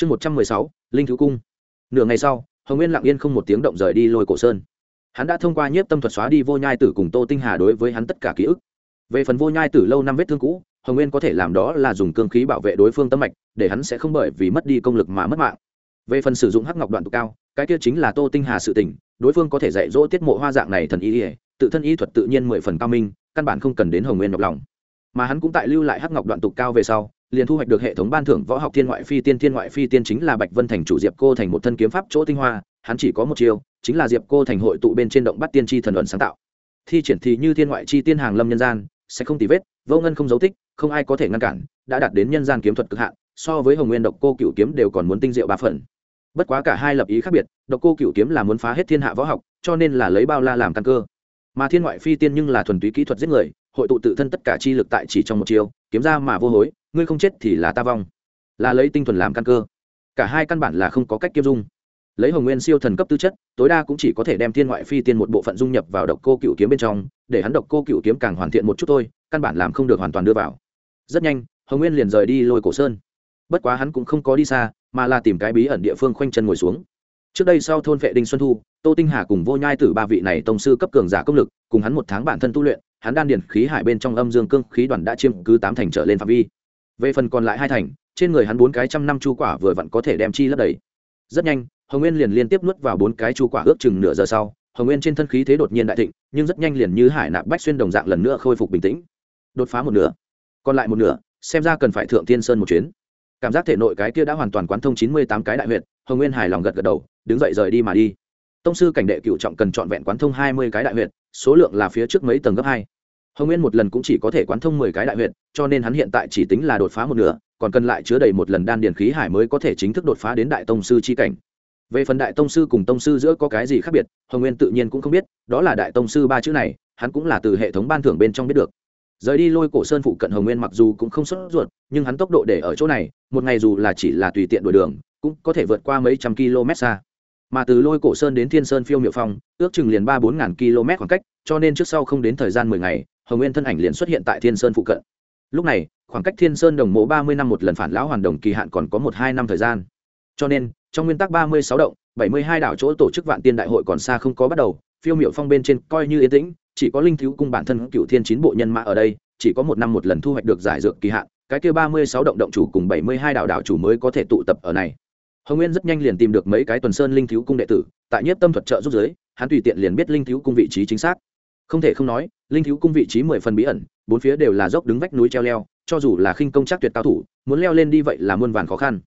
chương một trăm mười sáu, linh thứ cung. Nửa ngày sau, hồng nguyên lặng yên không một tiếng động rời đi lôi cổ sơn. Hắn đã thông qua nhiếp tâm thuật xóa đi vô nhai tử cùng tô tinh hà đối với hắn tất cả ký ức. Về phần vô nhai tử lâu năm vết thương cũ, hồng nguyên có thể làm đó là dùng cương khí bảo vệ đối phương tâm mạch, để hắn sẽ không bởi vì mất đi công lực mà mất mạng. Về phần sử dụng hắc ngọc đoạn tụ cao, cái kia chính là tô tinh hà sự tỉnh đối phương có thể dạy dỗ tiết mộ hoa dạng này thần y ỉa tự thân y thuật tự nhiên mười phần cao minh, căn bản không cần đến hồng nguyên nhọc lòng. Mà hắn cũng tại lưu lại hắc ngọc đoạn tục cao về sau liền thu hoạch được hệ thống ban thưởng võ học thiên ngoại phi tiên, thiên ngoại phi tiên chính là bạch vân thành chủ diệp cô thành một thân kiếm pháp chỗ tinh hoa, hắn chỉ có một chiêu, chính là diệp cô thành hội tụ bên trên động bắt tiên tri thần luận sáng tạo. Thi triển thì như thiên ngoại chi tiên hàng lâm nhân gian, sẽ không tì vết, vô ngân không dấu tích, không ai có thể ngăn cản, đã đạt đến nhân gian kiếm thuật cực hạn, so với hồng nguyên độc cô cựu kiếm đều còn muốn tinh diệu ba phần. Bất quá cả hai lập ý khác biệt, độc cô cựu kiếm là muốn phá hết thiên hạ võ học, cho nên là lấy bao la làm căn cơ. Mà thiên ngoại phi tiên nhưng là thuần túy kỹ thuật giết người, hội tụ tự thân tất cả chi lực tại chỉ trong một chiều kiếm ra mà vô hối ngươi không chết thì là ta vong. Là lấy tinh thuần làm căn cơ. Cả hai căn bản là không có cách kiêm dung. Lấy hồng nguyên siêu thần cấp tư chất, tối đa cũng chỉ có thể đem thiên ngoại phi tiên một bộ phận dung nhập vào độc cô cựu kiếm bên trong, để hắn độc cô cựu kiếm càng hoàn thiện một chút thôi, căn bản làm không được hoàn toàn đưa vào. Rất nhanh, hồng nguyên liền rời đi lôi cổ sơn. Bất quá hắn cũng không có đi xa, mà là tìm cái bí ẩn địa phương khoanh chân ngồi xuống. Trước đây sau thôn vệ đinh xuân thu, tô tinh hà cùng vô nhai tử ba vị này tông sư cấp cường giả công lực, cùng hắn một tháng bản thân tu luyện, hắn đan điền khí hải bên trong âm dương cương khí đoàn đã chiếm cứ tám thành trở lên phạm vi về phần còn lại hai thành, trên người hắn bốn cái trăm năm chu quả vừa vặn có thể đem chi lấp đầy. Rất nhanh, hồng nguyên liền liên tiếp nuốt vào bốn cái chu quả ước chừng nửa giờ sau, hồng nguyên trên thân khí thế đột nhiên đại thịnh, nhưng rất nhanh liền như hải nạp bách xuyên đồng dạng lần nữa khôi phục bình tĩnh. Đột phá một nửa, còn lại một nửa, xem ra cần phải thượng tiên sơn một chuyến. Cảm giác thể nội cái kia đã hoàn toàn quán thông chín mươi tám cái đại huyện hồng nguyên hài lòng gật gật đầu, đứng dậy rời đi mà đi. Tông sư cảnh đệ cựu trọng cần trọn vẹn quán thông hai mươi cái đại huyện số lượng là phía trước mấy tầng gấp hai hồng nguyên một lần cũng chỉ có thể quán thông mười cái đại huyện cho nên hắn hiện tại chỉ tính là đột phá một nửa, còn cần lại chứa đầy một lần đan điền khí hải mới có thể chính thức đột phá đến đại tông sư chi cảnh. Về phần đại tông sư cùng tông sư giữa có cái gì khác biệt, hồng nguyên tự nhiên cũng không biết, đó là đại tông sư ba chữ này, hắn cũng là từ hệ thống ban thưởng bên trong biết được. Rời đi lôi cổ sơn phụ cận hồng nguyên mặc dù cũng không xuất ruột, nhưng hắn tốc độ để ở chỗ này, một ngày dù là chỉ là tùy tiện đổi đường, cũng có thể vượt qua mấy trăm km xa. Mà từ lôi cổ sơn đến thiên sơn phiêu miệu phong, ước chừng liền ba bốn ngàn km khoảng cách, cho nên trước sau không đến thời gian mười ngày hồng nguyên thân ảnh liền xuất hiện tại thiên sơn phụ cận lúc này khoảng cách thiên sơn đồng mộ ba mươi năm một lần phản lão hoàn đồng kỳ hạn còn có một hai năm thời gian cho nên trong nguyên tắc ba mươi sáu động bảy mươi hai đảo chỗ tổ chức vạn tiên đại hội còn xa không có bắt đầu phiêu miệu phong bên trên coi như yên tĩnh chỉ có linh thiếu cung bản thân cựu thiên chín bộ nhân mã ở đây chỉ có một năm một lần thu hoạch được giải dược kỳ hạn cái kia ba mươi sáu động động chủ cùng bảy mươi hai đảo đảo chủ mới có thể tụ tập ở này hồng nguyên rất nhanh liền tìm được mấy cái tuần sơn linh thiếu cung đệ tử tại nhất tâm thuật trợ giúp giới hắn tùy tiện liền biết linh thiếu cung vị trí chính xác không thể không nói, linh thiếu cung vị trí mười phần bí ẩn, bốn phía đều là dốc đứng vách núi treo leo, cho dù là khinh công chắc tuyệt cao thủ, muốn leo lên đi vậy là muôn vàn khó khăn.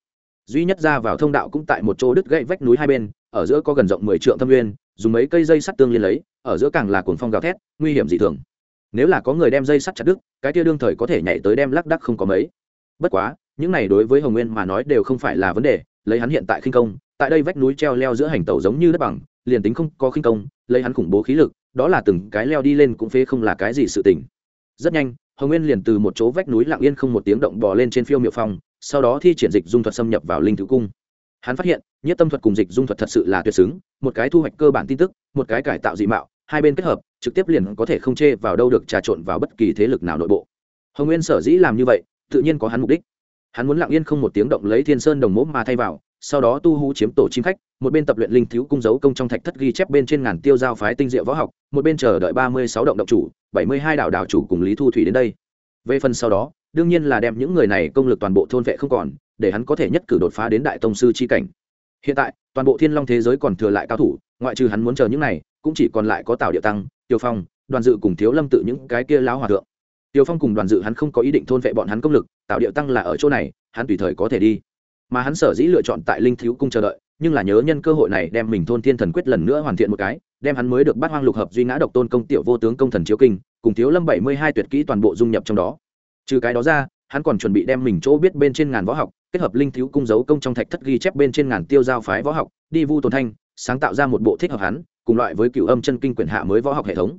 Duy nhất ra vào thông đạo cũng tại một chỗ đứt gãy vách núi hai bên, ở giữa có gần rộng mười trượng thâm nguyên, dùng mấy cây dây sắt tương liên lấy, ở giữa càng là cuồng phong gào thét, nguy hiểm dị thường. Nếu là có người đem dây sắt chặt đứt, cái kia đương thời có thể nhảy tới đem lắc đắc không có mấy. Bất quá, những này đối với hồng nguyên mà nói đều không phải là vấn đề, lấy hắn hiện tại khinh công, tại đây vách núi treo leo giữa hành tàu giống như đất bằng, liền tính không có khinh công, lấy hắn khủng bố khí lực đó là từng cái leo đi lên cũng phế không là cái gì sự tình. Rất nhanh, hồng nguyên liền từ một chỗ vách núi lặng yên không một tiếng động bò lên trên phiêu miệu phong, sau đó thi triển dịch dung thuật xâm nhập vào linh thứ cung. Hắn phát hiện, nhất tâm thuật cùng dịch dung thuật thật sự là tuyệt xứng, một cái thu hoạch cơ bản tin tức, một cái cải tạo dị mạo, hai bên kết hợp, trực tiếp liền có thể không chê vào đâu được trà trộn vào bất kỳ thế lực nào nội bộ. Hồng nguyên sở dĩ làm như vậy, tự nhiên có hắn mục đích. Hắn muốn lặng yên không một tiếng động lấy thiên sơn đồng mỗ mà thay vào sau đó tu hú chiếm tổ chim khách, một bên tập luyện linh thiếu cung dấu công trong thạch thất ghi chép bên trên ngàn tiêu giao phái tinh diệu võ học, một bên chờ đợi ba mươi sáu động động chủ, bảy mươi hai đảo đảo chủ cùng lý thu thủy đến đây. Về phần sau đó, đương nhiên là đem những người này công lực toàn bộ thôn vệ không còn, để hắn có thể nhất cử đột phá đến đại tông sư chi cảnh. Hiện tại, toàn bộ thiên long thế giới còn thừa lại cao thủ, ngoại trừ hắn muốn chờ những này, cũng chỉ còn lại có tào địa tăng, tiêu phong, đoàn dự cùng thiếu lâm tự những cái kia lão hòa thượng. Tiêu phong cùng đoàn dự hắn không có ý định thôn vệ bọn hắn công lực, tào địa tăng là ở chỗ này, hắn tùy thời có thể đi mà hắn sở dĩ lựa chọn tại linh thiếu cung chờ đợi, nhưng là nhớ nhân cơ hội này đem mình thôn thiên thần quyết lần nữa hoàn thiện một cái, đem hắn mới được bắt hoang lục hợp duy ngã độc tôn công tiểu vô tướng công thần chiếu kinh, cùng thiếu lâm bảy mươi hai tuyệt kỹ toàn bộ dung nhập trong đó. Trừ cái đó ra, hắn còn chuẩn bị đem mình chỗ biết bên trên ngàn võ học, kết hợp linh thiếu cung dấu công trong thạch thất ghi chép bên trên ngàn tiêu giao phái võ học, đi vu tồn thanh, sáng tạo ra một bộ thích hợp hắn, cùng loại với cựu âm chân kinh quyển hạ mới võ học hệ thống.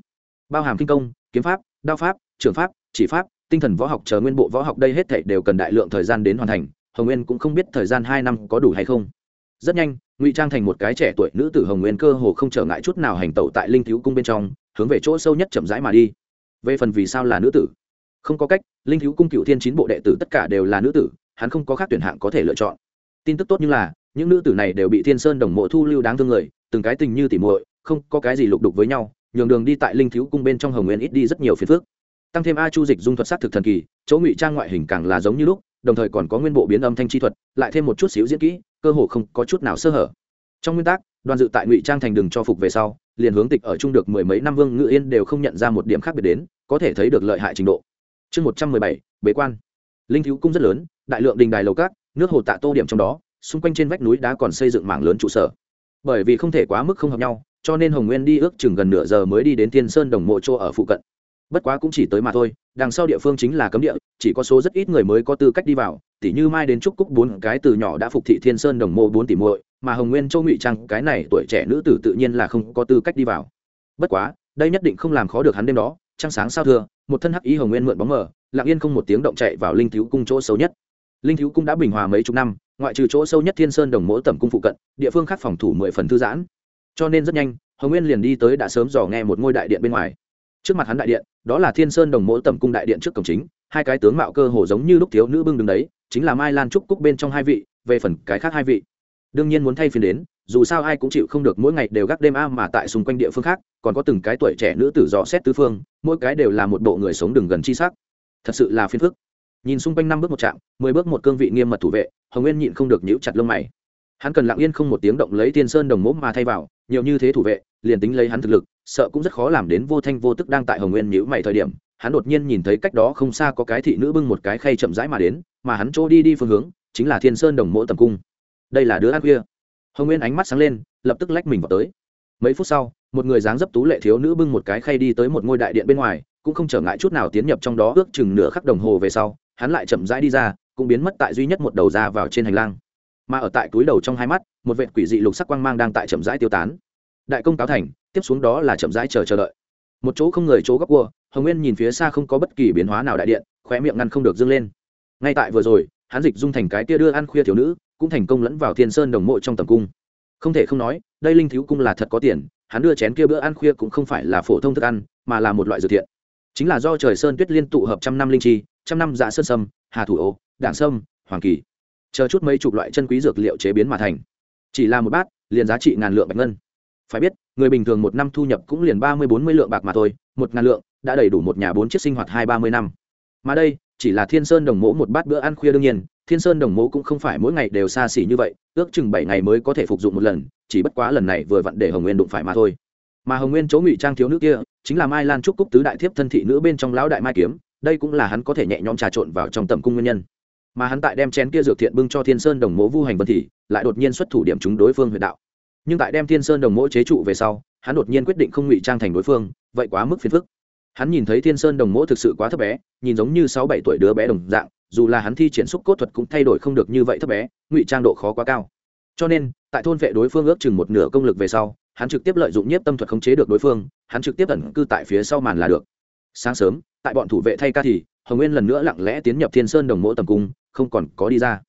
Bao hàm kinh công, kiếm pháp, đao pháp, trường pháp, chỉ pháp, tinh thần võ học chờ nguyên bộ võ học đây hết thảy đều cần đại lượng thời gian đến hoàn thành hồng nguyên cũng không biết thời gian hai năm có đủ hay không. Rất nhanh, ngụy trang thành một cái trẻ tuổi nữ tử hồng nguyên cơ hồ không trở ngại chút nào hành tẩu tại linh thiếu cung bên trong, hướng về chỗ sâu nhất chậm rãi mà đi. Về phần vì sao là nữ tử? Không có cách, linh thiếu cung cựu thiên chín bộ đệ tử tất cả đều là nữ tử, hắn không có khác tuyển hạng có thể lựa chọn. Tin tức tốt như là, những nữ tử này đều bị thiên sơn đồng mộ thu lưu đáng thương người, từng cái tình như tỉ muội, không có cái gì lục đục với nhau, nhường đường đi tại linh thiếu cung bên trong hồng nguyên ít đi rất nhiều phiền phức. Tăng thêm a chu dịch dung thuật sát thực thần kỳ, chỗ ngụy trang ngoại hình càng là giống như lúc đồng thời còn có nguyên bộ biến âm thanh chi thuật, lại thêm một chút xíu diễn kỹ, cơ hồ không có chút nào sơ hở. Trong nguyên tắc, đoàn dự tại ngụy trang thành đường cho phục về sau, liền hướng tịch ở chung được mười mấy năm vương ngự yên đều không nhận ra một điểm khác biệt đến, có thể thấy được lợi hại trình độ. Chương một trăm mười bảy, bế quan. Linh thiếu cung rất lớn, đại lượng đình đài lầu cát, nước hồ tạ tô điểm trong đó, xung quanh trên vách núi đá còn xây dựng mảng lớn trụ sở. Bởi vì không thể quá mức không hợp nhau, cho nên hồng nguyên đi ước chừng gần nửa giờ mới đi đến thiên sơn đồng mộ chỗ ở phụ cận. Bất quá cũng chỉ tới mà thôi đằng sau địa phương chính là cấm địa, chỉ có số rất ít người mới có tư cách đi vào tỷ như mai đến trúc cúc bốn cái từ nhỏ đã phục thị thiên sơn đồng mộ bốn tỷ muội, mà hồng nguyên châu ngụy trang, cái này tuổi trẻ nữ tử tự nhiên là không có tư cách đi vào. Bất quá, đây nhất định không làm khó được hắn đêm đó, trăng sáng sao thưa một thân hắc ý hồng nguyên mượn bóng mờ, lặng yên không một tiếng động chạy vào linh thiếu cung chỗ xấu nhất. Linh thiếu cung đã bình hòa mấy chục năm, ngoại trừ chỗ sâu nhất thiên sơn đồng mỗ tẩm cung phụ cận, địa phương khác phòng thủ mười phần thư giãn. Cho nên rất nhanh, hồng nguyên liền đi tới đã sớm dò nghe một ngôi đại điện bên ngoài trước mặt hắn đại điện, đó là thiên sơn đồng mỗ tẩm cung đại điện trước cổng chính, hai cái tướng mạo cơ hồ giống như lúc thiếu nữ bưng đứng đấy, chính là mai lan trúc cúc bên trong hai vị, về phần cái khác hai vị. Đương nhiên muốn thay phiên đến, dù sao ai cũng chịu không được mỗi ngày đều gác đêm a mà tại xung quanh địa phương khác, còn có từng cái tuổi trẻ nữ tử dò xét tứ phương, mỗi cái đều là một bộ người sống đường gần chi sắc. Thật sự là phiền phức. Nhìn xung quanh năm bước một trạm mười bước một cương vị nghiêm mật thủ vệ, hồng nguyên nhịn không được nhíu chặt lông mày. Hắn cần lặng yên không một tiếng động lấy thiên sơn đồng mốt mà thay vào, nhiều như thế thủ vệ liền tính lấy hắn thực lực, sợ cũng rất khó làm đến vô thanh vô tức đang tại hồng nguyên nhíu mày thời điểm, hắn đột nhiên nhìn thấy cách đó không xa có cái thị nữ bưng một cái khay chậm rãi mà đến, mà hắn chỗ đi đi phương hướng, chính là thiên sơn đồng mộ tầm cung. Đây là đứa ăn khuya. Hồng nguyên ánh mắt sáng lên, lập tức lách mình vào tới. Mấy phút sau, một người dáng dấp tú lệ thiếu nữ bưng một cái khay đi tới một ngôi đại điện bên ngoài, cũng không trở ngại chút nào tiến nhập trong đó ước chừng nửa khắc đồng hồ về sau, hắn lại chậm rãi đi ra, cũng biến mất tại duy nhất một đầu ra vào trên hành lang. Mà ở tại túi đầu trong hai mắt, một vệt quỷ dị lục sắc quang mang đang tại chậm rãi tiêu tán đại công cáo thành, tiếp xuống đó là chậm rãi chờ chờ đợi. Một chỗ không người chỗ góc cua, hồng nguyên nhìn phía xa không có bất kỳ biến hóa nào đại điện, khóe miệng ngăn không được dâng lên. Ngay tại vừa rồi, hắn dịch dung thành cái kia đưa ăn khuya thiếu nữ, cũng thành công lẫn vào thiên sơn đồng mộ trong tầm cung. Không thể không nói, đây linh thiếu cung là thật có tiền, hắn đưa chén kia bữa ăn khuya cũng không phải là phổ thông thức ăn, mà là một loại dược thiện. Chính là do trời sơn tuyết liên tụ hợp trăm năm linh chi, trăm năm dạ sơn sâm, hà thủ ô, đảng sâm, hoàng kỳ. Chờ chút mấy chục loại chân quý dược liệu chế biến mà thành. Chỉ là một bát, liền giá trị ngàn lượng bạch ngân phải biết, người bình thường một năm thu nhập cũng liền ba mươi bốn mươi lượng bạc mà thôi, một ngàn lượng, đã đầy đủ một nhà bốn chiếc sinh hoạt hai ba mươi năm. Mà đây, chỉ là thiên sơn đồng mỗ một bát bữa ăn khuya đương nhiên, thiên sơn đồng mỗ cũng không phải mỗi ngày đều xa xỉ như vậy, ước chừng bảy ngày mới có thể phục dụng một lần, chỉ bất quá lần này vừa vặn để hồng nguyên đụng phải mà thôi. Mà hồng nguyên chỗ ngụy trang thiếu nữ kia, chính là mai lan trúc cúc tứ đại thiếp thân thị nữ bên trong lão đại mai kiếm, đây cũng là hắn có thể nhẹ nhõm trà trộn vào trong tầm cung nguyên nhân. Mà hắn tại đem chén kia dược thiện bưng cho thiên sơn đồng mỗ vu hành vân thì lại đột nhiên xuất thủ điểm chúng đối phương huyện đạo nhưng tại đem thiên sơn đồng mỗ chế trụ về sau, hắn đột nhiên quyết định không ngụy trang thành đối phương, vậy quá mức phiền phức. Hắn nhìn thấy thiên sơn đồng mỗ thực sự quá thấp bé, nhìn giống như sáu bảy tuổi đứa bé đồng dạng, dù là hắn thi triển xúc cốt thuật cũng thay đổi không được như vậy thấp bé, ngụy trang độ khó quá cao. Cho nên, tại thôn vệ đối phương ước chừng một nửa công lực về sau, hắn trực tiếp lợi dụng nhiếp tâm thuật khống chế được đối phương, hắn trực tiếp ẩn cư tại phía sau màn là được. Sáng sớm, tại bọn thủ vệ thay ca thì, hồng nguyên lần nữa lặng lẽ tiến nhập thiên sơn đồng mộ tầm cung, không còn có đi ra.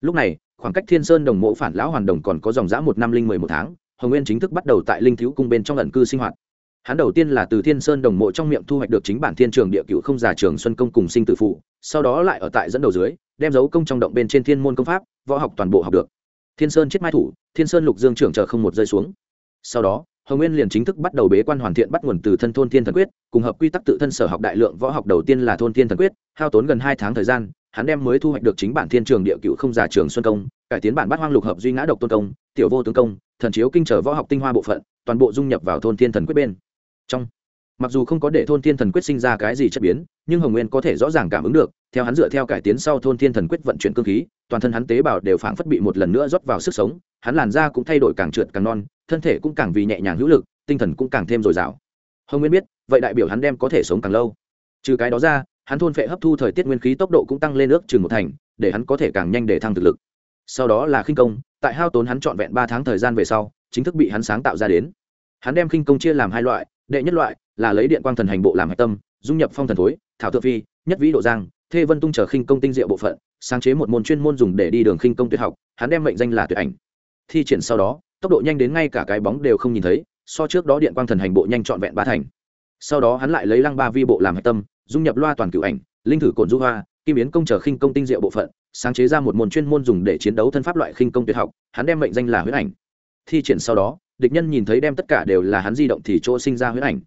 Lúc này khoảng cách thiên sơn đồng mộ phản lão hoàn đồng còn có dòng giã một năm linh mười một tháng, hồng nguyên chính thức bắt đầu tại linh thiếu cung bên trong ẩn cư sinh hoạt. Hắn đầu tiên là từ thiên sơn đồng mộ trong miệng thu hoạch được chính bản thiên trường địa cựu không giả trường xuân công cùng sinh tự phụ, sau đó lại ở tại dẫn đầu dưới, đem dấu công trong động bên trên thiên môn công pháp, võ học toàn bộ học được. Thiên sơn chết mai thủ, thiên sơn lục dương trưởng chờ không một rơi xuống. Sau đó, hồng nguyên liền chính thức bắt đầu bế quan hoàn thiện bắt nguồn từ thân thôn thiên thần quyết, cùng hợp quy tắc tự thân sở học đại lượng võ học đầu tiên là thôn thiên thần quyết, hao tốn gần hai tháng thời gian hắn đem mới thu hoạch được chính bản thiên trường địa cựu không giả trường xuân công, cải tiến bản bát hoang lục hợp duy ngã độc tôn công, tiểu vô tướng công, thần chiếu kinh trở võ học tinh hoa bộ phận, toàn bộ dung nhập vào thôn thiên thần quyết bên. Trong, mặc dù không có để thôn thiên thần quyết sinh ra cái gì chất biến, nhưng hồng nguyên có thể rõ ràng cảm ứng được, theo hắn dựa theo cải tiến sau thôn thiên thần quyết vận chuyển cơ khí, toàn thân hắn tế bào đều phảng phất bị một lần nữa rót vào sức sống, hắn làn da cũng thay đổi càng trượt càng non, thân thể cũng càng vì nhẹ nhàng hữu lực, tinh thần cũng càng thêm dồi dào. Hồng nguyên biết, vậy đại biểu hắn đem có thể sống càng lâu. Trừ cái đó ra hắn thôn phệ hấp thu thời tiết nguyên khí tốc độ cũng tăng lên ước chừng một thành, để hắn có thể càng nhanh để thăng thực lực. Sau đó là khinh công, tại hao tốn hắn trọn vẹn ba tháng thời gian về sau, chính thức bị hắn sáng tạo ra đến. Hắn đem khinh công chia làm hai loại, đệ nhất loại là lấy điện quang thần hành bộ làm hạch tâm, dung nhập phong thần thối, thảo thượng phi, nhất vĩ độ giang, thê vân tung trở khinh công tinh diệu bộ phận, sáng chế một môn chuyên môn dùng để đi đường khinh công tuyệt học, hắn đem mệnh danh là tuyệt ảnh. Thi triển sau đó, tốc độ nhanh đến ngay cả cái bóng đều không nhìn thấy, so trước đó điện quang thần hành bộ nhanh trọn vẹn ba thành. Sau đó hắn lại lấy lăng ba vi bộ làm hạch tâm dung nhập loa toàn cựu ảnh, linh thử cồn du hoa, kim yến công trở khinh công tinh diệu bộ phận, sáng chế ra một môn chuyên môn dùng để chiến đấu thân pháp loại khinh công tuyệt học, hắn đem mệnh danh là huyết ảnh. Thi triển sau đó, địch nhân nhìn thấy đem tất cả đều là hắn di động thì chỗ sinh ra huyết ảnh.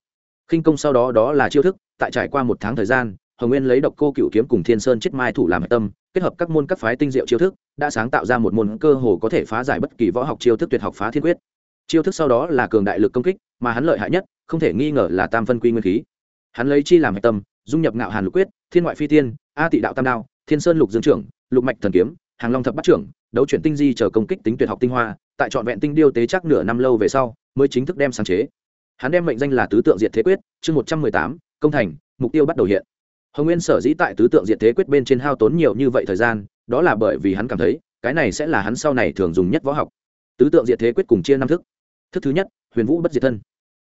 Khinh công sau đó đó là chiêu thức, tại trải qua một tháng thời gian, hồng nguyên lấy độc cô cựu kiếm cùng thiên sơn chết mai thủ làm tâm, kết hợp các môn các phái tinh diệu chiêu thức, đã sáng tạo ra một môn cơ hồ có thể phá giải bất kỳ võ học chiêu thức tuyệt học phá thiên quyết. Chiêu thức sau đó là cường đại lực công kích, mà hắn lợi hại nhất, không thể nghi ngờ là tam phân quy nguyên khí. Hắn lấy chi làm hạch tâm dung nhập ngạo hàn lục quyết, thiên ngoại phi tiên, a tị đạo tam đao, thiên sơn lục dương trưởng, lục mạch thần kiếm, hàng long thập bắt trưởng, đấu chuyển tinh di chờ công kích tính tuyệt học tinh hoa, tại trọn vẹn tinh điêu tế chắc nửa năm lâu về sau, mới chính thức đem sáng chế. Hắn đem mệnh danh là tứ tượng diệt thế quyết, chương một trăm mười tám, công thành, mục tiêu bắt đầu hiện. Hồng nguyên sở dĩ tại tứ tượng diệt thế quyết bên trên hao tốn nhiều như vậy thời gian, đó là bởi vì hắn cảm thấy, cái này sẽ là hắn sau này thường dùng nhất võ học. Tứ tượng diệt thế quyết cùng chia năm thức. Thức thứ nhất, huyền vũ bất diệt thân.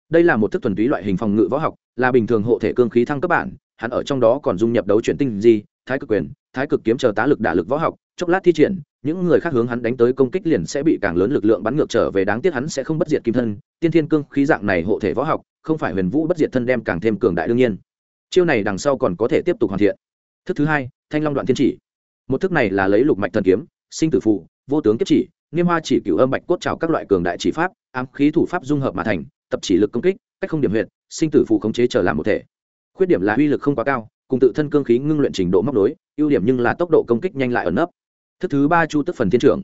Đây là một thức thuần túy loại hình phòng ngự võ học, là bình thường hộ thể cương khí thăng cấp bản hắn ở trong đó còn dung nhập đấu chuyển tinh di, thái cực quyền, thái cực kiếm chờ tá lực đả lực võ học, chốc lát thi triển, những người khác hướng hắn đánh tới công kích liền sẽ bị càng lớn lực lượng bắn ngược trở về, đáng tiếc hắn sẽ không bất diệt kim thân, tiên thiên cương khí dạng này hộ thể võ học, không phải huyền vũ bất diệt thân đem càng thêm cường đại đương nhiên. Chiêu này đằng sau còn có thể tiếp tục hoàn thiện. Thức thứ hai, thanh long đoạn thiên chỉ. Một thức này là lấy lục mạch thần kiếm, sinh tử phụ vô tướng kiếp chỉ, niêm hoa chỉ cửu âm bạch cốt trào các loại cường đại chỉ pháp, ám khí thủ pháp dung hợp mà thành, tập chỉ lực công kích, cách không điểm huyện sinh tử phụ khống chế trở làm một thể khuyết điểm là uy lực không quá cao, cùng tự thân cương khí ngưng luyện trình độ móc đối ưu điểm nhưng là tốc độ công kích nhanh lại ẩn nấp. Thức thứ ba, chu tức phần thiên trưởng.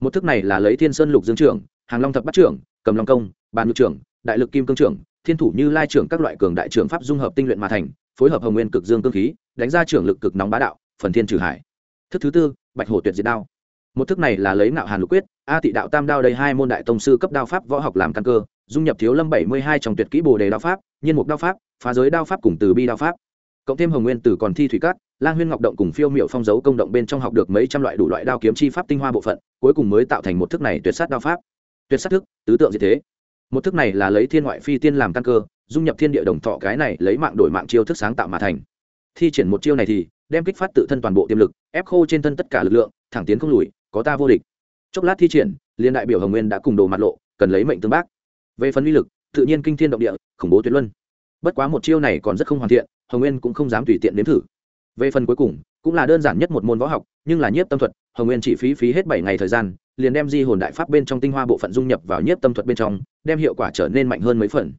Một thức này là lấy thiên sơn lục dương trưởng, hàng long thập bắt trưởng, cầm long công, bàn ngự trưởng, đại lực kim cương trưởng, thiên thủ như lai trưởng các loại cường đại trưởng pháp dung hợp tinh luyện mà thành, phối hợp hồng nguyên cực dương cương khí, đánh ra trưởng lực cực nóng bá đạo, phần thiên trừ hải. Thức thứ tư, bạch hổ tuyệt diệt đao. Một thức này là lấy Ngạo hàn lục quyết, a tị đạo tam đao đây hai môn đại tông sư cấp đao pháp võ học làm căn cơ dung nhập thiếu lâm bảy mươi hai trong tuyệt kỹ bồ đề đao pháp, nhiên mục đao pháp, phá giới đao pháp cùng từ bi đao pháp. Cộng thêm hồng nguyên tử còn thi thủy cát, lang huyên ngọc động cùng phiêu miểu phong dấu công động bên trong học được mấy trăm loại đủ loại đao kiếm chi pháp tinh hoa bộ phận, cuối cùng mới tạo thành một thức này tuyệt sát đao pháp. Tuyệt sát thức, tứ tượng gì thế. Một thức này là lấy thiên ngoại phi tiên làm căn cơ, dung nhập thiên địa đồng thọ cái này lấy mạng đổi mạng chiêu thức sáng tạo mà thành. Thi triển một chiêu này thì, đem kích phát tự thân toàn bộ tiềm lực, ép khô trên thân tất cả lực lượng, thẳng tiến không lùi, có ta vô địch. Chốc lát thi triển, liên đại biểu hồng nguyên đã cùng đồ mặt lộ, cần lấy mệnh tương bác về phần uy lực, tự nhiên kinh thiên động địa, khủng bố tuyệt luân. Bất quá một chiêu này còn rất không hoàn thiện, hồng nguyên cũng không dám tùy tiện nếm thử. Về phần cuối cùng, cũng là đơn giản nhất một môn võ học, nhưng là nhiếp tâm thuật, hồng nguyên chỉ phí phí hết bảy ngày thời gian, liền đem di hồn đại pháp bên trong tinh hoa bộ phận dung nhập vào nhiếp tâm thuật bên trong, đem hiệu quả trở nên mạnh hơn mấy phần.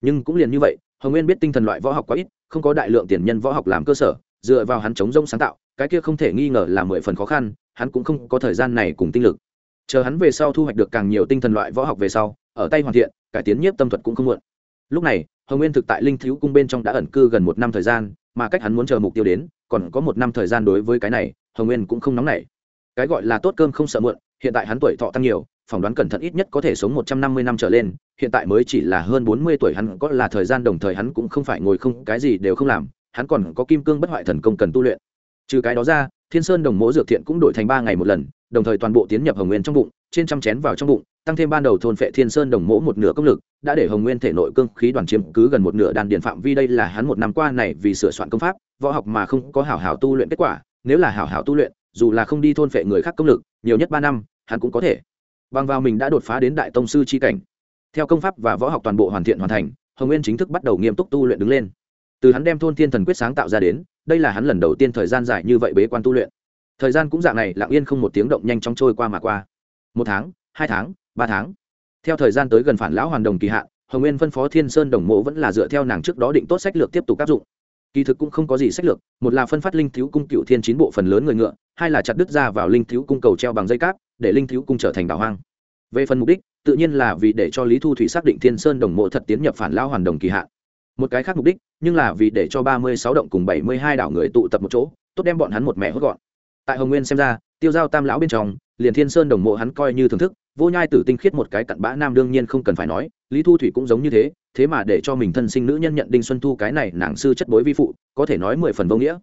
Nhưng cũng liền như vậy, hồng nguyên biết tinh thần loại võ học quá ít, không có đại lượng tiền nhân võ học làm cơ sở, dựa vào hắn chống rông sáng tạo, cái kia không thể nghi ngờ là mười phần khó khăn, hắn cũng không có thời gian này cùng tinh lực. Chờ hắn về sau thu hoạch được càng nhiều tinh thần loại võ học về sau ở tay hoàn thiện, cải tiến nhiếp tâm thuật cũng không muộn. Lúc này, hồng nguyên thực tại linh thiếu cung bên trong đã ẩn cư gần một năm thời gian, mà cách hắn muốn chờ mục tiêu đến, còn có một năm thời gian đối với cái này, hồng nguyên cũng không nóng nảy. Cái gọi là tốt cơm không sợ muộn, hiện tại hắn tuổi thọ tăng nhiều, phỏng đoán cẩn thận ít nhất có thể sống một trăm năm mươi năm trở lên, hiện tại mới chỉ là hơn bốn mươi tuổi hắn có là thời gian đồng thời hắn cũng không phải ngồi không, cái gì đều không làm, hắn còn có kim cương bất hoại thần công cần tu luyện. Trừ cái đó ra, thiên sơn đồng mỗ dược thiện cũng đổi thành ba ngày một lần, đồng thời toàn bộ tiến nhập hồng nguyên trong bụng, trên trăm chén vào trong bụng tăng thêm ban đầu thôn phệ thiên sơn đồng mỗ một nửa công lực, đã để hồng nguyên thể nội cương khí đoàn chiếm cứ gần một nửa đàn điện phạm vi. Đây là hắn một năm qua này vì sửa soạn công pháp, võ học mà không có hảo hảo tu luyện kết quả. Nếu là hảo hảo tu luyện, dù là không đi thôn phệ người khác công lực, nhiều nhất ba năm, hắn cũng có thể. Bằng vào mình đã đột phá đến đại tông sư c h i cảnh. Theo công pháp và võ học toàn bộ hoàn thiện hoàn thành, hồng nguyên chính thức bắt đầu nghiêm túc tu luyện đứng lên. Từ hắn đem thôn thiên thần quyết sáng tạo ra đến, đây là hắn lần đầu tiên thời gian dài như vậy bế quan tu luyện. Thời gian cũng dạng này, lặng yên không một tiếng động nhanh chóng trôi qua mà qua. Một tháng, hai tháng ba tháng. Theo thời gian tới gần phản lão hoàn đồng kỳ hạn, hồng nguyên phân phó thiên sơn đồng mộ vẫn là dựa theo nàng trước đó định tốt sách lược tiếp tục áp dụng. Kỳ thực cũng không có gì sách lược, một là phân phát linh thiếu cung cựu thiên chín bộ phần lớn người ngựa, hai là chặt đứt ra vào linh thiếu cung cầu treo bằng dây cáp, để linh thiếu cung trở thành đảo hoang. Về phần mục đích, tự nhiên là vì để cho lý thu thủy xác định thiên sơn đồng mộ thật tiến nhập phản lão hoàn đồng kỳ hạn. Một cái khác mục đích, nhưng là vì để cho ba mươi sáu động cùng bảy mươi hai đảo người tụ tập một chỗ, tốt đem bọn hắn một mẹ hốt gọn. Tại hồng nguyên xem ra, tiêu giao tam lão bên trong, liền thiên sơn đồng mộ hắn coi như thưởng thức vô nhai tử tinh khiết một cái cặn bã nam đương nhiên không cần phải nói lý thu thủy cũng giống như thế thế mà để cho mình thân sinh nữ nhân nhận đinh xuân thu cái này nàng sư chất bối vi phụ có thể nói mười phần vô nghĩa.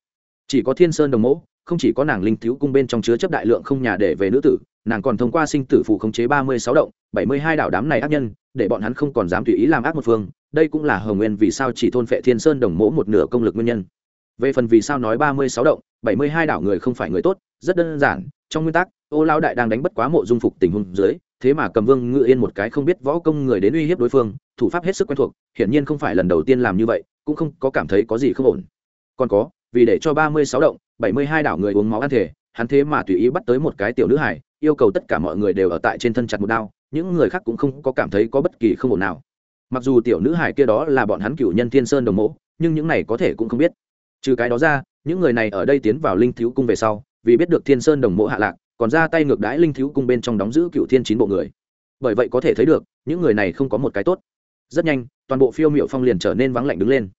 Chỉ có thiên sơn đồng mẫu, không chỉ có nàng linh thiếu cung bên trong chứa chấp đại lượng không nhà để về nữ tử nàng còn thông qua sinh tử phụ khống chế ba mươi sáu động bảy mươi hai đảo đám này ác nhân để bọn hắn không còn dám tùy ý làm ác một phương. Đây cũng là hồng nguyên vì sao chỉ thôn phệ thiên sơn đồng mẫu một nửa công lực nguyên nhân. Về phần vì sao nói ba mươi sáu động bảy mươi hai đảo người không phải người tốt rất đơn giản trong nguyên tắc ô lao đại đang đánh bất quá mộ dung phục tình huống dưới thế mà cầm vương ngự yên một cái không biết võ công người đến uy hiếp đối phương, thủ pháp hết sức quen thuộc, hiển nhiên không phải lần đầu tiên làm như vậy, cũng không có cảm thấy có gì không ổn. Còn có, vì để cho ba mươi sáu động, bảy mươi hai đảo người uống máu ăn thể, hắn thế mà tùy ý bắt tới một cái tiểu nữ hải yêu cầu tất cả mọi người đều ở tại trên thân chặt một đao, những người khác cũng không có cảm thấy có bất kỳ không ổn nào. Mặc dù tiểu nữ hải kia đó là bọn hắn cựu nhân thiên sơn đồng mẫu nhưng những này có thể cũng không biết. Trừ cái đó ra, những người này ở đây tiến vào linh thiếu cung về sau, vì biết được thiên sơn đồng mộ hạ lạc còn ra tay ngược đãi linh thiếu cung bên trong đóng giữ cựu thiên chín bộ người. Bởi vậy có thể thấy được, những người này không có một cái tốt. Rất nhanh, toàn bộ phiêu miệu phong liền trở nên vắng lạnh đứng lên.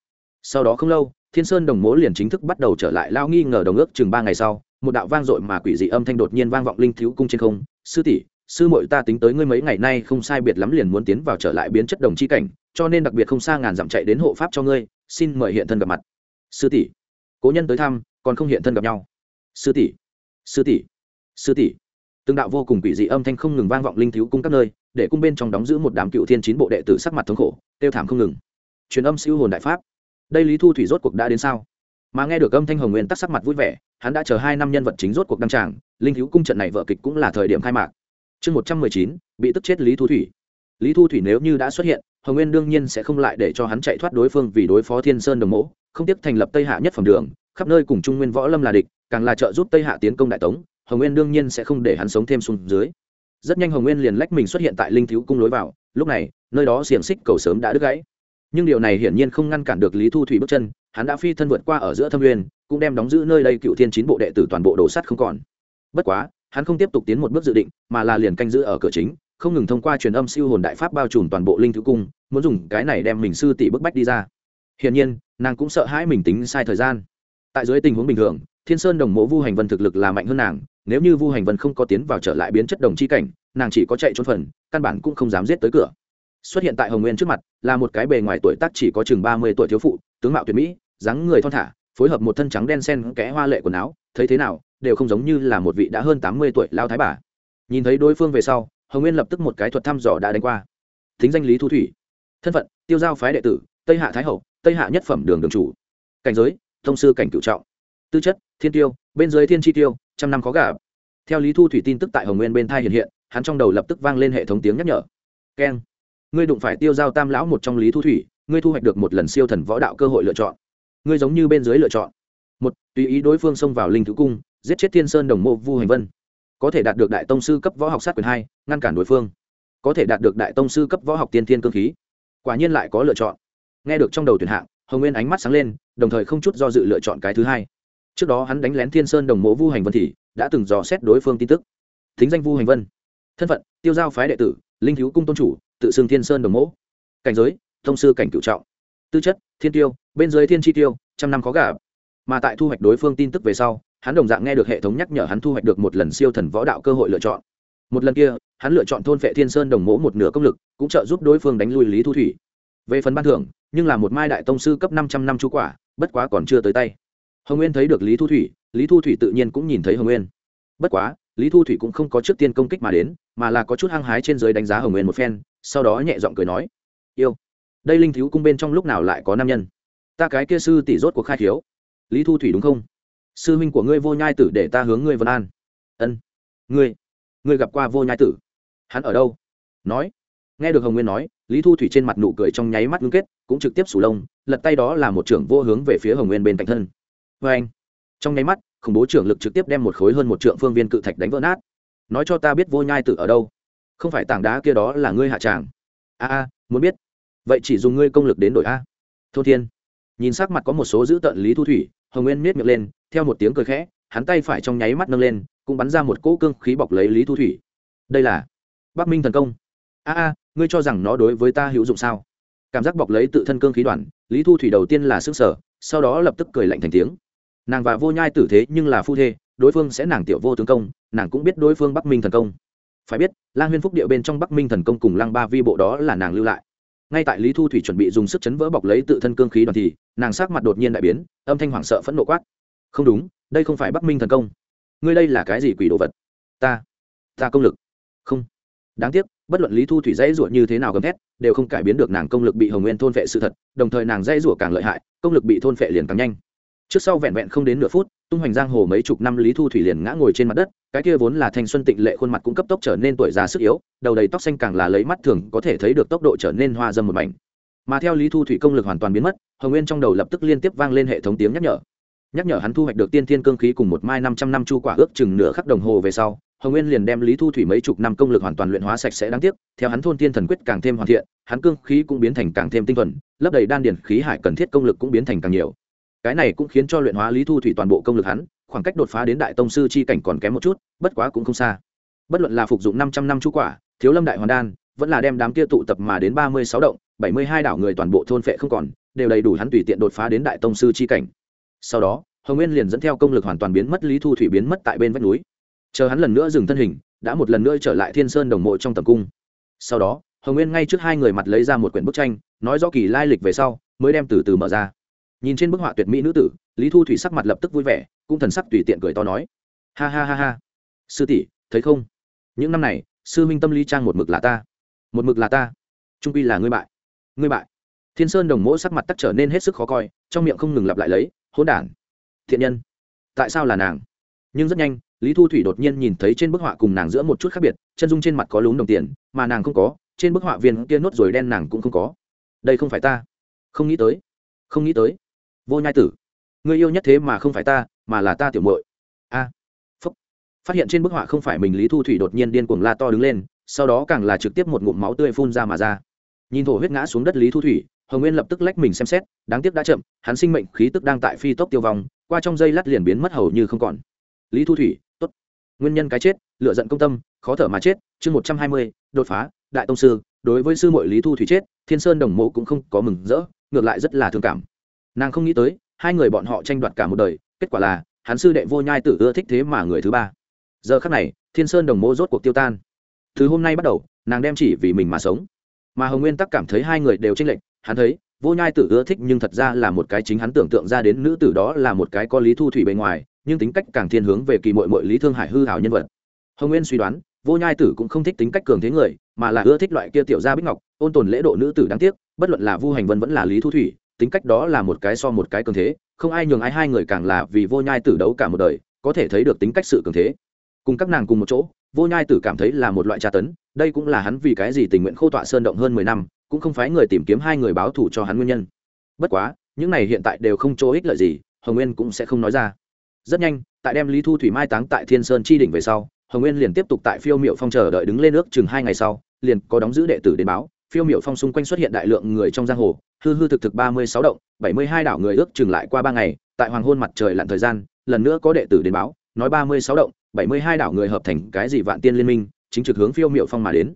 Sau đó không lâu, thiên sơn đồng mố liền chính thức bắt đầu trở lại lao nghi ngờ đồng ước chừng ba ngày sau, một đạo vang dội mà quỷ dị âm thanh đột nhiên vang vọng linh thiếu cung trên không. Sư tỷ, sư muội ta tính tới ngươi mấy ngày nay không sai biệt lắm liền muốn tiến vào trở lại biến chất đồng chi cảnh, cho nên đặc biệt không xa ngàn dặm chạy đến hộ pháp cho ngươi, xin mời hiện thân gặp mặt. Sư tỷ. Cố nhân tới thăm, còn không hiện thân gặp nhau. Sư tỷ. Sư tỷ sư tỷ. Từng đạo vô cùng quỷ dị âm thanh không ngừng vang vọng linh thiếu cung các nơi, để cung bên trong đóng giữ một đám cựu thiên chín bộ đệ tử sắc mặt thống khổ tiêu thảm không ngừng. Truyền âm siêu hồn đại pháp. Đây lý thu thủy rốt cuộc đã đến sao? Mà nghe được âm thanh hồng nguyên tắc sắc mặt vui vẻ, hắn đã chờ hai năm nhân vật chính rốt cuộc đăng tràng, linh thiếu cung trận này vợ kịch cũng là thời điểm khai mạc. Chương một trăm mười chín, bị tức chết lý thu thủy. Lý thu thủy nếu như đã xuất hiện, hồng nguyên đương nhiên sẽ không lại để cho hắn chạy thoát đối phương vì đối phó thiên sơn đồng mẫu không tiếp thành lập tây hạ nhất phẩm đường, khắp nơi cùng trung nguyên võ lâm là địch, càng là trợ giúp tây hạ tiến công đại tống hồng nguyên đương nhiên sẽ không để hắn sống thêm xuống dưới. Rất nhanh hồng nguyên liền lách mình xuất hiện tại linh thiếu cung lối vào, lúc này, nơi đó xiềng xích cầu sớm đã đứt gãy. Nhưng điều này hiển nhiên không ngăn cản được lý thu thủy bước chân, hắn đã phi thân vượt qua ở giữa thâm nguyên, cũng đem đóng giữ nơi đây cựu thiên chín bộ đệ tử toàn bộ đồ sắt không còn. Bất quá, hắn không tiếp tục tiến một bước dự định, mà là liền canh giữ ở cửa chính, không ngừng thông qua truyền âm siêu hồn đại pháp bao trùm toàn bộ linh thứ cung, muốn dùng cái này đem mình sư tỷ bức bách đi ra. Hiển nhiên, nàng cũng sợ hãi mình tính sai thời gian. Tại dưới tình huống bình thường thiên sơn đồng mộ vu hành vân thực lực là mạnh hơn nàng, nếu như vu hành vân không có tiến vào trở lại biến chất đồng chi cảnh, nàng chỉ có chạy trốn phần, căn bản cũng không dám giết tới cửa. Xuất hiện tại hồng nguyên trước mặt, là một cái bề ngoài tuổi tác chỉ có chừng ba mươi tuổi thiếu phụ, tướng mạo tuyệt mỹ, dáng người thon thả, phối hợp một thân trắng đen sen kẽ hoa lệ quần áo, thấy thế nào, đều không giống như là một vị đã hơn tám mươi tuổi lao thái bà. Nhìn thấy đối phương về sau, hồng nguyên lập tức một cái thuật thăm dò đã đánh qua. Thính danh lý thu thủy. Thân phận, tiêu giao phái đệ tử, tây hạ thái hậu, tây hạ nhất phẩm đường đường chủ. Cảnh giới, thông sư cảnh cựu trọng tư chất, thiên tiêu, bên dưới thiên chi tiêu, trăm năm khó gà theo lý thu thủy tin tức tại hồng nguyên bên thai hiện hiện, hắn trong đầu lập tức vang lên hệ thống tiếng nhắc nhở. Keng. Ngươi đụng phải tiêu giao tam lão một trong lý thu thủy, ngươi thu hoạch được một lần siêu thần võ đạo cơ hội lựa chọn. Ngươi giống như bên dưới lựa chọn. Một, tùy ý đối phương xông vào linh thứ cung, giết chết thiên sơn đồng mộ vu hành vân. Có thể đạt được đại tông sư cấp võ học sát quyền hai, ngăn cản đối phương. Có thể đạt được đại tông sư cấp võ học tiên thiên cơ khí. Quả nhiên lại có lựa chọn. Nghe được trong đầu tuyển hạng, hồng nguyên ánh mắt sáng lên, đồng thời không chút do dự lựa chọn cái thứ hai trước đó hắn đánh lén thiên sơn đồng mộ vu hành vân thì đã từng dò xét đối phương tin tức thính danh vu hành vân thân phận tiêu giao phái đệ tử linh thiếu cung tôn chủ tự xưng thiên sơn đồng mộ cảnh giới thông sư cảnh cựu trọng tư chất thiên tiêu bên dưới thiên chi tiêu trăm năm khó gà mà tại thu hoạch đối phương tin tức về sau hắn đồng dạng nghe được hệ thống nhắc nhở hắn thu hoạch được một lần siêu thần võ đạo cơ hội lựa chọn một lần kia hắn lựa chọn thôn vệ thiên sơn đồng mỗ một nửa công lực cũng trợ giúp đối phương đánh lui lý thu thủy về phần ban thưởng nhưng là một mai đại tông sư cấp năm trăm năm chú quả bất quá còn chưa tới tay hồng nguyên thấy được lý thu thủy, lý thu thủy tự nhiên cũng nhìn thấy hồng nguyên. Bất quá, lý thu thủy cũng không có trước tiên công kích mà đến, mà là có chút hăng hái trên giới đánh giá hồng nguyên một phen, sau đó nhẹ giọng cười nói, yêu, đây linh thiếu cung bên trong lúc nào lại có nam nhân? Ta cái kia sư tỷ rốt cuộc khai thiếu. Lý thu thủy đúng không? Sư huynh của ngươi vô nhai tử để ta hướng ngươi vân an. Ân, ngươi ngươi gặp qua vô nhai tử? Hắn ở đâu? Nói. Nghe được hồng nguyên nói, lý thu thủy trên mặt nụ cười trong nháy mắt ngưng kết, cũng trực tiếp sủ lông, lật tay đó là một trưởng vô hướng về phía hồng nguyên bên cạnh thân vê anh. Trong nháy mắt, khủng bố trưởng lực trực tiếp đem một khối hơn một trượng phương viên cự thạch đánh vỡ nát. Nói cho ta biết vô nhai tử ở đâu? Không phải tảng đá kia đó là ngươi hạ tràng. A a, muốn biết. Vậy chỉ dùng ngươi công lực đến đổi a. Thô thiên. Nhìn sắc mặt có một số giữ tận lý thu thủy, hồng nguyên miết miệng lên, theo một tiếng cười khẽ, hắn tay phải trong nháy mắt nâng lên, cũng bắn ra một cỗ cương khí bọc lấy lý thu thủy. Đây là bắc minh thần công. A a, ngươi cho rằng nó đối với ta hữu dụng sao? Cảm giác bọc lấy tự thân cương khí đoàn, lý thu thủy đầu tiên là sức sở sau đó lập tức cười lạnh thành tiếng nàng và vô nhai tử thế nhưng là phu thê, đối phương sẽ nàng tiểu vô tướng công, nàng cũng biết đối phương bắc minh thần công. Phải biết, lang huyên phúc điệu bên trong bắc minh thần công cùng lang ba vi bộ đó là nàng lưu lại. Ngay tại lý thu thủy chuẩn bị dùng sức chấn vỡ bọc lấy tự thân cương khí đoàn thì, nàng sắc mặt đột nhiên đại biến, âm thanh hoảng sợ phẫn nộ quát. Không đúng, đây không phải bắc minh thần công. Ngươi đây là cái gì quỷ đồ vật? Ta ta công lực. Không. Đáng tiếc, bất luận lý thu thủy dãy ruột như thế nào gầm thét, đều không cải biến được nàng công lực bị hồng nguyên thôn vệ sự thật, đồng thời nàng dãy ruột càng lợi hại, công lực bị thôn vệ liền càng nhanh trước sau vẹn vẹn không đến nửa phút, tung hoành giang hồ mấy chục năm lý thu thủy liền ngã ngồi trên mặt đất, cái kia vốn là thanh xuân tịnh lệ khuôn mặt cũng cấp tốc trở nên tuổi già sức yếu, đầu đầy tóc xanh càng là lấy mắt thường có thể thấy được tốc độ trở nên hoa dâm một mảnh. Mà theo lý thu thủy công lực hoàn toàn biến mất, hồng nguyên trong đầu lập tức liên tiếp vang lên hệ thống tiếng nhắc nhở. Nhắc nhở hắn thu hoạch được tiên thiên cương khí cùng một mai năm trăm năm chu quả ước chừng nửa khắc đồng hồ về sau, hồng nguyên liền đem lý thu thủy mấy chục năm công lực hoàn toàn luyện hóa sạch sẽ đáng tiếc, theo hắn thôn tiên thần quyết càng thêm hoàn thiện, hắn cương khí cũng biến thành càng thêm tinh thuần, lấp đầy đan điển khí hải cần thiết công lực cũng biến thành càng nhiều cái này cũng khiến cho luyện hóa lý thu thủy toàn bộ công lực hắn, khoảng cách đột phá đến đại tông sư chi cảnh còn kém một chút, bất quá cũng không xa. Bất luận là phục dụng năm trăm năm chu quả, thiếu lâm đại hoàn đan, vẫn là đem đám kia tụ tập mà đến ba mươi sáu động, bảy mươi hai đảo người toàn bộ thôn phệ không còn, đều đầy đủ hắn tùy tiện đột phá đến đại tông sư chi cảnh. Sau đó, hồng nguyên liền dẫn theo công lực hoàn toàn biến mất, lý thu thủy biến mất tại bên vách núi. Chờ hắn lần nữa dừng thân hình, đã một lần nữa trở lại thiên sơn đồng mộ trong tầm cung. Sau đó, hồng nguyên ngay trước hai người mặt lấy ra một quyển bức tranh, nói do kỳ lai lịch về sau, mới đem từ từ mở ra nhìn trên bức họa tuyệt mỹ nữ tử, lý thu thủy sắc mặt lập tức vui vẻ, cũng thần sắc tùy tiện cười to nói. Ha ha ha ha. Sư tỷ, thấy không? Những năm này, sư minh tâm lý trang một mực là ta. Một mực là ta. Trung quy là ngươi bại. Ngươi bại. Thiên sơn đồng mỗ sắc mặt tắc trở nên hết sức khó coi, trong miệng không ngừng lặp lại lấy, hỗn đản, thiện nhân, tại sao là nàng? Nhưng rất nhanh, lý thu thủy đột nhiên nhìn thấy trên bức họa cùng nàng giữa một chút khác biệt, chân dung trên mặt có lún đồng tiền, mà nàng không có, trên bức họa viên kia nốt rồi đen nàng cũng không có. Đây không phải ta. Không nghĩ tới. Không nghĩ tới vô nhai tử. Người yêu nhất thế mà không phải ta, mà là ta tiểu muội. A. Phúc. Phát hiện trên bức họa không phải mình, lý thu thủy đột nhiên điên cuồng la to đứng lên, sau đó càng là trực tiếp một ngụm máu tươi phun ra mà ra. Nhìn thổ huyết ngã xuống đất lý thu thủy, hồng nguyên lập tức lách mình xem xét, đáng tiếc đã chậm, hắn sinh mệnh khí tức đang tại phi tốc tiêu vong, qua trong dây lát liền biến mất hầu như không còn. Lý thu thủy, tốt. Nguyên nhân cái chết lựa giận công tâm, khó thở mà chết, chương một trăm hai mươi, đột phá, đại tông sư, đối với sư mội lý thu thủy chết, thiên sơn đồng mộ cũng không có mừng rỡ, ngược lại rất là thương cảm nàng không nghĩ tới, hai người bọn họ tranh đoạt cả một đời, kết quả là, hắn sư đệ vô nhai tử ưa thích thế mà người thứ ba. Giờ khắc này, thiên sơn đồng mô rốt cuộc tiêu tan. Từ hôm nay bắt đầu, nàng đem chỉ vì mình mà sống. Mà hồng nguyên tắc cảm thấy hai người đều tranh lệch, hắn thấy, vô nhai tử ưa thích nhưng thật ra là một cái chính hắn tưởng tượng ra đến nữ tử đó là một cái có lý thu thủy bề ngoài, nhưng tính cách càng thiên hướng về kỳ mội mội lý thương hải hư hảo nhân vật. Hồng nguyên suy đoán, vô nhai tử cũng không thích tính cách cường thế người, mà là ưa thích loại kia tiểu gia bích ngọc, ôn tồn lễ độ nữ tử đáng tiếc, bất luận là vu hành vân vẫn là lý thu thủy tính cách đó là một cái so một cái cường thế, không ai nhường ai hai người càng là vì vô nhai tử đấu cả một đời, có thể thấy được tính cách sự cường thế. Cùng các nàng cùng một chỗ, vô nhai tử cảm thấy là một loại tra tấn, đây cũng là hắn vì cái gì tình nguyện khô tọa sơn động hơn mười năm, cũng không phải người tìm kiếm hai người báo thù cho hắn nguyên nhân. Bất quá, những này hiện tại đều không chỗ ích lợi gì, hồng nguyên cũng sẽ không nói ra. Rất nhanh, tại đem lý thu thủy mai táng tại thiên sơn chi đỉnh về sau, hồng nguyên liền tiếp tục tại phiêu miệu phong chờ đợi đứng lên nước chừng hai ngày sau, liền có đóng giữ đệ tử đến báo phiêu miệu phong xung quanh xuất hiện đại lượng người trong giang hồ, hư hư thực thực ba mươi sáu động, bảy mươi hai đảo người ước chừng lại qua ba ngày, tại hoàng hôn mặt trời lặn thời gian, lần nữa có đệ tử đến báo, nói ba mươi sáu động, bảy mươi hai đảo người hợp thành cái gì vạn tiên liên minh, chính trực hướng phiêu miệu phong mà đến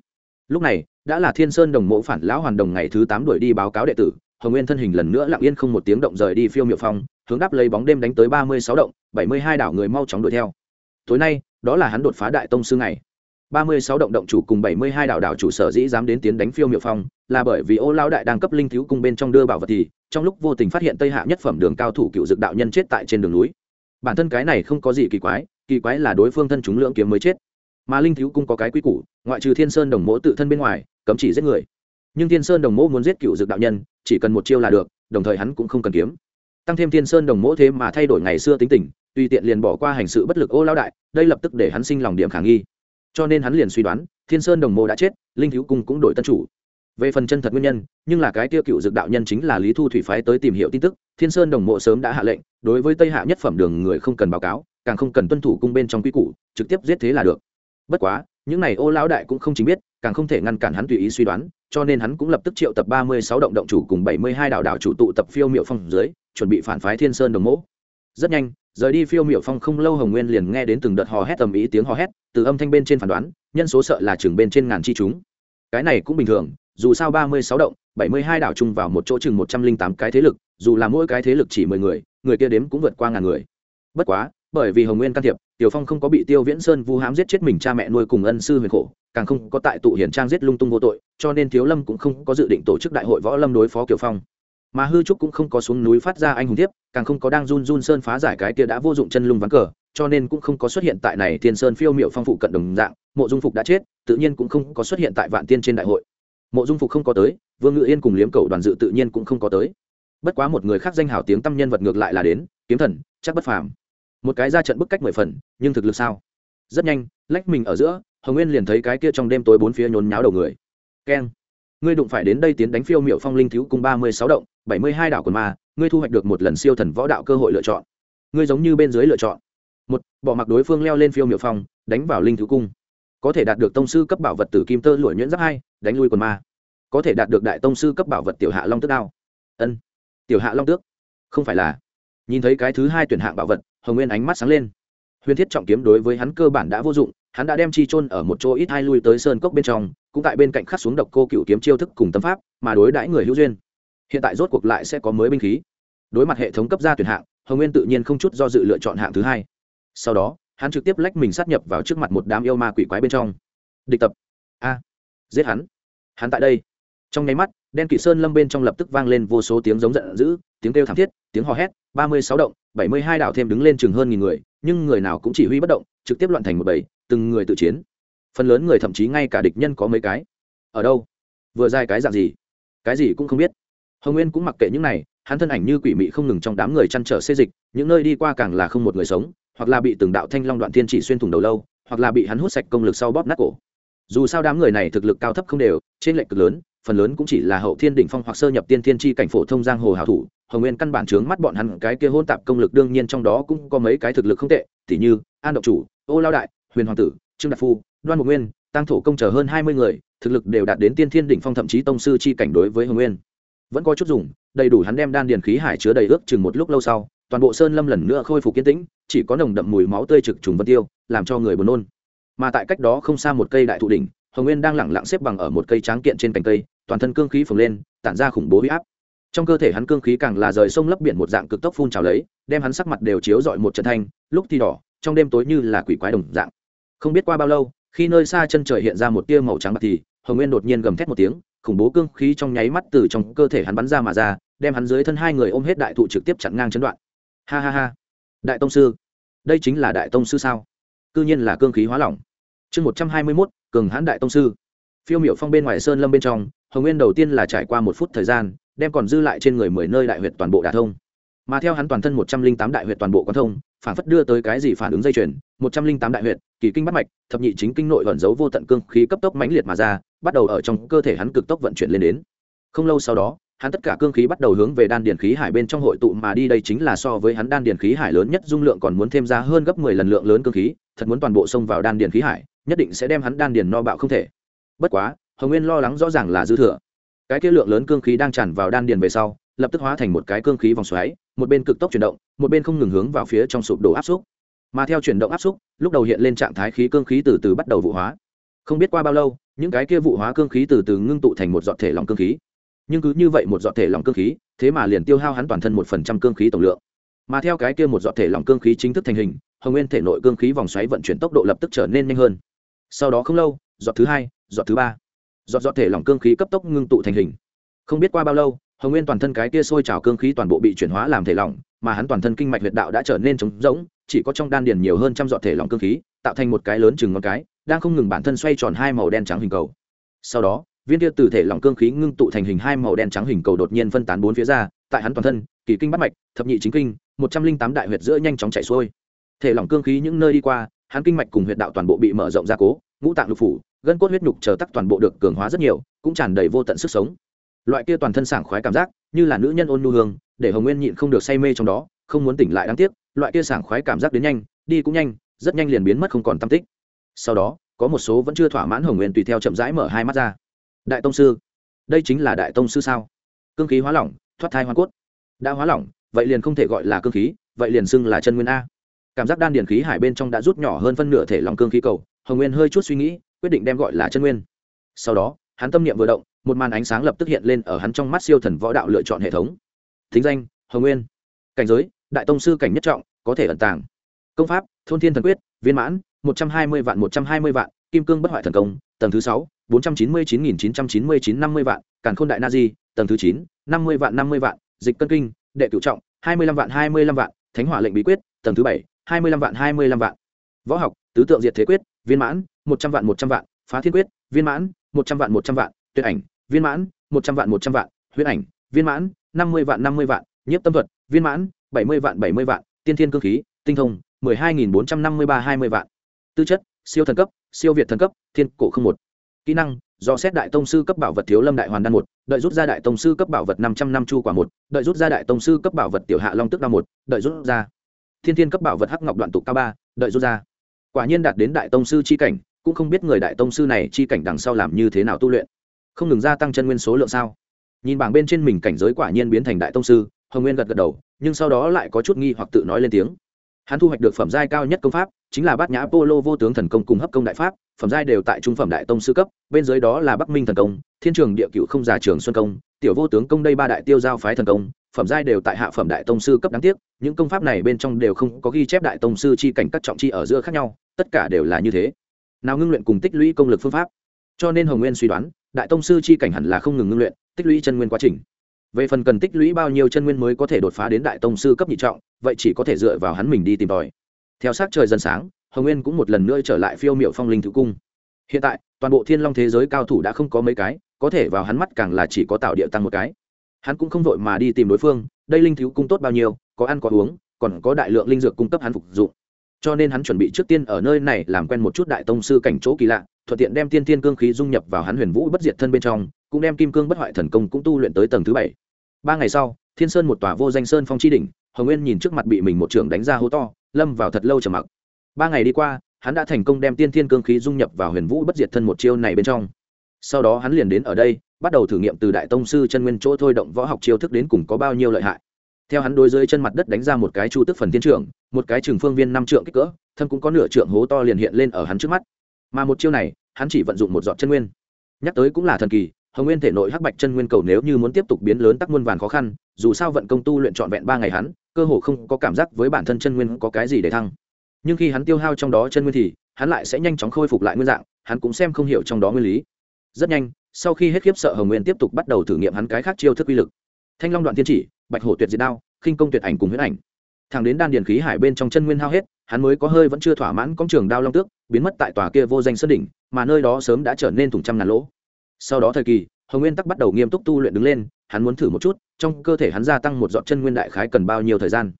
lúc này, đã là thiên sơn đồng mộ phản lão hoàn đồng ngày thứ tám đuổi đi báo cáo đệ tử, hồng nguyên thân hình lần nữa lặng yên không một tiếng động rời đi phiêu miệu phong, hướng đáp lấy bóng đêm đánh tới ba mươi sáu động, bảy mươi hai đảo người mau chóng đuổi theo tối nay, đó là hắn đột phá đại tông sư này ba mươi sáu động động chủ cùng bảy mươi hai đảo đảo chủ sở dĩ dám đến tiến đánh phiêu miệu phong, là bởi vì ô lao đại đang cấp linh thiếu cung bên trong đưa bảo vật thì, trong lúc vô tình phát hiện tây hạ nhất phẩm đường cao thủ cựu dực đạo nhân chết tại trên đường núi. Bản thân cái này không có gì kỳ quái kỳ quái là đối phương thân chúng lưỡng kiếm mới chết. Mà linh thiếu cung có cái quy củ, ngoại trừ thiên sơn đồng mỗ tự thân bên ngoài, cấm chỉ giết người. Nhưng thiên sơn đồng mỗ muốn giết cựu dực đạo nhân, chỉ cần một chiêu là được, đồng thời hắn cũng không cần kiếm. Tăng thêm thiên sơn đồng mỗ thế mà thay đổi ngày xưa tính tình, tùy tiện liền bỏ qua hành sự bất lực ô lao đại, đây lập tức để hắn sinh lòng điểm khả nghi cho nên hắn liền suy đoán, thiên sơn đồng mộ đã chết, linh thiếu cung cũng đổi tân chủ. Về phần chân thật nguyên nhân, nhưng là cái tiêu cựu dực đạo nhân chính là lý thu thủy phái tới tìm hiểu tin tức, thiên sơn đồng mộ sớm đã hạ lệnh, đối với tây hạ nhất phẩm đường người không cần báo cáo, càng không cần tuân thủ cung bên trong quy củ, trực tiếp giết thế là được. Bất quá, những này ô lão đại cũng không chính biết, càng không thể ngăn cản hắn tùy ý suy đoán, cho nên hắn cũng lập tức triệu tập ba mươi sáu động động chủ cùng bảy mươi hai đạo đạo chủ tụ tập phiêu miệu phong dưới, chuẩn bị phản phái thiên sơn đồng mộ. Rất nhanh rời đi phiêu miểu phong không lâu hồng nguyên liền nghe đến từng đợt hò hét tầm ý tiếng hò hét, từ âm thanh bên trên phán đoán, nhân số sợ là chừng bên trên ngàn chi chúng. Cái này cũng bình thường, dù sao ba mươi sáu động, bảy mươi hai đảo chung vào một chỗ chừng một trăm linh tám cái thế lực, dù là mỗi cái thế lực chỉ mười người người kia đếm cũng vượt qua ngàn người. Bất quá, bởi vì hồng nguyên can thiệp, tiểu phong không có bị tiêu viễn sơn vu hãm giết chết mình cha mẹ nuôi cùng ân sư huyền khổ, càng không có tại tụ hiển trang giết lung tung vô tội, cho nên thiếu lâm cũng không có dự định tổ chức đại hội võ lâm đối phó kiều phong mà hư trúc cũng không có xuống núi phát ra anh hùng tiếp, càng không có đang run run sơn phá giải cái kia đã vô dụng chân lung ván cờ, cho nên cũng không có xuất hiện tại này thiên sơn phiêu miệu phong phụ cận đồng dạng, mộ dung phục đã chết, tự nhiên cũng không có xuất hiện tại vạn tiên trên đại hội. Mộ dung phục không có tới, vương ngự yên cùng liếm cầu đoàn dự tự nhiên cũng không có tới. Bất quá một người khác danh hào tiếng tâm nhân vật ngược lại là đến, kiếm thần, chắc bất phàm. Một cái ra trận bức cách mười phần, nhưng thực lực sao? Rất nhanh, lách mình ở giữa, hồng nguyên liền thấy cái kia trong đêm tối bốn phía nhốn nháo đầu người. Keng, ngươi đụng phải đến đây tiến đánh phiêu miệu phong linh thiếu cung ba mươi sáu động bảy mươi hai đảo quần ma, ngươi thu hoạch được một lần siêu thần võ đạo cơ hội lựa chọn. Ngươi giống như bên dưới lựa chọn. Một, bỏ mặc đối phương leo lên phiêu miệu phong, đánh vào linh thứ cung. Có thể đạt được tông sư cấp bảo vật tử kim tơ lụa nhuyễn giáp hai, đánh lui quần ma. Có thể đạt được đại tông sư cấp bảo vật tiểu hạ long tước đao. Ân, tiểu hạ long tước. Không phải là. Nhìn thấy cái thứ hai tuyển hạng bảo vật, hồng nguyên ánh mắt sáng lên. Huyền thiết trọng kiếm đối với hắn cơ bản đã vô dụng, hắn đã đem chi chôn ở một chỗ ít hai lui tới sơn cốc bên trong, cũng tại bên cạnh khắc xuống độc cô cựu kiếm chiêu thức cùng tâm pháp, mà đối đãi người hữu duyên hiện tại rốt cuộc lại sẽ có mới binh khí. Đối mặt hệ thống cấp gia tuyển hạng, hồng nguyên tự nhiên không chút do dự lựa chọn hạng thứ hai. Sau đó, hắn trực tiếp lách mình sát nhập vào trước mặt một đám yêu ma quỷ quái bên trong. Địch tập. A. Giết hắn. Hắn tại đây. Trong nháy mắt, đen kỵ sơn lâm bên trong lập tức vang lên vô số tiếng giống giận dữ, tiếng kêu thảm thiết, tiếng hò hét, ba mươi sáu động, bảy mươi hai đảo thêm đứng lên chừng hơn nghìn người, nhưng người nào cũng chỉ huy bất động, trực tiếp loạn thành một bầy, từng người tự chiến. Phần lớn người thậm chí ngay cả địch nhân có mấy cái. Ở đâu? Vừa dài cái dạng gì? Cái gì cũng không biết hồng nguyên cũng mặc kệ những này hắn thân ảnh như quỷ mị không ngừng trong đám người chăn trở xê dịch những nơi đi qua càng là không một người sống hoặc là bị từng đạo thanh long đoạn thiên chỉ xuyên thủng đầu lâu hoặc là bị hắn hút sạch công lực sau bóp nát cổ dù sao đám người này thực lực cao thấp không đều trên lệnh cực lớn phần lớn cũng chỉ là hậu thiên đỉnh phong hoặc sơ nhập tiên thiên tri cảnh phổ thông giang hồ hảo thủ hồng nguyên căn bản trướng mắt bọn hắn cái kia hôn tạp công lực đương nhiên trong đó cũng có mấy cái thực lực không tệ t như an độc chủ ô lao đại huyền hoàng tử trương đạt phu đoan mục nguyên tăng thổ công chờ hơn hai mươi người thực lực đều đạt đến tiên thiên đỉnh phong thậm chí tông sư chi cảnh đối với hồng nguyên vẫn có chút dùng, đầy đủ hắn đem đan điền khí hải chứa đầy ước chừng một lúc lâu sau, toàn bộ sơn lâm lần nữa khôi phục kiên tĩnh, chỉ có nồng đậm mùi máu tươi trực trùng vân tiêu, làm cho người buồn nôn. Mà tại cách đó không xa một cây đại thụ đỉnh, hồng nguyên đang lẳng lặng xếp bằng ở một cây tráng kiện trên cành cây, toàn thân cương khí phồng lên, tản ra khủng bố huy áp. Trong cơ thể hắn cương khí càng là rời sông lấp biển một dạng cực tốc phun trào lấy, đem hắn sắc mặt đều chiếu dọi một trận thanh, lúc thì đỏ, trong đêm tối như là quỷ quái đồng dạng. Không biết qua bao lâu, khi nơi xa chân trời hiện ra một tia màu trắng bạc thì, hồng nguyên đột nhiên gầm thét một tiếng khủng bố cương khí trong nháy mắt từ trong cơ thể hắn bắn ra mà ra, đem hắn dưới thân hai người ôm hết đại thụ trực tiếp chặn ngang chấn đoạn. Ha ha ha. Đại tông sư, đây chính là đại tông sư sao? Cư nhiên là cương khí hóa lỏng. Chương một trăm hai mươi mốt, cường hãn đại tông sư. Phiêu m i ệ u phong bên ngoài sơn lâm bên trong, hồng nguyên đầu tiên là trải qua một phút thời gian, đem còn dư lại trên người mười nơi đại huyệt toàn bộ đả thông. Mà theo hắn toàn thân một trăm linh tám đại huyệt toàn bộ quan thông, phản phất đưa tới cái gì phản ứng dây chuyền, một trăm linh tám đại huyệt, kỳ kinh bắt mạch, thập nhị chính kinh nội ẩn giấu vô tận cương khí cấp tốc mãnh liệt mà ra bắt đầu ở trong cơ thể hắn cực tốc vận chuyển lên đến. Không lâu sau đó, hắn tất cả cương khí bắt đầu hướng về đan điền khí hải bên trong hội tụ mà đi, đây chính là so với hắn đan điền khí hải lớn nhất, dung lượng còn muốn thêm ra hơn gấp mười lần lượng lớn cương khí, thật muốn toàn bộ xông vào đan điền khí hải, nhất định sẽ đem hắn đan điền no bạo không thể. Bất quá, hồng nguyên lo lắng rõ ràng là dư thừa. Cái kia lượng lớn cương khí đang tràn vào đan điền về sau, lập tức hóa thành một cái cương khí vòng xoáy, một bên cực tốc chuyển động, một bên không ngừng hướng vào phía trong sụp đổ áp xúc. Mà theo chuyển động áp xúc, lúc đầu hiện lên trạng thái khí cương khí từ từ bắt đầu vụ hóa. Không biết qua bao lâu những cái kia vụ hóa cương khí từ từ ngưng tụ thành một giọt thể lòng cương khí. Nhưng cứ như vậy một giọt thể lòng cương khí, thế mà liền tiêu hao hắn toàn thân một phần trăm cương khí tổng lượng. Mà theo cái kia một giọt thể lòng cương khí chính thức thành hình, hồng nguyên thể nội cương khí vòng xoáy vận chuyển tốc độ lập tức trở nên nhanh hơn. Sau đó không lâu, giọt thứ hai, giọt thứ ba. Giọt giọt thể lòng cương khí cấp tốc ngưng tụ thành hình. Không biết qua bao lâu, hồng nguyên toàn thân cái kia sôi trào cương khí toàn bộ bị chuyển hóa làm thể lỏng mà hắn toàn thân kinh mạch huyệt đạo đã trở nên trống rỗng, chỉ có trong đan điền nhiều hơn trăm giọt thể lỏng cương khí, tạo thành một cái lớn chừng ngón cái đang không ngừng bản thân xoay tròn hai màu đen trắng hình cầu. Sau đó, viên kia từ thể lỏng cương khí ngưng tụ thành hình hai màu đen trắng hình cầu đột nhiên phân tán bốn phía ra, tại hắn toàn thân, kỳ kinh bắt mạch, thập nhị chính kinh, một trăm linh tám đại huyệt giữa nhanh chóng chạy xuôi. Thể lỏng cương khí những nơi đi qua, hắn kinh mạch cùng huyệt đạo toàn bộ bị mở rộng ra cố, ngũ tạng lục phủ, gân cốt huyết nhục chờ tắc toàn bộ được cường hóa rất nhiều, cũng tràn đầy vô tận sức sống. Loại kia toàn thân sảng khoái cảm giác, như là nữ nhân ôn nu hương, để hồng nguyên nhịn không được say mê trong đó, không muốn tỉnh lại đáng tiếc, loại kia sảng khoái cảm giác đến nhanh, đi cũng nhanh, rất nhanh liền biến mất không còn tâm tích sau đó, có một số vẫn chưa thỏa mãn hồng nguyên tùy theo chậm rãi mở hai mắt ra. Đại tông sư, đây chính là đại tông sư sao? Cương khí hóa lỏng, thoát thai hoa cốt. Đã hóa lỏng, vậy liền không thể gọi là cương khí, vậy liền xưng là chân nguyên a. Cảm giác đan điền khí hải bên trong đã rút nhỏ hơn phân nửa thể lòng cương khí cầu, hồng nguyên hơi chút suy nghĩ, quyết định đem gọi là chân nguyên. Sau đó, hắn tâm niệm vừa động, một màn ánh sáng lập tức hiện lên ở hắn trong mắt siêu thần võ đạo lựa chọn hệ thống. Thính danh, hồng nguyên. Cảnh giới, đại tông sư cảnh nhất trọng, có thể ẩn tàng. Công pháp, thôn thiên thần quyết, viên mãn một trăm hai mươi vạn, một trăm hai mươi vạn, kim cương bất hoại thần công, tầng thứ sáu, bốn trăm chín mươi chín nghìn chín trăm chín mươi chín năm mươi vạn, càn khôn đại na di, tầng thứ chín, năm mươi vạn, năm mươi vạn, dịch cân kinh, đệ cửu trọng, hai mươi lăm vạn, hai mươi lăm vạn, thánh hỏa lệnh bí quyết, tầng thứ bảy, hai mươi lăm vạn, hai mươi lăm vạn. Võ học, tứ tượng diệt thế quyết, viên mãn, một trăm vạn, một trăm vạn, phá thiên quyết, viên mãn, một trăm vạn, một trăm vạn, tuyệt ảnh, viên mãn, một trăm vạn, một trăm vạn huyết ảnh, viên mãn, năm mươi vạn, năm mươi vạn, nhiếp tâm thuật, viên mãn, bảy mươi vạn, bảy mươi vạn, tiên thiên cơ khí, tinh thông, mười hai nghìn bốn trăm năm mươi ba, hai mươi vạn tư chất, siêu thần cấp, siêu việt thần cấp, thiên cổ không một. Kỹ năng, do xét đại tông sư cấp bảo vật thiếu lâm đại hoàn đan một, đợi rút ra đại tông sư cấp bảo vật năm trăm năm chu quả một, đợi rút ra đại tông sư cấp bảo vật tiểu hạ long tức đa một, đợi rút ra. Thiên thiên cấp bảo vật hắc ngọc đoạn tục cao ba, đợi rút ra. Quả nhiên đạt đến đại tông sư chi cảnh, cũng không biết người đại tông sư này chi cảnh đằng sau làm như thế nào tu luyện. Không ngừng gia tăng chân nguyên số lượng sao? Nhìn bảng bên trên mình cảnh giới quả nhiên biến thành đại tông sư, hồng nguyên gật gật đầu, nhưng sau đó lại có chút nghi hoặc tự nói lên tiếng hắn thu hoạch được phẩm giai cao nhất công pháp, chính là bát nhã polo vô tướng thần công cùng hấp công đại pháp, phẩm giai đều tại trung phẩm đại tông sư cấp, bên dưới đó là bắc minh thần công, thiên trường địa cựu không giả trường xuân công, tiểu vô tướng công đây ba đại tiêu giao phái thần công, phẩm giai đều tại hạ phẩm đại tông sư cấp đáng tiếc, những công pháp này bên trong đều không có ghi chép đại tông sư chi cảnh các trọng chi ở giữa khác nhau, tất cả đều là như thế. Nào ngưng luyện cùng tích lũy công lực phương pháp. Cho nên hồng nguyên suy đoán, đại tông sư chi cảnh hẳn là không ngừng ngưng luyện, tích lũy chân nguyên quá trình về phần cần tích lũy bao nhiêu chân nguyên mới có thể đột phá đến đại tông sư cấp nhị trọng, vậy chỉ có thể dựa vào hắn mình đi tìm tòi. Theo sát trời dần sáng, hồng nguyên cũng một lần nữa trở lại phiêu m i ệ u phong linh thứ cung. Hiện tại, toàn bộ thiên long thế giới cao thủ đã không có mấy cái, có thể vào hắn mắt càng là chỉ có tạo địa tăng một cái. Hắn cũng không vội mà đi tìm đối phương, đây linh thiếu cung tốt bao nhiêu, có ăn có uống, còn có đại lượng linh dược cung cấp hắn phục dụng. Cho nên hắn chuẩn bị trước tiên ở nơi này làm quen một chút đại tông sư cảnh chỗ kỳ lạ, thuận tiện đem tiên tiên cương khí dung nhập vào hắn huyền vũ bất diệt thân bên trong, cũng đem kim cương bất hoại thần công cũng tu luyện tới tầng thứ bảy ba ngày sau, thiên sơn một tòa vô danh sơn phong chi đỉnh, hồng nguyên nhìn trước mặt bị mình một trưởng đánh ra hố to, lâm vào thật lâu trầm mặc. Ba ngày đi qua, hắn đã thành công đem tiên thiên cương khí dung nhập vào huyền vũ bất diệt thân một chiêu này bên trong. Sau đó hắn liền đến ở đây, bắt đầu thử nghiệm từ đại tông sư chân nguyên chỗ thôi động võ học chiêu thức đến cùng có bao nhiêu lợi hại. Theo hắn đối dưới chân mặt đất đánh ra một cái chu tức phần thiên trưởng, một cái trường phương viên năm trượng kích cỡ, thân cũng có nửa trượng hố to liền hiện lên ở hắn trước mắt. Mà một chiêu này, hắn chỉ vận dụng một giọt chân nguyên. Nhắc tới cũng là thần kỳ hồng nguyên thể nội hắc bạch chân nguyên cầu nếu như muốn tiếp tục biến lớn tắc muôn vàn khó khăn, dù sao vận công tu luyện trọn vẹn ba ngày hắn, cơ hồ không có cảm giác với bản thân chân nguyên có cái gì để thăng. Nhưng khi hắn tiêu hao trong đó chân nguyên thì, hắn lại sẽ nhanh chóng khôi phục lại nguyên dạng, hắn cũng xem không hiểu trong đó nguyên lý. Rất nhanh, sau khi hết khiếp sợ hồng nguyên tiếp tục bắt đầu thử nghiệm hắn cái khác chiêu thức uy lực. Thanh long đoạn tiên chỉ, bạch hổ tuyệt diệt đao, khinh công tuyệt ảnh cùng huyết ảnh. Thằng đến đan điền khí hải bên trong chân nguyên hao hết, hắn mới có hơi vẫn chưa thỏa mãn công trường đao long tước, biến mất tại tòa kia vô danh sơn đỉnh, mà nơi đó sớm đã trở nên thùng trăm ngàn lỗ sau đó thời kỳ, hồng nguyên tắc bắt đầu nghiêm túc tu luyện đứng lên, hắn muốn thử một chút, trong cơ thể hắn gia tăng một dọn chân nguyên đại khái cần bao nhiêu thời gian.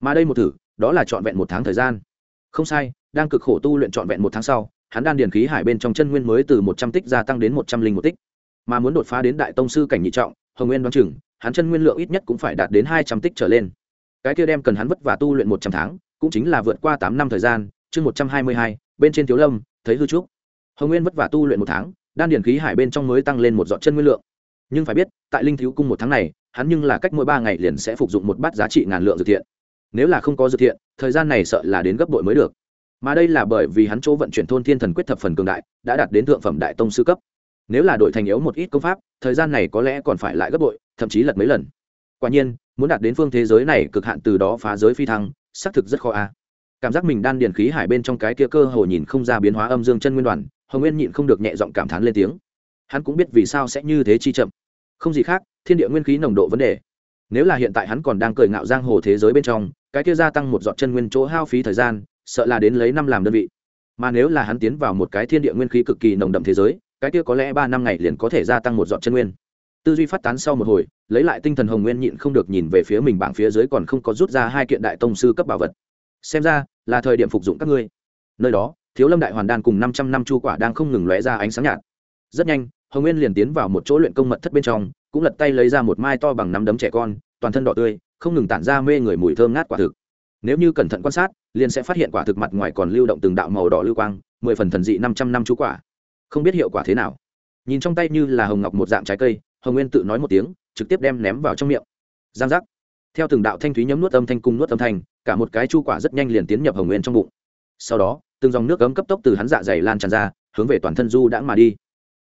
Mà đây một thử, đó là trọn vẹn một tháng thời gian. Không sai, đang cực khổ tu luyện trọn vẹn một tháng sau, hắn đan điền khí hải bên trong chân nguyên mới từ một trăm tích gia tăng đến một trăm linh một tích. Mà muốn đột phá đến đại tông sư cảnh nhị trọng, hồng nguyên đoán chừng, hắn chân nguyên lượng ít nhất cũng phải đạt đến hai trăm tích trở lên. Cái kia đem cần hắn vất vả tu luyện một trăm tháng, cũng chính là vượt qua tám năm thời gian, chương một trăm hai mươi hai, bên trên thiếu lâm, thấy hư trúc. Hồng nguyên vất vả tu luyện một tháng đan điền khí hải bên trong mới tăng lên một dọn chân nguyên lượng. Nhưng phải biết, tại linh thiếu cung một tháng này, hắn nhưng là cách mỗi ba ngày liền sẽ phục dụng một bát giá trị ngàn lượng dược thiện. Nếu là không có dược thiện, thời gian này sợ là đến gấp bội mới được. Mà đây là bởi vì hắn chỗ vận chuyển thôn thiên thần quyết thập phần cường đại, đã đạt đến thượng phẩm đại tông sư cấp. Nếu là đổi thành yếu một ít công pháp, thời gian này có lẽ còn phải lại gấp bội, thậm chí lật mấy lần. Quả nhiên, muốn đạt đến phương thế giới này cực hạn từ đó phá giới phi thăng, xác thực rất khó a. Cảm giác mình đan điền khí hải bên trong cái kia cơ hồ nhìn không ra biến hóa âm dương chân nguyên đoàn hồng nguyên nhịn không được nhẹ giọng cảm thán lên tiếng hắn cũng biết vì sao sẽ như thế chi chậm không gì khác thiên địa nguyên khí nồng độ vấn đề nếu là hiện tại hắn còn đang cười ngạo giang hồ thế giới bên trong cái kia gia tăng một giọt chân nguyên chỗ hao phí thời gian sợ là đến lấy năm làm đơn vị mà nếu là hắn tiến vào một cái thiên địa nguyên khí cực kỳ nồng đậm thế giới cái kia có lẽ ba năm ngày liền có thể gia tăng một giọt chân nguyên tư duy phát tán sau một hồi lấy lại tinh thần hồng nguyên nhịn không được nhìn về phía mình bảng phía dưới còn không có rút ra hai kiện đại tông sư cấp bảo vật xem ra là thời điểm phục dụng các ngươi nơi đó thiếu lâm đại hoàn đan cùng năm trăm năm chu quả đang không ngừng lóe ra ánh sáng nhạt. Rất nhanh, hồng nguyên liền tiến vào một chỗ luyện công mật thất bên trong, cũng lật tay lấy ra một mai to bằng nắm đấm trẻ con, toàn thân đỏ tươi, không ngừng tản ra mê người mùi thơm ngát quả thực. Nếu như cẩn thận quan sát, liền sẽ phát hiện quả thực mặt ngoài còn lưu động từng đạo màu đỏ lưu quang, mười phần thần dị năm trăm năm chú quả. Không biết hiệu quả thế nào. Nhìn trong tay như là hồng ngọc một dạng trái cây, hồng nguyên tự nói một tiếng, trực tiếp đem ném vào trong miệng. Giang giác. Theo từng đạo thanh thúy nhấm nuốt âm thanh cung nuốt âm thanh, cả một cái chu quả rất nhanh liền tiến nhập hồng nguyên trong bụng. Sau đó từng dòng nước cấm cấp tốc từ hắn dạ dày lan tràn ra, hướng về toàn thân du đã mà đi.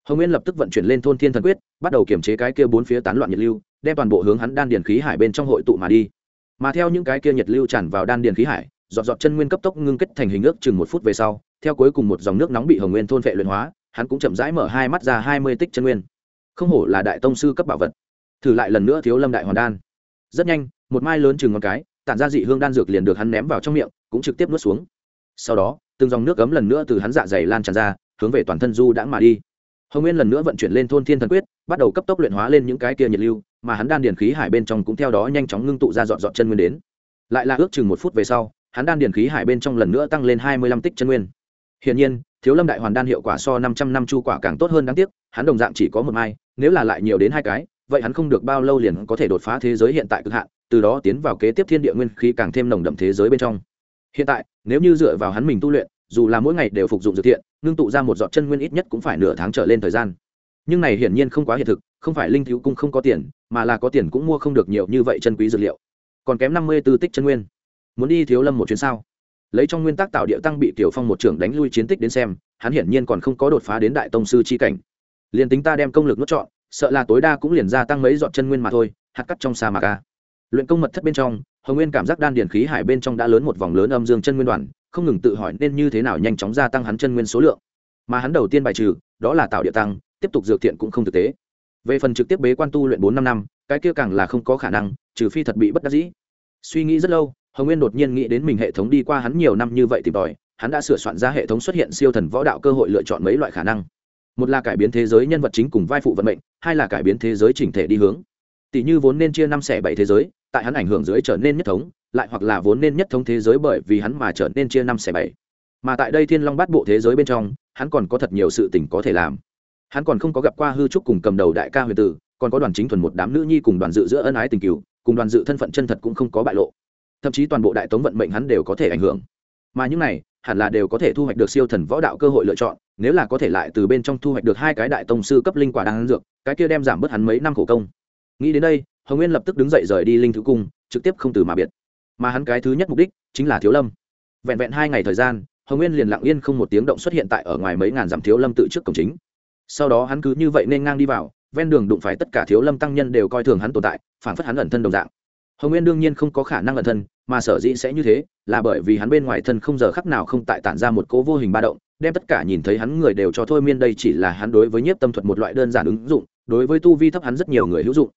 Hồng nguyên lập tức vận chuyển lên thôn thiên thần quyết, bắt đầu kiểm chế cái kia bốn phía tán loạn nhiệt lưu, đem toàn bộ hướng hắn đan điền khí hải bên trong hội tụ mà đi. Mà theo những cái kia nhiệt lưu tràn vào đan điền khí hải dọn dọn chân nguyên cấp tốc ngưng kết thành hình ước chừng một phút về sau, theo cuối cùng một dòng nước nóng bị hồng nguyên thôn vệ luyện hóa, hắn cũng chậm rãi mở hai mắt ra hai mươi tích chân nguyên. Không hổ là đại tông sư cấp bảo vật. Thử lại lần nữa thiếu lâm đại hoàn đan. Rất nhanh, một mai lớn chừng ngón cái, tản ra dị hương đan dược liền được hắn ném vào trong miệng, cũng trực tiếp nuốt xuống. Sau đó từng dòng nước cấm lần nữa từ hắn dạ dày lan tràn ra, hướng về toàn thân du đãng mà đi. Hồng nguyên lần nữa vận chuyển lên thôn thiên thần quyết, bắt đầu cấp tốc luyện hóa lên những cái kia nhiệt lưu, mà hắn đan điền khí hải bên trong cũng theo đó nhanh chóng ngưng tụ ra dọn dọn chân nguyên đến. Lại là ước chừng một phút về sau, hắn đan điền khí hải bên trong lần nữa tăng lên hai mươi lăm tích chân nguyên. Hiển nhiên, thiếu lâm đại hoàn đan hiệu quả so năm trăm năm chu quả càng tốt hơn đáng tiếc, hắn đồng dạng chỉ có một mai, nếu là lại nhiều đến hai cái, vậy hắn không được bao lâu liền có thể đột phá thế giới hiện tại cực hạn, từ đó tiến vào kế tiếp thiên địa nguyên khí càng thêm nồng đậm thế giới bên trong. Hiện tại nếu như dựa vào hắn mình tu luyện, dù là mỗi ngày đều phục dụng dược thiện, ngưng tụ ra một giọt chân nguyên ít nhất cũng phải nửa tháng trở lên thời gian. Nhưng này hiển nhiên không quá hiện thực, không phải linh thiếu cung không có tiền, mà là có tiền cũng mua không được nhiều như vậy chân quý dược liệu. Còn kém năm mươi tư tích chân nguyên. Muốn đi thiếu lâm một chuyến sao? Lấy trong nguyên tắc tạo địa tăng bị tiểu phong một trưởng đánh lui chiến tích đến xem, hắn hiển nhiên còn không có đột phá đến đại tông sư chi cảnh. Liền tính ta đem công lực nuốt chọn sợ là tối đa cũng liền gia tăng mấy dọn chân nguyên mà thôi, hạt cắt trong sa mạc a luyện công mật thất bên trong, hồng nguyên cảm giác đan điền khí hải bên trong đã lớn một vòng lớn âm dương chân nguyên đoàn, không ngừng tự hỏi nên như thế nào nhanh chóng gia tăng hắn chân nguyên số lượng. Mà hắn đầu tiên bài trừ, đó là tạo địa tăng, tiếp tục dược thiện cũng không thực tế. Về phần trực tiếp bế quan tu luyện bốn năm năm, cái kia càng là không có khả năng, trừ phi thật bị bất đắc dĩ. Suy nghĩ rất lâu, hồng nguyên đột nhiên nghĩ đến mình hệ thống đi qua hắn nhiều năm như vậy tìm tòi, hắn đã sửa soạn ra hệ thống xuất hiện siêu thần võ đạo cơ hội lựa chọn mấy loại khả năng. Một là cải biến thế giới nhân vật chính cùng vai phụ vận mệnh, hai là cải biến thế giới chỉnh thể đi hướng. Tỷ như vốn nên chia năm xẻ bảy thế giới tại hắn ảnh hưởng dưới trở nên nhất thống, lại hoặc là vốn nên nhất thống thế giới bởi vì hắn mà trở nên chia năm xẻ bảy. Mà tại đây thiên long bắt bộ thế giới bên trong, hắn còn có thật nhiều sự tình có thể làm. Hắn còn không có gặp qua hư trúc cùng cầm đầu đại ca huyền tử, còn có đoàn chính thuần một đám nữ nhi cùng đoàn dự giữa ân ái tình cựu cùng đoàn dự thân phận chân thật cũng không có bại lộ. Thậm chí toàn bộ đại tống vận mệnh hắn đều có thể ảnh hưởng. Mà những này, hẳn là đều có thể thu hoạch được siêu thần võ đạo cơ hội lựa chọn, nếu là có thể lại từ bên trong thu hoạch được hai cái đại tông sư cấp linh quả đang dược, cái kia đem giảm bớt hắn mấy năm khổ công. Nghĩ đến đây hồng nguyên lập tức đứng dậy rời đi linh thứ cung, trực tiếp không từ mà biệt. Mà hắn cái thứ nhất mục đích chính là thiếu lâm. Vẹn vẹn hai ngày thời gian, hồng nguyên liền lặng yên không một tiếng động xuất hiện tại ở ngoài mấy ngàn dặm thiếu lâm tự trước cổng chính. Sau đó hắn cứ như vậy nên ngang đi vào, ven đường đụng phải tất cả thiếu lâm tăng nhân đều coi thường hắn tồn tại phản phất hắn ẩn thân đồng dạng. Hồng nguyên đương nhiên không có khả năng ẩn thân, mà sở dĩ sẽ như thế là bởi vì hắn bên ngoài thân không giờ khắc nào không tại tản ra một cỗ vô hình ba động, đem tất cả nhìn thấy hắn người đều cho thôi miên đây chỉ là hắn đối với nhiếp tâm thuật một loại đơn giản ứng dụng, đối với tu vi thấp hắn rất nhiều người hữu dụng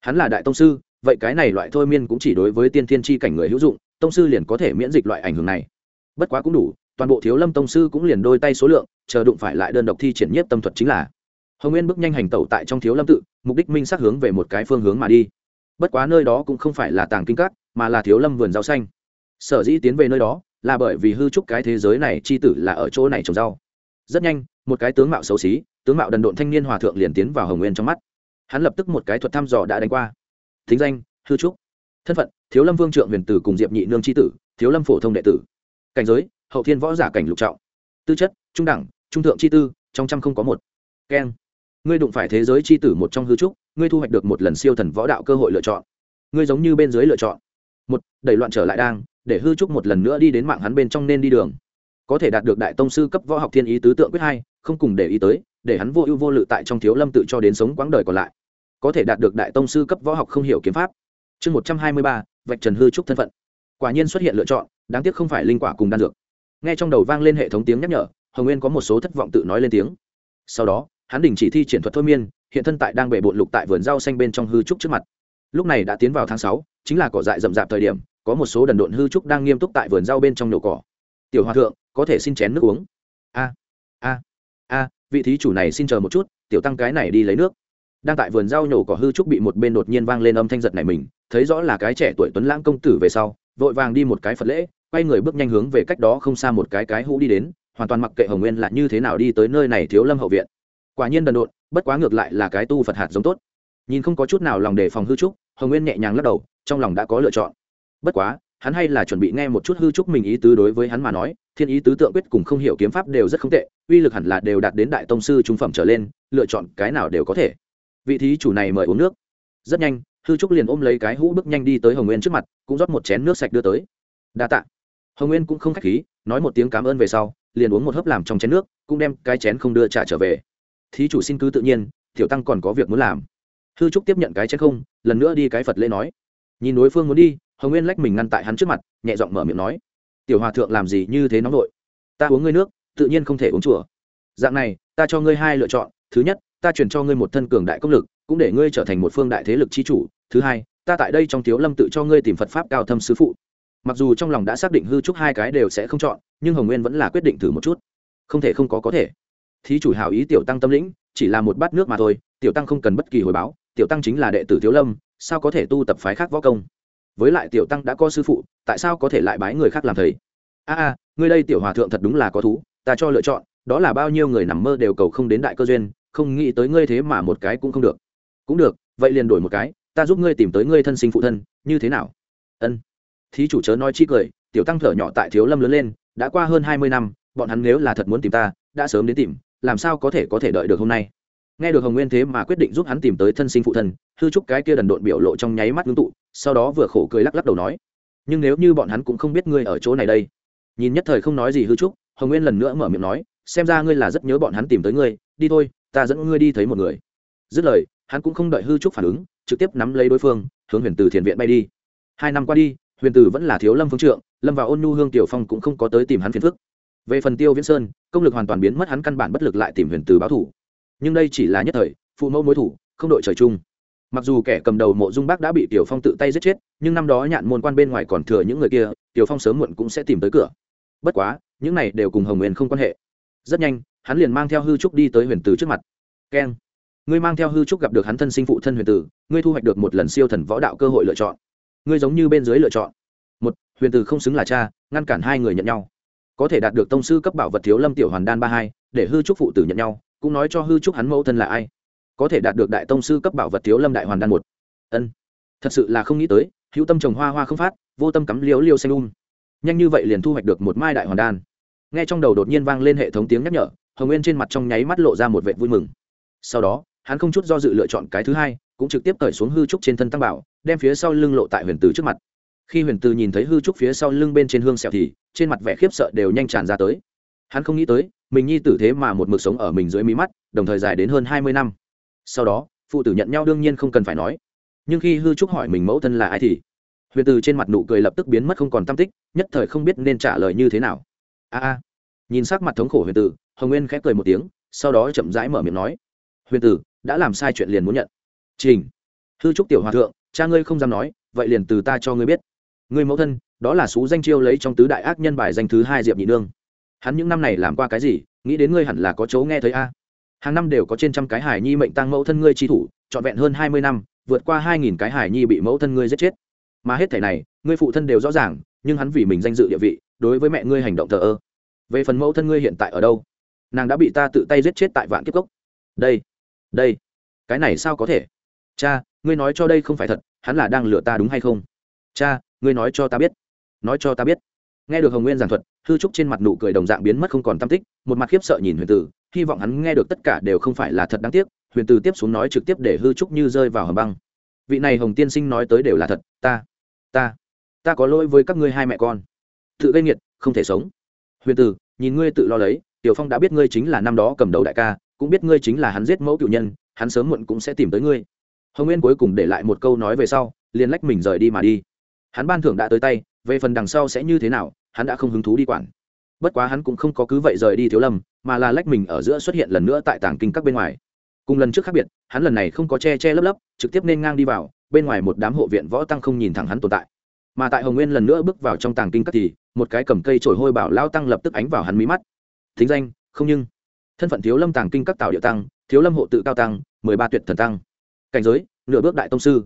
hắn là đại tông sư, vậy cái này loại thôi miên cũng chỉ đối với tiên thiên tri cảnh người hữu dụng, tông sư liền có thể miễn dịch loại ảnh hưởng này. Bất quá cũng đủ, toàn bộ thiếu lâm tông sư cũng liền đôi tay số lượng, chờ đụng phải lại đơn độc thi triển nhất tâm thuật chính là. Hồng nguyên bước nhanh hành tẩu tại trong thiếu lâm tự, mục đích minh xác hướng về một cái phương hướng mà đi. Bất quá nơi đó cũng không phải là tàng kinh các, mà là thiếu lâm vườn rau xanh. Sở dĩ tiến về nơi đó, là bởi vì hư trúc cái thế giới này c h i tử là ở chỗ này trồng rau. Rất nhanh, một cái tướng mạo xấu xí, tướng mạo đần độn thanh niên hòa thượng liền tiến vào hồng nguyên trong mắt hắn lập tức một cái thuật thăm dò đã đánh qua. Thính danh, hư trúc. Thân phận, thiếu lâm vương trượng huyền tử cùng diệp nhị nương c tử, thiếu lâm phổ thông đệ tử. Cảnh giới, hậu thiên võ giả cảnh lục trọng. Tư chất, trung đẳng, trung thượng c tư, trong trăm không có một. Keng. Ngươi đụng phải thế giới c h i tử một trong hư trúc, ngươi thu hoạch được một lần siêu thần võ đạo cơ hội lựa chọn. Ngươi giống như bên dưới lựa chọn. Một, đẩy loạn trở lại đang, để hư trúc một lần nữa đi đến mạng hắn bên trong nên đi đường. Có thể đạt được đại tông sư cấp võ học thiên ý tứ tượng quyết hai, không cùng để ý tới, để hắn vô ưu vô lự tại trong thiếu lâm tự cho đến sống quãng đời còn lại có thể đạt được đại tông sư cấp võ học không hiểu kiếm pháp. Chương một trăm hai mươi ba, vạch trần hư trúc thân phận. Quả nhiên xuất hiện lựa chọn, đáng tiếc không phải linh quả cùng đan dược. Nghe trong đầu vang lên hệ thống tiếng nhắc nhở, hồng nguyên có một số thất vọng tự nói lên tiếng. Sau đó, hắn đình chỉ thi triển thuật thôi miên, hiện thân tại đang bệ bộn lục tại vườn rau xanh bên trong hư trúc trước mặt. Lúc này đã tiến vào tháng sáu, chính là cỏ dại rậm rạp thời điểm, có một số đần độn hư trúc đang nghiêm túc tại vườn rau bên trong nhổ cỏ. Tiểu hòa thượng, có thể xin chén nước uống. A a a, vị thí chủ này xin chờ một chút, tiểu tăng cái này đi lấy nước đang tại vườn rau nhổ cỏ hư trúc bị một bên đột nhiên vang lên âm thanh giật này mình, thấy rõ là cái trẻ tuổi tuấn lãng công tử về sau, vội vàng đi một cái phật lễ, quay người bước nhanh hướng về cách đó không xa một cái cái hũ đi đến, hoàn toàn mặc kệ hồng nguyên là như thế nào đi tới nơi này thiếu lâm hậu viện. Quả nhiên đần độn, bất quá ngược lại là cái tu phật hạt giống tốt. Nhìn không có chút nào lòng đề phòng hư trúc, hồng nguyên nhẹ nhàng lắc đầu, trong lòng đã có lựa chọn. Bất quá, hắn hay là chuẩn bị nghe một chút hư trúc mình ý tứ đối với hắn mà nói, thiên ý tứ tượng quyết cùng không hiểu kiếm pháp đều rất không tệ, uy lực hẳn là đều đạt đến đại tông sư trung phẩm trở lên, lựa chọn cái nào đều có thể vị thí chủ này mời uống nước. Rất nhanh, hư trúc liền ôm lấy cái hũ bước nhanh đi tới hồng nguyên trước mặt, cũng rót một chén nước sạch đưa tới. Đa tạ. Hồng nguyên cũng không k h á c h khí, nói một tiếng cảm ơn về sau, liền uống một hớp làm trong chén nước, cũng đem cái chén không đưa trả trở về. Thí chủ xin cứ tự nhiên, tiểu tăng còn có việc muốn làm. Hư trúc tiếp nhận cái chén không, lần nữa đi cái phật lễ nói. Nhìn đối phương muốn đi, hồng nguyên lách mình ngăn tại hắn trước mặt, nhẹ giọng mở miệng nói. Tiểu hòa thượng làm gì như thế nóng vội? Ta uống ngươi nước, tự nhiên không thể uống chùa. Dạng này, ta cho ngươi hai lựa chọn, thứ nhất ta truyền cho ngươi một thân cường đại công lực, cũng để ngươi trở thành một phương đại thế lực chi chủ. Thứ hai, ta tại đây trong thiếu lâm tự cho ngươi tìm phật pháp cao thâm sứ phụ. Mặc dù trong lòng đã xác định hư trúc hai cái đều sẽ không chọn, nhưng hồng nguyên vẫn là quyết định thử một chút. Không thể không có có thể. Thí chủ hảo ý tiểu tăng tâm lĩnh, chỉ là một bát nước mà thôi, tiểu tăng không cần bất kỳ hồi báo, tiểu tăng chính là đệ tử thiếu lâm, sao có thể tu tập phái khác võ công? Với lại tiểu tăng đã có sư phụ, tại sao có thể lại bái người khác làm thầy? A a, ngươi đây tiểu hòa thượng thật đúng là có thú, ta cho lựa chọn, đó là bao nhiêu người nằm mơ đều cầu không đến đại cơ duyên không nghĩ tới ngươi thế mà một cái cũng không được. Cũng được, vậy liền đổi một cái, ta giúp ngươi tìm tới ngươi thân sinh phụ thân, như thế nào? Ân. Thí chủ chớ nói chi cười, tiểu tăng thở nhỏ tại thiếu lâm lớn lên, đã qua hơn hai mươi năm, bọn hắn nếu là thật muốn tìm ta, đã sớm đến tìm, làm sao có thể có thể đợi được hôm nay? Nghe được hồng nguyên thế mà quyết định giúp hắn tìm tới thân sinh phụ thân, hư trúc cái kia đần độn biểu lộ trong nháy mắt ngưng tụ, sau đó vừa khổ cười lắc lắc đầu nói, nhưng nếu như bọn hắn cũng không biết ngươi ở chỗ này đây. Nhìn nhất thời không nói gì hư trúc, hồng nguyên lần nữa mở miệng nói, xem ra ngươi là rất nhớ bọn hắn tìm tới ngươi, đi thôi ta dẫn ngươi đi thấy một người. Dứt lời, hắn cũng không đợi hư trúc phản ứng, trực tiếp nắm lấy đối phương, hướng huyền từ thiền viện bay đi. Hai năm qua đi, huyền từ vẫn là thiếu lâm phương trượng, lâm và ôn nhu hương tiểu phong cũng không có tới tìm hắn phiền phức. Về phần tiêu viễn sơn, công lực hoàn toàn biến mất hắn căn bản bất lực lại tìm huyền từ báo thủ. Nhưng đây chỉ là nhất thời, phụ mẫu mối thủ, không đội trời chung. Mặc dù kẻ cầm đầu mộ dung bác đã bị tiểu phong tự tay giết chết, nhưng năm đó nhạn môn quan bên ngoài còn thừa những người kia, tiểu phong sớm muộn cũng sẽ tìm tới cửa. Bất quá, những này đều cùng hồng nguyên không quan hệ. Rất nhanh hắn liền mang theo hư trúc đi tới huyền tử trước mặt. Keng ngươi mang theo hư trúc gặp được hắn thân sinh phụ thân huyền tử, ngươi thu hoạch được một lần siêu thần võ đạo cơ hội lựa chọn. Ngươi giống như bên dưới lựa chọn. Một, huyền tử không xứng là cha, ngăn cản hai người nhận nhau. Có thể đạt được tông sư cấp bảo vật thiếu lâm tiểu hoàn đan ba hai, để hư trúc phụ tử nhận nhau, cũng nói cho hư trúc hắn mẫu thân là ai. Có thể đạt được đại tông sư cấp bảo vật thiếu lâm đại hoàn đan một. Ân, thật sự là không nghĩ tới, hữu tâm trồng hoa hoa không phát, vô tâm cắm liếu liêu xanh um. Nhanh như vậy liền thu hoạch được một mai đại hoàn đan. Nghe trong đầu đột nhiên vang lên hệ thống tiếng nhắc nhở hồng nguyên trên mặt trong nháy mắt lộ ra một vệ vui mừng. Sau đó, hắn không chút do dự lựa chọn cái thứ hai, cũng trực tiếp cởi xuống hư trúc trên thân tăng bảo, đem phía sau lưng lộ tại huyền từ trước mặt. Khi huyền từ nhìn thấy hư trúc phía sau lưng bên trên hương sẹo thì, trên mặt vẻ khiếp sợ đều nhanh tràn ra tới. Hắn không nghĩ tới, mình nhi tử thế mà một mực sống ở mình dưới mí mắt, đồng thời dài đến hơn hai mươi năm. Sau đó, phụ tử nhận nhau đương nhiên không cần phải nói. Nhưng khi hư trúc hỏi mình mẫu thân là ai thì, huyền từ trên mặt nụ cười lập tức biến mất không còn tam tích, nhất thời không biết nên trả lời như thế nào. A a nhìn sắc mặt thống khổ huyền tử, hồng nguyên khẽ cười một tiếng, sau đó chậm rãi mở miệng nói, huyền tử, đã làm sai chuyện liền muốn nhận. Trình, hư trúc tiểu hòa thượng, cha ngươi không dám nói, vậy liền từ ta cho ngươi biết. Ngươi mẫu thân, đó là sú danh chiêu lấy trong tứ đại ác nhân bài danh thứ hai diệp nhị nương. Hắn những năm này làm qua cái gì, nghĩ đến ngươi hẳn là có chỗ nghe thấy a. Hàng năm đều có trên trăm cái hải nhi mệnh tăng mẫu thân ngươi chi thủ, trọn vẹn hơn hai mươi năm, vượt qua hai nghìn cái hải nhi bị mẫu thân ngươi giết chết. Mà hết thể này, ngươi phụ thân đều rõ ràng, nhưng hắn vì mình danh dự địa vị, đối với mẹ ngươi hành động thờ ơ về phần mẫu thân ngươi hiện tại ở đâu? Nàng đã bị ta tự tay giết chết tại vạn kiếp cốc. Đây đây, cái này sao có thể? Cha, ngươi nói cho đây không phải thật, hắn là đang lừa ta đúng hay không? Cha, ngươi nói cho ta biết. Nói cho ta biết. Nghe được hồng nguyên giảng thuật, hư trúc trên mặt nụ cười đồng dạng biến mất không còn tam tích, một mặt khiếp sợ nhìn huyền tử, hy vọng hắn nghe được tất cả đều không phải là thật đáng tiếc. Huyền tử tiếp xuống nói trực tiếp để hư trúc như rơi vào hầm băng. Vị này hồng tiên sinh nói tới đều là thật, ta ta ta có lỗi với các ngươi hai mẹ con. Tự gây nghiệt, không thể sống huyền tử, nhìn ngươi tự lo lấy, tiểu phong đã biết ngươi chính là năm đó cầm đầu đại ca, cũng biết ngươi chính là hắn giết mẫu cựu nhân, hắn sớm muộn cũng sẽ tìm tới ngươi. Hồng nguyên cuối cùng để lại một câu nói về sau, liền lách mình rời đi mà đi. Hắn ban thưởng đã tới tay, về phần đằng sau sẽ như thế nào, hắn đã không hứng thú đi quản. Bất quá hắn cũng không có cứ vậy rời đi thiếu lâm, mà là lách mình ở giữa xuất hiện lần nữa tại tảng kinh các bên ngoài. Cùng lần trước khác biệt, hắn lần này không có che che lấp lấp, trực tiếp nên ngang đi vào, bên ngoài một đám hộ viện võ tăng không nhìn thẳng hắn tồn tại mà tại hồng nguyên lần nữa bước vào trong tàng kinh các thì, một cái cầm cây trổi hôi bảo lao tăng lập tức ánh vào hắn mí mắt. Thính danh, không nhưng. Thân phận thiếu lâm tàng kinh các tạo địa tăng, thiếu lâm hộ tự cao tăng, mười ba tuyệt thần tăng. Cảnh giới, nửa bước đại tông sư.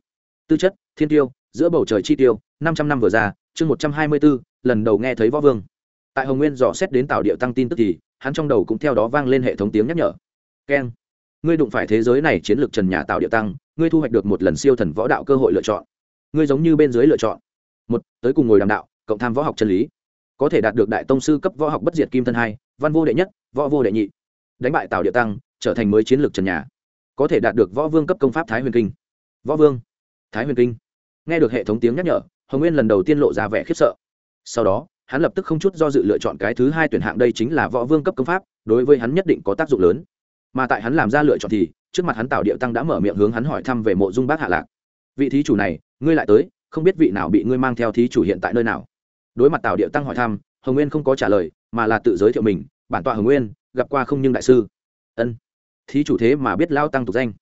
Tư chất, thiên tiêu, giữa bầu trời chi tiêu, năm trăm năm vừa ra, chương một trăm hai mươi bốn lần đầu nghe thấy võ vương. Tại hồng nguyên dò xét đến tạo địa tăng tin tức thì, hắn trong đầu cũng theo đó vang lên hệ thống tiếng nhắc nhở. Keng, ngươi đụng phải thế giới này chiến lược trần nhà tạo địa tăng, ngươi thu hoạch được một lần siêu thần võ đạo cơ hội lựa chọn. Ngươi giống như bên dưới lựa chọn một, tới cùng ngồi đàm đạo, cộng tham võ học chân lý. Có thể đạt được đại tông sư cấp võ học bất diệt kim thân hai, văn vô đệ nhất, võ vô đệ nhị. Đánh bại tào địa tăng, trở thành mới chiến lược trần nhà. Có thể đạt được võ vương cấp công pháp thái huyền kinh. Võ vương, thái huyền kinh. Nghe được hệ thống tiếng nhắc nhở, hồng nguyên lần đầu tiên lộ ra vẻ khiếp sợ. Sau đó, hắn lập tức không chút do dự lựa chọn cái thứ hai tuyển hạng đây chính là võ vương cấp công pháp, đối với hắn nhất định có tác dụng lớn. Mà tại hắn làm ra lựa chọn thì, trước mặt hắn tào địa tăng đã mở miệng hướng hắn hỏi thăm về mộ dung bác hạ lạc. Vị thí chủ này, ngươi lại tới không biết vị nào bị ngươi mang theo thí chủ hiện tại nơi nào. Đối mặt tào điệu tăng hỏi thăm, hồng nguyên không có trả lời, mà là tự giới thiệu mình, bản tọa hồng nguyên, gặp qua không nhưng đại sư. Ân. Thí chủ thế mà biết lao tăng tục danh.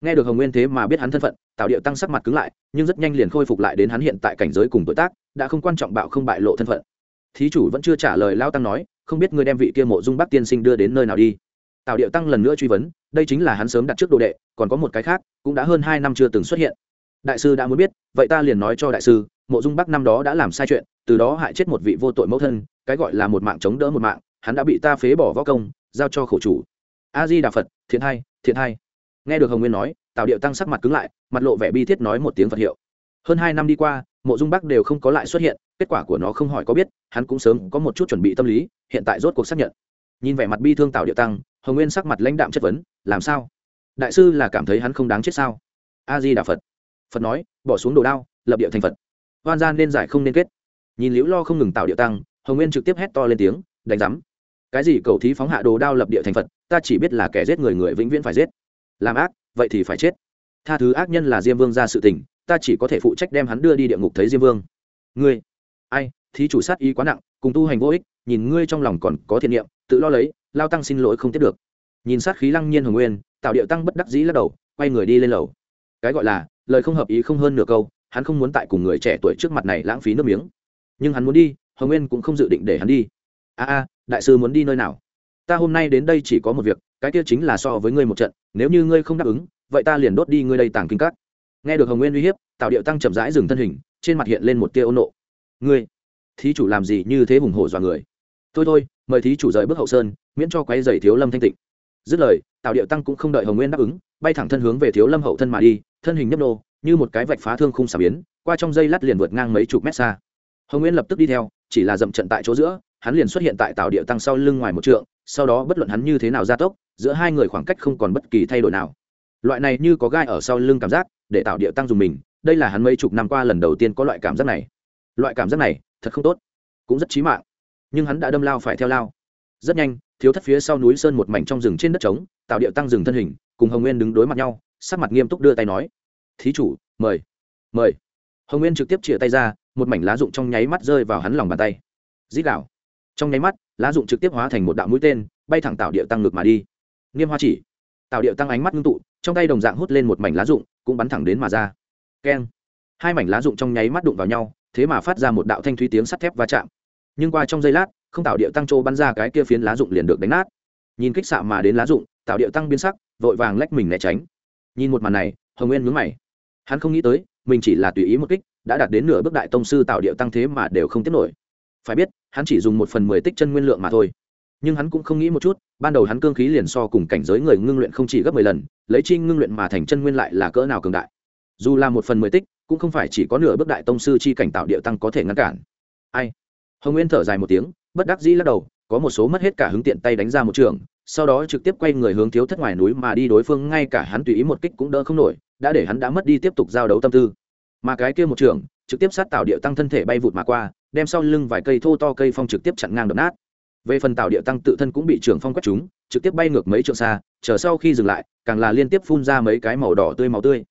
Nghe được hồng nguyên thế mà biết hắn thân phận, tào điệu tăng sắc mặt cứng lại, nhưng rất nhanh liền khôi phục lại đến hắn hiện tại cảnh giới cùng tuổi tác, đã không quan trọng bạo không bại lộ thân phận. Thí chủ vẫn chưa trả lời lao tăng nói, không biết ngươi đem vị kia mộ dung bắc tiên sinh đưa đến nơi nào đi. Tào điệu tăng lần nữa truy vấn, đây chính là hắn sớm đặt trước đồ đệ, còn có một cái khác, cũng đã hơn hai năm chưa từng xuất hiện đại sư đã muốn biết, vậy ta liền nói cho đại sư, mộ dung bắc năm đó đã làm sai chuyện, từ đó hại chết một vị vô tội mẫu thân, cái gọi là một mạng chống đỡ một mạng, hắn đã bị ta phế bỏ võ công, giao cho khổ chủ. A di đà phật thiện hai thiện hai nghe được hồng nguyên nói, tào điệu tăng sắc mặt cứng lại, mặt lộ vẻ bi thiết nói một tiếng phật hiệu. Hơn hai năm đi qua, mộ dung bắc đều không có lại xuất hiện, kết quả của nó không hỏi có biết, hắn cũng sớm có một chút chuẩn bị tâm lý, hiện tại rốt cuộc xác nhận. Nhìn vẻ mặt bi thương Tào điệu tăng, hồng nguyên sắc mặt lãnh đạm chất vấn, làm sao? Đại sư là cảm thấy hắn không đáng chết sao? A di đà phật phật nói, bỏ xuống đồ đao, lập địa thành phật. Hoan gian nên giải không nên kết. Nhìn liễu lo không ngừng tạo điệu tăng, hồng nguyên trực tiếp hét to lên tiếng, đánh giám cái gì cầu thí phóng hạ đồ đao lập địa thành phật, ta chỉ biết là kẻ giết người người vĩnh viễn phải giết. Làm ác, vậy thì phải chết. Tha thứ ác nhân là diêm vương ra sự tình, ta chỉ có thể phụ trách đem hắn đưa đi địa ngục thấy diêm vương. Ngươi, ai, thí chủ sát ý quá nặng, cùng tu hành vô ích, nhìn ngươi trong lòng còn có thiện niệm, tự lo lấy, lao tăng xin lỗi không tiếp được. Nhìn sát khí lăng nhiên hồng nguyên, tạo điệu tăng bất đắc dĩ lắc đầu, quay người đi lên lầu. Cái gọi là lời không hợp ý không hơn nửa câu, hắn không muốn tại cùng người trẻ tuổi trước mặt này lãng phí nước miếng. Nhưng hắn muốn đi, hồng nguyên cũng không dự định để hắn đi. A a, đại sư muốn đi nơi nào? Ta hôm nay đến đây chỉ có một việc, cái kia chính là so với ngươi một trận, nếu như ngươi không đáp ứng, vậy ta liền đốt đi ngươi đây tàng kinh cắt nghe được hồng nguyên uy hiếp tạo điệu tăng chậm rãi dừng thân hình, trên mặt hiện lên một tia ôn nộ. Ngươi, thí chủ làm gì như thế hùng hổ dọa người? Thôi thôi, mời thí chủ rời bước hậu sơn, miễn cho quay dày thiếu lâm thanh tịnh. Dứt lời tạo điệu tăng cũng không đợi hồng nguyên đáp ứng, bay thẳng thân hướng về thiếu lâm hậu thân mà đi thân hình nhấp nô, như một cái vạch phá thương khung xà biến, qua trong dây lát liền vượt ngang mấy chục mét xa. Hồng nguyên lập tức đi theo, chỉ là dậm trận tại chỗ giữa, hắn liền xuất hiện tại tạo địa tăng sau lưng ngoài một trượng, sau đó bất luận hắn như thế nào gia tốc, giữa hai người khoảng cách không còn bất kỳ thay đổi nào. Loại này như có gai ở sau lưng cảm giác, để tạo địa tăng dùng mình, đây là hắn mấy chục năm qua lần đầu tiên có loại cảm giác này. Loại cảm giác này, thật không tốt, cũng rất chí mạng. Nhưng hắn đã đâm lao phải theo lao. Rất nhanh, thiếu thất phía sau núi sơn một mảnh trong rừng trên đất trống tạo địa tăng rừng thân hình, cùng hồng nguyên đứng đối mặt nhau sắc mặt nghiêm túc đưa tay nói, thí chủ, mời mời. Hồng nguyên trực tiếp chĩa tay ra, một mảnh lá rụng trong nháy mắt rơi vào hắn lòng bàn tay. Dít đạo trong nháy mắt, lá rụng trực tiếp hóa thành một đạo mũi tên, bay thẳng tạo điệu tăng ngược mà đi. Nghiêm hoa chỉ. Tạo điệu tăng ánh mắt ngưng tụ, trong tay đồng dạng hút lên một mảnh lá rụng, cũng bắn thẳng đến mà ra. Keng. Hai mảnh lá rụng trong nháy mắt đụng vào nhau, thế mà phát ra một đạo thanh thúy tiếng sắt thép va chạm. Nhưng qua trong giây lát, không tạo điệu tăng trô bắn ra cái kia phiến lá rụng liền được đánh nát. Nhìn kích xạ mà đến lá rụng tạo điệu tăng biến sắc, vội vàng lách mình né tránh nhìn một màn này, hồng nguyên mướn mày. Hắn không nghĩ tới, mình chỉ là tùy ý một kích, đã đạt đến nửa bước đại tông sư tạo điệu tăng thế mà đều không tiếp nổi. Phải biết, hắn chỉ dùng một phần mười tích chân nguyên lượng mà thôi. Nhưng hắn cũng không nghĩ một chút, ban đầu hắn cương khí liền so cùng cảnh giới người ngưng luyện không chỉ gấp mười lần, lấy chi ngưng luyện mà thành chân nguyên lại là cỡ nào cường đại. Dù là một phần mười tích, cũng không phải chỉ có nửa bước đại tông sư chi cảnh tạo điệu tăng có thể ngăn cản. Ai? Hồng nguyên thở dài một tiếng, bất đắc dĩ lắc đầu, có một số mất hết cả hứng tiện tay đánh ra một trường sau đó trực tiếp quay người hướng thiếu thất ngoài núi mà đi đối phương, ngay cả hắn tùy ý một kích cũng đỡ không nổi, đã để hắn đã mất đi tiếp tục giao đấu tâm tư. Mà cái kia một trường trực tiếp sát tạo địa tăng thân thể bay vụt mà qua, đem sau lưng vài cây thô to cây phong trực tiếp chặn ngang đập nát. Về phần tạo địa tăng tự thân cũng bị trường phong quét chúng trực tiếp bay ngược mấy trượng xa, chờ sau khi dừng lại, càng là liên tiếp phun ra mấy cái màu đỏ tươi màu tươi.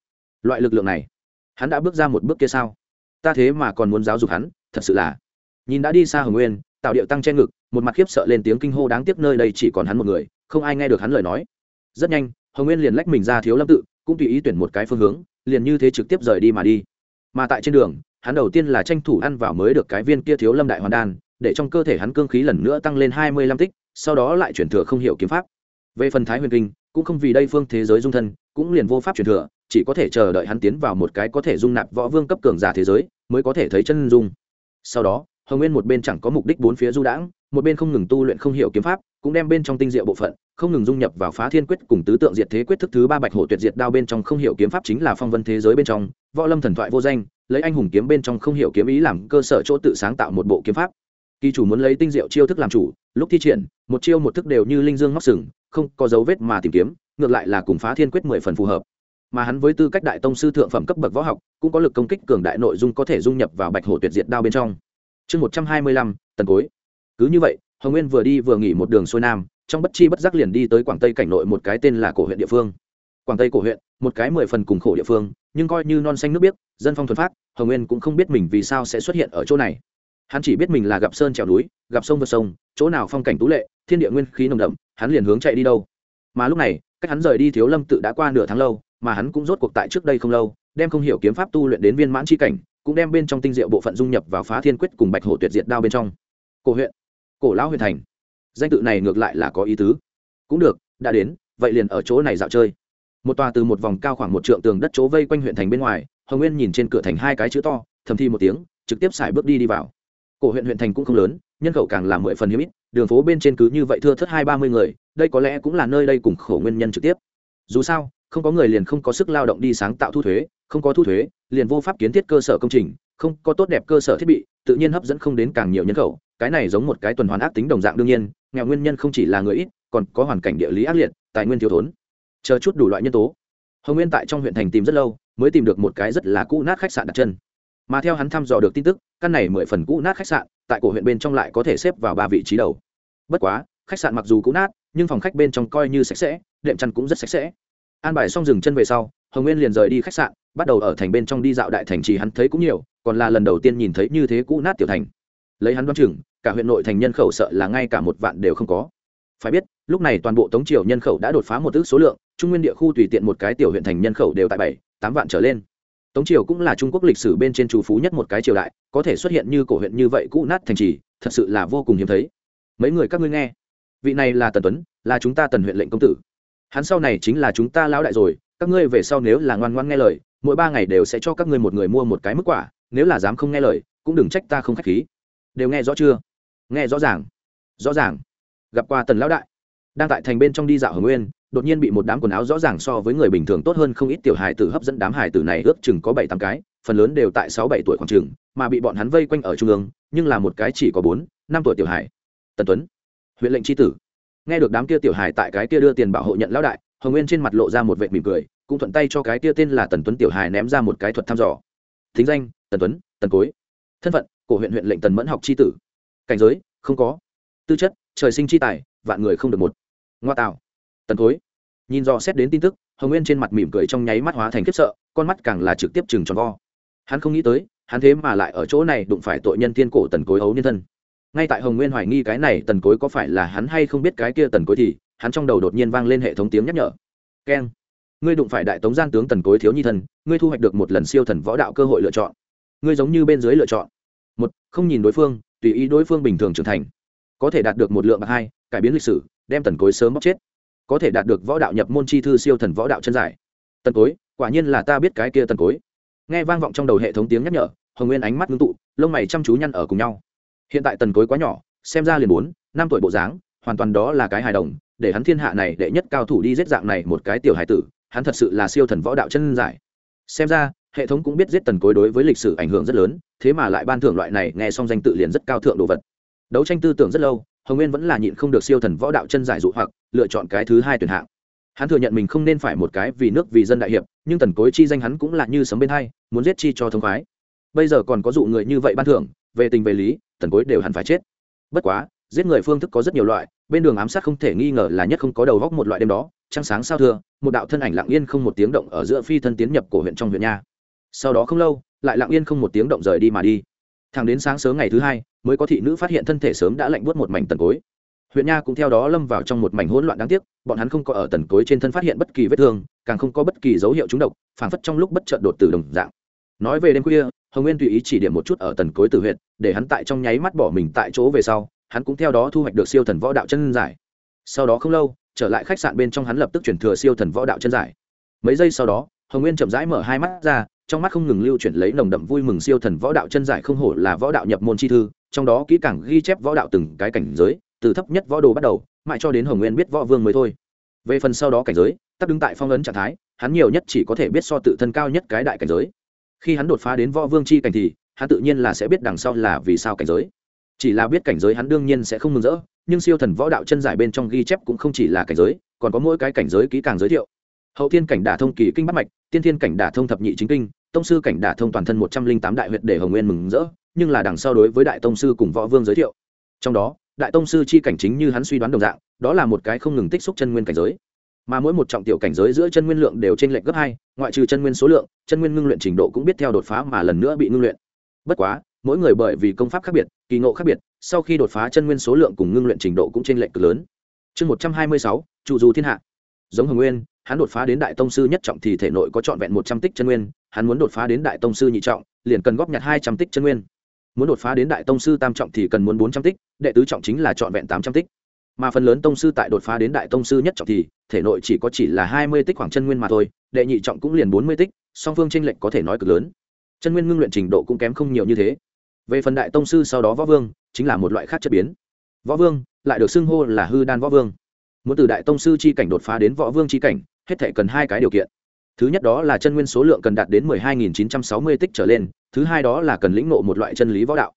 Loại lực lượng này, hắn đã bước ra một bước kia sao? Ta thế mà còn muốn giáo dục hắn, thật sự là. Nhìn đã đi xa hồng nguyên tạo điệu tăng che ngực, một mặt khiếp sợ lên tiếng kinh hô đáng tiếc nơi đây chỉ còn hắn một người, không ai nghe được hắn lời nói. Rất nhanh, hồng nguyên liền lách mình ra thiếu lâm tự, cũng tùy ý tuyển một cái phương hướng, liền như thế trực tiếp rời đi mà đi. Mà tại trên đường, hắn đầu tiên là tranh thủ ăn vào mới được cái viên kia thiếu lâm đại hoàn đan, để trong cơ thể hắn cương khí lần nữa tăng lên hai mươi lăm tích, sau đó lại chuyển thừa không hiểu kiếm pháp. Về phần thái huyền kinh, cũng không vì đây phương thế giới dung thân, cũng liền vô pháp chuyển thừa, chỉ có thể chờ đợi hắn tiến vào một cái có thể dung nạp võ vương cấp cường giả thế giới, mới có thể thấy chân dung. Sau đó hồng nguyên một bên chẳng có mục đích bốn phía du đãng, một bên không ngừng tu luyện không hiểu kiếm pháp, cũng đem bên trong tinh diệu bộ phận, không ngừng dung nhập vào phá thiên quyết cùng tứ tượng diệt thế quyết thức thứ ba bạch hổ tuyệt diệt đao bên trong không hiểu kiếm pháp chính là phong vân thế giới bên trong, võ lâm thần thoại vô danh, lấy anh hùng kiếm bên trong không hiểu kiếm ý làm cơ sở chỗ tự sáng tạo một bộ kiếm pháp. Kỳ chủ muốn lấy tinh diệu chiêu thức làm chủ, lúc thi triển, một chiêu một thức đều như linh dương móc sừng, không có dấu vết mà tìm kiếm, ngược lại là cùng phá thiên quyết mười phần phù hợp. Mà hắn với tư cách đại tông sư thượng phẩm cấp bậc võ học, cũng có lực công kích cường đại nội dung có thể dung nhập vào bạch hổ tuyệt diệt đao bên trong chương một trăm hai mươi lăm, tần cối. Cứ như vậy, hồng nguyên vừa đi vừa nghỉ một đường xuôi nam, trong bất chi bất giác liền đi tới quảng tây cảnh nội một cái tên là cổ huyện địa phương. Quảng tây cổ huyện, một cái mười phần cùng khổ địa phương, nhưng coi như non xanh nước biếc, dân phong thuần phát hồng nguyên cũng không biết mình vì sao sẽ xuất hiện ở chỗ này. Hắn chỉ biết mình là gặp sơn trèo núi, gặp sông vượt sông, chỗ nào phong cảnh tú lệ, thiên địa nguyên khí nồng đậm, hắn liền hướng chạy đi đâu. Mà lúc này, cách hắn rời đi thiếu lâm tự đã qua nửa tháng lâu, mà hắn cũng rốt cuộc tại trước đây không lâu, đem không hiểu kiếm pháp tu luyện đến viên mãn c h i cảnh cũng đem bên trong tinh diệu bộ phận dung nhập vào phá thiên quyết cùng bạch hổ tuyệt diệt đao bên trong. Cổ huyện, cổ lão huyện thành. Danh tự này ngược lại là có ý tứ. Cũng được, đã đến, vậy liền ở chỗ này dạo chơi. Một tòa từ một vòng cao khoảng một trượng tường đất chỗ vây quanh huyện thành bên ngoài, hồng nguyên nhìn trên cửa thành hai cái chữ to, thầm thi một tiếng, trực tiếp xài bước đi đi vào. Cổ huyện huyện thành cũng không lớn, nhân khẩu càng là mười phần hiếm ít, đường phố bên trên cứ như vậy thưa thất hai ba mươi người, đây có lẽ cũng là nơi đây cùng khổ nguyên nhân trực tiếp. Dù sao, không có người liền không có sức lao động đi sáng tạo thu thuế không có thu thuế, liền vô pháp kiến thiết cơ sở công trình, không có tốt đẹp cơ sở thiết bị, tự nhiên hấp dẫn không đến càng nhiều nhân khẩu. Cái này giống một cái tuần hoàn ác tính đồng dạng đương nhiên, nghèo nguyên nhân không chỉ là người ít, còn có hoàn cảnh địa lý ác liệt, tài nguyên thiếu thốn. Chờ chút đủ loại nhân tố. Hồng nguyên tại trong huyện thành tìm rất lâu, mới tìm được một cái rất là cũ nát khách sạn đặt chân. Mà theo hắn thăm dò được tin tức, căn này mười phần cũ nát khách sạn, tại cổ huyện bên trong lại có thể xếp vào ba vị trí đầu. Bất quá, khách sạn mặc dù cũ nát, nhưng phòng khách bên trong coi như sạch sẽ, đệm chăn cũng rất sạch sẽ. An bài xong dừng chân về sau, hồng nguyên liền rời đi khách sạn bắt đầu ở thành bên trong đi dạo đại thành trì hắn thấy cũng nhiều, còn là lần đầu tiên nhìn thấy như thế cũ nát tiểu thành. Lấy hắn đoán chừng, cả huyện nội thành nhân khẩu sợ là ngay cả một vạn đều không có. Phải biết, lúc này toàn bộ tống triều nhân khẩu đã đột phá một ước số lượng, trung nguyên địa khu tùy tiện một cái tiểu huyện thành nhân khẩu đều tại bảy, tám vạn trở lên. Tống triều cũng là trung quốc lịch sử bên trên chủ phú nhất một cái triều đại, có thể xuất hiện như cổ huyện như vậy cũ nát thành trì, thật sự là vô cùng hiếm thấy. Mấy người các ngươi nghe. Vị này là tần tuấn, là chúng ta tần huyện lệnh công tử. Hắn sau này chính là chúng ta lão đại rồi, các ngươi về sau nếu là ngoan ngoan nghe lời mỗi ba ngày đều sẽ cho các ngươi một người mua một cái mức quả, nếu là dám không nghe lời, cũng đừng trách ta không k h á c h khí. Đều nghe rõ chưa? Nghe rõ ràng. Rõ ràng. Gặp qua tần lão đại. Đang tại thành bên trong đi dạo hồng nguyên, đột nhiên bị một đám quần áo rõ ràng so với người bình thường tốt hơn không ít tiểu hài tử hấp dẫn đám hài tử này ước chừng có bảy tám cái, phần lớn đều tại sáu bảy tuổi khoảng chừng, mà bị bọn hắn vây quanh ở trung ương, nhưng là một cái chỉ có bốn, năm tuổi tiểu hài. Tần tuấn, huyện lệnh tri tử. Nghe được đám kia tiểu hài tại cái kia đưa tiền bảo hộ nhận lão đại, hồng nguyên trên mặt lộ ra một vệ mỉm cười cũng thuận tay cho cái kia tên là tần tuấn tiểu hài ném ra một cái thuật thăm dò. Thính danh, tần tuấn, tần cối. Thân phận, cổ huyện huyện lệnh tần mẫn học tri tử. Cảnh giới, không có. Tư chất, trời sinh chi tài, vạn người không được một. Ngoa tạo. Tần cối. Nhìn dò xét đến tin tức, hồng nguyên trên mặt mỉm cười trong nháy mắt hóa thành khiếp sợ, con mắt càng là trực tiếp chừng tròn vo. Hắn không nghĩ tới, hắn thế mà lại ở chỗ này đụng phải tội nhân thiên cổ tần cối ấu nhân thân. Ngay tại hồng nguyên hoài nghi cái này tần cối có phải là hắn hay không biết cái kia tần cối thì, hắn trong đầu đột nhiên vang lên hệ thống tiếng nhắc nhở. Keng ngươi đụng phải đại tống gian tướng tần cối thiếu nhi thần, ngươi thu hoạch được một lần siêu thần võ đạo cơ hội lựa chọn. Ngươi giống như bên dưới lựa chọn. Một không nhìn đối phương tùy ý đối phương bình thường trưởng thành. Có thể đạt được một lượng bạc hai cải biến lịch sử đem tần cối sớm bóc chết. Có thể đạt được võ đạo nhập môn chi thư siêu thần võ đạo chân giải. Tần cối quả nhiên là ta biết cái kia tần cối. Nghe vang vọng trong đầu hệ thống tiếng nhắc nhở hồng nguyên ánh mắt ngưng tụ lông mày chăm chú nhăn ở cùng nhau. Hiện tại tần cối quá nhỏ xem ra liền bốn năm tuổi bộ dáng hoàn toàn đó là cái hài đồng để hắn thiên hạ này đệ nhất cao thủ đi giết dạng này một cái tiểu hài tử hắn thật sự là siêu thần võ đạo chân giải. Xem ra, hệ thống cũng biết giết tần cối đối với lịch sử ảnh hưởng rất lớn, thế mà lại ban thưởng loại này nghe xong danh tự liền rất cao thượng đồ vật. Đấu tranh tư tưởng rất lâu, hồng nguyên vẫn là nhịn không được siêu thần võ đạo chân giải dụ hoặc, lựa chọn cái thứ hai tuyển hạng. Hắn thừa nhận mình không nên phải một cái vì nước vì dân đại hiệp, nhưng tần cối chi danh hắn cũng là như sấm bên hai, muốn giết chi cho thông khoái. Bây giờ còn có dụ người như vậy ban thưởng, về tình về lý, tần cối đều hẳn phải chết. Bất quá giết người phương thức có rất nhiều loại, bên đường ám sát không thể nghi ngờ là nhất không có đầu góc một loại đêm đó, trăng sáng sao thưa, một đạo thân ảnh lặng yên không một tiếng động ở giữa phi thân tiến nhập của huyện trong huyện nha. Sau đó không lâu, lại lặng yên không một tiếng động rời đi mà đi. Thẳng đến sáng sớm ngày thứ hai, mới có thị nữ phát hiện thân thể sớm đã lạnh buốt một mảnh tần cối. Huyện nha cũng theo đó lâm vào trong một mảnh hỗn loạn đáng tiếc, bọn hắn không có ở tần cối trên thân phát hiện bất kỳ vết thương, càng không có bất kỳ dấu hiệu trúng độc, phảng phất trong lúc bất chợt đột tử đồng dạng. Nói về đêm khuya, hồng nguyên tùy ý chỉ điểm một chút ở tần cối tử huyện, để hắn tại trong nháy mắt bỏ mình tại chỗ về sau hắn cũng theo đó thu hoạch được siêu thần võ đạo chân giải. Sau đó không lâu, trở lại khách sạn bên trong hắn lập tức chuyển thừa siêu thần võ đạo chân giải. Mấy giây sau đó, hồng nguyên chậm rãi mở hai mắt ra, trong mắt không ngừng lưu chuyển lấy nồng đậm vui mừng siêu thần võ đạo chân giải không hổ là võ đạo nhập môn chi thư, trong đó kỹ càng ghi chép võ đạo từng cái cảnh giới, từ thấp nhất võ đồ bắt đầu, mãi cho đến hồng nguyên biết võ vương mới thôi. Về phần sau đó cảnh giới, tắc đứng tại phong ấn trạng thái, hắn nhiều nhất chỉ có thể biết so tự thân cao nhất cái đại cảnh giới. Khi hắn đột phá đến võ vương chi cảnh thì, hắn tự nhiên là sẽ biết đằng sau là vì sao cảnh giới chỉ là biết cảnh giới hắn đương nhiên sẽ không mừng rỡ, nhưng siêu thần võ đạo chân giải bên trong ghi chép cũng không chỉ là cảnh giới, còn có mỗi cái cảnh giới kỹ càng giới thiệu. Hậu thiên cảnh đả thông kỳ kinh bắt mạch, tiên thiên cảnh đả thông thập nhị chính kinh, tông sư cảnh đả thông toàn thân một trăm linh tám đại huyệt để hồng nguyên mừng rỡ, nhưng là đằng sau đối với đại tông sư cùng võ vương giới thiệu. Trong đó, đại tông sư chi cảnh chính như hắn suy đoán đồng dạng, đó là một cái không ngừng tích xúc chân nguyên cảnh giới. Mà mỗi một trọng tiểu cảnh giới giữa chân nguyên lượng đều trên lệch gấp hai, ngoại trừ chân nguyên số lượng, chân nguyên ngưng luyện trình độ cũng biết theo đột phá mà lần nữa bị ngưng luyện. Bất quá mỗi người bởi vì công pháp khác biệt, kỳ ngộ khác biệt, sau khi đột phá chân nguyên số lượng cùng ngưng luyện trình độ cũng trên lệch cực lớn. Chương một trăm hai mươi sáu, trụ dù thiên hạ. Giống hồng nguyên, hắn đột phá đến đại tông sư nhất trọng thì thể nội có trọn vẹn một trăm tích chân nguyên, hắn muốn đột phá đến đại tông sư nhị trọng, liền cần góp nhặt hai trăm tích chân nguyên. Muốn đột phá đến đại tông sư tam trọng thì cần muốn bốn trăm tích, đệ tứ trọng chính là trọn vẹn tám trăm tích. Mà phần lớn tông sư tại đột phá đến đại tông sư nhất trọng thì thể nội chỉ có chỉ là hai mươi tích khoảng chân nguyên mà thôi, đệ nhị trọng cũng liền bốn mươi tích, song phương tranh lệch có thể nói cực lớn. Chân nguyên ngưng luyện trình độ cũng kém không nhiều như thế về phần đại tông sư sau đó võ vương, chính là một loại khác chất biến. Võ vương, lại được xưng hô là hư đan võ vương. Muốn từ đại tông sư c h i cảnh đột phá đến võ vương c h i cảnh, hết thể cần hai cái điều kiện. Thứ nhất đó là chân nguyên số lượng cần đạt đến mười hai nghìn chín trăm sáu mươi tích trở lên, thứ hai đó là cần lĩnh ngộ một loại chân lý võ đạo.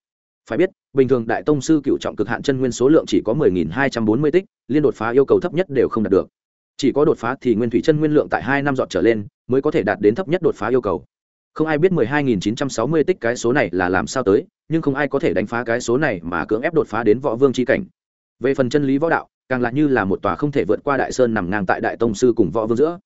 Phải biết, bình thường đại tông sư cựu trọng cực hạn chân nguyên số lượng chỉ có 10.240 tích, liên đột phá yêu cầu thấp nhất đều không đạt được. Chỉ có đột phá thì nguyên thủy chân nguyên lượng tại hai năm dọn trở lên, mới có thể đạt đến thấp nhất đột phá yêu cầu không ai biết 12.960 tích cái số này là làm sao tới, nhưng không ai có thể đánh phá cái số này mà cưỡng ép đột phá đến võ vương c h i cảnh. Về phần chân lý võ đạo, càng là như là một tòa không thể vượt qua đại sơn nằm ngang tại đại tông sư cùng võ vương giữa.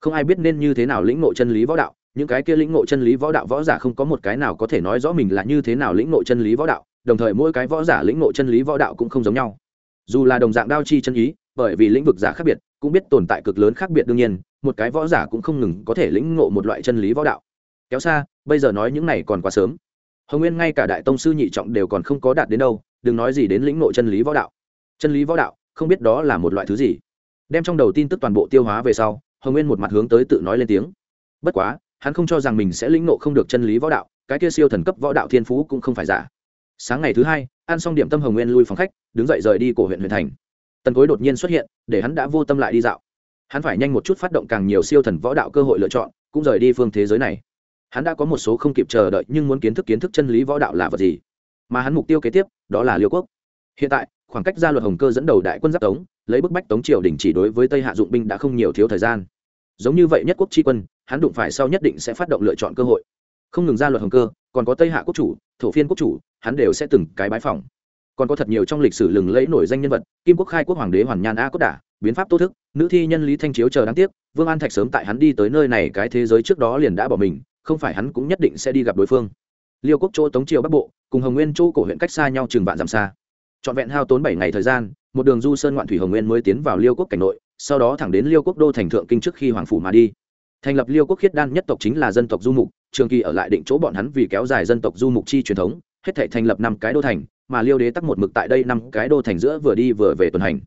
Không ai biết nên như thế nào lĩnh ngộ chân lý võ đạo, những cái kia lĩnh ngộ chân lý võ đạo võ giả không có một cái nào có thể nói rõ mình là như thế nào lĩnh ngộ chân lý võ đạo, đồng thời mỗi cái võ giả lĩnh ngộ chân lý võ đạo cũng không giống nhau. Dù là đồng dạng đao chi chân ý, bởi vì lĩnh vực giả khác biệt, cũng biết tồn tại cực lớn khác biệt đương nhiên, một cái võ giả cũng không ngừng có thể lĩnh ngộ một loại chân lý võ đạo kéo xa, bây giờ nói những này còn quá sớm. Hồng nguyên ngay cả đại tông sư nhị trọng đều còn không có đạt đến đâu, đừng nói gì đến lĩnh nội chân lý võ đạo. Chân lý võ đạo, không biết đó là một loại thứ gì. Đem trong đầu tin tức toàn bộ tiêu hóa về sau, hồng nguyên một mặt hướng tới tự nói lên tiếng. Bất quá, hắn không cho rằng mình sẽ lĩnh ngộ không được chân lý võ đạo, cái kia siêu thần cấp võ đạo thiên phú cũng không phải giả. Sáng ngày thứ hai, ăn xong điểm tâm hồng nguyên lui phòng khách, đứng dậy rời đi cổ huyện huyện thành. Tần cối đột nhiên xuất hiện, để hắn đã vô tâm lại đi dạo. Hắn phải nhanh một chút phát động càng nhiều siêu thần võ đạo cơ hội lựa chọn, cũng rời đi phương thế giới này hắn đã có một số không kịp chờ đợi nhưng muốn kiến thức kiến thức chân lý võ đạo là vật gì? Mà hắn mục tiêu kế tiếp, đó là liêu quốc. Hiện tại, khoảng cách gia luật hồng cơ dẫn đầu đại quân giáp tống, lấy bức bách tống triều đình chỉ đối với tây hạ dụng binh đã không nhiều thiếu thời gian. Giống như vậy nhất quốc tri quân, hắn đụng phải sau nhất định sẽ phát động lựa chọn cơ hội. Không ngừng gia luật hồng cơ, còn có tây hạ quốc chủ, thổ phiên quốc chủ, hắn đều sẽ từng cái bái phòng còn có thật nhiều trong lịch sử lừng lẫy nổi danh nhân vật, kim quốc khai quốc hoàng đế hoàn nhan a cốt đả, biến pháp tô thức, nữ thi nhân lý thanh chiếu chờ đáng tiếc, vương an thạch sớm tại hắn đi tới nơi này cái thế giới trước đó liền đã bỏ mình không phải hắn cũng nhất định sẽ đi gặp đối phương. Liêu quốc chỗ tống triều bắc bộ, cùng hồng nguyên chỗ cổ huyện cách xa nhau chừng vạn dặm xa. Trọn vẹn hao tốn bảy ngày thời gian, một đường du sơn ngoạn thủy hồng nguyên mới tiến vào liêu quốc cảnh nội, sau đó thẳng đến liêu quốc đô thành thượng kinh trước khi hoàng phủ mà đi. Thành lập liêu quốc khiết đan nhất tộc chính là dân tộc du mục, trường kỳ ở lại định chỗ bọn hắn vì kéo dài dân tộc du mục chi truyền thống, hết thể thành lập năm cái đô thành, mà liêu đế tắc một mực tại đây năm cái đô thành giữa vừa đi vừa về tuần hành.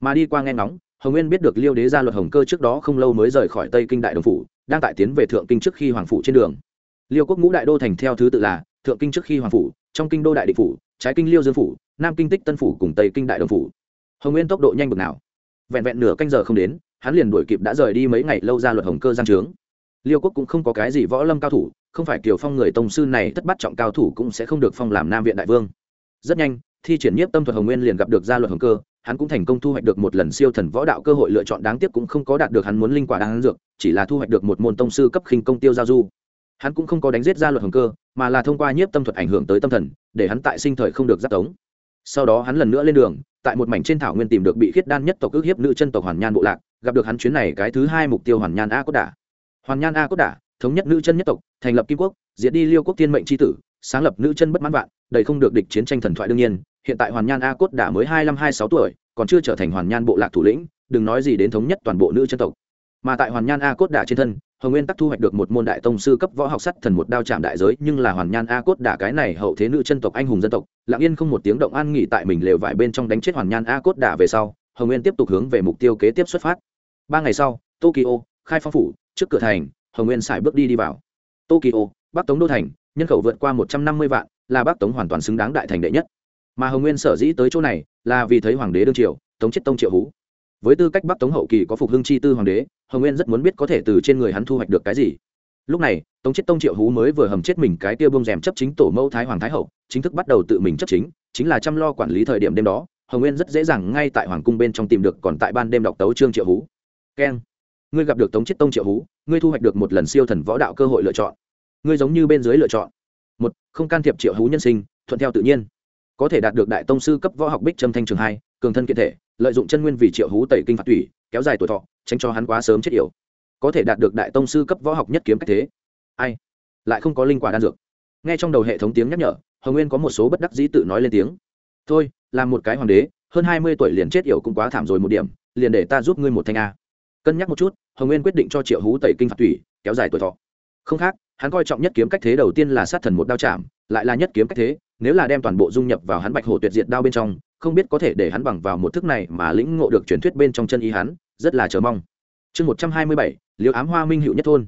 Mà đi qua nghe ngóng, hồng nguyên biết được liêu đế ra luật hồng cơ trước đó không lâu mới rời khỏi tây kinh đại đồng phủ đang tại tiến về thượng kinh trước khi hoàng phủ trên đường. Liêu quốc ngũ đại đô thành theo thứ tự là thượng kinh trước khi hoàng phủ, trong kinh đô đại định phủ, trái kinh liêu dương phủ, nam kinh tích tân phủ cùng tây kinh đại đồng phủ. Hồng nguyên tốc độ nhanh bực nào? Vẹn vẹn nửa canh giờ không đến, hắn liền đuổi kịp đã rời đi mấy ngày lâu ra luật hồng cơ giang trướng. Liêu quốc cũng không có cái gì võ lâm cao thủ, không phải kiều phong người tông sư này thất bắt trọng cao thủ cũng sẽ không được phong làm nam viện đại vương. Rất nhanh, thi triển nhiếp tâm thuật hồng nguyên liền gặp được gia luật hồng cơ hắn cũng thành công thu hoạch được một lần siêu thần võ đạo cơ hội lựa chọn đáng tiếc cũng không có đạt được hắn muốn linh quả đáng dược, chỉ là thu hoạch được một môn tông sư cấp khinh công tiêu giao du. Hắn cũng không có đánh giết gia luật hồng cơ, mà là thông qua nhiếp tâm thuật ảnh hưởng tới tâm thần, để hắn tại sinh thời không được giáp tống. Sau đó hắn lần nữa lên đường, tại một mảnh trên thảo nguyên tìm được bị khiết đan nhất tộc ước hiếp nữ chân tộc hoàn nhan bộ lạc, gặp được hắn chuyến này cái thứ hai mục tiêu hoàn nhan a cốt đả. Hoàn nhan a cốt đả, thống nhất nữ chân nhất tộc, thành lập kim quốc, diệt đi liêu quốc thiên mệnh tri tử, sáng lập nữ chân bất mãn vạn, đầy không được địch chiến tranh thần thoại đương nhiên hiện tại hoàn nhan a cốt đã mới hai mươi hai sáu tuổi, còn chưa trở thành hoàn nhan bộ lạc thủ lĩnh, đừng nói gì đến thống nhất toàn bộ nữ chân tộc. Mà tại hoàn nhan a cốt đả trên thân, hồng nguyên tắc thu hoạch được một môn đại tông sư cấp võ học sắt thần một đao chạm đại giới, nhưng là hoàn nhan a cốt đả cái này hậu thế nữ chân tộc anh hùng dân tộc, lặng yên không một tiếng động an nghỉ tại mình lều vải bên trong đánh chết hoàn nhan a cốt đả về sau, hồng nguyên tiếp tục hướng về mục tiêu kế tiếp xuất phát. Ba ngày sau, tokyo, khai phong phủ, trước cửa thành, hồng nguyên xài bước đi đi vào. Tokyo, bắc tống đô thành, nhân khẩu vượt qua một trăm năm mươi vạn, là bắc tống hoàn toàn xứng đáng đại thành đệ nhất mà hồng nguyên sở dĩ tới chỗ này là vì thấy hoàng đế đương triều, tống chết tông triệu hú. Với tư cách bắc tống hậu kỳ có phục hưng chi tư hoàng đế, hồng nguyên rất muốn biết có thể từ trên người hắn thu hoạch được cái gì. Lúc này, tống chết tông triệu hú mới vừa hầm chết mình cái tiêu bông rèm chấp chính tổ mẫu thái hoàng thái hậu, chính thức bắt đầu tự mình chấp chính chính là chăm lo quản lý thời điểm đêm đó, hồng nguyên rất dễ dàng ngay tại hoàng cung bên trong tìm được còn tại ban đêm đọc tấu trương triệu hú. Keng ngươi gặp được tống chết tông triệu hú, ngươi thu hoạch được một lần siêu thần võ đạo cơ hội lựa chọn. Ngươi giống như bên dưới lựa chọn. Một, không can thiệp triệu hú nhân sinh, thuận theo tự nhiên có thể đạt được đại tông sư cấp võ học bích trâm thanh trường hai, cường thân kiện thể, lợi dụng chân nguyên vì triệu hú tẩy kinh phạt tủy, kéo dài tuổi thọ, tránh cho hắn quá sớm chết yểu. Có thể đạt được đại tông sư cấp võ học nhất kiếm cách thế. Ai? Lại không có linh quả đan dược. Nghe trong đầu hệ thống tiếng nhắc nhở, hồng nguyên có một số bất đắc dĩ tự nói lên tiếng. Thôi làm một cái hoàng đế, hơn hai mươi tuổi liền chết yểu cũng quá thảm rồi một điểm, liền để ta giúp ngươi một thanh a. Cân nhắc một chút, hồng nguyên quyết định cho triệu hú tẩy kinh phạt tủy, kéo dài tuổi thọ. Không khác, hắn coi trọng nhất kiếm cách thế đầu tiên là sát thần một đao chạm lại là nhất kiếm cách thế, nếu là đem toàn bộ dung nhập vào hắn bạch hổ tuyệt diệt đao bên trong, không biết có thể để hắn bằng vào một thức này mà lĩnh ngộ được truyền thuyết bên trong chân ý hắn, rất là chờ mong. Chương một trăm hai mươi bảy liều ám hoa minh hữu nhất thôn.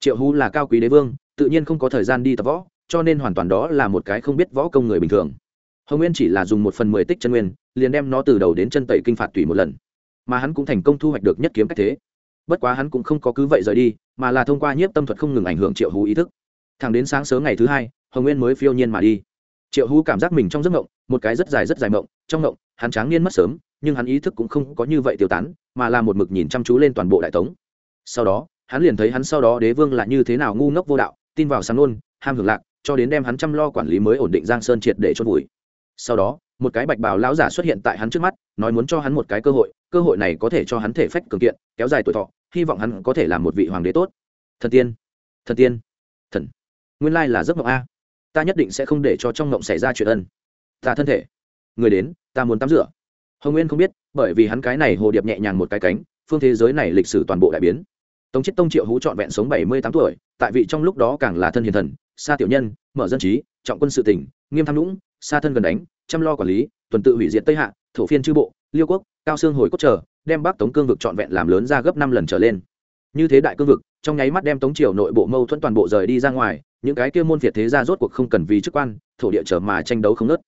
Triệu hú là cao quý đế vương, tự nhiên không có thời gian đi tập võ, cho nên hoàn toàn đó là một cái không biết võ công người bình thường. Hồng nguyên chỉ là dùng một phần mười tích chân nguyên, liền đem nó từ đầu đến chân tẩy kinh phạt tùy một lần. Mà hắn cũng thành công thu hoạch được nhất kiếm cách thế. Bất quá hắn cũng không có cứ vậy rời đi, mà là thông qua nhiếp tâm thuật không ngừng ảnh hưởng triệu hú ý thức. Thẳng đến sáng sớm ngày thứ hai hồng nguyên mới phiêu nhiên mà đi triệu hú cảm giác mình trong giấc mộng một cái rất dài rất dài mộng trong mộng hắn tráng niên mất sớm nhưng hắn ý thức cũng không có như vậy tiêu tán mà là một mực nhìn chăm chú lên toàn bộ đại tống sau đó hắn liền thấy hắn sau đó đế vương là như thế nào ngu ngốc vô đạo tin vào sáng nôn ham hưởng lạc cho đến đem hắn chăm lo quản lý mới ổn định giang sơn triệt để chôn vùi sau đó một cái bạch bào lão giả xuất hiện tại hắn trước mắt nói muốn cho hắn một cái cơ hội cơ hội này có thể cho hắn thể phách cường kiện kéo dài tuổi thọ hy vọng hắn có thể làm một vị hoàng đế tốt thần tiên thần tiên thần nguyên lai là giấc mộng a ta nhất định sẽ không để cho trong mộng xảy ra chuyện ân. Ta thân thể. Người đến, ta muốn tắm rửa. Hồng nguyên không biết, bởi vì hắn cái này hồ điệp nhẹ nhàng một cái cánh, phương thế giới này lịch sử toàn bộ đại biến. Tống chết tông triệu hú trọn vẹn sống bảy mươi tám tuổi, tại vị trong lúc đó càng là thân hiền thần, xa tiểu nhân, mở dân trí, trọng quân sự tỉnh, nghiêm tham lũng, xa thân gần đánh, chăm lo quản lý, tuần tự hủy diệt tây hạ, thổ phiên chư bộ, liêu quốc, cao xương hồi cốt trở, đem bắc tống cương vực trọn vẹn làm lớn ra gấp năm lần trở lên. Như thế đại cương vực trong nháy mắt đem tống triều nội bộ mâu thuẫn toàn bộ rời đi ra ngoài, những cái kia môn việt thế gia rốt cuộc không cần vì chức quan, thổ địa trở mà tranh đấu không nớt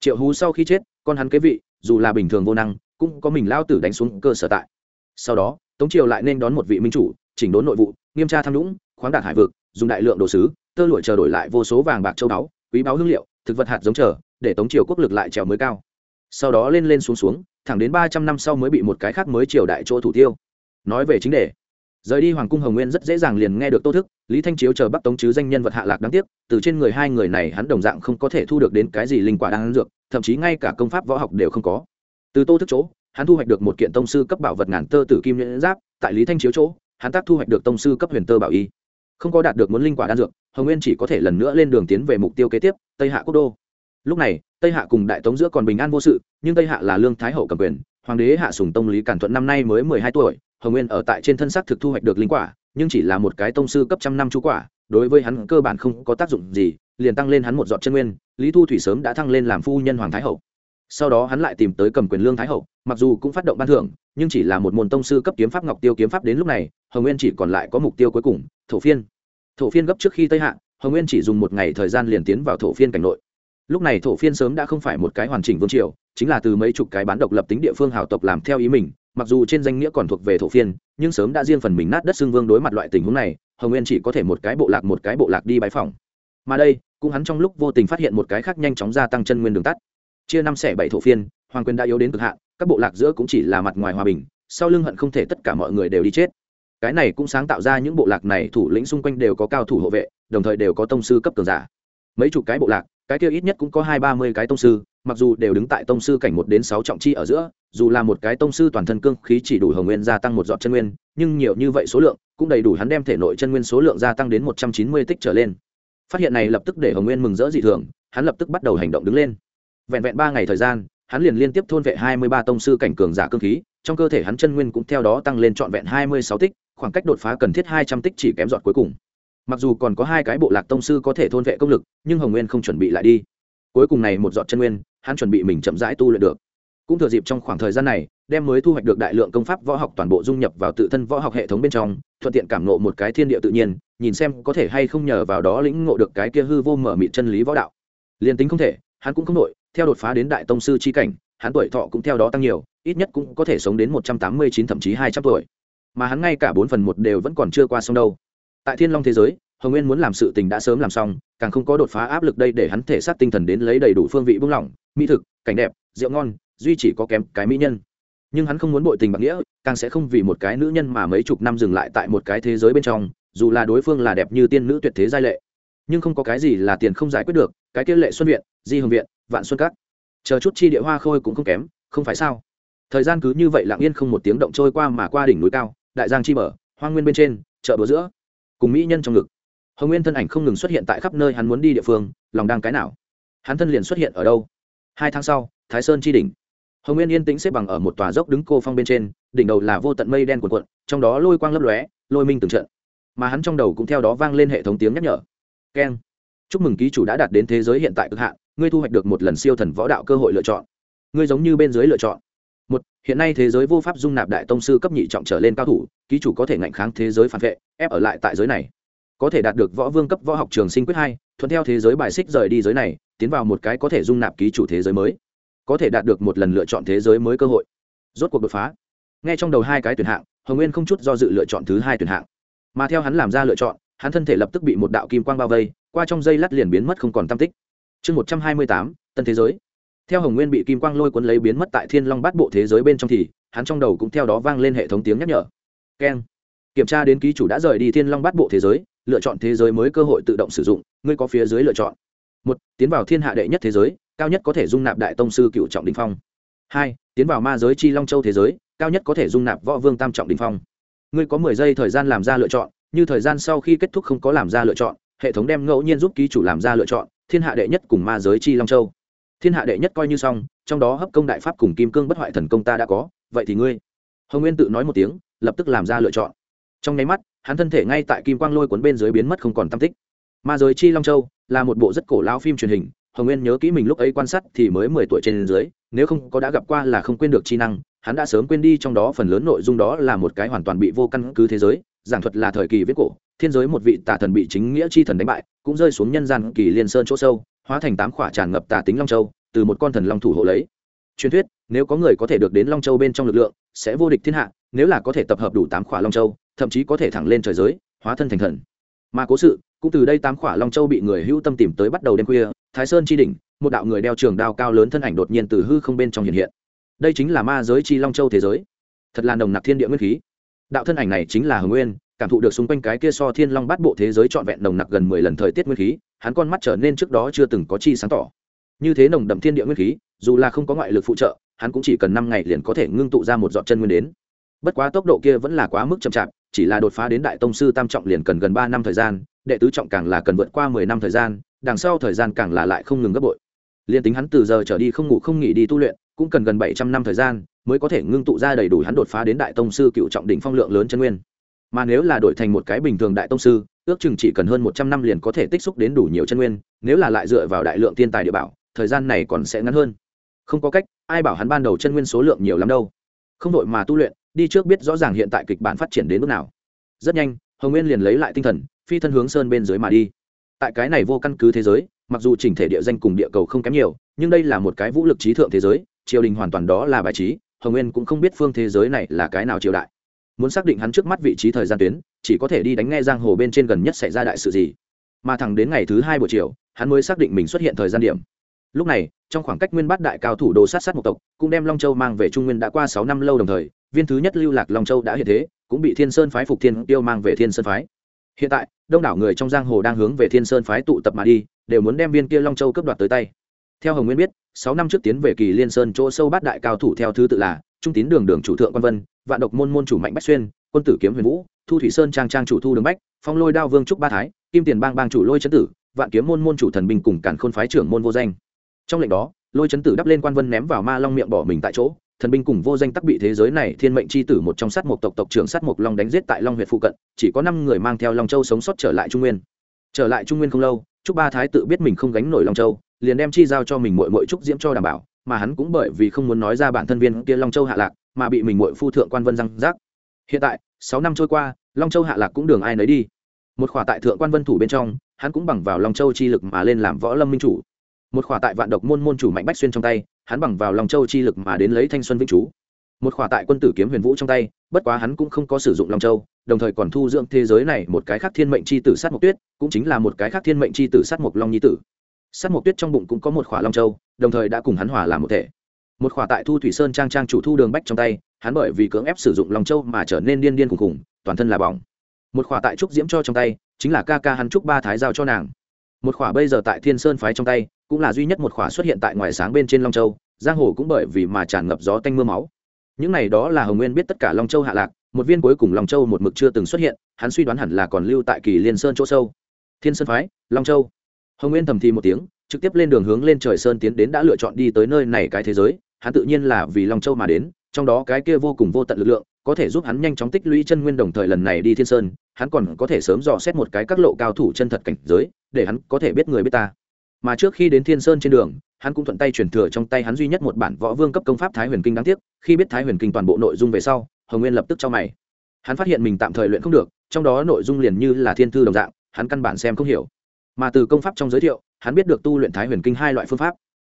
triệu hú sau khi chết, con hắn kế vị, dù là bình thường vô năng, cũng có mình lao tử đánh xuống cơ sở tại. Sau đó, tống triều lại nên đón một vị minh chủ, chỉnh đốn nội vụ, nghiêm tra tham nhũng, khoáng đạt hải vực, dùng đại lượng đồ sứ, tơ lụa chờ đổi lại vô số vàng bạc châu báu, quý báu hương liệu, thực vật hạt giống chờ, để tống triều quốc lực lại trèo mới cao. Sau đó lên lên xuống xuống, thẳng đến ba trăm năm sau mới bị một cái khác mới triều đại chỗ thủ tiêu. Nói về chính đề rời đi hoàng cung hồng nguyên rất dễ dàng liền nghe được tô thức, lý thanh chiếu chờ bắt tống chứ danh nhân vật hạ lạc đáng tiếc, từ trên người hai người này hắn đồng dạng không có thể thu được đến cái gì linh quả đang dược, thậm chí ngay cả công pháp võ học đều không có. Từ tô thức chỗ, hắn thu hoạch được một kiện tông sư cấp bảo vật ngàn tơ tử kim nhuyễn giáp, tại lý thanh chiếu chỗ, hắn tác thu hoạch được tông sư cấp huyền tơ bảo y. Không có đạt được muốn linh quả đan dược, hồng nguyên chỉ có thể lần nữa lên đường tiến về mục tiêu kế tiếp, tây hạ quốc đô. Lúc này, tây hạ cùng đại tống giữa còn bình an vô sự, nhưng tây hạ là lương thái hậu cầm quyền, hoàng đế hạ sùng tông lý cản thuận năm nay mới mười hai tuổi hồng nguyên ở tại trên thân xác thực thu hoạch được linh quả, nhưng chỉ là một cái tông sư cấp trăm năm chú quả, đối với hắn cơ bản không có tác dụng gì, liền tăng lên hắn một giọt chân nguyên, lý thu thủy sớm đã thăng lên làm phu nhân hoàng thái hậu. Sau đó hắn lại tìm tới cầm quyền lương thái hậu, mặc dù cũng phát động ban thưởng, nhưng chỉ là một môn tông sư cấp kiếm pháp ngọc tiêu kiếm pháp đến lúc này, hồng nguyên chỉ còn lại có mục tiêu cuối cùng, thổ phiên. Thổ phiên gấp trước khi tây hạ, hồng nguyên chỉ dùng một ngày thời gian liền tiến vào thổ phiên cảnh nội. Lúc này thổ phiên sớm đã không phải một cái hoàn chỉnh vương triều, chính là từ mấy chục cái bán độc lập tính địa phương hào tộc làm theo ý mình mặc dù trên danh nghĩa còn thuộc về thổ phiên, nhưng sớm đã riêng phần mình nát đất xương vương đối mặt loại tình huống này, hồng nguyên chỉ có thể một cái bộ lạc một cái bộ lạc đi bãi phòng mà đây, cũng hắn trong lúc vô tình phát hiện một cái khác nhanh chóng gia tăng chân nguyên đường tắt. Chia năm xẻ bảy thổ phiên, hoàng quyền đã yếu đến cực hạn, các bộ lạc giữa cũng chỉ là mặt ngoài hòa bình, sau lưng hận không thể tất cả mọi người đều đi chết. Cái này cũng sáng tạo ra những bộ lạc này thủ lĩnh xung quanh đều có cao thủ hộ vệ, đồng thời đều có tông sư cấp cường giả. Mấy chục cái bộ lạc cái kia ít nhất cũng có hai ba mươi cái tông sư, mặc dù đều đứng tại tông sư cảnh một đến sáu trọng chi ở giữa, dù là một cái tông sư toàn thân cương khí chỉ đủ hồng nguyên gia tăng một dọn chân nguyên, nhưng nhiều như vậy số lượng, cũng đầy đủ hắn đem thể nội chân nguyên số lượng gia tăng đến một trăm chín mươi tích trở lên. Phát hiện này lập tức để hồng nguyên mừng rỡ dị thường, hắn lập tức bắt đầu hành động đứng lên. Vẹn vẹn ba ngày thời gian, hắn liền liên tiếp thôn vệ hai mươi ba tông sư cảnh cường giả cương khí, trong cơ thể hắn chân nguyên cũng theo đó tăng lên trọn vẹn hai mươi sáu tích, khoảng cách đột phá cần thiết hai trăm tích chỉ kém dọn cuối cùng mặc dù còn có hai cái bộ lạc tông sư có thể thôn vệ công lực, nhưng hồng nguyên không chuẩn bị lại đi. Cuối cùng này một dọn chân nguyên, hắn chuẩn bị mình chậm rãi tu luyện được. Cũng thừa dịp trong khoảng thời gian này, đem mới thu hoạch được đại lượng công pháp võ học toàn bộ dung nhập vào tự thân võ học hệ thống bên trong, thuận tiện cảm nộ một cái thiên địa tự nhiên, nhìn xem có thể hay không nhờ vào đó lĩnh ngộ được cái kia hư vô mở mịt chân lý võ đạo. Liền tính không thể, hắn cũng không nội theo đột phá đến đại tông sư chi cảnh, hắn tuổi thọ cũng theo đó tăng nhiều, ít nhất cũng có thể sống đến một trăm tám mươi chín, thậm chí hai trăm tuổi. Mà hắn ngay cả bốn phần một đều vẫn còn chưa qua sông đâu tại thiên long thế giới, hồng nguyên muốn làm sự tình đã sớm làm xong, càng không có đột phá áp lực đây để hắn thể xác tinh thần đến lấy đầy đủ phương vị buông lỏng, mỹ thực, cảnh đẹp, rượu ngon, duy chỉ có kém cái mỹ nhân. Nhưng hắn không muốn bội tình bạc nghĩa, càng sẽ không vì một cái nữ nhân mà mấy chục năm dừng lại tại một cái thế giới bên trong, dù là đối phương là đẹp như tiên nữ tuyệt thế giai lệ. Nhưng không có cái gì là tiền không giải quyết được, cái kia lệ xuân viện, di hồng viện, vạn xuân cát chờ chút chi địa hoa khôi cũng không kém, không phải sao? Thời gian cứ như vậy lặng yên không một tiếng động trôi qua mà qua đỉnh núi cao, đại giang chi bờ, hoang nguyên bên trên, chợ búa giữa cùng mỹ nhân trong ngực. Hồng nguyên thân ảnh không ngừng xuất hiện tại khắp nơi, hắn muốn đi địa phương, lòng đang cái nào? Hắn thân liền xuất hiện ở đâu? Hai tháng sau, thái sơn tri đỉnh. Hồng nguyên yên tĩnh xếp bằng ở một tòa dốc đứng cô phong bên trên, đỉnh đầu là vô tận mây đen cuộn cuộn, trong đó lôi quang lấp lóe, lôi minh từng trận. Mà hắn trong đầu cũng theo đó vang lên hệ thống tiếng nhắc nhở. Keng. Chúc mừng ký chủ đã đạt đến thế giới hiện tại cực hạn, ngươi thu hoạch được một lần siêu thần võ đạo cơ hội lựa chọn. Ngươi giống như bên dưới lựa chọn một, hiện nay thế giới vô pháp dung nạp đại tông sư cấp nhị trọng trở lên cao thủ, ký chủ có thể ngạnh kháng thế giới phản vệ, ép ở lại tại giới này. Có thể đạt được võ vương cấp võ học trường sinh quyết hai, thuận theo thế giới bài xích rời đi giới này, tiến vào một cái có thể dung nạp ký chủ thế giới mới. Có thể đạt được một lần lựa chọn thế giới mới cơ hội. Rốt cuộc đột phá. Ngay trong đầu hai cái tuyển hạng, hồng nguyên không chút do dự lựa chọn thứ hai tuyển hạng. Mà theo hắn làm ra lựa chọn, hắn thân thể lập tức bị một đạo kim quang bao vây, qua trong dây lát liền biến mất không còn tam tích. Chương một trăm hai mươi tám, tân thế giới theo hồng nguyên bị kim quang lôi cuốn lấy biến mất tại thiên long bát bộ thế giới bên trong thì, hắn trong đầu cũng theo đó vang lên hệ thống tiếng nhắc nhở. Keng. Kiểm tra đến ký chủ đã rời đi thiên long bát bộ thế giới, lựa chọn thế giới mới cơ hội tự động sử dụng, ngươi có phía dưới lựa chọn. Một, tiến vào thiên hạ đệ nhất thế giới, cao nhất có thể dung nạp đại tông sư cựu trọng đình phong. Hai, tiến vào ma giới chi long châu thế giới, cao nhất có thể dung nạp võ vương tam trọng đình phong. Ngươi có mười giây thời gian làm ra lựa chọn, như thời gian sau khi kết thúc không có làm ra lựa chọn, hệ thống đem ngẫu nhiên giúp ký chủ làm ra lựa chọn, thiên hạ đệ nhất cùng ma giới chi long châu thiên hạ đệ nhất coi như xong, trong đó hấp công đại pháp cùng kim cương bất hoại thần công ta đã có, vậy thì ngươi. Hồng nguyên tự nói một tiếng, lập tức làm ra lựa chọn. Trong nháy mắt, hắn thân thể ngay tại kim quang lôi cuốn bên dưới biến mất không còn tam tích. Ma giới chi long châu là một bộ rất cổ lao phim truyền hình, hồng nguyên nhớ kỹ mình lúc ấy quan sát thì mới mười tuổi trên dưới, nếu không có đã gặp qua là không quên được chi năng, hắn đã sớm quên đi trong đó phần lớn nội dung đó là một cái hoàn toàn bị vô căn cứ thế giới, giảng thuật là thời kỳ viết cổ, thiên giới một vị tà thần bị chính nghĩa chi thần đánh bại, cũng rơi xuống nhân gian kỳ liên sơn chỗ sâu hóa thành tám khỏa tràn ngập tà tính long châu, từ một con thần long thủ hộ lấy. Truyền thuyết, nếu có người có thể được đến long châu bên trong lực lượng, sẽ vô địch thiên hạ, nếu là có thể tập hợp đủ tám khỏa long châu, thậm chí có thể thẳng lên trời giới, hóa thân thành thần. Mà cố sự, cũng từ đây tám khỏa long châu bị người hữu tâm tìm tới bắt đầu đêm khuya, thái sơn chi đỉnh, một đạo người đeo trường đao cao lớn thân ảnh đột nhiên từ hư không bên trong hiện hiện. Đây chính là ma giới chi long châu thế giới. Thật là nồng nặc thiên địa nguyên khí. Đạo thân ảnh này chính là hồng nguyên cảm thụ được xung quanh cái kia so thiên long bát bộ thế giới trọn vẹn nồng nặc gần mười lần thời tiết nguyên khí, hắn con mắt trở nên trước đó chưa từng có chi sáng tỏ. Như thế nồng đậm thiên địa nguyên khí, dù là không có ngoại lực phụ trợ, hắn cũng chỉ cần năm ngày liền có thể ngưng tụ ra một giọt chân nguyên đến. Bất quá tốc độ kia vẫn là quá mức chậm chạp, chỉ là đột phá đến đại tông sư tam trọng liền cần gần ba năm thời gian, đệ tứ trọng càng là cần vượt qua mười năm thời gian, đằng sau thời gian càng là lại không ngừng gấp bội. Liền tính hắn từ giờ trở đi không ngủ không nghỉ đi tu luyện, cũng cần gần bảy trăm năm thời gian, mới có thể ngưng tụ ra đầy đủ hắn đột phá đến đại tông sư cựu trọng đỉnh phong lượng lớn chân nguyên mà nếu là đổi thành một cái bình thường đại tông sư, ước chừng chỉ cần hơn một trăm năm liền có thể tích xúc đến đủ nhiều chân nguyên, nếu là lại dựa vào đại lượng thiên tài địa bảo, thời gian này còn sẽ ngắn hơn. Không có cách, ai bảo hắn ban đầu chân nguyên số lượng nhiều lắm đâu. Không đội mà tu luyện, đi trước biết rõ ràng hiện tại kịch bản phát triển đến mức nào. Rất nhanh, hồng nguyên liền lấy lại tinh thần, phi thân hướng sơn bên dưới mà đi. Tại cái này vô căn cứ thế giới, mặc dù chỉnh thể địa danh cùng địa cầu không kém nhiều, nhưng đây là một cái vũ lực trí thượng thế giới, triều đình hoàn toàn đó là bài trí, hồng nguyên cũng không biết phương thế giới này là cái nào triều đại muốn xác định hắn trước mắt vị trí thời gian tuyến, chỉ có thể đi đánh nghe giang hồ bên trên gần nhất xảy ra đại sự gì. Mà thẳng đến ngày thứ hai buổi chiều, hắn mới xác định mình xuất hiện thời gian điểm. Lúc này, trong khoảng cách nguyên bát đại cao thủ đồ sát sát một tộc, cũng đem long châu mang về trung nguyên đã qua sáu năm lâu đồng thời, viên thứ nhất lưu lạc long châu đã hiện thế, cũng bị thiên sơn phái phục thiên tiêu mang về thiên sơn phái. Hiện tại, đông đảo người trong giang hồ đang hướng về thiên sơn phái tụ tập mà đi, đều muốn đem viên kia long châu cướp đoạt tới tay. Theo hồng nguyên biết, sáu năm trước tiến về kỳ liên sơn chỗ sâu bát đại cao thủ theo thứ tự là trung tín đường đường chủ thượng quan vân, vạn độc môn môn chủ mạnh bách xuyên, quân tử kiếm huyền vũ, thu thủy sơn trang trang chủ thu đường bách, phong lôi đao vương trúc ba thái, kim tiền bang bang chủ lôi trấn tử, vạn kiếm môn môn chủ thần binh cùng cản khôn phái trưởng môn vô danh. Trong lệnh đó, lôi trấn tử đắp lên quan vân ném vào ma long miệng bỏ mình tại chỗ, thần binh cùng vô danh tắc bị thế giới này thiên mệnh c h i tử một trong sát mộc tộc tộc trưởng sát mộc long đánh giết tại long huyện phụ cận, chỉ có năm người mang theo long châu sống sót trở lại trung nguyên. Trở lại trung nguyên không lâu chúc ba thái tự biết mình không gánh nổi long châu, liền đem chi giao cho mình mội mội trúc diễm cho đảm bảo mà hắn cũng bởi vì không muốn nói ra bản thân viên kia long châu hạ lạc, mà bị mình muội phu thượng quan vân răng rác. Hiện tại, sáu năm trôi qua, long châu hạ lạc cũng đường ai nấy đi. Một khỏa tại thượng quan vân thủ bên trong, hắn cũng bằng vào long châu chi lực mà lên làm võ lâm minh chủ. Một khỏa tại vạn độc môn môn chủ mạnh bách xuyên trong tay, hắn bằng vào long châu chi lực mà đến lấy thanh xuân vĩnh chú. Một khỏa tại quân tử kiếm huyền vũ trong tay, bất quá hắn cũng không có sử dụng long châu, đồng thời còn thu dưỡng thế giới này một cái khác thiên mệnh c h i tử sát mộc tuyết, cũng chính là một cái khác thiên mệnh c h i tử sát mộc long nhi tử sát mộc tuyết trong bụng cũng có một khỏa long châu, đồng thời đã cùng hắn hòa làm một thể. Một khỏa tại thu thủy sơn trang trang chủ thu đường bách trong tay, hắn bởi vì cưỡng ép sử dụng long châu mà trở nên điên điên khùng khùng toàn thân là bỏng. Một khỏa tại trúc diễm cho trong tay, chính là ca ca hắn trúc ba thái giao cho nàng. Một khỏa bây giờ tại thiên sơn phái trong tay, cũng là duy nhất một khỏa xuất hiện tại ngoài sáng bên trên long châu, giang hồ cũng bởi vì mà tràn ngập gió tanh mưa máu. Những này đó là hồng nguyên biết tất cả long châu hạ lạc, một viên cuối cùng long châu một mực chưa từng xuất hiện, hắn suy đoán hẳn là còn lưu tại kỳ liên sơn chỗ sâu. Thiên sơn phái, long châu hồng nguyên thầm thì một tiếng, trực tiếp lên đường hướng lên trời sơn tiến đến đã lựa chọn đi tới nơi này cái thế giới, hắn tự nhiên là vì long châu mà đến, trong đó cái kia vô cùng vô tận lực lượng, có thể giúp hắn nhanh chóng tích lũy chân nguyên đồng thời lần này đi thiên sơn, hắn còn có thể sớm dò xét một cái các lộ cao thủ chân thật cảnh giới, để hắn có thể biết người biết ta. Mà trước khi đến thiên sơn trên đường, hắn cũng thuận tay truyền thừa trong tay hắn duy nhất một bản võ vương cấp công pháp thái huyền kinh đáng tiếc, khi biết thái huyền kinh toàn bộ nội dung về sau, hồng nguyên lập tức cho mày. Hắn phát hiện mình tạm thời luyện không được, trong đó nội dung liền như là thiên thư đồng dạng, hắn căn bản xem không hiểu mà từ công pháp trong giới thiệu, hắn biết được tu luyện thái huyền kinh hai loại phương pháp.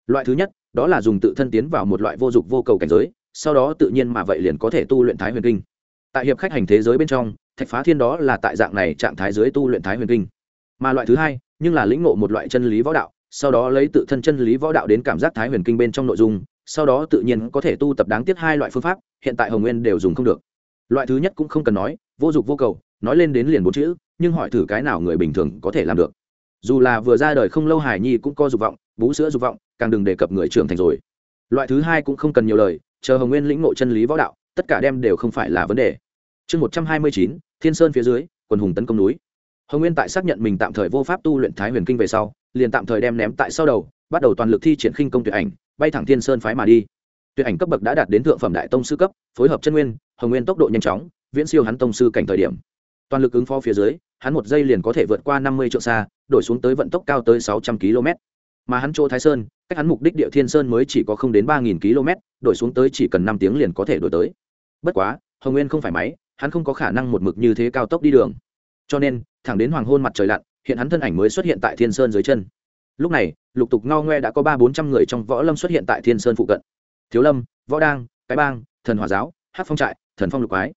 Loại thứ nhất, đó là dùng tự thân tiến vào một loại vô dụng vô cầu cảnh giới, sau đó tự nhiên mà vậy liền có thể tu luyện thái huyền kinh. Tại hiệp khách hành thế giới bên trong, thạch phá thiên đó là tại dạng này trạng thái dưới tu luyện thái huyền kinh. Mà loại thứ hai, nhưng là lĩnh ngộ một loại chân lý võ đạo, sau đó lấy tự thân chân lý võ đạo đến cảm giác thái huyền kinh bên trong nội dung, sau đó tự nhiên có thể tu tập đáng tiếc hai loại phương pháp, hiện tại hồng nguyên đều dùng không được. Loại thứ nhất cũng không cần nói, vô dụng vô cầu, nói lên đến liền bốn chữ, nhưng hỏi thử cái nào người bình thường có thể làm được dù là vừa ra đời không lâu hải nhi cũng có dục vọng, bú sữa dục vọng, càng đừng đề cập người trưởng thành rồi. Loại thứ hai cũng không cần nhiều lời, chờ hồng nguyên lĩnh ngộ chân lý võ đạo, tất cả đem đều không phải là vấn đề. Chương một trăm hai mươi chín, thiên sơn phía dưới, quần hùng tấn công núi. Hồng nguyên tại xác nhận mình tạm thời vô pháp tu luyện thái huyền kinh về sau, liền tạm thời đem ném tại sau đầu, bắt đầu toàn lực thi triển khinh công tuyệt ảnh, bay thẳng thiên sơn phái mà đi. Tuyệt ảnh cấp bậc đã đạt đến thượng phẩm đại tông sư cấp, phối hợp chân nguyên, hồng nguyên tốc độ nhanh chóng, viễn siêu hắn tông sư cảnh thời điểm. Toàn lực ứng phó phía dưới hắn một giây liền có thể vượt qua năm mươi triệu xa, đổi xuống tới vận tốc cao tới sáu trăm km. Mà hắn chỗ thái sơn, cách hắn mục đích địa thiên sơn mới chỉ có không đến ba nghìn km, đổi xuống tới chỉ cần năm tiếng liền có thể đổi tới. Bất quá, hồng nguyên không phải máy, hắn không có khả năng một mực như thế cao tốc đi đường. Cho nên, thẳng đến hoàng hôn mặt trời lặn, hiện hắn thân ảnh mới xuất hiện tại thiên sơn dưới chân. Lúc này, lục tục ngao ngoe đã có ba bốn trăm người trong võ lâm xuất hiện tại thiên sơn phụ cận. Thiếu lâm, võ đang, cái bang, thần hòa giáo hát phong trại, thần phong lục quái.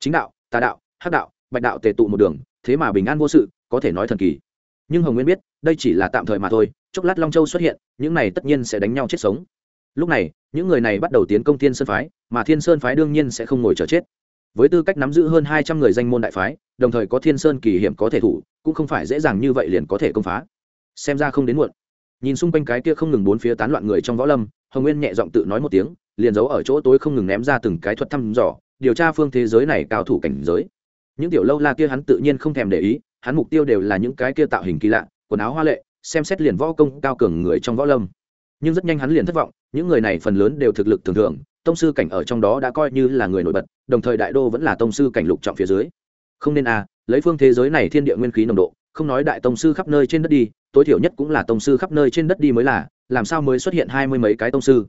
Chính đạo, tà đạo hát đạo, bạch đạo tề tụ một đường thế mà bình an vô sự, có thể nói thần kỳ. Nhưng hồng nguyên biết, đây chỉ là tạm thời mà thôi, chốc lát long châu xuất hiện, những này tất nhiên sẽ đánh nhau chết sống. Lúc này, những người này bắt đầu tiến công thiên sơn phái, mà thiên sơn phái đương nhiên sẽ không ngồi chờ chết. Với tư cách nắm giữ hơn hai trăm người danh môn đại phái, đồng thời có thiên sơn kỳ hiểm có thể thủ, cũng không phải dễ dàng như vậy liền có thể công phá. Xem ra không đến muộn. Nhìn xung quanh cái kia không ngừng bốn phía tán loạn người trong võ lâm, hồng nguyên nhẹ giọng tự nói một tiếng, liền giấu ở chỗ tối không ngừng ném ra từng cái thuật thăm dò, điều tra phương thế giới này cao thủ cảnh giới những tiểu lâu la kia hắn tự nhiên không thèm để ý, hắn mục tiêu đều là những cái kia tạo hình kỳ lạ, quần áo hoa lệ, xem xét liền võ công cao cường người trong võ lâm. Nhưng rất nhanh hắn liền thất vọng, những người này phần lớn đều thực lực thường thường, tông sư cảnh ở trong đó đã coi như là người nổi bật, đồng thời đại đô vẫn là tông sư cảnh lục trọng phía dưới. Không nên à lấy phương thế giới này thiên địa nguyên khí nồng độ, không nói đại tông sư khắp nơi trên đất đi, tối thiểu nhất cũng là tông sư khắp nơi trên đất đi mới là, làm sao mới xuất hiện hai mươi mấy cái tông sư?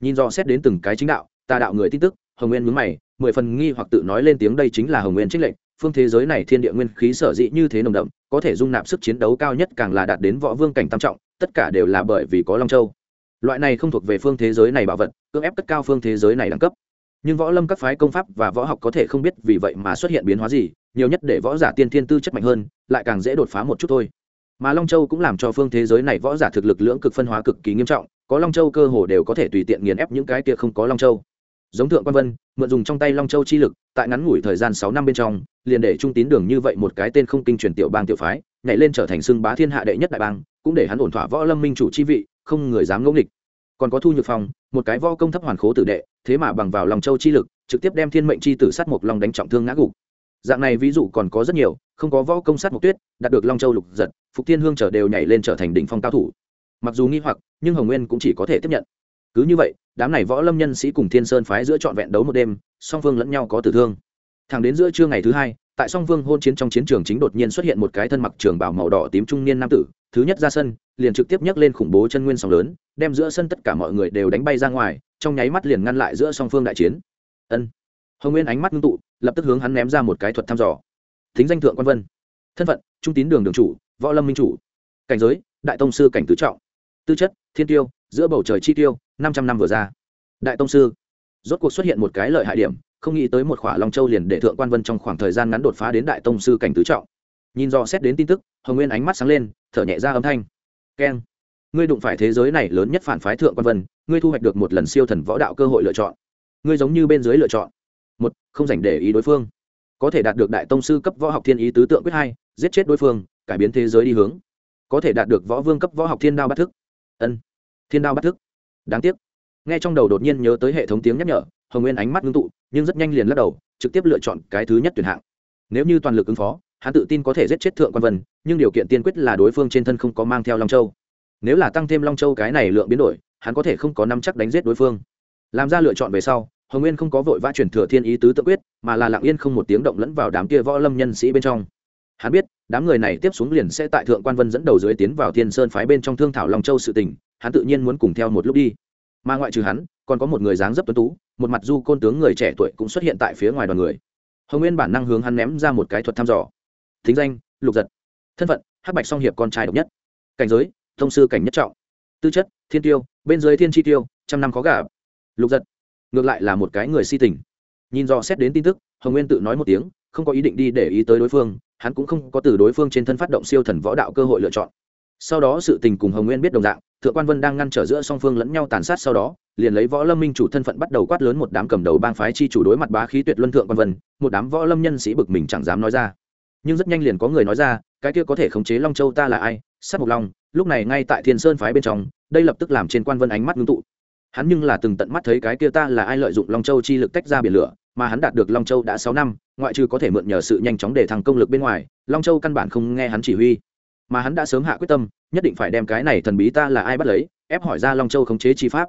Nhìn dò xét đến từng cái chính đạo, tà đạo người tin tức, hồng nguyên mướn mày, mười phần nghi hoặc tự nói lên tiếng đây chính là hồng nguyên trích lệnh phương thế giới này thiên địa nguyên khí sở dĩ như thế nồng đậm, có thể dung nạp sức chiến đấu cao nhất càng là đạt đến võ vương cảnh tam trọng, tất cả đều là bởi vì có long châu. Loại này không thuộc về phương thế giới này bảo vật, cưỡng ép cất cao phương thế giới này đẳng cấp. Nhưng võ lâm các phái công pháp và võ học có thể không biết vì vậy mà xuất hiện biến hóa gì, nhiều nhất để võ giả tiên thiên tư chất mạnh hơn, lại càng dễ đột phá một chút thôi. Mà long châu cũng làm cho phương thế giới này võ giả thực lực lưỡng cực phân hóa cực kỳ nghiêm trọng, có long châu cơ hồ đều có thể tùy tiện nghiền ép những cái kia không có long châu giống thượng quan vân, mượn dùng trong tay long châu chi lực, tại ngắn ngủi thời gian sáu năm bên trong, liền để trung tín đường như vậy một cái tên không kinh truyền tiểu bang tiểu phái, nhảy lên trở thành xưng bá thiên hạ đệ nhất đại bang, cũng để hắn ổn thỏa võ lâm minh chủ chi vị, không người dám ngẫu nghịch. Còn có thu nhược phong, một cái võ công thấp hoàn khố tử đệ, thế mà bằng vào lòng châu chi lực, trực tiếp đem thiên mệnh chi tử sát mộc long đánh trọng thương ngã gục. Dạng này ví dụ còn có rất nhiều, không có võ công sát mộc tuyết, đạt được long châu lục giật, phục thiên hương trở đều nhảy lên trở thành đỉnh phong cao thủ. Mặc dù nghi hoặc, nhưng hồng nguyên cũng chỉ có thể tiếp nhận cứ như vậy, đám này võ lâm nhân sĩ cùng thiên sơn phái giữa trọn vẹn đấu một đêm, song phương lẫn nhau có tử thương. Thẳng đến giữa trưa ngày thứ hai, tại song phương hôn chiến trong chiến trường chính đột nhiên xuất hiện một cái thân mặc trường bảo màu đỏ tím trung niên nam tử, thứ nhất ra sân, liền trực tiếp nhấc lên khủng bố chân nguyên sóng lớn, đem giữa sân tất cả mọi người đều đánh bay ra ngoài, trong nháy mắt liền ngăn lại giữa song phương đại chiến. Ân. Hồng nguyên ánh mắt ngưng tụ, lập tức hướng hắn ném ra một cái thuật thăm dò. Thính danh thượng quan vân. Thân phận, trung tín đường đường chủ, võ lâm minh chủ. Cảnh giới, đại tông sư cảnh tứ trọng. Tư chất, thiên tiêu giữa bầu trời chi tiêu, năm trăm năm vừa ra. Đại tông sư, rốt cuộc xuất hiện một cái lợi hại điểm, không nghĩ tới một khỏa long châu liền để thượng quan vân trong khoảng thời gian ngắn đột phá đến đại tông sư cảnh tứ trọng. Nhìn do xét đến tin tức, hồng nguyên ánh mắt sáng lên, thở nhẹ ra âm thanh. Keng, ngươi đụng phải thế giới này lớn nhất phản phái thượng quan vân, ngươi thu hoạch được một lần siêu thần võ đạo cơ hội lựa chọn. Ngươi giống như bên dưới lựa chọn. Một, không dành để ý đối phương. Có thể đạt được đại tông sư cấp võ học thiên ý tứ tượng quyết hai, giết chết đối phương, cải biến thế giới đi hướng. Có thể đạt được võ vương cấp võ học thiên đao bắt thức. Ân thiên đao bắt thức. Đáng tiếc. Nghe trong đầu đột nhiên nhớ tới hệ thống tiếng nhắc nhở, hồng nguyên ánh mắt ngưng tụ, nhưng rất nhanh liền lắc đầu, trực tiếp lựa chọn cái thứ nhất tuyển hạng. Nếu như toàn lực ứng phó, hắn tự tin có thể giết chết thượng quan vân, nhưng điều kiện tiên quyết là đối phương trên thân không có mang theo long châu. Nếu là tăng thêm long châu cái này lượng biến đổi, hắn có thể không có năm chắc đánh giết đối phương. Làm ra lựa chọn về sau, hồng nguyên không có vội vã chuyển thừa thiên ý tứ tự quyết, mà là lặng yên không một tiếng động lẫn vào đám kia võ lâm nhân sĩ bên trong. Hắn biết, đám người này tiếp xuống liền sẽ tại thượng quan vân dẫn đầu dưới tiến vào thiên sơn phái bên trong thương thảo long châu sự tình hắn tự nhiên muốn cùng theo một lúc đi. Mà ngoại trừ hắn, còn có một người dáng dấp tuấn tú, một mặt du côn tướng người trẻ tuổi cũng xuất hiện tại phía ngoài đoàn người. Hồng nguyên bản năng hướng hắn ném ra một cái thuật thăm dò. Thính danh, lục giật. Thân phận, hắc bạch song hiệp con trai độc nhất. Cảnh giới, thông sư cảnh nhất trọng. Tư chất, thiên tiêu, bên dưới thiên chi tiêu, trăm năm khó gà lục giật. Ngược lại là một cái người si tình. Nhìn do xét đến tin tức, hồng nguyên tự nói một tiếng, không có ý định đi để ý tới đối phương, hắn cũng không có từ đối phương trên thân phát động siêu thần võ đạo cơ hội lựa chọn. Sau đó sự tình cùng hồng nguyên biết đồng dạng thượng quan vân đang ngăn trở giữa song phương lẫn nhau tàn sát sau đó, liền lấy võ lâm minh chủ thân phận bắt đầu quát lớn một đám cầm đầu bang phái chi chủ đối mặt bá khí tuyệt luân thượng quan vân, một đám võ lâm nhân sĩ bực mình chẳng dám nói ra. Nhưng rất nhanh liền có người nói ra, cái kia có thể khống chế long châu ta là ai? Sát mục long, lúc này ngay tại thiên sơn phái bên trong, đây lập tức làm trên quan vân ánh mắt ngưng tụ. Hắn nhưng là từng tận mắt thấy cái kia ta là ai lợi dụng long châu chi lực tách ra biển lửa, mà hắn đạt được long châu đã sáu năm, ngoại trừ có thể mượn nhờ sự nhanh chóng để thăng công lực bên ngoài, long châu căn bản không nghe hắn chỉ huy mà hắn đã sớm hạ quyết tâm, nhất định phải đem cái này thần bí ta là ai bắt lấy, ép hỏi ra long châu khống chế chi pháp.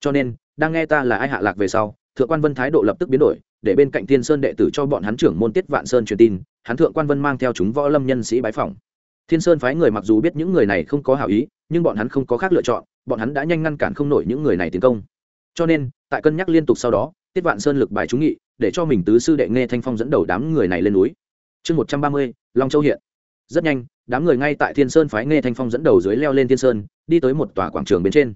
Cho nên, đang nghe ta là ai hạ lạc về sau, thượng quan vân thái độ lập tức biến đổi, để bên cạnh thiên sơn đệ tử cho bọn hắn trưởng môn tiết vạn sơn truyền tin, hắn thượng quan vân mang theo chúng võ lâm nhân sĩ bái phỏng. Thiên sơn phái người mặc dù biết những người này không có hảo ý, nhưng bọn hắn không có khác lựa chọn, bọn hắn đã nhanh ngăn cản không nổi những người này tiến công. Cho nên, tại cân nhắc liên tục sau đó, tiết vạn sơn lực bài trúng nghị, để cho mình tứ sư đệ nghe thanh phong dẫn đầu đám người này lên núi. Chương một trăm ba mươi, long châu hiện. Rất nhanh đám người ngay tại thiên sơn phái nghe thanh phong dẫn đầu dưới leo lên thiên sơn, đi tới một tòa quảng trường bên trên.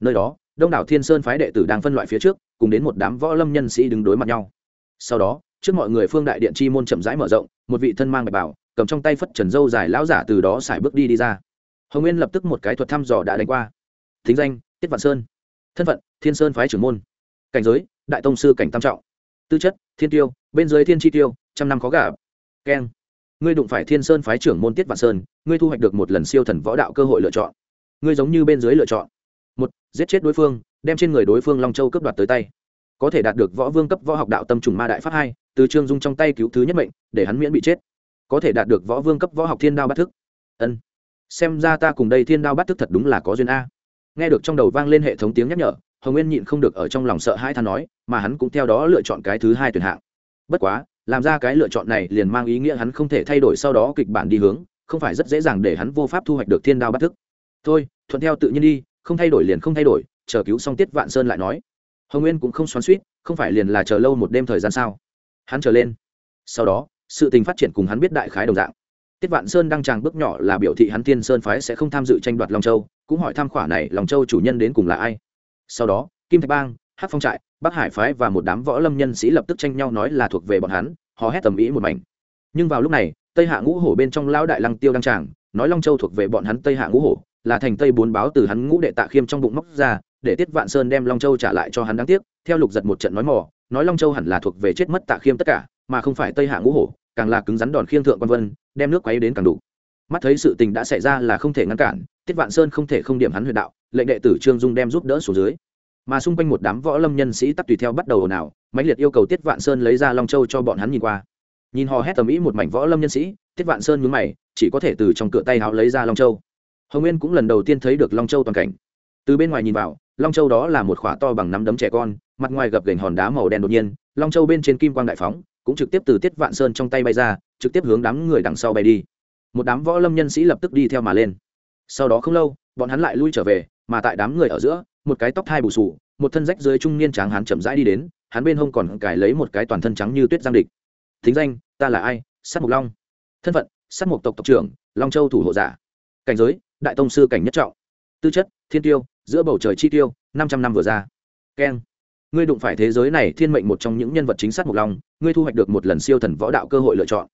Nơi đó, đông đảo thiên sơn phái đệ tử đang phân loại phía trước, cùng đến một đám võ lâm nhân sĩ đứng đối mặt nhau. Sau đó, trước mọi người phương đại điện chi môn chậm rãi mở rộng, một vị thân mang bạch bảo, cầm trong tay phất trần dâu dài lão giả từ đó xài bước đi đi ra. Hồng nguyên lập tức một cái thuật thăm dò đã đánh qua. Thính danh, tiết vạn sơn. Thân phận, thiên sơn phái trưởng môn. Cảnh giới, đại tông sư cảnh tam trọng. Tư chất, thiên tiêu, bên dưới thiên chi tiêu, trăm năm khó gà keng ngươi đụng phải thiên sơn phái trưởng môn tiết vạn sơn, ngươi thu hoạch được một lần siêu thần võ đạo cơ hội lựa chọn. Ngươi giống như bên dưới lựa chọn. Một, giết chết đối phương, đem trên người đối phương long châu cướp đoạt tới tay. Có thể đạt được võ vương cấp võ học đạo tâm trùng ma đại pháp hai, từ trương dung trong tay cứu thứ nhất mệnh, để hắn miễn bị chết. Có thể đạt được võ vương cấp võ học thiên đao bát thức. Ân. Xem ra ta cùng đây thiên đao bát thức thật đúng là có duyên a. Nghe được trong đầu vang lên hệ thống tiếng nhắc nhở, hồng nguyên nhịn không được ở trong lòng sợ hai than nói, mà hắn cũng theo đó lựa chọn cái thứ hai tuyển hạng. Bất quá làm ra cái lựa chọn này liền mang ý nghĩa hắn không thể thay đổi sau đó kịch bản đi hướng, không phải rất dễ dàng để hắn vô pháp thu hoạch được thiên đao bắt thức. Thôi, thuận theo tự nhiên đi, không thay đổi liền không thay đổi, chờ cứu xong tiết vạn sơn lại nói. Hồng nguyên cũng không xoắn suýt, không phải liền là chờ lâu một đêm thời gian sao? Hắn trở lên. Sau đó, sự tình phát triển cùng hắn biết đại khái đồng dạng. Tiết vạn sơn đăng tràng bước nhỏ là biểu thị hắn thiên sơn phái sẽ không tham dự tranh đoạt long châu, cũng hỏi tham khỏa này lòng châu chủ nhân đến cùng là ai. Sau đó, kim thạch bang hát phong trại, bắc hải phái và một đám võ lâm nhân sĩ lập tức tranh nhau nói là thuộc về bọn hắn họ hét tầm ý một mảnh. Nhưng vào lúc này, tây hạ ngũ hổ bên trong lão đại lăng tiêu đăng tràng, nói long châu thuộc về bọn hắn tây hạ ngũ hổ, là thành tây bốn báo từ hắn ngũ đệ tạ khiêm trong bụng móc ra, để tiết vạn sơn đem long châu trả lại cho hắn đáng tiếc, theo lục giật một trận nói mò, nói long châu hẳn là thuộc về chết mất tạ khiêm tất cả, mà không phải tây hạ ngũ hổ, càng là cứng rắn đòn khiêng thượng quan vân, đem nước quấy đến càng đủ. Mắt thấy sự tình đã xảy ra là không thể ngăn cản, tiết vạn sơn không thể không điểm hắn huyệt đạo, lệnh đệ tử trương dung đem giúp đỡ xuống dưới mà xung quanh một đám võ lâm nhân sĩ tắt tùy theo bắt đầu ồn ào, mãnh liệt yêu cầu tiết vạn sơn lấy ra long châu cho bọn hắn nhìn qua. Nhìn hò hét tầm ĩ một mảnh võ lâm nhân sĩ, tiết vạn sơn mướn mày, chỉ có thể từ trong cửa tay háo lấy ra long châu. Hồng nguyên cũng lần đầu tiên thấy được long châu toàn cảnh. Từ bên ngoài nhìn vào, long châu đó là một khỏa to bằng nắm đấm trẻ con, mặt ngoài gập gành hòn đá màu đen đột nhiên, long châu bên trên kim quang đại phóng, cũng trực tiếp từ tiết vạn sơn trong tay bay ra, trực tiếp hướng đám người đằng sau bay đi. Một đám võ lâm nhân sĩ lập tức đi theo mà lên. Sau đó không lâu, bọn hắn lại lui trở về, mà tại đám người ở giữa một cái tóc thai bù sù, một thân rách dưới trung niên tráng hắn chậm rãi đi đến, hắn bên hông còn cài lấy một cái toàn thân trắng như tuyết giang địch. Thính danh, ta là ai? Sát mục long. Thân phận, sát mục tộc tộc trưởng, long châu thủ hộ giả. Cảnh giới, đại tông sư cảnh nhất trọng. Tư chất, thiên tiêu, giữa bầu trời chi tiêu, năm trăm năm vừa ra. Keng. Ngươi đụng phải thế giới này thiên mệnh một trong những nhân vật chính sát mục long, ngươi thu hoạch được một lần siêu thần võ đạo cơ hội lựa chọn.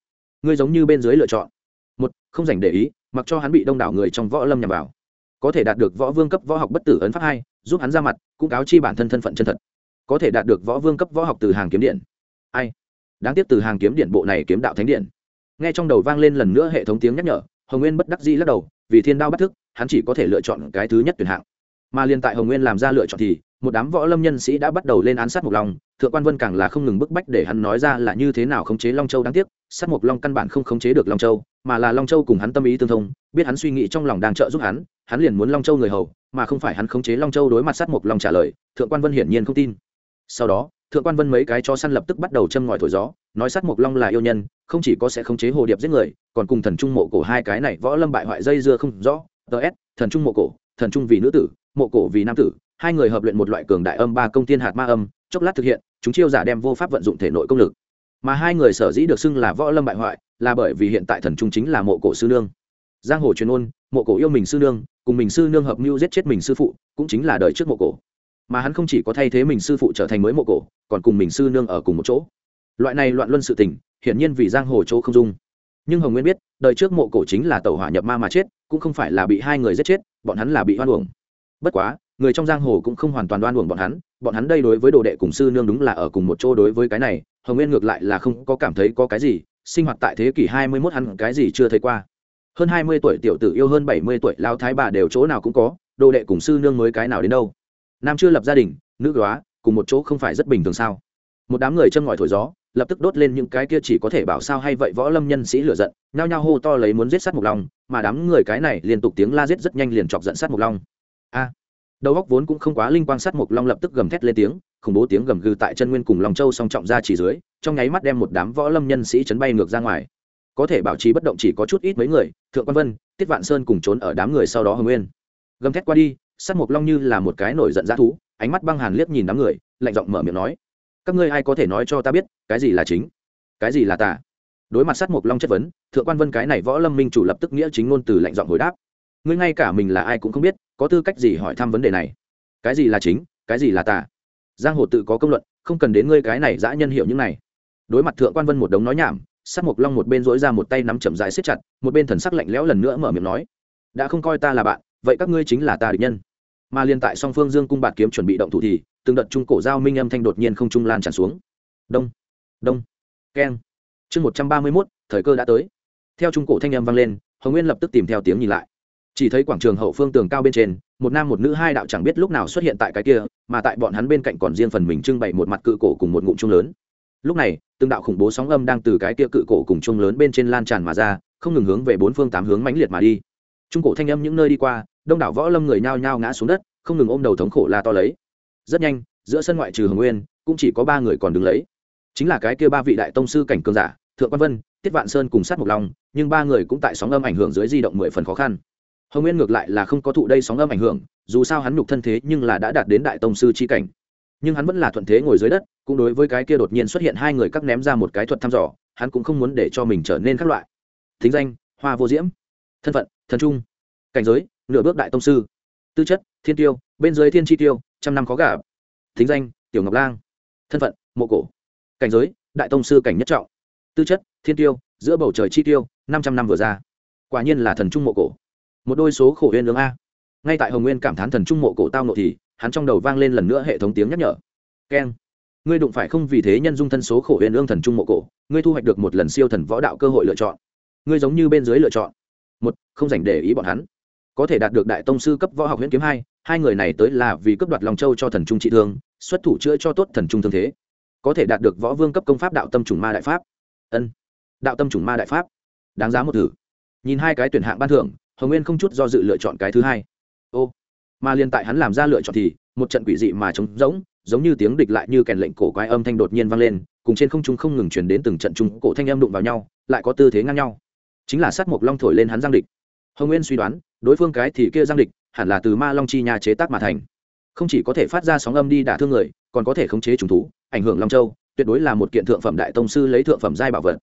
Ngươi giống như bên dưới lựa chọn. Một, không dành để ý, mặc cho hắn bị đông đảo người trong võ lâm nhằm vào. Có thể đạt được võ vương cấp võ học bất tử ấn pháp hai giúp hắn ra mặt, cũng cáo chi bản thân thân phận chân thật. Có thể đạt được võ vương cấp võ học từ hàng kiếm điện. Ai? Đáng tiếc từ hàng kiếm điện bộ này kiếm đạo thánh điện. Nghe trong đầu vang lên lần nữa hệ thống tiếng nhắc nhở, hồng nguyên bất đắc dĩ lắc đầu, vì thiên đao bắt thức, hắn chỉ có thể lựa chọn cái thứ nhất tuyển hạng. Mà liên tại hồng nguyên làm ra lựa chọn thì, một đám võ lâm nhân sĩ đã bắt đầu lên án sát mục long, thượng quan vân càng là không ngừng bức bách để hắn nói ra là như thế nào khống chế long châu. Đáng tiếc, sát mục long căn bản không khống chế được long châu mà là long châu cùng hắn tâm ý tương thông, biết hắn suy nghĩ trong lòng đang trợ giúp hắn hắn liền muốn long châu người hầu, mà không phải hắn khống chế long châu đối mặt sát mục long trả lời, thượng quan vân hiển nhiên không tin. Sau đó, thượng quan vân mấy cái cho săn lập tức bắt đầu châm ngòi thổi gió, nói sát mục long là yêu nhân, không chỉ có sẽ khống chế hồ điệp giết người, còn cùng thần trung mộ cổ hai cái này võ lâm bại hoại dây dưa không rõ. Ts thần trung mộ cổ, thần trung vì nữ tử, mộ cổ vì nam tử, hai người hợp luyện một loại cường đại âm ba công tiên hạt ma âm, chốc lát thực hiện, chúng chiêu giả đem vô pháp vận dụng thể nội công lực mà hai người sở dĩ được xưng là võ lâm bại hoại là bởi vì hiện tại thần trung chính là mộ cổ sư nương. Giang hồ truyền ôn, mộ cổ yêu mình sư nương, cùng mình sư nương hợp mưu giết chết mình sư phụ, cũng chính là đời trước mộ cổ. Mà hắn không chỉ có thay thế mình sư phụ trở thành mới mộ cổ, còn cùng mình sư nương ở cùng một chỗ. Loại này loạn luân sự tình, hiển nhiên vì giang hồ chỗ không dung. Nhưng hồng nguyên biết, đời trước mộ cổ chính là tàu hỏa nhập ma mà chết, cũng không phải là bị hai người giết chết, bọn hắn là bị hoan uổng. Bất quá, người trong giang hồ cũng không hoàn toàn đoan uổng bọn hắn bọn hắn đây đối với đồ đệ cùng sư nương đúng là ở cùng một chỗ đối với cái này, hồng nguyên ngược lại là không có cảm thấy có cái gì, sinh hoạt tại thế kỷ hai mươi 21 hắn cái gì chưa thấy qua. Hơn hai mươi tuổi tiểu tử yêu hơn bảy mươi tuổi lao thái bà đều chỗ nào cũng có, đồ đệ cùng sư nương mới cái nào đến đâu. Nam chưa lập gia đình, nữ góa cùng một chỗ không phải rất bình thường sao? Một đám người châm ngòi thổi gió, lập tức đốt lên những cái kia chỉ có thể bảo sao hay vậy võ lâm nhân sĩ lửa giận, nhao nhao hô to lấy muốn giết sát mục long, mà đám người cái này liên tục tiếng la giết rất nhanh liền chọc giận sát mục long. A! Đầu góc vốn cũng không quá linh quang sát mục long lập tức gầm thét lên tiếng, khủng bố tiếng gầm gừ tại chân nguyên cùng lòng châu song trọng ra chỉ dưới, trong nháy mắt đem một đám võ lâm nhân sĩ chấn bay ngược ra ngoài. Có thể bảo trì bất động chỉ có chút ít mấy người, thượng quan vân, tiết vạn sơn cùng trốn ở đám người sau đó hồng nguyên. Gầm thét qua đi, sát mục long như là một cái nổi giận dã thú, ánh mắt băng hàn liếc nhìn đám người, lạnh giọng mở miệng nói, các ngươi ai có thể nói cho ta biết, cái gì là chính, cái gì là tà? Đối mặt sát mục long chất vấn, thượng quan vân cái này võ lâm minh chủ lập tức nghĩa chính ngôn từ lạnh giọng hồi đáp, ngươi ngay cả mình là ai cũng không biết có tư cách gì hỏi thăm vấn đề này? Cái gì là chính, cái gì là tà? Giang hồ tự có công luận, không cần đến ngươi cái này dã nhân hiểu những này. Đối mặt thượng quan vân một đống nói nhảm sắc mộc long một bên dỗi ra một tay nắm chậm dài xếp chặt, một bên thần sắc lạnh lẽo lần nữa mở miệng nói, đã không coi ta là bạn, vậy các ngươi chính là ta địch nhân. Mà liên tại song phương dương cung bạt kiếm chuẩn bị động thủ thì, từng đợt trung cổ giao minh âm thanh đột nhiên không trung lan tràn xuống. Đông đông, keng. Chương một trăm ba mươi mốt, thời cơ đã tới. Theo trung cổ thanh âm vang lên, hồng nguyên lập tức tìm theo tiếng nhìn lại chỉ thấy quảng trường hậu phương tường cao bên trên, một nam một nữ hai đạo chẳng biết lúc nào xuất hiện tại cái kia, mà tại bọn hắn bên cạnh còn riêng phần mình trưng bày một mặt cự cổ cùng một ngụm chung lớn. Lúc này, từng đạo khủng bố sóng âm đang từ cái kia cự cổ cùng chung lớn bên trên lan tràn mà ra, không ngừng hướng về bốn phương tám hướng mãnh liệt mà đi. Trung cổ thanh âm những nơi đi qua, đông đảo võ lâm người nhao nhao ngã xuống đất, không ngừng ôm đầu thống khổ la to lấy. Rất nhanh, giữa sân ngoại trừ hồng nguyên, cũng chỉ có ba người còn đứng lấy. Chính là cái kia ba vị đại tông sư cảnh cường giả, thượng quan vân, tiết vạn sơn cùng sát mộc long, nhưng ba người cũng tại sóng âm ảnh hưởng dưới di động mười phần khó khăn hồng nguyên ngược lại là không có thụ đây sóng âm ảnh hưởng, dù sao hắn nhục thân thế nhưng là đã đạt đến đại tông sư c h i cảnh. Nhưng hắn vẫn là thuận thế ngồi dưới đất, cũng đối với cái kia đột nhiên xuất hiện hai người cắt ném ra một cái thuật thăm dò, hắn cũng không muốn để cho mình trở nên các loại. Thính danh, hoa vô diễm. Thân phận, thần trung. Cảnh giới, nửa bước đại tông sư. Tư chất, thiên tiêu, bên dưới thiên chi tiêu, trăm năm khó gà thính danh, tiểu ngọc lang. Thân phận, mộ cổ. Cảnh giới, đại tông sư cảnh nhất trọng. Tư chất, thiên tiêu, giữa bầu trời chi tiêu, năm trăm năm vừa ra. Quả nhiên là thần trung mộ cổ một đôi số khổ huyên lương a. Ngay tại hồng nguyên cảm thán thần trung mộ cổ tao nộ thì, hắn trong đầu vang lên lần nữa hệ thống tiếng nhắc nhở. Keng, ngươi đụng phải không vì thế nhân dung thân số khổ huyên lương thần trung mộ cổ, ngươi thu hoạch được một lần siêu thần võ đạo cơ hội lựa chọn. Ngươi giống như bên dưới lựa chọn. Một, không dành để ý bọn hắn. Có thể đạt được đại tông sư cấp võ học huyễn kiếm hai hai người này tới là vì cấp đoạt lòng châu cho thần trung trị thương, xuất thủ chữa cho tốt thần trung thương thế. Có thể đạt được võ vương cấp công pháp đạo tâm trùng ma đại pháp. Ân, đạo tâm trùng ma đại pháp. Đáng giá một thử. Nhìn hai cái tuyển hạng ban thưởng hồng nguyên không chút do dự lựa chọn cái thứ hai. Ô, mà liên tại hắn làm ra lựa chọn thì, một trận quỷ dị mà trống rỗng, giống như tiếng địch lại như kèn lệnh cổ quái âm thanh đột nhiên vang lên, cùng trên không trung không ngừng chuyển đến từng trận trung cổ thanh âm đụng vào nhau, lại có tư thế ngang nhau. Chính là sát mộc long thổi lên hắn giang địch. Hồng nguyên suy đoán, đối phương cái thì kia giang địch, hẳn là từ ma long chi nhà chế tác mà thành. Không chỉ có thể phát ra sóng âm đi đả thương người, còn có thể khống chế trùng thú, ảnh hưởng long châu, tuyệt đối là một kiện thượng phẩm đại tông sư lấy thượng phẩm giai bảo vật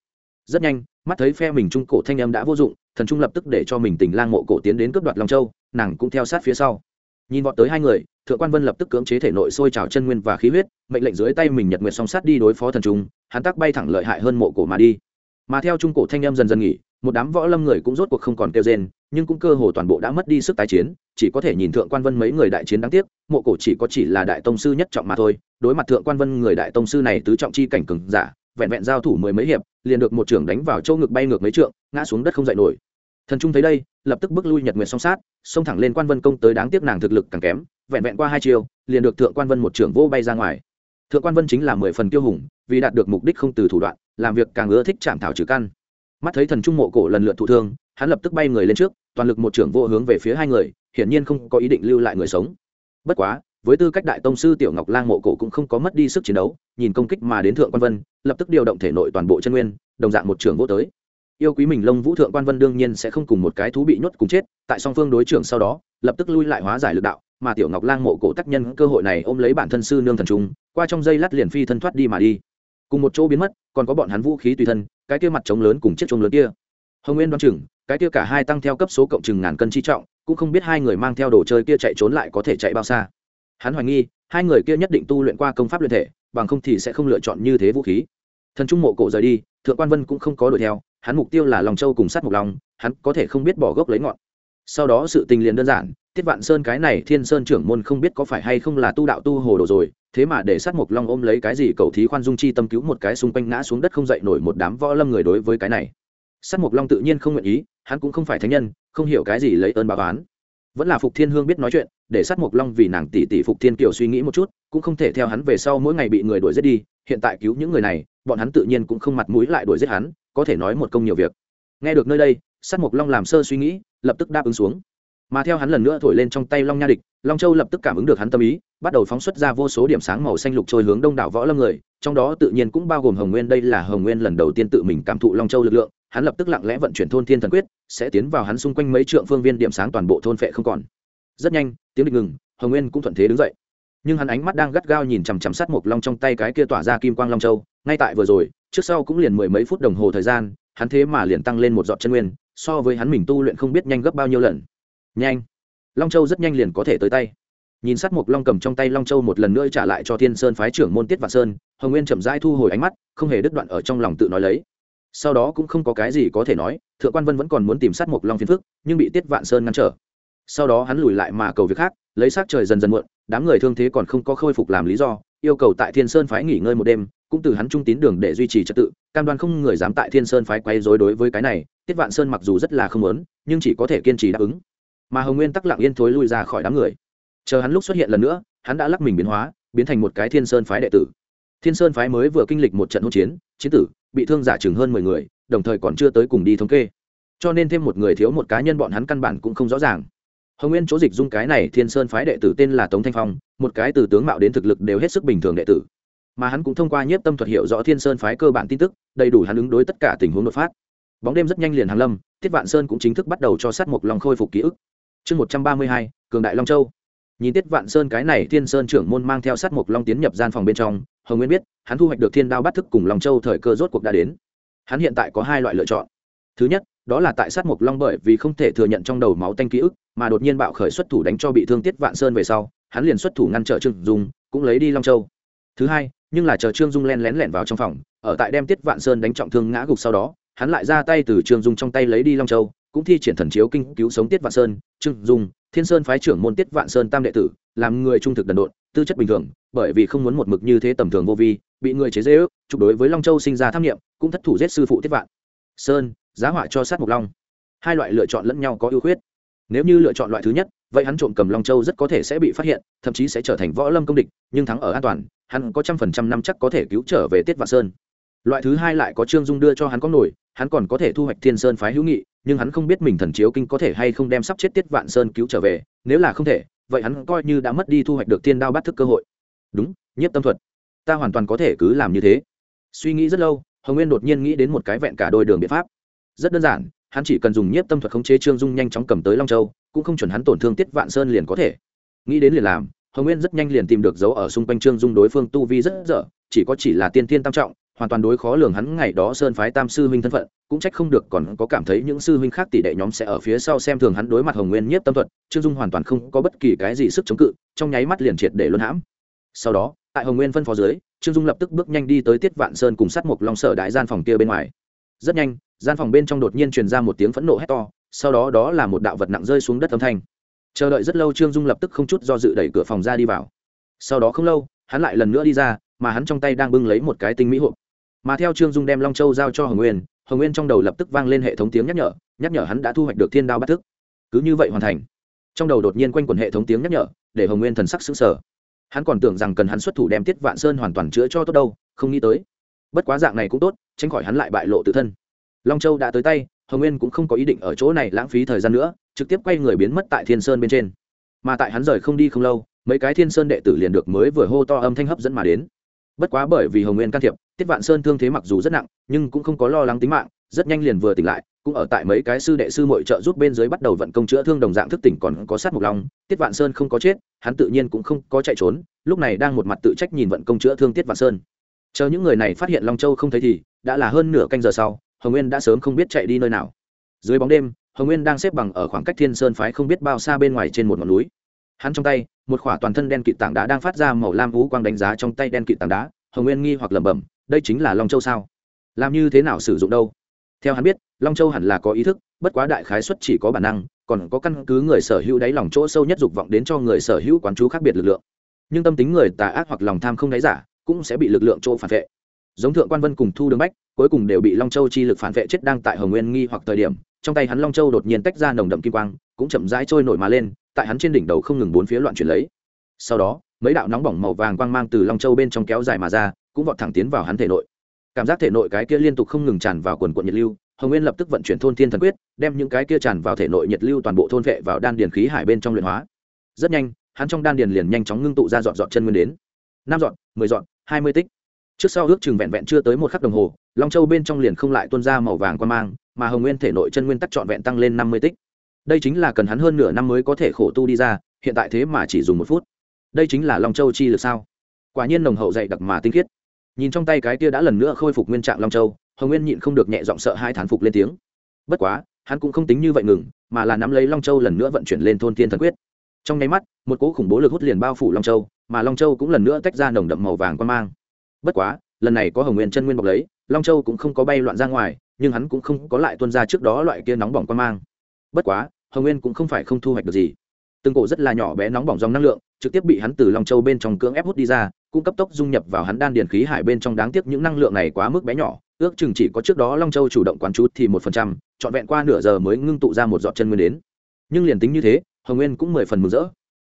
rất nhanh, mắt thấy phe mình trung cổ thanh âm đã vô dụng, thần trung lập tức để cho mình tình lang mộ cổ tiến đến cướp đoạt long châu, nàng cũng theo sát phía sau. Nhìn vọt tới hai người, thượng quan vân lập tức cưỡng chế thể nội sôi trào chân nguyên và khí huyết, mệnh lệnh dưới tay mình nhật nguyệt song sát đi đối phó thần trung, hắn tắc bay thẳng lợi hại hơn mộ cổ mà đi. Mà theo trung cổ thanh em dần dần nghỉ, một đám võ lâm người cũng rốt cuộc không còn kêu rên, nhưng cũng cơ hồ toàn bộ đã mất đi sức tái chiến, chỉ có thể nhìn thượng quan vân mấy người đại chiến đáng tiếc, mộ cổ chỉ có chỉ là đại tông sư nhất trọng mà thôi, đối mặt thượng quan vân người đại tông sư này tứ trọng chi cảnh cường giả vẹn vẹn giao thủ mười mấy hiệp, liền được một trưởng đánh vào châu ngực bay ngược mấy trượng, ngã xuống đất không dậy nổi. Thần trung thấy đây, lập tức bước lui nhật nguyệt song sát, xông thẳng lên quan vân công tới đáng tiếc nàng thực lực càng kém, vẹn vẹn qua hai chiều liền được thượng quan vân một trưởng vô bay ra ngoài. Thượng quan vân chính là mười phần tiêu hùng, vì đạt được mục đích không từ thủ đoạn, làm việc càng ưa thích chạm thảo trừ căn. Mắt thấy thần trung mộ cổ lần lượt thụ thương, hắn lập tức bay người lên trước, toàn lực một trưởng vô hướng về phía hai người, hiển nhiên không có ý định lưu lại người sống. Bất quá với tư cách đại tông sư tiểu ngọc lang mộ cổ cũng không có mất đi sức chiến đấu, nhìn công kích mà đến thượng quan vân, lập tức điều động thể nội toàn bộ chân nguyên, đồng dạng một trường vô tới. Yêu quý mình lông vũ thượng quan vân đương nhiên sẽ không cùng một cái thú bị nhốt cùng chết, tại song phương đối trưởng sau đó, lập tức lui lại hóa giải lực đạo, mà tiểu ngọc lang mộ cổ tác nhân cơ hội này ôm lấy bản thân sư nương thần trung qua trong dây lát liền phi thân thoát đi mà đi. Cùng một chỗ biến mất, còn có bọn hắn vũ khí tùy thân, cái kia mặt trống lớn cùng chiếc trống lớn kia. Hồng nguyên đoán chừng, cái kia cả hai tăng theo cấp số cộng chừng ngàn cân chi trọng, cũng không biết hai người mang theo đồ chơi kia chạy trốn lại có thể chạy bao xa hắn hoài nghi, hai người kia nhất định tu luyện qua công pháp luyện thể, bằng không thì sẽ không lựa chọn như thế vũ khí. Thần trung mộ cổ rời đi, thượng quan vân cũng không có đuổi theo, hắn mục tiêu là lòng châu cùng sát mục long, hắn có thể không biết bỏ gốc lấy ngọn. Sau đó sự tình liền đơn giản, tiết vạn sơn cái này thiên sơn trưởng môn không biết có phải hay không là tu đạo tu hồ đồ rồi, thế mà để sát mục long ôm lấy cái gì cầu thí khoan dung chi tâm cứu một cái xung quanh ngã xuống đất không dậy nổi một đám võ lâm người đối với cái này. Sát mục long tự nhiên không nguyện ý, hắn cũng không phải thánh nhân, không hiểu cái gì lấy ơn báo oán vẫn là phục thiên hương biết nói chuyện, để sát mục long vì nàng tỷ tỷ phục thiên kiều suy nghĩ một chút, cũng không thể theo hắn về sau mỗi ngày bị người đuổi giết đi, hiện tại cứu những người này, bọn hắn tự nhiên cũng không mặt mũi lại đuổi giết hắn, có thể nói một công nhiều việc. Nghe được nơi đây, sát mục long làm sơ suy nghĩ, lập tức đáp ứng xuống. Mà theo hắn lần nữa thổi lên trong tay long nha địch, long châu lập tức cảm ứng được hắn tâm ý, bắt đầu phóng xuất ra vô số điểm sáng màu xanh lục trôi hướng đông đảo võ lâm người, trong đó tự nhiên cũng bao gồm hồng nguyên, đây là hồng nguyên lần đầu tiên tự mình cảm thụ long châu lực lượng hắn lập tức lặng lẽ vận chuyển thôn thiên thần quyết, sẽ tiến vào hắn xung quanh mấy trượng phương viên điểm sáng toàn bộ thôn phệ không còn. Rất nhanh, tiếng địch ngừng, hồng nguyên cũng thuận thế đứng dậy. Nhưng hắn ánh mắt đang gắt gao nhìn chằm chằm sát mộc long trong tay cái kia tỏa ra kim quang long châu, ngay tại vừa rồi, trước sau cũng liền mười mấy phút đồng hồ thời gian, hắn thế mà liền tăng lên một giọt chân nguyên, so với hắn mình tu luyện không biết nhanh gấp bao nhiêu lần. Nhanh! Long châu rất nhanh liền có thể tới tay. Nhìn sát mộc long cầm trong tay long châu một lần nữa trả lại cho thiên sơn phái trưởng môn tiết vạn sơn, hồng nguyên chậm rãi thu hồi ánh mắt, không hề đứt đoạn ở trong lòng tự nói lấy sau đó cũng không có cái gì có thể nói, thượng quan vân vẫn còn muốn tìm sát mộc long phiền phức nhưng bị tiết vạn sơn ngăn trở. Sau đó hắn lùi lại mà cầu việc khác, lấy sát trời dần dần muộn, đám người thương thế còn không có khôi phục làm lý do, yêu cầu tại thiên sơn phái nghỉ ngơi một đêm, cũng từ hắn trung tín đường để duy trì trật tự, cam đoan không người dám tại thiên sơn phái quay dối đối với cái này, tiết vạn sơn mặc dù rất là không lớn nhưng chỉ có thể kiên trì đáp ứng. Mà hồng nguyên tắc lặng yên thối lui ra khỏi đám người. Chờ hắn lúc xuất hiện lần nữa, hắn đã lắc mình biến hóa, biến thành một cái thiên sơn phái đệ tử. Thiên sơn phái mới vừa kinh lịch một trận hỗn chiến chiến tử bị thương giả chừng hơn mười người, đồng thời còn chưa tới cùng đi thống kê. Cho nên thêm một người thiếu một cá nhân bọn hắn căn bản cũng không rõ ràng. Hồng nguyên chỗ dịch dung cái này thiên sơn phái đệ tử tên là tống thanh phong, một cái từ tướng mạo đến thực lực đều hết sức bình thường đệ tử. Mà hắn cũng thông qua nhiếp tâm thuật hiệu rõ thiên sơn phái cơ bản tin tức, đầy đủ hắn ứng đối tất cả tình huống đột phát. Bóng đêm rất nhanh liền hàng lâm, tiết vạn sơn cũng chính thức bắt đầu cho sát mộc long khôi phục ký ức. Chương một trăm ba mươi hai, cường đại long châu nhìn tiết vạn sơn cái này thiên sơn trưởng môn mang theo sát mộc long tiến nhập gian phòng bên trong, hồng nguyên biết, hắn thu hoạch được thiên đao bắt thức cùng long châu thời cơ rốt cuộc đã đến. Hắn hiện tại có hai loại lựa chọn. Thứ nhất, đó là tại sát mộc long bởi vì không thể thừa nhận trong đầu máu tanh ký ức, mà đột nhiên bạo khởi xuất thủ đánh cho bị thương tiết vạn sơn về sau, hắn liền xuất thủ ngăn trở trương dung, cũng lấy đi long châu. Thứ hai, nhưng là chờ trương dung len lén lẻn vào trong phòng, ở tại đem tiết vạn sơn đánh trọng thương ngã gục sau đó, hắn lại ra tay từ trương dung trong tay lấy đi long châu, cũng thi triển thần chiếu kinh cứu sống tiết vạn sơn, trương dung thiên sơn phái trưởng môn tiết vạn sơn tam đệ tử, làm người trung thực đần độn, tư chất bình thường, bởi vì không muốn một mực như thế tầm thường vô vi, bị người chế dễ ước chụp đối với long châu sinh ra tham nghiệm cũng thất thủ giết sư phụ tiết vạn. Sơn, giá họa cho sát mộc long. Hai loại lựa chọn lẫn nhau có ưu khuyết. Nếu như lựa chọn loại thứ nhất, vậy hắn trộm cầm long châu rất có thể sẽ bị phát hiện, thậm chí sẽ trở thành võ lâm công địch, nhưng thắng ở an toàn, hắn có trăm phần trăm năm chắc có thể cứu trở về tiết vạn sơn. Loại thứ hai lại có trương dung đưa cho hắn có nổi, hắn còn có thể thu hoạch thiên sơn phái hữu nghị nhưng hắn không biết mình thần chiếu kinh có thể hay không đem sắp chết tiết vạn sơn cứu trở về, nếu là không thể, vậy hắn coi như đã mất đi thu hoạch được thiên đao bắt thức cơ hội. Đúng nhất tâm thuật. Ta hoàn toàn có thể cứ làm như thế. Suy nghĩ rất lâu, hồng nguyên đột nhiên nghĩ đến một cái vẹn cả đôi đường biện pháp. Rất đơn giản, hắn chỉ cần dùng nhiếp tâm thuật khống chế trương dung nhanh chóng cầm tới long châu, cũng không chuẩn hắn tổn thương tiết vạn sơn liền có thể. Nghĩ đến liền làm, hồng nguyên rất nhanh liền tìm được dấu ở xung quanh trương dung đối phương tu vi rất dở, chỉ có chỉ là tiên tiên tam trọng hoàn toàn đối khó lường hắn ngày đó sơn phái tam sư huynh thân phận, cũng trách không được còn có cảm thấy những sư huynh khác tỷ đệ nhóm sẽ ở phía sau xem thường hắn đối mặt hồng nguyên nhiếp tâm thuật, trương dung hoàn toàn không có bất kỳ cái gì sức chống cự, trong nháy mắt liền triệt để luân hãm. Sau đó, tại hồng nguyên phân phó dưới, trương dung lập tức bước nhanh đi tới tiết vạn sơn cùng sát mục long sở đại gian phòng kia bên ngoài. Rất nhanh, gian phòng bên trong đột nhiên truyền ra một tiếng phẫn nộ hét to, sau đó đó là một đạo vật nặng rơi xuống đất âm thanh. Chờ đợi rất lâu trương dung lập tức không chút do dự đẩy cửa phòng ra đi vào. Sau đó không lâu, hắn lại lần nữa đi ra, mà hắn trong tay đang bưng lấy một cái tinh mỹ hộp mà theo trương dung đem long châu giao cho hồng nguyên hồng nguyên trong đầu lập tức vang lên hệ thống tiếng nhắc nhở nhắc nhở hắn đã thu hoạch được thiên đao bắt thức. Cứ như vậy hoàn thành. Trong đầu đột nhiên quanh quẩn hệ thống tiếng nhắc nhở, để hồng nguyên thần sắc xứng sở hắn còn tưởng rằng cần hắn xuất thủ đem tiết vạn sơn hoàn toàn chữa cho tốt đâu, không nghĩ tới. Bất quá dạng này cũng tốt, tránh khỏi hắn lại bại lộ tự thân. Long châu đã tới tay, hồng nguyên cũng không có ý định ở chỗ này lãng phí thời gian nữa, trực tiếp quay người biến mất tại thiên sơn bên trên. Mà tại hắn rời không đi không lâu, mấy cái thiên sơn đệ tử liền được mới vừa hô to âm thanh hấp dẫn mà đến bất quá bởi vì hồng nguyên can thiệp, tiết vạn sơn thương thế mặc dù rất nặng, nhưng cũng không có lo lắng tính mạng, rất nhanh liền vừa tỉnh lại, cũng ở tại mấy cái sư đệ sư mội trợ giúp bên dưới bắt đầu vận công chữa thương đồng dạng thức tỉnh còn có sát mục long. Tiết vạn sơn không có chết, hắn tự nhiên cũng không có chạy trốn, lúc này đang một mặt tự trách nhìn vận công chữa thương tiết vạn sơn. Chờ những người này phát hiện long châu không thấy thì, đã là hơn nửa canh giờ sau, hồng nguyên đã sớm không biết chạy đi nơi nào. Dưới bóng đêm, hồng nguyên đang xếp bằng ở khoảng cách thiên sơn phái không biết bao xa bên ngoài trên một ngọn núi hắn trong tay, một khỏa toàn thân đen kịt tảng đá đang phát ra màu lam vũ quang đánh giá trong tay đen kịt tảng đá, hồng nguyên nghi hoặc lẩm bẩm, đây chính là long châu sao? Làm như thế nào sử dụng đâu? Theo hắn biết, long châu hẳn là có ý thức, bất quá đại khái xuất chỉ có bản năng, còn có căn cứ người sở hữu đáy lòng chỗ sâu nhất dục vọng đến cho người sở hữu quán chú khác biệt lực lượng. Nhưng tâm tính người tà ác hoặc lòng tham không đáy giả, cũng sẽ bị lực lượng chỗ phản vệ. Giống thượng quan vân cùng thu đường bách, cuối cùng đều bị long châu chi lực phản vệ chết đang tại hồng nguyên nghi hoặc thời điểm, trong tay hắn long châu đột nhiên tách ra nồng đậm kim quang, cũng chậm rãi trôi nổi mà lên tại hắn trên đỉnh đầu không ngừng bốn phía loạn chuyển lấy. Sau đó, mấy đạo nóng bỏng màu vàng quang mang từ long châu bên trong kéo dài mà ra, cũng vọt thẳng tiến vào hắn thể nội. Cảm giác thể nội cái kia liên tục không ngừng tràn vào quần quận nhiệt lưu, hồng nguyên lập tức vận chuyển thôn thiên thần quyết, đem những cái kia tràn vào thể nội nhiệt lưu toàn bộ thôn vệ vào đan điền khí hải bên trong luyện hóa. Rất nhanh, hắn trong đan điền liền nhanh chóng ngưng tụ ra dọn dọn chân nguyên đến. Năm dọn, mười dọn, hai mươi tích. Trước sau ước chừng vẹn vẹn chưa tới một khắc đồng hồ, long châu bên trong liền không lại tuôn ra màu vàng quan mang, mà hồng nguyên thể nội chân nguyên tắc trọn vẹn tăng lên năm mươi tích đây chính là cần hắn hơn nửa năm mới có thể khổ tu đi ra, hiện tại thế mà chỉ dùng một phút. Đây chính là long châu chi lực sao? Quả nhiên nồng hậu dạy đặc mà tinh khiết. Nhìn trong tay cái kia đã lần nữa khôi phục nguyên trạng long châu, hồng nguyên nhịn không được nhẹ giọng sợ hai thán phục lên tiếng. Bất quá, hắn cũng không tính như vậy ngừng, mà là nắm lấy long châu lần nữa vận chuyển lên thôn tiên thần quyết. Trong nháy mắt, một cỗ khủng bố lực hút liền bao phủ long châu, mà long châu cũng lần nữa tách ra nồng đậm màu vàng quan mang. Bất quá, lần này có hồng nguyên chân nguyên bọc lấy, long châu cũng không có bay loạn ra ngoài, nhưng hắn cũng không có lại tuân ra trước đó loại kia nóng bỏng quan mang. Bất quá hồng nguyên cũng không phải không thu hoạch được gì từng cổ rất là nhỏ bé nóng bỏng dòng năng lượng trực tiếp bị hắn từ long châu bên trong cưỡng ép hút đi ra cũng cấp tốc dung nhập vào hắn đan điền khí hải bên trong đáng tiếc những năng lượng này quá mức bé nhỏ ước chừng chỉ có trước đó long châu chủ động quán chú thì một phần trăm trọn vẹn qua nửa giờ mới ngưng tụ ra một giọt chân nguyên đến nhưng liền tính như thế hồng nguyên cũng mười phần mừng rỡ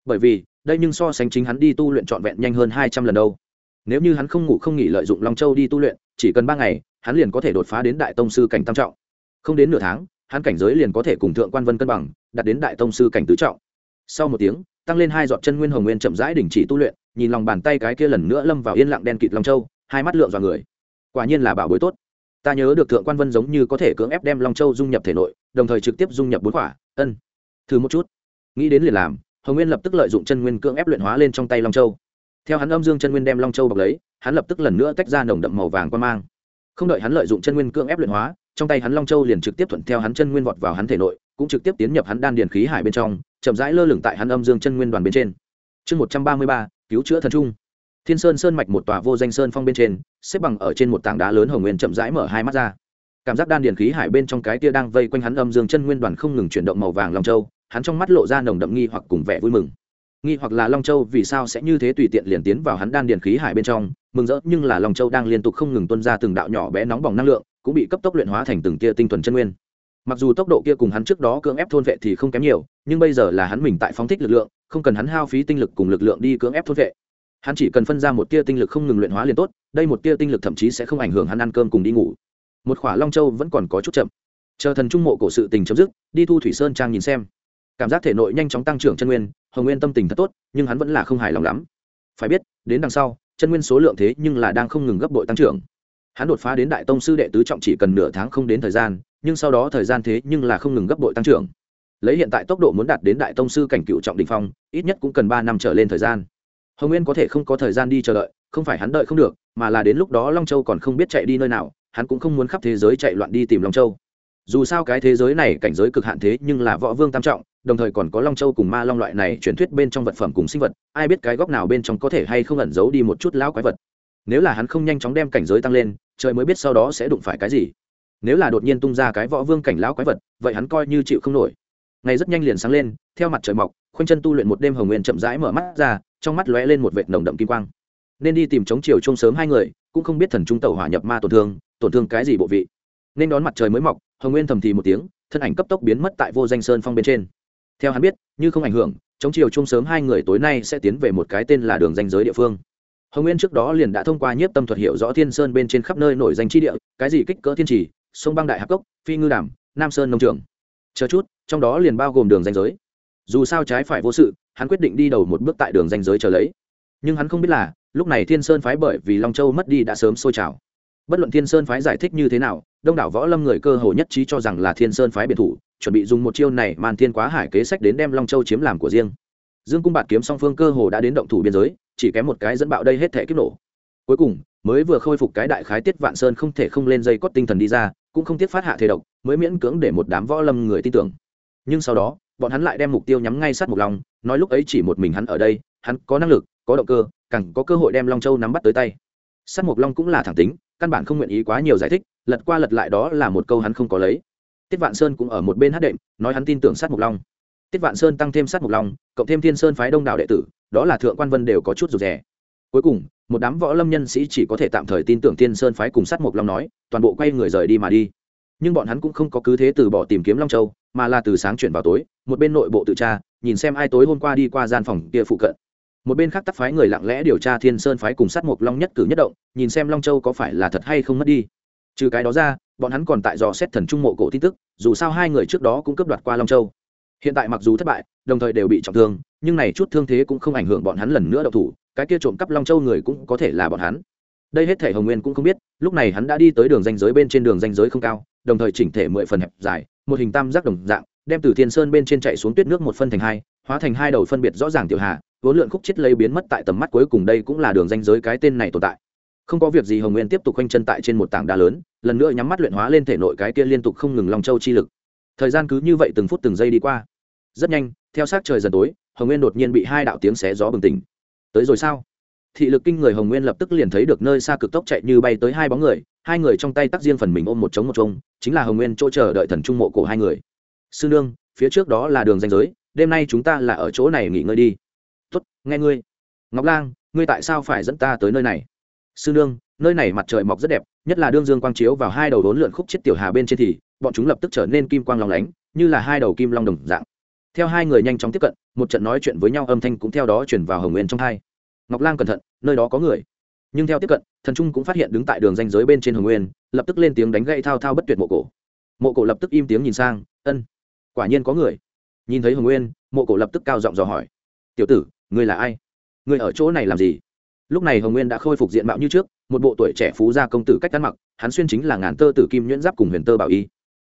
bởi vì đây nhưng so sánh chính hắn đi tu luyện trọn vẹn nhanh hơn hai trăm lần đâu nếu như hắn không ngủ không nghỉ lợi dụng long châu đi tu luyện chỉ cần ba ngày hắn liền có thể đột phá đến đại tông sư cảnh tam trọng không đến nửa tháng hắn cảnh giới liền có thể cùng thượng quan vân cân bằng, đạt đến đại tông sư cảnh tứ trọng. Sau một tiếng, tăng lên hai dọn chân nguyên hồng nguyên chậm rãi đình chỉ tu luyện, nhìn lòng bàn tay cái kia lần nữa lâm vào yên lặng đen kịt long châu, hai mắt lượng dọa người. Quả nhiên là bảo bối tốt. Ta nhớ được thượng quan vân giống như có thể cưỡng ép đem long châu dung nhập thể nội, đồng thời trực tiếp dung nhập bốn quả, ân. Thử một chút. Nghĩ đến liền làm, hồng nguyên lập tức lợi dụng chân nguyên cưỡng ép luyện hóa lên trong tay long châu. Theo hắn âm dương chân nguyên đem long châu bọc lấy, hắn lập tức lần nữa tách ra nồng đậm màu vàng quan mang. Không đợi hắn lợi dụng chân nguyên cưỡng ép luyện hóa trong tay hắn long châu liền trực tiếp thuận theo hắn chân nguyên vọt vào hắn thể nội, cũng trực tiếp tiến nhập hắn đan điền khí hải bên trong, chậm rãi lơ lửng tại hắn âm dương chân nguyên đoàn bên trên. Chương một trăm ba mươi ba, cứu chữa thần trung. Thiên sơn sơn mạch một tòa vô danh sơn phong bên trên, xếp bằng ở trên một tảng đá lớn hồng nguyên chậm rãi mở hai mắt ra. Cảm giác đan điền khí hải bên trong cái tia đang vây quanh hắn âm dương chân nguyên đoàn không ngừng chuyển động màu vàng long châu, hắn trong mắt lộ ra nồng đậm nghi hoặc cùng vẻ vui mừng. Nghi hoặc là long châu vì sao sẽ như thế tùy tiện liền tiến vào hắn đan điền khí hải bên trong, mừng rỡ nhưng là long châu đang liên tục không ngừng tuân ra từng đạo nhỏ bé nóng bỏng năng lượng cũng bị cấp tốc luyện hóa thành từng tia tinh thuần chân nguyên. Mặc dù tốc độ kia cùng hắn trước đó cưỡng ép thôn vệ thì không kém nhiều, nhưng bây giờ là hắn mình tại phóng thích lực lượng, không cần hắn hao phí tinh lực cùng lực lượng đi cưỡng ép thôn vệ. Hắn chỉ cần phân ra một tia tinh lực không ngừng luyện hóa liền tốt, đây một tia tinh lực thậm chí sẽ không ảnh hưởng hắn ăn cơm cùng đi ngủ. Một khỏa long châu vẫn còn có chút chậm. Chờ thần trung mộ cổ sự tình chấm dứt, đi thu thủy sơn trang nhìn xem. Cảm giác thể nội nhanh chóng tăng trưởng chân nguyên, hồng nguyên tâm tình thật tốt, nhưng hắn vẫn là không hài lòng lắm. Phải biết, đến đằng sau, chân nguyên số lượng thế nhưng là đang không ngừng gấp bội tăng trưởng hắn đột phá đến đại tông sư đệ tứ trọng chỉ cần nửa tháng không đến thời gian, nhưng sau đó thời gian thế nhưng là không ngừng gấp bội tăng trưởng. Lấy hiện tại tốc độ muốn đạt đến đại tông sư cảnh cựu trọng đình phong, ít nhất cũng cần ba năm trở lên thời gian. Hồng nguyên có thể không có thời gian đi chờ đợi, không phải hắn đợi không được, mà là đến lúc đó long châu còn không biết chạy đi nơi nào, hắn cũng không muốn khắp thế giới chạy loạn đi tìm long châu. Dù sao cái thế giới này cảnh giới cực hạn thế nhưng là võ vương tam trọng, đồng thời còn có long châu cùng ma long loại này truyền thuyết bên trong vật phẩm cùng sinh vật, ai biết cái góc nào bên trong có thể hay không ẩn giấu đi một chút lão quái vật. Nếu là hắn không nhanh chóng đem cảnh giới tăng lên trời mới biết sau đó sẽ đụng phải cái gì. Nếu là đột nhiên tung ra cái võ vương cảnh lão quái vật, vậy hắn coi như chịu không nổi. Ngày rất nhanh liền sáng lên, theo mặt trời mọc, khoanh chân tu luyện một đêm hồng nguyên chậm rãi mở mắt ra, trong mắt lóe lên một vệt nồng đậm kim quang. Nên đi tìm chống chiều chung sớm hai người, cũng không biết thần trung tàu hỏa nhập ma tổn thương tổn thương cái gì bộ vị. Nên đón mặt trời mới mọc, hồng nguyên thầm thì một tiếng, thân ảnh cấp tốc biến mất tại vô danh sơn phong bên trên. Theo hắn biết, như không ảnh hưởng, chống chiều chung sớm hai người tối nay sẽ tiến về một cái tên là đường danh giới địa phương hồng nguyên trước đó liền đã thông qua nhiếp tâm thuật hiểu rõ thiên sơn bên trên khắp nơi nổi danh chi địa, cái gì kích cỡ thiên trì, sông băng đại hạc cốc, phi ngư đàm, nam sơn nông trường. Chờ chút, trong đó liền bao gồm đường danh giới. Dù sao trái phải vô sự, hắn quyết định đi đầu một bước tại đường danh giới chờ lấy. Nhưng hắn không biết là, lúc này thiên sơn phái bởi vì long châu mất đi đã sớm sôi trào. Bất luận thiên sơn phái giải thích như thế nào, đông đảo võ lâm người cơ hồ nhất trí cho rằng là thiên sơn phái biệt thủ, chuẩn bị dùng một chiêu này màn thiên quá hải kế sách đến đem long châu chiếm làm của riêng. Dương cung bạt kiếm song phương cơ hồ đã đến động thủ biên giới chỉ kém một cái dẫn bạo đây hết thể kích nổ. Cuối cùng, mới vừa khôi phục cái đại khái tiết vạn sơn không thể không lên dây cót tinh thần đi ra, cũng không tiếc phát hạ thế độc, mới miễn cưỡng để một đám võ lâm người tin tưởng. Nhưng sau đó, bọn hắn lại đem mục tiêu nhắm ngay sát mục long, nói lúc ấy chỉ một mình hắn ở đây, hắn có năng lực, có động cơ, càng có cơ hội đem long châu nắm bắt tới tay. Sát mục long cũng là thẳng tính, căn bản không nguyện ý quá nhiều giải thích, lật qua lật lại đó là một câu hắn không có lấy. Tiết vạn sơn cũng ở một bên hát đệm, nói hắn tin tưởng sát mục long. Tiết vạn sơn tăng thêm sát mục long, cộng thêm thiên sơn phái đông đảo đệ tử đó là thượng quan vân đều có chút rụt rè. Cuối cùng, một đám võ lâm nhân sĩ chỉ có thể tạm thời tin tưởng thiên sơn phái cùng sát mộc long nói, toàn bộ quay người rời đi mà đi. Nhưng bọn hắn cũng không có cứ thế từ bỏ tìm kiếm long châu, mà là từ sáng chuyển vào tối, một bên nội bộ tự tra, nhìn xem ai tối hôm qua đi qua gian phòng kia phụ cận. Một bên khác tắc phái người lặng lẽ điều tra thiên sơn phái cùng sát mộc long nhất cử nhất động, nhìn xem long châu có phải là thật hay không mất đi. Trừ cái đó ra, bọn hắn còn tại dò xét thần trung mộ cổ tin tức, dù sao hai người trước đó cũng cướp đoạt qua long châu hiện tại mặc dù thất bại, đồng thời đều bị trọng thương, nhưng này chút thương thế cũng không ảnh hưởng bọn hắn lần nữa đậu thủ, cái kia trộm cắp long châu người cũng có thể là bọn hắn. Đây hết thể hồng nguyên cũng không biết, lúc này hắn đã đi tới đường danh giới bên trên đường danh giới không cao, đồng thời chỉnh thể mười phần hẹp dài, một hình tam giác đồng dạng, đem từ thiên sơn bên trên chạy xuống tuyết nước một phân thành hai, hóa thành hai đầu phân biệt rõ ràng tiểu hà vốn lượn khúc chết lấy biến mất tại tầm mắt cuối cùng đây cũng là đường danh giới cái tên này tồn tại. Không có việc gì hồng nguyên tiếp tục quanh chân tại trên một tảng đá lớn, lần nữa nhắm mắt luyện hóa lên thể nội cái kia liên tục không ngừng lòng châu chi lực thời gian cứ như vậy từng phút từng giây đi qua. Rất nhanh, theo sát trời dần tối, hồng nguyên đột nhiên bị hai đạo tiếng xé gió bừng tỉnh. Tới rồi sao? Thị lực kinh người hồng nguyên lập tức liền thấy được nơi xa cực tốc chạy như bay tới hai bóng người, hai người trong tay tắc riêng phần mình ôm một trống một trông chính là hồng nguyên chỗ chờ đợi thần trung mộ của hai người. Sư nương, phía trước đó là đường danh giới, đêm nay chúng ta là ở chỗ này nghỉ ngơi đi. Tuất nghe ngươi. Ngọc lang, ngươi tại sao phải dẫn ta tới nơi này? Sư nương, nơi này mặt trời mọc rất đẹp, nhất là đương dương quang chiếu vào hai đầu đốn lượn khúc chết tiểu hà bên trên thì bọn chúng lập tức trở nên kim quang lòng lánh, như là hai đầu kim long đồng dạng. Theo hai người nhanh chóng tiếp cận, một trận nói chuyện với nhau âm thanh cũng theo đó chuyển vào hồng nguyên trong hai. Ngọc lang cẩn thận, nơi đó có người. Nhưng theo tiếp cận, thần trung cũng phát hiện đứng tại đường danh giới bên trên hồng nguyên, lập tức lên tiếng đánh gậy thao thao bất tuyệt mộ cổ. Mộ cổ lập tức im tiếng nhìn sang, ân, quả nhiên có người. Nhìn thấy hồng nguyên, mộ cổ lập tức cao giọng dò hỏi, tiểu tử, ngươi là ai? Ngươi ở chỗ này làm gì? Lúc này hồng nguyên đã khôi phục diện mạo như trước, một bộ tuổi trẻ phú gia công tử cách ăn mặc, hắn xuyên chính là ngàn tơ tử kim nhuyễn giáp cùng huyền tơ bảo y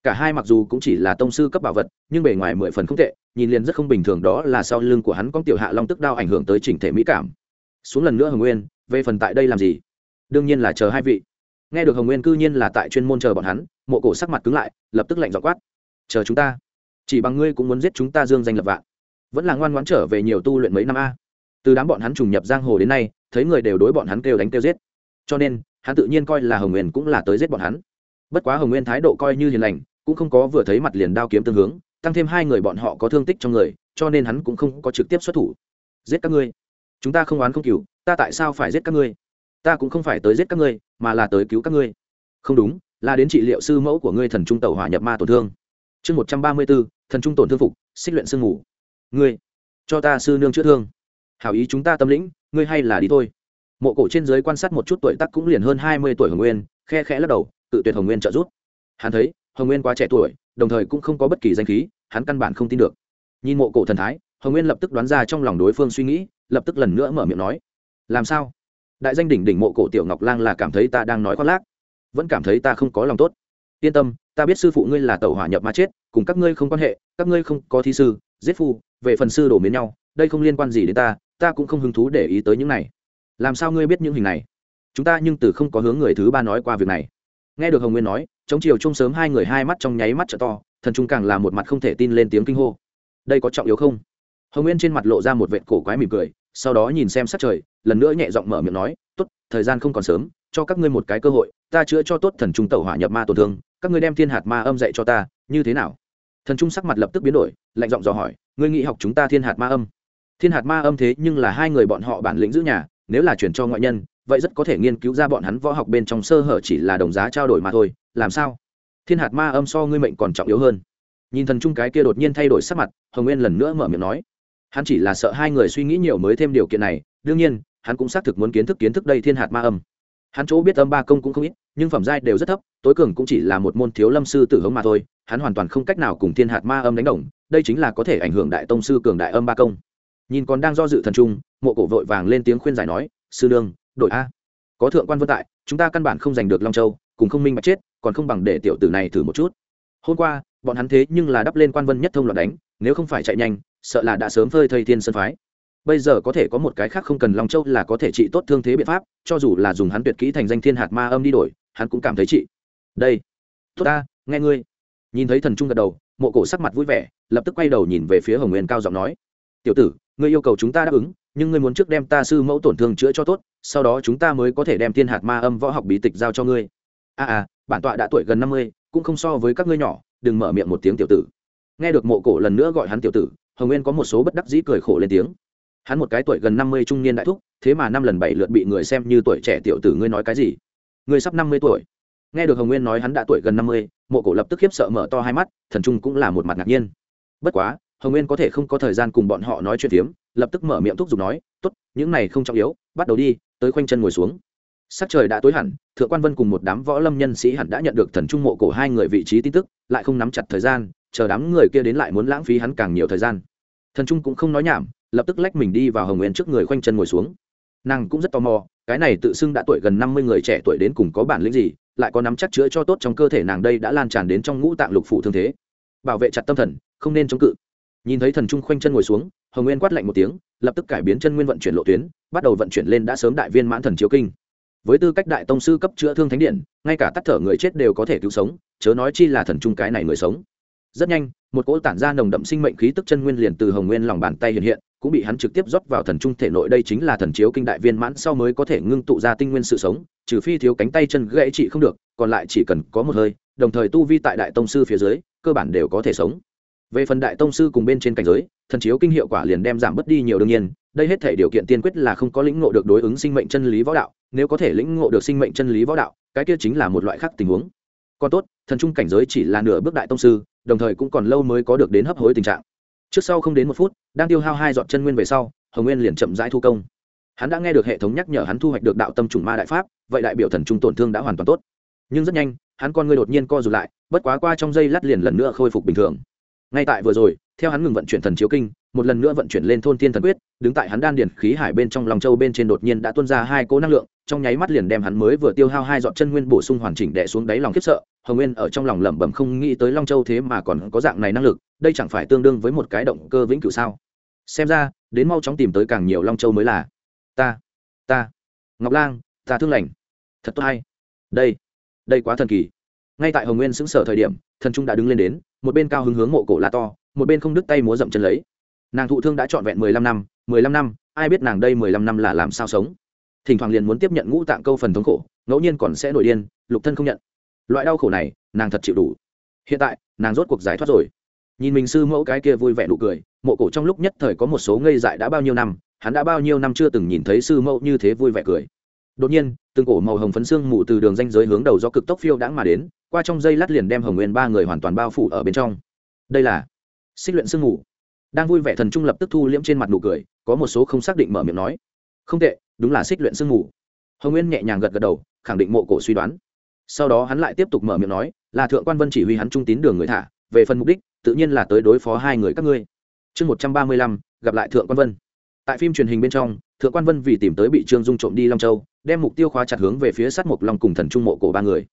cả hai mặc dù cũng chỉ là tông sư cấp bảo vật, nhưng bề ngoài mười phần không tệ, nhìn liền rất không bình thường đó là sau lưng của hắn con tiểu hạ long tức đao ảnh hưởng tới chỉnh thể mỹ cảm. Xuống lần nữa hồng nguyên, về phần tại đây làm gì? Đương nhiên là chờ hai vị. Nghe được hồng nguyên cư nhiên là tại chuyên môn chờ bọn hắn, mộ cổ sắc mặt cứng lại, lập tức lạnh dọ quát. Chờ chúng ta. Chỉ bằng ngươi cũng muốn giết chúng ta dương danh lập vạn. Vẫn là ngoan ngoãn trở về nhiều tu luyện mấy năm a. Từ đám bọn hắn trùng nhập giang hồ đến nay, thấy người đều đối bọn hắn kêu đánh kêu giết. Cho nên, hắn tự nhiên coi là hồng nguyên cũng là tới giết bọn hắn. Bất quá hồng nguyên thái độ coi như hiền lành cũng không có vừa thấy mặt liền đao kiếm tương hướng, tăng thêm hai người bọn họ có thương tích trong người, cho nên hắn cũng không có trực tiếp xuất thủ. Giết các ngươi. Chúng ta không oán không cừu, ta tại sao phải giết các ngươi? Ta cũng không phải tới giết các ngươi, mà là tới cứu các ngươi. Không đúng, là đến trị liệu sư mẫu của ngươi thần trung tẩu hỏa nhập ma tổn thương. Chương một trăm ba mươi b ố thần trung tổn thương phục, xích luyện sương ngủ. Ngươi, cho ta sư nương chữa thương. Hảo ý chúng ta tâm lĩnh, ngươi hay là đi thôi. Mộ cổ trên giới quan sát một chút tuổi tắc cũng liền hơn hai mươi tuổi hồng nguyên, khe khẽ lắc đầu, tự tuyệt hồng nguyên trợ giúp. Hắn thấy hồng nguyên quá trẻ tuổi, đồng thời cũng không có bất kỳ danh khí, hắn căn bản không tin được. Nhìn mộ cổ thần thái, hồng nguyên lập tức đoán ra trong lòng đối phương suy nghĩ, lập tức lần nữa mở miệng nói, làm sao? Đại danh đỉnh đỉnh mộ cổ tiểu ngọc lang là cảm thấy ta đang nói khoác lác, vẫn cảm thấy ta không có lòng tốt. Yên tâm, ta biết sư phụ ngươi là tàu hỏa nhập ma chết, cùng các ngươi không quan hệ, các ngươi không có thi sư, giết phu, về phần sư đổ miến nhau, đây không liên quan gì đến ta ta cũng không hứng thú để ý tới những này. Làm sao ngươi biết những hình này? Chúng ta nhưng từ không có hướng người thứ ba nói qua việc này. Nghe được hồng nguyên nói chống chiều chung sớm hai người hai mắt trong nháy mắt t to, thần trung càng là một mặt không thể tin lên tiếng kinh hô. Đây có trọng yếu không? Hồng nguyên trên mặt lộ ra một vệ cổ quái mỉm cười, sau đó nhìn xem sắc trời, lần nữa nhẹ giọng mở miệng nói, tốt, thời gian không còn sớm, cho các ngươi một cái cơ hội, ta chữa cho tốt thần trung tẩu hỏa nhập ma tổn thương, các ngươi đem thiên hạt ma âm dạy cho ta, như thế nào? Thần trung sắc mặt lập tức biến đổi, lạnh giọng dò hỏi, ngươi nghĩ học chúng ta thiên hạt ma âm? Thiên hạt ma âm thế nhưng là hai người bọn họ bản lĩnh giữ nhà, nếu là chuyển cho ngoại nhân vậy rất có thể nghiên cứu ra bọn hắn võ học bên trong sơ hở chỉ là đồng giá trao đổi mà thôi, làm sao? Thiên hạt ma âm so ngươi mệnh còn trọng yếu hơn. Nhìn thần trung cái kia đột nhiên thay đổi sắc mặt, hồng nguyên lần nữa mở miệng nói. Hắn chỉ là sợ hai người suy nghĩ nhiều mới thêm điều kiện này, đương nhiên, hắn cũng xác thực muốn kiến thức kiến thức đây thiên hạt ma âm. Hắn chỗ biết âm ba công cũng không ít, nhưng phẩm giai đều rất thấp, tối cường cũng chỉ là một môn thiếu lâm sư tử hống mà thôi, hắn hoàn toàn không cách nào cùng thiên hạt ma âm đánh đồng, đây chính là có thể ảnh hưởng đại tông sư cường đại âm ba công. Nhìn còn đang do dự thần trung, mộ cổ vội vàng lên tiếng khuyên giải nói, sư đương đội a. Có thượng quan vân tại, chúng ta căn bản không giành được long châu, cùng không minh bạch chết, còn không bằng để tiểu tử này thử một chút. Hôm qua, bọn hắn thế nhưng là đắp lên quan vân nhất thông loạt đánh, nếu không phải chạy nhanh, sợ là đã sớm phơi thây thiên sân phái. Bây giờ có thể có một cái khác không cần long châu là có thể trị tốt thương thế biện pháp, cho dù là dùng hắn tuyệt kỹ thành danh thiên hạt ma âm đi đổi, hắn cũng cảm thấy trị. Đây. Tốt ta, nghe ngươi. Nhìn thấy thần trung gật đầu, mộ cổ sắc mặt vui vẻ, lập tức quay đầu nhìn về phía hồng nguyên cao giọng nói. Tiểu tử, ngươi yêu cầu chúng ta đáp ứng nhưng ngươi muốn trước đem ta sư mẫu tổn thương chữa cho tốt sau đó chúng ta mới có thể đem thiên hạt ma âm võ học bí tịch giao cho ngươi. A à, à bản tọa đã tuổi gần năm mươi cũng không so với các ngươi nhỏ đừng mở miệng một tiếng tiểu tử. Nghe được mộ cổ lần nữa gọi hắn tiểu tử hồng nguyên có một số bất đắc dĩ cười khổ lên tiếng. Hắn một cái tuổi gần năm mươi trung niên đại thúc thế mà năm lần bảy lượt bị người xem như tuổi trẻ tiểu tử ngươi nói cái gì? Ngươi sắp năm mươi tuổi. Nghe được hồng nguyên nói hắn đã tuổi gần năm mươi mộ cổ lập tức khiếp sợ mở to hai mắt thần trung cũng là một mặt ngạc nhiên. Bất quá hồng nguyên có thể không có thời gian cùng bọn họ nói chuyện phiếm lập tức mở miệng thúc giục nói t ố t những này không trọng yếu, bắt đầu đi, tới khoanh chân ngồi xuống. Sắc trời đã tối hẳn, thượng quan vân cùng một đám võ lâm nhân sĩ hẳn đã nhận được thần trung mộ cổ hai người vị trí tin tức, lại không nắm chặt thời gian, chờ đám người kia đến lại muốn lãng phí hắn càng nhiều thời gian. Thần trung cũng không nói nhảm, lập tức lách mình đi vào hồng nguyên trước người khoanh chân ngồi xuống. Nàng cũng rất tò mò, cái này tự xưng đã tuổi gần năm mươi người trẻ tuổi đến cùng có bản lĩnh gì, lại có nắm chắc chữa cho tốt trong cơ thể nàng đây đã lan tràn đến trong ngũ tạng lục phủ thương thế. Bảo vệ chặt tâm thần, không nên chống cự nhìn thấy thần trung khoanh chân ngồi xuống, hồng nguyên quát lạnh một tiếng, lập tức cải biến chân nguyên vận chuyển lộ tuyến, bắt đầu vận chuyển lên đã sớm đại viên mãn thần chiếu kinh. Với tư cách đại tông sư cấp chữa thương thánh điện, ngay cả tắt thở người chết đều có thể cứu sống, chớ nói chi là thần trung cái này người sống. Rất nhanh, một cỗ tản ra nồng đậm sinh mệnh khí tức chân nguyên liền từ hồng nguyên lòng bàn tay hiện hiện, cũng bị hắn trực tiếp rót vào thần trung thể nội, đây chính là thần chiếu kinh đại viên mãn sau mới có thể ngưng tụ ra tinh nguyên sự sống, trừ phi thiếu cánh tay chân gãy trị không được, còn lại chỉ cần có một hơi, đồng thời tu vi tại đại tông sư phía dưới, cơ bản đều có thể sống về phần đại tông sư cùng bên trên cảnh giới, thần chiếu kinh hiệu quả liền đem giảm bớt đi nhiều đương nhiên, đây hết thể điều kiện tiên quyết là không có lĩnh ngộ được đối ứng sinh mệnh chân lý võ đạo, nếu có thể lĩnh ngộ được sinh mệnh chân lý võ đạo, cái kia chính là một loại khác tình huống. Còn tốt, thần trung cảnh giới chỉ là nửa bước đại tông sư, đồng thời cũng còn lâu mới có được đến hấp hối tình trạng. Trước sau không đến một phút đang tiêu hao hai dọn chân nguyên về sau, hồng nguyên liền chậm rãi thu công. Hắn đã nghe được hệ thống nhắc nhở hắn thu hoạch được đạo tâm trùng ma đại pháp, vậy đại biểu thần trung tổn thương đã hoàn toàn tốt. Nhưng rất nhanh, hắn con người đột nhiên co rụt lại, bất quá qua trong giây lát liền lần nữa khôi phục bình thường ngay tại vừa rồi, theo hắn ngừng vận chuyển thần chiếu kinh, một lần nữa vận chuyển lên thôn thiên thần quyết, đứng tại hắn đan điền khí hải bên trong lòng châu bên trên đột nhiên đã tuôn ra hai cỗ năng lượng, trong nháy mắt liền đem hắn mới vừa tiêu hao hai dọn chân nguyên bổ sung hoàn chỉnh đè xuống đáy lòng khiếp sợ. Hồng nguyên ở trong lòng lẩm bẩm không nghĩ tới long châu thế mà còn có dạng này năng lực, đây chẳng phải tương đương với một cái động cơ vĩnh cửu sao? Xem ra, đến mau chóng tìm tới càng nhiều long châu mới là. Ta ta. Ngọc lang, ta thương lành. Thật tốt hay. Đây đây quá thần kỳ ngay tại hồng nguyên xứng sở thời điểm, thần trung đã đứng lên đến, một bên cao hứng hướng mộ cổ la to, một bên không đứt tay múa dậm chân lấy. Nàng thụ thương đã trọn vẹn mười lăm năm, mười lăm năm, ai biết nàng đây mười lăm năm là làm sao sống? Thỉnh thoảng liền muốn tiếp nhận ngũ tạng câu phần thống khổ, ngẫu nhiên còn sẽ nổi điên, lục thân không nhận. Loại đau khổ này, nàng thật chịu đủ. Hiện tại, nàng rốt cuộc giải thoát rồi. Nhìn mình sư mẫu cái kia vui vẻ nụ cười, mộ cổ trong lúc nhất thời có một số ngây dại đã bao nhiêu năm, hắn đã bao nhiêu năm chưa từng nhìn thấy sư mẫu như thế vui vẻ cười. Đột nhiên, từng cổ màu hồng phấn xương mù từ đường danh giới hướng đầu do cực tốc phiêu đãng mà đến qua trong dây lát liền đem hồng nguyên ba người hoàn toàn bao phủ ở bên trong. Đây là xích luyện sương ngủ. Đang vui vẻ thần trung lập tức thu liễm trên mặt nụ cười, có một số không xác định mở miệng nói. Không tệ, đúng là xích luyện sương ngủ. hồng nguyên nhẹ nhàng gật gật đầu, khẳng định mộ cổ suy đoán. Sau đó hắn lại tiếp tục mở miệng nói, là thượng quan vân chỉ huy hắn trung tín đường người thả, về phần mục đích, tự nhiên là tới đối phó hai người các ngươi. Chương một trăm ba mươi lăm, gặp lại thượng quan vân. Tại phim truyền hình bên trong, thượng quan vân vì tìm tới bị trương dung trộm đi long châu, đem mục tiêu khóa chặt hướng về phía sát mộc long cùng thần trung mộ cổ ba người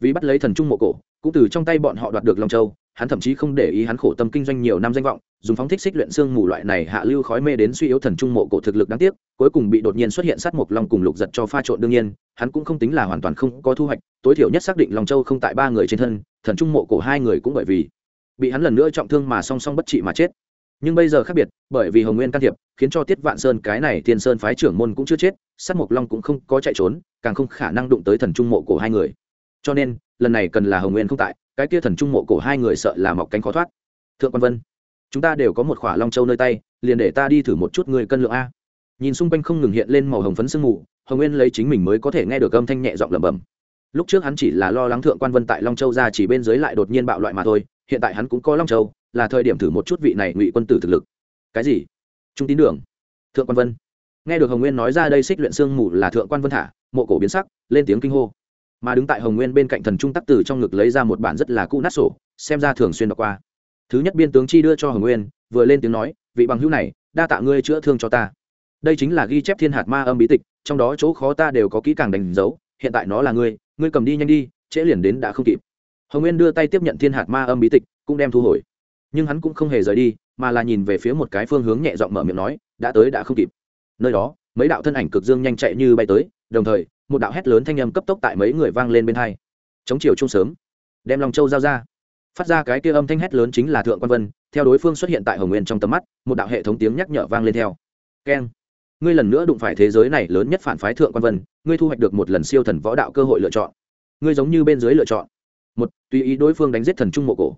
vì bắt lấy thần trung mộ cổ, cũng từ trong tay bọn họ đoạt được long châu, hắn thậm chí không để ý hắn khổ tâm kinh doanh nhiều năm danh vọng, dùng phóng thích xích luyện xương mù loại này hạ lưu khói mê đến suy yếu thần trung mộ cổ thực lực đáng tiếc, cuối cùng bị đột nhiên xuất hiện sát mộc long cùng lục giật cho pha trộn đương nhiên, hắn cũng không tính là hoàn toàn không có thu hoạch, tối thiểu nhất xác định long châu không tại ba người trên thân, thần trung mộ cổ hai người cũng bởi vì bị hắn lần nữa trọng thương mà song song bất trị mà chết. Nhưng bây giờ khác biệt, bởi vì hồng nguyên can thiệp, khiến cho tiết vạn sơn cái này thiên sơn phái trưởng môn cũng chưa chết, sát mộc long cũng không có chạy trốn, càng không khả năng đụng tới thần trung mộ cổ hai người cho nên, lần này cần là hồng nguyên không tại, cái kia thần trung mộ cổ hai người sợ là mọc cánh khó thoát. Thượng quan vân, chúng ta đều có một khỏa long châu nơi tay, liền để ta đi thử một chút người cân lượng a. Nhìn xung quanh không ngừng hiện lên màu hồng phấn sương mù, hồng nguyên lấy chính mình mới có thể nghe được âm thanh nhẹ giọng lẩm bẩm. Lúc trước hắn chỉ là lo lắng thượng quan vân tại long châu ra chỉ bên dưới lại đột nhiên bạo loại mà thôi, hiện tại hắn cũng có long châu, là thời điểm thử một chút vị này ngụy quân tử thực lực. Cái gì? Trung tín đường. Thượng quan vân, nghe được hồng nguyên nói ra đây xích luyện sương mù là thượng quan vân thả, mộ cổ biến sắc, lên tiếng kinh hô mà đứng tại hồng nguyên bên cạnh thần trung tắc tử trong ngực lấy ra một bản rất là cũ nát sổ, xem ra thường xuyên đọc qua. Thứ nhất biên tướng chi đưa cho hồng nguyên, vừa lên tiếng nói, vị bằng hữu này, đa tạ ngươi chữa thương cho ta. Đây chính là ghi chép thiên hạt ma âm bí tịch, trong đó chỗ khó ta đều có kỹ càng đánh dấu, hiện tại nó là ngươi ngươi cầm đi nhanh đi, trễ liền đến đã không kịp. Hồng nguyên đưa tay tiếp nhận thiên hạt ma âm bí tịch, cũng đem thu hồi. Nhưng hắn cũng không hề rời đi, mà là nhìn về phía một cái phương hướng nhẹ giọng mở miệng nói, đã tới đã không kịp. Nơi đó, mấy đạo thân ảnh cực dương nhanh chạy như bay tới, đồng thời một đạo hét lớn thanh âm cấp tốc tại mấy người vang lên bên hai. Chống chiều chung sớm. Đem lòng châu giao ra. Phát ra cái kia âm thanh hét lớn chính là thượng quan vân, theo đối phương xuất hiện tại hồng nguyên trong tầm mắt, một đạo hệ thống tiếng nhắc nhở vang lên theo. Keng. Ngươi lần nữa đụng phải thế giới này lớn nhất phản phái thượng quan vân, ngươi thu hoạch được một lần siêu thần võ đạo cơ hội lựa chọn. Ngươi giống như bên dưới lựa chọn. Một, tùy ý đối phương đánh giết thần trung mộ cổ.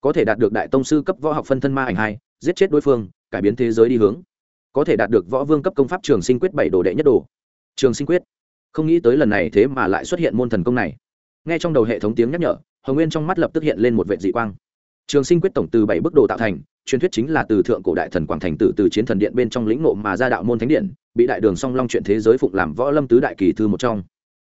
Có thể đạt được đại tông sư cấp võ học phân thân ma ảnh hai, giết chết đối phương, cải biến thế giới đi hướng. Có thể đạt được võ vương cấp công pháp trường sinh quyết bảy đồ đệ nhất đồ. Trường sinh quyết không nghĩ tới lần này thế mà lại xuất hiện môn thần công này. Nghe trong đầu hệ thống tiếng nhắc nhở, hồng nguyên trong mắt lập tức hiện lên một vệ dị quang. Trường sinh quyết tổng từ bảy bức độ tạo thành, truyền thuyết chính là từ thượng cổ đại thần quảng thành tử từ chiến thần điện bên trong lĩnh ngộ mà ra đạo môn thánh điện, bị đại đường song long chuyện thế giới phụng làm võ lâm tứ đại kỳ thư một trong.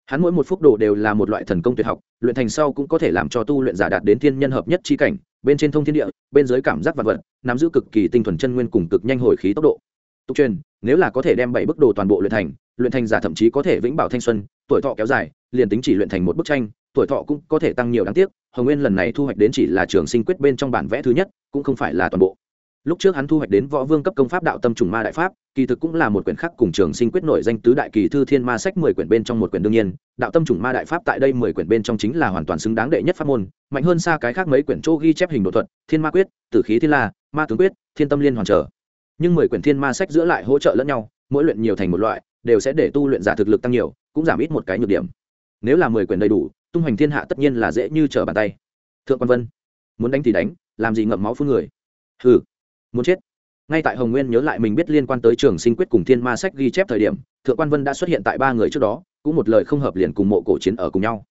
Hắn mỗi một phúc độ đều là một loại thần công tuyệt học, luyện thành sau cũng có thể làm cho tu luyện giả đạt đến thiên nhân hợp nhất chi cảnh, bên trên thông thiên địa, bên dưới cảm giác vật vật, nắm giữ cực kỳ tinh thuần chân nguyên cùng cực nhanh hồi khí tốc độ. Tục truyền, nếu là có thể đem bảy bức đồ toàn bộ luyện thành luyện thành giả thậm chí có thể vĩnh bảo thanh xuân, tuổi thọ kéo dài, liền tính chỉ luyện thành một bức tranh, tuổi thọ cũng có thể tăng nhiều đáng tiếc. Hồng nguyên lần này thu hoạch đến chỉ là trường sinh quyết bên trong bản vẽ thứ nhất, cũng không phải là toàn bộ. Lúc trước hắn thu hoạch đến võ vương cấp công pháp đạo tâm trùng ma đại pháp, kỳ thực cũng là một quyển khác cùng trường sinh quyết nổi danh tứ đại kỳ thư thiên ma sách mười quyển bên trong một quyển đương nhiên. Đạo tâm trùng ma đại pháp tại đây mười quyển bên trong chính là hoàn toàn xứng đáng đệ nhất pháp môn, mạnh hơn xa cái khác mấy quyển chỗ ghi chép hình độ thuật, thiên ma quyết, tử khí thiên la, ma tướng quyết, thiên tâm liên hoàn trở. Nhưng mười quyển thiên ma sách giữa lại hỗ trợ lẫn nhau, mỗi luyện nhiều thành một loại đều sẽ để tu luyện giả thực lực tăng nhiều, cũng giảm ít một cái nhược điểm. Nếu là mười quyển đầy đủ, tung hoành thiên hạ tất nhiên là dễ như trở bàn tay. Thượng quan vân, muốn đánh thì đánh, làm gì ngậm máu phun người? Hừ, muốn chết. Ngay tại hồng nguyên nhớ lại mình biết liên quan tới trường sinh quyết cùng thiên ma sách ghi chép thời điểm, thượng quan vân đã xuất hiện tại ba người trước đó, cũng một lời không hợp liền cùng mộ cổ chiến ở cùng nhau.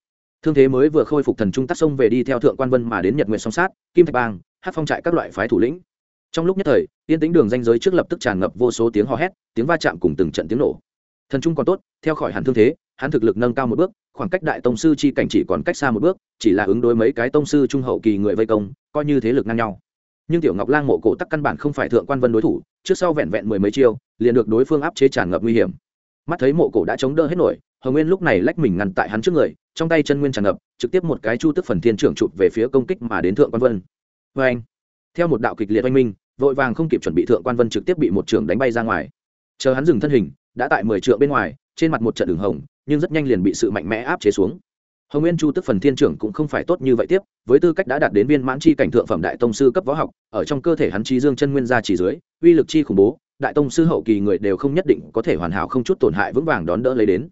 Thương thế mới vừa khôi phục thần trung tác sông về đi theo thượng quan vân mà đến nhật nguyện song sát, kim thạch bang hát phong trại các loại phái thủ lĩnh. Trong lúc nhất thời, yên tính đường danh giới trước lập tức tràn ngập vô số tiếng hò hét, tiếng va chạm cùng từng trận tiếng nổ thần trung còn tốt, theo khỏi hẳn thương thế, hắn thực lực nâng cao một bước, khoảng cách đại tông sư chi cảnh chỉ còn cách xa một bước, chỉ là ứng đối mấy cái tông sư trung hậu kỳ người vây công, coi như thế lực ngang nhau. Nhưng tiểu ngọc lang mộ cổ tắc căn bản không phải thượng quan vân đối thủ, trước sau vẹn vẹn mười mấy chiêu, liền được đối phương áp chế tràn ngập nguy hiểm. Mắt thấy mộ cổ đã chống đỡ hết nổi, hồng nguyên lúc này lách mình ngăn tại hắn trước người, trong tay chân nguyên tràn ngập, trực tiếp một cái chu tức phần thiên trưởng chụp về phía công kích mà đến thượng quan vân. Vê anh, theo một đạo kịch liệt oanh minh, vội vàng không kịp chuẩn bị thượng quan vân trực tiếp bị một trưởng đánh bay ra ngoài. Chờ hắn dừng thân hình đã tại mười trượng bên ngoài, trên mặt một trận đường hồng, nhưng rất nhanh liền bị sự mạnh mẽ áp chế xuống. Hồng nguyên chu tức phần thiên trưởng cũng không phải tốt như vậy tiếp, với tư cách đã đạt đến viên mãn chi cảnh thượng phẩm đại tông sư cấp võ học, ở trong cơ thể hắn chi dương chân nguyên ra chỉ dưới, uy lực chi khủng bố, đại tông sư hậu kỳ người đều không nhất định có thể hoàn hảo không chút tổn hại vững vàng đón đỡ lấy đến.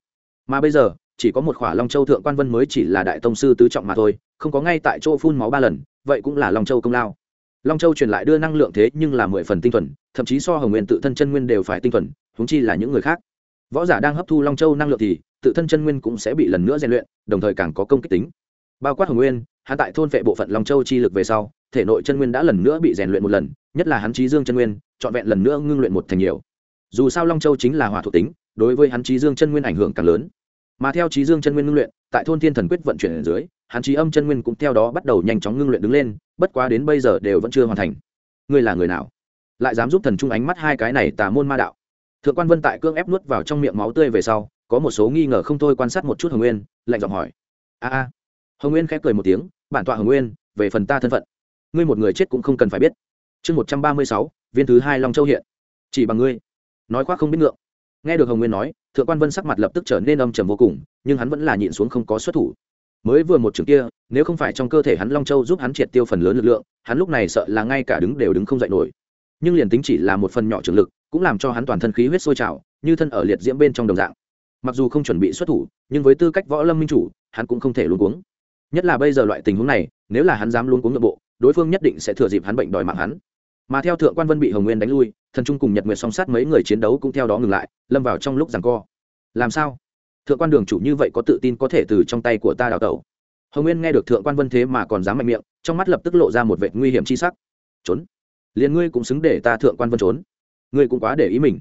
Mà bây giờ, chỉ có một khỏa long châu thượng quan vân mới chỉ là đại tông sư tứ trọng mà thôi, không có ngay tại chỗ phun máu ba lần, vậy cũng là long châu công lao. Long châu truyền lại đưa năng lượng thế nhưng là mười phần tinh thuần, thậm chí so hồng nguyên tự thân chân nguyên đều phải tinh thuần húng chi là những người khác. Võ giả đang hấp thu long châu năng lượng thì, tự thân chân nguyên cũng sẽ bị lần nữa rèn luyện, đồng thời càng có công kích tính. Bao quát hồng nguyên, hắn tại thôn vệ bộ phận long châu chi lực về sau, thể nội chân nguyên đã lần nữa bị rèn luyện một lần, nhất là hắn trí dương chân nguyên, trọn vẹn lần nữa ngưng luyện một thành nhiều. Dù sao long châu chính là hỏa thuộc tính, đối với hắn trí dương chân nguyên ảnh hưởng càng lớn. Mà theo trí dương chân nguyên ngưng luyện, tại thôn thiên thần quyết vận chuyển ở dưới, hắn trí âm chân nguyên cũng theo đó bắt đầu nhanh chóng ngưng luyện đứng lên, bất quá đến bây giờ đều vẫn chưa hoàn thành. Ngươi là người nào? Lại dám giúp thần trung ánh mắt hai cái này tà môn ma đạo thượng quan vân tại cương ép nuốt vào trong miệng máu tươi về sau, có một số nghi ngờ không thôi quan sát một chút hồng nguyên, lạnh giọng hỏi. A a. Hồng nguyên khép cười một tiếng, bản tọa hồng nguyên, về phần ta thân phận, ngươi một người chết cũng không cần phải biết. Chương một trăm ba mươi sáu, viên thứ hai long châu hiện. Chỉ bằng ngươi. Nói khoác không biết ngượng. Nghe được hồng nguyên nói, thượng quan vân sắc mặt lập tức trở nên âm trầm vô cùng, nhưng hắn vẫn là nhịn xuống không có xuất thủ. Mới vừa một trường kia, nếu không phải trong cơ thể hắn long châu giúp hắn triệt tiêu phần lớn lực lượng, hắn lúc này sợ là ngay cả đứng đều đứng không dậy nổi. Nhưng liền tính chỉ là một phần nhỏ trường lực cũng làm cho hắn toàn thân khí huyết sôi trào, như thân ở liệt diễm bên trong đồng dạng. Mặc dù không chuẩn bị xuất thủ, nhưng với tư cách võ lâm minh chủ, hắn cũng không thể luôn cuống. Nhất là bây giờ loại tình huống này, nếu là hắn dám luôn cuống nội bộ, đối phương nhất định sẽ thừa dịp hắn bệnh đòi mạng hắn. Mà theo thượng quan vân bị hồng nguyên đánh lui, thần trung cùng nhật nguyệt song sát mấy người chiến đấu cũng theo đó ngừng lại, lâm vào trong lúc rằng co. Làm sao? Thượng quan đường chủ như vậy có tự tin có thể từ trong tay của ta đào tẩu? Hồng nguyên nghe được thượng quan vân thế mà còn dám mạnh miệng, trong mắt lập tức lộ ra một vệt nguy hiểm chi sắc. Trốn. Liền ngươi cũng xứng để ta thượng quan vân trốn ngươi cũng quá để ý mình.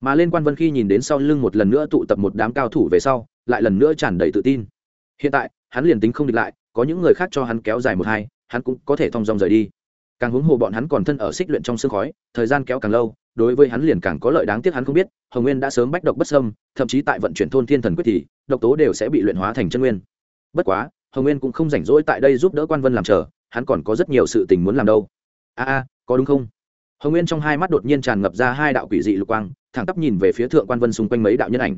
Mà lên quan vân khi nhìn đến sau lưng một lần nữa tụ tập một đám cao thủ về sau, lại lần nữa tràn đầy tự tin. Hiện tại, hắn liền tính không địch lại, có những người khác cho hắn kéo dài một hai, hắn cũng có thể thong dong rời đi. Càng huống hồ bọn hắn còn thân ở xích luyện trong sương khói, thời gian kéo càng lâu, đối với hắn liền càng có lợi đáng tiếc hắn không biết, hồng nguyên đã sớm bách độc bất sâm thậm chí tại vận chuyển thôn thiên thần quyết thì, độc tố đều sẽ bị luyện hóa thành chân nguyên. Bất quá, hồng nguyên cũng không rảnh rỗi tại đây giúp đỡ quan vân làm chờ, hắn còn có rất nhiều sự tình muốn làm đâu. A a, có đúng không? Hồng nguyên trong hai mắt đột nhiên tràn ngập ra hai đạo quỷ dị lục quang, thẳng tắp nhìn về phía thượng quan vân xung quanh mấy đạo nhân ảnh.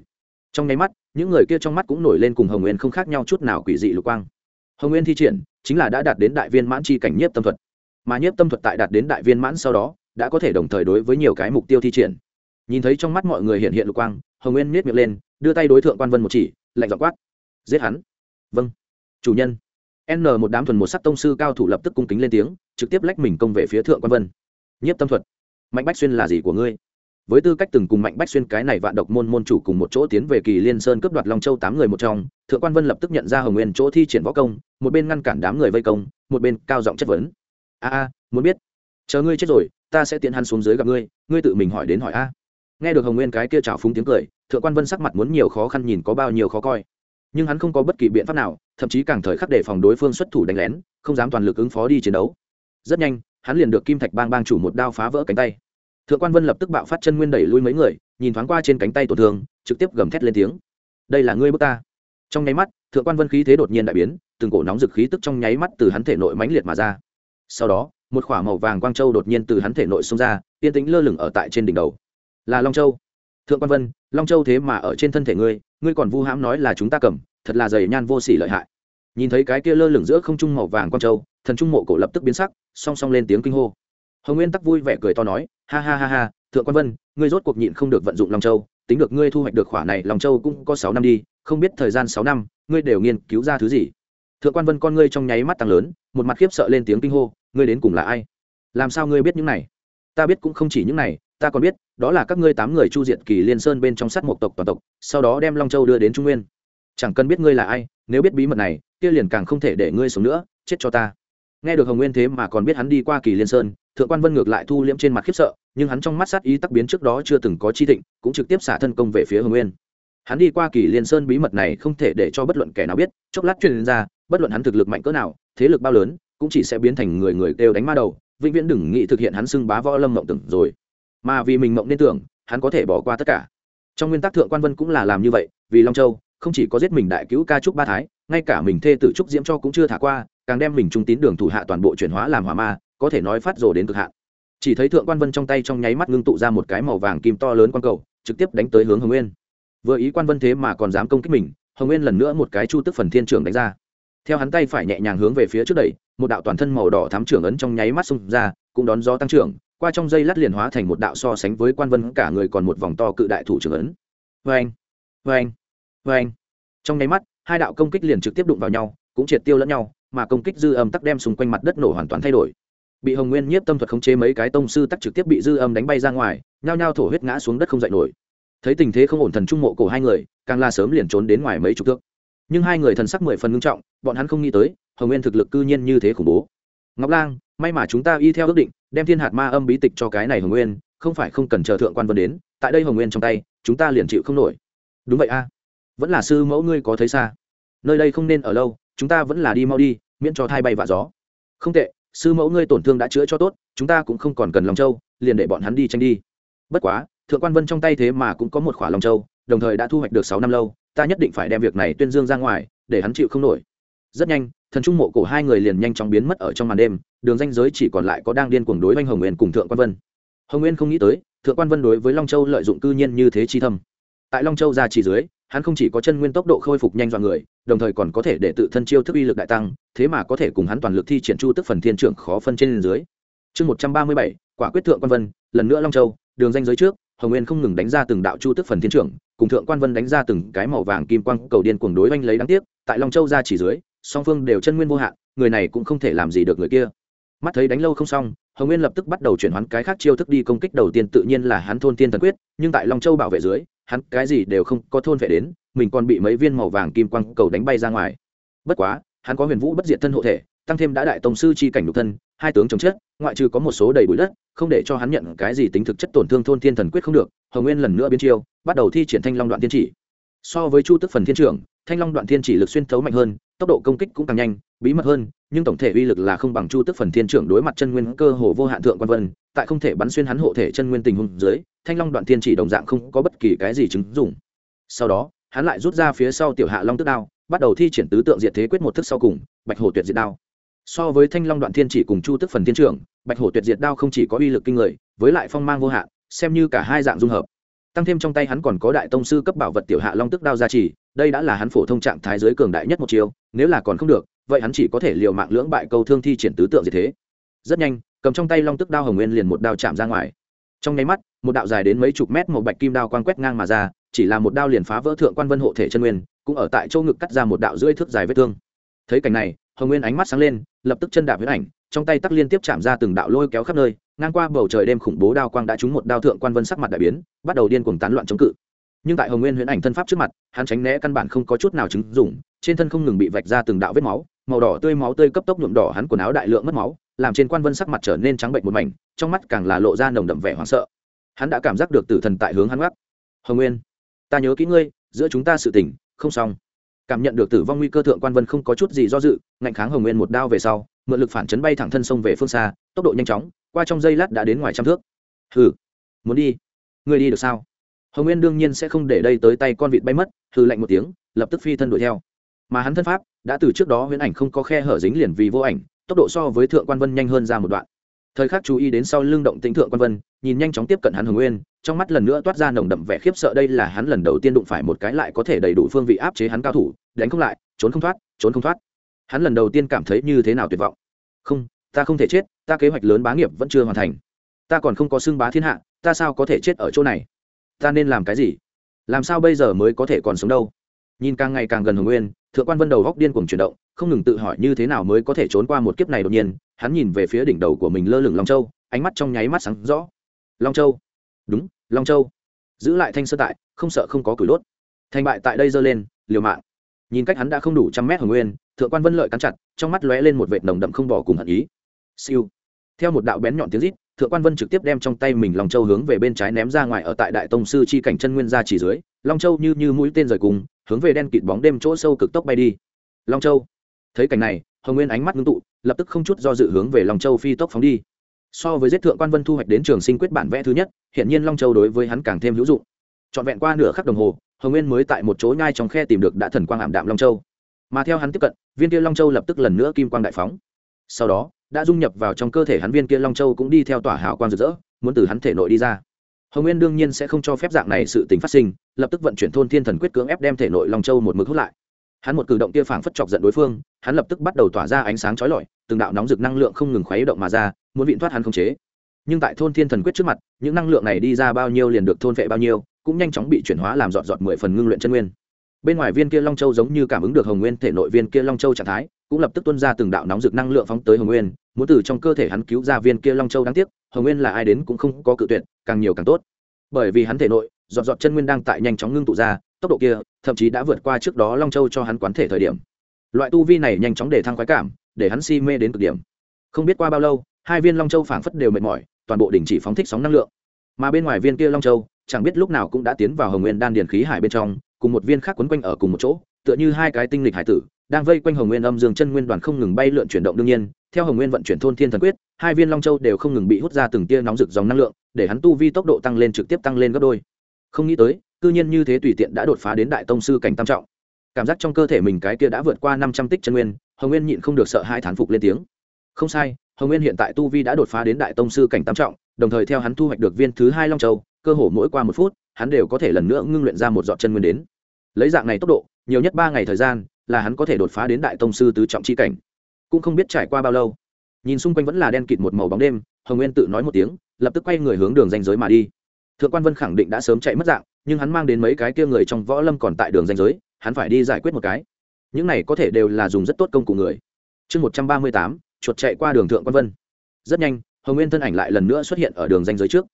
Trong nháy mắt, những người kia trong mắt cũng nổi lên cùng hồng nguyên không khác nhau chút nào quỷ dị lục quang. Hồng nguyên thi triển, chính là đã đạt đến đại viên mãn chi cảnh nhiếp tâm thuật. Mà nhiếp tâm thuật tại đạt đến đại viên mãn sau đó, đã có thể đồng thời đối với nhiều cái mục tiêu thi triển. Nhìn thấy trong mắt mọi người hiện hiện lục quang, hồng nguyên miết miệng lên, đưa tay đối thượng quan vân một chỉ, lạnh dọc quát, giết hắn. Vâng. Chủ nhân. N một đám thuần một sắc tông sư cao thủ lập tức cung kính lên tiếng, trực tiếp lách mình công về phía thượng quan vân nhiếp tâm thuật, mạnh bách xuyên là gì của ngươi? Với tư cách từng cùng mạnh bách xuyên cái này vạn độc môn môn chủ cùng một chỗ tiến về kỳ liên sơn cướp đoạt long châu tám người một trong, thượng quan vân lập tức nhận ra hồng nguyên chỗ thi triển võ công, một bên ngăn cản đám người vây công, một bên cao giọng chất vấn. A a, muốn biết. Chờ ngươi chết rồi, ta sẽ tiện hắn xuống dưới gặp ngươi ngươi tự mình hỏi đến hỏi a. Nghe được hồng nguyên cái kia trào phúng tiếng cười, thượng quan vân sắc mặt muốn nhiều khó khăn nhìn có bao nhiêu khó coi. Nhưng hắn không có bất kỳ biện pháp nào, thậm chí càng thời khắc để phòng đối phương xuất thủ đánh lén, không dám toàn lực ứng phó đi chiến đấu. Rất nhanh hắn liền được kim thạch bang bang chủ một đao phá vỡ cánh tay. Thượng quan vân lập tức bạo phát chân nguyên đẩy lui mấy người, nhìn thoáng qua trên cánh tay tổn thương, trực tiếp gầm thét lên tiếng. Đây là ngươi bước ta. Trong nháy mắt, thượng quan vân khí thế đột nhiên đại biến, từng cổ nóng dực khí tức trong nháy mắt từ hắn thể nội mãnh liệt mà ra. Sau đó, một k h ỏ a màu vàng quang châu đột nhiên từ hắn thể nội xông ra, yên tĩnh lơ lửng ở tại trên đỉnh đầu. Là long châu. Thượng quan vân, long châu thế mà ở trên thân thể ngươi ngươi còn vu hãm nói là chúng ta cầm, thật là dày nhan vô s ỉ lợi hại nhìn thấy cái kia lơ lửng giữa không trung màu vàng con châu, thần trung mộ cổ lập tức biến sắc, song song lên tiếng kinh hô. Hồng nguyên tắc vui vẻ cười to nói, ha ha ha ha, thượng quan vân, ngươi rốt cuộc nhịn không được vận dụng long châu, tính được ngươi thu hoạch được khỏa này, long châu cũng có sáu năm đi, không biết thời gian sáu năm, ngươi đều nghiên cứu ra thứ gì? Thượng quan vân con ngươi trong nháy mắt tăng lớn, một mặt khiếp sợ lên tiếng kinh hô, ngươi đến cùng là ai? Làm sao ngươi biết những này? Ta biết cũng không chỉ những này, ta còn biết, đó là các ngươi tám người chu diệt kỳ liên sơn bên trong sát một tộc toàn tộc, sau đó đem long châu đưa đến trung nguyên chẳng cần biết ngươi là ai, nếu biết bí mật này, kia liền càng không thể để ngươi sống nữa, chết cho ta. Nghe được hồng nguyên thế mà còn biết hắn đi qua kỳ liên sơn, thượng quan vân ngược lại thu liễm trên mặt khiếp sợ, nhưng hắn trong mắt sát ý tắc biến trước đó chưa từng có chi thịnh, cũng trực tiếp xả thân công về phía hồng nguyên. Hắn đi qua kỳ liên sơn bí mật này không thể để cho bất luận kẻ nào biết, chốc lát truyền ra, bất luận hắn thực lực mạnh cỡ nào, thế lực bao lớn, cũng chỉ sẽ biến thành người người đều đánh ma đầu, vĩnh viễn đừng nghĩ thực hiện hắn xưng bá võ lâm mộng tưởng rồi. Mà vì mình mộng nên tưởng, hắn có thể bỏ qua tất cả. Trong nguyên tắc thượng quan vân cũng là làm như vậy, vì long châu không chỉ có giết mình đại cứu ca trúc ba thái, ngay cả mình thê tử trúc diễm cho cũng chưa thả qua, càng đem mình trung tín đường thủ hạ toàn bộ chuyển hóa làm hỏa ma, có thể nói phát rồ đến cực hạn. Chỉ thấy thượng quan vân trong tay trong nháy mắt ngưng tụ ra một cái màu vàng kim to lớn quan cầu, trực tiếp đánh tới hướng hồng nguyên. Vừa ý quan vân thế mà còn dám công kích mình, hồng nguyên lần nữa một cái chu tức phần thiên trưởng đánh ra. Theo hắn tay phải nhẹ nhàng hướng về phía trước đẩy, một đạo toàn thân màu đỏ thám trưởng ấn trong nháy mắt xông ra, cũng đón gió tăng trưởng, qua trong dây lát liền hóa thành một đạo so sánh với quan vân cả người còn một vòng to cự đại thủ trưởng ấn. Vê anh vê anh vê anh. Trong nháy mắt, hai đạo công kích liền trực tiếp đụng vào nhau, cũng triệt tiêu lẫn nhau, mà công kích dư âm tắc đem xung quanh mặt đất nổ hoàn toàn thay đổi. Bị hồng nguyên nhiếp tâm thuật khống chế mấy cái tông sư tắc trực tiếp bị dư âm đánh bay ra ngoài, nhao nhao thổ huyết ngã xuống đất không dậy nổi. Thấy tình thế không ổn thần trung mộ cổ hai người, càng la sớm liền trốn đến ngoài mấy chục thước. Nhưng hai người thần sắc mười phần ngưng trọng, bọn hắn không nghĩ tới, hồng nguyên thực lực cư nhiên như thế khủng bố. Ngọc lang, may mà chúng ta y theo ước định, đem thiên hạt ma âm bí tịch cho cái này hồng nguyên, không phải không cần chờ thượng quan vân đến, tại đây hồng nguyên trong tay, chúng ta liền chịu không nổi. Đúng vậy a vẫn là sư mẫu ngươi có thấy xa? Nơi đây không nên ở lâu, chúng ta vẫn là đi mau đi, miễn cho thai bay vạ gió. Không tệ, sư mẫu ngươi tổn thương đã chữa cho tốt, chúng ta cũng không còn cần lòng châu liền để bọn hắn đi tranh đi. Bất quá, thượng quan vân trong tay thế mà cũng có một khỏa lòng châu đồng thời đã thu hoạch được sáu năm lâu, ta nhất định phải đem việc này tuyên dương ra ngoài, để hắn chịu không nổi. Rất nhanh, thần trung mộ cổ hai người liền nhanh chóng biến mất ở trong màn đêm, đường danh giới chỉ còn lại có đang điên cuồng đối với hồng nguyên cùng thượng quan vân. Hồng nguyên không nghĩ tới, thượng quan vân đối với long châu lợi dụng cư nhiên như thế chi thâm. Tại long châu ra chỉ dưới hắn không chỉ có chân nguyên tốc độ khôi phục nhanh dọa người, đồng thời còn có thể để tự thân chiêu thức uy lực đại tăng, thế mà có thể cùng hắn toàn lực thi triển chu tức phần thiên trưởng khó phân trên dưới. Chương một trăm ba mươi bảy, quả quyết thượng quan vân, lần nữa long châu, đường danh giới trước, hồng nguyên không ngừng đánh ra từng đạo chu tức phần thiên trưởng, cùng thượng quan vân đánh ra từng cái màu vàng kim quang cầu điên cuồng đối oanh lấy đáng tiếc, tại long châu ra chỉ dưới, song phương đều chân nguyên vô hạn, người này cũng không thể làm gì được người kia. Mắt thấy đánh lâu không xong, hồng nguyên lập tức bắt đầu chuyển hoán cái khác chiêu thức đi công kích đầu tiên tự nhiên là hắn thôn tiên thần quyết, nhưng tại long châu bảo vệ dưới hắn cái gì đều không có thôn vệ đến, mình còn bị mấy viên màu vàng kim quang cầu đánh bay ra ngoài. Bất quá, hắn có huyền vũ bất diệt thân hộ thể, tăng thêm đã đại tông sư chi cảnh nhục thân, hai tướng chống chết, ngoại trừ có một số đầy bụi đất, không để cho hắn nhận cái gì tính thực chất tổn thương thôn thiên thần quyết không được, hồng nguyên lần nữa biến chiêu, bắt đầu thi triển thanh long đoạn tiên chỉ. So với chu tức phần thiên trưởng, thanh long đoạn thiên chỉ lực xuyên thấu mạnh hơn, tốc độ công kích cũng càng nhanh, bí mật hơn, nhưng tổng thể uy lực là không bằng chu tức phần thiên trưởng đối mặt chân nguyên cơ hồ vô hạn thượng quan vân tại không thể bắn xuyên hắn hộ thể chân nguyên tình hung dưới, thanh long đoạn thiên chỉ đồng dạng không có bất kỳ cái gì chứng dụng. Sau đó, hắn lại rút ra phía sau tiểu hạ long tức đao, bắt đầu thi triển tứ tượng diệt thế quyết một thức sau cùng, bạch hổ tuyệt diệt đao. So với thanh long đoạn thiên chỉ cùng chu tức phần thiên trưởng, bạch hổ tuyệt diệt đao không chỉ có uy lực kinh người, với lại phong mang vô hạn, xem như cả hai dạng dung hợp. Tăng thêm trong tay hắn còn có đại tông sư cấp bảo vật tiểu hạ long tức đao gia trì, đây đã là hắn phổ thông trạng thái giới cường đại nhất một chiều nếu là còn không được, vậy hắn chỉ có thể liều mạng lưỡng bại câu thương thi triển tứ tượng diệt thế. Rất nhanh cầm trong tay long tức đao hồng nguyên liền một đao chạm ra ngoài. Trong nháy mắt, một đạo dài đến mấy chục mét một bạch kim đao quang quét ngang mà ra, chỉ là một đao liền phá vỡ thượng quan vân hộ thể chân nguyên, cũng ở tại chỗ ngực cắt ra một đạo rưỡi thước dài vết thương. Thấy cảnh này, hồng nguyên ánh mắt sáng lên, lập tức chân đạp huyết ảnh, trong tay tắc liên tiếp chạm ra từng đạo lôi kéo khắp nơi, ngang qua bầu trời đêm khủng bố đao quang đã trúng một đao thượng quan vân sắc mặt đại biến, bắt đầu điên cuồng tán loạn chống cự. Nhưng tại hồng nguyên huyễn ảnh thân pháp trước mặt, hắn tránh né căn bản không có chút nào chứng dụng, trên thân không ngừng bị vạch ra từng đạo vết máu, màu đỏ tươi máu tươi cấp tốc nhuộm đỏ hắn quần áo đại lượng mất máu làm trên quan vân sắc mặt trở nên trắng bệnh một mảnh, trong mắt càng là lộ ra nồng đậm vẻ hoảng sợ. Hắn đã cảm giác được tử thần tại hướng hắn gắt hồng nguyên, ta nhớ kỹ ngươi, giữa chúng ta sự tình, không xong. Cảm nhận được tử vong nguy cơ thượng quan vân không có chút gì do dự, ngạnh kháng hồng nguyên một đao về sau, mượn lực phản chấn bay thẳng thân sông về phương xa, tốc độ nhanh chóng, qua trong giây lát đã đến ngoài trăm thước. Hừ, muốn đi. Ngươi đi được sao? Hồng nguyên đương nhiên sẽ không để đây tới tay con vịt bay mất, hừ lạnh một tiếng, lập tức phi thân đuổi theo. Mà hắn thân pháp, đã từ trước đó huyễn ảnh không có khe hở dính liền vì vô ảnh tốc độ so với thượng quan vân nhanh hơn ra một đoạn. Thời khắc chú ý đến sau lưng động tĩnh thượng quan vân, nhìn nhanh chóng tiếp cận hắn hồng nguyên, trong mắt lần nữa toát ra nồng đậm vẻ khiếp sợ đây là hắn lần đầu tiên đụng phải một cái lại có thể đầy đủ phương vị áp chế hắn cao thủ, đánh không lại, trốn không thoát, trốn không thoát. Hắn lần đầu tiên cảm thấy như thế nào tuyệt vọng. Không, ta không thể chết, ta kế hoạch lớn bá nghiệp vẫn chưa hoàn thành. Ta còn không có xưng bá thiên hạ, ta sao có thể chết ở chỗ này? Ta nên làm cái gì? Làm sao bây giờ mới có thể còn sống đâu? Nhìn càng ngày càng gần hồng nguyên thượng quan vân đầu góc điên cuồng chuyển động, không ngừng tự hỏi như thế nào mới có thể trốn qua một kiếp này đột nhiên, hắn nhìn về phía đỉnh đầu của mình lơ lửng long châu, ánh mắt trong nháy mắt sáng rõ. Long châu? Đúng, long châu. Giữ lại thanh sơ tại, không sợ không có cửi đốt. Thành bại tại đây giơ lên, liều mạng. Nhìn cách hắn đã không đủ trăm mét hồng nguyên, thượng quan vân lợi cắn chặt, trong mắt lóe lên một vệt nồng đậm không bỏ cùng hận ý. Siêu. Theo một đạo bén nhọn tiếng rít thượng quan vân trực tiếp đem trong tay mình long châu hướng về bên trái ném ra ngoài ở tại đại tông sư chi cảnh chân nguyên ra chỉ dưới. Long châu như như mũi tên rời cùng, hướng về đen kịt bóng đêm chỗ sâu cực tốc bay đi. Long châu. Thấy cảnh này, hồng nguyên ánh mắt ngưng tụ, lập tức không chút do dự hướng về long châu phi tốc phóng đi. So với giết thượng quan vân thu hoạch đến trường sinh quyết bản vẽ thứ nhất hiện nhiên long châu đối với hắn càng thêm hữu dụng. Trọn vẹn qua nửa khắc đồng hồ, hồng nguyên mới tại một chỗ nhai trong khe tìm được đã thần quang ảm đạm long châu. Mà theo hắn tiếp cận, viên kia long châu lập tức lần nữa kim quang đại phóng sau đó, đã dung nhập vào trong cơ thể hắn viên kia long châu cũng đi theo tỏa hào quang rực rỡ, muốn từ hắn thể nội đi ra. Hồng nguyên đương nhiên sẽ không cho phép dạng này sự tình phát sinh, lập tức vận chuyển thôn thiên thần quyết cưỡng ép đem thể nội long châu một mực hút lại. Hắn một cử động kia phảng phất chọc giận đối phương, hắn lập tức bắt đầu tỏa ra ánh sáng chói lọi, từng đạo nóng rực năng lượng không ngừng khuấy động mà ra, muốn vịn thoát hắn không chế. Nhưng tại thôn thiên thần quyết trước mặt, những năng lượng này đi ra bao nhiêu liền được thôn vệ bao nhiêu, cũng nhanh chóng bị chuyển hóa làm dọn dọn mười phần ngưng luyện chân nguyên. Bên ngoài viên kia long châu giống như cảm ứng được hồng nguyên thể nội viên kia long châu trạng thái cũng lập tức tuân ra từng đạo nóng rực năng lượng phóng tới hồng nguyên, muốn từ trong cơ thể hắn cứu ra viên kia long châu đáng tiếc, hồng nguyên là ai đến cũng không có cự tuyệt, càng nhiều càng tốt. Bởi vì hắn thể nội dọn dọn chân nguyên đang tại nhanh chóng ngưng tụ ra, tốc độ kia, thậm chí đã vượt qua trước đó long châu cho hắn quán thể thời điểm. Loại tu vi này nhanh chóng để thăng khoái cảm, để hắn si mê đến cực điểm. Không biết qua bao lâu, hai viên long châu phảng phất đều mệt mỏi, toàn bộ đình chỉ phóng thích sóng năng lượng. Mà bên ngoài viên kia long châu, chẳng biết lúc nào cũng đã tiến vào hồng nguyên đan điền khí hải bên trong, cùng một viên khác quấn quanh ở cùng một chỗ tựa như hai cái tinh lịch hải tử, đang vây quanh hồng nguyên âm dương chân nguyên đoàn không ngừng bay lượn chuyển động đương nhiên, theo hồng nguyên vận chuyển thôn thiên thần quyết, hai viên long châu đều không ngừng bị hút ra từng tia nóng rực dòng năng lượng, để hắn tu vi tốc độ tăng lên trực tiếp tăng lên gấp đôi. Không nghĩ tới, cư nhiên như thế tùy tiện đã đột phá đến đại tông sư cảnh tam trọng. Cảm giác trong cơ thể mình cái kia đã vượt qua năm trăm tích chân nguyên, hồng nguyên nhịn không được sợ hai thán phục lên tiếng. Không sai, hồng nguyên hiện tại tu vi đã đột phá đến đại tông sư cảnh tam trọng, đồng thời theo hắn thu hoạch được viên thứ hai long châu, cơ hồ mỗi qua một phút, hắn đều có thể lần nữa ngưng luyện ra một giọt chân nguyên đến. Lấy dạng này tốc độ nhiều nhất ba ngày thời gian là hắn có thể đột phá đến đại tông sư tứ trọng chi cảnh. Cũng không biết trải qua bao lâu, nhìn xung quanh vẫn là đen kịt một màu bóng đêm, hồng nguyên tự nói một tiếng, lập tức quay người hướng đường danh giới mà đi. Thượng quan vân khẳng định đã sớm chạy mất dạng, nhưng hắn mang đến mấy cái kia người trong võ lâm còn tại đường danh giới, hắn phải đi giải quyết một cái. Những này có thể đều là dùng rất tốt công cụ người. Chương một trăm ba mươi tám, chuột chạy qua đường thượng quan vân. Rất nhanh, hồng nguyên thân ảnh lại lần nữa xuất hiện ở đường danh giới trước.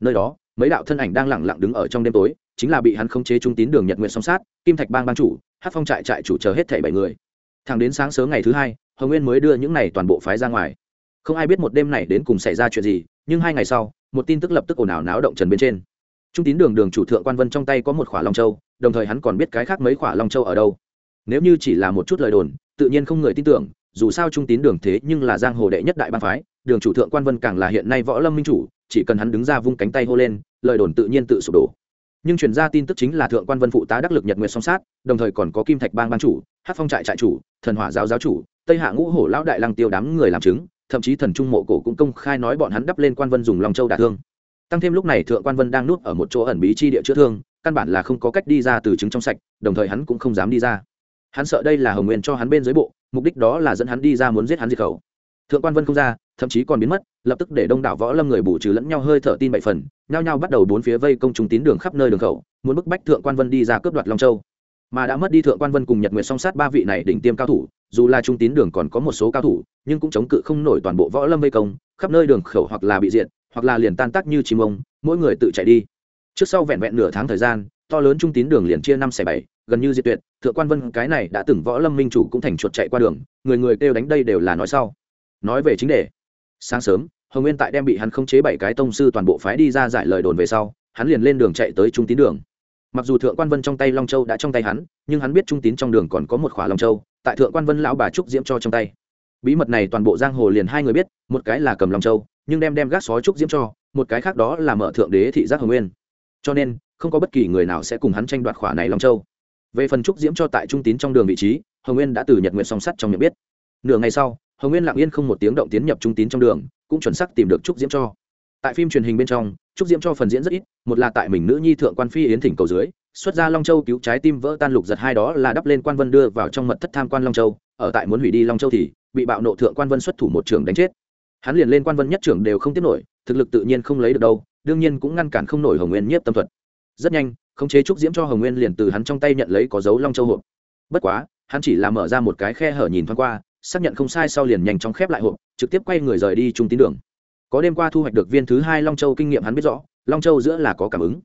Nơi đó, mấy đạo thân ảnh đang lẳng lặng đứng ở trong đêm tối chính là bị hắn khống chế trung tín đường nhật nguyện song sát, kim thạch bang ban chủ hát phong trại trại chủ chờ hết thảy bảy người. Thẳng đến sáng sớm ngày thứ hai, hồng nguyên mới đưa những này toàn bộ phái ra ngoài. Không ai biết một đêm này đến cùng xảy ra chuyện gì, nhưng hai ngày sau, một tin tức lập tức ồn ào náo động trần bên trên. Trung tín đường đường chủ thượng quan vân trong tay có một khỏa long châu, đồng thời hắn còn biết cái khác mấy khỏa long châu ở đâu. Nếu như chỉ là một chút lời đồn, tự nhiên không người tin tưởng, dù sao trung tín đường thế nhưng là giang hồ đệ nhất đại bang phái, đường chủ thượng quan vân càng là hiện nay võ lâm minh chủ, chỉ cần hắn đứng ra vung cánh tay hô lên, lời đồn tự nhiên tự sụp đổ nhưng truyền ra tin tức chính là thượng quan vân phụ tá đắc lực nhật nguyệt song sát, đồng thời còn có kim thạch bang ban chủ, hát phong trại trại chủ, thần hỏa giáo giáo chủ, tây hạ ngũ hổ lão đại lăng tiêu đám người làm chứng, thậm chí thần trung mộ cổ cũng công khai nói bọn hắn đắp lên quan vân dùng long châu đả thương. Tăng thêm lúc này thượng quan vân đang nuốt ở một chỗ ẩn bí chi địa chữa thương, căn bản là không có cách đi ra từ chứng trong sạch, đồng thời hắn cũng không dám đi ra. Hắn sợ đây là hồng nguyên cho hắn bên dưới bộ, mục đích đó là dẫn hắn đi ra muốn giết hắn diệt khẩu. Thượng quan vân không ra thậm chí còn biến mất, lập tức để đông đảo võ lâm người bù trừ lẫn nhau hơi thở tin bậy phần, nhao nhao bắt đầu bốn phía vây công chúng tín đường khắp nơi đường khẩu, muốn bức bách thượng quan vân đi ra cướp đoạt long châu. Mà đã mất đi thượng quan vân cùng nhật nguyệt song sát ba vị này đỉnh tiêm cao thủ, dù là trung tín đường còn có một số cao thủ, nhưng cũng chống cự không nổi toàn bộ võ lâm vây công, khắp nơi đường khẩu hoặc là bị diệt, hoặc là liền tan tác như chim ông, mỗi người tự chạy đi. Trước sau vẹn vẹn nửa tháng thời gian, to lớn trung tín đường liền chia năm xẻ bảy, gần như diệt tuyệt, thượng quan vân cái này đã từng võ lâm minh chủ cũng thành chuột chạy qua đường, người người kêu đánh đây đều là nói sau. Nói về chính đề sáng sớm, hồng nguyên tại đem bị hắn khống chế bảy cái tông sư toàn bộ phái đi ra giải lời đồn về sau, hắn liền lên đường chạy tới trung tín đường. Mặc dù thượng quan vân trong tay long châu đã trong tay hắn, nhưng hắn biết trung tín trong đường còn có một khỏa long châu, tại thượng quan vân lão bà trúc diễm cho trong tay. Bí mật này toàn bộ giang hồ liền hai người biết, một cái là cầm long châu, nhưng đem đem gác xó trúc diễm cho, một cái khác đó là mở thượng đế thị giác hồng nguyên. Cho nên, không có bất kỳ người nào sẽ cùng hắn tranh đoạt khỏa này long châu. Về phần trúc diễm cho tại trung tín trong đường vị trí, hồng nguyên đã từ nhật nguyện song sắt trong miệng biết. Nửa ngày sau hồng nguyên lặng yên không một tiếng động tiến nhập trung tín trong đường, cũng chuẩn xác tìm được trúc diễm cho. Tại phim truyền hình bên trong, trúc diễm cho phần diễn rất ít, một là tại mình nữ nhi thượng quan phi yến thỉnh cầu dưới, xuất ra long châu cứu trái tim vỡ tan lục giật hai đó là đắp lên quan vân đưa vào trong mật thất tham quan long châu, ở tại muốn hủy đi long châu thì, bị bạo nộ thượng quan vân xuất thủ một trường đánh chết. Hắn liền lên quan vân nhất trưởng đều không tiếp nổi, thực lực tự nhiên không lấy được đâu, đương nhiên cũng ngăn cản không nổi hồng nguyên nhiếp tâm thuật. Rất nhanh, khống chế trúc diễm cho hồng nguyên liền từ hắn trong tay nhận lấy có dấu long châu hộp. Bất quá, hắn chỉ là mở ra một cái khe hở nhìn thoáng qua xác nhận không sai sau liền nhanh chóng khép lại hộp, trực tiếp quay người rời đi trung tín đường. Có đêm qua thu hoạch được viên thứ hai long châu kinh nghiệm hắn biết rõ, long châu giữa là có cảm ứng.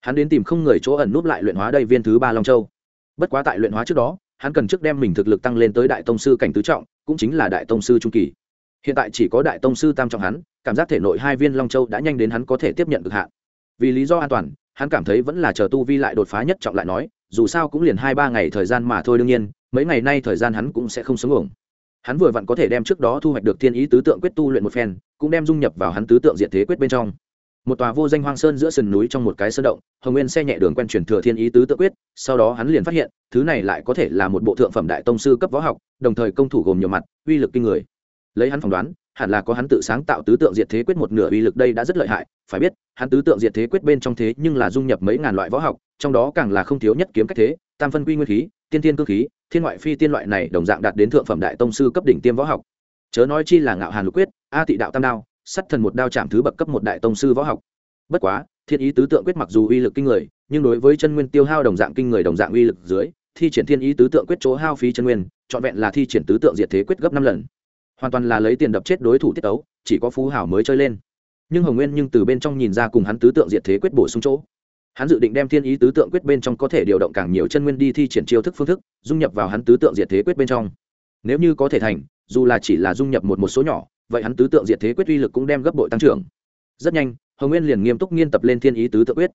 Hắn đến tìm không người chỗ ẩn núp lại luyện hóa đây viên thứ ba long châu. Bất quá tại luyện hóa trước đó, hắn cần trước đem mình thực lực tăng lên tới đại tông sư cảnh tứ trọng, cũng chính là đại tông sư trung kỳ. Hiện tại chỉ có đại tông sư tam trọng hắn, cảm giác thể nội hai viên long châu đã nhanh đến hắn có thể tiếp nhận cực hạn. Vì lý do an toàn, hắn cảm thấy vẫn là chờ tu vi lại đột phá nhất trọng lại nói, dù sao cũng liền hai ba ngày thời gian mà thôi đương nhiên, mấy ngày nay thời gian hắn cũng sẽ không sống ổng hắn vừa vặn có thể đem trước đó thu hoạch được thiên ý tứ tượng quyết tu luyện một phen, cũng đem dung nhập vào hắn tứ tượng diện thế quyết bên trong. Một tòa vô danh hoang sơn giữa sườn núi trong một cái sơn động, hồng nguyên xe nhẹ đường quen truyền thừa thiên ý tứ tự quyết, sau đó hắn liền phát hiện, thứ này lại có thể là một bộ thượng phẩm đại tông sư cấp võ học, đồng thời công thủ gồm nhiều mặt, uy lực kinh người. Lấy hắn phỏng đoán, hẳn là có hắn tự sáng tạo tứ tượng diệt thế quyết một nửa uy lực đây đã rất lợi hại, phải biết, hắn tứ tượng diệt thế quyết bên trong thế nhưng là dung nhập mấy ngàn loại võ học, trong đó càng là không thiếu nhất kiếm cách thế, tam phân quy nguyên khí, tiên tiên cơ khí thiên ngoại phi tiên loại này đồng dạng đạt đến thượng phẩm đại tông sư cấp đỉnh tiêm võ học. Chớ nói chi là ngạo hàn lục quyết, a tị đạo tam đao sắt thần một đao chạm thứ bậc cấp một đại tông sư võ học. Bất quá, thiên ý tứ tượng quyết mặc dù uy lực kinh người, nhưng đối với chân nguyên tiêu hao đồng dạng kinh người đồng dạng uy lực dưới, thi triển thiên ý tứ tượng quyết chỗ hao phí chân nguyên, trọn vẹn là thi triển tứ tượng diệt thế quyết gấp năm lần. Hoàn toàn là lấy tiền đập chết đối thủ tiết ấu, chỉ có phú hảo mới chơi lên. Nhưng hồng nguyên nhưng từ bên trong nhìn ra cùng hắn tứ tượng diệt thế quyết bổ sung chỗ hắn dự định đem thiên ý tứ tượng quyết bên trong có thể điều động càng nhiều chân nguyên đi thi triển chiêu thức phương thức, dung nhập vào hắn tứ tượng diệt thế quyết bên trong. Nếu như có thể thành, dù là chỉ là dung nhập một một số nhỏ, vậy hắn tứ tượng diệt thế quyết uy lực cũng đem gấp bội tăng trưởng. Rất nhanh, hồng nguyên liền nghiêm túc nghiên tập lên thiên ý tứ tượng quyết.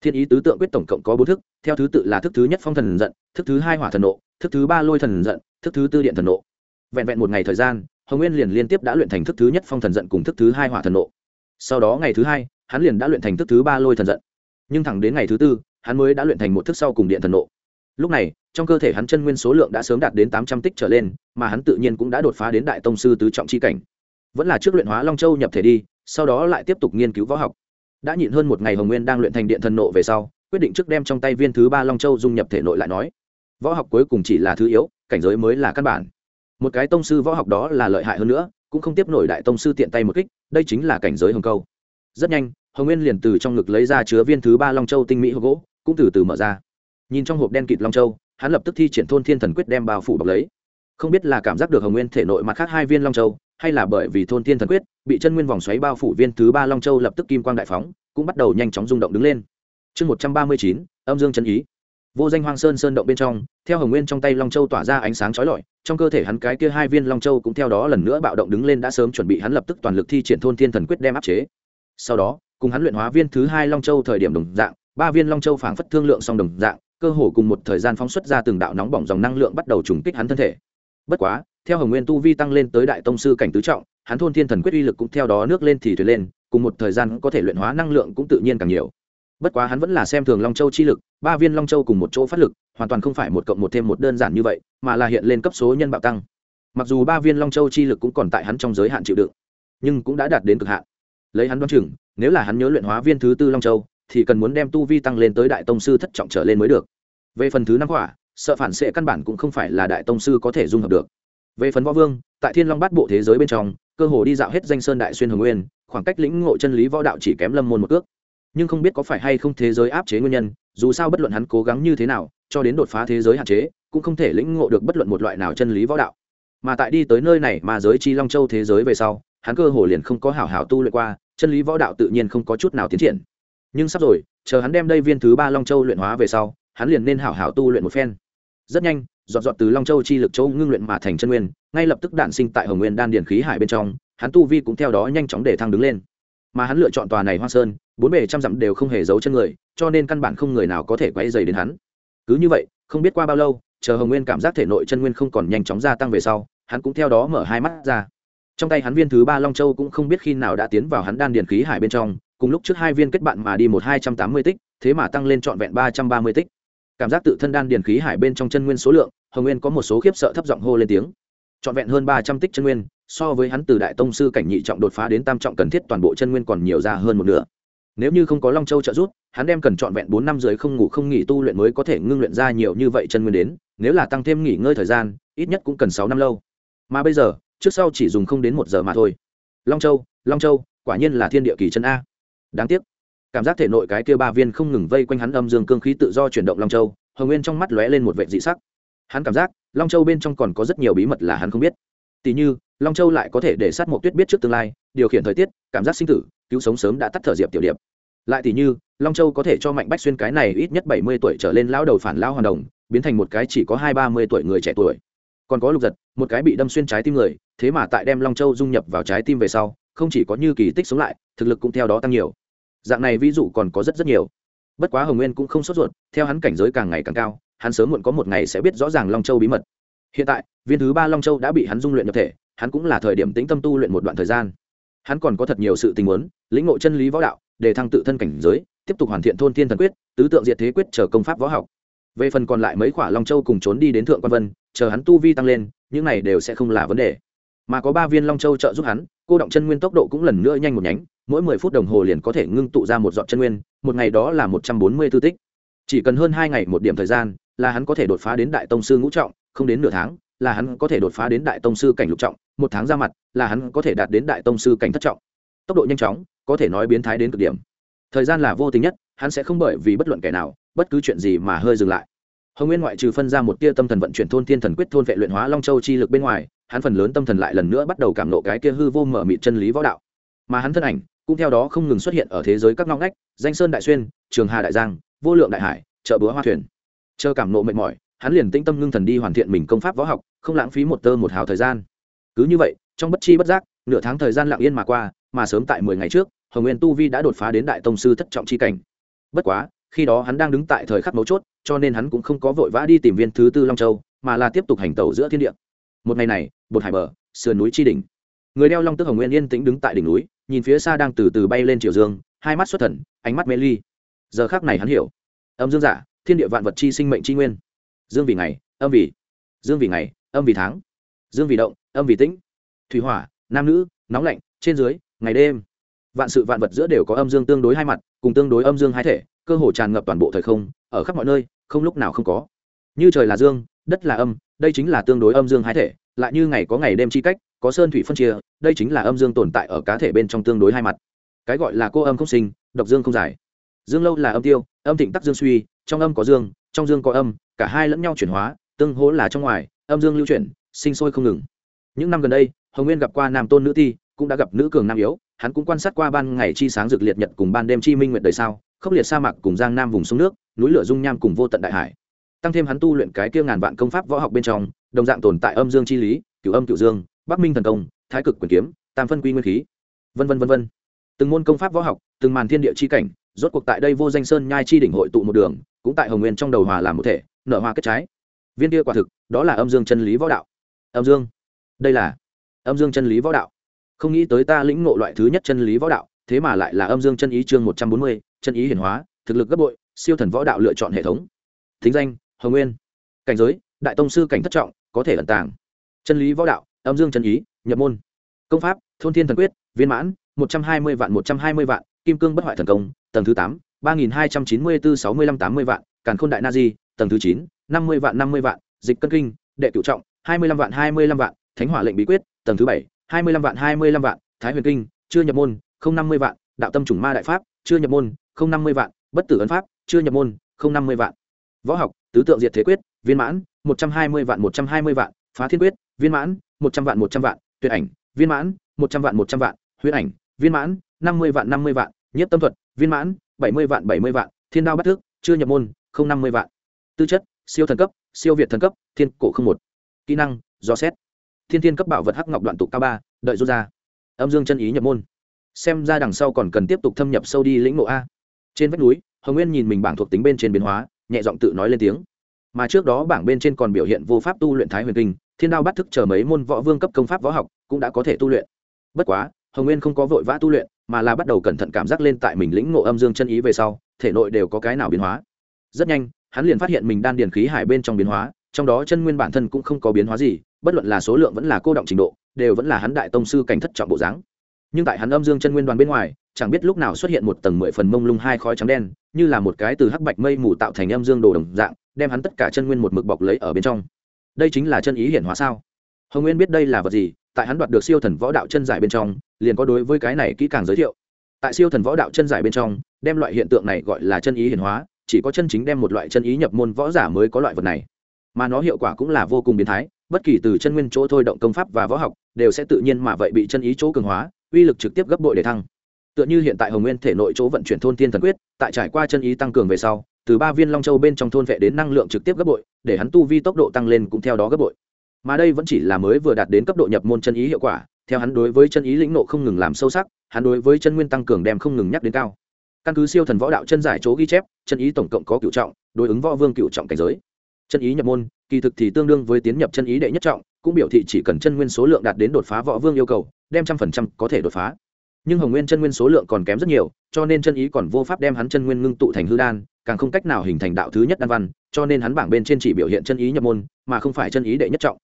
Thiên ý tứ tượng quyết tổng cộng có bốn thức, theo thứ tự là thức thứ nhất phong thần giận, thức thứ hai hỏa thần nộ, thức thứ ba lôi thần giận, thức thứ tư điện thần nộ. Vẹn vẹn một ngày thời gian, hồng nguyên liền liên tiếp đã luyện thành thức thứ nhất phong thần giận cùng thức thứ hai hỏa thần nộ. Sau đó ngày thứ hai, hắn liền đã luyện thành thức thứ ba lôi thần giận nhưng thẳng đến ngày thứ tư, hắn mới đã luyện thành một thức sau cùng điện thần nộ. Lúc này, trong cơ thể hắn chân nguyên số lượng đã sớm đạt đến tám trăm tích trở lên, mà hắn tự nhiên cũng đã đột phá đến đại tông sư tứ trọng c h i cảnh. Vẫn là trước luyện hóa long châu nhập thể đi, sau đó lại tiếp tục nghiên cứu võ học. Đã nhịn hơn một ngày hồng nguyên đang luyện thành điện thần nộ về sau, quyết định trước đem trong tay viên thứ ba long châu dung nhập thể nội lại nói. Võ học cuối cùng chỉ là thứ yếu, cảnh giới mới là căn bản. Một cái tông sư võ học đó là lợi hại hơn nữa, cũng không tiếp nổi đại tông sư tiện tay một kích, đây chính là cảnh giới hồng câu. Rất nhanh hồng nguyên liền từ trong ngực lấy ra chứa viên thứ ba long châu tinh mỹ hộp gỗ, cũng từ từ mở ra. Nhìn trong hộp đen kịt long châu, hắn lập tức thi triển thôn thiên thần quyết đem bao phủ bọc lấy. Không biết là cảm giác được hồng nguyên thể nội mặt khác hai viên long châu, hay là bởi vì thôn thiên thần quyết, bị chân nguyên vòng xoáy bao phủ viên thứ ba long châu lập tức kim quang đại phóng, cũng bắt đầu nhanh chóng rung động đứng lên. Chương một trăm ba mươi chín, âm dương chân ý. Vô danh hoang sơn sơn động bên trong, theo hồng nguyên trong tay long châu tỏa ra ánh sáng chói lọi, trong cơ thể hắn cái kia hai viên long châu cũng theo đó lần nữa bạo động đứng lên đã sớm chuẩn bị hắn lập tức toàn lực thi triển thôn thiên thần quyết đem áp chế. Sau đó cùng hắn luyện hóa viên thứ hai long châu thời điểm đồng dạng, ba viên long châu phảng phất thương lượng song đồng dạng, cơ hồ cùng một thời gian phóng xuất ra từng đạo nóng bỏng dòng năng lượng bắt đầu trùng kích hắn thân thể. Bất quá, theo hồng nguyên tu vi tăng lên tới đại tông sư cảnh tứ trọng, hắn thôn thiên thần quyết uy lực cũng theo đó nước lên thì thuyền lên, cùng một thời gian có thể luyện hóa năng lượng cũng tự nhiên càng nhiều. Bất quá hắn vẫn là xem thường long châu chi lực, ba viên long châu cùng một chỗ phát lực, hoàn toàn không phải một cộng một thêm một đơn giản như vậy, mà là hiện lên cấp số nhân bạo tăng. Mặc dù ba viên long châu chi lực cũng còn tại hắn trong giới hạn chịu đựng, nhưng cũng đã đạt đến cực hạn. Lấy hắn đoán chừng nếu là hắn nhớ luyện hóa viên thứ tư long châu, thì cần muốn đem tu vi tăng lên tới đại tông sư thất trọng trở lên mới được. Về phần thứ năm quả, sợ phản xệ căn bản cũng không phải là đại tông sư có thể dung hợp được. Về phần võ vương, tại thiên long bát bộ thế giới bên trong, cơ hồ đi dạo hết danh sơn đại xuyên hồng nguyên, khoảng cách lĩnh ngộ chân lý võ đạo chỉ kém lâm môn một cước. Nhưng không biết có phải hay không thế giới áp chế nguyên nhân, dù sao bất luận hắn cố gắng như thế nào, cho đến đột phá thế giới hạn chế, cũng không thể lĩnh ngộ được bất luận một loại nào chân lý võ đạo. Mà tại đi tới nơi này mà giới chi long châu thế giới về sau, hắn cơ hồ liền không có hảo hảo tu luyện qua chân lý võ đạo tự nhiên không có chút nào tiến triển. Nhưng sắp rồi, chờ hắn đem đây viên thứ ba long châu luyện hóa về sau, hắn liền nên hảo hảo tu luyện một phen. Rất nhanh, dọn dọn từ long châu chi lực châu ngưng luyện mà thành chân nguyên, ngay lập tức đạn sinh tại hồng nguyên đan điền khí hải bên trong, hắn tu vi cũng theo đó nhanh chóng để thăng đứng lên. Mà hắn lựa chọn tòa này hoa sơn, bốn bề trăm dặm đều không hề giấu chân người, cho nên căn bản không người nào có thể quay dày đến hắn. Cứ như vậy, không biết qua bao lâu, chờ hồng nguyên cảm giác thể nội chân nguyên không còn nhanh chóng gia tăng về sau, hắn cũng theo đó mở hai mắt ra trong tay hắn viên thứ ba long châu cũng không biết khi nào đã tiến vào hắn đan điền khí hải bên trong, cùng lúc trước hai viên kết bạn mà đi một hai trăm tám mươi tích, thế mà tăng lên trọn vẹn ba trăm ba mươi tích. Cảm giác tự thân đan điền khí hải bên trong chân nguyên số lượng, hồng nguyên có một số khiếp sợ thấp giọng hô lên tiếng. Trọn vẹn hơn ba trăm tích chân nguyên, so với hắn từ đại tông sư cảnh nhị trọng đột phá đến tam trọng cần thiết toàn bộ chân nguyên còn nhiều ra hơn một nửa. Nếu như không có long châu trợ giúp, hắn đem cần trọn vẹn bốn năm dưới không ngủ không nghỉ tu luyện mới có thể ngưng luyện ra nhiều như vậy chân nguyên đến, nếu là tăng thêm nghỉ ngơi thời gian, ít nhất cũng cần sáu năm lâu. Mà bây giờ trước sau chỉ dùng không đến một giờ mà thôi. Long châu long châu, quả nhiên là thiên địa kỳ chân a. Đáng tiếc, cảm giác thể nội cái kia ba viên không ngừng vây quanh hắn âm dương cương khí tự do chuyển động long châu, hồng nguyên trong mắt lóe lên một vệ dị sắc. Hắn cảm giác, long châu bên trong còn có rất nhiều bí mật là hắn không biết. Tỉ như, long châu lại có thể để sát một tuyết biết trước tương lai, điều khiển thời tiết, cảm giác sinh tử, cứu sống sớm đã tắt thở diệp tiểu điệp. Lại tỉ như, long châu có thể cho mạnh bách xuyên cái này ít nhất bảy mươi tuổi trở lên lao đầu phản lao hoàn đồng, biến thành một cái chỉ có hai ba mươi tuổi người trẻ tuổi còn có lục giật, một cái bị đâm xuyên trái tim người, thế mà tại đem long châu dung nhập vào trái tim về sau, không chỉ có như kỳ tích sống lại, thực lực cũng theo đó tăng nhiều. Dạng này ví dụ còn có rất rất nhiều. Bất quá hồng nguyên cũng không sốt ruột, theo hắn cảnh giới càng ngày càng cao, hắn sớm muộn có một ngày sẽ biết rõ ràng long châu bí mật. Hiện tại, viên thứ ba long châu đã bị hắn dung luyện nhập thể, hắn cũng là thời điểm tĩnh tâm tu luyện một đoạn thời gian. Hắn còn có thật nhiều sự tình huống lĩnh ngộ chân lý võ đạo, để thăng tự thân cảnh giới, tiếp tục hoàn thiện thôn thiên thần quyết, tứ tượng diệt thế quyết chờ công pháp võ học về phần còn lại mấy khỏa long châu cùng trốn đi đến thượng quan vân, chờ hắn tu vi tăng lên, những này đều sẽ không là vấn đề. Mà có ba viên long châu trợ giúp hắn, cô động chân nguyên tốc độ cũng lần nữa nhanh một nhánh, mỗi mười phút đồng hồ liền có thể ngưng tụ ra một dọn chân nguyên, một ngày đó là một trăm bốn mươi tư tích. Chỉ cần hơn hai ngày một điểm thời gian, là hắn có thể đột phá đến đại tông sư ngũ trọng, không đến nửa tháng, là hắn có thể đột phá đến đại tông sư cảnh lục trọng, một tháng ra mặt, là hắn có thể đạt đến đại tông sư cảnh thất trọng. Tốc độ nhanh chóng, có thể nói biến thái đến cực điểm thời gian là vô tình nhất, hắn sẽ không bởi vì bất luận kẻ nào, bất cứ chuyện gì mà hơi dừng lại. Hồng nguyên ngoại trừ phân ra một tia tâm thần vận chuyển thôn thiên thần quyết thôn vệ luyện hóa long châu chi lực bên ngoài, hắn phần lớn tâm thần lại lần nữa bắt đầu cảm nộ cái kia hư vô mở mịt chân lý võ đạo. Mà hắn thân ảnh cũng theo đó không ngừng xuất hiện ở thế giới các ngóc ngách, danh sơn đại xuyên, trường hà đại giang, vô lượng đại hải, chợ búa hoa thuyền. Chờ cảm nộ mệt mỏi, hắn liền tĩnh tâm ngưng thần đi hoàn thiện mình công pháp võ học, không lãng phí một tơ một hào thời gian. Cứ như vậy, trong bất chi bất giác, nửa tháng thời gian lặng yên mà qua, mà sớm tại mười ngày trước hồng nguyên tu vi đã đột phá đến đại tông sư thất trọng chi cảnh. Bất quá, khi đó hắn đang đứng tại thời khắc mấu chốt, cho nên hắn cũng không có vội vã đi tìm viên thứ tư long châu, mà là tiếp tục hành tẩu giữa thiên địa. Một ngày này, bột hải bờ, sườn núi tri đỉnh. Người đeo long tức hồng nguyên yên tĩnh đứng tại đỉnh núi, nhìn phía xa đang từ từ bay lên triều dương, hai mắt xuất thần, ánh mắt mê ly. Giờ khác này hắn hiểu. Âm dương giả, thiên địa vạn vật chi sinh mệnh chi nguyên. Dương vì ngày, âm vì. Dương vì ngày, âm vì tháng. Dương vì động, âm vì tĩnh. Thủy hỏa, nam nữ, nóng lạnh, trên dưới, ngày đêm vạn sự vạn vật giữa đều có âm dương tương đối hai mặt, cùng tương đối âm dương hai thể, cơ hồ tràn ngập toàn bộ thời không, ở khắp mọi nơi, không lúc nào không có. Như trời là dương, đất là âm, đây chính là tương đối âm dương hai thể, lại như ngày có ngày đêm chi cách, có sơn thủy phân chia, đây chính là âm dương tồn tại ở cá thể bên trong tương đối hai mặt. Cái gọi là cô âm không sinh, độc dương không giải. Dương lâu là âm tiêu, âm thịnh tắc dương suy, trong âm có dương, trong dương có âm, cả hai lẫn nhau chuyển hóa, tương hỗ là trong ngoài, âm dương lưu chuyển, sinh sôi không ngừng. Những năm gần đây, hồng nguyên gặp qua nam tôn nữ thi cũng đã gặp nữ cường nam yếu hắn cũng quan sát qua ban ngày chi sáng rực liệt nhật cùng ban đêm chi minh nguyệt đời sao, khốc liệt sa mạc cùng giang nam vùng sông nước, núi lửa dung nham cùng vô tận đại hải. Tăng thêm hắn tu luyện cái kia ngàn vạn công pháp võ học bên trong, đồng dạng tồn tại âm dương chi lý, cửu âm cửu dương, bắc minh thần công, thái cực quyền kiếm, tam phân quy nguyên khí. Vân vân vân vân. Từng môn công pháp võ học, từng màn thiên địa chi cảnh, rốt cuộc tại đây vô danh sơn nhai chi đỉnh hội tụ một đường, cũng tại hồng nguyên trong đầu hòa làm một thể, nở hoa kết trái. Viên kia quả thực, đó là âm dương chân lý võ đạo. Âm dương. Đây là âm dương chân lý võ đạo không nghĩ tới ta lĩnh ngộ loại thứ nhất chân lý võ đạo, thế mà lại là âm dương chân ý chương một trăm bốn mươi, chân ý hiển hóa, thực lực gấp bội, siêu thần võ đạo lựa chọn hệ thống. Thính danh, hồng nguyên. Cảnh giới, đại tông sư cảnh thất trọng, có thể ẩn tàng. Chân lý võ đạo, âm dương chân ý, nhập môn. Công pháp, thôn thiên thần quyết, viên mãn, một trăm hai mươi vạn một trăm hai mươi vạn, kim cương bất hoại thần công, tầng thứ tám, ba nghìn hai trăm chín mươi bốn sáu mươi lăm tám mươi vạn, càn khôn đại na di, tầng thứ chín, năm mươi vạn năm mươi vạn, dịch cân kinh, đệ cựu trọng, hai mươi lăm vạn hai mươi lăm vạn, thánh hỏa lệnh bí quyết, tầng thứ bảy hai mươi lăm vạn, hai mươi lăm vạn, thái huyền kinh, chưa nhập môn, không năm mươi vạn, đạo tâm chủng ma đại pháp, chưa nhập môn, không năm mươi vạn, bất tử ấn pháp, chưa nhập môn, không năm mươi vạn. Võ học, tứ tượng diệt thế quyết, viên mãn, một trăm hai mươi vạn, một trăm hai mươi vạn. Phá thiên quyết, viên mãn, một trăm vạn, một trăm vạn. Tuyệt ảnh, viên mãn, một trăm vạn, một trăm vạn. Huyết ảnh, viên mãn, năm mươi vạn, năm mươi vạn. Nhất tâm thuật, viên mãn, bảy mươi vạn, bảy mươi vạn. Thiên đao bắt thức, chưa nhập môn, không năm mươi vạn. Tư chất, siêu thần cấp, siêu việt thần cấp, thiên cổ không một. Kỹ năng do xét thiên thiên cấp bảo vật hắc ngọc đoạn tụ cao ba, đợi rút ra. Âm dương chân ý nhập môn. Xem ra đằng sau còn cần tiếp tục thâm nhập sâu đi lĩnh mộ a. Trên vách núi, hồng nguyên nhìn mình bảng thuộc tính bên trên biến hóa, nhẹ giọng tự nói lên tiếng. Mà trước đó bảng bên trên còn biểu hiện vô pháp tu luyện thái huyền kinh, thiên đao bắt thức chờ mấy môn võ vương cấp công pháp võ học cũng đã có thể tu luyện. Bất quá, hồng nguyên không có vội vã tu luyện, mà là bắt đầu cẩn thận cảm giác lên tại mình lĩnh ngộ âm dương chân ý về sau, thể nội đều có cái nào biến hóa. Rất nhanh, hắn liền phát hiện mình đan điền khí hải bên trong biến hóa, trong đó chân nguyên bản thân cũng không có biến hóa gì bất luận là số lượng vẫn là cô động trình độ, đều vẫn là hắn đại tông sư cảnh thất trọng bộ dáng. Nhưng tại hắn âm dương chân nguyên đoàn bên ngoài, chẳng biết lúc nào xuất hiện một tầng mười phần mông lung hai khói trắng đen, như là một cái từ hắc bạch mây mù tạo thành âm dương đồ đồng dạng, đem hắn tất cả chân nguyên một mực bọc lấy ở bên trong. Đây chính là chân ý hiển hóa sao? Hồng nguyên biết đây là vật gì, tại hắn đoạt được siêu thần võ đạo chân giải bên trong, liền có đối với cái này kỹ càng giới thiệu. Tại siêu thần võ đạo chân giải bên trong, đem loại hiện tượng này gọi là chân ý hiển hóa, chỉ có chân chính đem một loại chân ý nhập môn võ giả mới có loại vật này. Mà nó hiệu quả cũng là vô cùng biến thái bất kỳ từ chân nguyên chỗ thôi động công pháp và võ học đều sẽ tự nhiên mà vậy bị chân ý chỗ cường hóa, uy lực trực tiếp gấp bội để thăng. Tựa như hiện tại hồng nguyên thể nội chỗ vận chuyển thôn thiên thần quyết, tại trải qua chân ý tăng cường về sau, từ ba viên long châu bên trong thôn vệ đến năng lượng trực tiếp gấp bội, để hắn tu vi tốc độ tăng lên cũng theo đó gấp bội. Mà đây vẫn chỉ là mới vừa đạt đến cấp độ nhập môn chân ý hiệu quả, theo hắn đối với chân ý lĩnh nộ không ngừng làm sâu sắc, hắn đối với chân nguyên tăng cường đem không ngừng nhắc đến cao. Căn cứ siêu thần võ đạo chân giải chỗ ghi chép, chân ý tổng cộng có cựu trọng, đối ứng võ vương cựu trọng cảnh giới. Chân ý nhập môn kỳ thực thì tương đương với tiến nhập chân ý đệ nhất trọng, cũng biểu thị chỉ cần chân nguyên số lượng đạt đến đột phá võ vương yêu cầu, đem trăm phần trăm có thể đột phá. Nhưng hồng nguyên chân nguyên số lượng còn kém rất nhiều, cho nên chân ý còn vô pháp đem hắn chân nguyên ngưng tụ thành hư đan, càng không cách nào hình thành đạo thứ nhất đan văn, cho nên hắn bảng bên trên chỉ biểu hiện chân ý nhập môn, mà không phải chân ý đệ nhất trọng.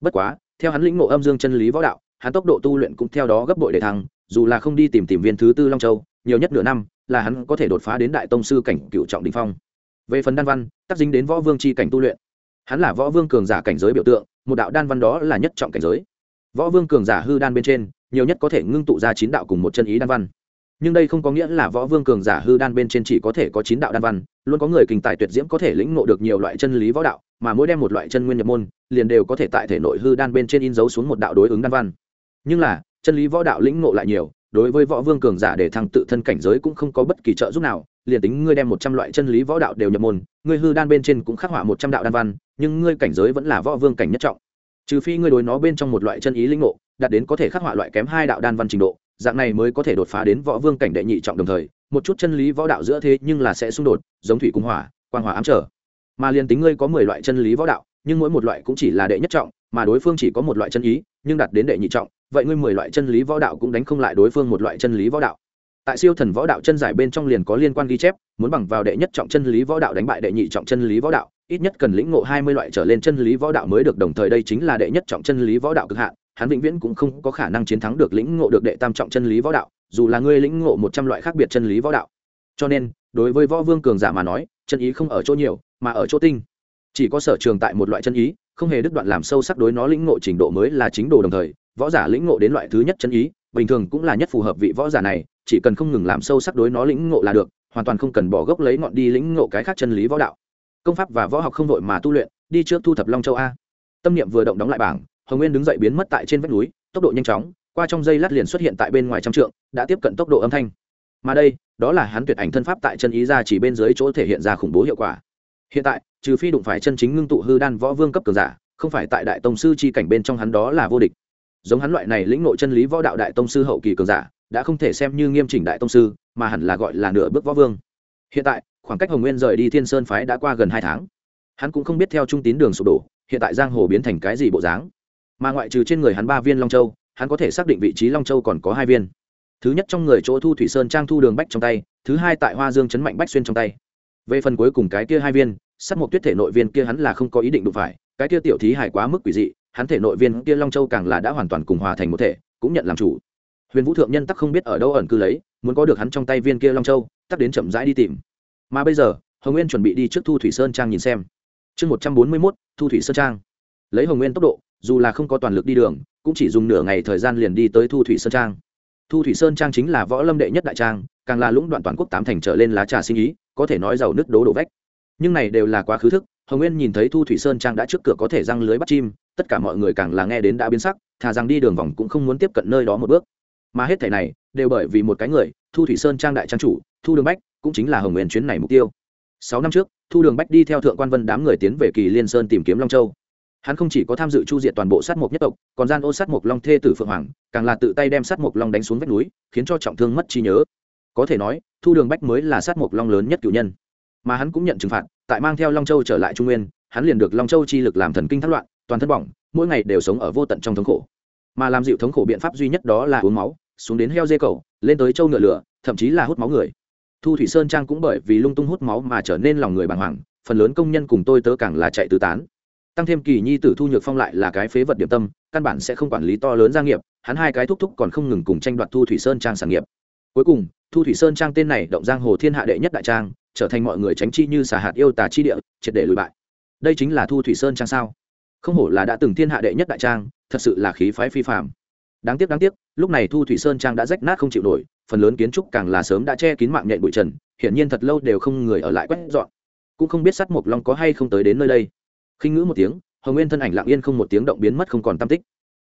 Bất quá, theo hắn lĩnh ngộ âm dương chân lý võ đạo, hắn tốc độ tu luyện cũng theo đó gấp bội để thăng, dù là không đi tìm tìm viên thứ tư long châu, nhiều nhất nửa năm, là hắn có thể đột phá đến đại tông sư cảnh cựu trọng đình phong. Về phần đan văn, tác dính đến võ vương c h i cảnh tu luyện hắn là võ vương cường giả cảnh giới biểu tượng, một đạo đan văn đó là nhất trọng cảnh giới. Võ vương cường giả hư đan bên trên, nhiều nhất có thể ngưng tụ ra chín đạo cùng một chân ý đan văn. Nhưng đây không có nghĩa là võ vương cường giả hư đan bên trên chỉ có thể có chín đạo đan văn, luôn có người kinh tài tuyệt diễm có thể lĩnh ngộ được nhiều loại chân lý võ đạo, mà mỗi đem một loại chân nguyên nhập môn, liền đều có thể tại thể nội hư đan bên trên in dấu xuống một đạo đối ứng đan văn. Nhưng là, chân lý võ đạo lĩnh ngộ lại nhiều, đối với võ vương cường giả để thăng tự thân cảnh giới cũng không có bất kỳ trợ giúp nào liền tính ngươi đem một trăm loại chân lý võ đạo đều nhập môn, ngươi hư đan bên trên cũng khắc họa một trăm đạo đan văn, nhưng ngươi cảnh giới vẫn là võ vương cảnh nhất trọng. Trừ phi ngươi đối nó bên trong một loại chân ý linh ngộ, đạt đến có thể khắc họa loại kém hai đạo đan văn trình độ, dạng này mới có thể đột phá đến võ vương cảnh đệ nhị trọng đồng thời, một chút chân lý võ đạo giữa thế nhưng là sẽ xung đột, giống thủy cung hỏa, quang hỏa ám trở. Mà liền tính ngươi có mười loại chân lý võ đạo, nhưng mỗi một loại cũng chỉ là đệ nhất trọng, mà đối phương chỉ có một loại chân ý, nhưng đạt đến đệ nhị trọng, vậy ngươi mười loại chân lý võ đạo cũng đánh không lại đối phương một loại chân lý võ đạo tại siêu thần võ đạo chân giải bên trong liền có liên quan ghi chép, muốn bằng vào đệ nhất trọng chân lý võ đạo đánh bại đệ nhị trọng chân lý võ đạo, ít nhất cần lĩnh ngộ hai mươi loại trở lên chân lý võ đạo mới được, đồng thời đây chính là đệ nhất trọng chân lý võ đạo cực hạn, hắn vĩnh viễn cũng không có khả năng chiến thắng được lĩnh ngộ được đệ tam trọng chân lý võ đạo, dù là ngươi lĩnh ngộ một trăm loại khác biệt chân lý võ đạo. Cho nên, đối với võ vương cường giả mà nói, chân ý không ở chỗ nhiều, mà ở chỗ tinh. Chỉ có sở trường tại một loại chân ý, không hề đứt đoạn làm sâu sắc đối nó lĩnh ngộ trình độ mới là chính đồ đồng thời, võ giả lĩnh ngộ đến loại thứ nhất chân ý, bình thường cũng là nhất phù hợp vị võ giả này chỉ cần không ngừng làm sâu sắc đối nó lĩnh ngộ là được, hoàn toàn không cần bỏ gốc lấy ngọn đi lĩnh ngộ cái khác chân lý võ đạo. Công pháp và võ học không vội mà tu luyện, đi trước thu thập long châu a. Tâm niệm vừa động đóng lại bảng, hồng nguyên đứng dậy biến mất tại trên vách núi, tốc độ nhanh chóng, qua trong dây lát liền xuất hiện tại bên ngoài trăm trượng, đã tiếp cận tốc độ âm thanh. Mà đây, đó là hắn tuyệt ảnh thân pháp tại chân ý ra chỉ bên dưới chỗ thể hiện ra khủng bố hiệu quả. Hiện tại, trừ phi đụng phải chân chính ngưng tụ hư đan võ vương cấp cường giả, không phải tại đại tông sư chi cảnh bên trong hắn đó là vô địch giống hắn loại này lĩnh nội chân lý võ đạo đại tông sư hậu kỳ cường giả, đã không thể xem như nghiêm chỉnh đại tông sư, mà hẳn là gọi là nửa bước võ vương. Hiện tại, khoảng cách hồng nguyên rời đi thiên sơn phái đã qua gần hai tháng. Hắn cũng không biết theo trung tín đường sụp đổ, hiện tại giang hồ biến thành cái gì bộ dáng. Mà ngoại trừ trên người hắn ba viên long châu, hắn có thể xác định vị trí long châu còn có hai viên. Thứ nhất trong người chỗ thu thủy sơn trang thu đường bách trong tay, thứ hai tại hoa dương chấn mạnh bách xuyên trong tay. Về phần cuối cùng cái kia hai viên sắt một tuyết thể nội viên kia hắn là không có ý định đụng phải, cái kia tiểu thí hải quá mức quỷ dị hắn thể nội viên kia long châu càng là đã hoàn toàn cùng hòa thành một thể, cũng nhận làm chủ. Huyền vũ thượng nhân tắc không biết ở đâu ẩn cư lấy, muốn có được hắn trong tay viên kia long châu, tắc đến chậm rãi đi tìm. Mà bây giờ, hồng nguyên chuẩn bị đi trước thu thủy sơn trang nhìn xem. Chương một trăm bốn mươi mốt, thu thủy sơn trang. Lấy hồng nguyên tốc độ, dù là không có toàn lực đi đường, cũng chỉ dùng nửa ngày thời gian liền đi tới thu thủy sơn trang. Thu thủy sơn trang chính là võ lâm đệ nhất đại trang, càng là lũng đoạn toàn quốc tám thành trở lên lá trà sinh ý, có thể nói giàu nứt đố đổ vách. Nhưng này đều là quá khứ thức, hồng nguyên nhìn thấy thu thủy sơn trang đã trước cửa có thể răng lưới bắt chim tất cả mọi người càng là nghe đến đã biến sắc, thà rằng đi đường vòng cũng không muốn tiếp cận nơi đó một bước. Mà hết thảy này, đều bởi vì một cái người, thu thủy sơn trang đại trang chủ, thu đường bách, cũng chính là hồng nguyên chuyến này mục tiêu. Sáu năm trước, thu đường bách đi theo thượng quan vân đám người tiến về kỳ liên sơn tìm kiếm long châu. Hắn không chỉ có tham dự chu diện toàn bộ sát mục nhất tộc, còn gian ô sát mục long thê tử phượng hoàng, càng là tự tay đem sát mục long đánh xuống vách núi, khiến cho trọng thương mất trí nhớ. Có thể nói, thu đường bách mới là sát mục long lớn nhất cựu nhân. Mà hắn cũng nhận trừng phạt, tại mang theo long châu trở lại trung nguyên, hắn liền được long châu chi lực làm thần kinh thất loạn toàn thân bỏng, mỗi ngày đều sống ở vô tận trong thống khổ. Mà làm dịu thống khổ biện pháp duy nhất đó là uống máu, xuống đến heo dê cầu, lên tới châu ngựa lửa, thậm chí là hút máu người. Thu thủy sơn trang cũng bởi vì lung tung hút máu mà trở nên lòng người bàng hoàng, phần lớn công nhân cùng tôi tớ càng là chạy tứ tán. Tăng thêm kỳ nhi tử thu nhược phong lại là cái phế vật điểm tâm, căn bản sẽ không quản lý to lớn gia nghiệp, hắn hai cái thúc thúc còn không ngừng cùng tranh đoạt thu thủy sơn trang sản nghiệp. Cuối cùng, thu thủy sơn trang tên này động giang hồ thiên hạ đệ nhất đại trang, trở thành mọi người tránh chi như xà hạt yêu tà chi địa, triệt để lùi bại. Đây chính là thu thủy sơn trang sao? Không hổ là đã từng thiên hạ đệ nhất đại trang, thật sự là khí phái phi phạm đáng tiếc đáng tiếc, lúc này thu thủy sơn trang đã rách nát không chịu nổi, phần lớn kiến trúc càng là sớm đã che kín mạng nhện bụi trần, hiển nhiên thật lâu đều không người ở lại quét dọn. Cũng không biết sắt mộc long có hay không tới đến nơi đây. Khinh ngữ một tiếng, hồng nguyên thân ảnh lặng yên không một tiếng động biến mất không còn tam tích.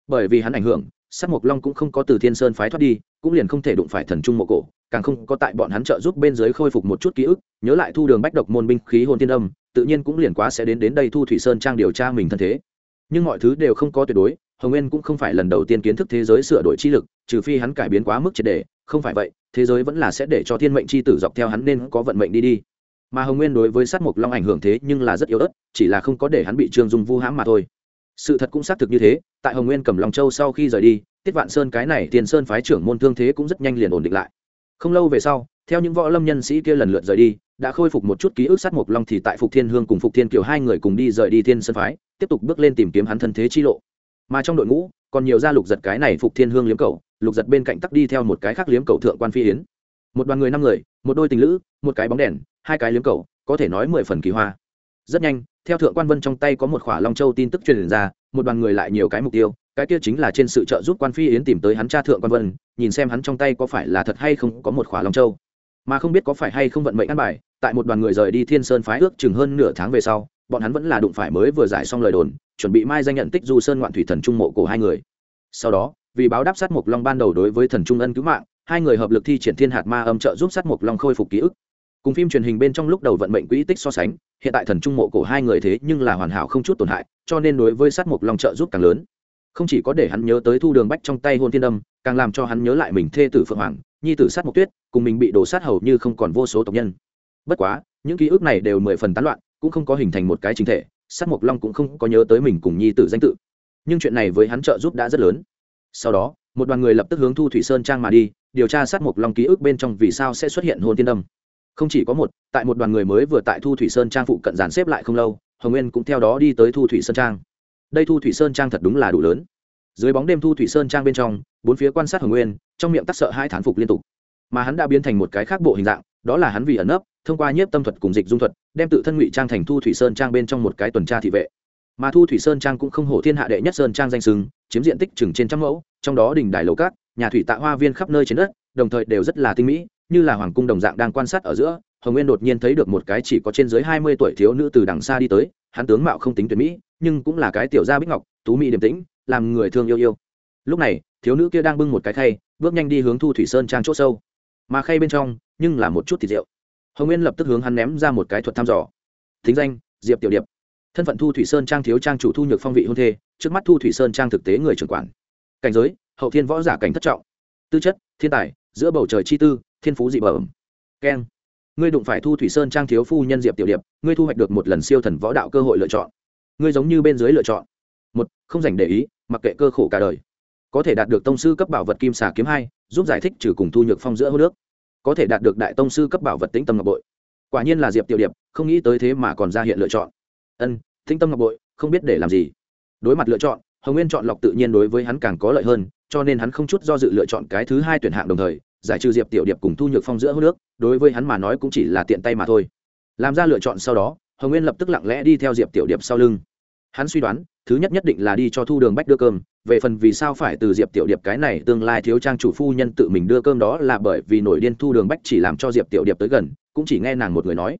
Bởi vì hắn ảnh hưởng, sắt mộc long cũng không có từ thiên sơn phái thoát đi, cũng liền không thể đụng phải thần trung mộ cổ, càng không có tại bọn hắn trợ giúp bên dưới khôi phục một chút ký ức, nhớ lại thu đường bách độc môn binh khí hồn tiên âm, tự nhiên cũng liền quá sẽ đến đến đây thu thủy sơn trang điều tra mình thân thế nhưng mọi thứ đều không có tuyệt đối, hồng nguyên cũng không phải lần đầu tiên kiến thức thế giới sửa đổi chi lực, trừ phi hắn cải biến quá mức triệt đề, không phải vậy, thế giới vẫn là sẽ để cho thiên mệnh c h i tử dọc theo hắn nên có vận mệnh đi đi. Mà hồng nguyên đối với sát mục long ảnh hưởng thế nhưng là rất yếu ớt, chỉ là không có để hắn bị trương dung vu hãm mà thôi. Sự thật cũng xác thực như thế, tại hồng nguyên cầm long châu sau khi rời đi, tiết vạn sơn cái này tiền sơn phái trưởng môn thương thế cũng rất nhanh liền ổn định lại. Không lâu về sau, theo những võ lâm nhân sĩ kia lần lượt rời đi, đã khôi phục một chút ký ức sát mục long thì tại phục thiên hương cùng phục thiên kiều hai người cùng đi rời đi thiên sơn phái tiếp tục bước lên tìm kiếm hắn thân thế chi lộ. Mà trong đội ngũ, còn nhiều gia lục giật cái này phục thiên hương liếm cầu lục giật bên cạnh tắc đi theo một cái khác liếm cầu thượng quan phi yến. Một đoàn người năm người, một đôi tình lữ, một cái bóng đèn, hai cái liếm cầu có thể nói mười phần kỳ hoa. Rất nhanh, theo thượng quan vân trong tay có một khỏa long châu tin tức truyền ra, một đoàn người lại nhiều cái mục tiêu, cái kia chính là trên sự trợ giúp quan phi yến tìm tới hắn cha thượng quan vân, nhìn xem hắn trong tay có phải là thật hay không có một khỏa long châu. Mà không biết có phải hay không vận mệnh ăn bài, tại một đoàn người rời đi thiên sơn phái ước chừng hơn nửa tháng về sau bọn hắn vẫn là đụng phải mới vừa giải xong lời đồn, chuẩn bị mai danh nhận tích du sơn ngoạn thủy thần trung mộ của hai người. Sau đó, vì báo đáp sát mục long ban đầu đối với thần trung ân cứu mạng, hai người hợp lực thi triển thiên hạt ma âm trợ giúp sát mục long khôi phục ký ức. Cùng phim truyền hình bên trong lúc đầu vận mệnh quỹ tích so sánh, hiện tại thần trung mộ cổ hai người thế nhưng là hoàn hảo không chút tổn hại, cho nên đối với sát mục long trợ giúp càng lớn. Không chỉ có để hắn nhớ tới thu đường bách trong tay hôn thiên âm, càng làm cho hắn nhớ lại mình thê tử phượng hoàng, nhi tử sát mục tuyết, cùng mình bị đổ sát hầu như không còn vô số tộc nhân. Bất quá, những ký ức này đều mười phần tán loạn cũng không có hình thành một cái chính thể, sát mục long cũng không có nhớ tới mình cùng nhi tử danh tự. Nhưng chuyện này với hắn trợ giúp đã rất lớn. Sau đó, một đoàn người lập tức hướng thu thủy sơn trang mà đi, điều tra sát mục long ký ức bên trong vì sao sẽ xuất hiện hôn tiên âm. Không chỉ có một, tại một đoàn người mới vừa tại thu thủy sơn trang phụ cận dàn xếp lại không lâu, hồng nguyên cũng theo đó đi tới thu thủy sơn trang. Đây thu thủy sơn trang thật đúng là đủ lớn. Dưới bóng đêm thu thủy sơn trang bên trong, bốn phía quan sát hồng nguyên, trong miệng tắc sợ hai thán phục liên tục. Mà hắn đã biến thành một cái khác bộ hình dạng, đó là hắn vì ẩn nấp thông qua nhiếp tâm thuật cùng dịch dung thuật, đem tự thân ngụy trang thành thu thủy sơn trang bên trong một cái tuần tra thị vệ. Mà thu thủy sơn trang cũng không hổ thiên hạ đệ nhất sơn trang danh sừng chiếm diện tích chừng trên trăm mẫu, trong đó đỉnh đài lầu cát nhà thủy tạ hoa viên khắp nơi trên đất, đồng thời đều rất là tinh mỹ, như là hoàng cung đồng dạng đang quan sát ở giữa. Hồng nguyên đột nhiên thấy được một cái chỉ có trên dưới hai mươi tuổi thiếu nữ từ đằng xa đi tới, hắn tướng mạo không tính tuyệt mỹ, nhưng cũng là cái tiểu gia bích ngọc, tú mỹ điềm tĩnh, làm người thương yêu yêu. Lúc này, thiếu nữ kia đang bưng một cái khay, bước nhanh đi hướng thu thủy sơn trang chỗ sâu. Mà khay bên trong, nhưng là một chút thịt rượu hồng nguyên lập tức hướng hắn ném ra một cái thuật thăm dò. Thính danh, diệp tiểu điệp. Thân phận thu thủy sơn trang thiếu trang chủ thu nhược phong vị hôn thê, trước mắt thu thủy sơn trang thực tế người trưởng quản. Cảnh giới, hậu thiên võ giả cảnh thất trọng. Tư chất, thiên tài, giữa bầu trời chi tư, thiên phú dị bẩm. Keng ngươi đụng phải thu thủy sơn trang thiếu phu nhân diệp tiểu điệp, ngươi thu hoạch được một lần siêu thần võ đạo cơ hội lựa chọn. Ngươi giống như bên dưới lựa chọn. Một, không dành để ý, mặc kệ cơ khổ cả đời. Có thể đạt được tông sư cấp bảo vật kim xà kiếm hai, giúp giải thích trừ cùng thu nhược phong giữa hô nước có thể đạt được đại tông sư cấp bảo vật tĩnh tâm ngọc bội. Quả nhiên là diệp tiểu điệp, không nghĩ tới thế mà còn ra hiện lựa chọn. Ân, tĩnh tâm ngọc bội, không biết để làm gì. Đối mặt lựa chọn, hồng nguyên chọn lọc tự nhiên đối với hắn càng có lợi hơn, cho nên hắn không chút do dự lựa chọn cái thứ hai tuyển hạng đồng thời, giải trừ diệp tiểu điệp cùng thu nhược phong giữa hô nước, đối với hắn mà nói cũng chỉ là tiện tay mà thôi. Làm ra lựa chọn sau đó, hồng nguyên lập tức lặng lẽ đi theo diệp tiểu điệp sau lưng hắn suy đoán, thứ nhất nhất định là đi cho thu đường bách đưa cơm, về phần vì sao phải từ diệp tiểu điệp cái này tương lai thiếu trang chủ phu nhân tự mình đưa cơm đó là bởi vì nổi điên thu đường bách chỉ làm cho diệp tiểu điệp tới gần, cũng chỉ nghe nàng một người nói.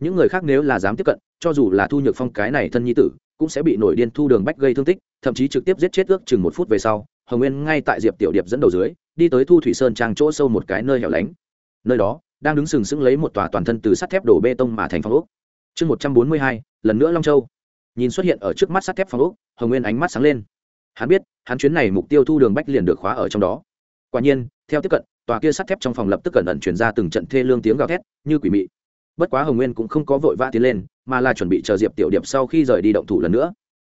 Những người khác nếu là dám tiếp cận, cho dù là thu nhược phong cái này thân nhi tử, cũng sẽ bị nổi điên thu đường bách gây thương tích, thậm chí trực tiếp giết chết ước chừng một phút về sau, hồng nguyên ngay tại diệp tiểu điệp dẫn đầu dưới, đi tới thu thủy sơn trang chỗ sâu một cái nơi hẻo lánh. Nơi đó, đang đứng sừng sững lấy một tòa toàn thân từ sắt thép đổ bê tông mà thành phong ốc. Chương một trăm bốn mươi hai, lần nữa long châu nhìn xuất hiện ở trước mắt sắt thép phong ốc, hồng nguyên ánh mắt sáng lên. Hắn biết, hắn chuyến này mục tiêu thu đường bách liền được khóa ở trong đó. Quả nhiên, theo tiếp cận, tòa kia sắt thép trong phòng lập tức cẩn ẩn chuyển ra từng trận thê lương tiếng gào thét, như quỷ mị. Bất quá hồng nguyên cũng không có vội vã tiến lên, mà là chuẩn bị chờ diệp tiểu điệp sau khi rời đi động thủ lần nữa.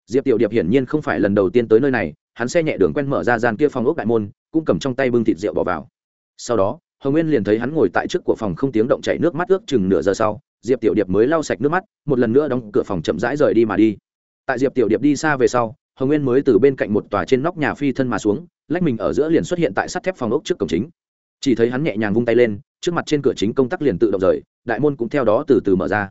Diệp tiểu điệp hiển nhiên không phải lần đầu tiên tới nơi này, hắn xe nhẹ đường quen mở ra gian kia phòng ốc đại môn, cũng cầm trong tay bưng thịt rượu bỏ vào. Sau đó, hồng nguyên liền thấy hắn ngồi tại trước của phòng không tiếng động chảy nước mắt ước chừng nửa giờ sau diệp tiểu điệp mới lau sạch nước mắt, một lần nữa đóng cửa phòng chậm rãi rời đi mà đi. Tại diệp tiểu điệp đi xa về sau, hồng nguyên mới từ bên cạnh một tòa trên nóc nhà phi thân mà xuống, lách mình ở giữa liền xuất hiện tại sắt thép phòng ốc trước cổng chính. Chỉ thấy hắn nhẹ nhàng vung tay lên, trước mặt trên cửa chính công tắc liền tự động rời, đại môn cũng theo đó từ từ mở ra.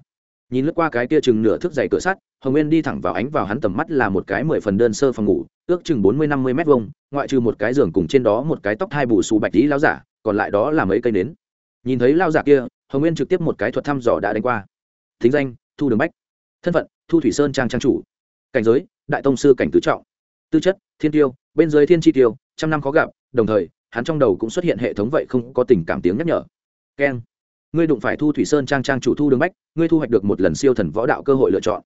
Nhìn lướt qua cái kia chừng nửa thước dày cửa sắt, hồng nguyên đi thẳng vào ánh vào hắn tầm mắt là một cái mười phần đơn sơ phòng ngủ, ước chừng bốn mươi năm mươi m hai ngoại trừ một cái giường cùng trên đó một cái tóc hai bù xù bạch lý láo giả, còn lại đó là mấy cây nến nhìn thấy lao giả kia, hồng nguyên trực tiếp một cái thuật thăm dò đã đánh qua. Thính danh, thu đường bách. Thân phận, thu thủy sơn trang trang chủ. Cảnh giới, đại tông sư cảnh tứ trọng. Tư chất, thiên tiêu, bên dưới thiên tri tiêu, trăm năm khó gặp, đồng thời, hắn trong đầu cũng xuất hiện hệ thống vậy không có tình cảm tiếng nhắc nhở. Keng ngươi đụng phải thu thủy sơn trang trang chủ thu đường bách, ngươi thu hoạch được một lần siêu thần võ đạo cơ hội lựa chọn.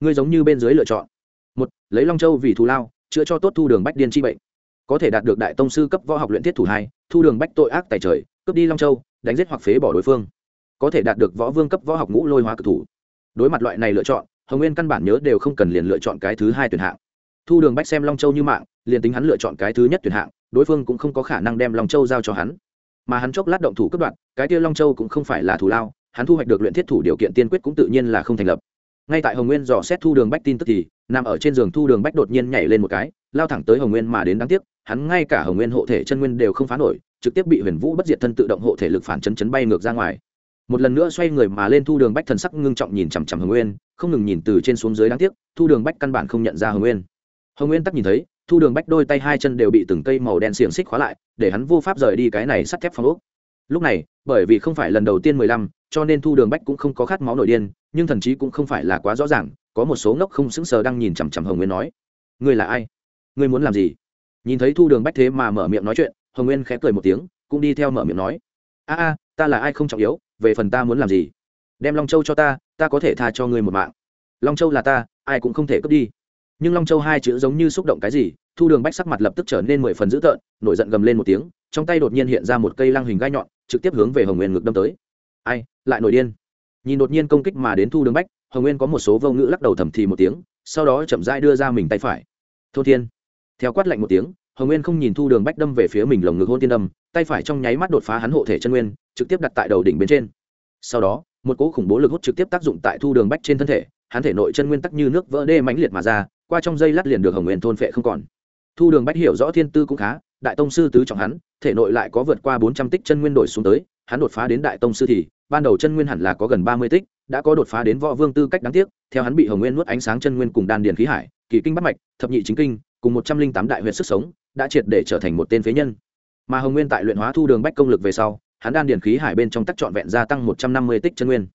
Ngươi giống như bên dưới lựa chọn. Một, lấy long châu vì thù lao, chữa cho tốt thu đường bách điên chi bệnh. Có thể đạt được đại tông sư cấp võ học luyện thiết thủ hai, thu đường bách tội ác tài trời cướp đi long châu, đánh giết hoặc phế bỏ đối phương. Có thể đạt được võ vương cấp võ học ngũ lôi hóa cực thủ. Đối mặt loại này lựa chọn, hồng nguyên căn bản nhớ đều không cần liền lựa chọn cái thứ hai tuyển hạng. Thu đường bách xem long châu như mạng, liền tính hắn lựa chọn cái thứ nhất tuyển hạng, đối phương cũng không có khả năng đem long châu giao cho hắn. Mà hắn chốc lát động thủ cấp đoạn cái kia long châu cũng không phải là thủ lao, hắn thu hoạch được luyện thiết thủ điều kiện tiên quyết cũng tự nhiên là không thành lập. Ngay tại hồng nguyên dò xét thu đường bách tin tức thì, nằm ở trên giường thu đường bách đột nhiên nhảy lên một cái, lao thẳng tới hồng nguyên mà đến đáng tiếc, hắn ngay cả hồng nguyên hộ thể chân nguyên đều không phá nổi trực tiếp bị huyền vũ bất diệt thân tự động hộ thể lực phản chấn chấn bay ngược ra ngoài. Một lần nữa xoay người mà lên thu đường bách thần sắc ngưng trọng nhìn chằm chằm hồng nguyên, không ngừng nhìn từ trên xuống dưới đáng tiếc, thu đường bách căn bản không nhận ra hồng nguyên. Hồng nguyên tắc nhìn thấy, thu đường bách đôi tay hai chân đều bị từng cây màu đen xiềng xích khóa lại, để hắn vô pháp rời đi cái này sắt thép phong ốc. Lúc này, bởi vì không phải lần đầu tiên mười lăm, cho nên thu đường bách cũng không có khát máu nội điên, nhưng thần chí cũng không phải là quá rõ ràng, có một số ngốc không sững sờ đang nhìn chằm chằm hồng nguyên nói, ngươi là ai? Ngươi muốn làm gì? Nhìn thấy thu đường bách thế mà mở miệng nói chuyện hồng nguyên khẽ cười một tiếng, cũng đi theo mở miệng nói. A a, ta là ai không trọng yếu, về phần ta muốn làm gì? Đem long châu cho ta ta có thể tha cho ngươi một mạng. Long châu là ta, ai cũng không thể cướp đi. Nhưng long châu hai chữ giống như xúc động cái gì, thu đường bách sắc mặt lập tức trở nên mười phần dữ tợn, nổi giận gầm lên một tiếng, trong tay đột nhiên hiện ra một cây lăng hình gai nhọn, trực tiếp hướng về hồng nguyên ngực đâm tới. Ai, lại nổi điên. Nhìn đột nhiên công kích mà đến thu đường bách, hồng nguyên có một số vô ngữ lắc đầu thầm thì một tiếng, sau đó chậm rãi đưa ra mình tay phải. Thô thiên. Theo quát lạnh một tiếng hồng nguyên không nhìn thu đường bách đâm về phía mình lồng ngực hôn tiên đâm, tay phải trong nháy mắt đột phá hắn hộ thể chân nguyên, trực tiếp đặt tại đầu đỉnh bên trên. Sau đó, một cỗ khủng bố lực hút trực tiếp tác dụng tại thu đường bách trên thân thể, hắn thể nội chân nguyên tắc như nước vỡ đê mãnh liệt mà ra, qua trong dây lát liền được hồng nguyên thôn phệ không còn. Thu đường bách hiểu rõ thiên tư cũng khá, đại tông sư tứ trọng hắn, thể nội lại có vượt qua bốn trăm tích chân nguyên đổi xuống tới, hắn đột phá đến đại tông sư thì, ban đầu chân nguyên hẳn là có gần ba mươi tích, đã có đột phá đến võ vương tư cách đáng tiếc, theo hắn bị hồng nguyên nuốt ánh sáng chân nguyên cùng đan điền khí hải, kỳ kinh bắt mạch, thập nhị chính kinh, cùng một trăm linh tám đại huyện sức sống đã triệt để trở thành một tên phế nhân. Mà hồng nguyên tại luyện hóa thu đường bách công lực về sau, hắn đan điển khí hải bên trong tắc trọn vẹn gia tăng một trăm năm mươi tích chân nguyên.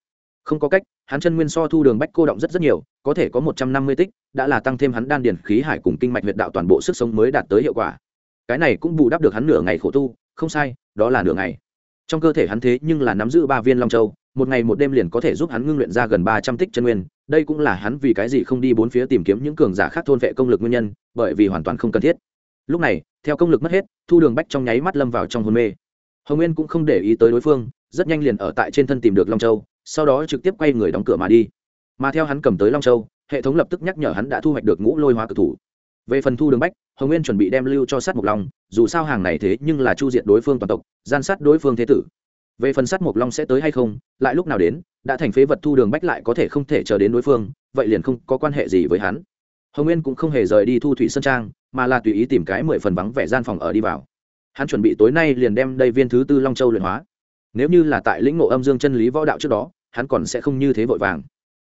Không có cách, hắn chân nguyên so thu đường bách cô động rất rất nhiều, có thể có một trăm năm mươi tích, đã là tăng thêm hắn đan điển khí hải cùng kinh mạch huyệt đạo toàn bộ sức sống mới đạt tới hiệu quả. Cái này cũng bù đắp được hắn nửa ngày khổ tu, không sai, đó là nửa ngày. Trong cơ thể hắn thế nhưng là nắm giữ ba viên long châu, một ngày một đêm liền có thể giúp hắn ngưng luyện ra gần ba trăm tích chân nguyên, đây cũng là hắn vì cái gì không đi bốn phía tìm kiếm những cường giả khác thôn vệ công lực nguyên nhân, bởi vì hoàn toàn không cần thiết lúc này, theo công lực mất hết, thu đường bách trong nháy mắt lâm vào trong hôn mê. Hồng nguyên cũng không để ý tới đối phương, rất nhanh liền ở tại trên thân tìm được long châu, sau đó trực tiếp quay người đóng cửa mà đi. Mà theo hắn cầm tới long châu, hệ thống lập tức nhắc nhở hắn đã thu hoạch được ngũ lôi hóa cực thủ. Về phần thu đường bách, hồng nguyên chuẩn bị đem lưu cho sát mục long, dù sao hàng này thế nhưng là chu diện đối phương toàn tộc, gian sát đối phương thế tử. Về phần sát mục long sẽ tới hay không, lại lúc nào đến, đã thành phế vật thu đường bách lại có thể không thể chờ đến đối phương, vậy liền không có quan hệ gì với hắn hồng nguyên cũng không hề rời đi thu thủy sơn trang, mà là tùy ý tìm cái mười phần vắng vẻ gian phòng ở đi vào. Hắn chuẩn bị tối nay liền đem đây viên thứ tư long châu luyện hóa. Nếu như là tại lĩnh ngộ âm dương chân lý võ đạo trước đó, hắn còn sẽ không như thế vội vàng.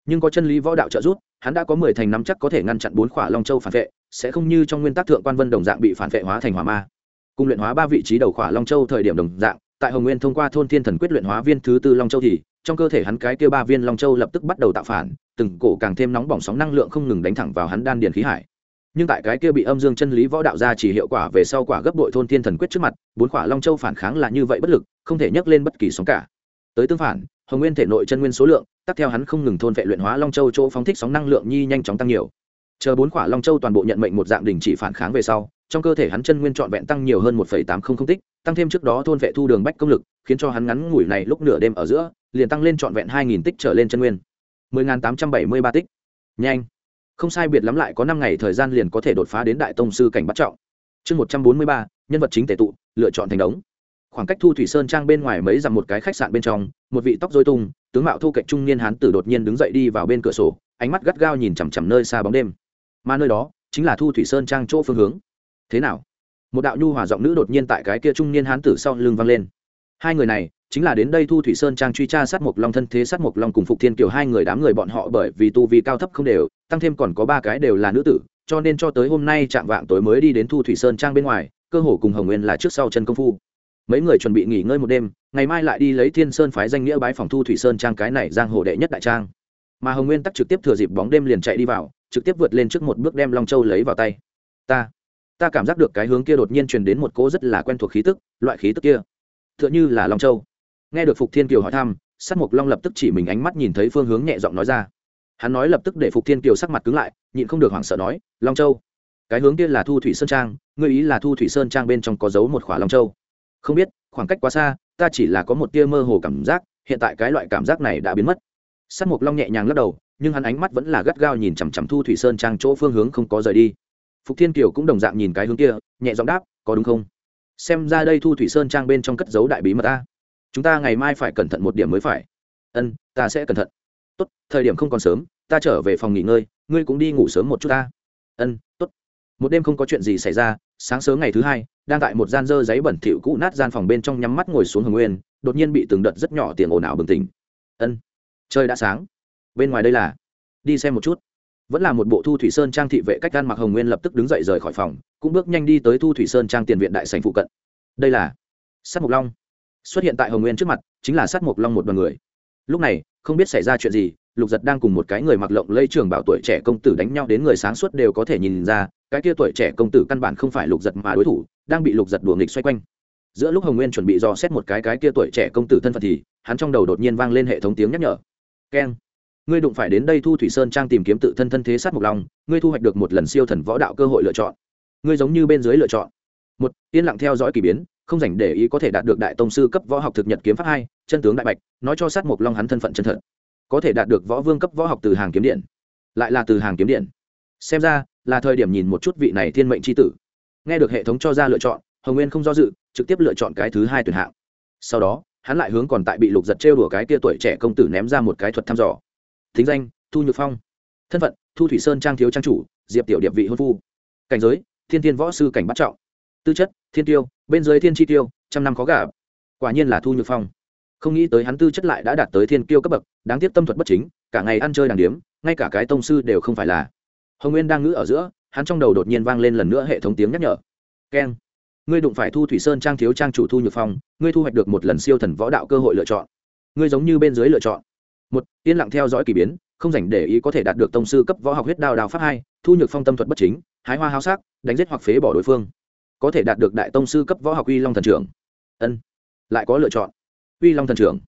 Nhưng có chân lý võ đạo trợ giúp, hắn đã có mười thành nắm chắc có thể ngăn chặn bốn khỏa long châu phản vệ, sẽ không như trong nguyên tắc thượng quan vân đồng dạng bị phản vệ hóa thành hỏa ma. Cùng luyện hóa ba vị trí đầu khỏa long châu thời điểm đồng dạng, tại hồng nguyên thông qua thôn thiên thần quyết luyện hóa viên thứ tư long châu thì trong cơ thể hắn cái kia ba viên long châu lập tức bắt đầu tạo phản, từng cổ càng thêm nóng bỏng sóng năng lượng không ngừng đánh thẳng vào hắn đan điền khí hải. Nhưng tại cái kia bị âm dương chân lý võ đạo ra chỉ hiệu quả về sau quả gấp bội thôn thiên thần quyết trước mặt, bốn quả long châu phản kháng là như vậy bất lực, không thể nhấc lên bất kỳ sóng cả. Tới tương phản, hồng nguyên thể nội chân nguyên số lượng, tắc theo hắn không ngừng thôn vệ luyện hóa long châu chỗ phóng thích sóng năng lượng nhi nhanh chóng tăng nhiều. Chờ bốn quả long châu toàn bộ nhận mệnh một dạng đình chỉ phản kháng về sau, trong cơ thể hắn chân nguyên trọn vẹn tăng nhiều hơn một tám không không tích, tăng thêm trước đó thôn vệ thu đường bách công lực, khiến cho hắn ngắn ngủi này lúc nửa đêm ở giữa liền tăng lên trọn vẹn hai nghìn tích trở lên chân nguyên. mười tám trăm bảy mươi ba tích. Nhanh. Không sai biệt lắm lại có năm ngày thời gian liền có thể đột phá đến đại tông sư cảnh bắt trọng. Chương một trăm bốn mươi ba, nhân vật chính tể tụ, lựa chọn thành đống. Khoảng cách thu thủy sơn trang bên ngoài mấy dặm một cái khách sạn bên trong, một vị tóc dối tung, tướng mạo thu cạnh trung niên hán tử đột nhiên đứng dậy đi vào bên cửa sổ, ánh mắt gắt gao nhìn chằm chằm nơi xa bóng đêm. Mà nơi đó chính là thu thủy sơn trang chỗ phương hướng. Thế nào? Một đạo nhu hòa giọng nữ đột nhiên tại cái kia trung niên hán tử sau lưng vang lên. Hai người này chính là đến đây thu thủy sơn trang truy tra sát mộc long thân thế, sát mộc long cùng phục thiên kiều hai người đám người bọn họ bởi vì tu vi cao thấp không đều, tăng thêm còn có ba cái đều là nữ tử, cho nên cho tới hôm nay chạm vạng tối mới đi đến thu thủy sơn trang bên ngoài, cơ hồ cùng hồng nguyên là trước sau chân công phu. Mấy người chuẩn bị nghỉ ngơi một đêm, ngày mai lại đi lấy thiên sơn phái danh nghĩa bái phòng thu thủy sơn trang cái này giang hồ đệ nhất đại trang. Mà hồng nguyên tắc trực tiếp thừa dịp bóng đêm liền chạy đi vào, trực tiếp vượt lên trước một bước đem long châu lấy vào tay. Ta ta cảm giác được cái hướng kia đột nhiên truyền đến một cỗ rất là quen thuộc khí tức, loại khí tức kia t h ư ợ n h ư là long châu nghe được phục thiên kiều hỏi thăm sắc mục long lập tức chỉ mình ánh mắt nhìn thấy phương hướng nhẹ giọng nói ra. Hắn nói lập tức để phục thiên kiều sắc mặt cứng lại, nhịn không được hoảng sợ nói, long châu, cái hướng kia là thu thủy sơn trang, ngươi ý là thu thủy sơn trang bên trong có giấu một khỏa long châu? Không biết, khoảng cách quá xa, ta chỉ là có một tia mơ hồ cảm giác, hiện tại cái loại cảm giác này đã biến mất. Sắc mục long nhẹ nhàng lắc đầu, nhưng hắn ánh mắt vẫn là gắt gao nhìn chằm chằm thu thủy sơn trang chỗ phương hướng không có rời đi. Phục thiên kiều cũng đồng dạng nhìn cái hướng kia, nhẹ giọng đáp, có đúng không? Xem ra đây thu thủy sơn trang bên trong cất giấu đại bí mật ta chúng ta ngày mai phải cẩn thận một điểm mới phải. Ân, ta sẽ cẩn thận. Tốt, thời điểm không còn sớm, ta trở về phòng nghỉ ngơi, ngươi cũng đi ngủ sớm một chút ta. Ân, tốt. Một đêm không có chuyện gì xảy ra, sáng sớm ngày thứ hai, đang tại một gian dơ giấy bẩn thỉu cũ nát gian phòng bên trong nhắm mắt ngồi xuống hồng nguyên, đột nhiên bị từng đợt rất nhỏ tiền ồn ào bừng tỉnh. Ân, trời đã sáng. Bên ngoài đây là, đi xem một chút. Vẫn là một bộ thu thủy sơn trang thị vệ cách gan mặc hồng nguyên lập tức đứng dậy rời khỏi phòng, cũng bước nhanh đi tới thu thủy sơn trang tiền viện đại sành phụ cận. Đây là sắt mục long xuất hiện tại hồng nguyên trước mặt chính là sát mộc long một đoàn người lúc này không biết xảy ra chuyện gì lục giật đang cùng một cái người mặc lộng lây trường bảo tuổi trẻ công tử đánh nhau đến người sáng suốt đều có thể nhìn ra cái kia tuổi trẻ công tử căn bản không phải lục giật mà đối thủ đang bị lục giật đùa nghịch xoay quanh giữa lúc hồng nguyên chuẩn bị dò xét một cái cái kia tuổi trẻ công tử thân phận thì hắn trong đầu đột nhiên vang lên hệ thống tiếng nhắc nhở keng ngươi đụng phải đến đây thu thủy sơn trang tìm kiếm tự thân thân thế sát mộc long ngươi thu hoạch được một lần siêu thần võ đạo cơ hội lựa chọn ngươi giống như bên dưới lựa chọn một yên lặng theo dõi k ỳ biến không dành để ý có thể đạt được đại tông sư cấp võ học thực nhật kiếm pháp hai, chân tướng đại bạch, nói cho sát mộc long hắn thân phận chân thật. Có thể đạt được võ vương cấp võ học từ hàng kiếm điện. Lại là từ hàng kiếm điện. Xem ra, là thời điểm nhìn một chút vị này thiên mệnh tri tử. Nghe được hệ thống cho ra lựa chọn, hồng nguyên không do dự, trực tiếp lựa chọn cái thứ hai tuyển hạng. Sau đó, hắn lại hướng còn tại bị lục giật trêu đùa cái kia tuổi trẻ công tử ném ra một cái thuật thăm dò. Thính danh, thu nhược phong. Thân phận, thu thủy sơn trang thiếu trang chủ, diệp tiểu điệp vị hôn phu. Cảnh giới, thiên thiên võ sư cảnh bắt trọng. Tư chất thiên tiêu, bên dưới thiên chi tiêu, trăm năm khó gà quả nhiên là thu nhược phong. Không nghĩ tới hắn tư chất lại đã đạt tới thiên kiêu cấp bậc, đáng tiếc tâm thuật bất chính, cả ngày ăn chơi đàng điếm, ngay cả cái tông sư đều không phải là. Hồng nguyên đang ngữ ở giữa, hắn trong đầu đột nhiên vang lên lần nữa hệ thống tiếng nhắc nhở. Keng ngươi đụng phải thu thủy sơn trang thiếu trang chủ thu nhược phong, ngươi thu hoạch được một lần siêu thần võ đạo cơ hội lựa chọn. Ngươi giống như bên dưới lựa chọn. Một, yên lặng theo dõi k ỳ biến, không dành để ý có thể đạt được tông sư cấp võ học huyết đao đào pháp hai, thu nhược phong tâm thuật bất chính, hái hoa háo sắc, đánh giết hoặc phế bỏ đối phương có thể đạt được đại tông sư cấp võ học uy long thần trưởng. Ân, lại có lựa chọn. Uy long thần trưởng.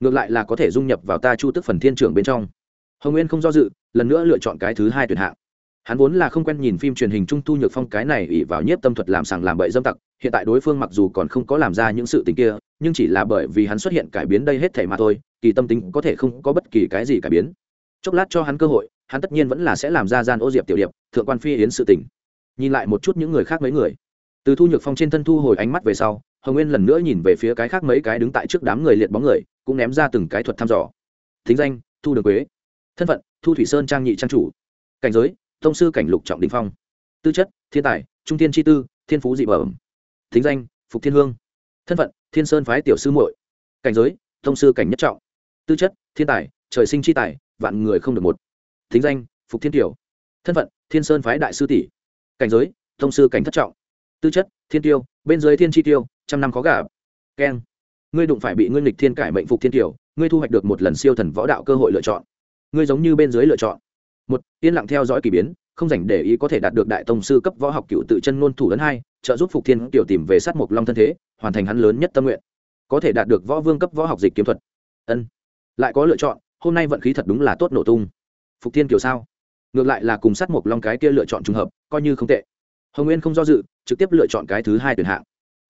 Ngược lại là có thể dung nhập vào ta chu tức phần thiên trưởng bên trong. Hồng nguyên không do dự, lần nữa lựa chọn cái thứ hai tuyển hạng. Hắn vốn là không quen nhìn phim truyền hình trung thu nhược phong cái này ỉ vào nhiếp tâm thuật làm sàng làm bậy dâm tặc, hiện tại đối phương mặc dù còn không có làm ra những sự tình kia, nhưng chỉ là bởi vì hắn xuất hiện cải biến đây hết thể mà thôi, kỳ tâm tính có thể không có bất kỳ cái gì cải biến. Chốc lát cho hắn cơ hội, hắn tất nhiên vẫn là sẽ làm ra gian ô diệp tiểu điệp, thượng quan phi yến sự tình. Nhìn lại một chút những người khác mấy người từ thu nhược phong trên thân thu hồi ánh mắt về sau, hồng nguyên lần nữa nhìn về phía cái khác mấy cái đứng tại trước đám người liệt bóng người, cũng ném ra từng cái thuật thăm dò. Thính danh, thu đường quế. Thân phận, thu thủy sơn trang nhị trang chủ. Cảnh giới thông sư cảnh lục trọng đình phong. Tư chất, thiên tài, trung thiên tri tư, thiên phú dị bẩm. Thính danh, phục thiên hương. Thân phận, thiên sơn phái tiểu sư muội. Cảnh giới thông sư cảnh nhất trọng. Tư chất, thiên tài, trời sinh chi tài, vạn người không được một. Thính danh, phục thiên tiểu thân phận, thiên sơn phái đại sư tỷ. Cảnh giới thông sư cảnh thất trọng tư chất, thiên tiêu, bên dưới thiên chi tiêu, trăm năm khó gà keng ngươi đụng phải bị ngươi nghịch thiên cải mệnh phục thiên tiểu ngươi thu hoạch được một lần siêu thần võ đạo cơ hội lựa chọn. Ngươi giống như bên dưới lựa chọn. Một, yên lặng theo dõi k ỳ biến, không dành để ý có thể đạt được đại tông sư cấp võ học cựu tự chân ngôn thủ ấn hai, trợ giúp phục thiên tiểu tìm về sát mộc long thân thế, hoàn thành hắn lớn nhất tâm nguyện. Có thể đạt được võ vương cấp võ học dịch kiếm thuật. Ân. Lại có lựa chọn, hôm nay vận khí thật đúng là tốt nổ tung. Phục thiên kiều sao? Ngược lại là cùng sát mộc long cái kia lựa chọn trùng hợp, coi như không tệ hồng nguyên không do dự trực tiếp lựa chọn cái thứ hai tuyển hạng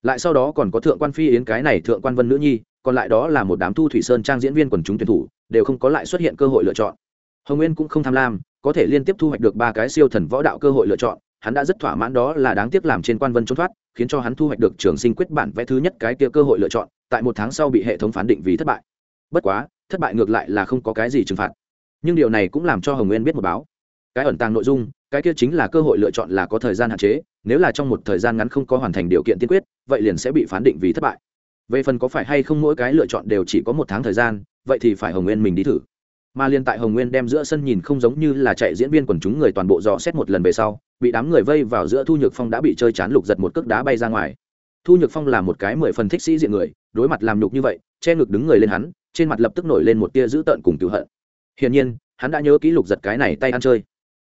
lại sau đó còn có thượng quan phi yến cái này thượng quan vân nữ nhi còn lại đó là một đám thu thủy sơn trang diễn viên quần chúng tuyển thủ đều không có lại xuất hiện cơ hội lựa chọn hồng nguyên cũng không tham lam có thể liên tiếp thu hoạch được ba cái siêu thần võ đạo cơ hội lựa chọn hắn đã rất thỏa mãn đó là đáng tiếc làm trên quan vân trốn thoát khiến cho hắn thu hoạch được trường sinh quyết bản vẽ thứ nhất cái kia cơ hội lựa chọn tại một tháng sau bị hệ thống phán định vì thất bại bất quá thất bại ngược lại là không có cái gì trừng phạt nhưng điều này cũng làm cho hồng nguyên biết một báo cái ẩn tàng nội dung cái kia chính là cơ hội lựa chọn là có thời gian hạn chế, nếu là trong một thời gian ngắn không có hoàn thành điều kiện tiên quyết, vậy liền sẽ bị phán định vì thất bại. Về phần có phải hay không mỗi cái lựa chọn đều chỉ có một tháng thời gian, vậy thì phải hồng nguyên mình đi thử. Mà liên tại hồng nguyên đem giữa sân nhìn không giống như là chạy diễn viên quần chúng người toàn bộ dò xét một lần về sau, bị đám người vây vào giữa thu nhược phong đã bị chơi chán lục giật một cước đá bay ra ngoài. Thu nhược phong là một cái mười phần thích sĩ diện người, đối mặt làm nhục như vậy, che ngực đứng người lên hắn, trên mặt lập tức nổi lên một tia dữ tợn cùng cựu hận. Hiển nhiên, hắn đã nhớ kỹ lục giật cái này tay ăn chơi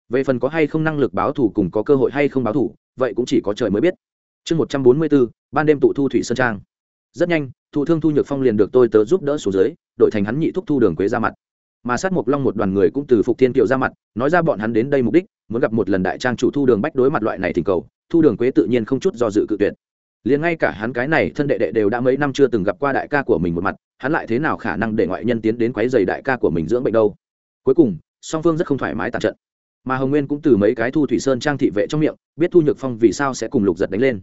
về phần có hay không năng lực báo thủ cùng có cơ hội hay không báo thủ vậy cũng chỉ có trời mới biết. Chương một trăm bốn mươi bốn, ban đêm tụ thu thủy sơn trang. Rất nhanh, thụ thương thu nhược phong liền được tôi tớ giúp đỡ xuống dưới, đội thành hắn nhị thúc thu đường quế ra mặt. Mà sát mộc long một đoàn người cũng từ phục thiên kiệu ra mặt, nói ra bọn hắn đến đây mục đích, muốn gặp một lần đại trang chủ thu đường bách đối mặt loại này thỉnh cầu, thu đường quế tự nhiên không chút do dự cự tuyệt. Liền ngay cả hắn cái này thân đệ đệ đều đã mấy năm chưa từng gặp qua đại ca của mình một mặt, hắn lại thế nào khả năng để ngoại nhân tiến đến quấy giày đại ca của mình dưỡng bệnh đâu? Cuối cùng, song phương rất không thoải mái tàn trận mà hồng nguyên cũng từ mấy cái thu thủy sơn trang thị vệ trong miệng, biết thu nhược phong vì sao sẽ cùng lục giật đánh lên.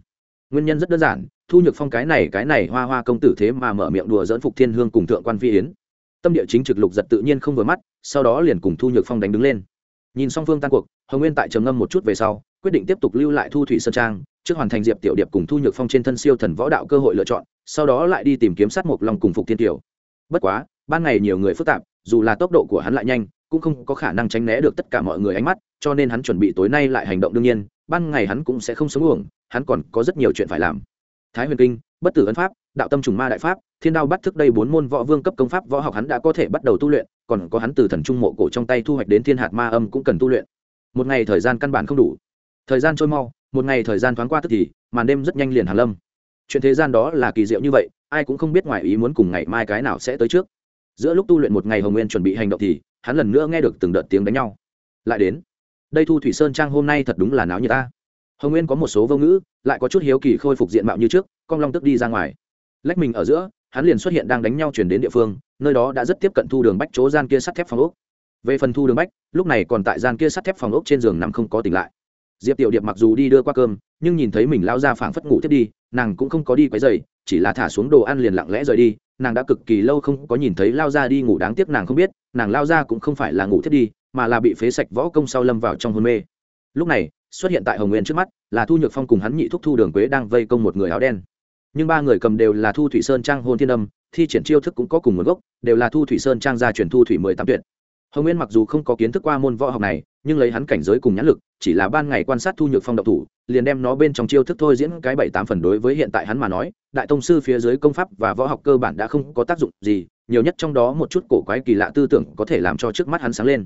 Nguyên nhân rất đơn giản, thu nhược phong cái này cái này hoa hoa công tử thế mà mở miệng đùa dẫn phục thiên hương cùng thượng quan phi yến. Tâm địa chính trực lục giật tự nhiên không vừa mắt, sau đó liền cùng thu nhược phong đánh đứng lên. Nhìn song phương tan cuộc, hồng nguyên tại trầm ngâm một chút về sau, quyết định tiếp tục lưu lại thu thủy sơn trang, trước hoàn thành diệp tiểu điệp cùng thu nhược phong trên thân siêu thần võ đạo cơ hội lựa chọn, sau đó lại đi tìm kiếm sát mộc lòng cùng phục thiên tiểu bất quá, ban ngày nhiều người phức tạp, dù là tốc độ của hắn lại nhanh cũng không có khả năng tránh né được tất cả mọi người ánh mắt, cho nên hắn chuẩn bị tối nay lại hành động đương nhiên, ban ngày hắn cũng sẽ không sống uổng, hắn còn có rất nhiều chuyện phải làm. Thái huyền kinh, bất tử ấn pháp, đạo tâm trùng ma đại pháp, thiên đao bắt thức đây bốn môn võ vương cấp công pháp võ học hắn đã có thể bắt đầu tu luyện, còn có hắn từ thần trung mộ cổ trong tay thu hoạch đến thiên hạt ma âm cũng cần tu luyện. Một ngày thời gian căn bản không đủ. Thời gian trôi mau, một ngày thời gian thoáng qua tức thì, màn đêm rất nhanh liền hàn lâm. Chuyện thế gian đó là kỳ diệu như vậy, ai cũng không biết ngoài ý muốn cùng ngày mai cái nào sẽ tới trước. Giữa lúc tu luyện một ngày hồng nguyên chuẩn bị hành động thì hắn lần nữa nghe được từng đợt tiếng đánh nhau. Lại đến. Đây thu thủy sơn trang hôm nay thật đúng là náo như ta. Hồng nguyên có một số vô ngữ, lại có chút hiếu kỳ khôi phục diện mạo như trước con long tức đi ra ngoài. Lách mình ở giữa, hắn liền xuất hiện đang đánh nhau chuyển đến địa phương, nơi đó đã rất tiếp cận thu đường bách chỗ gian kia sắt thép phòng ốc. Về phần thu đường bách, lúc này còn tại gian kia sắt thép phòng ốc trên giường nằm không có tỉnh lại. Diệp tiểu điệp mặc dù đi đưa qua cơm, nhưng nhìn thấy mình lao ra phảng phất ngủ thiết đi, nàng cũng không có đi quấy dày chỉ là thả xuống đồ ăn liền lặng lẽ rời đi, nàng đã cực kỳ lâu không có nhìn thấy lao ra đi ngủ đáng tiếc nàng không biết nàng lao ra cũng không phải là ngủ thiết đi, mà là bị phế sạch võ công sau lâm vào trong hôn mê. Lúc này, xuất hiện tại hồng nguyên trước mắt, là thu nhược phong cùng hắn nhị thúc thu đường quế đang vây công một người áo đen. Nhưng ba người cầm đều là thu thủy sơn trang hôn thiên âm, thi triển chiêu thức cũng có cùng nguồn gốc, đều là thu thủy sơn trang gia truyền thu thủy mười tám tuyệt. Hồng nguyên mặc dù không có kiến thức qua môn võ học này, nhưng lấy hắn cảnh giới cùng nhãn lực, chỉ là ban ngày quan sát thu nhược phong độc thủ, liền đem nó bên trong chiêu thức thôi diễn cái bảy tám phần đối với hiện tại hắn mà nói, đại tông sư phía dưới công pháp và võ học cơ bản đã không có tác dụng gì nhiều nhất trong đó một chút cổ quái kỳ lạ tư tưởng có thể làm cho trước mắt hắn sáng lên.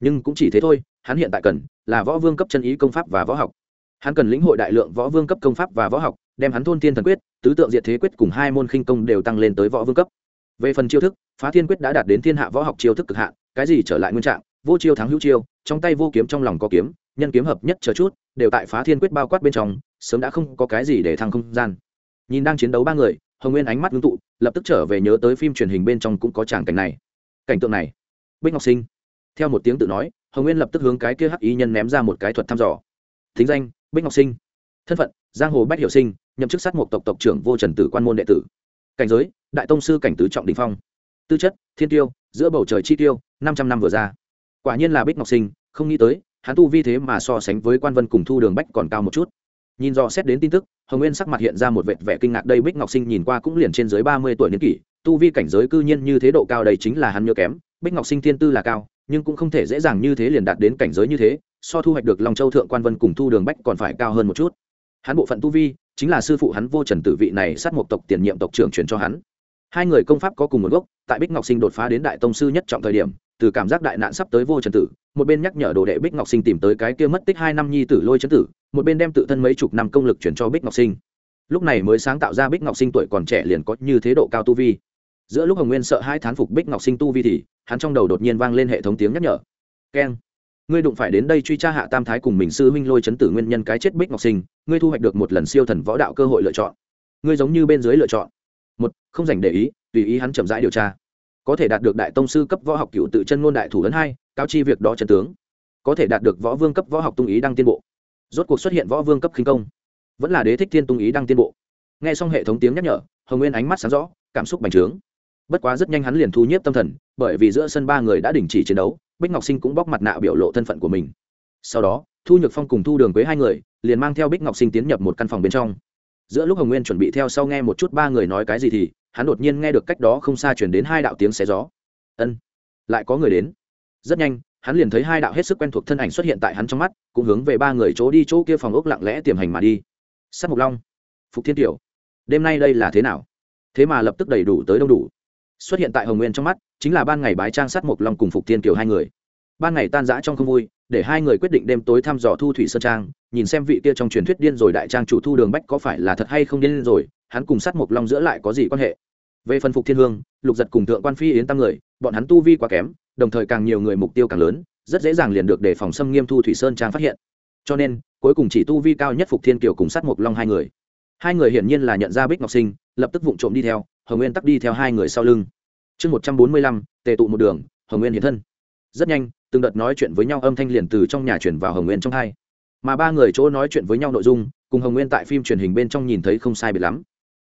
Nhưng cũng chỉ thế thôi, hắn hiện tại cần là võ vương cấp chân ý công pháp và võ học. Hắn cần lĩnh hội đại lượng võ vương cấp công pháp và võ học, đem hắn thôn thiên thần quyết, tứ tượng diệt thế quyết cùng hai môn khinh công đều tăng lên tới võ vương cấp. Về phần chiêu thức, phá thiên quyết đã đạt đến thiên hạ võ học chiêu thức cực hạn, cái gì trở lại nguyên trạng, vô chiêu thắng hữu chiêu, trong tay vô kiếm trong lòng có kiếm, nhân kiếm hợp nhất chờ chút, đều tại phá thiên quyết bao quát bên trong, sớm đã không có cái gì để thăng không gian. Nhìn đang chiến đấu ba người hồng nguyên ánh mắt ngưng tụ, lập tức trở về nhớ tới phim truyền hình bên trong cũng có tràng cảnh này. Cảnh tượng này, bích ngọc sinh, theo một tiếng tự nói, hồng nguyên lập tức hướng cái kia hắc ý nhân ném ra một cái thuật thăm dò. Thính danh, bích ngọc sinh. Thân phận, giang hồ bách hiệu sinh, nhậm chức sát một tộc tộc trưởng vô trần tử quan môn đệ tử. Cảnh giới, đại tông sư cảnh tứ trọng đình phong. Tư chất, thiên tiêu, giữa bầu trời chi tiêu, năm trăm năm vừa ra. Quả nhiên là bích ngọc sinh, không nghĩ tới, hắn tu vi thế mà so sánh với quan vân cùng thu đường bách còn cao một chút nhìn do xét đến tin tức, hồng nguyên sắc mặt hiện ra một vệt vẻ kinh ngạc, đây bích ngọc sinh nhìn qua cũng liền trên dưới ba mươi tuổi niên kỷ, tu vi cảnh giới cư nhiên như thế độ cao đây chính là hắn nhớ kém, bích ngọc sinh thiên tư là cao, nhưng cũng không thể dễ dàng như thế liền đạt đến cảnh giới như thế, so thu hoạch được long châu thượng quan vân cùng thu đường bách còn phải cao hơn một chút. Hắn bộ phận tu vi, chính là sư phụ hắn vô trần tử vị này sát một tộc tiền nhiệm tộc trưởng truyền cho hắn. Hai người công pháp có cùng một gốc, tại bích ngọc sinh đột phá đến đại tông sư nhất trọng thời điểm từ cảm giác đại nạn sắp tới vô trần tử, một bên nhắc nhở đồ đệ bích ngọc sinh tìm tới cái kia mất tích hai năm nhi tử lôi trấn tử, một bên đem tự thân mấy chục năm công lực chuyển cho bích ngọc sinh. Lúc này mới sáng tạo ra bích ngọc sinh tuổi còn trẻ liền có như thế độ cao tu vi. Giữa lúc hồng nguyên sợ hai thán phục bích ngọc sinh tu vi thì, hắn trong đầu đột nhiên vang lên hệ thống tiếng nhắc nhở. Keng ngươi đụng phải đến đây truy tra hạ tam thái cùng mình sư huynh lôi chấn tử nguyên nhân cái chết bích ngọc sinh, ngươi thu hoạch được một lần siêu thần võ đạo cơ hội lựa chọn. Ngươi giống như bên dưới lựa chọn. Một, không dành để ý, tùy ý hắn chậm rãi điều tra có thể đạt được đại tông sư cấp võ học cựu tự chân ngôn đại thủ ấn hai cao chi việc đó chân tướng. Có thể đạt được võ vương cấp võ học tung ý đăng tiên bộ. Rốt cuộc xuất hiện võ vương cấp khinh công. Vẫn là đế thích thiên tung ý đăng tiên bộ. Nghe xong hệ thống tiếng nhắc nhở, hồng nguyên ánh mắt sáng rõ, cảm xúc bành trướng. Bất quá rất nhanh hắn liền thu nhiếp tâm thần, bởi vì giữa sân ba người đã đình chỉ chiến đấu, bích ngọc sinh cũng bóc mặt nạ biểu lộ thân phận của mình. Sau đó, thu nhược phong cùng thu đường với hai người, liền mang theo bích ngọc sinh tiến nhập một căn phòng bên trong giữa lúc hồng nguyên chuẩn bị theo sau nghe một chút ba người nói cái gì thì, hắn đột nhiên nghe được cách đó không xa chuyển đến hai đạo tiếng xé gió. Ân, lại có người đến. Rất nhanh, hắn liền thấy hai đạo hết sức quen thuộc thân ảnh xuất hiện tại hắn trong mắt, cũng hướng về ba người chỗ đi chỗ kia phòng ốc lặng lẽ tiềm hành mà đi. Sắt mộc long, phục thiên tiểu, đêm nay đây là thế nào? Thế mà lập tức đầy đủ tới đông đủ. Xuất hiện tại hồng nguyên trong mắt, chính là ban ngày bái trang sắt mộc long cùng phục thiên kiều hai người ban ngày tan rã trong không vui, để hai người quyết định đêm tối thăm dò thu thủy sơn trang, nhìn xem vị kia trong truyền thuyết điên rồi đại trang chủ thu đường bách có phải là thật hay không điên rồi, hắn cùng sát mộc long giữa lại có gì quan hệ. Về phần phục thiên hương, lục giật cùng thượng quan phi yến tăng người, bọn hắn tu vi quá kém, đồng thời càng nhiều người mục tiêu càng lớn, rất dễ dàng liền được để phòng xâm nghiêm thu thủy sơn trang phát hiện. Cho nên, cuối cùng chỉ tu vi cao nhất phục thiên kiều cùng sát mộc long hai người. Hai người hiển nhiên là nhận ra bích ngọc sinh, lập tức vụng trộm đi theo, hồng nguyên tắc đi theo hai người sau lưng. Chương một trăm bốn mươi lăm, tề tụ một đường, hồng nguyên hiện thân. Rất nhanh từng đợt nói chuyện với nhau âm thanh liền từ trong nhà chuyển vào hồng nguyên trong hai. Mà ba người chỗ nói chuyện với nhau nội dung, cùng hồng nguyên tại phim truyền hình bên trong nhìn thấy không sai biệt lắm.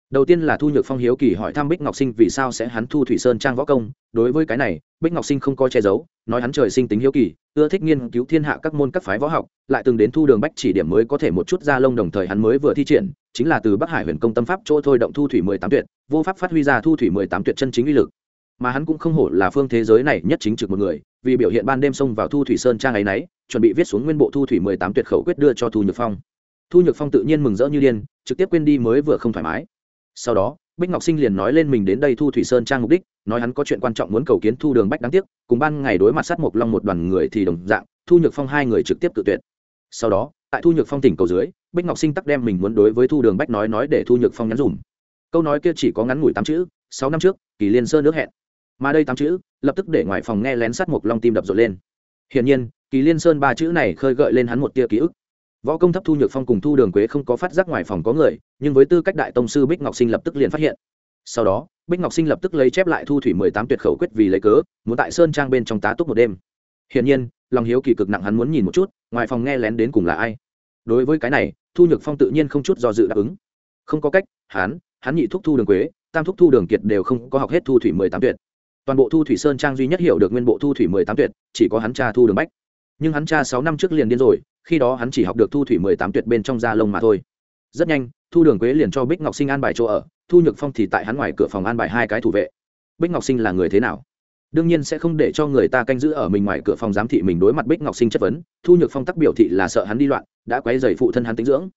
Đầu tiên là thu nhược phong hiếu kỳ hỏi thăm bích ngọc sinh vì sao sẽ hắn thu thủy sơn trang võ công. Đối với cái này, bích ngọc sinh không có che giấu, nói hắn trời sinh tính hiếu kỳ, ưa thích nghiên cứu thiên hạ các môn các phái võ học, lại từng đến thu đường bách chỉ điểm mới có thể một chút ra lông đồng thời hắn mới vừa thi triển, chính là từ bắc hải huyền công tâm pháp chỗ thôi động thu thủy mười tám tuyệt, vô pháp phát huy ra thu thủy mười tám tuyệt chân chính uy lực mà hắn cũng không hổ là phương thế giới này nhất chính trực một người, vì biểu hiện ban đêm xông vào thu thủy sơn trang ấy nấy, chuẩn bị viết xuống nguyên bộ thu thủy mười tám tuyệt khẩu quyết đưa cho thu nhược phong. Thu nhược phong tự nhiên mừng rỡ như điên, trực tiếp quên đi mới vừa không thoải mái. Sau đó, bích ngọc sinh liền nói lên mình đến đây thu thủy sơn trang mục đích, nói hắn có chuyện quan trọng muốn cầu kiến thu đường bách đáng tiếc, cùng ban ngày đối mặt sát mộc long một đoàn người thì đồng dạng, thu nhược phong hai người trực tiếp tự tuyệt. Sau đó, tại thu nhược phong tỉnh cầu dưới, bích ngọc sinh tắc đem mình muốn đối với thu đường bách nói nói để thu nhược phong nhắn dùm. Câu nói kia chỉ có ngắn ngủi tám chữ, sáu năm trước, kỳ liên sơn nước hẹn mà đây tám chữ, lập tức để ngoài phòng nghe lén sát mộc long tim đập rộn lên. Hiển nhiên, kỳ liên sơn ba chữ này khơi gợi lên hắn một tia ký ức. Võ công thấp thu nhược phong cùng thu đường quế không có phát giác ngoài phòng có người, nhưng với tư cách đại tông sư bích ngọc sinh lập tức liền phát hiện. Sau đó, bích ngọc sinh lập tức lấy chép lại thu thủy mười tám tuyệt khẩu quyết vì lấy cớ, muốn tại sơn trang bên trong tá túc một đêm. Hiển nhiên, lòng hiếu kỳ cực nặng hắn muốn nhìn một chút, ngoài phòng nghe lén đến cùng là ai. Đối với cái này, thu nhược phong tự nhiên không chút do dự đáp ứng. Không có cách, hắn hắn nhị thúc thu đường quế, tam thúc thu đường kiệt đều không có học hết thu thủy mười tám tuyệt toàn bộ thu thủy sơn trang duy nhất hiểu được nguyên bộ thu thủy mười tám tuyệt, chỉ có hắn cha thu đường bách. Nhưng hắn cha sáu năm trước liền điên rồi, khi đó hắn chỉ học được thu thủy mười tám tuyệt bên trong da lông mà thôi. Rất nhanh, thu đường quế liền cho bích ngọc sinh an bài chỗ ở, thu nhược phong thì tại hắn ngoài cửa phòng an bài hai cái thủ vệ. Bích ngọc sinh là người thế nào? Đương nhiên sẽ không để cho người ta canh giữ ở mình ngoài cửa phòng giám thị mình đối mặt bích ngọc sinh chất vấn, thu nhược phong tắc biểu thị là sợ hắn đi loạn, đã quấy dày phụ thân hắn tính dưỡng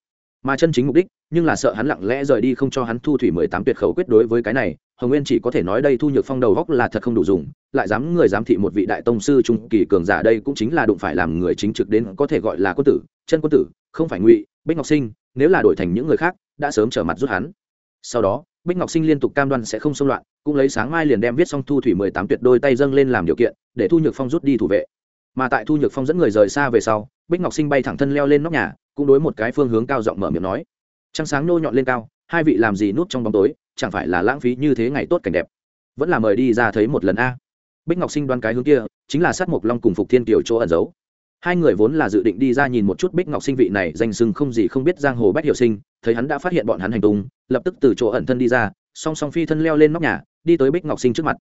mà chân chính mục đích, nhưng là sợ hắn lặng lẽ rời đi không cho hắn thu thủy mười tám tuyệt khẩu quyết đối với cái này, hồng nguyên chỉ có thể nói đây thu nhược phong đầu góc là thật không đủ dùng, lại dám người giám thị một vị đại tông sư trung kỳ cường giả đây cũng chính là đụng phải làm người chính trực đến có thể gọi là quân tử, chân quân tử, không phải ngụy, bích ngọc sinh, nếu là đổi thành những người khác, đã sớm trở mặt rút hắn. Sau đó, bích ngọc sinh liên tục cam đoan sẽ không xông loạn, cũng lấy sáng mai liền đem viết xong thu thủy mười tám tuyệt đôi tay dâng lên làm điều kiện, để thu nhược phong rút đi thủ vệ. Mà tại thu nhược phong dẫn người rời xa về sau bích ngọc sinh bay thẳng thân leo lên nóc nhà, cũng đối một cái phương hướng cao giọng mở miệng nói. Trăng sáng nô nhọn lên cao, hai vị làm gì nút trong bóng tối, chẳng phải là lãng phí như thế ngày tốt cảnh đẹp. Vẫn là mời đi ra thấy một lần a. Bích ngọc sinh đoan cái hướng kia, chính là sát mộc long cùng phục thiên kiều chỗ ẩn giấu. Hai người vốn là dự định đi ra nhìn một chút bích ngọc sinh vị này, danh sưng không gì không biết giang hồ bách hiểu sinh, thấy hắn đã phát hiện bọn hắn hành tung, lập tức từ chỗ ẩn thân đi ra, song song phi thân leo lên nóc nhà, đi tới bích ngọc sinh trước mặt.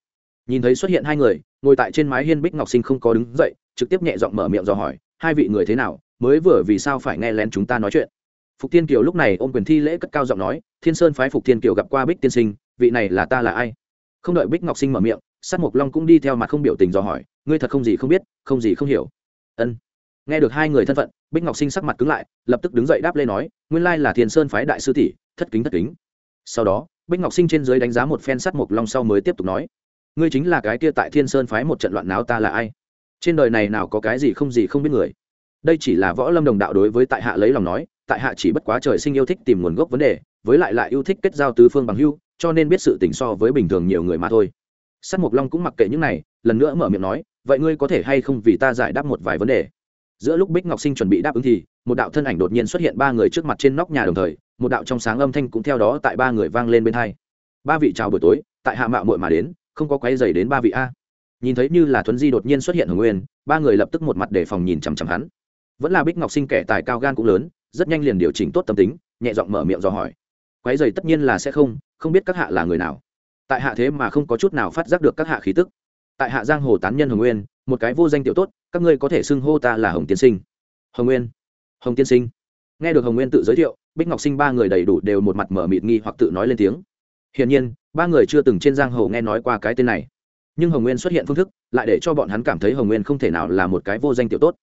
Nhìn thấy xuất hiện hai người, ngồi tại trên mái hiên bích ngọc sinh không có đứng dậy, trực tiếp nhẹ giọng mở miệng dò hỏi hai vị người thế nào, mới vừa vì sao phải nghe lén chúng ta nói chuyện. Phục thiên kiều lúc này ôm quyền thi lễ cất cao giọng nói, thiên sơn phái phục thiên kiều gặp qua bích tiên sinh, vị này là ta là ai? Không đợi bích ngọc sinh mở miệng, sát mộc long cũng đi theo mặt không biểu tình dò hỏi, ngươi thật không gì không biết, không gì không hiểu. Ân. Nghe được hai người thân phận, bích ngọc sinh sắc mặt cứng lại, lập tức đứng dậy đáp lên nói, nguyên lai là thiên sơn phái đại sư tỷ, thất kính thất kính. Sau đó, bích ngọc sinh trên dưới đánh giá một phen sắt mộc long sau mới tiếp tục nói, ngươi chính là cái kia tại thiên sơn phái một trận loạn náo ta là ai? Trên đời này nào có cái gì không gì không biết người. Đây chỉ là võ lâm đồng đạo đối với tại hạ lấy lòng nói, tại hạ chỉ bất quá trời sinh yêu thích tìm nguồn gốc vấn đề, với lại lại yêu thích kết giao tứ phương bằng hưu cho nên biết sự tình so với bình thường nhiều người mà thôi. Sắt mộc long cũng mặc kệ những này, lần nữa mở miệng nói, vậy ngươi có thể hay không vì ta giải đáp một vài vấn đề? Giữa lúc bích ngọc sinh chuẩn bị đáp ứng thì, một đạo thân ảnh đột nhiên xuất hiện ba người trước mặt trên nóc nhà đồng thời, một đạo trong sáng âm thanh cũng theo đó tại ba người vang lên bên hai. Ba vị chào buổi tối, tại hạ mạo muội mà đến, không có quấy dày đến ba vị a nhìn thấy như là thuấn di đột nhiên xuất hiện ở nguyên, ba người lập tức một mặt để phòng nhìn chằm chằm hắn. Vẫn là bích ngọc sinh kẻ tài cao gan cũng lớn, rất nhanh liền điều chỉnh tốt tâm tính, nhẹ giọng mở miệng do hỏi. Quấy dày tất nhiên là sẽ không không biết các hạ là người nào. Tại hạ thế mà không có chút nào phát giác được các hạ khí tức. Tại hạ giang hồ tán nhân hồng nguyên, một cái vô danh tiểu tốt, các ngươi có thể xưng hô ta là hồng tiên sinh. Hồng nguyên. Hồng tiên sinh. Nghe được hồng nguyên tự giới thiệu, bích ngọc sinh ba người đầy đủ đều một mặt mở mịt nghi hoặc tự nói lên tiếng. Hiển nhiên, ba người chưa từng trên giang hồ nghe nói qua cái tên này nhưng hồng nguyên xuất hiện phương thức lại để cho bọn hắn cảm thấy hồng nguyên không thể nào là một cái vô danh tiểu tốt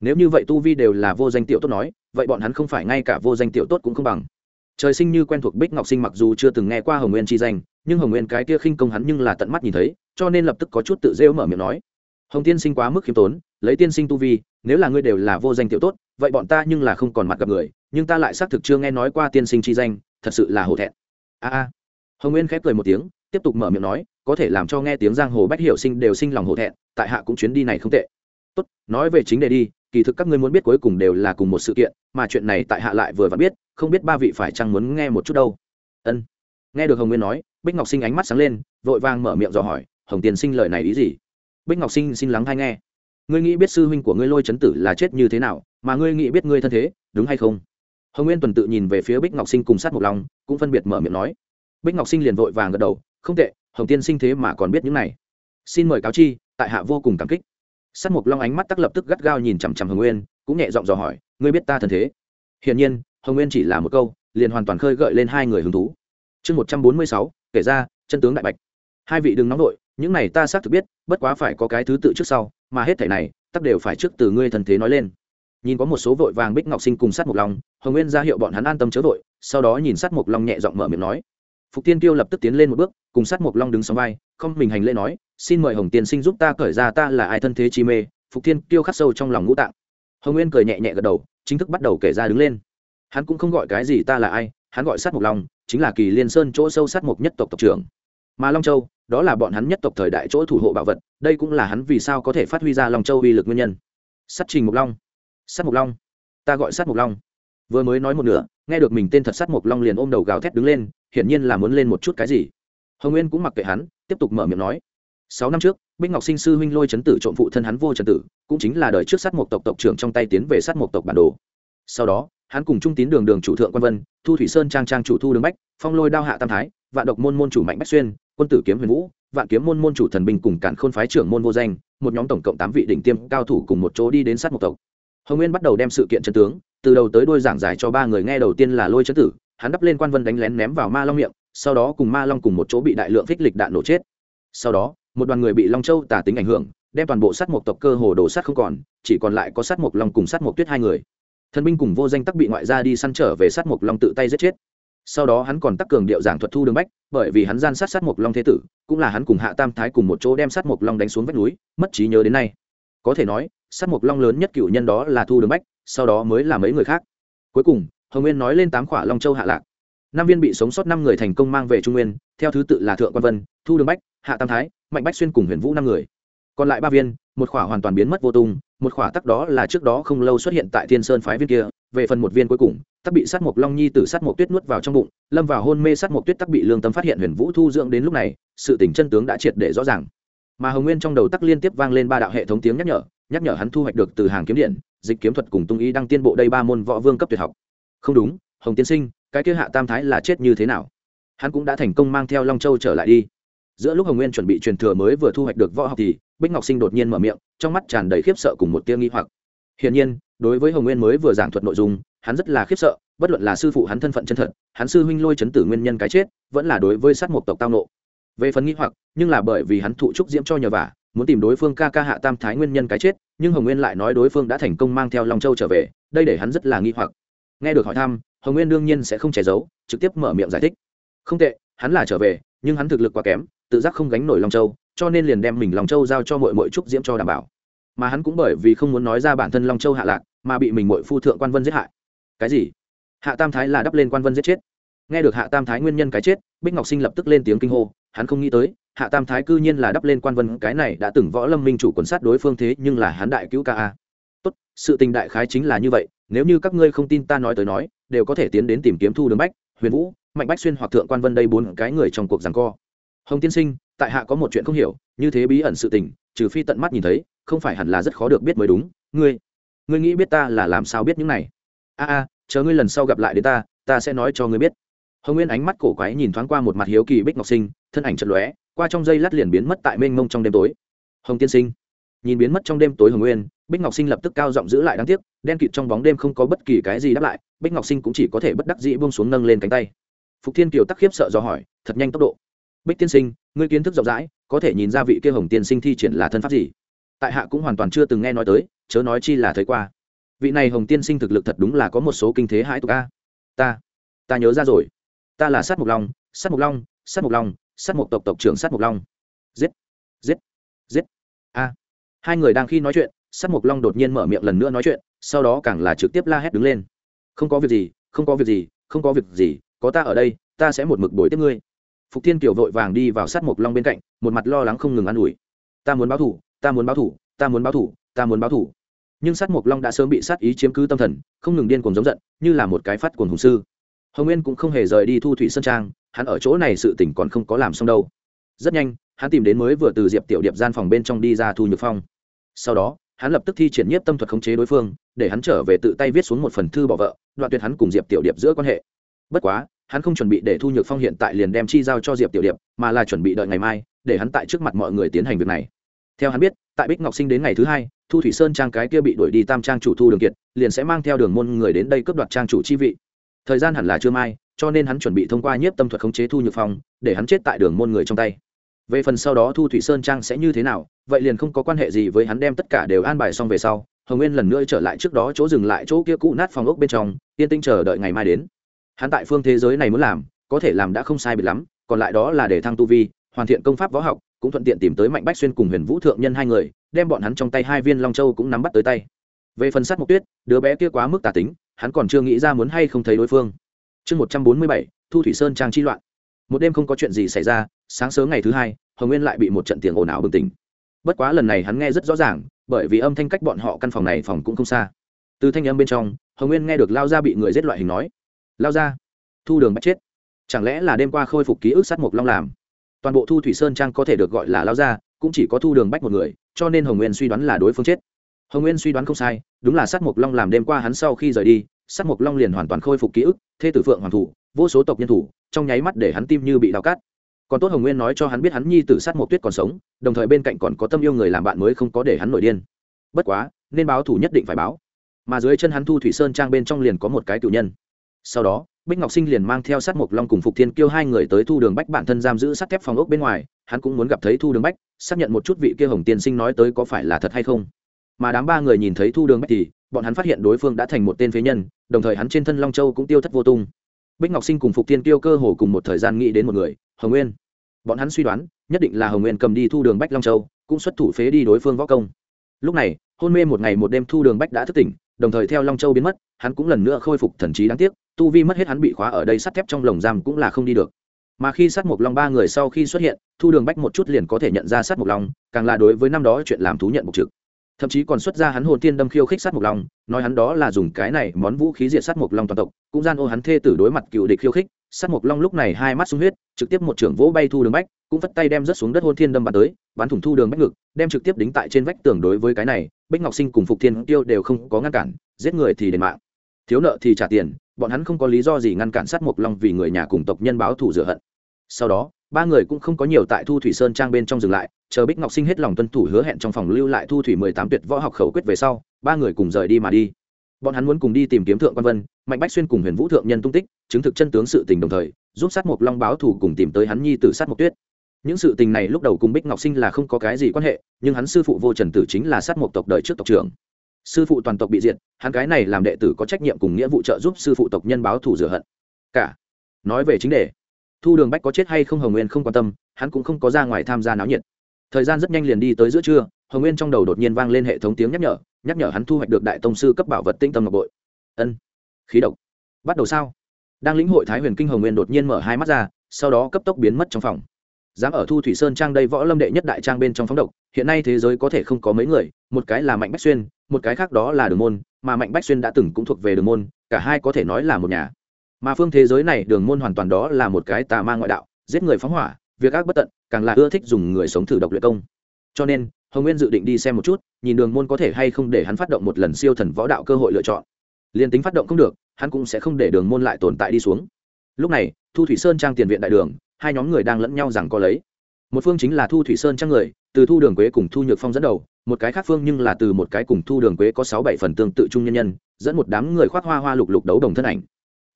nếu như vậy tu vi đều là vô danh tiểu tốt nói vậy bọn hắn không phải ngay cả vô danh tiểu tốt cũng không bằng trời sinh như quen thuộc bích ngọc sinh mặc dù chưa từng nghe qua hồng nguyên chi danh nhưng hồng nguyên cái kia khinh công hắn nhưng là tận mắt nhìn thấy cho nên lập tức có chút tự rêu mở miệng nói hồng tiên sinh quá mức khiêm tốn lấy tiên sinh tu vi nếu là ngươi đều là vô danh tiểu tốt vậy bọn ta nhưng là không còn mặt gặp người nhưng ta lại xác thực chưa nghe nói qua tiên sinh chi danh thật sự là hổ thẹn a a hồng nguyên khép cười một tiếng tiếp tục mở miệng nói có thể làm cho nghe tiếng giang hồ bách hiểu sinh đều sinh lòng hổ thẹn, tại hạ cũng chuyến đi này không tệ. Tốt, nói về chính đề đi, kỳ thực các ngươi muốn biết cuối cùng đều là cùng một sự kiện, mà chuyện này tại hạ lại vừa vặn biết, không biết ba vị phải chăng muốn nghe một chút đâu. Ân. Nghe được hồng nguyên nói, bích ngọc sinh ánh mắt sáng lên, vội vàng mở miệng dò hỏi, hồng tiền sinh lời này ý gì? Bích ngọc sinh xin lắng hay nghe. Ngươi nghĩ biết sư huynh của ngươi lôi chấn tử là chết như thế nào, mà ngươi nghĩ biết ngươi thân thế, đúng hay không? Hồng nguyên tuần tự nhìn về phía bích ngọc sinh cùng sát một lòng cũng phân biệt mở miệng nói. Bích ngọc sinh liền vội vàng gật đầu, không tệ hồng tiên sinh thế mà còn biết những này. Xin mời cáo chi, tại hạ vô cùng cảm kích. Sắt mục long ánh mắt tắc lập tức gắt gao nhìn chằm chằm hồng nguyên, cũng nhẹ giọng dò hỏi, ngươi biết ta thân thế? Hiển nhiên, hồng nguyên chỉ là một câu, liền hoàn toàn khơi gợi lên hai người hứng thú. Chương một trăm bốn mươi sáu, kể ra, chân tướng đại bạch. Hai vị đừng nóng đội những này ta xác thực biết, bất quá phải có cái thứ tự trước sau, mà hết thảy này tắc đều phải trước từ ngươi thần thế nói lên. Nhìn có một số vội vàng bích ngọc sinh cùng sát mục long, hồng nguyên ra hiệu bọn hắn an tâm chớ vội, sau đó nhìn sát mục long nhẹ giọng mở miệng nói. Phục tiên tiêu lập tức tiến lên một bước cùng sát mộc long đứng sóng vai, không mình hành lễ nói, xin mời hồng tiên sinh giúp ta cởi ra ta là ai thân thế chi mê, phục tiên tiêu khắc sâu trong lòng ngũ tạng. Hồng nguyên cười nhẹ nhẹ gật đầu, chính thức bắt đầu kể ra đứng lên. Hắn cũng không gọi cái gì ta là ai, hắn gọi sát mộc long, chính là kỳ liên sơn chỗ sâu sát mộc nhất tộc tộc trưởng. Mà long châu, đó là bọn hắn nhất tộc thời đại chỗ thủ hộ bảo vật, đây cũng là hắn vì sao có thể phát huy ra long châu uy lực nguyên nhân. Sát trình mộc long. Sát mộc long. Ta gọi sát mộc long. Vừa mới nói một nửa, nghe được mình tên thật sát mộc long liền ôm đầu gào thét đứng lên, hiển nhiên là muốn lên một chút cái gì hồng nguyên cũng mặc kệ hắn tiếp tục mở miệng nói sáu năm trước bích ngọc sinh sư huynh lôi chấn tử trộm phụ thân hắn vô trần tử cũng chính là đời trước sát một tộc tộc trưởng trong tay tiến về sát một tộc bản đồ sau đó hắn cùng trung tín đường đường chủ thượng quan vân thu thủy sơn trang trang chủ thu đường bách phong lôi đao hạ tam thái vạn độc môn môn chủ mạnh bách xuyên quân tử kiếm huyền vũ vạn kiếm môn môn chủ thần binh cùng cản khôn phái trưởng môn vô danh một nhóm tổng cộng tám vị đỉnh tiêm cao thủ cùng một chỗ đi đến sát một tộc hồng nguyên bắt đầu đem sự kiện chân tướng từ đầu tới đôi giảng giải cho ba người nghe đầu tiên là lôi chấn tử hắn đắp lên quan vân đánh lén ném vào ma long miệng sau đó cùng ma long cùng một chỗ bị đại lượng phích lịch đạn nổ chết. Sau đó, một đoàn người bị long châu tả tính ảnh hưởng, đem toàn bộ sát mộc tộc cơ hồ đổ sát không còn, chỉ còn lại có sát mộc long cùng sát mộc tuyết hai người. Thần binh cùng vô danh tắc bị ngoại gia đi săn trở về sát mộc long tự tay giết chết. Sau đó hắn còn tắc cường điệu giảng thuật thu đường bách, bởi vì hắn gian sát sát mộc long thế tử, cũng là hắn cùng hạ tam thái cùng một chỗ đem sát mộc long đánh xuống vách núi, mất trí nhớ đến nay. Có thể nói, sát mộc long lớn nhất cựu nhân đó là thu đường bách, sau đó mới là mấy người khác. Cuối cùng, hồng nguyên nói lên tám khỏa long châu hạ lạc năm viên bị sống sót năm người thành công mang về trung nguyên, theo thứ tự là thượng quan vân, thu đường bách, hạ tam thái, mạnh bách xuyên cùng huyền vũ năm người. Còn lại ba viên, một khỏa hoàn toàn biến mất vô tung, một khỏa tắc đó là trước đó không lâu xuất hiện tại thiên sơn phái viên kia, về phần một viên cuối cùng, tắc bị sát mộc long nhi từ sát mộc tuyết nuốt vào trong bụng, lâm vào hôn mê sát mộc tuyết tắc bị lương tâm phát hiện huyền vũ thu dưỡng đến lúc này, sự tỉnh chân tướng đã triệt để rõ ràng. Mà hồng nguyên trong đầu tắc liên tiếp vang lên ba đạo hệ thống tiếng nhắc nhở nhắc nhở hắn thu hoạch được từ hàng kiếm điện, dịch kiếm thuật cùng tung ý đăng tiên bộ đây ba môn võ vương cấp tuyệt học. Không đúng, hồng tiên sinh cái kia hạ tam thái là chết như thế nào? Hắn cũng đã thành công mang theo long châu trở lại đi. Giữa lúc hồng nguyên chuẩn bị truyền thừa mới vừa thu hoạch được võ học thì bích ngọc sinh đột nhiên mở miệng, trong mắt tràn đầy khiếp sợ cùng một tia nghi hoặc. Hiển nhiên, đối với hồng nguyên mới vừa giảng thuật nội dung, hắn rất là khiếp sợ, bất luận là sư phụ hắn thân phận chân thật, hắn sư huynh lôi chấn tử nguyên nhân cái chết, vẫn là đối với sát mộc tộc tao nộ về phần nghi hoặc, nhưng là bởi vì hắn thụ trúc diễm cho nhờ vả, muốn tìm đối phương ca ca hạ tam thái nguyên nhân cái chết, nhưng hồng nguyên lại nói đối phương đã thành công mang theo long châu trở về, đây để hắn rất là nghi hoặc. Nghe được hỏi thăm hồng nguyên đương nhiên sẽ không che giấu, trực tiếp mở miệng giải thích. Không tệ, hắn là trở về, nhưng hắn thực lực quá kém, tự giác không gánh nổi long châu, cho nên liền đem mình long châu giao cho mội mội trúc diễm cho đảm bảo. Mà hắn cũng bởi vì không muốn nói ra bản thân long châu hạ lạc, mà bị mình mội phu thượng quan vân giết hại. Cái gì? Hạ tam thái là đắp lên quan vân giết chết. Nghe được hạ tam thái nguyên nhân cái chết, bích ngọc sinh lập tức lên tiếng kinh hô, hắn không nghĩ tới, hạ tam thái cư nhiên là đắp lên quan vân, cái này đã từng võ lâm minh chủ quần sát đối phương thế, nhưng là hắn đại cứu ca a. Tốt, sự tình đại khái chính là như vậy nếu như các ngươi không tin ta nói tới nói, đều có thể tiến đến tìm kiếm thu đường bách, huyền vũ, mạnh bách xuyên hoặc thượng quan vân đây bốn cái người trong cuộc rằng co. Hồng tiên sinh, tại hạ có một chuyện không hiểu, như thế bí ẩn sự tình, trừ phi tận mắt nhìn thấy, không phải hẳn là rất khó được biết mới đúng. Ngươi ngươi nghĩ biết ta là làm sao biết những này? A a, chờ ngươi lần sau gặp lại đến ta ta sẽ nói cho ngươi biết. Hồng nguyên ánh mắt cổ quái nhìn thoáng qua một mặt hiếu kỳ bích ngọc sinh, thân ảnh chật lóe, qua trong dây lát liền biến mất tại mênh mông trong đêm tối. Hồng tiên sinh, nhìn biến mất trong đêm tối hồng nguyên bích ngọc sinh lập tức cao giọng giữ lại đáng tiếc, đen kịt trong bóng đêm không có bất kỳ cái gì đáp lại, bích ngọc sinh cũng chỉ có thể bất đắc dĩ buông xuống nâng lên cánh tay. Phục thiên kiều tắc khiếp sợ do hỏi, thật nhanh tốc độ? Bích tiên sinh, ngươi kiến thức rộng rãi, có thể nhìn ra vị kia hồng tiên sinh thi triển là thân pháp gì? Tại hạ cũng hoàn toàn chưa từng nghe nói tới, chớ nói chi là thấy qua. Vị này hồng tiên sinh thực lực thật đúng là có một số kinh thế hãi tục a. Ta ta nhớ ra rồi. Ta là sát mục long, sát mục long, sát mục long, sát mục tộc tộc trưởng sát mục long. Giết giết giết. A. Hai người đang khi nói chuyện Sắt mục long đột nhiên mở miệng lần nữa nói chuyện, sau đó càng là trực tiếp la hét đứng lên. Không có việc gì, không có việc gì, không có việc gì, có ta ở đây, ta sẽ một mực bồi tiếp ngươi. Phục thiên kiều vội vàng đi vào sát mục long bên cạnh, một mặt lo lắng không ngừng ă n ủi. Ta muốn báo thủ, ta muốn báo thủ, ta muốn báo thủ, ta muốn báo thủ. Nhưng sát mục long đã sớm bị sát ý chiếm cứ tâm thần, không ngừng điên cuồng giống giận, như là một cái phát cuồng hùng sư. Hồng nguyên cũng không hề rời đi thu thủy sơn trang, hắn ở chỗ này sự tỉnh còn không có làm xong đâu. Rất nhanh, hắn tìm đến mới vừa từ diệp tiểu điệp gian phòng bên trong đi ra thu nhược phong. Sau đó hắn lập tức thi triển nhiếp tâm thuật khống chế đối phương, để hắn trở về tự tay viết xuống một phần thư bỏ vợ, đoạn tuyệt hắn cùng diệp tiểu điệp giữa quan hệ. Bất quá, hắn không chuẩn bị để thu nhược phong hiện tại liền đem chi giao cho diệp tiểu điệp, mà là chuẩn bị đợi ngày mai, để hắn tại trước mặt mọi người tiến hành việc này. Theo hắn biết, tại bích ngọc sinh đến ngày thứ hai, thu thủy sơn trang cái kia bị đuổi đi tam trang chủ thu đường kiệt, liền sẽ mang theo đường môn người đến đây cướp đoạt trang chủ chi vị. Thời gian hẳn là chưa mai, cho nên hắn chuẩn bị thông qua nhiếp tâm thuật khống chế thu nhược phong, để hắn chết tại đường môn người trong tay về phần sau đó thu thủy sơn trang sẽ như thế nào, vậy liền không có quan hệ gì với hắn đem tất cả đều an bài xong về sau. Hồng nguyên lần nữa trở lại trước đó chỗ dừng lại chỗ kia cũ nát phòng ốc bên trong, yên tinh chờ đợi ngày mai đến. Hắn tại phương thế giới này muốn làm, có thể làm đã không sai biệt lắm, còn lại đó là để thăng tu vi, hoàn thiện công pháp võ học, cũng thuận tiện tìm tới mạnh bách xuyên cùng huyền vũ thượng nhân hai người, đem bọn hắn trong tay hai viên long châu cũng nắm bắt tới tay. Về phần sát mục tuyết, đứa bé kia quá mức tà tính, hắn còn chưa nghĩ ra muốn hay không thấy đối phương. Chương một trăm bốn mươi bảy, thu thủy sơn trang chi loạn. Một đêm không có chuyện gì xảy ra sáng sớm ngày thứ hai, hồng nguyên lại bị một trận tiếng ồn ào bừng tỉnh. Bất quá lần này hắn nghe rất rõ ràng, bởi vì âm thanh cách bọn họ căn phòng này phòng cũng không xa. Từ thanh âm bên trong, hồng nguyên nghe được lao ra bị người giết loại hình nói, lao ra thu đường bắt chết. Chẳng lẽ là đêm qua khôi phục ký ức sát mục long làm? Toàn bộ thu thủy sơn trang có thể được gọi là lao ra cũng chỉ có thu đường bách một người, cho nên hồng nguyên suy đoán là đối phương chết. Hồng nguyên suy đoán không sai, đúng là sát mục long làm đêm qua hắn sau khi rời đi, sát mục long liền hoàn toàn khôi phục ký ức thê tử phượng hoàng thủ, vô số tộc nhân thủ, trong nháy mắt để hắn tim như bị đào cát còn tốt hồng nguyên nói cho hắn biết hắn nhi tử sát Mộc tuyết còn sống, đồng thời bên cạnh còn có tâm yêu người làm bạn mới không có để hắn nổi điên. Bất quá, nên báo thủ nhất định phải báo. Mà dưới chân hắn thu thủy sơn trang bên trong liền có một cái cựu nhân. Sau đó, bích ngọc sinh liền mang theo sát Mộc long cùng phục thiên kêu hai người tới thu đường bách bản thân giam giữ sắt thép phòng ốc bên ngoài, hắn cũng muốn gặp thấy thu đường bách, xác nhận một chút vị kia hồng tiên sinh nói tới có phải là thật hay không. Mà đám ba người nhìn thấy thu đường bách thì, bọn hắn phát hiện đối phương đã thành một tên phế nhân, đồng thời hắn trên thân long châu cũng tiêu thất vô tung bích ngọc sinh cùng phục thiên tiêu cơ hồ cùng một thời gian nghĩ đến một người, hồng nguyên. Bọn hắn suy đoán, nhất định là hồng nguyên cầm đi thu đường bách long châu, cũng xuất thủ phế đi đối phương võ công. Lúc này, hôn mê một ngày một đêm thu đường bách đã thức tỉnh, đồng thời theo long châu biến mất, hắn cũng lần nữa khôi phục thần trí đáng tiếc, tu vi mất hết hắn bị khóa ở đây sắt thép trong lồng giam cũng là không đi được. Mà khi sát mục long ba người sau khi xuất hiện, thu đường bách một chút liền có thể nhận ra sát mục long, càng là đối với năm đó chuyện làm thú nhận mục trực thậm chí còn xuất ra hắn hồn tiên đâm khiêu khích sát mục long, nói hắn đó là dùng cái này món vũ khí diệt sát mục long toàn tộc, cũng gian ô hắn thê tử đối mặt cựu địch khiêu khích, sát mục long lúc này hai mắt sung huyết, trực tiếp một trưởng vỗ bay thu đường bách, cũng vất tay đem rớt xuống đất hôn thiên đâm bắn tới, bắn thủng thu đường bách ngực, đem trực tiếp đính tại trên vách tường đối với cái này, bích ngọc sinh cùng phục thiên tiêu đều không có ngăn cản, giết người thì đền mạng. Thiếu nợ thì trả tiền, bọn hắn không có lý do gì ngăn cản sát mục long vì người nhà cùng tộc nhân báo thù rửa hận. Sau đó, ba người cũng không có nhiều tại thu thủy sơn trang bên trong dừng lại chờ bích ngọc sinh hết lòng tuân thủ hứa hẹn trong phòng lưu lại thu thủy mười tám tuyệt võ học khẩu quyết về sau, ba người cùng rời đi mà đi. Bọn hắn muốn cùng đi tìm kiếm thượng quan vân, mạnh bách xuyên cùng huyền vũ thượng nhân tung tích, chứng thực chân tướng sự tình đồng thời, giúp sát mộc long báo thủ cùng tìm tới hắn nhi tử sát mộc tuyết. Những sự tình này lúc đầu cùng bích ngọc sinh là không có cái gì quan hệ, nhưng hắn sư phụ vô trần tử chính là sát mộc tộc đời trước tộc trưởng. Sư phụ toàn tộc bị diệt, hắn cái này làm đệ tử có trách nhiệm cùng nghĩa vụ trợ giúp sư phụ tộc nhân báo thủ rửa hận. Cả. Nói về chính đề. Thu đường bách có chết hay không hồng nguyên không quan tâm, hắn cũng không có ra ngoài tham gia náo nhiệt thời gian rất nhanh liền đi tới giữa trưa, hồng nguyên trong đầu đột nhiên vang lên hệ thống tiếng nhắc nhở nhắc nhở hắn thu hoạch được đại tông sư cấp bảo vật tinh tâm ngọc bội. Ân, khí độc. Bắt đầu sao? Đang lĩnh hội thái huyền kinh hồng nguyên đột nhiên mở hai mắt ra, sau đó cấp tốc biến mất trong phòng. Dám ở thu thủy sơn trang đây võ lâm đệ nhất đại trang bên trong phóng độc, hiện nay thế giới có thể không có mấy người, một cái là mạnh bách xuyên, một cái khác đó là đường môn, mà mạnh bách xuyên đã từng cũng thuộc về đường môn, cả hai có thể nói là một nhà. Mà phương thế giới này, đường môn hoàn toàn đó là một cái tà ma ngoại đạo, giết người phóng hỏa, việc ác bất tận càng là ưa thích dùng người sống thử độc luyện công. Cho nên, hồng nguyên dự định đi xem một chút, nhìn đường môn có thể hay không để hắn phát động một lần siêu thần võ đạo cơ hội lựa chọn. Liền tính phát động không được, hắn cũng sẽ không để đường môn lại tồn tại đi xuống. Lúc này, thu thủy sơn trang tiền viện đại đường, hai nhóm người đang lẫn nhau rằng có lấy. Một phương chính là thu thủy sơn trang người, từ thu đường quế cùng thu nhược phong dẫn đầu, một cái khác phương nhưng là từ một cái cùng thu đường quế có sáu bảy phần tương tự trung nhân nhân, dẫn một đám người khoác hoa hoa lục lục đấu đồng thân ảnh.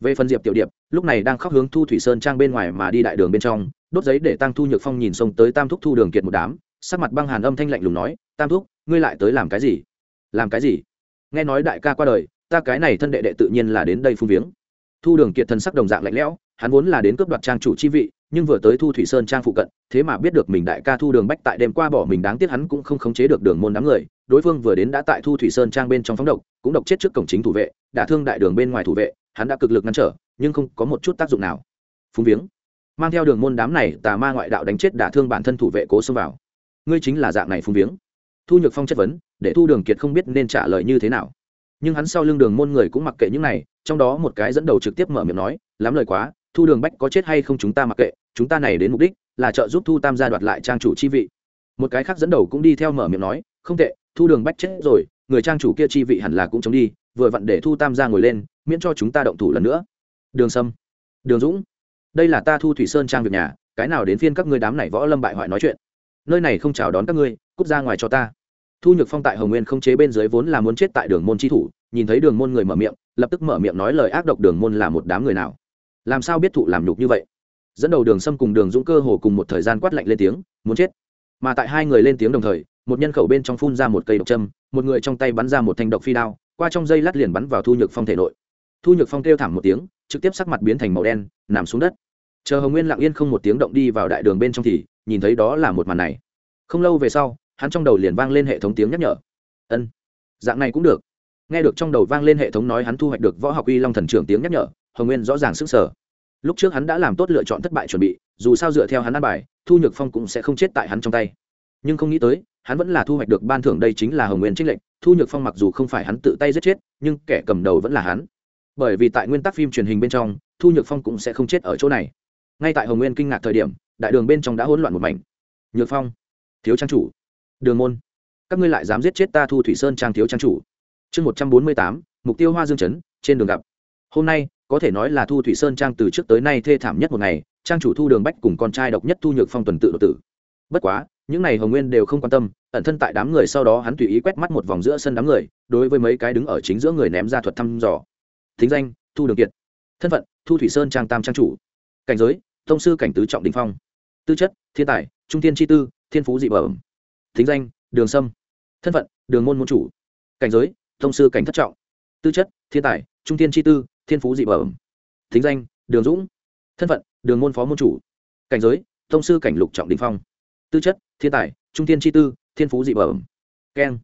Về phần diệp tiểu điệp, lúc này đang khóc hướng thu thủy sơn trang bên ngoài mà đi đại đường bên trong đốt giấy để tăng thu nhược phong nhìn xông tới tam thúc thu đường kiệt một đám, sắc mặt băng hàn âm thanh lạnh lùng nói, tam thúc, ngươi lại tới làm cái gì? Làm cái gì? Nghe nói đại ca qua đời, ta cái này thân đệ đệ tự nhiên là đến đây phung viếng. Thu đường kiệt thần sắc đồng dạng lạnh lẽo, hắn vốn là đến cướp đoạt trang chủ chi vị, nhưng vừa tới thu thủy sơn trang phụ cận, thế mà biết được mình đại ca thu đường bách tại đêm qua bỏ mình đáng tiếc hắn cũng không khống chế được đường môn đám người, đối phương vừa đến đã tại thu thủy sơn trang bên trong phóng độc, cũng độc chết trước cổng chính thủ vệ đã thương đại đường bên ngoài thủ vệ, hắn đã cực lực ngăn trở, nhưng không có một chút tác dụng nào. Phung viếng mang theo đường môn đám này tà ma ngoại đạo đánh chết đả thương bản thân thủ vệ cố xông vào. Ngươi chính là dạng này phung viếng. Thu nhược phong chất vấn, để thu đường kiệt không biết nên trả lời như thế nào. Nhưng hắn sau lưng đường môn người cũng mặc kệ những này, trong đó một cái dẫn đầu trực tiếp mở miệng nói, lắm lời quá, thu đường bách có chết hay không chúng ta mặc kệ, chúng ta này đến mục đích là trợ giúp thu tam gia đoạt lại trang chủ chi vị. Một cái khác dẫn đầu cũng đi theo mở miệng nói, không tệ, thu đường bách chết rồi, người trang chủ kia chi vị hẳn là cũng chống đi, vừa vặn để thu tam gia ngồi lên, miễn cho chúng ta động thủ lần nữa. Đường sâm, đường dũng đây là ta thu thủy sơn trang việc nhà, cái nào đến phiên các ngươi đám này võ lâm bại hoại nói chuyện. Nơi này không chào đón các ngươi, cút ra ngoài cho ta. Thu nhược phong tại hồng nguyên không chế bên dưới vốn là muốn chết tại đường môn chi thủ, nhìn thấy đường môn người mở miệng, lập tức mở miệng nói lời ác độc đường môn là một đám người nào. Làm sao biết thụ làm nhục như vậy? Dẫn đầu đường sâm cùng đường dũng cơ hồ cùng một thời gian quát lạnh lên tiếng, muốn chết. Mà tại hai người lên tiếng đồng thời, một nhân khẩu bên trong phun ra một cây độc châm, một người trong tay bắn ra một thanh độc phi đao, qua trong dây lát liền bắn vào thu nhược phong thể nội. Thu nhược phong kêu thảm một tiếng trực tiếp sắc mặt biến thành màu đen, nằm xuống đất. Chờ hồng nguyên lặng yên không một tiếng động đi vào đại đường bên trong thì, nhìn thấy đó là một màn này. Không lâu về sau, hắn trong đầu liền vang lên hệ thống tiếng nhắc nhở. Ân, dạng này cũng được. Nghe được trong đầu vang lên hệ thống nói hắn thu hoạch được võ học y long thần trưởng tiếng nhắc nhở, hồng nguyên rõ ràng sức sở lúc trước hắn đã làm tốt lựa chọn thất bại chuẩn bị, dù sao dựa theo hắn ăn bài, thu nhược phong cũng sẽ không chết tại hắn trong tay. Nhưng không nghĩ tới, hắn vẫn là thu hoạch được ban thưởng đây chính là hồng nguyên trích lệnh thu nhược phong mặc dù không phải hắn tự tay giết chết, nhưng kẻ cầm đầu vẫn là hắn bởi vì tại nguyên tắc phim truyền hình bên trong, thu nhược phong cũng sẽ không chết ở chỗ này. Ngay tại hồng nguyên kinh ngạc thời điểm, đại đường bên trong đã hỗn loạn một mảnh. Nhược phong, thiếu trang chủ. Đường môn, các ngươi lại dám giết chết ta thu thủy sơn trang thiếu trang chủ. Chương một trăm bốn mươi tám, mục tiêu hoa dương chấn trên đường gặp. Hôm nay, có thể nói là thu thủy sơn trang từ trước tới nay thê thảm nhất một ngày, trang chủ thu đường bách cùng con trai độc nhất thu nhược phong tuần tự đột tử. Bất quá, những n à y hồng nguyên đều không quan tâm, ẩn thân tại đám người sau đó hắn tùy ý quét mắt một vòng giữa sân đám người, đối với mấy cái đứng ở chính giữa người ném ra thuật thăm dò thính danh, thu đường kiệt. Thân phận, thu thủy sơn trang tam trang chủ. Cảnh giới thông sư cảnh tứ trọng đình phong. Tư chất, thiên tài, trung thiên tri tư, thiên phú dị bẩm. Thính danh, đường sâm. Thân phận, đường môn môn chủ. Cảnh giới thông sư cảnh thất trọng. Tư chất, thiên tài, trung thiên tri tư, thiên phú dị bẩm. Thính danh, đường dũng. Thân phận, đường môn phó môn chủ. Cảnh giới thông sư cảnh lục trọng đình phong. Tư chất, thiên tài, trung thiên tri tư, thiên phú dị bẩm. Keng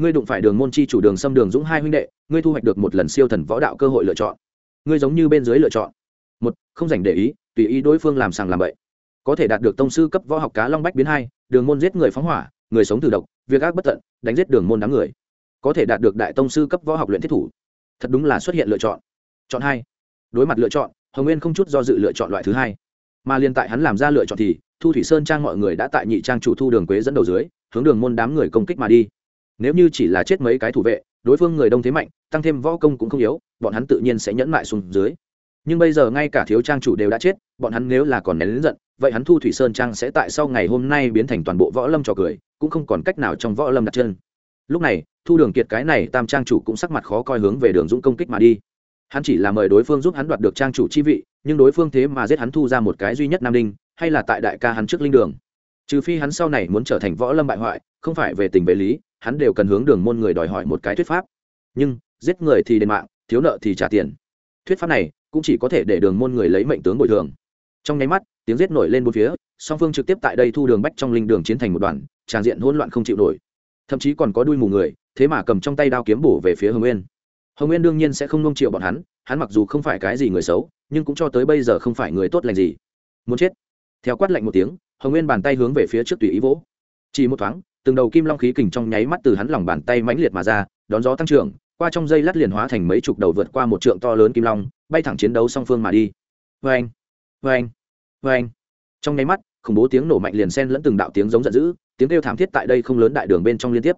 ngươi đụng phải đường môn chi chủ đường xâm đường dũng hai huynh đệ, ngươi thu hoạch được một lần siêu thần võ đạo cơ hội lựa chọn. Ngươi giống như bên dưới lựa chọn. Một, không dành để ý, tùy ý đối phương làm sàng làm bậy. Có thể đạt được tông sư cấp võ học cá long bách biến hai, đường môn giết người phóng hỏa, người sống từ độc, việc ác bất tận, đánh giết đường môn đám người. Có thể đạt được đại tông sư cấp võ học luyện thiết thủ. Thật đúng là xuất hiện lựa chọn. Chọn hai, đối mặt lựa chọn, hồng nguyên không chút do dự lựa chọn loại thứ hai. Mà liên tại hắn làm ra lựa chọn thì, thu thủy sơn trang mọi người đã tại nhị trang chủ thu đường quế dẫn đầu dưới, hướng đường môn đám người công kích mà đi nếu như chỉ là chết mấy cái thủ vệ, đối phương người đông thế mạnh, tăng thêm võ công cũng không yếu, bọn hắn tự nhiên sẽ nhẫn mại xuống dưới. Nhưng bây giờ ngay cả thiếu trang chủ đều đã chết, bọn hắn nếu là còn nén lính giận, vậy hắn thu thủy sơn trang sẽ tại sau ngày hôm nay biến thành toàn bộ võ lâm trò cười, cũng không còn cách nào trong võ lâm đặt chân. Lúc này, thu đường kiệt cái này tam trang chủ cũng sắc mặt khó coi hướng về đường dũng công kích mà đi. Hắn chỉ là mời đối phương giúp hắn đoạt được trang chủ chi vị, nhưng đối phương thế mà giết hắn thu ra một cái duy nhất nam đinh, hay là tại đại ca hắn trước linh đường. Trừ phi hắn sau này muốn trở thành võ lâm bại hoại, không phải về tình về lý hắn đều cần hướng đường môn người đòi hỏi một cái thuyết pháp. Nhưng, giết người thì đền mạng, thiếu nợ thì trả tiền. Thuyết pháp này cũng chỉ có thể để đường môn người lấy mệnh tướng bồi thường. Trong nháy mắt, tiếng giết nổi lên bốn phía, song phương trực tiếp tại đây thu đường bách trong linh đường chiến thành một đoàn tràng diện hỗn loạn không chịu nổi. Thậm chí còn có đuôi mù người, thế mà cầm trong tay đao kiếm bổ về phía hồng nguyên. Hồng nguyên đương nhiên sẽ không nông chịu bọn hắn hắn mặc dù không phải cái gì người xấu, nhưng cũng cho tới bây giờ không phải người tốt lành gì. Muốn chết. Theo quát lạnh một tiếng, hồng nguyên bàn tay hướng về phía trước tùy ý vỗ. Chỉ một thoáng từng đầu kim long khí kình trong nháy mắt từ hắn lòng bàn tay mãnh liệt mà ra, đón gió tăng trưởng, qua trong dây lát liền hóa thành mấy chục đầu vượt qua một trượng to lớn kim long, bay thẳng chiến đấu song phương mà đi. Vê anh vê anh vê anh trong nháy mắt, khủng bố tiếng nổ mạnh liền xen lẫn từng đạo tiếng giống giận dữ, tiếng kêu thảm thiết tại đây không lớn đại đường bên trong liên tiếp.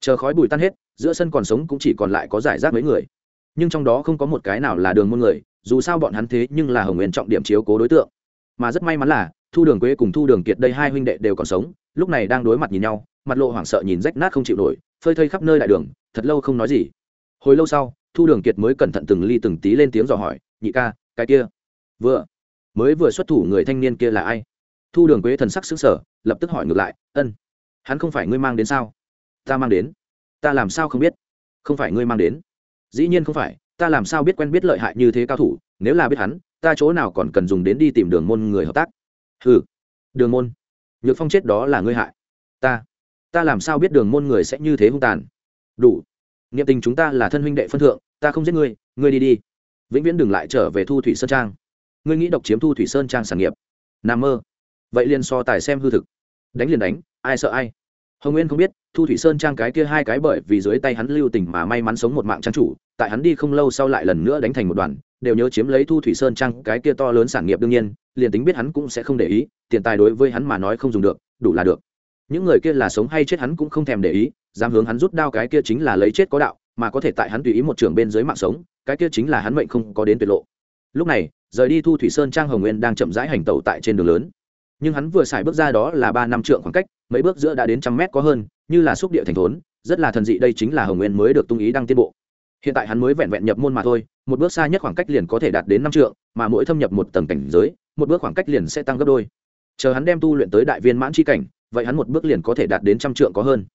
Chờ khói bụi tan hết, giữa sân còn sống cũng chỉ còn lại có giải rác mấy người. Nhưng trong đó không có một cái nào là đường môn người, dù sao bọn hắn thế nhưng là hồng nguyên trọng điểm chiếu cố đối tượng. Mà rất may mắn là, thu đường quế cùng thu đường kiệt đây hai huynh đệ đều còn sống, lúc này đang đối mặt nhìn nhau mặt lộ hoảng sợ nhìn rách nát không chịu nổi, phơi thây khắp nơi đại đường, thật lâu không nói gì. Hồi lâu sau, thu đường kiệt mới cẩn thận từng ly từng tí lên tiếng dò hỏi, nhị ca, cái kia? Vừa. Mới vừa xuất thủ người thanh niên kia là ai? Thu đường quế thần sắc xứng sở lập tức hỏi ngược lại, ân, hắn không phải ngươi mang đến sao? Ta mang đến. Ta làm sao không biết? Không phải ngươi mang đến. Dĩ nhiên không phải, ta làm sao biết quen biết lợi hại như thế cao thủ, nếu là biết hắn, ta chỗ nào còn cần dùng đến đi tìm đường môn người hợp tác? Ừ đường môn, nhược phong chết đó là ngươi hại. Ta ta làm sao biết đường môn người sẽ như thế hung tàn? Đủ. Nghiệm tình chúng ta là thân huynh đệ phân thượng, ta không giết ngươi ngươi đi đi. Vĩnh viễn đừng lại trở về thu thủy sơn trang. Ngươi nghĩ độc chiếm thu thủy sơn trang sản nghiệp. N mơ. Vậy liền so tài xem hư thực. Đánh liền đánh, ai sợ ai? Hồng nguyên không biết, thu thủy sơn trang cái kia hai cái bởi vì dưới tay hắn lưu tình mà may mắn sống một mạng trang chủ, tại hắn đi không lâu sau lại lần nữa đánh thành một đoàn, đều nhớ chiếm lấy thu thủy sơn trang cái kia to lớn sản nghiệp đương nhiên, liền tính biết hắn cũng sẽ không để ý, tiền tài đối với hắn mà nói không dùng được, đủ là được những người kia là sống hay chết hắn cũng không thèm để ý, dám hướng hắn rút đao cái kia chính là lấy chết có đạo, mà có thể tại hắn tùy ý một trường bên dưới mạng sống, cái kia chính là hắn mệnh không có đến tuyệt lộ. Lúc này, rời đi thu thủy sơn trang hồng nguyên đang chậm rãi hành tẩu tại trên đường lớn. Nhưng hắn vừa xài bước ra đó là ba năm trượng khoảng cách, mấy bước giữa đã đến trăm mét có hơn, như là xúc địa thành thốn, rất là thần dị đây chính là hồng nguyên mới được tung ý đang tiến bộ. Hiện tại hắn mới vẹn vẹn nhập môn mà thôi, một bước xa nhất khoảng cách liền có thể đạt đến năm trượng, mà mỗi thâm nhập một tầng cảnh giới, một bước khoảng cách liền sẽ tăng gấp đôi. Chờ hắn đem tu luyện tới đại viên mãn c cảnh vậy hắn một bước liền có thể đạt đến trăm trượng có hơn.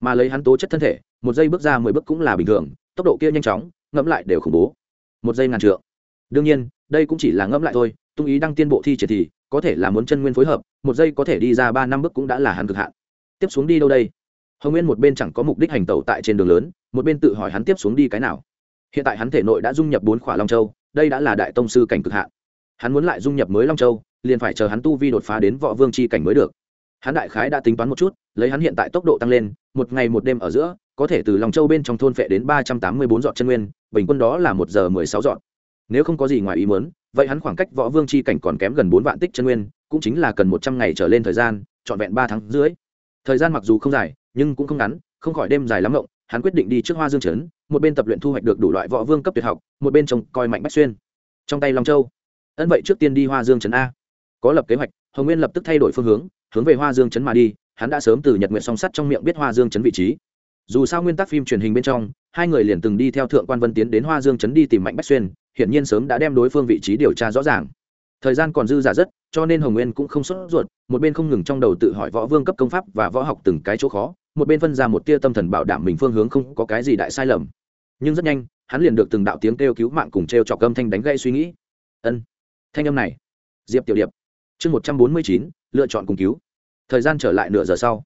Mà lấy hắn tố chất thân thể, một giây bước ra mười bước cũng là bình thường, tốc độ kia nhanh chóng, ngẫm lại đều khủng bố. Một giây ngàn trượng. Đương nhiên, đây cũng chỉ là ngẫm lại thôi, tung ý đăng tiên bộ thi triển thì, có thể là muốn chân nguyên phối hợp, một giây có thể đi ra ba năm bước cũng đã là hắn cực hạn. Tiếp xuống đi đâu đây? Hồng nguyên một bên chẳng có mục đích hành tẩu tại trên đường lớn, một bên tự hỏi hắn tiếp xuống đi cái nào. Hiện tại hắn thể nội đã dung nhập bốn khỏa long châu, đây đã là đại tông sư cảnh cực hạn. Hắn muốn lại dung nhập mới long châu, liền phải chờ hắn tu vi đột phá đến võ vương c h i cảnh mới được hắn đại khái đã tính toán một chút, lấy hắn hiện tại tốc độ tăng lên, một ngày một đêm ở giữa, có thể từ long châu bên trong thôn phệ đến ba trăm tám mươi bốn dọn chân nguyên, bình quân đó là một giờ mười sáu dọn nếu không có gì ngoài ý muốn, vậy hắn khoảng cách võ vương c h i cảnh còn kém gần bốn vạn tích chân nguyên, cũng chính là cần một trăm ngày trở lên thời gian, trọn vẹn ba tháng dưới thời gian mặc dù không dài, nhưng cũng không ngắn, không khỏi đêm dài lắm rộng hắn quyết định đi trước hoa dương trấn, một bên tập luyện thu hoạch được đủ loại võ vương cấp tuyệt học, một bên trông coi mạnh bách xuyên. Trong tay long châu. Ân vậy trước tiên đi hoa dương trấn a. Có lập kế hoạch, hồng nguyên lập tức thay đổi phương hướng hướng về hoa dương trấn mà đi, hắn đã sớm từ nhật nguyện song sắt trong miệng biết hoa dương trấn vị trí. Dù sao nguyên tắc phim truyền hình bên trong, hai người liền từng đi theo thượng quan vân tiến đến hoa dương trấn đi tìm mạnh bách xuyên, hiển nhiên sớm đã đem đối phương vị trí điều tra rõ ràng. Thời gian còn dư giả rất cho nên hồng nguyên cũng không sốt ruột, một bên không ngừng trong đầu tự hỏi võ vương cấp công pháp và võ học từng cái chỗ khó, một bên phân ra một tia tâm thần bảo đảm mình phương hướng không có cái gì đại sai lầm. Nhưng rất nhanh, hắn liền được từng đạo tiếng kêu cứu mạng cùng t r e o chọc âm thanh đánh gây suy nghĩ. Ân, thanh âm này, diệp tiểu điệp. Chương một trăm bốn mươi chín lựa chọn cùng cứu. Thời gian trở lại nửa giờ sau,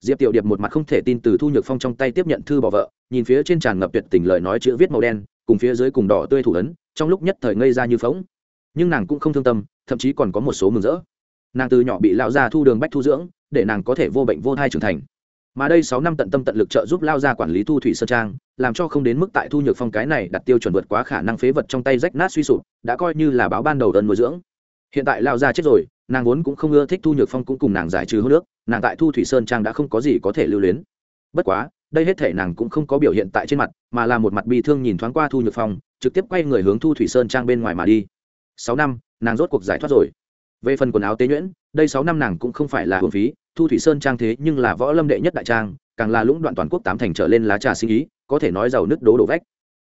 diệp tiểu điệp một mặt không thể tin từ thu nhược phong trong tay tiếp nhận thư bỏ vợ, nhìn phía trên tràn ngập tuyệt tình lời nói chữ viết màu đen, cùng phía dưới cùng đỏ tươi thủ ấn, trong lúc nhất thời ngây ra như phóng nhưng nàng cũng không thương tâm, thậm chí còn có một số mừng rỡ. Nàng từ nhỏ bị lão gia thu đường bách thu dưỡng, để nàng có thể vô bệnh vô thai trưởng thành. Mà đây sáu năm tận tâm tận lực trợ giúp lao gia quản lý thu thủy sơn trang, làm cho không đến mức tại thu nhược phong cái này đặt tiêu chuẩn vượt quá khả năng phế vật trong tay rách nát suy sụp, đã coi như là báo ban đầu đơn nuôi dưỡng. Hiện tại lao gia chết rồi nàng vốn cũng không ưa thích thu nhược phong cũng cùng nàng giải trừ hô nước nàng tại thu thủy sơn trang đã không có gì có thể lưu luyến. Bất quá, đây hết thể nàng cũng không có biểu hiện tại trên mặt, mà là một mặt bi thương nhìn thoáng qua thu nhược phong, trực tiếp quay người hướng thu thủy sơn trang bên ngoài mà đi. Sáu năm, nàng rốt cuộc giải thoát rồi. Về phần quần áo tế nhuyễn, đây sáu năm nàng cũng không phải là hồn phí, thu thủy sơn trang thế nhưng là võ lâm đệ nhất đại trang, càng là lũng đoạn toàn quốc tám thành trở lên lá trà sinh ý, có thể nói giàu nứt đố đổ vách.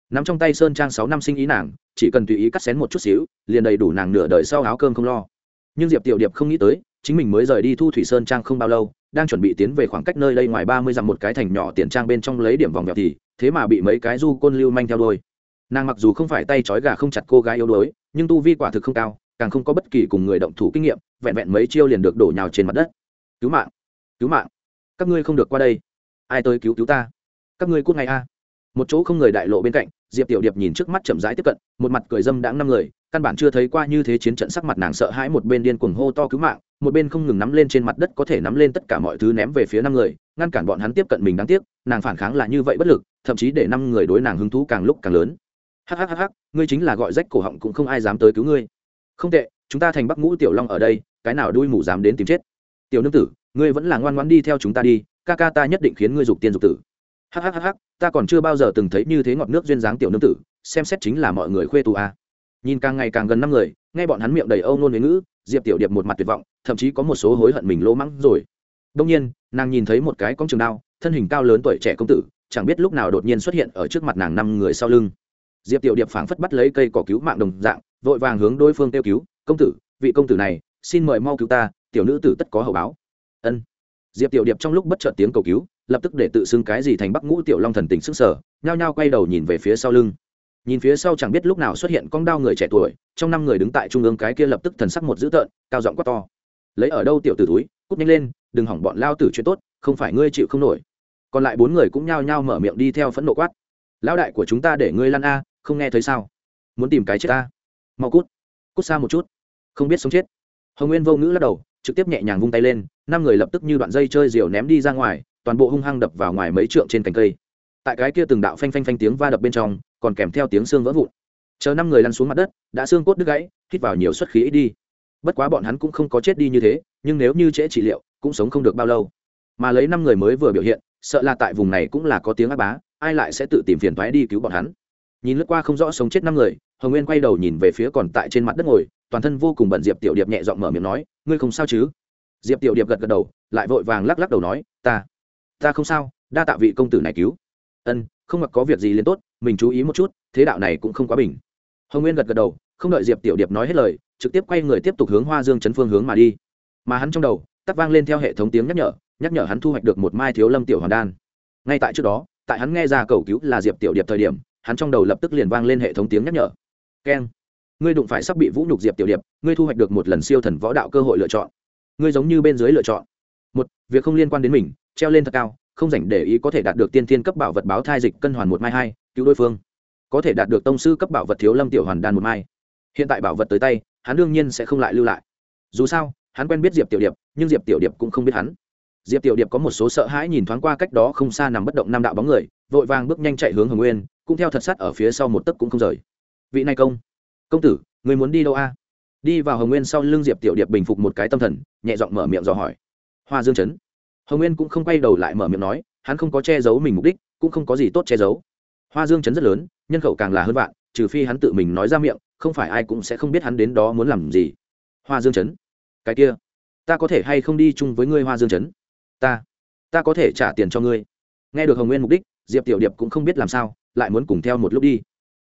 Nắm trong tay sơn trang sáu năm sinh ý nàng, chỉ cần tùy ý cắt xén một chút xíu, liền đầy đủ nàng nửa đời sau áo cơm không lo nhưng diệp tiểu điệp không nghĩ tới, chính mình mới rời đi thu thủy sơn trang không bao lâu, đang chuẩn bị tiến về khoảng cách nơi đây ngoài ba mươi dặm một cái thành nhỏ tiền trang bên trong lấy điểm vòng vẹo thì, thế mà bị mấy cái du côn lưu manh theo đôi nàng mặc dù không phải tay trói gà không chặt cô gái yếu đuối, nhưng tu vi quả thực không cao, càng không có bất kỳ cùng người động thủ kinh nghiệm, vẹn vẹn mấy chiêu liền được đổ nhào trên mặt đất. Cứu mạng cứu mạng, các ngươi không được qua đây. Ai tới cứu cứu ta? Các ngươi cút ngay a một chỗ không người đại lộ bên cạnh, diệp tiểu điệp nhìn trước mắt chậm rãi tiếp cận, một mặt cười dâm đãng năm người, căn bản chưa thấy qua như thế chiến trận sắc mặt nàng sợ hãi một bên điên cuồng hô to cứu mạng, một bên không ngừng nắm lên trên mặt đất có thể nắm lên tất cả mọi thứ ném về phía năm người, ngăn cản bọn hắn tiếp cận mình đáng tiếc, nàng phản kháng là như vậy bất lực, thậm chí để năm người đối nàng hứng thú càng lúc càng lớn. Hhhh ngươi chính là gọi rách cổ họng cũng không ai dám tới cứu ngươi. Không tệ, chúng ta thành bắc ngũ tiểu long ở đây, cái nào đuôi mù dám đến tìm chết. Tiểu nương tử, ngươi vẫn là ngoan ngoãn đi theo chúng ta đi, ca ca ta nhất định khiến ngươi dục tiên dục tử hhhh ta còn chưa bao giờ từng thấy như thế ngọt nước duyên dáng tiểu nương tử, xem xét chính là mọi người khuê tù a à. nhìn càng ngày càng gần năm người, nghe bọn hắn miệng đầy âu nôn với ngữ, diệp tiểu điệp một mặt tuyệt vọng, thậm chí có một số hối hận mình lỗ mắng rồi. Đông nhiên, nàng nhìn thấy một cái con trường đao, thân hình cao lớn tuổi trẻ công tử, chẳng biết lúc nào đột nhiên xuất hiện ở trước mặt nàng năm người sau lưng. Diệp tiểu điệp phảng phất bắt lấy cây cỏ cứu mạng đồng dạng, vội vàng hướng đối phương kêu cứu, công tử, vị công tử này, xin mời mau cứu ta, tiểu nữ tử tất có hậu báo. Ân. Diệp tiểu điệp trong lúc bất chợt tiếng cầu cứu lập tức để tự xưng cái gì thành bắc ngũ tiểu long thần tình sức sở nhao nhao quay đầu nhìn về phía sau lưng. Nhìn phía sau chẳng biết lúc nào xuất hiện con đao người trẻ tuổi, trong năm người đứng tại trung ương cái kia lập tức thần sắc một dữ tợn, cao giọng quát to. Lấy ở đâu tiểu tử túi, cút nhanh lên, đừng hỏng bọn lao tử chuyện tốt, không phải ngươi chịu không nổi. Còn lại bốn người cũng nhao nhao mở miệng đi theo phẫn nộ quát. Lão đại của chúng ta để ngươi lăn a, không nghe thấy sao? Muốn tìm cái chết ta? Mau cút cút xa một chút, không biết sống chết. Hồng nguyên vô ngữ lắc đầu, trực tiếp nhẹ nhàng vung tay lên, năm người lập tức như đoạn dây chơi diều ném đi ra ngoài toàn bộ hung hăng đập vào ngoài mấy trượng trên cành cây. Tại cái kia từng đạo phanh phanh phanh tiếng va đập bên trong, còn kèm theo tiếng xương vỡ vụn. Chờ năm người lăn xuống mặt đất, đã xương cốt đứt gãy, hít vào nhiều suất khí ít đi. Bất quá bọn hắn cũng không có chết đi như thế, nhưng nếu như trễ trị liệu, cũng sống không được bao lâu. Mà lấy năm người mới vừa biểu hiện, sợ là tại vùng này cũng là có tiếng áp bá, ai lại sẽ tự tìm phiền thoái đi cứu bọn hắn? Nhìn lướt qua không rõ sống chết năm người, hồng nguyên quay đầu nhìn về phía còn tại trên mặt đất ngồi, toàn thân vô cùng bận diệp tiểu điệp nhẹ giọng mở miệng nói, ngươi không sao chứ? Diệp tiểu điệp gật gật đầu, lại vội vàng lắc lắc đầu nói, ta ta không sao, đa tạ vị công tử này cứu. Ân, không mặc có việc gì lên tốt, mình chú ý một chút, thế đạo này cũng không quá bình. Hồng nguyên gật gật đầu, không đợi diệp tiểu điệp nói hết lời, trực tiếp quay người tiếp tục hướng hoa dương chấn phương hướng mà đi. Mà hắn trong đầu tắt vang lên theo hệ thống tiếng nhắc nhở nhắc nhở hắn thu hoạch được một mai thiếu lâm tiểu hoàn đan. Ngay tại trước đó, tại hắn nghe ra cầu cứu là diệp tiểu điệp thời điểm, hắn trong đầu lập tức liền vang lên hệ thống tiếng nhắc nhở. Keng, ngươi đụng phải sắp bị vũ nhục diệp tiểu điệp, ngươi thu hoạch được một lần siêu thần võ đạo cơ hội lựa chọn. Ngươi giống như bên dưới lựa chọn một, việc không liên quan đến mình, treo lên thật cao, không dành để ý có thể đạt được tiên thiên cấp bảo vật báo thai dịch cân hoàn một mai hai, cứu đối phương. Có thể đạt được tông sư cấp bảo vật thiếu lâm tiểu hoàn đan một mai. Hiện tại bảo vật tới tay, hắn đương nhiên sẽ không lại lưu lại. Dù sao, hắn quen biết diệp tiểu điệp, nhưng diệp tiểu điệp cũng không biết hắn. Diệp tiểu điệp có một số sợ hãi nhìn thoáng qua cách đó không xa nằm bất động nam đạo bóng người, vội vàng bước nhanh chạy hướng hồng nguyên, cũng theo thật sắt ở phía sau một tấc cũng không rời. Vị này công công tử, người muốn đi đâu a? Đi vào hồng nguyên sau lưng diệp tiểu điệp bình phục một cái tâm thần, nhẹ giọng mở miệng dò hỏi hoa dương chấn. Hồng nguyên cũng không quay đầu lại mở miệng nói, hắn không có che giấu mình mục đích, cũng không có gì tốt che giấu. Hoa dương chấn rất lớn, nhân khẩu càng là hơn vạn, trừ phi hắn tự mình nói ra miệng, không phải ai cũng sẽ không biết hắn đến đó muốn làm gì. Hoa dương chấn. Cái kia, ta có thể hay không đi chung với ngươi, hoa dương chấn? Ta ta có thể trả tiền cho ngươi. Nghe được hồng nguyên mục đích, diệp tiểu điệp cũng không biết làm sao, lại muốn cùng theo một lúc đi.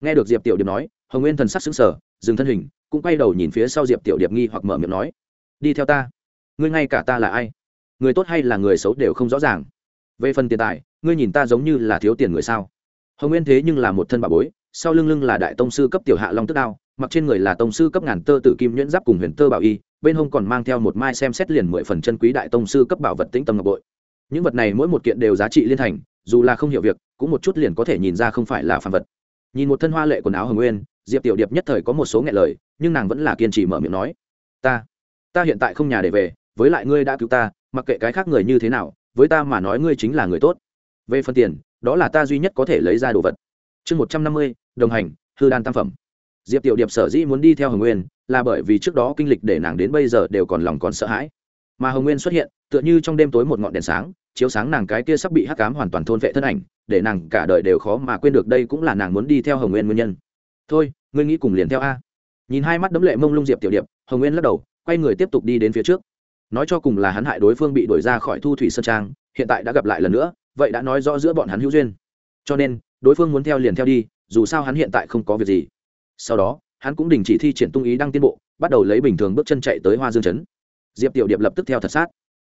Nghe được diệp tiểu điệp nói, hồng nguyên thần sắc xứng sở dừng thân hình, cũng quay đầu nhìn phía sau diệp tiểu điệp nghi hoặc mở miệng nói, đi theo ta. Ngươi ngay cả ta là ai? Người tốt hay là người xấu đều không rõ ràng. Về phần tiền tài, ngươi nhìn ta giống như là thiếu tiền người sao? Hồng nguyên thế nhưng là một thân bà bối, sau lưng lưng là đại tông sư cấp tiểu hạ long tức đao, mặc trên người là tông sư cấp ngàn tơ tử kim nhuyễn giáp cùng huyền tơ bảo y, bên hông còn mang theo một mai xem xét liền mười phần chân quý đại tông sư cấp bảo vật tĩnh tâm ngọc bội. Những vật này mỗi một kiện đều giá trị liên thành, dù là không hiểu việc, cũng một chút liền có thể nhìn ra không phải là phản vật. Nhìn một thân hoa lệ quần áo hồng nguyên, diệp tiểu điệp nhất thời có một số nghe lời, nhưng nàng vẫn là kiên trì mở miệng nói, ta ta hiện tại không nhà để về, với lại ngươi đã cứu ta mặc kệ cái khác người như thế nào, với ta mà nói ngươi chính là người tốt. Về phần tiền, đó là ta duy nhất có thể lấy ra đồ vật. Chương một trăm năm mươi, đồng hành, hư đan tam phẩm. Diệp tiểu điệp sở dĩ muốn đi theo hồng nguyên, là bởi vì trước đó kinh lịch để nàng đến bây giờ đều còn lòng còn sợ hãi. Mà hồng nguyên xuất hiện, tựa như trong đêm tối một ngọn đèn sáng, chiếu sáng nàng cái kia sắp bị hắc cám hoàn toàn thôn vệ thân ảnh, để nàng cả đời đều khó mà quên được đây cũng là nàng muốn đi theo hồng nguyên nguyên nhân. Thôi, ngươi nghĩ cùng liền theo a. Nhìn hai mắt đấm lệ mông lung diệp tiểu điệp, hồng nguyên lắc đầu, quay người tiếp tục đi đến phía trước nói cho cùng là hắn hại đối phương bị đuổi ra khỏi thu thủy sơn trang, hiện tại đã gặp lại lần nữa, vậy đã nói rõ giữa bọn hắn hữu duyên. Cho nên, đối phương muốn theo liền theo đi, dù sao hắn hiện tại không có việc gì. Sau đó, hắn cũng đình chỉ thi triển tung ý đăng tiến bộ, bắt đầu lấy bình thường bước chân chạy tới hoa dương chấn diệp tiểu điệp lập tức theo thật sát.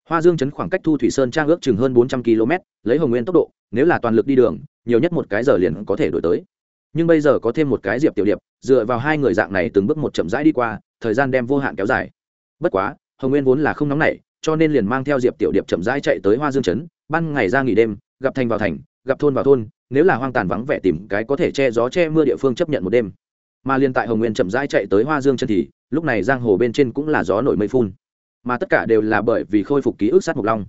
Hoa dương chấn khoảng cách thu thủy sơn trang ước chừng hơn bốn trăm km, lấy hồng nguyên tốc độ, nếu là toàn lực đi đường, nhiều nhất một cái giờ liền có thể đổi tới. Nhưng bây giờ có thêm một cái diệp tiểu điệp, dựa vào hai người dạng này từng bước một chậm rãi đi qua, thời gian đem vô hạn kéo dài. Bất quá hồng nguyên vốn là không nóng nảy, cho nên liền mang theo diệp tiểu điệp chậm rãi chạy tới hoa dương trấn, ban ngày ra nghỉ đêm, gặp thành vào thành, gặp thôn vào thôn, nếu là hoang tàn vắng vẻ tìm cái có thể che gió che mưa địa phương chấp nhận một đêm. Mà liên tại hồng nguyên chậm rãi chạy tới hoa dương chân thì, lúc này giang hồ bên trên cũng là gió nổi mây phun. Mà tất cả đều là bởi vì khôi phục ký ức sát mục long.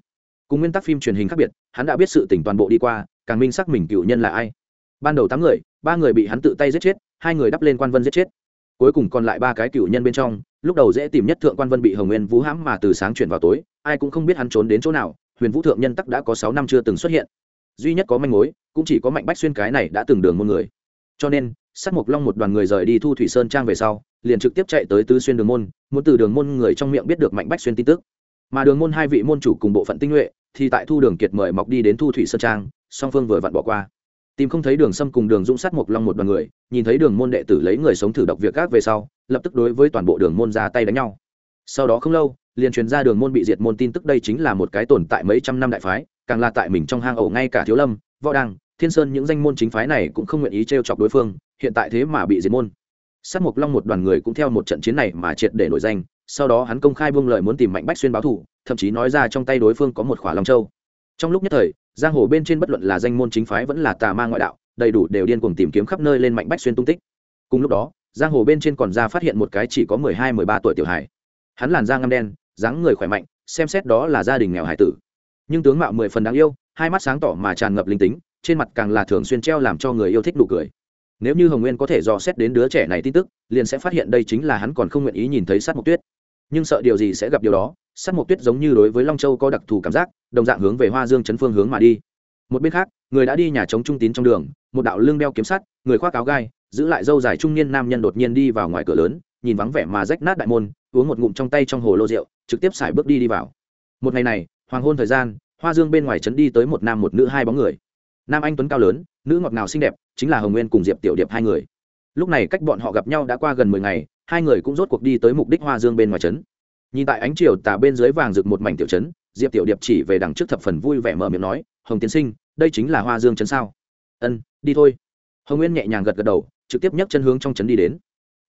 Cùng nguyên tắc phim truyền hình khác biệt, hắn đã biết sự tỉnh toàn bộ đi qua, càng minh xác mình cựu nhân là ai. Ban đầu tám người, ba người bị hắn tự tay giết chết, hai người đắp lên quan vân giết chết. Cuối cùng còn lại ba cái cựu nhân bên trong lúc đầu dễ tìm nhất thượng quan vân bị hồng nguyên vũ hãm mà từ sáng chuyển vào tối, ai cũng không biết hắn trốn đến chỗ nào, huyền vũ thượng nhân tắc đã có sáu năm chưa từng xuất hiện. duy nhất có manh mối, cũng chỉ có mạnh bách xuyên cái này đã từng đường môn người. cho nên, sát mộc long một đoàn người rời đi thu thủy sơn trang về sau, liền trực tiếp chạy tới tứ xuyên đường môn, muốn từ đường môn người trong miệng biết được mạnh bách xuyên tin tức. mà đường môn hai vị môn chủ cùng bộ phận tinh nhuệ, thì tại thu đường kiệt mời mọc đi đến thu thủy sơn trang, song phương vừa vặn bỏ qua tìm không thấy đường sâm cùng đường dũng sát mộc long một đoàn người, nhìn thấy đường môn đệ tử lấy người sống thử độc việc các về sau, lập tức đối với toàn bộ đường môn ra tay đánh nhau. Sau đó không lâu, liền truyền ra đường môn bị diệt môn tin tức đây chính là một cái tồn tại mấy trăm năm đại phái, càng là tại mình trong hang ổ ngay cả thiếu lâm, võ đăng, thiên sơn những danh môn chính phái này cũng không nguyện ý t r e o chọc đối phương, hiện tại thế mà bị diệt môn. Sát mộc long một đoàn người cũng theo một trận chiến này mà triệt để nổi danh, sau đó hắn công khai buông lời muốn tìm mạnh bách xuyên báo thủ, thậm chí nói ra trong tay đối phương có một khỏa long châu. Trong lúc nhất thời giang hồ bên trên bất luận là danh môn chính phái vẫn là tà ma ngoại đạo, đầy đủ đều điên cuồng tìm kiếm khắp nơi lên mạnh bách xuyên tung tích. Cùng lúc đó, giang hồ bên trên còn ra phát hiện một cái chỉ có mười hai, mười ba tuổi tiểu hải hắn làn da ngăm đen, dáng người khỏe mạnh, xem xét đó là gia đình nghèo hải tử. Nhưng tướng mạo mười phần đáng yêu, hai mắt sáng tỏ mà tràn ngập linh tính, trên mặt càng là thường xuyên treo làm cho người yêu thích nụ cười. Nếu như hồng nguyên có thể dò xét đến đứa trẻ này tin tức, liền sẽ phát hiện đây chính là hắn còn không nguyện ý nhìn thấy sát mộc tuyết. Nhưng sợ điều gì sẽ gặp điều đó sắt mộc tuyết giống như đối với long châu có đặc thù cảm giác, đồng dạng hướng về hoa dương chấn phương hướng mà đi. Một bên khác, người đã đi nhà chống trung tín trong đường, một đạo lương đeo kiếm sắt, người khoác áo gai, giữ lại dâu dài trung niên nam nhân đột nhiên đi vào ngoài cửa lớn, nhìn vắng vẻ mà rách nát đại môn, uống một ngụm trong tay trong hồ lô rượu, trực tiếp xài bước đi đi vào. Một ngày này, hoàng hôn thời gian, hoa dương bên ngoài trấn đi tới một nam một nữ hai bóng người. Nam anh tuấn cao lớn, nữ ngọt ngào xinh đẹp, chính là hồng nguyên cùng diệp tiểu điệp hai người. Lúc này cách bọn họ gặp nhau đã qua gần mười ngày, hai người cũng rốt cuộc đi tới mục đích hoa dương bên ngoài trấn nhìn tại ánh chiều tà bên dưới vàng rực một mảnh tiểu trấn, diệp tiểu điệp chỉ về đằng trước thập phần vui vẻ mở miệng nói, hồng tiến sinh, đây chính là hoa dương trấn sao? Ân, đi thôi. Hồng nguyên nhẹ nhàng gật gật đầu, trực tiếp nhấc chân hướng trong trấn đi đến.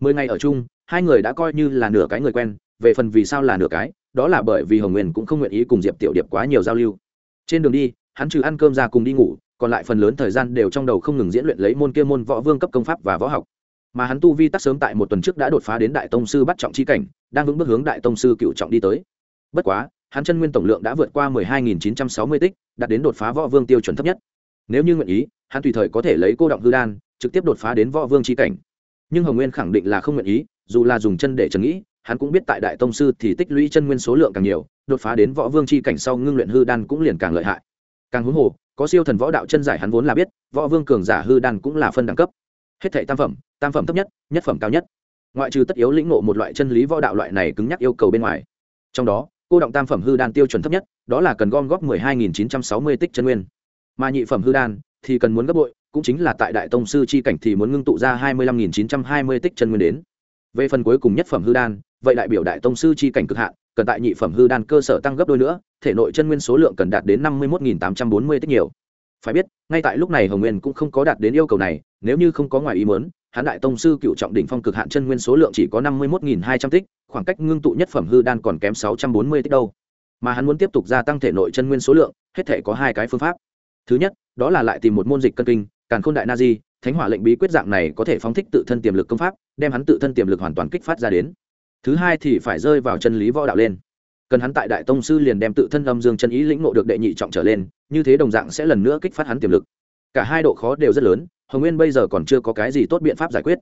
Mười ngày ở chung, hai người đã coi như là nửa cái người quen, về phần vì sao là nửa cái, đó là bởi vì hồng nguyên cũng không nguyện ý cùng diệp tiểu điệp quá nhiều giao lưu. Trên đường đi, hắn trừ ăn cơm ra cùng đi ngủ, còn lại phần lớn thời gian đều trong đầu không ngừng diễn luyện lấy môn kia môn võ vương cấp công pháp và võ học mà hắn tu vi tắc sớm tại một tuần trước đã đột phá đến đại tông sư bắt trọng chi cảnh, đang vững bước hướng đại tông sư cựu trọng đi tới. Bất quá, hắn chân nguyên tổng lượng đã vượt qua mười hai nghìn chín trăm sáu mươi tích, đạt đến đột phá võ vương tiêu chuẩn thấp nhất. Nếu như nguyện ý, hắn tùy thời có thể lấy cô động hư đan, trực tiếp đột phá đến võ vương chi cảnh. Nhưng hồng nguyên khẳng định là không nguyện ý, dù là dùng chân để trần nghĩ, hắn cũng biết tại đại tông sư thì tích lũy chân nguyên số lượng càng nhiều, đột phá đến võ vương chi cảnh sau ngưng luyện hư đan cũng liền càng lợi hại. Càng huống hồ, có siêu thần võ đạo chân giải hắn vốn là biết, võ vương cường giả hư đan cũng là phân đẳng cấp. Hết thệ tam phẩm tam phẩm thấp nhất nhất phẩm cao nhất. Ngoại trừ tất yếu lĩnh ngộ một loại chân lý võ đạo loại này cứng nhắc yêu cầu bên ngoài. Trong đó, cô động tam phẩm hư đan tiêu chuẩn thấp nhất, đó là cần gom góp mười hai nghìn chín trăm sáu mươi tích chân nguyên. Mà nhị phẩm hư đan thì cần muốn gấp bội, cũng chính là tại đại tông sư chi cảnh thì muốn ngưng tụ ra hai mươi lăm nghìn chín trăm hai mươi tích chân nguyên đến. Về phần cuối cùng nhất phẩm hư đan, vậy đại biểu đại tông sư chi cảnh cực hạn, cần tại nhị phẩm hư đan cơ sở tăng gấp đôi nữa, thể nội chân nguyên số lượng cần đạt đến năm mươi một nghìn tám trăm bốn mươi tích nhiều. Phải biết, ngay tại lúc này hồng nguyên cũng không có đạt đến yêu cầu này, nếu như không có ngoài ý muốn hán đại tông sư cựu trọng đỉnh phong cực hạn chân nguyên số lượng chỉ có năm mươi một nghìn hai trăm tích, khoảng cách ngưng tụ nhất phẩm hư đan còn kém sáu trăm bốn mươi tích đâu. Mà hắn muốn tiếp tục gia tăng thể nội chân nguyên số lượng, hết thể có hai cái phương pháp. Thứ nhất, đó là lại tìm một môn dịch cân kinh, càn khôn đại na di, thánh hỏa lệnh bí quyết dạng này có thể phóng thích tự thân tiềm lực công pháp, đem hắn tự thân tiềm lực hoàn toàn kích phát ra đến. Thứ hai thì phải rơi vào chân lý võ đạo lên. Cần hắn tại đại tông sư liền đem tự thân âm dương chân ý lĩnh ngộ được đệ nhị trọng trở lên, như thế đồng dạng sẽ lần nữa kích phát hắn tiềm lực. Cả hai độ khó đều rất lớn hồng nguyên bây giờ còn chưa có cái gì tốt biện pháp giải quyết.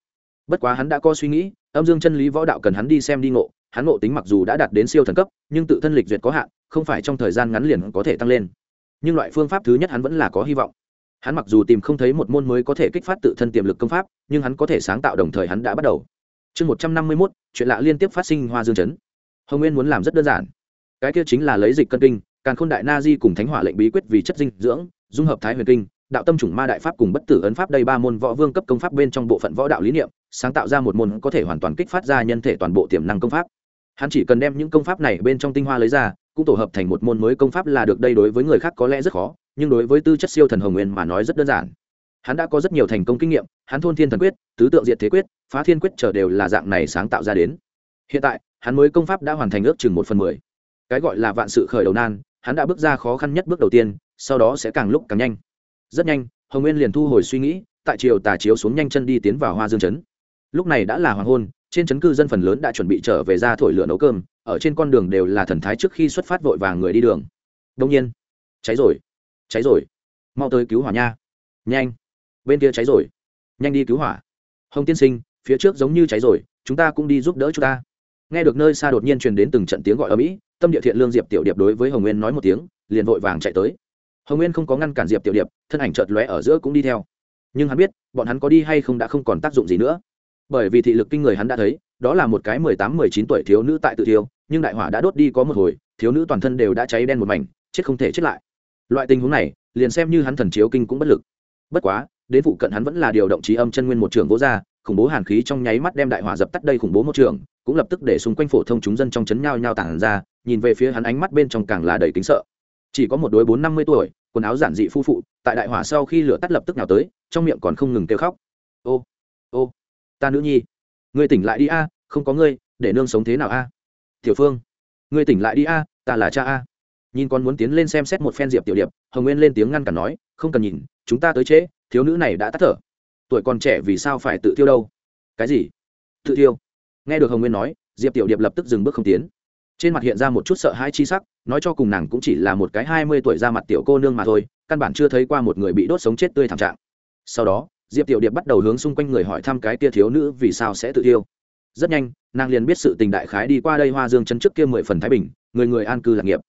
Bất quá hắn đã có suy nghĩ, âm dương chân lý võ đạo cần hắn đi xem đi ngộ. Hắn ngộ tính mặc dù đã đạt đến siêu thần cấp, nhưng tự thân lịch duyệt có hạn, không phải trong thời gian ngắn liền có thể tăng lên. Nhưng loại phương pháp thứ nhất hắn vẫn là có hy vọng. Hắn mặc dù tìm không thấy một môn mới có thể kích phát tự thân tiềm lực công pháp, nhưng hắn có thể sáng tạo đồng thời hắn đã bắt đầu. Chương một trăm năm mươi mốt, chuyện lạ liên tiếp phát sinh hoa dương chấn. Hồng nguyên muốn làm rất đơn giản. Cái kia chính là lấy dịch cân kinh, càn khôn đại na di cùng thánh hỏa lệnh bí quyết vì chất dinh dưỡng, dung hợp thái huyền kinh đạo tâm chủng ma đại pháp cùng bất tử ấn pháp đây ba môn võ vương cấp công pháp bên trong bộ phận võ đạo lý niệm, sáng tạo ra một môn có thể hoàn toàn kích phát ra nhân thể toàn bộ tiềm năng công pháp. Hắn chỉ cần đem những công pháp này bên trong tinh hoa lấy ra, cũng tổ hợp thành một môn mới công pháp là được đây đối với người khác có lẽ rất khó, nhưng đối với tư chất siêu thần hồng nguyên mà nói rất đơn giản. Hắn đã có rất nhiều thành công kinh nghiệm, hắn thôn thiên thần quyết, tứ tượng diệt thế quyết, phá thiên quyết trở đều là dạng này sáng tạo ra đến. Hiện tại, hắn mới công pháp đã hoàn thành ước chừng một phần mười. Cái gọi là vạn sự khởi đầu nan, hắn đã bước ra khó khăn nhất bước đầu tiên, sau đó sẽ càng lúc càng nhanh rất nhanh, hồng nguyên liền thu hồi suy nghĩ, tại chiều tà chiếu xuống nhanh chân đi tiến vào hoa dương chấn lúc này đã là hoàng hôn, trên chấn cư dân phần lớn đã chuẩn bị trở về ra thổi lửa nấu cơm, ở trên con đường đều là thần thái trước khi xuất phát vội vàng người đi đường. Đông nhiên, cháy rồi cháy rồi. Mau tới cứu hỏa nha. Nhanh, bên kia cháy rồi. Nhanh đi cứu hỏa. Hồng tiên sinh, phía trước giống như cháy rồi, chúng ta cũng đi giúp đỡ chúng ta. Nghe được nơi xa đột nhiên truyền đến từng trận tiếng gọi ở mỹ, tâm địa thiện lương diệp tiểu điệp đối với hồng nguyên nói một tiếng, liền vội vàng chạy tới hồng nguyên không có ngăn cản diệp tiểu điệp, thân ảnh chợt lóe ở giữa cũng đi theo. Nhưng hắn biết, bọn hắn có đi hay không đã không còn tác dụng gì nữa. Bởi vì thị lực kinh người hắn đã thấy, đó là một cái mười tám, mười chín tuổi thiếu nữ tại tự thiêu, nhưng đại hỏa đã đốt đi có một hồi, thiếu nữ toàn thân đều đã cháy đen một mảnh, chết không thể chết lại. Loại tình huống này, liền xem như hắn thần chiếu kinh cũng bất lực. Bất quá, đến vụ cận hắn vẫn là điều động trí âm chân nguyên một trường vỗ ra khủng bố hàn khí trong nháy mắt đem đại hỏa dập tắt đây khủng bố một trường, cũng lập tức để xung quanh phổ thông chúng dân trong chấn nhao nhao tản ra, nhìn về phía hắn ánh mắt bên trong càng là đầy kính sợ. Chỉ có một đối bốn năm mươi tuổi quần áo giản dị phu phụ, tại đại hỏa sau khi lửa tắt lập tức nào tới, trong miệng còn không ngừng kêu khóc. Ô ô, ta nữ nhi, ngươi tỉnh lại đi a, không có ngươi, để nương sống thế nào a? Tiểu phương, ngươi tỉnh lại đi a, ta là cha a. Nhìn con muốn tiến lên xem xét một phen diệp tiểu điệp, hồng nguyên lên tiếng ngăn cản nói, không cần nhìn, chúng ta tới trễ, thiếu nữ này đã tắt thở. Tuổi còn trẻ vì sao phải tự tiêu đâu? Cái gì? Tự tiêu? Nghe được hồng nguyên nói, diệp tiểu điệp lập tức dừng bước không tiến trên mặt hiện ra một chút sợ hãi chi sắc, nói cho cùng nàng cũng chỉ là một cái hai mươi tuổi ra mặt tiểu cô nương mà thôi, căn bản chưa thấy qua một người bị đốt sống chết tươi thảm trạng. Sau đó, diệp tiểu điệp bắt đầu hướng xung quanh người hỏi thăm cái tia thiếu nữ vì sao sẽ tự tiêu rất nhanh, nàng liền biết sự tình đại khái đi qua đây hoa dương chân trước kia mười phần thái bình, người người an cư lạc nghiệp.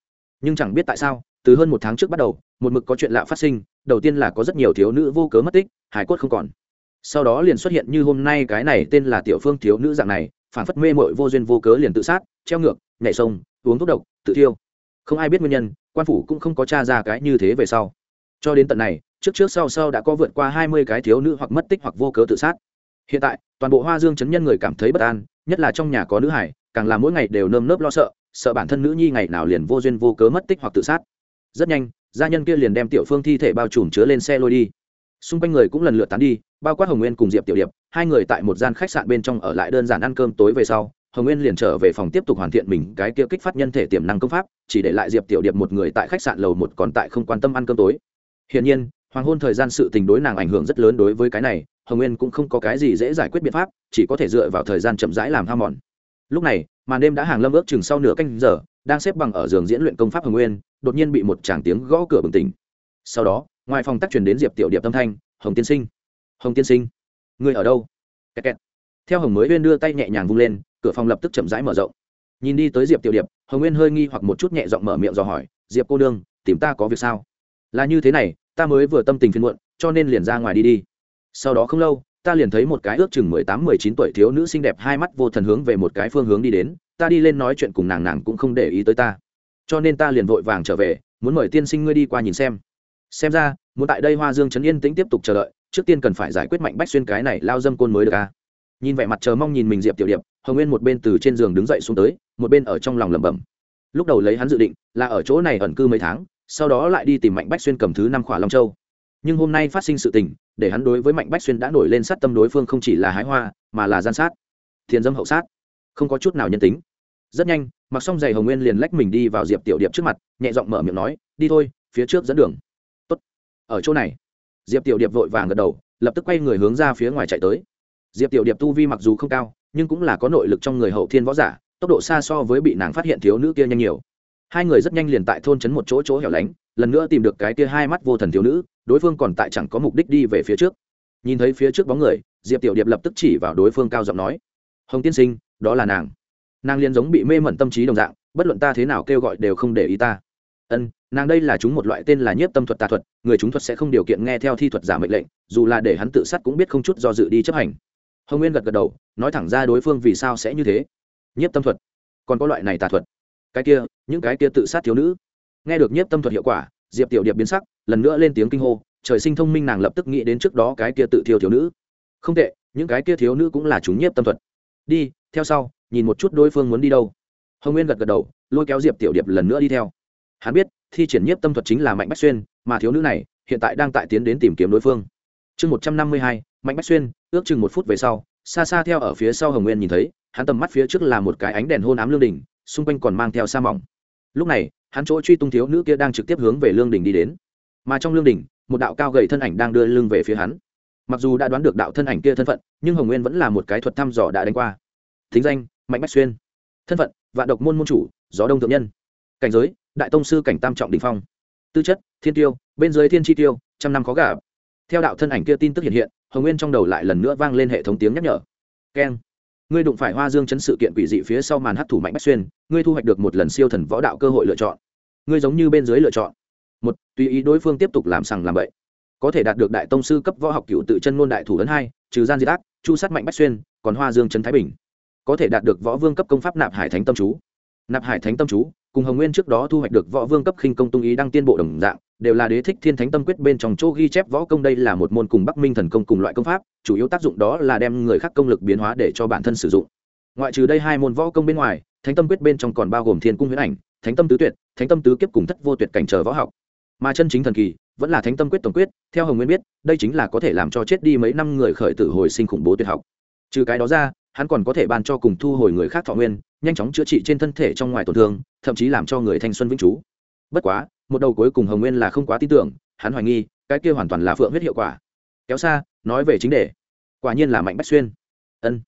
Nhưng chẳng biết tại sao, từ hơn một tháng trước bắt đầu, một mực có chuyện lạ phát sinh, đầu tiên là có rất nhiều thiếu nữ vô cớ mất tích hải cốt không còn. Sau đó liền xuất hiện như hôm nay cái này tên là tiểu phương thiếu nữ dạng này, phản phất mê mội vô duyên vô cớ liền tự sát, treo ngược nhảy sông, uống thuốc độc, tự thiêu. Không ai biết nguyên nhân, quan phủ cũng không có t r a ra cái như thế về sau. Cho đến tận này, trước trước sau sau đã có vượt qua hai mươi cái thiếu nữ hoặc mất tích hoặc vô cớ tự sát. Hiện tại, toàn bộ hoa dương chấn nhân người cảm thấy bất an, nhất là trong nhà có nữ hải, càng là mỗi ngày đều nơm nớp lo sợ sợ bản thân nữ nhi ngày nào liền vô duyên vô cớ mất tích hoặc tự sát. Rất nhanh, gia nhân kia liền đem tiểu phương thi thể bao trùm chứa lên xe lôi đi. Xung quanh người cũng lần lượt tán đi, bao quát hồng nguyên cùng diệp tiểu điệp, hai người tại một gian khách sạn bên trong ở lại đơn giản ăn cơm tối về sau hồng nguyên liền trở về phòng tiếp tục hoàn thiện mình cái kia kích phát nhân thể tiềm năng công pháp, chỉ để lại diệp tiểu điệp một người tại khách sạn lầu một còn tại không quan tâm ăn cơm tối. Hiển nhiên, hoàng hôn thời gian sự tình đối nàng ảnh hưởng rất lớn đối với cái này, hồng nguyên cũng không có cái gì dễ giải quyết biện pháp, chỉ có thể dựa vào thời gian chậm rãi làm ham mòn. Lúc này, màn đêm đã hàng lâm ước chừng sau nửa canh giờ, đang xếp bằng ở giường diễn luyện công pháp hồng nguyên, đột nhiên bị một tràng tiếng gõ cửa bừng tỉnh. Sau đó, ngoài phòng tác truyền đến diệp tiểu điệp tâm thanh, hồng tiên sinh, hồng tiên sinh người ở đâu? Kẹt kẹt. theo hồng mới uyên đưa tay nhẹ nhàng vung lên cửa phòng lập tức chậm rãi mở rộng. Nhìn đi tới diệp tiểu điệp, hồng nguyên hơi nghi hoặc một chút nhẹ giọng mở miệng dò hỏi, diệp cô đương tìm ta có việc sao? Là như thế này, ta mới vừa tâm tình phiên muộn, cho nên liền ra ngoài đi đi. Sau đó không lâu, ta liền thấy một cái ước chừng mười tám, mười chín tuổi thiếu nữ xinh đẹp hai mắt vô thần hướng về một cái phương hướng đi đến, ta đi lên nói chuyện cùng nàng nàng cũng không để ý tới ta. Cho nên ta liền vội vàng trở về, muốn mời tiên sinh ngươi đi qua nhìn xem. Xem ra, muốn tại đây hoa dương trấn yên tĩnh tiếp tục chờ đợi, trước tiên cần phải giải quyết mạnh bách xuyên cái này lao dâm côn mới được a nhìn vẻ mặt chờ mong nhìn mình diệp tiểu điệp, hồng nguyên một bên từ trên giường đứng dậy xuống tới, một bên ở trong lòng lẩm bẩm. Lúc đầu lấy hắn dự định là ở chỗ này ẩn cư mấy tháng, sau đó lại đi tìm mạnh bách xuyên cầm thứ năm khỏa long châu. Nhưng hôm nay phát sinh sự tình, để hắn đối với mạnh bách xuyên đã nổi lên sát tâm đối phương không chỉ là hái hoa, mà là gian sát. Thiền dâm hậu sát. Không có chút nào nhân tính. Rất nhanh, mặc xong giày hồng nguyên liền lách mình đi vào diệp tiểu điệp trước mặt, nhẹ giọng mở miệng nói, đi thôi, phía trước dẫn đường. Tốt. ở chỗ này. Diệp tiểu điệp vội vàng gật đầu, lập tức quay người hướng ra phía ngoài chạy tới diệp tiểu điệp tu vi mặc dù không cao, nhưng cũng là có nội lực trong người hậu thiên võ giả, tốc độ xa so với bị nàng phát hiện thiếu nữ kia nhanh nhiều. Hai người rất nhanh liền tại thôn trấn một chỗ chỗ hẻo lánh, lần nữa tìm được cái kia hai mắt vô thần thiếu nữ, đối phương còn tại chẳng có mục đích đi về phía trước. Nhìn thấy phía trước bóng người, diệp tiểu điệp lập tức chỉ vào đối phương cao giọng nói, hồng tiên sinh, đó là nàng. Nàng liền giống bị mê mẩn tâm trí đồng dạng, bất luận ta thế nào kêu gọi đều không để ý ta. Ân, nàng đây là chúng một loại tên là nhiếp tâm thuật tà thuật, người chúng thuật sẽ không điều kiện nghe theo thi thuật giả mệnh lệnh, dù là để hắn tự sát cũng biết không chút do dự đi chấp hành hồng nguyên gật gật đầu, nói thẳng ra đối phương vì sao sẽ như thế. Nhiếp tâm thuật. Còn có loại này tà thuật. Cái kia, những cái kia tự sát thiếu nữ. Nghe được nhiếp tâm thuật hiệu quả, diệp tiểu điệp biến sắc, lần nữa lên tiếng kinh hô, trời sinh thông minh nàng lập tức nghĩ đến trước đó cái kia tự thiêu thiếu nữ. Không tệ, những cái kia thiếu nữ cũng là chúng nhiếp tâm thuật. Đi, theo sau, nhìn một chút đối phương muốn đi đâu. Hồng nguyên gật gật đầu, lôi kéo diệp tiểu điệp lần nữa đi theo. Hắn biết, thi triển nhiếp tâm thuật chính là mạnh bách xuyên, mà thiếu nữ này hiện tại đang tại tiến đến tìm kiếm đối phương. Chương một trăm năm mươi hai mạnh bách xuyên, ước chừng một phút về sau, xa xa theo ở phía sau hồng nguyên nhìn thấy, hắn tầm mắt phía trước là một cái ánh đèn hôn ám lương đình xung quanh còn mang theo sa mỏng. Lúc này, hắn chỗ truy tung thiếu nữ kia đang trực tiếp hướng về lương đình đi đến. Mà trong lương đình một đạo cao gầy thân ảnh đang đưa lưng về phía hắn. Mặc dù đã đoán được đạo thân ảnh kia thân phận, nhưng hồng nguyên vẫn là một cái thuật thăm dò đã đánh qua. Thính danh, mạnh bách xuyên. Thân phận, vạn độc môn môn chủ, gió đông thượng nhân. Cảnh giới, đại tông sư cảnh tam trọng đình phong. Tư chất, thiên tiêu, bên dưới thiên chi tiêu, trăm năm khó gà theo đạo thân ảnh kia tin tức hiện hiện hồng nguyên trong đầu lại lần nữa vang lên hệ thống tiếng nhắc nhở keng ngươi đụng phải hoa dương chấn sự kiện quỷ dị phía sau màn hấp thủ mạnh bách xuyên ngươi thu hoạch được một lần siêu thần võ đạo cơ hội lựa chọn ngươi giống như bên dưới lựa chọn một tùy ý đối phương tiếp tục làm sằng làm bậy có thể đạt được đại tông sư cấp võ học cựu tự chân ngôn đại thủ ấn hai trừ gian diệt ác chu sát mạnh bách xuyên còn hoa dương trấn thái bình có thể đạt được võ vương cấp công pháp nạp hải thánh tâm chú nạp hải thánh tâm chú cùng hồng nguyên trước đó thu hoạch được võ vương cấp khinh công tung ý đăng tiên bộ đồng dạng đều là đế thích thiên thánh tâm quyết bên trong chỗ ghi chép võ công đây là một môn cùng bắc minh thần công cùng loại công pháp, chủ yếu tác dụng đó là đem người khác công lực biến hóa để cho bản thân sử dụng. Ngoại trừ đây hai môn võ công bên ngoài, thánh tâm quyết bên trong còn bao gồm thiên cung huyễn ảnh, thánh tâm tứ tuyệt, thánh tâm tứ kiếp cùng thất vô tuyệt cảnh trở võ học. Mà chân chính thần kỳ vẫn là thánh tâm quyết tổng quyết, theo hồng nguyên biết, đây chính là có thể làm cho chết đi mấy năm người khởi tử hồi sinh khủng bố tuyệt học. Trừ cái đó ra, hắn còn có thể ban cho cùng thu hồi người khác thọ nguyên, nhanh chóng chữa trị trên thân thể trong ngoài tổn thương, thậm chí làm cho người thanh xuân vĩnh trú. Bất quá một đầu cuối cùng hồng nguyên là không quá tin tưởng, hắn hoài nghi, cái kia hoàn toàn là phượng huyết hiệu quả. Kéo xa, nói về chính đề. Quả nhiên là mạnh bách xuyên. Ân.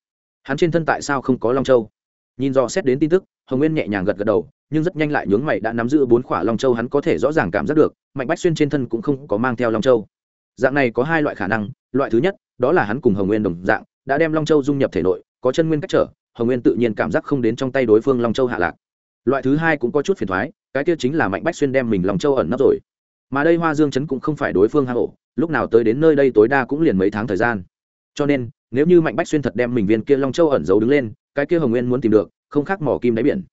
Hắn trên thân tại sao không có long châu? Nhìn do xét đến tin tức, hồng nguyên nhẹ nhàng gật gật đầu, nhưng rất nhanh lại nhướng mày đã nắm giữ bốn khỏa long châu hắn có thể rõ ràng cảm giác được, mạnh bách xuyên trên thân cũng không có mang theo long châu. Dạng này có hai loại khả năng, loại thứ nhất, đó là hắn cùng hồng nguyên đồng dạng, đã đem long châu dung nhập thể nội, có chân nguyên cách trở, hồng nguyên tự nhiên cảm giác không đến trong tay đối phương long châu hạ lạc loại thứ hai cũng có chút phiền thoái cái kia chính là mạnh bách xuyên đem mình long châu ẩn nấp rồi. Mà đây hoa dương chấn cũng không phải đối phương hạ ổ, lúc nào tới đến nơi đây tối đa cũng liền mấy tháng thời gian. Cho nên nếu như mạnh bách xuyên thật đem mình viên kia long châu ẩn giấu đứng lên cái kia hồng nguyên muốn tìm được không khác mỏ kim đáy biển.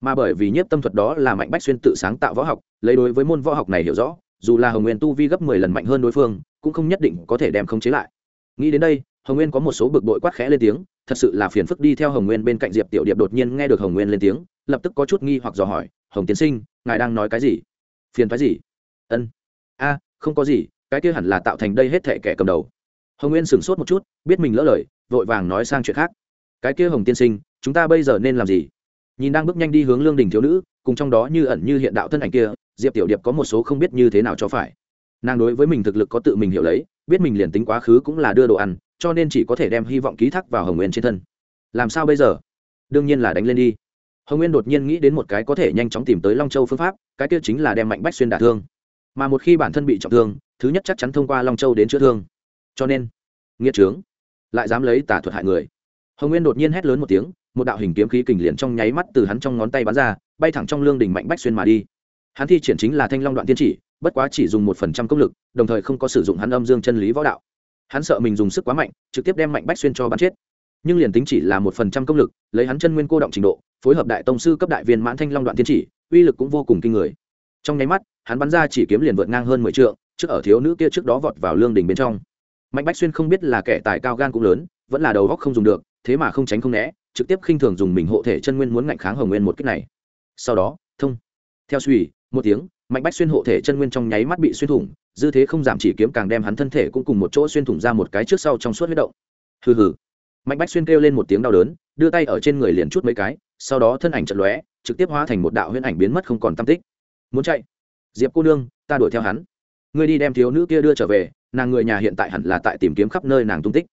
Mà bởi vì nhiếp tâm thuật đó là mạnh bách xuyên tự sáng tạo võ học lấy đối với môn võ học này hiểu rõ dù là hồng nguyên tu vi gấp mười lần mạnh hơn đối phương cũng không nhất định có thể đem khống chế lại. Nghĩ đến đây hồng nguyên có một số bực bội quát khẽ lên tiếng thật sự là phiền phức đi theo hồng nguyên bên cạnh diệp tiểu điệp đột nhiên nghe được hồng nguyên lên tiếng lập tức có chút nghi hoặc dò hỏi, hồng tiến sinh, ngài đang nói cái gì? Phiền phái gì? Ân, a, không có gì, cái kia hẳn là tạo thành đây hết thệ kẻ cầm đầu. Hồng nguyên sửng sốt một chút, biết mình lỡ lời, vội vàng nói sang chuyện khác. Cái kia hồng tiên sinh, chúng ta bây giờ nên làm gì? Nhìn đang bước nhanh đi hướng lương đình thiếu nữ, cùng trong đó như ẩn như hiện đạo thân ảnh kia, diệp tiểu điệp có một số không biết như thế nào cho phải. Nàng đối với mình thực lực có tự mình hiểu lấy, biết mình liền tính quá khứ cũng là đưa đồ ăn, cho nên chỉ có thể đem hy vọng ký thác vào hồng nguyên trên thân. Làm sao bây giờ? Đương nhiên là đánh lên đi hồng nguyên đột nhiên nghĩ đến một cái có thể nhanh chóng tìm tới long châu phương pháp cái kia chính là đem mạnh bách xuyên đả thương mà một khi bản thân bị trọng thương thứ nhất chắc chắn thông qua long châu đến chữa thương cho nên nghĩa trướng lại dám lấy tả thuật hại người hồng nguyên đột nhiên hét lớn một tiếng một đạo hình kiếm khí kình liền trong nháy mắt từ hắn trong ngón tay bắn ra bay thẳng trong lương đỉnh mạnh bách xuyên mà đi hắn thi triển chính là thanh long đoạn tiên chỉ bất quá chỉ dùng một phần trăm công lực đồng thời không có sử dụng hắn âm dương chân lý võ đạo hắn sợ mình dùng sức quá mạnh trực tiếp đem mạnh bách xuyên cho bắn chết nhưng liền tính chỉ là một phần trăm công lực, lấy hắn chân nguyên cô động trình độ, phối hợp đại tông sư cấp đại viên mãn thanh long đoạn thiên chỉ, uy lực cũng vô cùng kinh người. Trong nháy mắt, hắn bắn ra chỉ kiếm liền vượt ngang hơn mười t trước ở thiếu nữ kia trước đó vọt vào lương đình bên trong. Mạnh bách xuyên không biết là kẻ tài cao gan cũng lớn, vẫn là đầu góc không dùng được, thế mà không tránh không né, trực tiếp khinh thường dùng mình hộ thể chân nguyên muốn ngạnh kháng hồng nguyên một cách này. Sau đó, thông. Theo suy, một tiếng, mạnh bách xuyên hộ thể chân nguyên trong nháy mắt bị xuyên thủng, dư thế không giảm chỉ kiếm càng đem hắn thân thể cũng cùng một chỗ xuyên thủng ra một cái trước sau trong suốt huyết động. Hừ hừ mạnh bách xuyên kêu lên một tiếng đau đớn, đưa tay ở trên người liền chút mấy cái, sau đó thân ảnh chật lóe, trực tiếp hóa thành một đạo huyễn ảnh biến mất không còn tam tích. Muốn chạy? Diệp cô nương, ta đuổi theo hắn. Ngươi đi đem thiếu nữ kia đưa trở về, nàng người nhà hiện tại hẳn là tại tìm kiếm khắp nơi nàng tung tích.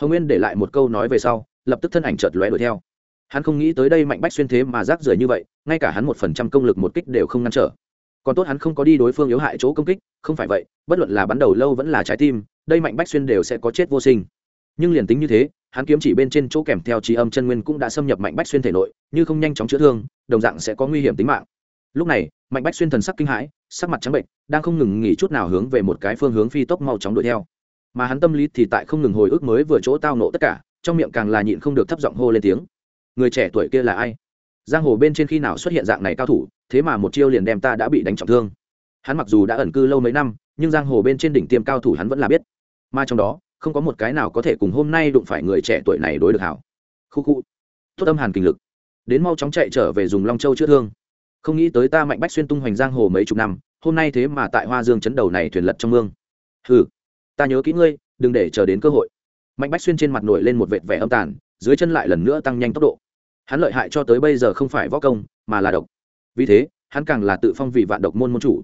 Hồng nguyên để lại một câu nói về sau, lập tức thân ảnh chợt lóe đuổi theo. Hắn không nghĩ tới đây mạnh bách xuyên thế mà rác rưởi như vậy, ngay cả hắn một phần trăm công lực một kích đều không ngăn trở. Còn tốt hắn không có đi đối phương yếu hại chỗ công kích, không phải vậy, bất luận là bắn đầu lâu vẫn là trái tim, đây mạnh bách xuyên đều sẽ có chết vô sinh. Nhưng liền tính như thế hắn kiếm chỉ bên trên chỗ kèm theo trí âm chân nguyên cũng đã xâm nhập mạnh bách xuyên thể nội, như không nhanh chóng chữa thương, đồng dạng sẽ có nguy hiểm tính mạng. Lúc này, mạnh bách xuyên thần sắc kinh hãi, sắc mặt trắng bệnh, đang không ngừng nghỉ chút nào hướng về một cái phương hướng phi tốc mau chóng đuổi theo. Mà hắn tâm lý thì tại không ngừng hồi ức mới vừa chỗ tao nộ tất cả, trong miệng càng là nhịn không được thấp giọng hô lên tiếng. Người trẻ tuổi kia là ai? Giang hồ bên trên khi nào xuất hiện dạng này cao thủ, thế mà một chiêu liền đem ta đã bị đánh trọng thương. Hắn mặc dù đã ẩn cư lâu mấy năm, nhưng giang hồ bên trên đỉnh tiêm cao thủ hắn vẫn là biết. Mà trong đó không có một cái nào có thể cùng hôm nay đụng phải người trẻ tuổi này đối được hảo. Khu khu. Tốt âm hàn kinh lực. Đến mau chóng chạy trở về dùng long châu chữa thương. Không nghĩ tới ta mạnh bách xuyên tung hoành giang hồ mấy chục năm, hôm nay thế mà tại hoa dương chấn đầu này thuyền lật trong mương. Hừ. Ta nhớ kỹ ngươi, đừng để chờ đến cơ hội. Mạnh bách xuyên trên mặt nổi lên một vệt vẻ âm tàn, dưới chân lại lần nữa tăng nhanh tốc độ. Hắn lợi hại cho tới bây giờ không phải võ công, mà là độc. Vì thế, hắn càng là tự phong vì vạn độc môn môn chủ.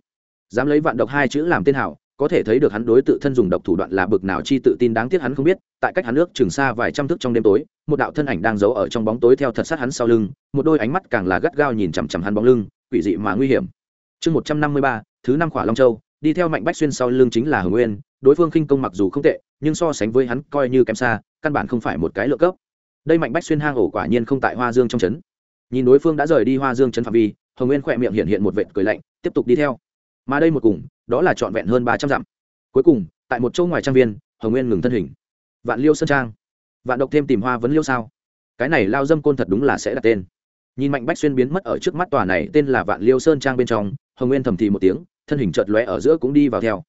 Dám lấy vạn độc hai chữ làm tên hảo có thể thấy được hắn đối tự thân dùng độc thủ đoạn là bực nào chi tự tin đáng tiếc hắn không biết, tại cách hắn nước trường xa vài trăm thước trong đêm tối, một đạo thân ảnh đang giấu ở trong bóng tối theo thật sát hắn sau lưng, một đôi ánh mắt càng là gắt gao nhìn chằm chằm hắn bóng lưng, quỷ dị mà nguy hiểm. Chương một trăm năm mươi ba, thứ năm khỏa long châu, đi theo mạnh bách xuyên sau lưng chính là hồng nguyên, đối phương khinh công mặc dù không tệ, nhưng so sánh với hắn coi như kém xa, căn bản không phải một cái lựa cấp. Đây mạnh bách xuyên hang ổ quả nhiên không tại hoa dương trong trấn. Nhìn đối phương đã rời đi hoa dương trấn phạm vi, hồng nguyên khỏe miệng hiện hiện một vệt cười lạnh, tiếp tục đi theo. Mà đây một cùng đó là trọn vẹn hơn ba trăm dặm. Cuối cùng, tại một chỗ ngoài trang viên, hồng nguyên ngừng thân hình. Vạn liêu sơn trang. Vạn độc thêm tìm hoa vấn liêu sao? Cái này lao dâm côn thật đúng là sẽ đặt tên. Nhìn mạnh bách xuyên biến mất ở trước mắt tòa này tên là vạn liêu sơn trang bên trong, hồng nguyên thầm thì một tiếng, thân hình chợt lóe ở giữa cũng đi vào theo.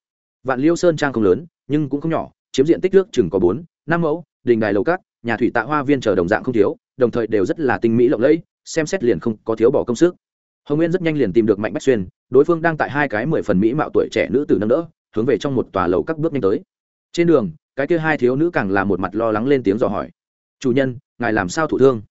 Vạn liêu sơn trang không lớn, nhưng cũng không nhỏ, chiếm diện tích nước chừng có bốn, năm mẫu, đình đài lầu cát nhà thủy tạ hoa viên chờ đồng dạng không thiếu, đồng thời đều rất là tinh mỹ lộng lẫy, xem xét liền không có thiếu bỏ công sức hồng nguyên rất nhanh liền tìm được mạnh bách xuyên đối phương đang tại hai cái mười phần mỹ mạo tuổi trẻ nữ tử nâng đỡ hướng về trong một tòa lầu các bước nhanh tới trên đường cái kia hai thiếu nữ càng là một mặt lo lắng lên tiếng dò hỏi chủ nhân ngài làm sao thủ thương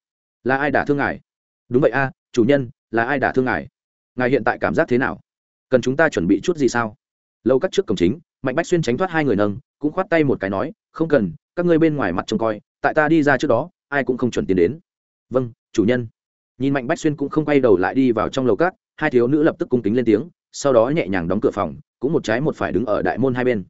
là ai đả thương ngài đúng vậy a à, chủ nhân là ai đả thương ngài ngài hiện tại cảm giác thế nào cần chúng ta chuẩn bị chút gì sao lâu các trước cổng chính mạnh bách xuyên tránh thoát hai người nâng cũng khoát tay một cái nói không cần các ngươi bên ngoài mặt trông coi tại ta đi ra trước đó ai cũng không chuẩn tiến đến vâng chủ nhân nhìn mạnh bách xuyên cũng không quay đầu lại đi vào trong lầu cát hai thiếu nữ lập tức cung kính lên tiếng, sau đó nhẹ nhàng đóng cửa phòng, cũng một trái một phải đứng ở đại môn hai bên.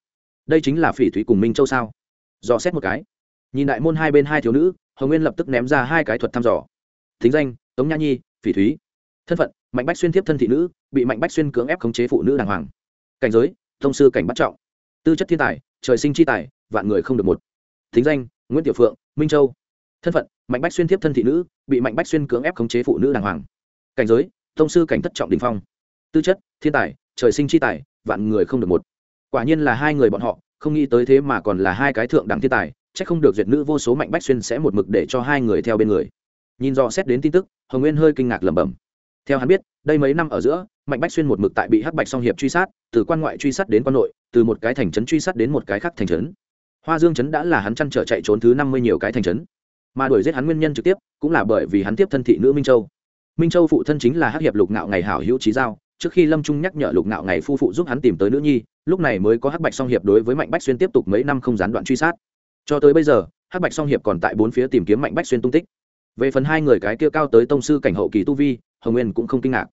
Đây chính là phỉ thúy cùng minh châu sao? Dò xét một cái. Nhìn đại môn hai bên hai thiếu nữ, hồng nguyên lập tức ném ra hai cái thuật thăm dò. Thính danh, tống nha nhi, phỉ thúy. Thân phận, mạnh bách xuyên tiếp thân thị nữ, bị mạnh bách xuyên cưỡng ép khống chế phụ nữ đàng hoàng. Cảnh giới, thông sư cảnh bắt trọng. Tư chất thiên tài, trời sinh chi tài, vạn người không được một. Thính danh, nguyễn tiểu phượng, minh châu thân phận, mạnh bách xuyên tiếp thân thị nữ, bị mạnh bách xuyên cưỡng ép khống chế phụ nữ đàng hoàng. Cảnh giới thông sư cảnh thất trọng đình phong. Tư chất, thiên tài, trời sinh chi tài, vạn người không được một. Quả nhiên là hai người bọn họ, không nghĩ tới thế mà còn là hai cái thượng đẳng thiên tài c h ắ c không được duyệt nữ vô số mạnh bách xuyên sẽ một mực để cho hai người theo bên người. Nhìn do xét đến tin tức, hồng nguyên hơi kinh ngạc lẩm bẩm. Theo hắn biết, đây mấy năm ở giữa, mạnh bách xuyên một mực tại bị hắc bạch song hiệp truy sát, từ quan ngoại truy sát đến quan nội, từ một cái thành trấn truy sát đến một cái khác thành trấn. Hoa dương trấn đã là hắn chăn trở chạy trốn thứ năm mươi nhiều cái thành trấn mà đuổi giết hắn nguyên nhân trực tiếp cũng là bởi vì hắn tiếp thân thị nữ minh châu minh châu phụ thân chính là hắc hiệp lục ngạo ngày hảo hữu trí giao trước khi lâm trung nhắc nhở lục ngạo ngày phu phụ giúp hắn tìm tới nữ nhi lúc này mới có hắc bạch song hiệp đối với mạnh bách xuyên tiếp tục mấy năm không gián đoạn truy sát cho tới bây giờ hắc bạch song hiệp còn tại bốn phía tìm kiếm mạnh bách xuyên tung tích về phần hai người cái kia cao tới tông sư cảnh hậu kỳ tu vi hồng nguyên cũng không kinh ngạc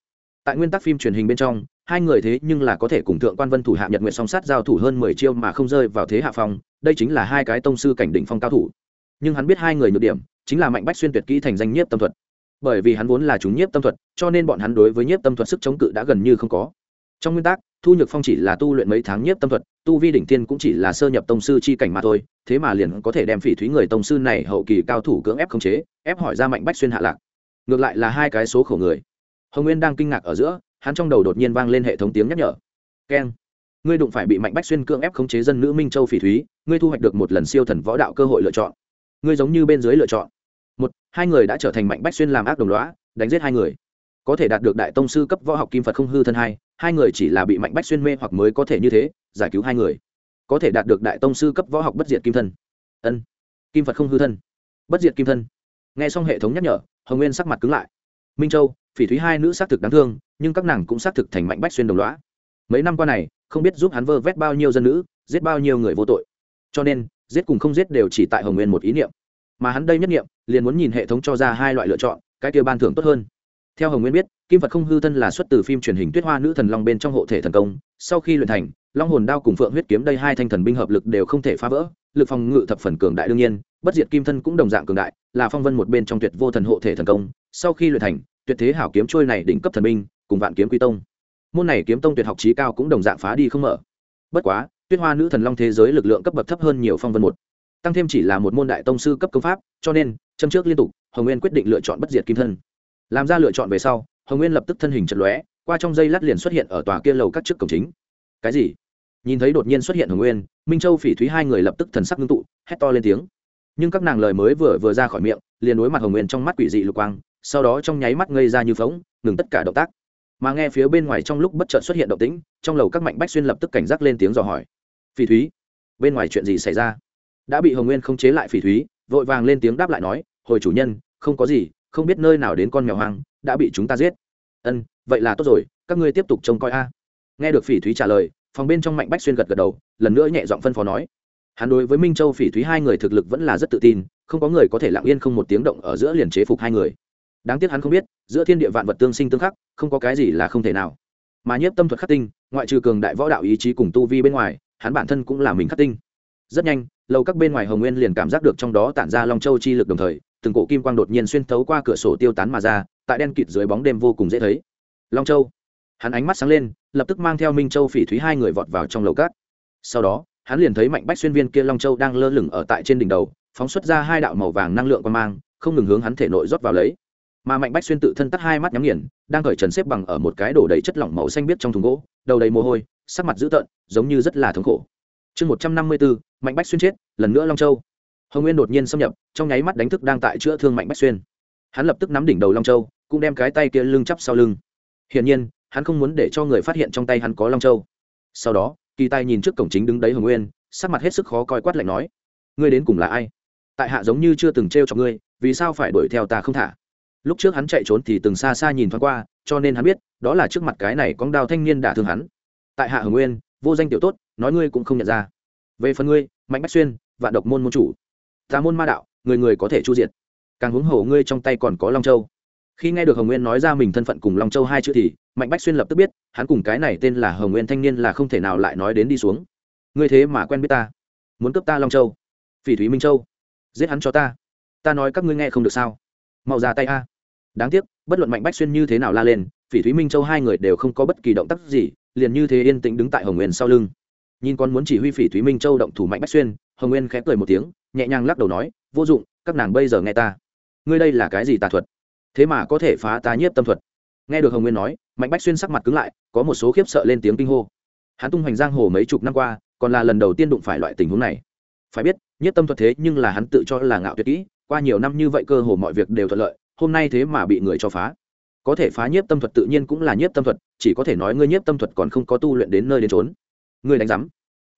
tại nguyên tắc phim truyền hình bên trong hai người thế nhưng là có thể cùng thượng quan vân thủ hạ nhật nguyện song sát giao thủ hơn mười chiêu mà không rơi vào thế hạ phong đây chính là hai cái tông sư cảnh đỉnh phong cao thủ nhưng hắn biết hai người nhược điểm, chính là mạnh bách xuyên tuyệt kỹ thành danh nhiếp tâm thuật. Bởi vì hắn vốn là chúng nhiếp tâm thuật, cho nên bọn hắn đối với nhiếp tâm thuật sức chống cự đã gần như không có. Trong nguyên tắc, thu nhược phong chỉ là tu luyện mấy tháng nhiếp tâm thuật, tu vi đỉnh tiên cũng chỉ là sơ nhập tông sư chi cảnh mà thôi, thế mà liền có thể đem phỉ thúy người tông sư này hậu kỳ cao thủ cưỡng ép khống chế, ép hỏi ra mạnh bách xuyên hạ lạc. Ngược lại là hai cái số khổ người. Hồng nguyên đang kinh ngạc ở giữa, hắn trong đầu đột nhiên vang lên hệ thống tiếng nhắc nhở. Keng. Ngươi đụng phải bị mạnh bách xuyên cưỡng ép khống chế dân nữ minh châu phỉ thúy, ngươi thu hoạch được một lần siêu thần võ đạo cơ hội lựa chọn ngươi giống như bên dưới lựa chọn. Một hai người đã trở thành mạnh bách xuyên làm ác đồng lõa, đánh giết hai người. Có thể đạt được đại tông sư cấp võ học kim phật không hư thân hai hai người chỉ là bị mạnh bách xuyên mê hoặc mới có thể như thế giải cứu hai người. Có thể đạt được đại tông sư cấp võ học bất diệt kim thân. Ân kim phật không hư thân. Bất diệt kim thân. N g h e xong hệ thống nhắc nhở hồng nguyên sắc mặt cứng lại. Minh châu phỉ thúy hai nữ xác thực đáng thương nhưng các nàng cũng xác thực thành mạnh bách xuyên đồng lõa. mấy năm qua này không biết giúp hắn vơ vét bao nhiêu dân nữ giết bao nhiêu người vô tội. Cho nên giết cùng không giết đều chỉ tại hồng nguyên một ý niệm. Mà hắn đây nhất niệm, liền muốn nhìn hệ thống cho ra hai loại lựa chọn, cái kia ban thưởng tốt hơn. Theo hồng nguyên biết, kim vật không hư thân là xuất từ phim truyền hình tuyết hoa nữ thần long bên trong hộ thể thần công, sau khi luyện thành, long hồn đao cùng phượng huyết kiếm đây hai thanh thần binh hợp lực đều không thể phá vỡ, lực phòng ngự thập phần cường đại đương nhiên, bất diệt kim thân cũng đồng dạng cường đại, là phong vân một bên trong tuyệt vô thần hộ thể thần công, sau khi luyện thành, tuyệt thế hảo kiếm trôi này đỉnh cấp thần binh, cùng vạn kiếm quy tông. Môn này kiếm tông tuyệt học trí cao cũng đồng dạng phá đi không mở. Bất quá tuyết hoa nữ thần long thế giới lực lượng cấp bậc thấp hơn nhiều phong vân một. Tăng thêm chỉ là một môn đại tông sư cấp công pháp, cho nên, châm trước liên tục, hồng nguyên quyết định lựa chọn bất diệt kim thân. Làm ra lựa chọn về sau, hồng nguyên lập tức thân hình chật lóe, qua trong dây lát liền xuất hiện ở tòa kia lầu các trước cổng chính. Cái gì? Nhìn thấy đột nhiên xuất hiện hồng nguyên, minh châu phỉ thúy hai người lập tức thần sắc ngưng tụ, hét to lên tiếng. Nhưng các nàng lời mới vừa vừa ra khỏi miệng, liền đối mặt hồng nguyên trong mắt quỷ dị lục quang, sau đó trong nháy mắt ngây ra như phóng ngừng tất cả động tác. Mà nghe phía bên ngoài trong lúc bất chợt xuất hiện động tĩnh, trong lầu các mạnh bách xuyên lập tức cảnh giác lên tiếng dò hỏi phỉ thúy. Bên ngoài chuyện gì xảy ra? Đã bị hồng nguyên không chế lại phỉ thúy, vội vàng lên tiếng đáp lại nói, hồi chủ nhân, không có gì, không biết nơi nào đến con mèo hoang, đã bị chúng ta giết. Ân, vậy là tốt rồi, các ngươi tiếp tục trông coi a. Nghe được phỉ thúy trả lời, phòng bên trong mạnh bách xuyên gật gật đầu, lần nữa nhẹ giọng phân phó nói, hắn đối với minh châu phỉ thúy hai người thực lực vẫn là rất tự tin, không có người có thể lặng yên không một tiếng động ở giữa liền chế phục hai người. Đáng tiếc hắn không biết, giữa thiên địa vạn vật tương sinh tương khắc, không có cái gì là không thể nào. Mà nhiếp tâm thuật khắc tinh, ngoại trừ cường đại võ đạo ý chí cùng tu vi bên ngoài hắn bản thân cũng là mình khắc tinh. Rất nhanh, lâu các bên ngoài hồng nguyên liền cảm giác được trong đó tản ra long châu chi lực đồng thời, từng cổ kim quang đột nhiên xuyên thấu qua cửa sổ tiêu tán mà ra, tại đen kịt dưới bóng đêm vô cùng dễ thấy. Long châu. Hắn ánh mắt sáng lên, lập tức mang theo minh châu phỉ thúy hai người vọt vào trong lầu cát sau đó, hắn liền thấy mạnh bách xuyên viên kia long châu đang lơ lửng ở tại trên đỉnh đầu, phóng xuất ra hai đạo màu vàng năng lượng quan mang, không ngừng hướng hắn thể nội rót vào lấy. Mà mạnh bách xuyên tự thân tắt hai mắt nhắm nghiền, đang cởi trần xếp bằng ở một cái đổ đầy chất lỏng màu xanh biếc trong thùng gỗ, đầu đầy mồ hôi sắc mặt dữ tợn, giống như rất là thống khổ. Chương một trăm năm mươi bốn, mạnh bách xuyên chết, lần nữa long châu. Hồng nguyên đột nhiên xâm nhập, trong nháy mắt đánh thức đang tại chữa thương mạnh bách xuyên. Hắn lập tức nắm đỉnh đầu long châu, cũng đem cái tay kia lưng chắp sau lưng. Hiển nhiên, hắn không muốn để cho người phát hiện trong tay hắn có long châu. Sau đó, kỳ tay nhìn trước cổng chính đứng đấy hồng nguyên, sắc mặt hết sức khó coi quát lạnh nói, ngươi đến cùng là ai? Tại hạ giống như chưa từng t r e o cho ngươi, vì sao phải đuổi theo ta không thả? Lúc trước hắn chạy trốn thì từng xa xa nhìn thoáng qua, cho nên hắn biết, đó là trước mặt cái này con đào thanh niên đả thương hắn tại hạ hồng nguyên, vô danh tiểu tốt, nói ngươi cũng không nhận ra. Về phần ngươi, mạnh bách xuyên, vạn độc môn môn chủ. Tà môn ma đạo, người người có thể chu diệt. Càng huống hồ ngươi trong tay còn có long châu. Khi nghe được hồng nguyên nói ra mình thân phận cùng long châu hai chữ thì, mạnh bách xuyên lập tức biết, hắn cùng cái này tên là hồng nguyên thanh niên là không thể nào lại nói đến đi xuống. Ngươi thế mà quen biết ta. Muốn cướp ta long châu. Phỉ thúy minh châu. Giết hắn cho ta. Ta nói các ngươi nghe không được sao? Mau ra tay a. Đáng tiếc, bất luận mạnh bách xuyên như thế nào la lên phỉ thúy minh châu hai người đều không có bất kỳ động tác gì, liền như thế yên tĩnh đứng tại hồng nguyên sau lưng. Nhìn con muốn chỉ huy phỉ thúy minh châu động thủ mạnh bách xuyên, hồng nguyên khẽ cười một tiếng, nhẹ nhàng lắc đầu nói, vô dụng, các nàng bây giờ nghe ta. Ngươi đây là cái gì tà thuật? Thế mà có thể phá ta nhiếp tâm thuật. Nghe được hồng nguyên nói, mạnh bách xuyên sắc mặt cứng lại, có một số khiếp sợ lên tiếng kinh hô. Hắn tung hoành giang hồ mấy chục năm qua, còn là lần đầu tiên đụng phải loại tình huống này. Phải biết, nhiếp tâm thuật thế nhưng là hắn tự cho là ngạo tuyệt kỹ, qua nhiều năm như vậy cơ hồ mọi việc đều thuận lợi, hôm nay thế mà bị người cho phá có thể phá nhiếp tâm thuật tự nhiên cũng là nhiếp tâm thuật, chỉ có thể nói ngươi nhiếp tâm thuật còn không có tu luyện đến nơi đến trốn ngươi đánh giám.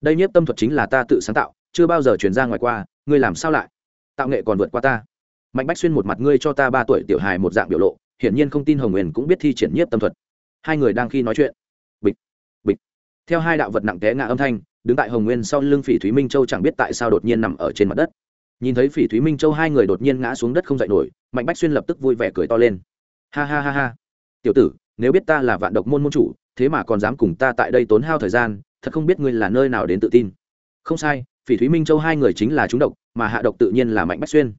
Đây nhiếp tâm thuật chính là ta tự sáng tạo, chưa bao giờ chuyển ra ngoài qua, ngươi làm sao lại? Tạo nghệ còn vượt qua ta. Mạnh bách xuyên một mặt ngươi cho ta ba tuổi tiểu hài một dạng biểu lộ, hiển nhiên không tin hồng nguyên cũng biết thi triển nhiếp tâm thuật. Hai người đang khi nói chuyện. Bịch bịch. Theo hai đạo vật nặng té ngã âm thanh, đứng tại hồng nguyên sau lưng phỉ thúy minh châu chẳng biết tại sao đột nhiên nằm ở trên mặt đất. Nhìn thấy phỉ thúy minh châu hai người đột nhiên ngã xuống đất không dậy nổi, mạnh bách xuyên lập tức vui vẻ cười to lên ha ha ha ha. Tiểu tử, nếu biết ta là vạn độc môn môn chủ, thế mà còn dám cùng ta tại đây tốn hao thời gian, thật không biết ngươi là nơi nào đến tự tin. Không sai, phỉ thúy minh châu hai người chính là chúng độc, mà hạ độc tự nhiên là mạnh bách xuyên.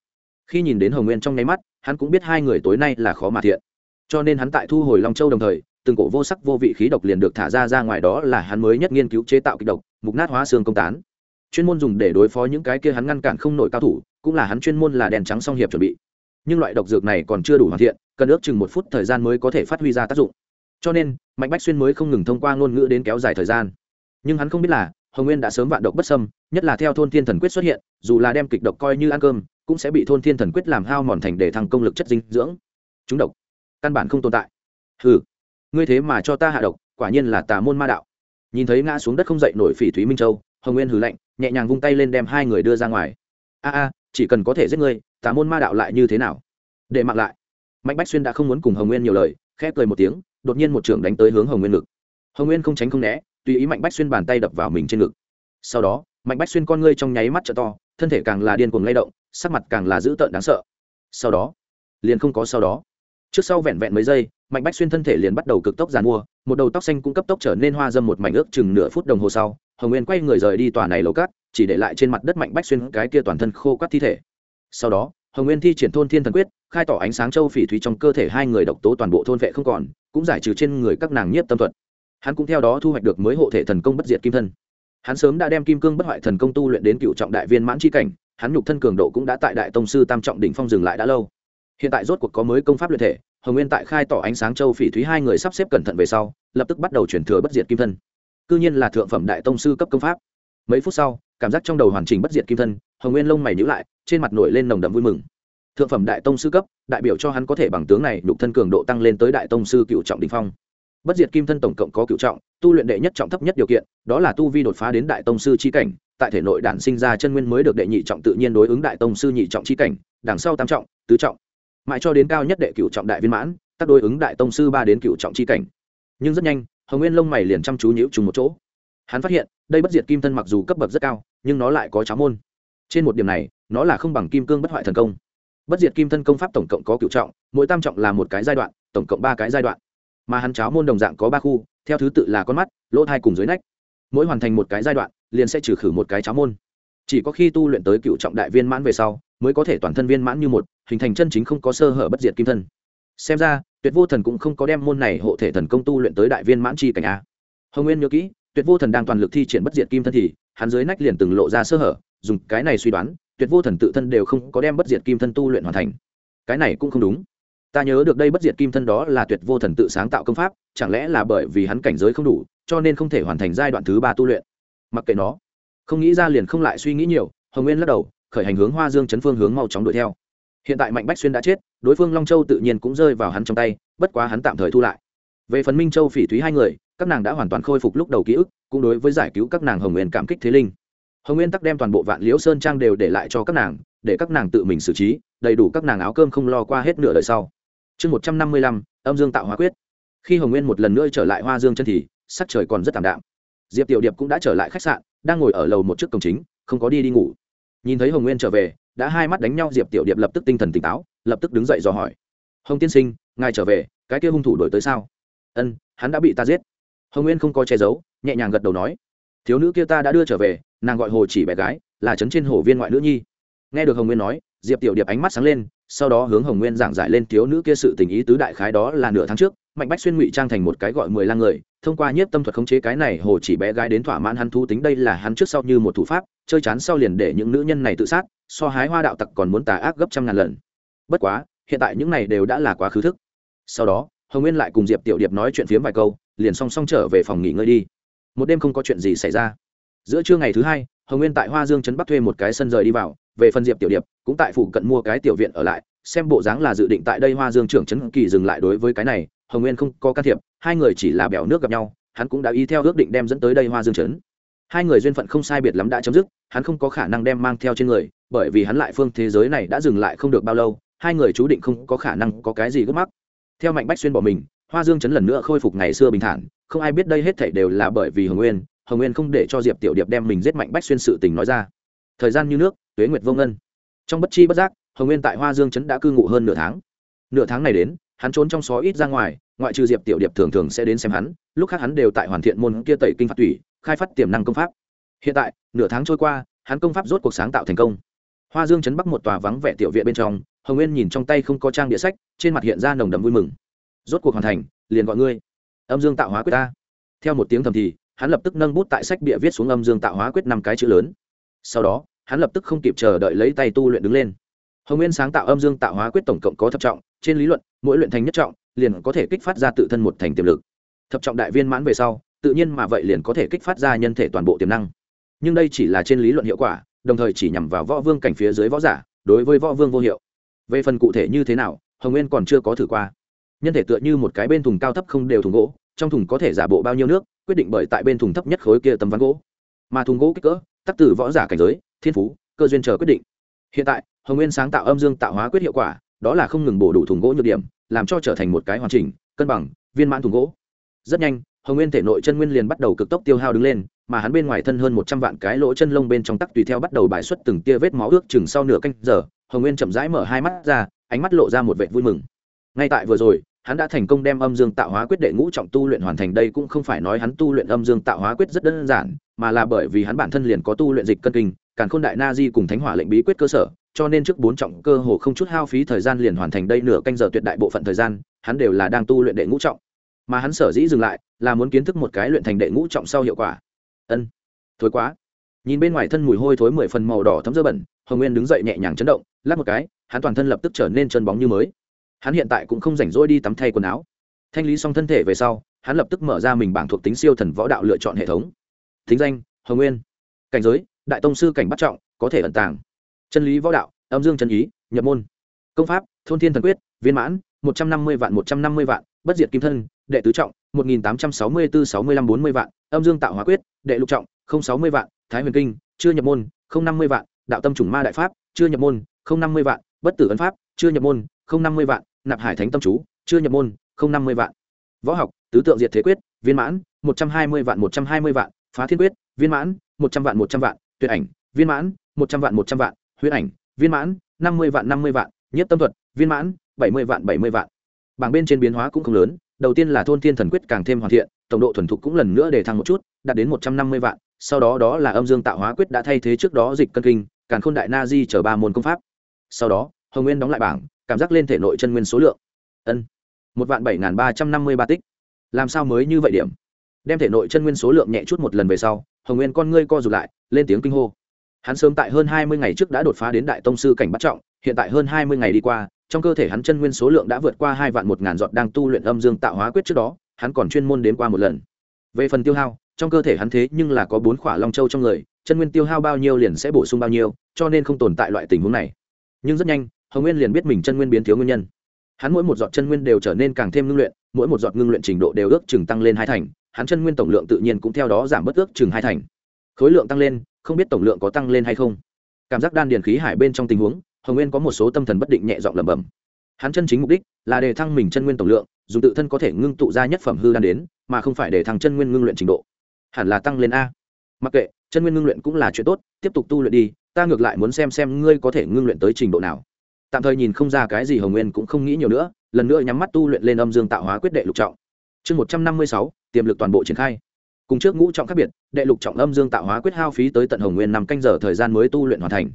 Khi nhìn đến hồng nguyên trong nháy mắt, hắn cũng biết hai người tối nay là khó mà thiện. Cho nên hắn tại thu hồi long châu đồng thời, từng cổ vô sắc vô vị khí độc liền được thả ra ra ngoài đó là hắn mới nhất nghiên cứu chế tạo kịch độc, mục nát hóa xương công tán. Chuyên môn dùng để đối phó những cái kia hắn ngăn cản không nổi cao thủ, cũng là hắn chuyên môn là đèn trắng song hiệp chuẩn bị. Nhưng loại độc dược này còn chưa đủ hoàn thiện cần ước chừng một phút thời gian mới có thể phát huy ra tác dụng. Cho nên, mạnh bách xuyên mới không ngừng thông qua ngôn ngữ đến kéo dài thời gian. Nhưng hắn không biết là, hồng nguyên đã sớm vạn độc bất sâm nhất là theo thôn thiên thần quyết xuất hiện, dù là đem kịch độc coi như ăn cơm, cũng sẽ bị thôn thiên thần quyết làm hao mòn thành để thăng công lực chất dinh dưỡng. Chúng độc, căn bản không tồn tại. Ừ ngươi thế mà cho ta hạ độc, quả nhiên là tà môn ma đạo. Nhìn thấy ngã xuống đất không dậy nổi phỉ thúy minh châu, hồng nguyên hừ lạnh, nhẹ nhàng vung tay lên đem hai người đưa ra ngoài. A a, chỉ cần có thể giết ngươi, tà môn ma đạo lại như thế nào? Để mặc lại mạnh bách xuyên đã không muốn cùng hồng nguyên nhiều lời khép cười một tiếng, đột nhiên một trưởng đánh tới hướng hồng nguyên ngực. Hồng nguyên không tránh không né, tùy ý mạnh bách xuyên bàn tay đập vào mình trên ngực. Sau đó, mạnh bách xuyên con ngươi trong nháy mắt t to, thân thể càng là điên cuồng lay động, sắc mặt càng là dữ tợn đáng sợ. Sau đó, liền không có sau đó. Trước sau vẹn vẹn mấy giây, mạnh bách xuyên thân thể liền bắt đầu cực tốc giàn mua, một đầu tóc xanh cũng cấp tốc trở nên hoa dâm một mảnh ước chừng nửa phút đồng hồ sau, hồng nguyên quay người rời đi tòa này lầu cát, chỉ để lại trên mặt đất mạnh bách xuyên cái kia toàn thân khô quắt thi thể. Sau đó hồng nguyên thi triển thôn thiên thần quyết, khai tỏ ánh sáng châu phỉ thúy trong cơ thể hai người độc tố toàn bộ thôn vệ không còn, cũng giải trừ trên người các nàng nhiếp tâm thuật. Hắn cũng theo đó thu hoạch được mới hộ thể thần công bất diệt kim thân. Hắn sớm đã đem kim cương bất hoại thần công tu luyện đến cựu trọng đại viên mãn c cảnh, hắn nhục thân cường độ cũng đã tại đại tông sư tam trọng đỉnh phong dừng lại đã lâu. Hiện tại rốt cuộc có mới công pháp luyện thể, hồng nguyên tại khai tỏ ánh sáng châu phỉ thúy hai người sắp xếp cẩn thận về sau, lập tức bắt đầu chuyển thừa bất diệt kim thân. Cư nhiên là thượng phẩm đại tông sư cấp công pháp. Mấy phút sau cảm giác trong đầu hoàn chỉnh bất diệt kim thân, hồng nguyên lông mày nhữ lại, trên mặt nổi lên nồng đậm vui mừng. Thượng phẩm đại tông sư cấp, đại biểu cho hắn có thể bằng tướng này, nhục thân cường độ tăng lên tới đại tông sư cựu trọng đình phong. Bất diệt kim thân tổng cộng có cựu trọng, tu luyện đệ nhất trọng thấp nhất điều kiện, đó là tu vi đột phá đến đại tông sư c cảnh, tại thể nội đản sinh ra chân nguyên mới được đệ nhị trọng tự nhiên đối ứng đại tông sư nhị trọng c cảnh, đằng sau tam trọng, tứ trọng. Mãi cho đến cao nhất đệ cựu trọng đại viên mãn, tác đối ứng đại tông sư ba đến cựu trọng c h i cảnh. Nhưng rất nhanh, hồng nguyên lông mày liền chăm chú nhữ trùng một chỗ hắn phát hiện, đây bất diệt kim thân mặc dù cấp bậc rất cao, nhưng nó lại có cháo môn. Trên một điểm này, nó là không bằng kim cương bất hoại thần công. Bất diệt kim thân công pháp tổng cộng có cựu trọng, mỗi tam trọng là một cái giai đoạn, tổng cộng ba cái giai đoạn. Mà hắn cháo môn đồng dạng có ba khu, theo thứ tự là con mắt, lỗ thai cùng dưới nách. Mỗi hoàn thành một cái giai đoạn, liền sẽ trừ khử một cái cháo môn. Chỉ có khi tu luyện tới cựu trọng đại viên mãn về sau, mới có thể toàn thân viên mãn như một, hình thành chân chính không có sơ hở bất diệt kim thân. Xem ra, tuyệt vô thần cũng không có đem môn này hộ thể thần công tu luyện tới đại viên mãn chi cảnh a. Hồng nguyên nhớ kỹ tuyệt vô thần đang toàn lực thi triển bất diệt kim thân thì, hắn dưới nách liền từng lộ ra sơ hở, dùng cái này suy đoán, tuyệt vô thần tự thân đều không có đem bất diệt kim thân tu luyện hoàn thành. Cái này cũng không đúng. Ta nhớ được đây bất diệt kim thân đó là tuyệt vô thần tự sáng tạo công pháp, chẳng lẽ là bởi vì hắn cảnh giới không đủ, cho nên không thể hoàn thành giai đoạn thứ ba tu luyện? Mặc kệ nó. Không nghĩ ra liền không lại suy nghĩ nhiều, hồng nguyên lắc đầu, khởi hành hướng hoa dương chấn phương hướng mau chóng đuổi theo. Hiện tại mạnh bách xuyên đã chết, đối phương long châu tự nhiên cũng rơi vào hắn trong tay, bất quá hắn tạm thời thu lại về phần minh châu phỉ thúy hai người, các nàng đã hoàn toàn khôi phục lúc đầu ký ức, cũng đối với giải cứu các nàng hồng nguyên cảm kích thế linh. Hồng nguyên tắc đem toàn bộ vạn liễu sơn trang đều để lại cho các nàng, để các nàng tự mình xử trí, đầy đủ các nàng áo cơm không lo qua hết nửa đời sau. Chương một trăm năm mươi lăm, âm dương tạo hóa quyết. Khi hồng nguyên một lần nữa trở lại hoa dương chân thì, sắc trời còn rất tạm đạm. Diệp tiểu điệp cũng đã trở lại khách sạn, đang ngồi ở lầu một chiếc cổng chính, không có đi đi ngủ. Nhìn thấy hồng nguyên trở về, đã hai mắt đánh nhau, diệp tiểu điệp lập tức tinh thần tỉnh táo, lập tức đứng dậy dò hỏi. Hồng tiên sinh, ngài trở về, cái kia hung thủ đổi tới sao? Ân, hắn đã bị ta giết. Hồng nguyên không có che giấu, nhẹ nhàng gật đầu nói, thiếu nữ kia ta đã đưa trở về, nàng gọi hồ chỉ bé gái, là trấn trên hồ viên ngoại nữ nhi. Nghe được hồng nguyên nói, diệp tiểu điệp ánh mắt sáng lên, sau đó hướng hồng nguyên giảng giải lên thiếu nữ kia sự tình ý tứ đại khái đó là nửa tháng trước, mạnh bách xuyên ngụy trang thành một cái gọi mười lăm người, thông qua nhiếp tâm thuật khống chế cái này hồ chỉ bé gái đến thỏa mãn hắn thu tính đây là hắn trước sau như một thủ pháp, chơi chán sau liền để những nữ nhân này tự sát, so hái hoa đạo tặc còn muốn tà ác gấp trăm ngàn lần. Bất quá, hiện tại những này đều đã là quá khứ thức. Sau đó hồng nguyên lại cùng diệp tiểu điệp nói chuyện phiếm vài câu, liền song song trở về phòng nghỉ ngơi đi. Một đêm không có chuyện gì xảy ra. Giữa trưa ngày thứ hai, hồng nguyên tại hoa dương trấn bắc thuê một cái sân rời đi vào, về phần diệp tiểu điệp, cũng tại phụ cận mua cái tiểu viện ở lại, xem bộ dáng là dự định tại đây hoa dương trưởng trấn kỳ dừng lại đối với cái này, hồng nguyên không có can thiệp, hai người chỉ là bèo nước gặp nhau, hắn cũng đã ý theo ước định đem dẫn tới đây hoa dương trấn. Hai người duyên phận không sai biệt lắm đã chấm dứt, hắn không có khả năng đem mang theo trên người, bởi vì hắn lại phương thế giới này đã dừng lại không được bao lâu, hai người chú định không có khả năng có cái gì gấp mắc theo mạnh bách xuyên bỏ mình, hoa dương chấn lần nữa khôi phục ngày xưa bình thản, không ai biết đây hết thảy đều là bởi vì hồng nguyên hồng nguyên không để cho diệp tiểu điệp đem mình giết mạnh bách xuyên sự tình nói ra. Thời gian như nước, tuế nguyệt vô ngân. Trong bất chi bất giác, hồng nguyên tại hoa dương chấn đã cư ngụ hơn nửa tháng. Nửa tháng này đến, hắn trốn trong xó ít ra ngoài, ngoại trừ diệp tiểu điệp thường thường sẽ đến xem hắn, lúc khác hắn đều tại hoàn thiện môn kia tẩy kinh phạt tủy, khai phát tiềm năng công pháp. Hiện tại, nửa tháng trôi qua, hắn công pháp rốt cuộc sáng tạo thành công hoa dương chấn bắc một tòa vắng vẻ tiểu viện bên trong, hồng nguyên nhìn trong tay không có trang địa sách, trên mặt hiện ra nồng đậm vui mừng. Rốt cuộc hoàn thành, liền gọi ngươi. Âm dương tạo hóa quyết ta. Theo một tiếng thầm thì, hắn lập tức nâng bút tại sách bịa viết xuống âm dương tạo hóa quyết năm cái chữ lớn. Sau đó, hắn lập tức không kịp chờ đợi lấy tay tu luyện đứng lên. Hồng nguyên sáng tạo âm dương tạo hóa quyết tổng cộng có thập trọng, trên lý luận, mỗi luyện thành nhất trọng, liền có thể kích phát ra tự thân một thành tiềm lực. Thập trọng đại viên mãn về sau, tự nhiên mà vậy liền có thể kích phát ra nhân thể toàn bộ tiềm năng. Nhưng đây chỉ là trên lý luận hiệu quả đồng thời chỉ nhằm vào võ vương cảnh phía dưới võ giả, đối với võ vương vô hiệu. Về phần cụ thể như thế nào, hồng nguyên còn chưa có thử qua. Nhân thể tựa như một cái bên thùng cao thấp không đều thùng gỗ, trong thùng có thể giả bộ bao nhiêu nước, quyết định bởi tại bên thùng thấp nhất khối kia tấm ván gỗ. Mà thùng gỗ kích cỡ, tắc từ võ giả cảnh giới, thiên phú, cơ duyên chờ quyết định. Hiện tại, hồng nguyên sáng tạo âm dương tạo hóa quyết hiệu quả, đó là không ngừng bổ đủ thùng gỗ nhược điểm, làm cho trở thành một cái hoàn chỉnh, cân bằng, viên mãn thùng gỗ. Rất nhanh, hồng nguyên thể nội chân nguyên liền bắt đầu cực tốc tiêu hao đứng lên mà hắn bên ngoài thân hơn một trăm vạn cái lỗ chân lông bên trong tắc tùy theo bắt đầu bài xuất từng tia vết máu ước chừng sau nửa canh giờ, hồng nguyên chậm rãi mở hai mắt ra, ánh mắt lộ ra một vệ vui mừng. Ngay tại vừa rồi, hắn đã thành công đem âm dương tạo hóa quyết đệ ngũ trọng tu luyện hoàn thành đây cũng không phải nói hắn tu luyện âm dương tạo hóa quyết rất đơn giản, mà là bởi vì hắn bản thân liền có tu luyện dịch cân kinh, càn khôn đại na di cùng thánh hỏa lệnh bí quyết cơ sở, cho nên trước bốn trọng cơ hồ không chút hao phí thời gian liền hoàn thành đây nửa canh giờ tuyệt đại bộ phận thời gian, hắn đều là đang tu luyện đệ ngũ trọng. Mà hắn sở dĩ dừng lại là muốn kiến thức một cái luyện thành đệ ngũ trọng sau hiệu quả ân. Thối quá. Nhìn bên ngoài thân mùi hôi thối mười phần màu đỏ thấm dơ bẩn, hồng nguyên đứng dậy nhẹ nhàng chấn động, lắc một cái, hắn toàn thân lập tức trở nên chân bóng như mới. Hắn hiện tại cũng không rảnh rỗi đi tắm thay quần áo. Thanh lý xong thân thể về sau, hắn lập tức mở ra mình bảng thuộc tính siêu thần võ đạo lựa chọn hệ thống. Thính danh, hồng nguyên. Cảnh giới, đại tông sư cảnh bắt trọng, có thể ẩn tàng. Chân lý võ đạo, âm dương chân ý, nhập môn. Công pháp, thôn thiên thần quyết, viên mãn, một trăm năm mươi vạn một trăm năm mươi vạn bất diệt kim thân, đệ tứ trọng, một nghìn tám trăm sáu mươi bốn sáu mươi lăm bốn mươi vạn, âm dương tạo hóa quyết, đệ lục trọng, không sáu mươi vạn, thái huyền kinh, chưa nhập môn, không năm mươi vạn, đạo tâm chủng ma đại pháp, chưa nhập môn, không năm mươi vạn, bất tử ấn pháp, chưa nhập môn, không năm mươi vạn, nạp hải thánh tâm chú, chưa nhập môn, không năm mươi vạn. Võ học, tứ tượng diệt thế quyết, viên mãn, một trăm hai mươi vạn một trăm hai mươi vạn, phá thiên quyết, viên mãn, một trăm vạn một trăm vạn, tuyệt ảnh, viên mãn, một trăm vạn một trăm vạn huyết ảnh, viên mãn, năm mươi vạn năm mươi vạn nhất tâm thuật, viên mãn, bảy mươi vạn bảy mươi vạn bảng bên trên biến hóa cũng không lớn, đầu tiên là thôn thiên thần quyết càng thêm hoàn thiện, tổng độ thuần thục cũng lần nữa để thăng một chút, đạt đến một trăm năm mươi vạn, sau đó đó là âm dương tạo hóa quyết đã thay thế trước đó dịch cân kinh, càn khôn đại na di chở ba môn công pháp. Sau đó, hồng nguyên đóng lại bảng, cảm giác lên thể nội chân nguyên số lượng. Ân, một vạn bảy n g h n ba trăm năm mươi ba tích. Làm sao mới như vậy điểm? Đem thể nội chân nguyên số lượng nhẹ chút một lần về sau, hồng nguyên con ngươi co rụt lại, lên tiếng kinh hô. Hắn sớm tại hơn hai mươi ngày trước đã đột phá đến đại tông sư cảnh bắt trọng, hiện tại hơn hai mươi ngày đi qua trong cơ thể hắn chân nguyên số lượng đã vượt qua hai vạn một ngàn giọt đang tu luyện âm dương tạo hóa quyết trước đó, hắn còn chuyên môn đến qua một lần. Về phần tiêu hao, trong cơ thể hắn thế nhưng là có bốn khỏa long châu trong người, chân nguyên tiêu hao bao nhiêu liền sẽ bổ sung bao nhiêu, cho nên không tồn tại loại tình huống này. Nhưng rất nhanh, hồng nguyên liền biết mình chân nguyên biến thiếu nguyên nhân. Hắn mỗi một giọt chân nguyên đều trở nên càng thêm ngưng luyện, mỗi một giọt ngưng luyện trình độ đều ước chừng tăng lên hai thành, hắn chân nguyên tổng lượng tự nhiên cũng theo đó giảm bất ước chừng hai thành. Khối lượng tăng lên, không biết tổng lượng có tăng lên hay không. Cảm giác đan điền khí hải bên trong tình huống hồng nguyên có một số tâm thần bất định nhẹ dọn lẩm bẩm. Hắn chân chính mục đích là để thăng mình chân nguyên tổng lượng, dùng tự thân có thể ngưng tụ ra nhất phẩm hư đan đến, mà không phải để thăng chân nguyên ngưng luyện trình độ. Hẳn là tăng lên a. Mặc kệ, chân nguyên ngưng luyện cũng là chuyện tốt, tiếp tục tu luyện đi, ta ngược lại muốn xem xem ngươi có thể ngưng luyện tới trình độ nào. Tạm thời nhìn không ra cái gì hồng nguyên cũng không nghĩ nhiều nữa, lần nữa nhắm mắt tu luyện lên âm dương tạo hóa quyết đệ lục trọng. Chương một trăm năm mươi sáu, tiềm lực toàn bộ triển khai. Cùng trước ngũ trọng khác biệt, đệ lục trọng âm dương tạo hóa quyết hao phí tới tận hồng nguyên năm canh giờ thời gian mới tu luyện hoàn thành.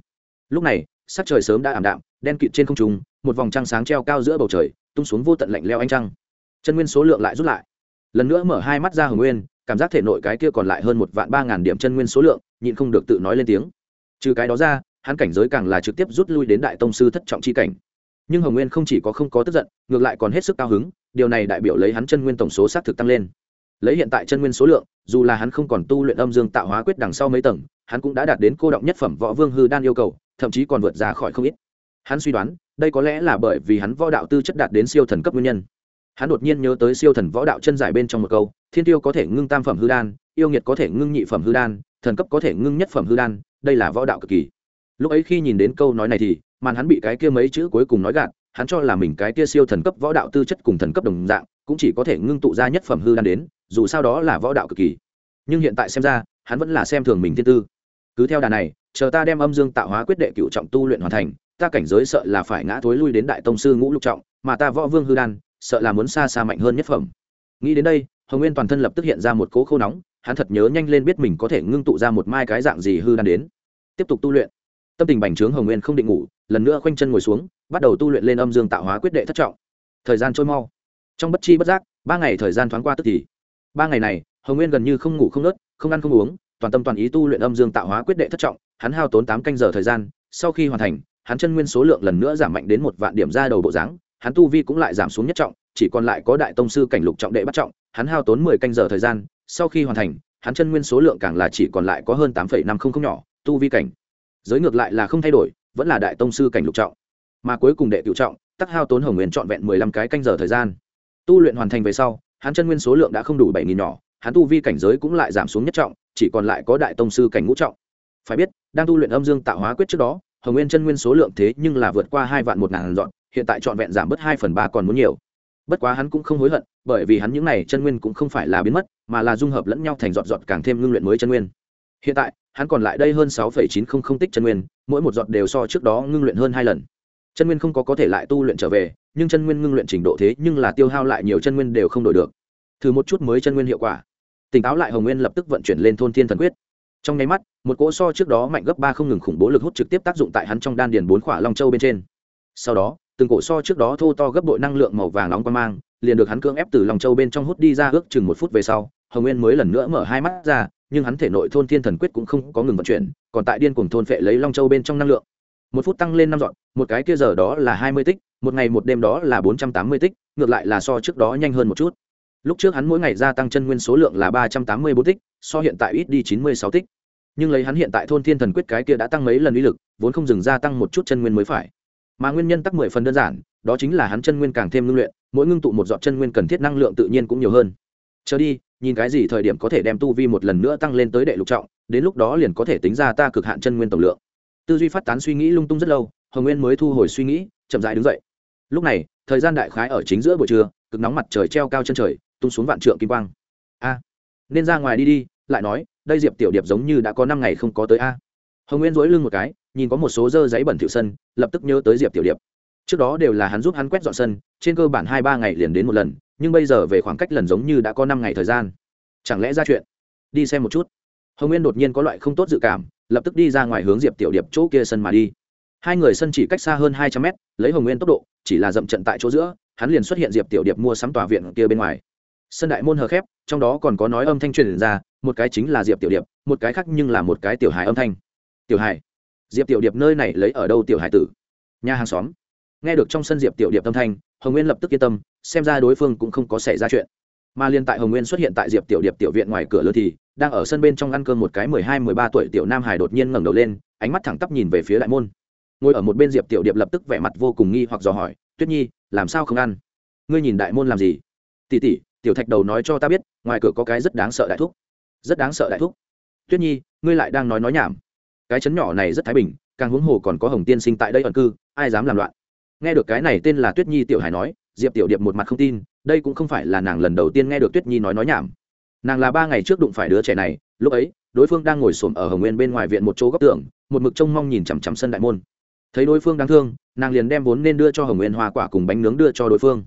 Lúc này sắc trời sớm đã ảm đạm, đen kịt trên không trung, một vòng trăng sáng treo cao giữa bầu trời, tung xuống vô tận lạnh leo ánh trăng. Chân nguyên số lượng lại rút lại. Lần nữa mở hai mắt ra hồng nguyên, cảm giác thể nội cái kia còn lại hơn một vạn ba ngàn điểm chân nguyên số lượng, nhịn không được tự nói lên tiếng. Trừ cái đó ra, hắn cảnh giới càng là trực tiếp rút lui đến đại tông sư thất trọng chi cảnh. Nhưng hồng nguyên không chỉ có không có tức giận, ngược lại còn hết sức cao hứng, điều này đại biểu lấy hắn chân nguyên tổng số xác thực tăng lên. Lấy hiện tại chân nguyên số lượng, dù là hắn không còn tu luyện âm dương tạo hóa quyết đằng sau mấy tầng, hắn cũng đã đạt đến cô động nhất phẩm võ vương hư đan yêu cầu thậm chí còn vượt ra khỏi không ít. Hắn suy đoán, đây có lẽ là bởi vì hắn võ đạo tư chất đạt đến siêu thần cấp nguyên nhân. Hắn đột nhiên nhớ tới siêu thần võ đạo chân giải bên trong một câu, thiên tiêu có thể ngưng tam phẩm hư đan, yêu nghiệt có thể ngưng nhị phẩm hư đan, thần cấp có thể ngưng nhất phẩm hư đan, đây là võ đạo cực kỳ. Lúc ấy khi nhìn đến câu nói này thì, màn hắn bị cái kia mấy chữ cuối cùng nói gạt, hắn cho là mình cái kia siêu thần cấp võ đạo tư chất cùng thần cấp đồng dạng, cũng chỉ có thể ngưng tụ ra nhất phẩm hư đan đến, dù sao đó là võ đạo cực kỳ. Nhưng hiện tại xem ra, hắn vẫn là xem thường mình thiên tư. Cứ theo đà này chờ ta đem âm dương tạo hóa quyết đệ cựu trọng tu luyện hoàn thành, ta cảnh giới sợ là phải ngã thối lui đến đại tông sư ngũ lục trọng, mà ta võ vương hư đan, sợ là muốn xa xa mạnh hơn nhất phẩm. Nghĩ đến đây, hồng nguyên toàn thân lập tức hiện ra một cố khô nóng, hắn thật nhớ nhanh lên biết mình có thể ngưng tụ ra một mai cái dạng gì hư đan đến. Tiếp tục tu luyện. Tâm tình bành trướng hồng nguyên không định ngủ, lần nữa khoanh chân ngồi xuống, bắt đầu tu luyện lên âm dương tạo hóa quyết đệ thất trọng. Thời gian trôi mau. Trong bất chi bất giác, ba ngày thời gian thoáng qua tức thì. Ba ngày này, hồng nguyên gần như không ngủ không nớt, không ăn không uống, toàn tâm toàn ý tu luyện âm dương tạo hóa quyết đệ thất trọng hắn hao tốn tám canh giờ thời gian, sau khi hoàn thành, hắn chân nguyên số lượng lần nữa giảm mạnh đến một vạn điểm ra đầu bộ dáng, hắn tu vi cũng lại giảm xuống nhất trọng, chỉ còn lại có đại tông sư cảnh lục trọng đệ bắt trọng, hắn hao tốn mười canh giờ thời gian, sau khi hoàn thành, hắn chân nguyên số lượng càng là chỉ còn lại có hơn tám phẩy năm không không nhỏ, tu vi cảnh giới ngược lại là không thay đổi, vẫn là đại tông sư cảnh lục trọng. Mà cuối cùng đệ cựu trọng, tắc hao tốn hồng nguyên trọn vẹn mười lăm cái canh giờ thời gian. Tu luyện hoàn thành về sau, hắn chân nguyên số lượng đã không đủ bảy nghìn nhỏ, hắn tu vi cảnh giới cũng lại giảm xuống nhất trọng, chỉ còn lại có đại tông sư cảnh ngũ trọng phải biết, đang tu luyện âm dương tạo hóa quyết trước đó, hồng nguyên chân nguyên số lượng thế nhưng là vượt qua hai vạn một ngàn dọn, hiện tại trọn vẹn giảm bớt hai phần ba còn muốn nhiều. Bất quá hắn cũng không hối hận, bởi vì hắn những n à y chân nguyên cũng không phải là biến mất, mà là dung hợp lẫn nhau thành dọn dọn càng thêm ngưng luyện mới chân nguyên. Hiện tại, hắn còn lại đây hơn sáu chín không không tích chân nguyên, mỗi một dọn đều so trước đó ngưng luyện hơn hai lần. Chân nguyên không có có thể lại tu luyện trở về, nhưng chân nguyên ngưng luyện trình độ thế nhưng là tiêu hao lại nhiều chân nguyên đều không đổi được. Thử một chút mới chân nguyên hiệu quả. Tỉnh táo lại, hồng nguyên lập tức vận chuyển lên thôn thiên thần quyết trong nháy mắt, một cỗ so trước đó mạnh gấp ba không ngừng khủng bố lực hút trực tiếp tác dụng tại hắn trong đan điền bốn khỏa long châu bên trên. Sau đó, từng cổ so trước đó thô to gấp bội năng lượng màu vàng nóng qua mang, liền được hắn cưỡng ép từ lòng châu bên trong hút đi ra ước chừng một phút về sau, hồng nguyên mới lần nữa mở hai mắt ra, nhưng hắn thể nội thôn thiên thần quyết cũng không có ngừng vận chuyển, còn tại điên cùng thôn phệ lấy long châu bên trong năng lượng. Một phút tăng lên năm dọn, một cái kia giờ đó là hai mươi tích, một ngày một đêm đó là bốn trăm tám mươi tích, ngược lại là so trước đó nhanh hơn một chút. Lúc trước hắn mỗi ngày gia tăng chân nguyên số lượng là ba trăm tám mươi bốn tích, so hiện tại ít đi chín mươi sáu tích nhưng lấy hắn hiện tại thôn thiên thần quyết cái kia đã tăng mấy lần uy lực, vốn không dừng gia tăng một chút chân nguyên mới phải. Mà nguyên nhân tắc mười phần đơn giản, đó chính là hắn chân nguyên càng thêm ngưng luyện, mỗi ngưng tụ một dọn chân nguyên cần thiết năng lượng tự nhiên cũng nhiều hơn. Chờ đi, nhìn cái gì thời điểm có thể đem tu vi một lần nữa tăng lên tới đệ lục trọng, đến lúc đó liền có thể tính ra ta cực hạn chân nguyên tổng lượng. Tư duy phát tán suy nghĩ lung tung rất lâu, hồng nguyên mới thu hồi suy nghĩ, chậm rãi đứng dậy. Lúc này, thời gian đại khái ở chính giữa buổi trưa, cực nóng mặt trời treo cao chân trời, tung xuống vạn trượng kim quang. A, nên ra ngoài đi đi lại nói, đây diệp tiểu điệp giống như đã có năm ngày không có tới a. Hồng nguyên dối lưng một cái, nhìn có một số dơ giấy bẩn thiệu sân, lập tức nhớ tới diệp tiểu điệp. Trước đó đều là hắn giúp hắn quét dọn sân, trên cơ bản hai ba ngày liền đến một lần, nhưng bây giờ về khoảng cách lần giống như đã có năm ngày thời gian. Chẳng lẽ ra chuyện? Đi xem một chút. Hồng nguyên đột nhiên có loại không tốt dự cảm, lập tức đi ra ngoài hướng diệp tiểu điệp chỗ kia sân mà đi. Hai người sân chỉ cách xa hơn hai trăm mét, lấy hồng nguyên tốc độ, chỉ là dậm trận tại chỗ giữa, hắn liền xuất hiện diệp tiểu điệp mua sắm tòa viện kia bên ngoài. Sân đại môn hờ khép, trong đó còn có nói âm thanh truyền ra một cái chính là diệp tiểu điệp, một cái khác nhưng là một cái tiểu hài âm thanh. Tiểu hài diệp tiểu điệp nơi này lấy ở đâu tiểu hài tử? Nhà hàng xóm. Nghe được trong sân diệp tiểu điệp âm thanh, hồng nguyên lập tức yên tâm, xem ra đối phương cũng không có xảy ra chuyện. Mà liên tại hồng nguyên xuất hiện tại diệp tiểu điệp tiểu viện ngoài cửa lớn thì, đang ở sân bên trong ăn cơm một cái mười hai, mười ba tuổi tiểu nam hải đột nhiên ngẩng đầu lên, ánh mắt thẳng tắp nhìn về phía đại môn. Ngồi ở một bên diệp tiểu điệp lập tức vẻ mặt vô cùng nghi hoặc dò hỏi, tuyết nhi, làm sao không ăn? Ngươi nhìn đại môn làm gì? Tỉ tỉ tiểu thạch đầu nói cho ta biết, ngoài cửa có cái rất đáng sợ đại thúc rất đáng sợ đại thúc. Tuyết nhi, ngươi lại đang nói nói nhảm. Cái chấn nhỏ này rất thái bình, càng huống hồ còn có hồng tiên sinh tại đây ẩn cư, ai dám làm loạn? Nghe được cái này tên là tuyết nhi tiểu hải nói, diệp tiểu điệp một mặt không tin, đây cũng không phải là nàng lần đầu tiên nghe được tuyết nhi nói nói nhảm. Nàng là ba ngày trước đụng phải đứa trẻ này, lúc ấy, đối phương đang ngồi xổm ở hồng nguyên bên ngoài viện một chỗ góc tường, một mực trông mong nhìn chằm chằm sân đại môn. Thấy đối phương đáng thương, nàng liền đem vốn nên đưa cho hồng nguyên hoa quả cùng bánh nướng đưa cho đối phương.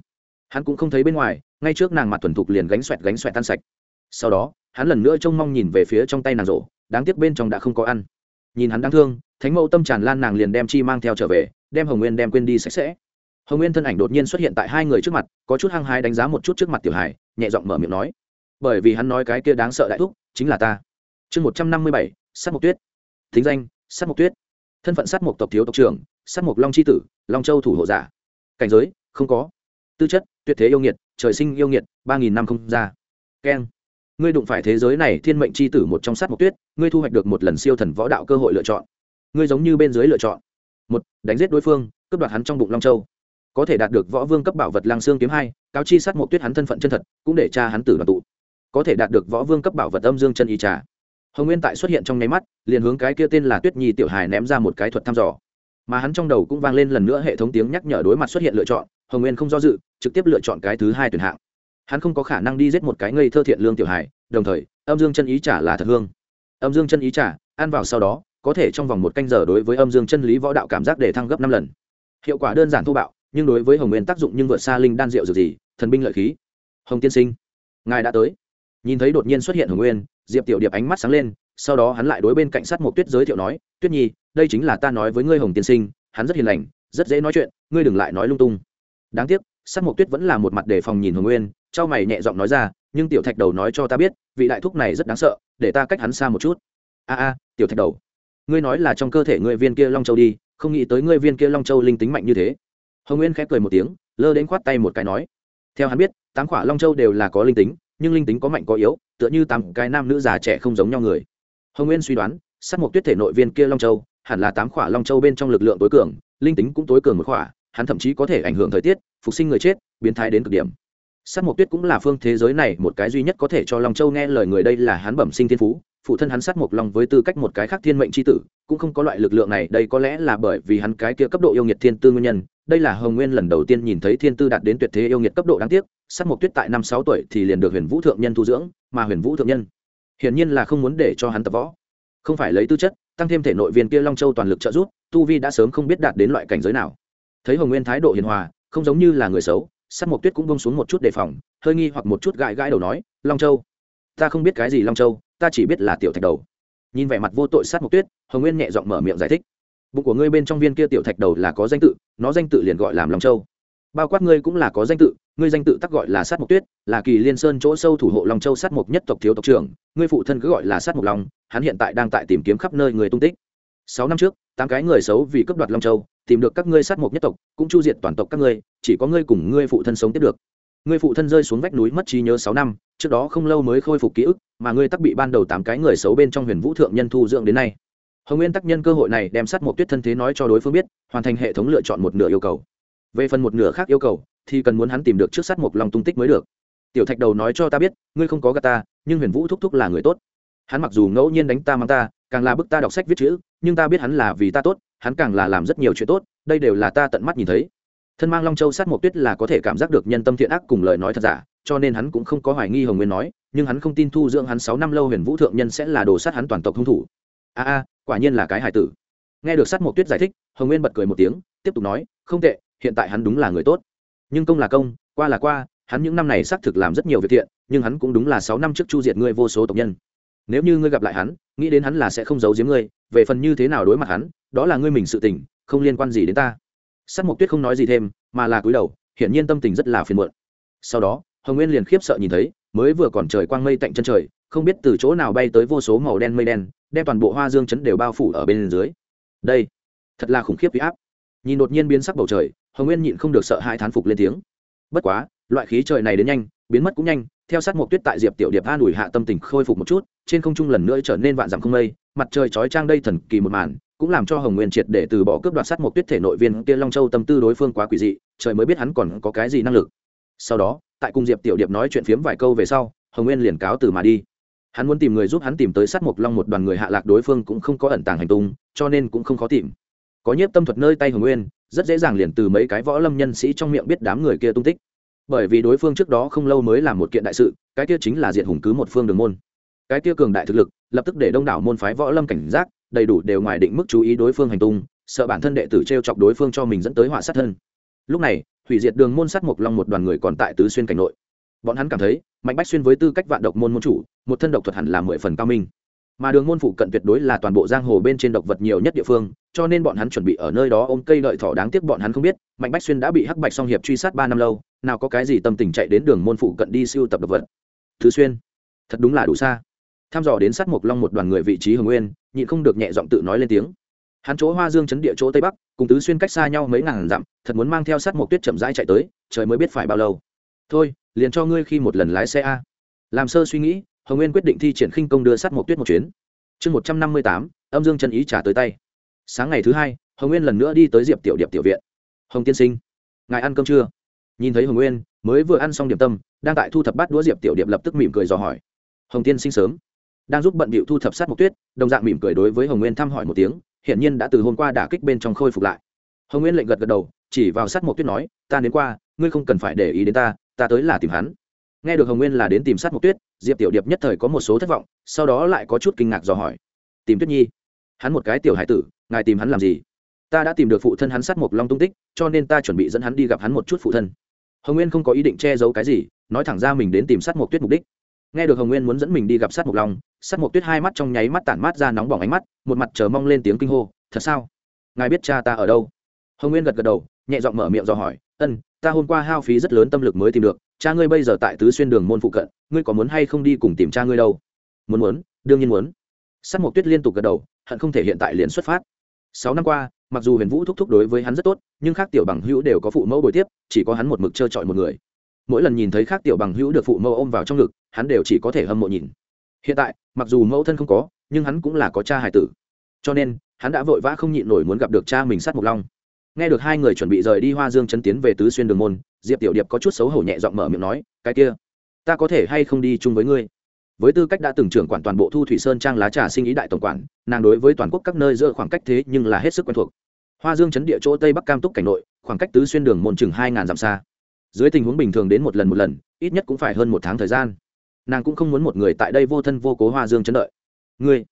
Hắn cũng không thấy bên ngoài, ngay trước nàng mặt thuần thục liền gánh xoẹt gánh xoẹt tan sạch. Sau đó hắn lần nữa trông mong nhìn về phía trong tay nàng rổ đáng tiếc bên trong đã không có ăn. Nhìn hắn đáng thương, thánh mẫu tâm tràn lan nàng liền đem chi mang theo trở về, đem hồng nguyên đem quên đi sạch sẽ. Hồng nguyên thân ảnh đột nhiên xuất hiện tại hai người trước mặt, có chút hăng hái đánh giá một chút trước mặt tiểu hải nhẹ giọng mở miệng nói. Bởi vì hắn nói cái kia đáng sợ đại thúc, chính là ta. Chương một trăm năm mươi bảy sắt mộc tuyết. Thính danh sắt mộc tuyết. Thân phận sắt mộc tộc thiếu tộc trưởng sắt mộc long c h i tử, long châu thủ hộ giả. Cảnh giới, không có. Tư chất, tuyệt thế yêu nghiệt, trời sinh yêu nghiệt, ba nghìn năm không ra. Keng ngươi đụng phải thế giới này thiên mệnh c h i tử một trong sát mộc tuyết, ngươi thu hoạch được một lần siêu thần võ đạo cơ hội lựa chọn. Ngươi giống như bên dưới lựa chọn. Một, đánh giết đối phương, cướp đoạt hắn trong bụng long châu. Có thể đạt được võ vương cấp bảo vật lang xương kiếm hai, cáo chi sát mộc tuyết hắn thân phận chân thật, cũng để cha hắn tử đoàn tụ. Có thể đạt được võ vương cấp bảo vật âm dương chân y trà. Hồng nguyên tại xuất hiện trong nháy mắt, liền hướng cái kia tên là tuyết nhi tiểu hài ném ra một cái thuật thăm dò. Mà hắn trong đầu cũng vang lên lần nữa hệ thống tiếng nhắc nhở đối mặt xuất hiện lựa chọn, hồng nguyên không do dự, trực tiếp lựa chọn cái thứ hai tuyển hạng hắn không có khả năng đi giết một cái ngây thơ thiện lương tiểu hải. đồng thời, âm dương chân ý trả là thật hương. Âm dương chân ý trả, ăn vào sau đó, có thể trong vòng một canh giờ đối với âm dương chân lý võ đạo cảm giác để thăng gấp năm lần. Hiệu quả đơn giản thô bạo, nhưng đối với hồng nguyên tác dụng nhưng vượt xa linh đan rượu dược gì, thần binh lợi khí. Hồng tiên sinh, ngài đã tới. Nhìn thấy đột nhiên xuất hiện hồng nguyên, diệp tiểu điệp ánh mắt sáng lên, sau đó hắn lại đối bên cạnh sát một tuyết giới thiệu nói, tuyết nhi, đây chính là ta nói với ngươi hồng tiên sinh, hắn rất hiền lành, rất dễ nói chuyện, ngươi đừng lại nói lung tung. Đáng tiếc, sát một tuyết vẫn là một mặt đề phòng nhìn hồng nguyên trao mày nhẹ giọng nói ra, nhưng tiểu thạch đầu nói cho ta biết, vị đại thúc này rất đáng sợ, để ta cách hắn xa một chút. A a, tiểu thạch đầu, ngươi nói là trong cơ thể ngươi viên kia long châu đi, không nghĩ tới ngươi viên kia long châu linh tính mạnh như thế. Hồng nguyên khép cười một tiếng, lơ đến khoát tay một cái nói, theo hắn biết, tám quả long châu đều là có linh tính, nhưng linh tính có mạnh có yếu, tựa như tám cái nam nữ già trẻ không giống nhau người. Hồng nguyên suy đoán, sát một tuyết thể nội viên kia long châu, hẳn là tám khỏa long châu bên trong lực lượng tối cường, linh tính cũng tối cường một khỏa hắn thậm chí có thể ảnh hưởng thời tiết, phục sinh người chết, biến thái đến cực điểm sát Mộc tuyết cũng là phương thế giới này một cái duy nhất có thể cho long châu nghe lời người đây là hắn bẩm sinh thiên phú, phụ thân hắn sát một long với tư cách một cái khác thiên mệnh c h i tử, cũng không có loại lực lượng này, đây có lẽ là bởi vì hắn cái kia cấp độ yêu nghiệt thiên tư nguyên nhân, đây là hồng nguyên lần đầu tiên nhìn thấy thiên tư đạt đến tuyệt thế yêu nghiệt cấp độ đáng tiếc sát mộc tuyết tại năm sáu tuổi thì liền được huyền vũ thượng nhân tu dưỡng, mà huyền vũ thượng nhân hiển nhiên là không muốn để cho hắn tập võ. Không phải lấy tư chất, tăng thêm thể nội viên kia long châu toàn lực trợ giúp, tu vi đã sớm không biết đạt đến loại cảnh giới nào. Thấy hồng nguyên thái độ hiền hòa, không giống như là người xấu sát mộc tuyết cũng bông xuống một chút đề phòng, hơi nghi hoặc một chút gãi gãi đầu nói, long châu, ta không biết cái gì long châu, ta chỉ biết là tiểu thạch đầu. Nhìn vẻ mặt vô tội sát mộc tuyết, hồng nguyên nhẹ giọng mở miệng giải thích, bụng của ngươi bên trong viên kia tiểu thạch đầu là có danh tự, nó danh tự liền gọi làm long châu. Bao quát ngươi cũng là có danh tự, ngươi danh tự tắc gọi là sát mộc tuyết, là kỳ liên sơn chỗ sâu thủ hộ long châu sát mộc nhất tộc thiếu tộc trưởng, ngươi phụ thân cứ gọi là sát mộc long, hắn hiện tại đang tại tìm kiếm khắp nơi người tung tích sáu năm trước, tám cái người xấu vì cướp đoạt long châu, tìm được các ngươi sát mục nhất tộc, cũng chu diệt toàn tộc các ngươi, chỉ có ngươi cùng ngươi phụ thân sống tiếp được. Ngươi phụ thân rơi xuống vách núi mất trí nhớ sáu năm, trước đó không lâu mới khôi phục ký ức, mà ngươi tắc bị ban đầu tám cái người xấu bên trong huyền vũ thượng nhân thu dưỡng đến nay. Hồng nguyên tắc nhân cơ hội này đem sát mục tuyết thân thế nói cho đối phương biết, hoàn thành hệ thống lựa chọn một nửa yêu cầu. Về phần một nửa khác yêu cầu, thì cần muốn hắn tìm được trước sát mục long tung tích mới được. Tiểu thạch đầu nói cho ta biết, ngươi không có gà ta, nhưng huyền vũ thúc thúc là người tốt hắn mặc dù ngẫu nhiên đánh ta mang ta, càng là bức ta đọc sách viết chữ, nhưng ta biết hắn là vì ta tốt, hắn càng là làm rất nhiều chuyện tốt, đây đều là ta tận mắt nhìn thấy. Thân mang long châu sát một tuyết là có thể cảm giác được nhân tâm thiện ác cùng lời nói thật giả, cho nên hắn cũng không có hoài nghi hồng nguyên nói, nhưng hắn không tin thu dưỡng hắn sáu năm lâu huyền vũ thượng nhân sẽ là đồ sát hắn toàn tộc hung thủ. A a, quả nhiên là cái hải tử. Nghe được sát một tuyết giải thích, hồng nguyên bật cười một tiếng, tiếp tục nói, không tệ, hiện tại hắn đúng là người tốt. Nhưng công là công, qua là qua, hắn những năm này xác thực làm rất nhiều việc thiện, nhưng hắn cũng đúng là sáu năm trước chu diệt ngươi vô số tộc nhân nếu như ngươi gặp lại hắn, nghĩ đến hắn là sẽ không giấu giếm ngươi, về phần như thế nào đối mặt hắn, đó là ngươi mình sự tình, không liên quan gì đến ta. Sắt mộc tuyết không nói gì thêm, mà là cúi đầu, hiển nhiên tâm tình rất là phiền muộn. Sau đó, hồng nguyên liền khiếp sợ nhìn thấy, mới vừa còn trời quang mây tạnh chân trời, không biết từ chỗ nào bay tới vô số màu đen mây đen, đem toàn bộ hoa dương chấn đều bao phủ ở bên dưới. Đây, thật là khủng khiếp huy áp. Nhìn đột nhiên biến sắc bầu trời, hồng nguyên nhịn không được sợ hai thán phục lên tiếng. Bất quá, loại khí trời này đến nhanh, biến mất cũng nhanh theo sát một tuyết tại diệp tiểu điệp an ủi hạ tâm tình khôi phục một chút, trên không trung lần nữa trở nên vạn dặm không mây, mặt trời chói trang đây thần kỳ một màn, cũng làm cho hồng nguyên triệt để từ bỏ cướp đoạt sát một tuyết thể nội viên kia long châu tâm tư đối phương quá quỷ dị, trời mới biết hắn còn có cái gì năng lực. Sau đó, tại cùng diệp tiểu điệp nói chuyện phiếm vài câu về sau, hồng nguyên liền cáo từ mà đi. Hắn muốn tìm người giúp hắn tìm tới sát mộc long một đoàn người hạ lạc đối phương cũng không có ẩn tàng hành tung, cho nên cũng không khó tìm. Có nhiếp tâm thuật nơi tay hồng nguyên, rất dễ dàng liền từ mấy cái võ lâm nhân sĩ trong miệng biết đám người kia tung tích bởi vì đối phương trước đó không lâu mới làm một kiện đại sự, cái kia chính là diệt hùng cứ một phương đường môn. Cái kia cường đại thực lực, lập tức để đông đảo môn phái võ lâm cảnh giác, đầy đủ đều ngoài định mức chú ý đối phương hành tung, sợ bản thân đệ tử t r e o chọc đối phương cho mình dẫn tới họa sát thân. Lúc này, hủy diệt đường môn sát mộc long một đoàn người còn tại tứ xuyên cảnh nội. Bọn hắn cảm thấy, mạnh bách xuyên với tư cách vạn độc môn môn chủ, một thân độc thuật hẳn là mười phần cao minh mà đường môn phụ cận tuyệt đối là toàn bộ giang hồ bên trên độc vật nhiều nhất địa phương, cho nên bọn hắn chuẩn bị ở nơi đó ôm cây đợi thỏ đáng tiếc bọn hắn không biết, mạnh bách xuyên đã bị hắc bạch song hiệp truy sát ba năm lâu, nào có cái gì tâm tình chạy đến đường môn phụ cận đi siêu tập độc vật. Thứ xuyên, thật đúng là đủ xa. Tham dò đến sát mộc long một đoàn người vị trí hồng nguyên, nhịn không được nhẹ giọng tự nói lên tiếng. Hắn chỗ hoa dương chấn địa chỗ tây bắc, cùng tứ xuyên cách xa nhau mấy ngàn dặm, thật muốn mang theo sát mộc tuyết chậm rãi chạy tới, trời mới biết phải bao lâu. Thôi, liền cho ngươi khi một lần lái xe a. Làm sơ suy nghĩ hồng nguyên quyết định thi triển khinh công đưa sát mộc tuyết một chuyến. Chương một trăm năm mươi tám, âm dương chân ý trả tới tay. Sáng ngày thứ hai, hồng nguyên lần nữa đi tới diệp tiểu điệp tiểu viện. Hồng tiên sinh, ngài ăn cơm chưa? Nhìn thấy hồng nguyên, mới vừa ăn xong điểm tâm, đang tại thu thập bát đũa diệp tiểu điệp lập tức mỉm cười dò hỏi. Hồng tiên sinh sớm. Đang giúp bận bịu thu thập sát mộc tuyết, đồng dạng mỉm cười đối với hồng nguyên thăm hỏi một tiếng hiện nhiên đã từ hôm qua đả kích bên trong khôi phục lại. Hồng nguyên lệnh gật gật đầu, chỉ vào sát mộc tuyết nói, ta đến qua, ngươi không cần phải để ý đến ta ta tới là tìm hắn nghe được hồng nguyên là đến tìm sát mộc tuyết, diệp tiểu điệp nhất thời có một số thất vọng, sau đó lại có chút kinh ngạc dò hỏi. Tìm tuyết nhi? Hắn một cái tiểu hải tử, ngài tìm hắn làm gì? Ta đã tìm được phụ thân hắn sát mộc long tung tích, cho nên ta chuẩn bị dẫn hắn đi gặp hắn một chút phụ thân. Hồng nguyên không có ý định che giấu cái gì, nói thẳng ra mình đến tìm sát mộc tuyết mục đích. Nghe được hồng nguyên muốn dẫn mình đi gặp sát mộc long, sát mộc tuyết hai mắt trong nháy mắt tản mát ra nóng bỏng ánh mắt, một mặt chờ mong lên tiếng kinh hô, thật sao? Ngài biết cha ta ở đâu? Hồng nguyên gật gật đầu, nhẹ giọng mở miệng dò hỏi, ân, ta hôm qua hao phí rất lớn tâm lực mới tìm được cha ngươi bây giờ tại tứ xuyên đường môn phụ cận, ngươi có muốn hay không đi cùng tìm cha ngươi đâu? Muốn muốn, đương nhiên muốn. Sắt mộc tuyết liên tục gật đầu, hận không thể hiện tại liền xuất phát. Sáu năm qua, mặc dù huyền vũ thúc thúc đối với hắn rất tốt, nhưng khác tiểu bằng hữu đều có phụ mẫu bồi tiếp, chỉ có hắn một mực trơ trọi một người. Mỗi lần nhìn thấy khác tiểu bằng hữu được phụ mẫu ôm vào trong ngực, hắn đều chỉ có thể hâm mộ nhìn. Hiện tại, mặc dù mẫu thân không có, nhưng hắn cũng là có cha hải tử. Cho nên, hắn đã vội vã không nhịn nổi muốn gặp được cha mình sát mộc long nghe được hai người chuẩn bị rời đi hoa dương chấn tiến về tứ xuyên đường môn, diệp tiểu điệp có chút xấu hổ nhẹ giọng mở miệng nói, cái kia, ta có thể hay không đi chung với ngươi? Với tư cách đã từng trưởng quản toàn bộ thu thủy sơn trang lá trà sinh ý đại tổng quản, nàng đối với toàn quốc các nơi giữa khoảng cách thế nhưng là hết sức quen thuộc. Hoa dương chấn địa chỗ tây bắc cam túc cảnh nội, khoảng cách tứ xuyên đường môn chừng hai ngàn dặm xa. Dưới tình huống bình thường đến một lần một lần, ít nhất cũng phải hơn một tháng thời gian. Nàng cũng không muốn một người tại đây vô thân vô cố hoa dương chấn đợi. Ngươi,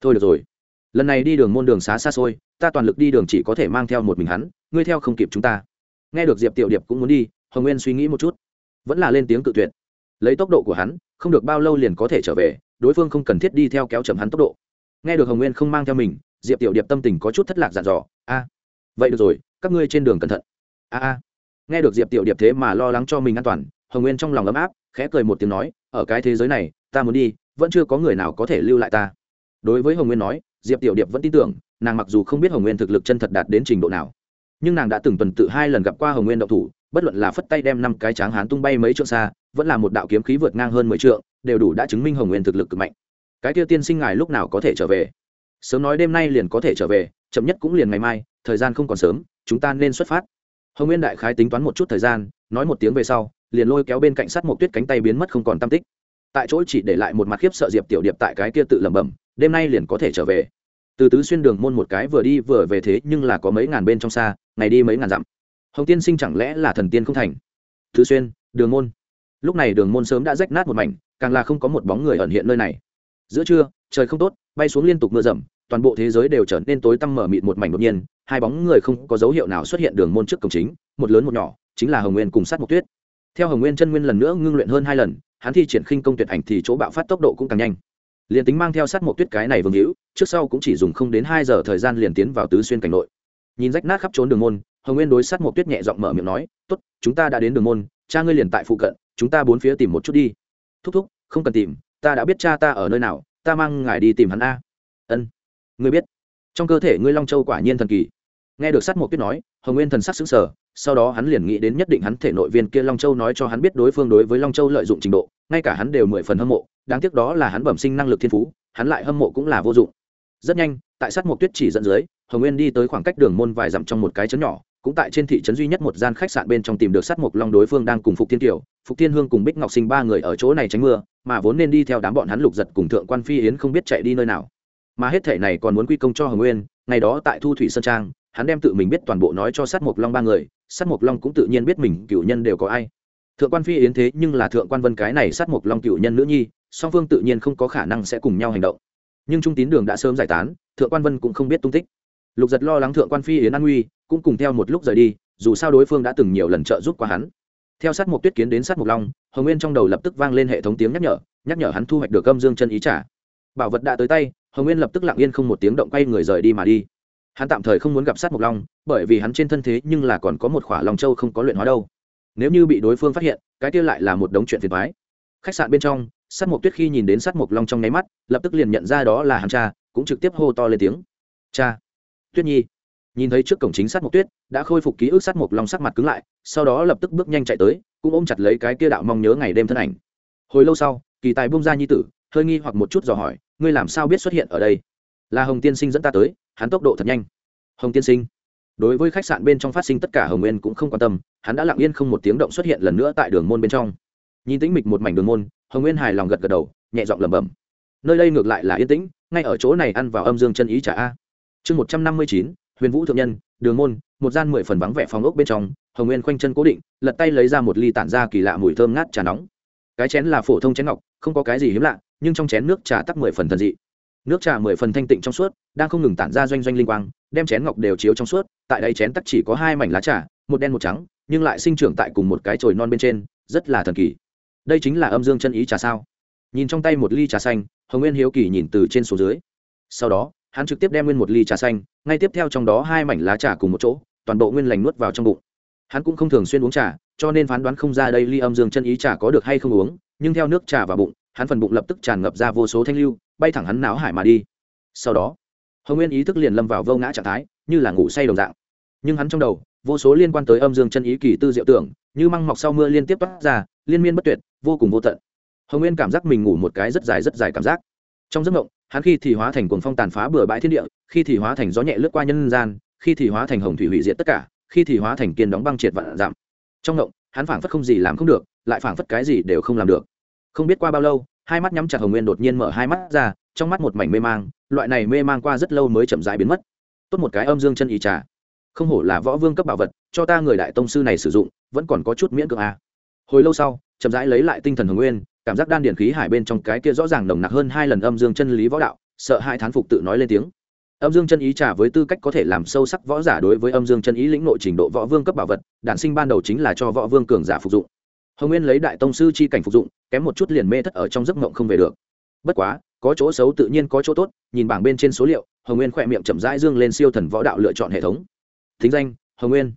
thôi được rồi. Lần này đi đường môn đường xá xa xôi ta toàn lực đi đường chỉ có thể mang theo một mình hắn, ngươi theo không kịp chúng ta. Nghe được diệp tiểu điệp cũng muốn đi, hồng nguyên suy nghĩ một chút. Vẫn là lên tiếng cự tuyệt. Lấy tốc độ của hắn, không được bao lâu liền có thể trở về, đối phương không cần thiết đi theo kéo chậm hắn tốc độ. Nghe được hồng nguyên không mang theo mình, diệp tiểu điệp tâm tình có chút thất lạc dặn dò, a, vậy được rồi, các ngươi trên đường cẩn thận. A a. Nghe được diệp tiểu điệp thế mà lo lắng cho mình an toàn, hồng nguyên trong lòng ấm áp, khẽ cười một tiếng nói, ở cái thế giới này, ta muốn đi, vẫn chưa có người nào có thể lưu lại ta. Đối với hồng nguyên nói, diệp tiểu điệp vẫn tin tưởng nàng mặc dù không biết hồng nguyên thực lực chân thật đạt đến trình độ nào, nhưng nàng đã từng tuần tự hai lần gặp qua hồng nguyên đậu thủ, bất luận là phất tay đem năm cái tráng hán tung bay mấy trượng xa, vẫn là một đạo kiếm khí vượt ngang hơn mười trượng, đều đủ đã chứng minh hồng nguyên thực lực cực mạnh. Cái tiêu tiên sinh ngài lúc nào có thể trở về? Sớm nói đêm nay liền có thể trở về, chậm nhất cũng liền ngày mai, thời gian không còn sớm, chúng ta nên xuất phát. Hồng nguyên đại khái tính toán một chút thời gian, nói một tiếng về sau, liền lôi kéo bên cạnh sắt một tuyết cánh tay biến mất không còn tam tích. Tại chỗ chỉ để lại một mặt khiếp sợ diệp tiểu điệp tại cái kia tự lẩm bẩm, đêm nay liền có thể trở về từ tứ xuyên đường môn một cái vừa đi vừa về thế nhưng là có mấy ngàn bên trong xa, ngày đi mấy ngàn dặm. Hồng tiên sinh chẳng lẽ là thần tiên không thành? Tứ xuyên, đường môn. Lúc này đường môn sớm đã rách nát một mảnh, càng là không có một bóng người ẩn hiện nơi này. Giữa trưa, trời không tốt, bay xuống liên tục mưa rầm, toàn bộ thế giới đều trở nên tối tăm mở mịt một mảnh đột nhiên, hai bóng người không có dấu hiệu nào xuất hiện đường môn trước cổng chính, một lớn một nhỏ, chính là hồng nguyên cùng sát mộc tuyết. Theo hồng nguyên chân nguyên lần nữa ngưng luyện hơn hai lần, hắn thi triển khinh công tuyệt ảnh thì chỗ bạo phát tốc độ cũng càng nhanh liền tính mang theo sát mộc tuyết cái này vương hữu, trước sau cũng chỉ dùng không đến hai giờ thời gian liền tiến vào tứ xuyên cảnh nội. Nhìn rách nát khắp trốn đường môn, hồng nguyên đối sát mộc tuyết nhẹ giọng mở miệng nói, tốt, chúng ta đã đến đường môn, cha ngươi liền tại phụ cận, chúng ta bốn phía tìm một chút đi. Thúc thúc, không cần tìm, ta đã biết cha ta ở nơi nào, ta mang ngài đi tìm hắn a. Ân, ngươi biết. Trong cơ thể ngươi long châu quả nhiên thần kỳ. Nghe được sát mộc tuyết nói, hồng nguyên thần sắc xứng sở sau đó hắn liền nghĩ đến nhất định hắn thể nội viên kia long châu nói cho hắn biết đối phương đối với long châu lợi dụng trình độ, ngay cả hắn đều mười phần hâm mộ đáng tiếc đó là hắn bẩm sinh năng lực thiên phú, hắn lại hâm mộ cũng là vô dụng. Rất nhanh, tại sát mộc tuyết chỉ dẫn dưới, hồng nguyên đi tới khoảng cách đường môn vài dặm trong một cái chấn nhỏ, cũng tại trên thị trấn duy nhất một gian khách sạn bên trong tìm được sát mộc long đối phương đang cùng phục thiên kiều, phục thiên hương cùng bích ngọc sinh ba người ở chỗ này tránh mưa, mà vốn nên đi theo đám bọn hắn lục giật cùng thượng quan phi yến không biết chạy đi nơi nào. Mà hết thể này còn muốn quy công cho hồng nguyên, ngày đó tại thu thủy sơn trang, hắn đem tự mình biết toàn bộ nói cho sát mộc long ba người, sát mộc long cũng tự nhiên biết mình cựu nhân đều có ai. Thượng quan phi yến thế nhưng là thượng quan vân cái này sát mộc long cựu nhân nữ nhi song phương tự nhiên không có khả năng sẽ cùng nhau hành động. Nhưng trung tín đường đã sớm giải tán, thượng quan vân cũng không biết tung tích. Lục giật lo lắng thượng quan phi yến an nguy cũng cùng theo một lúc rời đi, dù sao đối phương đã từng nhiều lần trợ giúp qua hắn. Theo sát mục tuyết kiến đến sát mục long, hồng nguyên trong đầu lập tức vang lên hệ thống tiếng nhắc nhở nhắc nhở hắn thu hoạch được âm dương chân ý trả. Bảo vật đã tới tay, hồng nguyên lập tức lặng yên không một tiếng động quay người rời đi mà đi. Hắn tạm thời không muốn gặp sát mục long, bởi vì hắn trên thân thế nhưng là còn có một khỏa lòng châu không có luyện hóa đâu. Nếu như bị đối phương phát hiện, cái kia lại là một đống chuyện phiền thoái khách sạn bên trong sát Mộc tuyết khi nhìn đến sát Mộc long trong nháy mắt, lập tức liền nhận ra đó là hắn cha, cũng trực tiếp hô to lên tiếng. Cha! Tuyết nhi! Nhìn thấy trước cổng chính sát Mộc tuyết, đã khôi phục ký ức sát Mộc long sắc mặt cứng lại, sau đó lập tức bước nhanh chạy tới, cũng ôm chặt lấy cái kia đạo mong nhớ ngày đêm thân ảnh. Hồi lâu sau, kỳ tài bung ra nhi tử, hơi nghi hoặc một chút dò hỏi, ngươi làm sao biết xuất hiện ở đây? Là hồng tiên sinh dẫn ta tới, hắn tốc độ thật nhanh. Hồng tiên sinh? Đối với khách sạn bên trong phát sinh tất cả hồng nguyên cũng không quan tâm, hắn đã lặng yên không một tiếng động xuất hiện lần nữa tại đường môn bên trong. Nhìn tĩnh mịch một mảnh đường môn hồng nguyên hài lòng gật gật đầu, nhẹ giọng lẩm bẩm. Nơi đây ngược lại là yên tĩnh, ngay ở chỗ này ăn vào âm dương chân ý trả a. Chương một trăm năm mươi chín, huyền vũ thượng nhân, đường môn, một gian mười phần vắng vẻ phòng ốc bên trong, hồng nguyên khoanh chân cố định, lật tay lấy ra một ly tản ra kỳ lạ mùi thơm ngát trà nóng. Cái chén là phổ thông chén ngọc, không có cái gì hiếm lạ, nhưng trong chén nước trà tắc mười phần thần dị. Nước trà mười phần thanh tịnh trong suốt, đang không ngừng tản ra doanh doanh linh quang, đem chén ngọc đều chiếu trong suốt, tại đây chén tắc chỉ có hai mảnh lá trà, một đen một trắng, nhưng lại sinh trưởng tại cùng một cái chồi non bên trên, rất là thần kỳ đây chính là âm dương chân ý trà sao? Nhìn trong tay một ly trà xanh, hồng nguyên hiếu kỳ nhìn từ trên xuống dưới. Sau đó, hắn trực tiếp đem nguyên một ly trà xanh, ngay tiếp theo trong đó hai mảnh lá trà cùng một chỗ, toàn bộ nguyên lành nuốt vào trong bụng. Hắn cũng không thường xuyên uống trà, cho nên phán đoán không ra đây ly âm dương chân ý trà có được hay không uống, nhưng theo nước trà vào bụng, hắn phần bụng lập tức tràn ngập ra vô số thanh lưu, bay thẳng hắn não hải mà đi. Sau đó, hồng nguyên ý thức liền lâm vào vô ngã trạng thái, như là ngủ say đồng dạng. Nhưng hắn trong đầu, vô số liên quan tới âm dương chân ý kỳ tư diệu tưởng, như măng mọc sau mưa liên tiếp toát ra, liên miên bất tuyệt vô cùng vô tận. Hồng nguyên cảm giác mình ngủ một cái rất dài rất dài cảm giác. Trong giấc mộng, hắn khi thì hóa thành cuồng phong tàn phá bừa bãi thiên địa, khi thì hóa thành gió nhẹ lướt qua nhân gian, khi thì hóa thành hồng thủy hủy diệt tất cả, khi thì hóa thành kiên đóng băng triệt vạn giảm. Trong ngộng hắn phảng phất không gì làm không được, lại phảng phất cái gì đều không làm được. Không biết qua bao lâu, hai mắt nhắm chặt hồng nguyên đột nhiên mở hai mắt ra, trong mắt một mảnh mê mang, loại này mê mang qua rất lâu mới chậm rãi biến mất. Tốt một cái âm dương chân ý trà. Không hổ là võ vương cấp bảo vật, cho ta người đại tông sư này sử dụng, vẫn còn có chút miễn cưỡng à. hồi lâu sau chậm rãi lấy lại tinh thần hồng nguyên, cảm giác đan điển khí hải bên trong cái kia rõ ràng nồng nặc hơn hai lần âm dương chân lý võ đạo, sợ hai thán phục tự nói lên tiếng. Âm dương chân ý trả với tư cách có thể làm sâu sắc võ giả đối với âm dương chân ý lĩnh nội trình độ võ vương cấp bảo vật, đản sinh ban đầu chính là cho võ vương cường giả phục dụng. Hồng nguyên lấy đại tông sư chi cảnh phục dụng, kém một chút liền mê thất ở trong giấc mộng không về được. Bất quá, có chỗ xấu tự nhiên có chỗ tốt, nhìn bảng bên trên số liệu, hồng nguyên khỏe miệng chậm rãi dương lên siêu thần võ đạo lựa chọn hệ thống. Thính danh, hồng nguyên.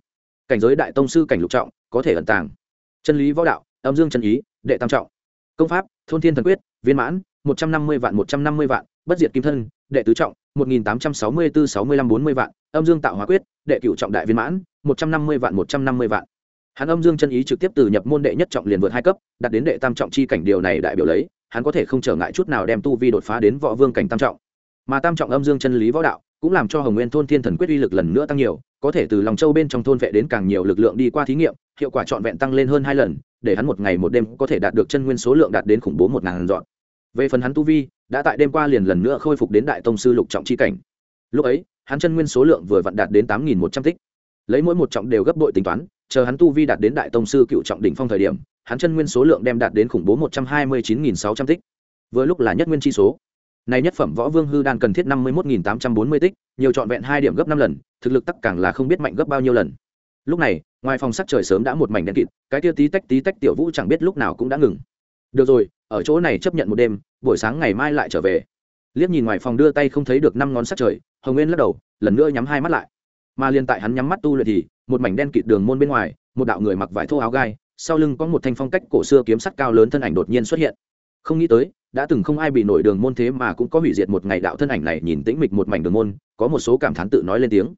Cảnh giới đại tông sư cảnh lục trọng, có thể ẩn tàng. Chân lý võ đạo âm dương chân ý, đệ tam trọng. Công pháp, thôn thiên thần quyết, viên mãn, một trăm năm mươi vạn, một trăm năm mươi vạn, bất diệt kim thân, đệ tứ trọng, một nghìn tám trăm sáu mươi bốn sáu mươi lăm bốn mươi vạn, âm dương tạo hóa quyết, đệ cửu trọng đại viên mãn, một trăm năm mươi vạn, một trăm năm mươi vạn. Hắn âm dương chân ý trực tiếp từ nhập môn đệ nhất trọng liền vượt hai cấp, đạt đến đệ tam trọng chi cảnh điều này đại biểu lấy, hắn có thể không trở ngại chút nào đem tu vi đột phá đến võ vương cảnh tam trọng. Mà tam trọng âm dương chân lý võ đạo, cũng làm cho hồng nguyên thôn thiên thần quyết uy lực lần nữa tăng nhiều, có thể từ lòng châu bên trong thôn vệ đến càng nhiều lực lượng đi qua thí nghiệm, hiệu quả trọn vẹn tăng lên hơn hai lần để hắn một ngày một đêm có thể đạt được chân nguyên số lượng đạt đến khủng bố một ngàn dọn. Về phần hắn tu vi, đã tại đêm qua liền lần nữa khôi phục đến đại tông sư lục trọng chi cảnh. Lúc ấy, hắn chân nguyên số lượng vừa vặn đạt đến tám nghìn một trăm tích. Lấy mỗi một trọng đều gấp bội tính toán, chờ hắn tu vi đạt đến đại tông sư cựu trọng đỉnh phong thời điểm, hắn chân nguyên số lượng đem đạt đến khủng bố một trăm hai mươi chín nghìn sáu trăm tích. Vừa lúc là nhất nguyên chi số. Này nhất phẩm võ vương hư đan cần thiết năm mươi một nghìn tám trăm bốn mươi tích, nhiều trọn vẹn hai điểm gấp năm lần, thực lực tắc càng là không biết mạnh gấp bao nhiêu lần. Lúc này ngoài phòng sắc trời sớm đã một mảnh đen kịt, cái tia tí tách tí tách tiểu vũ chẳng biết lúc nào cũng đã ngừng. Được rồi, ở chỗ này chấp nhận một đêm, buổi sáng ngày mai lại trở về. Liếc nhìn ngoài phòng đưa tay không thấy được năm ngón sắc trời, hồng nguyên lắc đầu, lần nữa nhắm hai mắt lại. Mà liền tại hắn nhắm mắt tu luyện thì, một mảnh đen kịt đường môn bên ngoài, một đạo người mặc vải thô áo gai, sau lưng có một thanh phong cách cổ xưa kiếm sắt cao lớn thân ảnh đột nhiên xuất hiện. Không nghĩ tới, đã từng không ai bị nổi đường môn thế mà cũng có hủy diệt một ngày đạo thân ảnh này nhìn tĩnh mịch một mảnh đường môn, có một số cảm thán tự nói lên tiếng.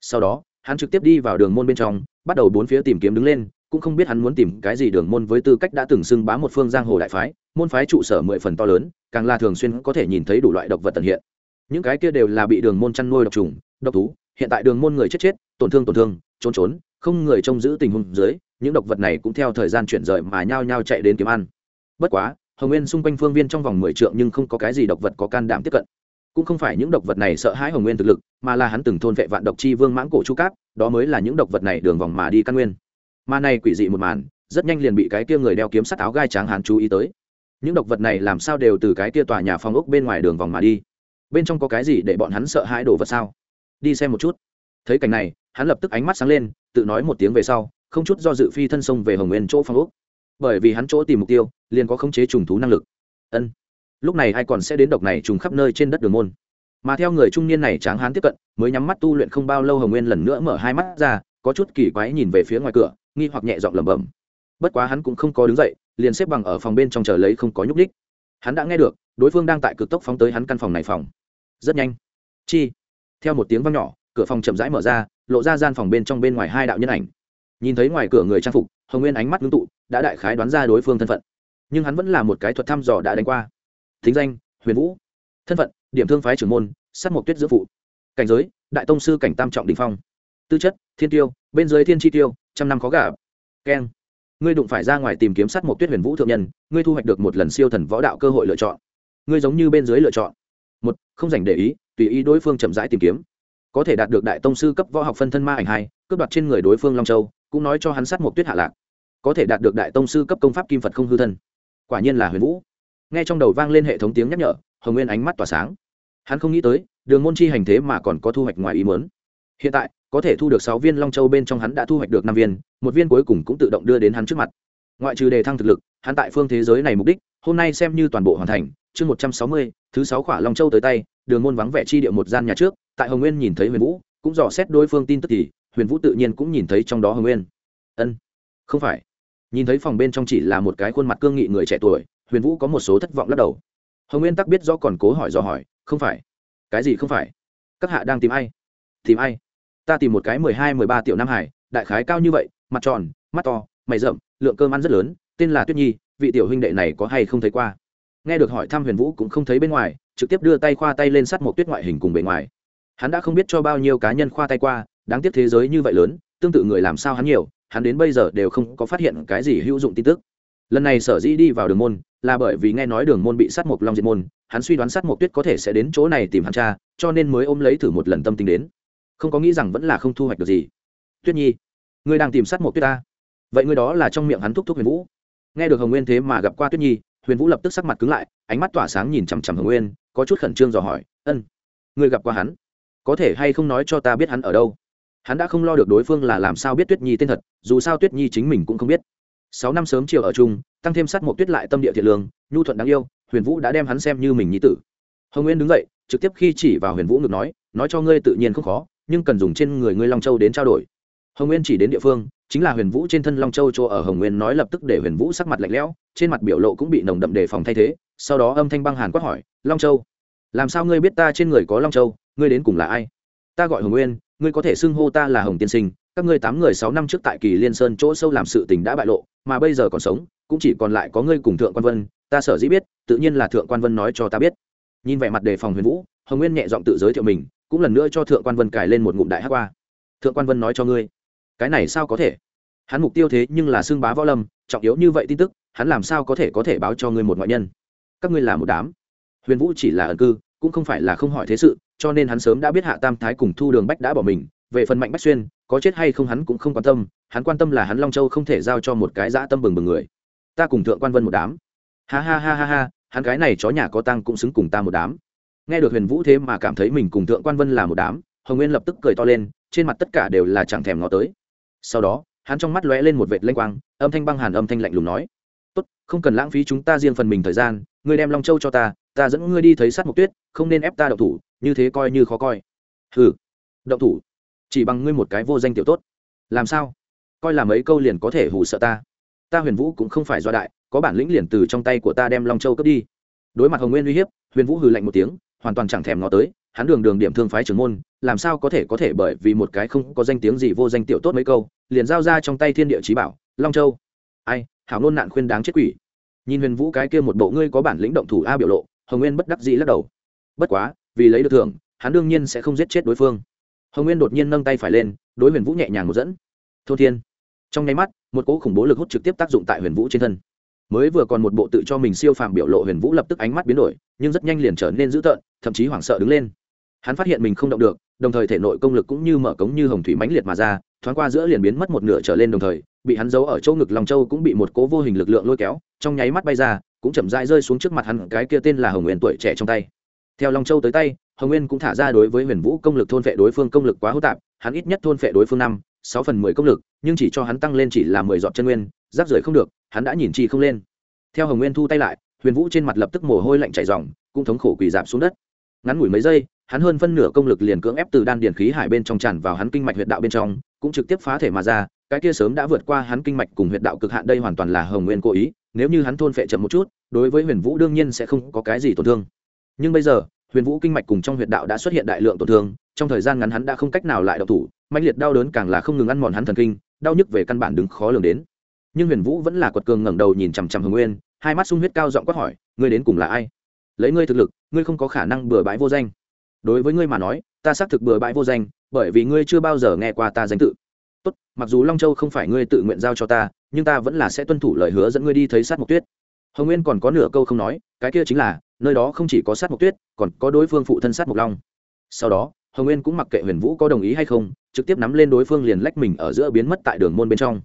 Sau đó hắn trực tiếp đi vào đường môn bên trong, bắt đầu bốn phía tìm kiếm đứng lên, cũng không biết hắn muốn tìm cái gì đường môn với tư cách đã từng xưng bá một phương giang hồ đại phái, môn phái trụ sở mười phần to lớn, càng là thường xuyên có thể nhìn thấy đủ loại độc vật tận hiện. Những cái kia đều là bị đường môn chăn nuôi độc trùng, độc thú, hiện tại đường môn người chết chết, tổn thương tổn thương, trốn trốn, không người trông giữ tình huống dưới, những độc vật này cũng theo thời gian chuyển rời mà nhao nhao chạy đến kiếm ăn. Bất quá, hồng nguyên xung quanh phương viên trong vòng mười trượng nhưng không có cái gì độc vật có can đảm tiếp cận cũng không phải những độc vật này sợ hãi hồng nguyên thực lực, mà là hắn từng thôn vệ vạn độc chi vương mãng cổ chu cáp, đó mới là những độc vật này đường vòng mà đi căn nguyên. Mà này quỷ dị một màn, rất nhanh liền bị cái kia người đeo kiếm sắt áo gai tráng hán chú ý tới. Những độc vật này làm sao đều từ cái kia tòa nhà phong ốc bên ngoài đường vòng mà đi? Bên trong có cái gì để bọn hắn sợ hãi đồ vật sao? Đi xem một chút. Thấy cảnh này, hắn lập tức ánh mắt sáng lên, tự nói một tiếng về sau, không chút do dự phi thân sông về hồng nguyên chỗ phong ốc. Bởi vì hắn chỗ tìm mục tiêu, liền có khống chế trùng thú năng lực. Ân lúc này ai còn sẽ đến độc này trùng khắp nơi trên đất đường môn? Mà theo người trung niên này tráng hán tiếp cận, mới nhắm mắt tu luyện không bao lâu hồng nguyên lần nữa mở hai mắt ra, có chút kỳ quái nhìn về phía ngoài cửa, nghi hoặc nhẹ giọng lẩm bẩm. Bất quá hắn cũng không có đứng dậy, liền xếp bằng ở phòng bên trong chờ lấy không có nhúc ních hắn đã nghe được, đối phương đang tại cực tốc phóng tới hắn căn phòng này phòng. Rất nhanh. Chi. Theo một tiếng văng nhỏ, cửa phòng chậm rãi mở ra, lộ ra gian phòng bên trong bên ngoài hai đạo nhân ảnh. Nhìn thấy ngoài cửa người trang phục, hồng nguyên ánh mắt ngưng tụ, đã đại khái đoán ra đối phương thân phận. Nhưng hắn vẫn là một cái thuật thăm dò đã đánh qua thính danh, huyền vũ. Thân phận, điểm thương phái trưởng môn, sát mộc tuyết giữa phụ. Cảnh giới, đại tông sư cảnh tam trọng đình phong. Tư chất, thiên tiêu, bên dưới thiên chi tiêu, trăm năm khó gà keng. Ngươi đụng phải ra ngoài tìm kiếm sát mộc tuyết huyền vũ thượng nhân, ngươi thu hoạch được một lần siêu thần võ đạo cơ hội lựa chọn. Ngươi giống như bên dưới lựa chọn. Một, không dành để ý, tùy ý đối phương chậm rãi tìm kiếm. Có thể đạt được đại tông sư cấp võ học phân thân ma ảnh hai, cướp đoạt trên người đối phương long châu, cũng nói cho hắn sát mộc tuyết hạ lạc. Có thể đạt được đại tông sư cấp công pháp kim phật không hư thân. Quả nhiên là huyền vũ nghe trong đầu vang lên hệ thống tiếng nhắc nhở, hồng nguyên ánh mắt tỏa sáng. Hắn không nghĩ tới, đường môn chi hành thế mà còn có thu hoạch ngoài ý mớn hiện tại, có thể thu được sáu viên long châu bên trong hắn đã thu hoạch được năm viên, một viên cuối cùng cũng tự động đưa đến hắn trước mặt. Ngoại trừ đề thăng thực lực, hắn tại phương thế giới này mục đích, hôm nay xem như toàn bộ hoàn thành, chương một trăm sáu mươi, thứ sáu khỏa long châu tới tay, đường môn vắng vẻ chi địa một gian nhà trước, tại hồng nguyên nhìn thấy huyền vũ, cũng dò xét đối phương tin tức thì, huyền vũ tự nhiên cũng nhìn thấy trong đó hồng nguyên. Ân, không phải. Nhìn thấy phòng bên trong chỉ là một cái khuôn mặt cương nghị người trẻ tuổi huyền vũ có một số thất vọng lắc đầu. Hồng nguyên tắc biết do còn cố hỏi dò hỏi, không phải. Cái gì không phải? Các hạ đang tìm ai? Tìm ai? Ta tìm một cái mười hai, mười ba tiểu nam hải, đại khái cao như vậy, mặt tròn, mắt to, mày rậm, lượng cơm ăn rất lớn, tên là tuyết nhi, vị tiểu huynh đệ này có hay không thấy qua? Nghe được hỏi thăm huyền vũ cũng không thấy bên ngoài, trực tiếp đưa tay khoa tay lên sắt một tuyết ngoại hình cùng bề ngoài. Hắn đã không biết cho bao nhiêu cá nhân khoa tay qua, đáng tiếc thế giới như vậy lớn, tương tự người làm sao hắn nhiều, hắn đến bây giờ đều không có phát hiện cái gì hữu dụng tin tức. Lần này sở dĩ đi vào đường môn là bởi vì nghe nói đường môn bị sát mộc long diệt môn, hắn suy đoán sát mộc tuyết có thể sẽ đến chỗ này tìm hắn cha, cho nên mới ôm lấy thử một lần tâm tính đến. Không có nghĩ rằng vẫn là không thu hoạch được gì. Tuyết nhi, ngươi đang tìm sát mộc tuyết ta. Vậy ngươi đó là trong miệng hắn thúc thúc huyền vũ. Nghe được hồng nguyên thế mà gặp qua tuyết nhi, huyền vũ lập tức sắc mặt cứng lại, ánh mắt tỏa sáng nhìn chằm chằm hồng nguyên, có chút khẩn trương dò hỏi, ân, ngươi gặp qua hắn? Có thể hay không nói cho ta biết hắn ở đâu? Hắn đã không lo được đối phương là làm sao biết tuyết nhi tên thật, dù sao tuyết nhi chính mình cũng không biết sáu năm sớm chiều ở chung, tăng thêm sát một tuyết lại tâm địa thiện lương, nhu thuận đáng yêu, huyền vũ đã đem hắn xem như mình nhi tử. Hồng nguyên đứng dậy, trực tiếp khi chỉ vào huyền vũ ngược nói nói cho ngươi tự nhiên không khó, nhưng cần dùng trên người ngươi long châu đến trao đổi. Hồng nguyên chỉ đến địa phương, chính là huyền vũ trên thân long châu chỗ ở hồng nguyên nói lập tức để huyền vũ sắc mặt lạnh lẽo, trên mặt biểu lộ cũng bị nồng đậm đề phòng thay thế, sau đó âm thanh băng hàn quát hỏi, long châu, làm sao ngươi biết ta trên người có long châu, ngươi đến cùng là ai? Ta gọi hồng nguyên, ngươi có thể xưng hô ta là hồng tiên sinh các ngươi tám người sáu năm trước tại kỳ liên sơn chỗ sâu làm sự tình đã bại lộ, mà bây giờ còn sống, cũng chỉ còn lại có ngươi cùng thượng quan vân, ta sở dĩ biết, tự nhiên là thượng quan vân nói cho ta biết. Nhìn vẻ mặt đề phòng huyền vũ, hồng nguyên nhẹ giọng tự giới thiệu mình, cũng lần nữa cho thượng quan vân cài lên một ngụm đại hát qua thượng quan vân nói cho ngươi, cái này sao có thể? Hắn mục tiêu thế nhưng là xưng bá võ lâm, trọng yếu như vậy tin tức, hắn làm sao có thể có thể báo cho ngươi một ngoại nhân? Các ngươi là một đám. Huyền vũ chỉ là ẩn cư, cũng không phải là không hỏi thế sự, cho nên hắn sớm đã biết hạ tam thái cùng thu đường bách đã bỏ mình, về phần mạnh bách xuyên có chết hay không hắn cũng không quan tâm, hắn quan tâm là hắn long châu không thể giao cho một cái dã tâm bừng bừng người. Ta cùng thượng quan vân một đám. Ha ha ha ha ha, hắn cái này chó nhà có tăng cũng xứng cùng ta một đám. Nghe được huyền vũ thế mà cảm thấy mình cùng thượng quan vân là một đám, hồng nguyên lập tức cười to lên, trên mặt tất cả đều là chẳng thèm ngó tới. Sau đó, hắn trong mắt lóe lên một vệt lênh quang, âm thanh băng hàn âm thanh lạnh lùng nói, tốt, không cần lãng phí chúng ta riêng phần mình thời gian, ngươi đem long châu cho ta ta dẫn ngươi đi thấy sát mục tuyết, không nên ép ta động thủ, như thế coi như khó coi. Hừ. Động thủ chỉ bằng ngươi một cái vô danh tiểu tốt. Làm sao? Coi là mấy câu liền có thể hù sợ ta. Ta huyền vũ cũng không phải do đại, có bản lĩnh liền từ trong tay của ta đem long châu cướp đi. Đối mặt hồng nguyên uy hiếp, huyền vũ hừ lạnh một tiếng, hoàn toàn chẳng thèm ngó tới, hắn đường đường điểm thương phái trưởng môn, làm sao có thể có thể bởi vì một cái không có danh tiếng gì vô danh tiểu tốt mấy câu, liền giao ra trong tay thiên địa trí bảo, long châu. Ai, hảo nôn nạn khuyên đáng chết quỷ. Nhìn huyền vũ cái kia một bộ ngươi có bản lĩnh động thủ a biểu lộ, hồng nguyên bất đắc dĩ lắc đầu. Bất quá, vì lấy được thưởng, hắn đương nhiên sẽ không giết chết đối phương hồng nguyên đột nhiên nâng tay phải lên đối huyền vũ nhẹ nhàng một dẫn thô thiên trong nháy mắt một cỗ khủng bố lực hút trực tiếp tác dụng tại huyền vũ trên thân mới vừa còn một bộ tự cho mình siêu phàm biểu lộ huyền vũ lập tức ánh mắt biến đổi nhưng rất nhanh liền trở nên dữ tợn thậm chí hoảng sợ đứng lên hắn phát hiện mình không động được đồng thời thể nội công lực cũng như mở cống như hồng thủy mãnh liệt mà ra thoáng qua giữa liền biến mất một nửa trở lên đồng thời bị hắn giấu ở châu ngực lòng châu cũng bị một cố vô hình lực lượng lôi kéo trong nháy mắt bay ra cũng chậm rãi rơi xuống trước mặt hắn cái kia tên là hồng nguyên tuổi trẻ trong tay theo long châu tới tay hồng nguyên cũng thả ra đối với huyền vũ công lực thôn vệ đối phương công lực quá hữu tạp, hắn ít nhất thôn vệ đối phương năm, sáu phần mười công lực, nhưng chỉ cho hắn tăng lên chỉ là mười dọn chân nguyên rác rưởi không được, hắn đã nhìn chi không lên. Theo hồng nguyên thu tay lại, huyền vũ trên mặt lập tức mồ hôi lạnh chảy dòng cũng thống khổ quỳ dạp xuống đất. Ngắn ngủi mấy giây, hắn hơn phân nửa công lực liền cưỡng ép từ đan điền khí hải bên trong tràn vào hắn kinh mạch huyệt đạo bên trong, cũng trực tiếp phá thể mà ra, cái kia sớm đã vượt qua hắn kinh mạch cùng huyệt đạo cực hạn đây hoàn toàn là hồng nguyên cố ý, nếu như hắn thôn phệ chậm một chút, đối với huyền vũ đương nhiên sẽ không có cái gì tổn thương. Nhưng bây giờ huyền vũ kinh mạch cùng trong huyệt đạo đã xuất hiện đại lượng tổn thương, trong thời gian ngắn hắn đã không cách nào lại độc thủ mạnh liệt đau đớn càng là không ngừng ăn mòn hắn thần kinh, đau nhức về căn bản đứng khó lường đến. Nhưng huyền vũ vẫn là quật cường ngẩng đầu nhìn chằm chằm hồng nguyên, hai mắt sung huyết cao giọng quát hỏi, ngươi đến cùng là ai? Lấy ngươi thực lực, ngươi không có khả năng bừa bãi vô danh. Đối với ngươi mà nói, ta xác thực bừa bãi vô danh, bởi vì ngươi chưa bao giờ nghe qua ta danh tự. Tốt, mặc dù long châu không phải ngươi tự nguyện giao cho ta, nhưng ta vẫn là sẽ tuân thủ lời hứa dẫn ngươi đi thấy sát mộc tuyết. Hồng nguyên còn có nửa câu không nói, cái kia chính là nơi đó không chỉ có sát mộc tuyết, còn có đối phương phụ thân sát mộc long. Sau đó, hồng nguyên cũng mặc kệ huyền vũ có đồng ý hay không, trực tiếp nắm lên đối phương liền lách mình ở giữa biến mất tại đường môn bên trong.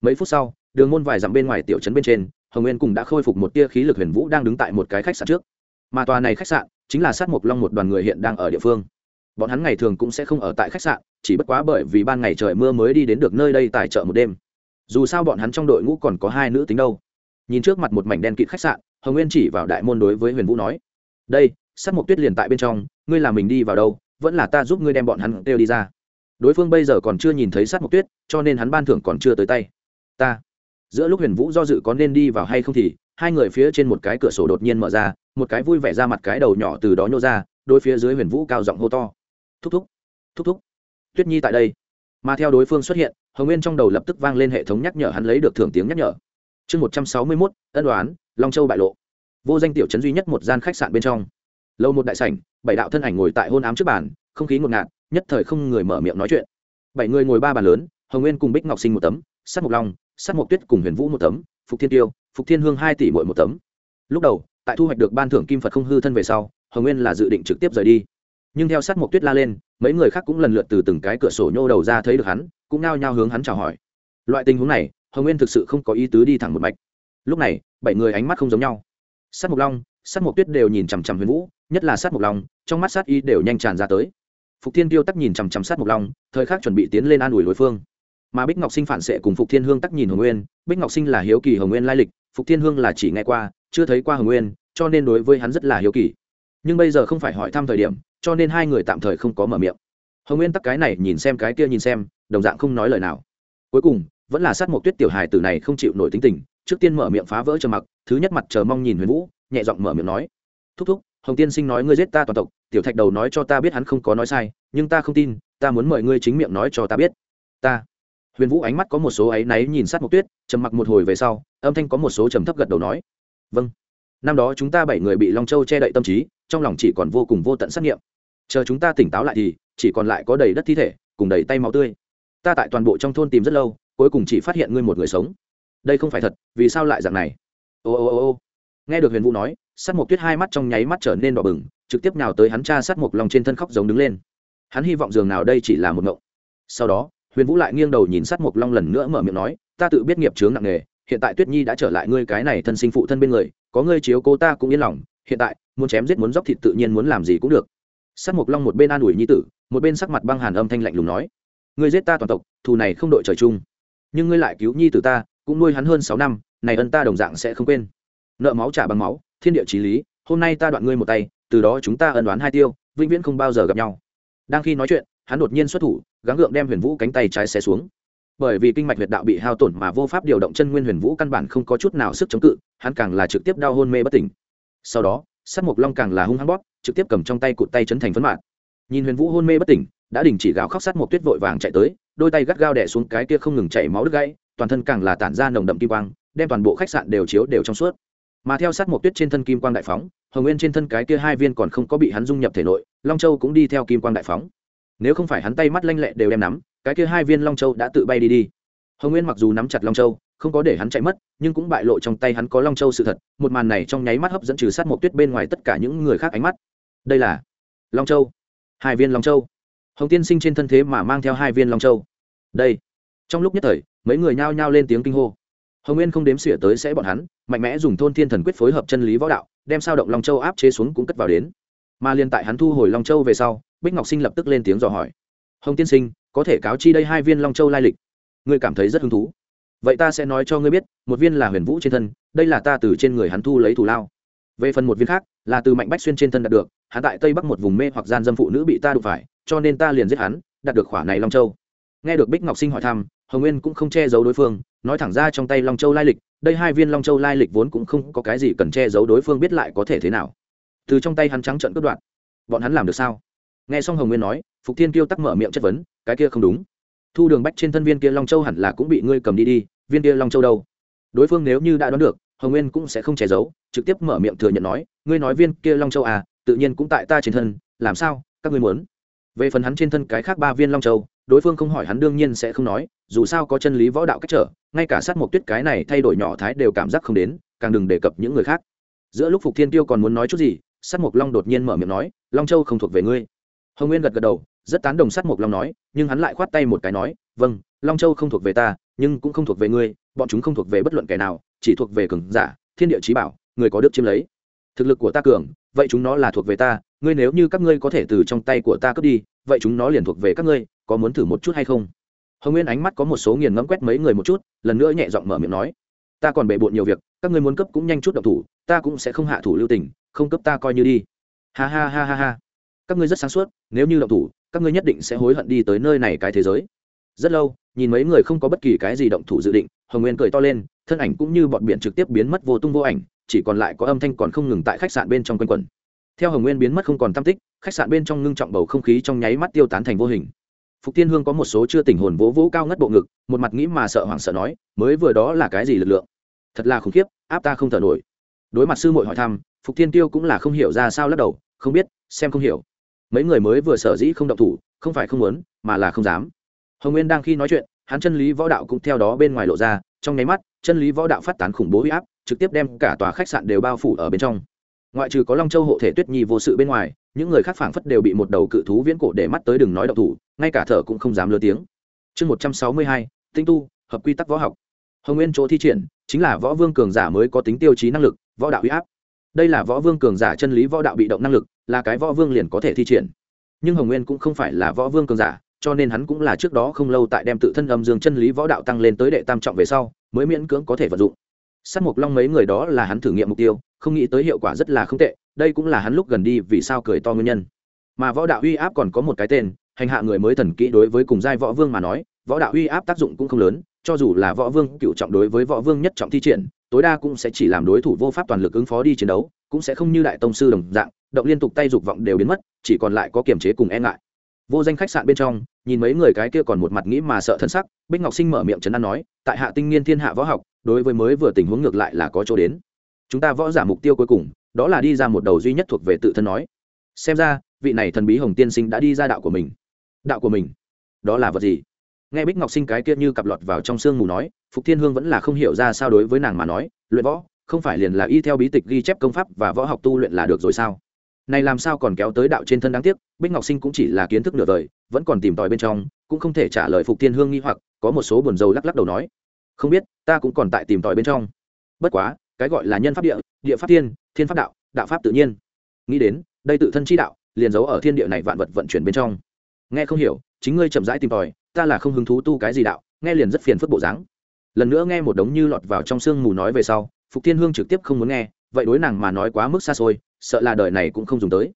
Mấy phút sau, đường môn vài dặm bên ngoài tiểu trấn bên trên, hồng nguyên cùng đã khôi phục một tia khí lực huyền vũ đang đứng tại một cái khách sạn trước. Mà tòa này khách sạn chính là sát mộc long một đoàn người hiện đang ở địa phương. Bọn hắn ngày thường cũng sẽ không ở tại khách sạn, chỉ bất quá bởi vì ban ngày trời mưa mới đi đến được nơi đây tài trợ một đêm. Dù sao bọn hắn trong đội ngũ còn có hai nữ tính đâu. Nhìn trước mặt một mảnh đen kịt khách sạn hồng nguyên chỉ vào đại môn đối với huyền vũ nói, đây, sát mộc tuyết liền tại bên trong, ngươi làm mình đi vào đâu, vẫn là ta giúp ngươi đem bọn hắn đều đi ra. Đối phương bây giờ còn chưa nhìn thấy sát mộc tuyết, cho nên hắn ban thưởng còn chưa tới tay. Ta. Giữa lúc huyền vũ do dự có nên đi vào hay không thì, hai người phía trên một cái cửa sổ đột nhiên mở ra, một cái vui vẻ ra mặt cái đầu nhỏ từ đó nhô ra đôi phía dưới huyền vũ cao giọng hô to, thúc thúc thúc thúc, tuyết nhi tại đây. Mà theo đối phương xuất hiện, hồng nguyên trong đầu lập tức vang lên hệ thống nhắc nhở hắn lấy được thưởng tiếng nhắc nhở. Chương một trăm sáu mươi mốt, ân đoán long châu bại lộ. Vô danh tiểu trấn duy nhất một gian khách sạn bên trong. Lâu một đại sảnh, bảy đạo thân ảnh ngồi tại hôn ám trước bàn, không khí ngột ngạt, nhất thời không người mở miệng nói chuyện. Bảy người ngồi ba bàn lớn, hồng nguyên cùng bích ngọc sinh một tấm sắt mộc long sắt mộc tuyết cùng huyền vũ một tấm, phục thiên tiêu, phục thiên hương hai tỷ mỗi một tấm. Lúc đầu, tại thu hoạch được ban thưởng kim phật không hư thân về sau, hồng nguyên là dự định trực tiếp rời đi. Nhưng theo sát mộc tuyết la lên, mấy người khác cũng lần lượt từ từng cái cửa sổ nhô đầu ra thấy được hắn, cũng nao nhao hướng hắn chào hỏi. Loại tình huống này, hồng nguyên thực sự không có ý tứ đi thẳng một mạch lúc này, bảy người ánh mắt không giống nhau. Sát mộc long, sát mộc tuyết đều nhìn chằm chằm huyền vũ, nhất là sát mộc long, trong mắt sát y đều nhanh tràn ra tới. Phục thiên tiêu tắc nhìn chằm chằm sát mộc long, thời khắc chuẩn bị tiến lên an ủi đối phương. Mà bích ngọc sinh phản xệ cùng phục thiên hương tắc nhìn hồng nguyên, bích ngọc sinh là hiếu kỳ hồng nguyên lai lịch, phục thiên hương là chỉ nghe qua, chưa thấy qua hồng nguyên, cho nên đối với hắn rất là hiếu kỳ. Nhưng bây giờ không phải hỏi thăm thời điểm, cho nên hai người tạm thời không có mở miệng. Hồng nguyên tắc cái này nhìn xem cái kia nhìn xem, đồng dạng không nói lời nào. Cuối cùng, vẫn là sát một tuyết tiểu hài tử này không chịu nổi tính tình trước tiên mở miệng phá vỡ trầm mặc, thứ nhất mặt chờ mong nhìn huyền vũ, nhẹ giọng mở miệng nói, thúc thúc, hồng tiên sinh nói ngươi giết ta toàn tộc, tiểu thạch đầu nói cho ta biết hắn không có nói sai, nhưng ta không tin, ta muốn mời ngươi chính miệng nói cho ta biết. Ta? Huyền vũ ánh mắt có một số áy náy nhìn sát mộc tuyết, trầm mặc một hồi về sau, âm thanh có một số trầm thấp gật đầu nói vâng. Năm đó chúng ta bảy người bị long châu che đậy tâm trí, trong lòng chỉ còn vô cùng vô tận xác nghiệm. Chờ chúng ta tỉnh táo lại thì, chỉ còn lại có đầy đất thi thể, cùng đầy tay máu tươi. Ta tại toàn bộ trong thôn tìm rất lâu, cuối cùng chỉ phát hiện ngươi một người sống đây không phải thật, vì sao lại dạng này? Ô ô ô ô. Nghe được huyền vũ nói sắt mộc tuyết hai mắt trong nháy mắt trở nên đỏ bừng, trực tiếp nào tới hắn cha Sắt mộc long trên thân khóc giống đứng lên. Hắn hy vọng dường nào đây chỉ là một ngộng. Sau đó, huyền vũ lại nghiêng đầu nhìn Sắt mộc long lần nữa mở miệng nói, ta tự biết nghiệp chướng nặng nề, hiện tại tuyết nhi đã trở lại ngươi cái này thân sinh phụ thân bên người, có ngươi chiếu cô ta cũng yên lòng, hiện tại, muốn chém giết muốn dóc thịt tự nhiên muốn làm gì cũng được. Sắt mộc long một bên an ủi nhi tử, một bên sắc mặt băng hàn âm thanh lạnh lùng nói, ngươi giết ta toàn tộc, thù này không đội trời chung. Nhưng ngươi lại cứu nhi tử ta cũng nuôi hắn hơn sáu năm, này ân ta đồng dạng sẽ không quên. Nợ máu trả bằng máu, thiên địa chí lý, hôm nay ta đoạn ngươi một tay, từ đó chúng ta ân đoán hai tiêu, vĩnh viễn không bao giờ gặp nhau. Đang khi nói chuyện, hắn đột nhiên xuất thủ, gắng gượng đem huyền vũ cánh tay trái xé xuống. Bởi vì kinh mạch huyệt đạo bị hao tổn mà vô pháp điều động chân nguyên huyền vũ căn bản không có chút nào sức chống cự, hắn càng là trực tiếp đau hôn mê bất tỉnh. Sau đó sắt mộc long càng là hung hăng bóp, trực tiếp cầm trong tay cụt tay chấn thành phấn mạng nhìn huyền vũ hôn mê bất tỉnh, đã đình chỉ gào khóc sắt mộc tuyết vội vàng chạy tới, đôi tay gắt gao đẻ xuống cái kia không ngừng chảy máu đứt gãy toàn thân càng là tản ra nồng đậm kim quang, đem toàn bộ khách sạn đều chiếu đều trong suốt. Mà theo sát một tuyết trên thân kim quang đại phóng, hồng nguyên trên thân cái kia hai viên còn không có bị hắn dung nhập thể nội, long châu cũng đi theo kim quang đại phóng. Nếu không phải hắn tay mắt lanh lẹ đều đem nắm, cái kia hai viên long châu đã tự bay đi đi. Hồng nguyên mặc dù nắm chặt long châu, không có để hắn chạy mất, nhưng cũng bại lộ trong tay hắn có long châu sự thật, một màn này trong nháy mắt hấp dẫn trừ sát một tuyết bên ngoài tất cả những người khác ánh mắt. Đây là long châu. Hai viên long châu. Hồng tiên sinh trên thân thế mà mang theo hai viên long châu. Đây. Trong lúc nhất thời mấy người nhao nhao lên tiếng kinh hô. Hồng nguyên không đếm xỉa tới sẽ bọn hắn, mạnh mẽ dùng thôn thiên thần quyết phối hợp chân lý võ đạo, đem sao động long châu áp chế xuống cũng cất vào đến. Mà liên tại hắn thu hồi long châu về sau, bích ngọc sinh lập tức lên tiếng dò hỏi. Hồng tiên sinh, có thể cáo chi đây hai viên long châu lai lịch? Ngươi cảm thấy rất hứng thú. Vậy ta sẽ nói cho ngươi biết, một viên là huyền vũ trên thân, đây là ta từ trên người hắn thu lấy thủ lao. Về phần một viên khác, là từ mạnh bách xuyên trên thân đạt được, hắn tại tây bắc một vùng mê hoặc gian dâm phụ nữ bị ta đụng phải, cho nên ta liền giết hắn, đạt được khỏa này long châu. Nghe được bích ngọc sinh hỏi thăm hồng nguyên cũng không che giấu đối phương, nói thẳng ra trong tay long châu lai lịch, đây hai viên long châu lai lịch vốn cũng không có cái gì cần che giấu đối phương biết lại có thể thế nào. Từ trong tay hắn trắng trận cướp đoạn bọn hắn làm được sao? Nghe xong hồng nguyên nói, phục thiên kiêu tắc mở miệng chất vấn, cái kia không đúng. Thu đường bách trên thân viên kia long châu hẳn là cũng bị ngươi cầm đi đi, viên kia long châu đâu? Đối phương nếu như đã đoán được, hồng nguyên cũng sẽ không che giấu, trực tiếp mở miệng thừa nhận nói, ngươi nói viên kia long châu à tự nhiên cũng tại ta trên thân, làm sao, các ngươi muốn? Về phần hắn trên thân cái khác ba viên long châu đối phương không hỏi hắn đương nhiên sẽ không nói, dù sao có chân lý võ đạo cách trở, ngay cả sát mộc tuyết cái này thay đổi nhỏ thái đều cảm giác không đến, càng đừng đề cập những người khác. Giữa lúc phục thiên tiêu còn muốn nói chút gì, sát mộc long đột nhiên mở miệng nói, long châu không thuộc về ngươi. Hồng nguyên gật gật đầu, rất tán đồng sát mộc long nói, nhưng hắn lại khoát tay một cái nói vâng long châu không thuộc về ta, nhưng cũng không thuộc về ngươi, bọn chúng không thuộc về bất luận kẻ nào, chỉ thuộc về cường giả, thiên địa trí bảo, người có đức chiếm lấy. Thực lực của ta cường, vậy chúng nó là thuộc về ta, ngươi nếu như các ngươi có thể từ trong tay của ta cướp đi vậy chúng nó liền thuộc về các ngươi, có muốn thử một chút hay không? Hồng nguyên ánh mắt có một số nghiền ngẫm quét mấy người một chút, lần nữa nhẹ giọng mở miệng nói, ta còn bề bộn nhiều việc, các ngươi muốn cấp cũng nhanh chút độc thủ, ta cũng sẽ không hạ thủ lưu tình, không cấp ta coi như đi. Ha ha ha ha ha. Các ngươi rất sáng suốt, nếu như độc thủ, các ngươi nhất định sẽ hối hận đi tới nơi này cái thế giới. Rất lâu, nhìn mấy người không có bất kỳ cái gì động thủ dự định, hồng nguyên cười to lên, thân ảnh cũng như bọn biển trực tiếp biến mất vô tung vô ảnh, chỉ còn lại có âm thanh còn không ngừng tại khách sạn bên trong quanh quẩn theo hồng nguyên biến mất không còn tam tích, khách sạn bên trong ngưng trọng bầu không khí trong nháy mắt tiêu tán thành vô hình. Phục tiên hương có một số chưa tỉnh hồn vỗ vỗ cao ngất bộ ngực, một mặt nghĩ mà sợ hoảng sợ nói, mới vừa đó là cái gì lực lượng? Thật là khủng khiếp, áp ta không thở nổi. Đối mặt sư muội hỏi thăm, phục thiên tiêu cũng là không hiểu ra sao lắc đầu, không biết, xem không hiểu. Mấy người mới vừa sở dĩ không động thủ, không phải không muốn, mà là không dám. Hồng nguyên đang khi nói chuyện, hắn chân lý võ đạo cũng theo đó bên ngoài lộ ra, trong nháy mắt, chân lý võ đạo phát tán khủng bố huy áp, trực tiếp đem cả tòa khách sạn đều bao phủ ở bên trong ngoại trừ có long châu hộ thể tuyết nhi vô sự bên ngoài, những người khác phảng phất đều bị một đầu cự thú viễn cổ để mắt tới đừng nói độc thủ, ngay cả thở cũng không dám lơ tiếng. Chương một trăm sáu mươi hai, tinh tu, hợp quy tắc võ học. Hồng nguyên chỗ thi triển, chính là võ vương cường giả mới có tính tiêu chí năng lực, võ đạo huy áp. Đây là võ vương cường giả chân lý võ đạo bị động năng lực, là cái võ vương liền có thể thi triển. Nhưng hồng nguyên cũng không phải là võ vương cường giả, cho nên hắn cũng là trước đó không lâu tại đem tự thân âm dương chân lý võ đạo tăng lên tới đệ tam trọng về sau, mới miễn cưỡng có thể vận dụng sát mộc long mấy người đó là hắn thử nghiệm mục tiêu, không nghĩ tới hiệu quả rất là không tệ, đây cũng là hắn lúc gần đi vì sao cười to nguyên nhân. Mà võ đạo uy áp còn có một cái tên, hành hạ người mới thần kỹ đối với cùng giai võ vương mà nói, võ đạo uy áp tác dụng cũng không lớn, cho dù là võ vương cựu trọng đối với võ vương nhất trọng thi triển, tối đa cũng sẽ chỉ làm đối thủ vô pháp toàn lực ứng phó đi chiến đấu, cũng sẽ không như đại tông sư đồng dạng, động liên tục tay dục vọng đều biến mất, chỉ còn lại có kiềm chế cùng e ngại. Vô danh khách sạn bên trong nhìn mấy người cái kia còn một mặt nghĩ mà sợ thân sắc, bích ngọc sinh mở miệng trấn an nói, tại hạ tinh nghiên thiên hạ võ học, đối với mới vừa tình huống ngược lại là có chỗ đến. Chúng ta võ giả mục tiêu cuối cùng, đó là đi ra một đầu duy nhất thuộc về tự thân nói. Xem ra, vị này thần bí hồng tiên sinh đã đi ra đạo của mình. Đạo của mình? Đó là vật gì? Nghe bích ngọc sinh cái kia như cặp lọt vào trong sương mù nói, phục thiên hương vẫn là không hiểu ra sao đối với nàng mà nói, luyện võ, không phải liền là y theo bí tịch ghi chép công pháp và võ học tu luyện là được rồi sao? Này làm sao còn kéo tới đạo trên thân đáng tiếc, bích ngọc sinh cũng chỉ là kiến thức nửa đời vẫn còn tìm tòi bên trong, cũng không thể trả lời phục thiên hương nghi hoặc, có một số buồn rầu lắc lắc đầu nói, không biết, ta cũng còn tại tìm tòi bên trong. Bất quá, cái gọi là nhân pháp địa địa pháp thiên thiên pháp đạo đạo pháp tự nhiên. Nghĩ đến, đây tự thân chi đạo, liền giấu ở thiên địa này vạn vật vận chuyển bên trong. Nghe không hiểu, chính ngươi chậm rãi tìm tòi, ta là không hứng thú tu cái gì đạo, nghe liền rất phiền phức bộ dáng. Lần nữa nghe một đống như lọt vào trong sương mù nói về sau, phục thiên hương trực tiếp không muốn nghe, vậy đối nàng mà nói quá mức xa xôi, sợ là đời này cũng không dùng tới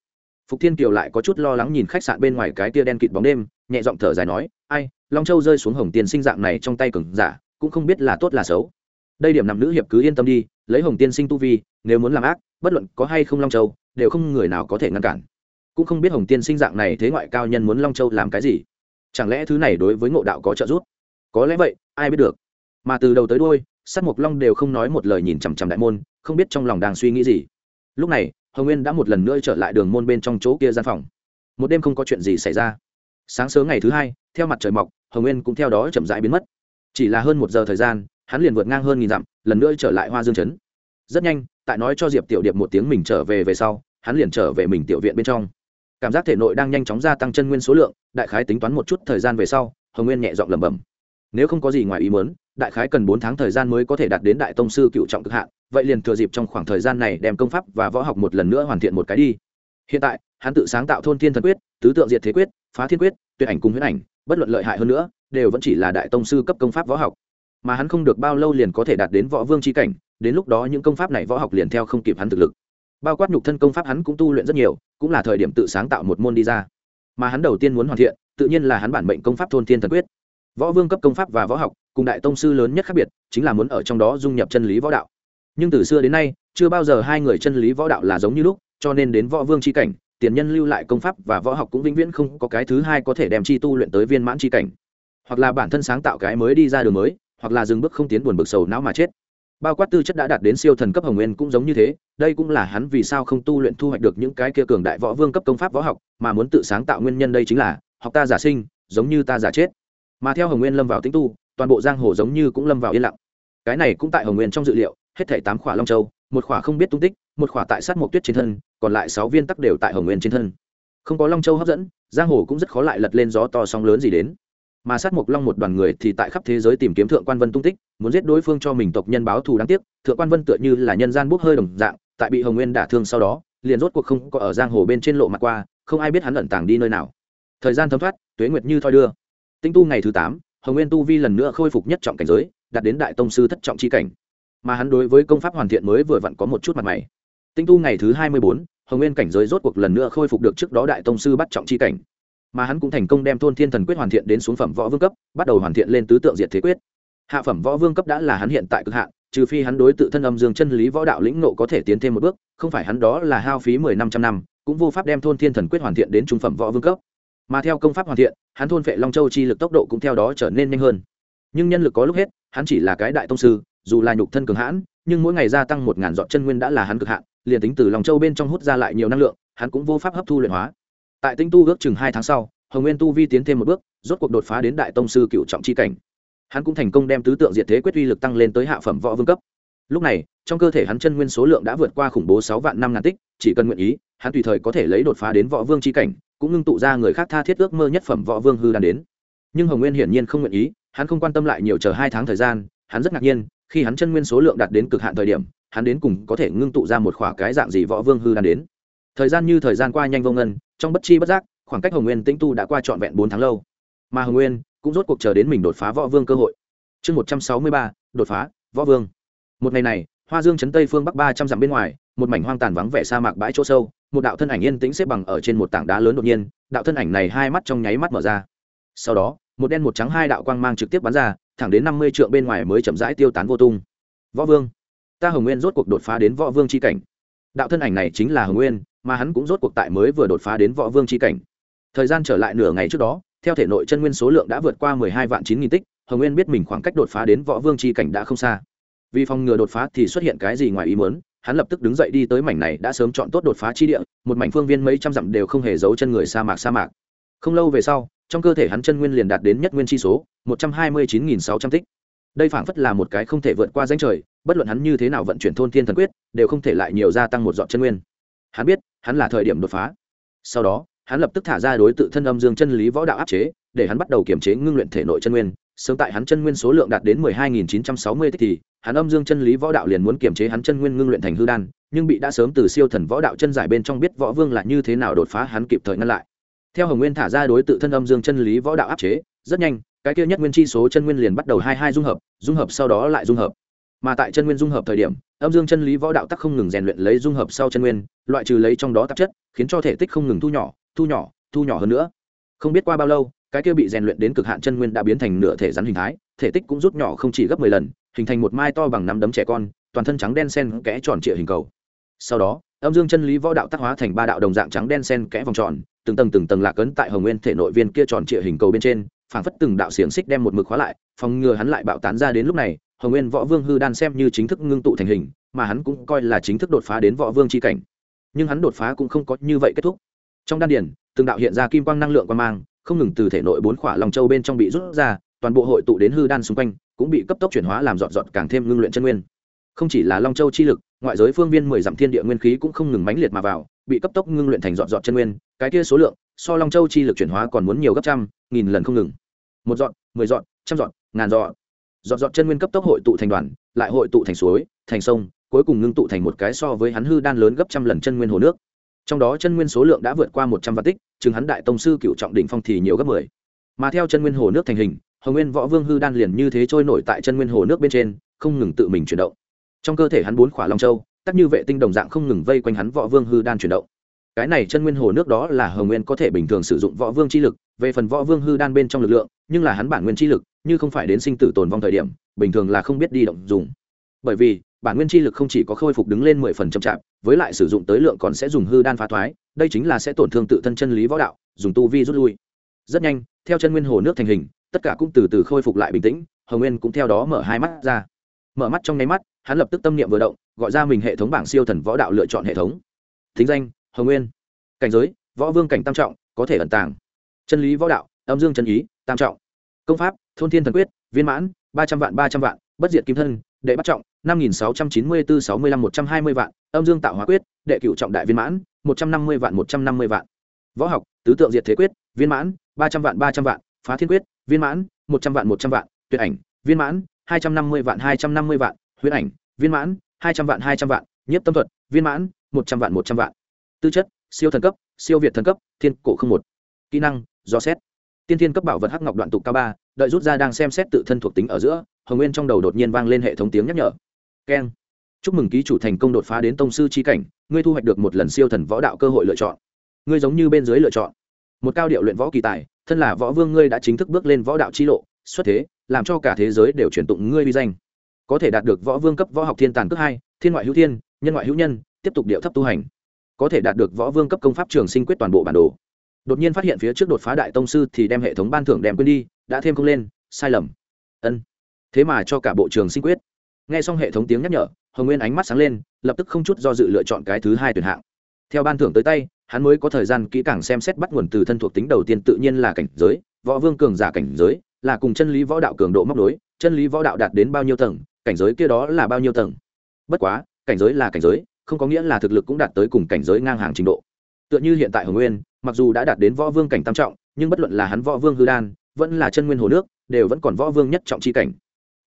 phục thiên kiều lại có chút lo lắng nhìn khách sạn bên ngoài cái tia đen kịt bóng đêm, nhẹ giọng thở dài nói, ai, long châu rơi xuống hồng tiền sinh dạng này trong tay cừng giả, cũng không biết là tốt là xấu. Đây điểm nằm nữ hiệp cứ yên tâm đi, lấy hồng tiên sinh tu vi, nếu muốn làm ác, bất luận có hay không long châu, đều không người nào có thể ngăn cản. Cũng không biết hồng tiên sinh dạng này thế ngoại cao nhân muốn long châu làm cái gì. Chẳng lẽ thứ này đối với ngộ đạo có trợ giúp? Có lẽ vậy, ai biết được. Mà từ đầu tới đôi sát mộc long đều không nói một lời nhìn chằm chằm đại môn, không biết trong lòng đang suy nghĩ gì. Lúc này hồng nguyên đã một lần nữa trở lại đường môn bên trong chỗ kia gian phòng một đêm không có chuyện gì xảy ra sáng sớm ngày thứ hai theo mặt trời mọc hồng nguyên cũng theo đó chậm rãi biến mất chỉ là hơn một giờ thời gian hắn liền vượt ngang hơn nghìn dặm lần nữa trở lại hoa dương chấn rất nhanh tại nói cho diệp tiểu điệp một tiếng mình trở về về sau hắn liền trở về mình tiểu viện bên trong cảm giác thể nội đang nhanh chóng gia tăng chân nguyên số lượng đại khái tính toán một chút thời gian về sau hồng nguyên nhẹ giọng lẩm bẩm nếu không có gì ngoài ý muốn đại khái cần bốn tháng thời gian mới có thể đạt đến đại tông sư cựu trọng cực hạn, vậy liền thừa dịp trong khoảng thời gian này đem công pháp và võ học một lần nữa hoàn thiện một cái đi. Hiện tại, hắn tự sáng tạo thôn thiên thần quyết, tứ tượng diệt thế quyết, phá thiên quyết, tuyệt ảnh cùng huyết ảnh, bất luận lợi hại hơn nữa, đều vẫn chỉ là đại tông sư cấp công pháp võ học. Mà hắn không được bao lâu liền có thể đạt đến võ vương c h i cảnh, đến lúc đó những công pháp này võ học liền theo không kịp hắn thực lực. Bao quát nhục thân công pháp hắn cũng tu luyện rất nhiều, cũng là thời điểm tự sáng tạo một môn đi ra. Mà hắn đầu tiên muốn hoàn thiện, tự nhiên là hắn bản mệnh công pháp thôn thiên thần quyết võ vương cấp công pháp và võ học, cùng đại tông sư lớn nhất khác biệt, chính là muốn ở trong đó dung nhập chân lý võ đạo. Nhưng từ xưa đến nay, chưa bao giờ hai người chân lý võ đạo là giống như lúc, cho nên đến võ vương c h i cảnh, tiền nhân lưu lại công pháp và võ học cũng vĩnh viễn không có cái thứ hai có thể đem chi tu luyện tới viên mãn c h i cảnh. Hoặc là bản thân sáng tạo cái mới đi ra đường mới, hoặc là dừng bước không tiến buồn bực sầu não mà chết. Bao quát tư chất đã đạt đến siêu thần cấp hồng nguyên cũng giống như thế, đây cũng là hắn vì sao không tu luyện thu hoạch được những cái kia cường đại võ vương cấp công pháp võ học, mà muốn tự sáng tạo nguyên nhân đây chính là, học ta giả sinh, giống như ta giả chết mà theo hồng nguyên lâm vào tính tu, toàn bộ giang hồ giống như cũng lâm vào yên lặng. Cái này cũng tại hồng nguyên trong dự liệu, hết thảy tám khỏa long châu, một khỏa không biết tung tích, một khỏa tại sát mộc tuyết trên thân, còn lại sáu viên tắc đều tại hồng nguyên trên thân. Không có long châu hấp dẫn, giang hồ cũng rất khó lại lật lên gió to sóng lớn gì đến. Mà sát mộc long một đoàn người thì tại khắp thế giới tìm kiếm thượng quan vân tung tích, muốn giết đối phương cho mình tộc nhân báo thù đáng tiếc, thượng quan vân tựa như là nhân gian bốc hơi đồng dạng, tại bị hồng nguyên đả thương sau đó, liền rốt cuộc không có ở giang hồ bên trên lộ mặt qua, không ai biết hắn ẩn tàng đi nơi nào. Thời gian thấm thoát, tuế nguyệt như thoi đưa tinh tu ngày thứ tám, hồng nguyên tu vi lần nữa khôi phục nhất trọng cảnh giới, đạt đến đại tông sư thất trọng c h i cảnh. Mà hắn đối với công pháp hoàn thiện mới vừa vặn có một chút mặt mày. Tinh tu ngày thứ hai mươi bốn, hồng nguyên cảnh giới rốt cuộc lần nữa khôi phục được trước đó đại tông sư bắt trọng c h i cảnh. Mà hắn cũng thành công đem thôn thiên thần quyết hoàn thiện đến xuống phẩm võ vương cấp, bắt đầu hoàn thiện lên tứ tượng diệt thế quyết. Hạ phẩm võ vương cấp đã là hắn hiện tại cực hạn, trừ phi hắn đối tự thân âm dương chân lý võ đạo lĩnh nộ có thể tiến thêm một bước, không phải hắn đó là hao phí mười năm trăm năm, cũng vô pháp đem thôn thiên thần quyết hoàn thiện đến trung phẩm võ vương cấp mà theo công pháp hoàn thiện, hắn thôn vệ long châu chi lực tốc độ cũng theo đó trở nên nhanh hơn. Nhưng nhân lực có lúc hết, hắn chỉ là cái đại tông sư, dù là nhục thân cường hãn, nhưng mỗi ngày gia tăng một ngàn dọn chân nguyên đã là hắn cực hạn, liền tính từ lòng châu bên trong hút ra lại nhiều năng lượng, hắn cũng vô pháp hấp thu luyện hóa. Tại tinh tu ước chừng hai tháng sau, hồng nguyên tu vi tiến thêm một bước, rốt cuộc đột phá đến đại tông sư cựu trọng chi cảnh. Hắn cũng thành công đem tứ tượng diệt thế quyết uy lực tăng lên tới hạ phẩm võ vương cấp. Lúc này, trong cơ thể hắn chân nguyên số lượng đã vượt qua khủng bố sáu vạn năm ngàn tích, chỉ cần nguyện ý, hắn tùy thời có thể lấy đột phá đến võ vương chi cảnh cũng ngưng tụ ra người khác tha thiết ước mơ nhất phẩm võ vương hư đan đến. Nhưng hồng nguyên hiển nhiên không nguyện ý, hắn không quan tâm lại nhiều chờ hai tháng thời gian, hắn rất ngạc nhiên, khi hắn chân nguyên số lượng đạt đến cực hạn thời điểm, hắn đến cùng có thể ngưng tụ ra một khỏa cái dạng gì võ vương hư đan đến. Thời gian như thời gian qua nhanh vô ngân, trong bất chi bất giác, khoảng cách hồng nguyên tĩnh tu đã qua trọn vẹn bốn tháng lâu. Mà hồng nguyên cũng rốt cuộc chờ đến mình đột phá võ vương cơ hội. Chương một trăm sáu mươi ba, đột phá, võ vương. Một ngày này, hoa dương chấn tây phương bắc ba trăm dặm bên ngoài, một mảnh hoang tàn vắng vẻ sa mạc bãi chỗ sâu một đạo thân ảnh yên tĩnh xếp bằng ở trên một tảng đá lớn đột nhiên, đạo thân ảnh này hai mắt trong nháy mắt mở ra. Sau đó, một đen một trắng hai đạo quang mang trực tiếp bắn ra, thẳng đến năm mươi trượng bên ngoài mới chậm rãi tiêu tán vô tung. Võ vương, ta hồng nguyên rốt cuộc đột phá đến võ vương c h i cảnh. Đạo thân ảnh này chính là hồng nguyên, mà hắn cũng rốt cuộc tại mới vừa đột phá đến võ vương c h i cảnh. Thời gian trở lại nửa ngày trước đó, theo thể nội chân nguyên số lượng đã vượt qua mười hai vạn chín nghìn tích, hồng nguyên biết mình khoảng cách đột phá đến võ vương c h i cảnh đã không xa. Vì phòng ngừa đột phá thì xuất hiện cái gì ngoài ý muốn hắn lập tức đứng dậy đi tới mảnh này đã sớm chọn tốt đột phá chi địa, một mảnh phương viên mấy trăm dặm đều không hề giấu chân người sa mạc sa mạc. Không lâu về sau, trong cơ thể hắn chân nguyên liền đạt đến nhất nguyên chi số, một trăm hai mươi chín nghìn sáu trăm tích. Đây phảng phất là một cái không thể vượt qua danh trời, bất luận hắn như thế nào vận chuyển thôn thiên thần quyết, đều không thể lại nhiều gia tăng một dọn chân nguyên. Hắn biết, hắn là thời điểm đột phá. Sau đó, hắn lập tức thả ra đối tự thân âm dương chân lý võ đạo áp chế, để hắn bắt đầu kiểm chế ngưng luyện thể nội chân nguyên sớm tại hắn chân nguyên số lượng đạt đến mười hai nghìn chín trăm sáu mươi tích thì, hắn âm dương chân lý võ đạo liền muốn kiểm chế hắn chân nguyên ngưng luyện thành hư đan, nhưng bị đã sớm từ siêu thần võ đạo chân giải bên trong biết võ vương là như thế nào đột phá hắn kịp thời ngăn lại. Theo hồng nguyên thả ra đối tự thân âm dương chân lý võ đạo áp chế, rất nhanh, cái kia nhất nguyên chi số chân nguyên liền bắt đầu hai hai dung hợp dung hợp sau đó lại dung hợp. Mà tại chân nguyên dung hợp thời điểm, âm dương chân lý võ đạo tắc không ngừng rèn luyện lấy dung hợp sau chân nguyên, loại trừ lấy trong đó tạp chất, khiến cho thể tích không ngừng thu nhỏ thu nhỏ thu nhỏ hơn nữa. Không biết qua bao lâu cái kia bị rèn luyện đến cực hạn chân nguyên đã biến thành nửa thể rắn hình thái, thể tích cũng rút nhỏ không chỉ gấp mười lần, hình thành một mai to bằng nắm đấm trẻ con, toàn thân trắng đen sen kẽ tròn trịa hình cầu. Sau đó, âm dương chân lý võ đạo tác hóa thành ba đạo đồng dạng trắng đen sen kẽ vòng tròn, từng tầng từng tầng lạc ấn tại hồng nguyên thể nội viên kia tròn trịa hình cầu bên trên, phảng phất từng đạo xiềng xích đem một mực khóa lại, phòng ngừa hắn lại bạo tán ra đến lúc này, hồng nguyên võ vương hư đan xem như chính thức ngưng tụ thành hình, mà hắn cũng coi là chính thức đột phá đến võ vương c h i cảnh. Nhưng hắn đột phá cũng không có như vậy kết thúc. Trong đan điển từng đạo hiện ra kim quang năng lượng quan mang không ngừng từ thể nội bốn khỏa lòng châu bên trong bị rút ra, toàn bộ hội tụ đến hư đan xung quanh, cũng bị cấp tốc chuyển hóa làm dọn dọn càng thêm ngưng luyện chân nguyên. Không chỉ là long châu chi lực, ngoại giới phương viên mười dặm thiên địa nguyên khí cũng không ngừng mãnh liệt mà vào, bị cấp tốc ngưng luyện thành dọn dọn chân nguyên, cái kia số lượng, so long châu chi lực chuyển hóa còn muốn nhiều gấp trăm, nghìn lần không ngừng. Một dọn, mười dọn, trăm dọn, ngàn dọn. Dọn dọn chân nguyên cấp tốc hội tụ thành đoàn, lại hội tụ thành suối, thành sông, cuối cùng ngưng tụ thành một cái so với hắn hư đan lớn gấp trăm lần chân nguyên hồ nước trong đó chân nguyên số lượng đã vượt qua một trăm vạn tích, chừng hắn đại tông sư cựu trọng đỉnh phong thì nhiều gấp mười. Mà theo chân nguyên hồ nước thành hình, hồng nguyên võ vương hư đan liền như thế trôi nổi tại chân nguyên hồ nước bên trên, không ngừng tự mình chuyển động. Trong cơ thể hắn bốn khỏa long châu, tắc như vệ tinh đồng dạng không ngừng vây quanh hắn võ vương hư đan chuyển động. Cái này chân nguyên hồ nước đó là hồng nguyên có thể bình thường sử dụng võ vương chi lực, về phần võ vương hư đan bên trong lực lượng, nhưng là hắn bản nguyên chi lực, như không phải đến sinh tử tồn vong thời điểm, bình thường là không biết đi động dùng. Bởi vì, bản nguyên chi lực không chỉ có khôi phục đứng lên mười phần chậm chạp với lại sử dụng tới lượng còn sẽ dùng hư đan phá thoái, đây chính là sẽ tổn thương tự thân chân lý võ đạo, dùng tu vi rút lui. Rất nhanh, theo chân nguyên hồ nước thành hình, tất cả cũng từ từ khôi phục lại bình tĩnh, hồng nguyên cũng theo đó mở hai mắt ra. Mở mắt trong nháy mắt, hắn lập tức tâm niệm vừa động, gọi ra mình hệ thống bảng siêu thần võ đạo lựa chọn hệ thống. Thính danh, hồng nguyên. Cảnh giới, võ vương cảnh tam trọng, có thể ẩn tàng. Chân lý võ đạo, âm dương chân ý, tam trọng. Công pháp, thôn thiên thần quyết, viên mãn, ba trăm vạn, ba trăm vạn, bất diệt kim thân đệ bắt trọng, năm nghìn sáu trăm chín mươi bốn sáu mươi lăm một trăm hai mươi vạn, âm dương tạo hóa quyết, đệ cựu trọng đại viên mãn, một trăm năm mươi vạn một trăm năm mươi vạn. Võ học, tứ tượng diệt thế quyết, viên mãn, ba trăm vạn ba trăm vạn. Phá thiên quyết, viên mãn, một trăm vạn một trăm vạn. Tuyệt ảnh, viên mãn, hai trăm năm mươi vạn hai trăm năm mươi vạn. Huyễn ảnh, viên mãn, hai trăm vạn hai trăm vạn. Nhiếp tâm thuật, viên mãn, một trăm vạn một trăm vạn. Tư chất, siêu thần cấp, siêu việt thần cấp, thiên cổ không một. Kỹ năng, do xét. Tiên thiên cấp bảo vật hắc ngọc đoạn tục cao ba, đợi rút ra đang xem xét tự thân thuộc tính ở giữa hồng nguyên trong đầu đột nhiên vang lên hệ thống tiếng nhắc nhở keng chúc mừng ký chủ thành công đột phá đến tông sư chi cảnh ngươi thu hoạch được một lần siêu thần võ đạo cơ hội lựa chọn ngươi giống như bên dưới lựa chọn một cao điệu luyện võ kỳ tài thân là võ vương ngươi đã chính thức bước lên võ đạo chi lộ xuất thế làm cho cả thế giới đều truyền tụng ngươi vi danh có thể đạt được võ vương cấp võ học thiên tàn cước hai thiên ngoại hữu thiên nhân ngoại hữu nhân tiếp tục điệu thấp tu hành có thể đạt được võ vương cấp công pháp trường sinh quyết toàn bộ bản đồ đột nhiên phát hiện phía trước đột phá đại tông sư thì đem hệ thống ban thưởng đem quên đi đã thêm không lên sai lầm ân thế mà cho cả bộ trường sinh quyết. Nghe xong hệ thống tiếng nhắc nhở, hồng nguyên ánh mắt sáng lên, lập tức không chút do dự lựa chọn cái thứ hai tuyển hạng. Theo ban thưởng tới tay, hắn mới có thời gian kỹ càng xem xét bắt nguồn từ thân thuộc tính đầu tiên tự nhiên là cảnh giới, võ vương cường giả cảnh giới, là cùng chân lý võ đạo cường độ móc đối chân lý võ đạo đạt đến bao nhiêu tầng, cảnh giới kia đó là bao nhiêu tầng. Bất quá, cảnh giới là cảnh giới, không có nghĩa là thực lực cũng đạt tới cùng cảnh giới ngang hàng trình độ. Tựa như hiện tại hồng nguyên, mặc dù đã đạt đến võ vương cảnh tam trọng, nhưng bất luận là hắn võ vương hư đan, vẫn là chân nguyên hồ nước, đều vẫn còn võ vương nhất trọng c h i cảnh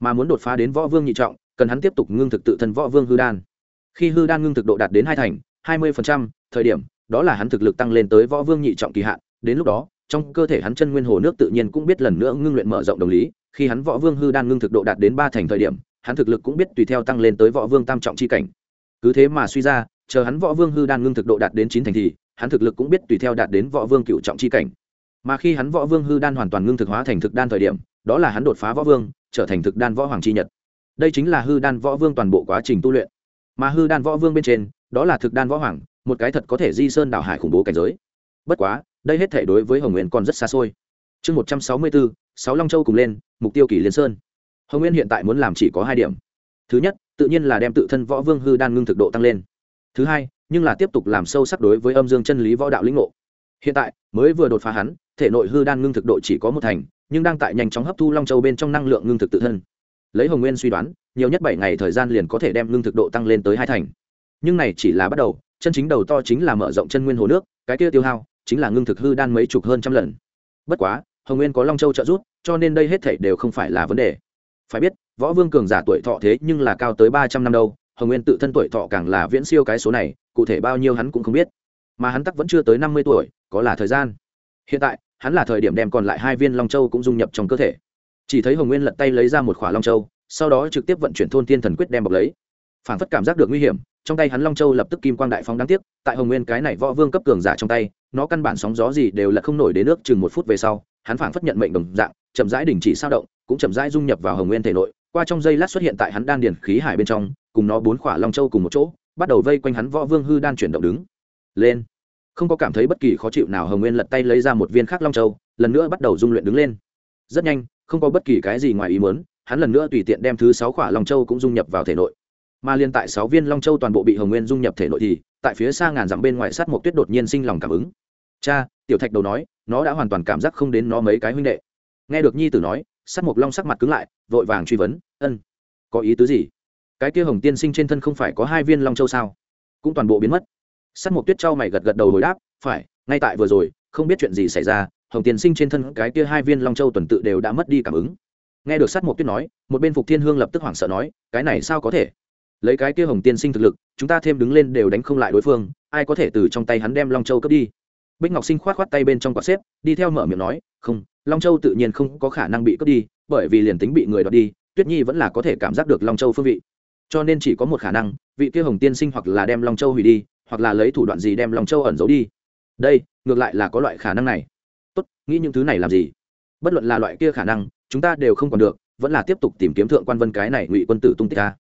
mà muốn đột phá đến võ vương nhị trọng, cần hắn tiếp tục ngưng thực tự thân võ vương hư đan. Khi hư đan ngưng thực độ đạt đến hai thành, hai mươi thời điểm, đó là hắn thực lực tăng lên tới võ vương nhị trọng kỳ hạn. Đến lúc đó, trong cơ thể hắn chân nguyên hồ nước tự nhiên cũng biết lần nữa ngưng luyện mở rộng đồng lý. Khi hắn võ vương hư đan ngưng thực độ đạt đến ba thành thời điểm, hắn thực lực cũng biết tùy theo tăng lên tới võ vương tam trọng c h i cảnh. Cứ thế mà suy ra, chờ hắn võ vương hư đan ngưng thực độ đạt đến chín thành thì, hắn thực lực cũng biết tùy theo đạt đến võ vương cựu trọng c h i cảnh. Mà khi hắn võ vương hư đan hoàn toàn ngưng thực hóa thành thực đan thời điểm đó là hắn đột phá võ vương, trở thành thực đan võ hoàng c nhật. Đây chính là hư đan võ vương toàn bộ quá trình tu luyện. Mà hư đan võ vương bên trên, đó là thực đan võ hoàng, một cái thật có thể di sơn đảo hải khủng bố cảnh giới. Bất quá, đây hết thể đối với hồng nguyên còn rất xa xôi. Chương một trăm sáu mươi bốn, sáu long châu cùng lên, mục tiêu kỷ liên sơn. Hồng nguyên hiện tại muốn làm chỉ có hai điểm. Thứ nhất, tự nhiên là đem tự thân võ vương hư đan ngưng thực độ tăng lên. Thứ hai, nhưng là tiếp tục làm sâu sắc đối với âm dương chân lý võ đạo lĩnh ngộ. Hiện tại, mới vừa đột phá hắn, thể nội hư đan ngưng thực độ chỉ có một thành nhưng đang tại nhanh chóng hấp thu long châu bên trong năng lượng ngưng thực tự thân. Lấy hồng nguyên suy đoán, nhiều nhất bảy ngày thời gian liền có thể đem ngưng thực độ tăng lên tới hai thành. Nhưng này chỉ là bắt đầu, chân chính đầu to chính là mở rộng chân nguyên hồ nước, cái kia tiêu hao chính là ngưng thực hư đan mấy chục hơn trăm lần. Bất quá, hồng nguyên có long châu trợ giúp, cho nên đây hết thảy đều không phải là vấn đề. Phải biết, võ vương cường giả tuổi thọ thế nhưng là cao tới ba trăm năm đâu, hồng nguyên tự thân tuổi thọ càng là viễn siêu cái số này, cụ thể bao nhiêu hắn cũng không biết. Mà hắn tắc vẫn chưa tới năm mươi tuổi, có là thời gian. Hiện tại hắn là thời điểm đem còn lại hai viên long châu cũng dung nhập trong cơ thể. Chỉ thấy hồng nguyên lật tay lấy ra một khỏa long châu, sau đó trực tiếp vận chuyển thôn tiên thần quyết đem bọc lấy. Phản phất cảm giác được nguy hiểm, trong tay hắn long châu lập tức kim quang đại phóng đáng tiếc, tại hồng nguyên cái này võ vương cấp cường giả trong tay, nó căn bản sóng gió gì đều là không nổi đến nước, chừng một phút về sau, hắn phảng phất nhận mệnh đồng dạng, chậm rãi đình chỉ sao động, cũng chậm rãi dung nhập vào hồng nguyên thể nội. Qua trong giây lát xuất hiện tại hắn đan điền khí hải bên trong, cùng nó bốn khỏa long châu cùng một chỗ, bắt đầu vây quanh hắn võ vương hư đan chuyển động đứng. Lên không có cảm thấy bất kỳ khó chịu nào hồng nguyên lật tay lấy ra một viên khác long châu, lần nữa bắt đầu dung luyện đứng lên. rất nhanh, không có bất kỳ cái gì ngoài ý muốn, hắn lần nữa tùy tiện đem thứ sáu khỏa long châu cũng dung nhập vào thể nội. mà liên tại sáu viên long châu toàn bộ bị hồng nguyên dung nhập thể nội thì, tại phía xa ngàn dặm bên ngoài sát một tuyết đột nhiên sinh lòng cảm ứng. cha, tiểu thạch đầu nói, nó đã hoàn toàn cảm giác không đến nó mấy cái huynh đệ. nghe được nhi tử nói, sát mộc long sắc mặt cứng lại, vội vàng truy vấn, ân, có ý tứ gì? cái kia hồng tiên sinh trên thân không phải có hai viên long châu sao? cũng toàn bộ biến mất sát mộc tuyết trao mày gật gật đầu hồi đáp, phải, ngay tại vừa rồi, không biết chuyện gì xảy ra, hồng tiên sinh trên thân cái kia hai viên long châu tuần tự đều đã mất đi cảm ứng. Nghe được sát mộc tuyết nói, một bên phục thiên hương lập tức hoảng sợ nói, cái này sao có thể? Lấy cái kia hồng tiên sinh thực lực, chúng ta thêm đứng lên đều đánh không lại đối phương, ai có thể từ trong tay hắn đem long châu cướp đi? Bích ngọc sinh khoát khoát tay bên trong quạt xếp, đi theo mở miệng nói, không, long châu tự nhiên không có khả năng bị cướp đi, bởi vì liền tính bị người đoạt đi, tuyết nhi vẫn là có thể cảm giác được long châu phương vị. Cho nên chỉ có một khả năng, vị kia hồng tiên sinh hoặc là đem long châu hủy đi hoặc là lấy thủ đoạn gì đem long châu ẩn giấu đi. Đây, ngược lại là có loại khả năng này. Tốt, nghĩ những thứ này làm gì? Bất luận là loại kia khả năng, chúng ta đều không còn được, vẫn là tiếp tục tìm kiếm thượng quan vân cái này ngụy quân tử tung tích ta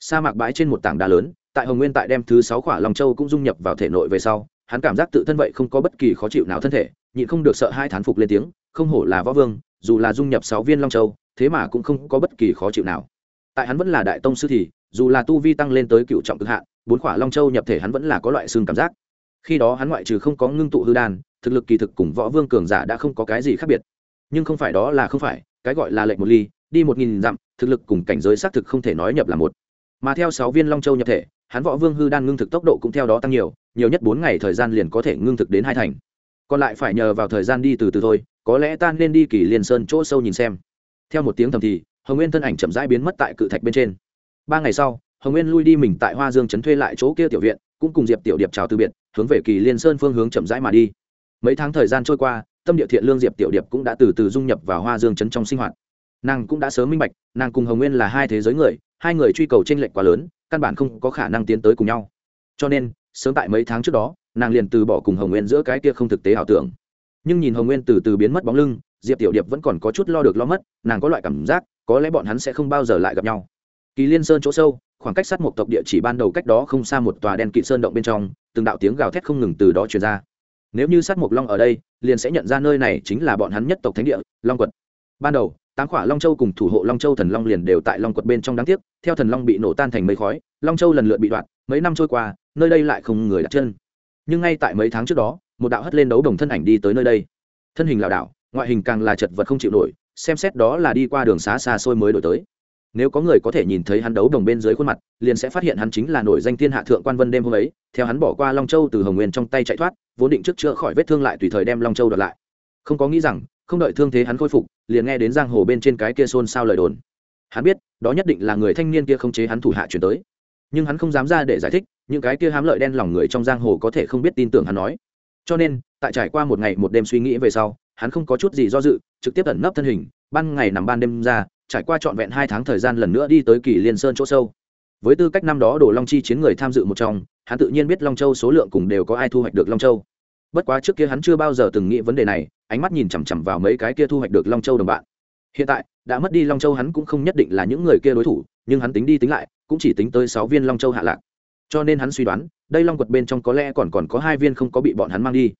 sa mạc bãi trên một tảng đá lớn, tại hồng nguyên tại đem thứ sáu khỏa long châu cũng dung nhập vào thể nội về sau, hắn cảm giác tự thân vậy không có bất kỳ khó chịu nào thân thể, nhịn không được sợ hai thán phục lên tiếng, không hổ là võ vương, dù là dung nhập sáu viên long châu, thế mà cũng không có bất kỳ khó chịu nào. Tại hắn vẫn là đại tông sư thì, dù là tu vi tăng lên tới cựu trọng cực hạn bốn khỏa long châu nhập thể hắn vẫn là có loại xương cảm giác. Khi đó hắn ngoại trừ không có ngưng tụ hư đan, thực lực kỳ thực cùng võ vương cường giả đã không có cái gì khác biệt. Nhưng không phải đó là không phải, cái gọi là lệnh một ly, đi một nghìn dặm, thực lực cùng cảnh giới xác thực không thể nói nhập là một. Mà theo sáu viên long châu nhập thể, hắn võ vương hư đan ngưng thực tốc độ cũng theo đó tăng nhiều nhiều nhất bốn ngày thời gian liền có thể ngưng thực đến hai thành. Còn lại phải nhờ vào thời gian đi từ từ thôi, có lẽ ta nên đi kỳ liên sơn chỗ sâu nhìn xem. Theo một tiếng thầm thì, hồng nguyên thân ảnh chậm rãi biến mất tại cự thạch bên trên. Ba ngày sau hồng nguyên lui đi mình tại hoa dương trấn thuê lại chỗ kia tiểu viện, cũng cùng diệp tiểu điệp chào từ biệt, hướng về kỳ liên sơn phương hướng chậm rãi mà đi. Mấy tháng thời gian trôi qua, tâm địa thiện lương diệp tiểu điệp cũng đã từ từ dung nhập vào hoa dương trấn trong sinh hoạt. Nàng cũng đã sớm minh bạch, nàng cùng hồng nguyên là hai thế giới người, hai người truy cầu tranh lệch quá lớn, căn bản không có khả năng tiến tới cùng nhau. Cho nên, sớm tại mấy tháng trước đó, nàng liền từ bỏ cùng hồng nguyên giữa cái kia không thực tế ảo tưởng. Nhưng nhìn hồng nguyên từ từ biến mất bóng lưng, diệp tiểu điệp vẫn còn có chút lo được lo mất, nàng có loại cảm giác, có lẽ bọn hắn sẽ không bao giờ lại gặp nhau. Kỳ liên sơn chỗ sâu khoảng cách sát một tộc địa chỉ ban đầu cách đó không xa một tòa đen kỵ sơn động bên trong, từng đạo tiếng gào thét không ngừng từ đó truyền ra. Nếu như sát mộc long ở đây, liền sẽ nhận ra nơi này chính là bọn hắn nhất tộc thánh địa, long quật. Ban đầu, tám khỏa long châu cùng thủ hộ long châu thần long liền đều tại long quật bên trong đáng tiếc, theo thần long bị nổ tan thành mây khói, long châu lần lượt bị đoạn, mấy năm trôi qua, nơi đây lại không người đặt chân. Nhưng ngay tại mấy tháng trước đó, một đạo hất lên đấu đồng thân ảnh đi tới nơi đây. Thân hình lảo đảo, ngoại hình càng là chật vật không chịu nổi, xem xét đó là đi qua đường xá xa xôi mới đổi tới nếu có người có thể nhìn thấy hắn đấu đồng bên dưới khuôn mặt, liền sẽ phát hiện hắn chính là nổi danh thiên hạ thượng quan vân đêm hôm ấy, theo hắn bỏ qua long châu từ hồng nguyên trong tay chạy thoát, vốn định trước chữa khỏi vết thương lại tùy thời đem long châu đợt lại. Không có nghĩ rằng, không đợi thương thế hắn khôi phục, liền nghe đến giang hồ bên trên cái kia xôn xao lời đồn. Hắn biết, đó nhất định là người thanh niên kia không chế hắn thủ hạ chuyển tới. Nhưng hắn không dám ra để giải thích, những cái kia hám lợi đen lòng người trong giang hồ có thể không biết tin tưởng hắn nói. Cho nên, tại trải qua một ngày một đêm suy nghĩ về sau, hắn không có chút gì do dự, trực tiếp ẩn nấp thân hình, ban ngày nằm ban đêm ra trải qua trọn vẹn hai tháng thời gian lần nữa đi tới kỳ liên sơn chỗ sâu. Với tư cách năm đó đổ long chi chiến người tham dự một trong, hắn tự nhiên biết long châu số lượng cùng đều có ai thu hoạch được long châu. Bất quá trước kia hắn chưa bao giờ từng nghĩ vấn đề này, ánh mắt nhìn chằm chằm vào mấy cái kia thu hoạch được long châu đồng bạn. Hiện tại, đã mất đi long châu hắn cũng không nhất định là những người kia đối thủ, nhưng hắn tính đi tính lại, cũng chỉ tính tới sáu viên long châu hạ lạc. Cho nên hắn suy đoán, đây long quật bên trong có lẽ còn còn có hai viên không có bị bọn hắn mang đi.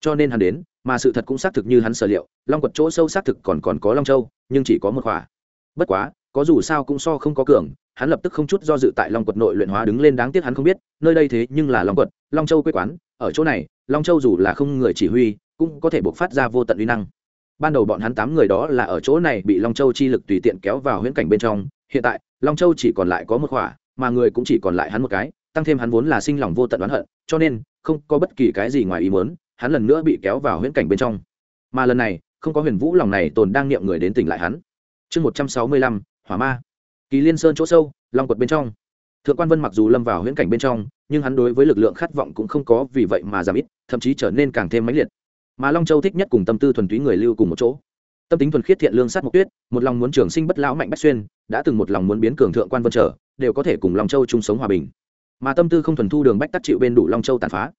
Cho nên hắn đến, mà sự thật cũng xác thực như hắn sở liệu, long quật chỗ sâu xác thực còn còn có long châu, nhưng chỉ có một khỏa bất quá, có dù sao cũng so không có cường, hắn lập tức không chút do dự tại long quật nội luyện hóa đứng lên đáng tiếc hắn không biết, nơi đây thế nhưng là long quật, long châu quê quán, ở chỗ này, long châu dù là không người chỉ huy, cũng có thể buộc phát ra vô tận uy năng. Ban đầu bọn hắn tám người đó là ở chỗ này bị long châu chi lực tùy tiện kéo vào huyễn cảnh bên trong, hiện tại, long châu chỉ còn lại có một khỏa, mà người cũng chỉ còn lại hắn một cái, tăng thêm hắn vốn là sinh lòng vô tận oán hận, cho nên, không có bất kỳ cái gì ngoài ý muốn, hắn lần nữa bị kéo vào huyễn cảnh bên trong. Mà lần này, không có huyền vũ lòng này tồn đang niệm người đến tỉnh lại hắn chương một trăm sáu mươi lăm, hỏa ma. Kỳ liên sơn chỗ sâu, long quật bên trong. Thượng quan vân mặc dù lâm vào huyễn cảnh bên trong, nhưng hắn đối với lực lượng khát vọng cũng không có vì vậy mà giảm ít, thậm chí trở nên càng thêm mãnh liệt. Mà long châu thích nhất cùng tâm tư thuần túy người lưu cùng một chỗ. Tâm tính thuần khiết thiện lương sát mộc tuyết, một lòng muốn trường sinh bất lão mạnh bách xuyên, đã từng một lòng muốn biến cường thượng quan vân trở, đều có thể cùng long châu chung sống hòa bình. Mà tâm tư không thuần thu đường bách tắc chịu bên đủ long châu tàn phá.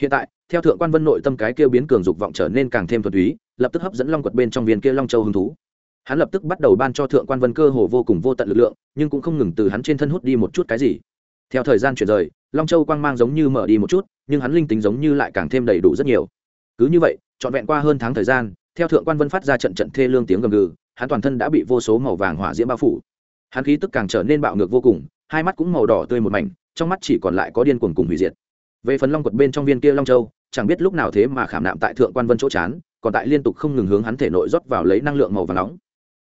Hiện tại, theo thượng quan vân nội tâm cái kêu biến cường dục vọng trở nên càng thêm thuần túy, lập tức hấp dẫn long quật bên trong viên kia long châu hứng thú hắn lập tức bắt đầu ban cho thượng quan vân cơ hồ vô cùng vô tận lực lượng, nhưng cũng không ngừng từ hắn trên thân hút đi một chút cái gì. Theo thời gian chuyển rời, long châu quang mang giống như mở đi một chút, nhưng hắn linh tính giống như lại càng thêm đầy đủ rất nhiều. Cứ như vậy, trọn vẹn qua hơn tháng thời gian, theo thượng quan vân phát ra trận trận thê lương tiếng gầm gừ, hắn toàn thân đã bị vô số màu vàng hỏa diễm bao phủ. Hắn khí tức càng trở nên bạo ngược vô cùng, hai mắt cũng màu đỏ tươi một mảnh, trong mắt chỉ còn lại có điên cuồng cùng hủy diệt. Về phần long quật bên trong viên kia long châu, chẳng biết lúc nào thế mà khảm nạm tại thượng quan vân chỗ chán, còn tại liên tục không ngừng hướng hắn thể nội rót vào lấy năng lượng màu vàng nóng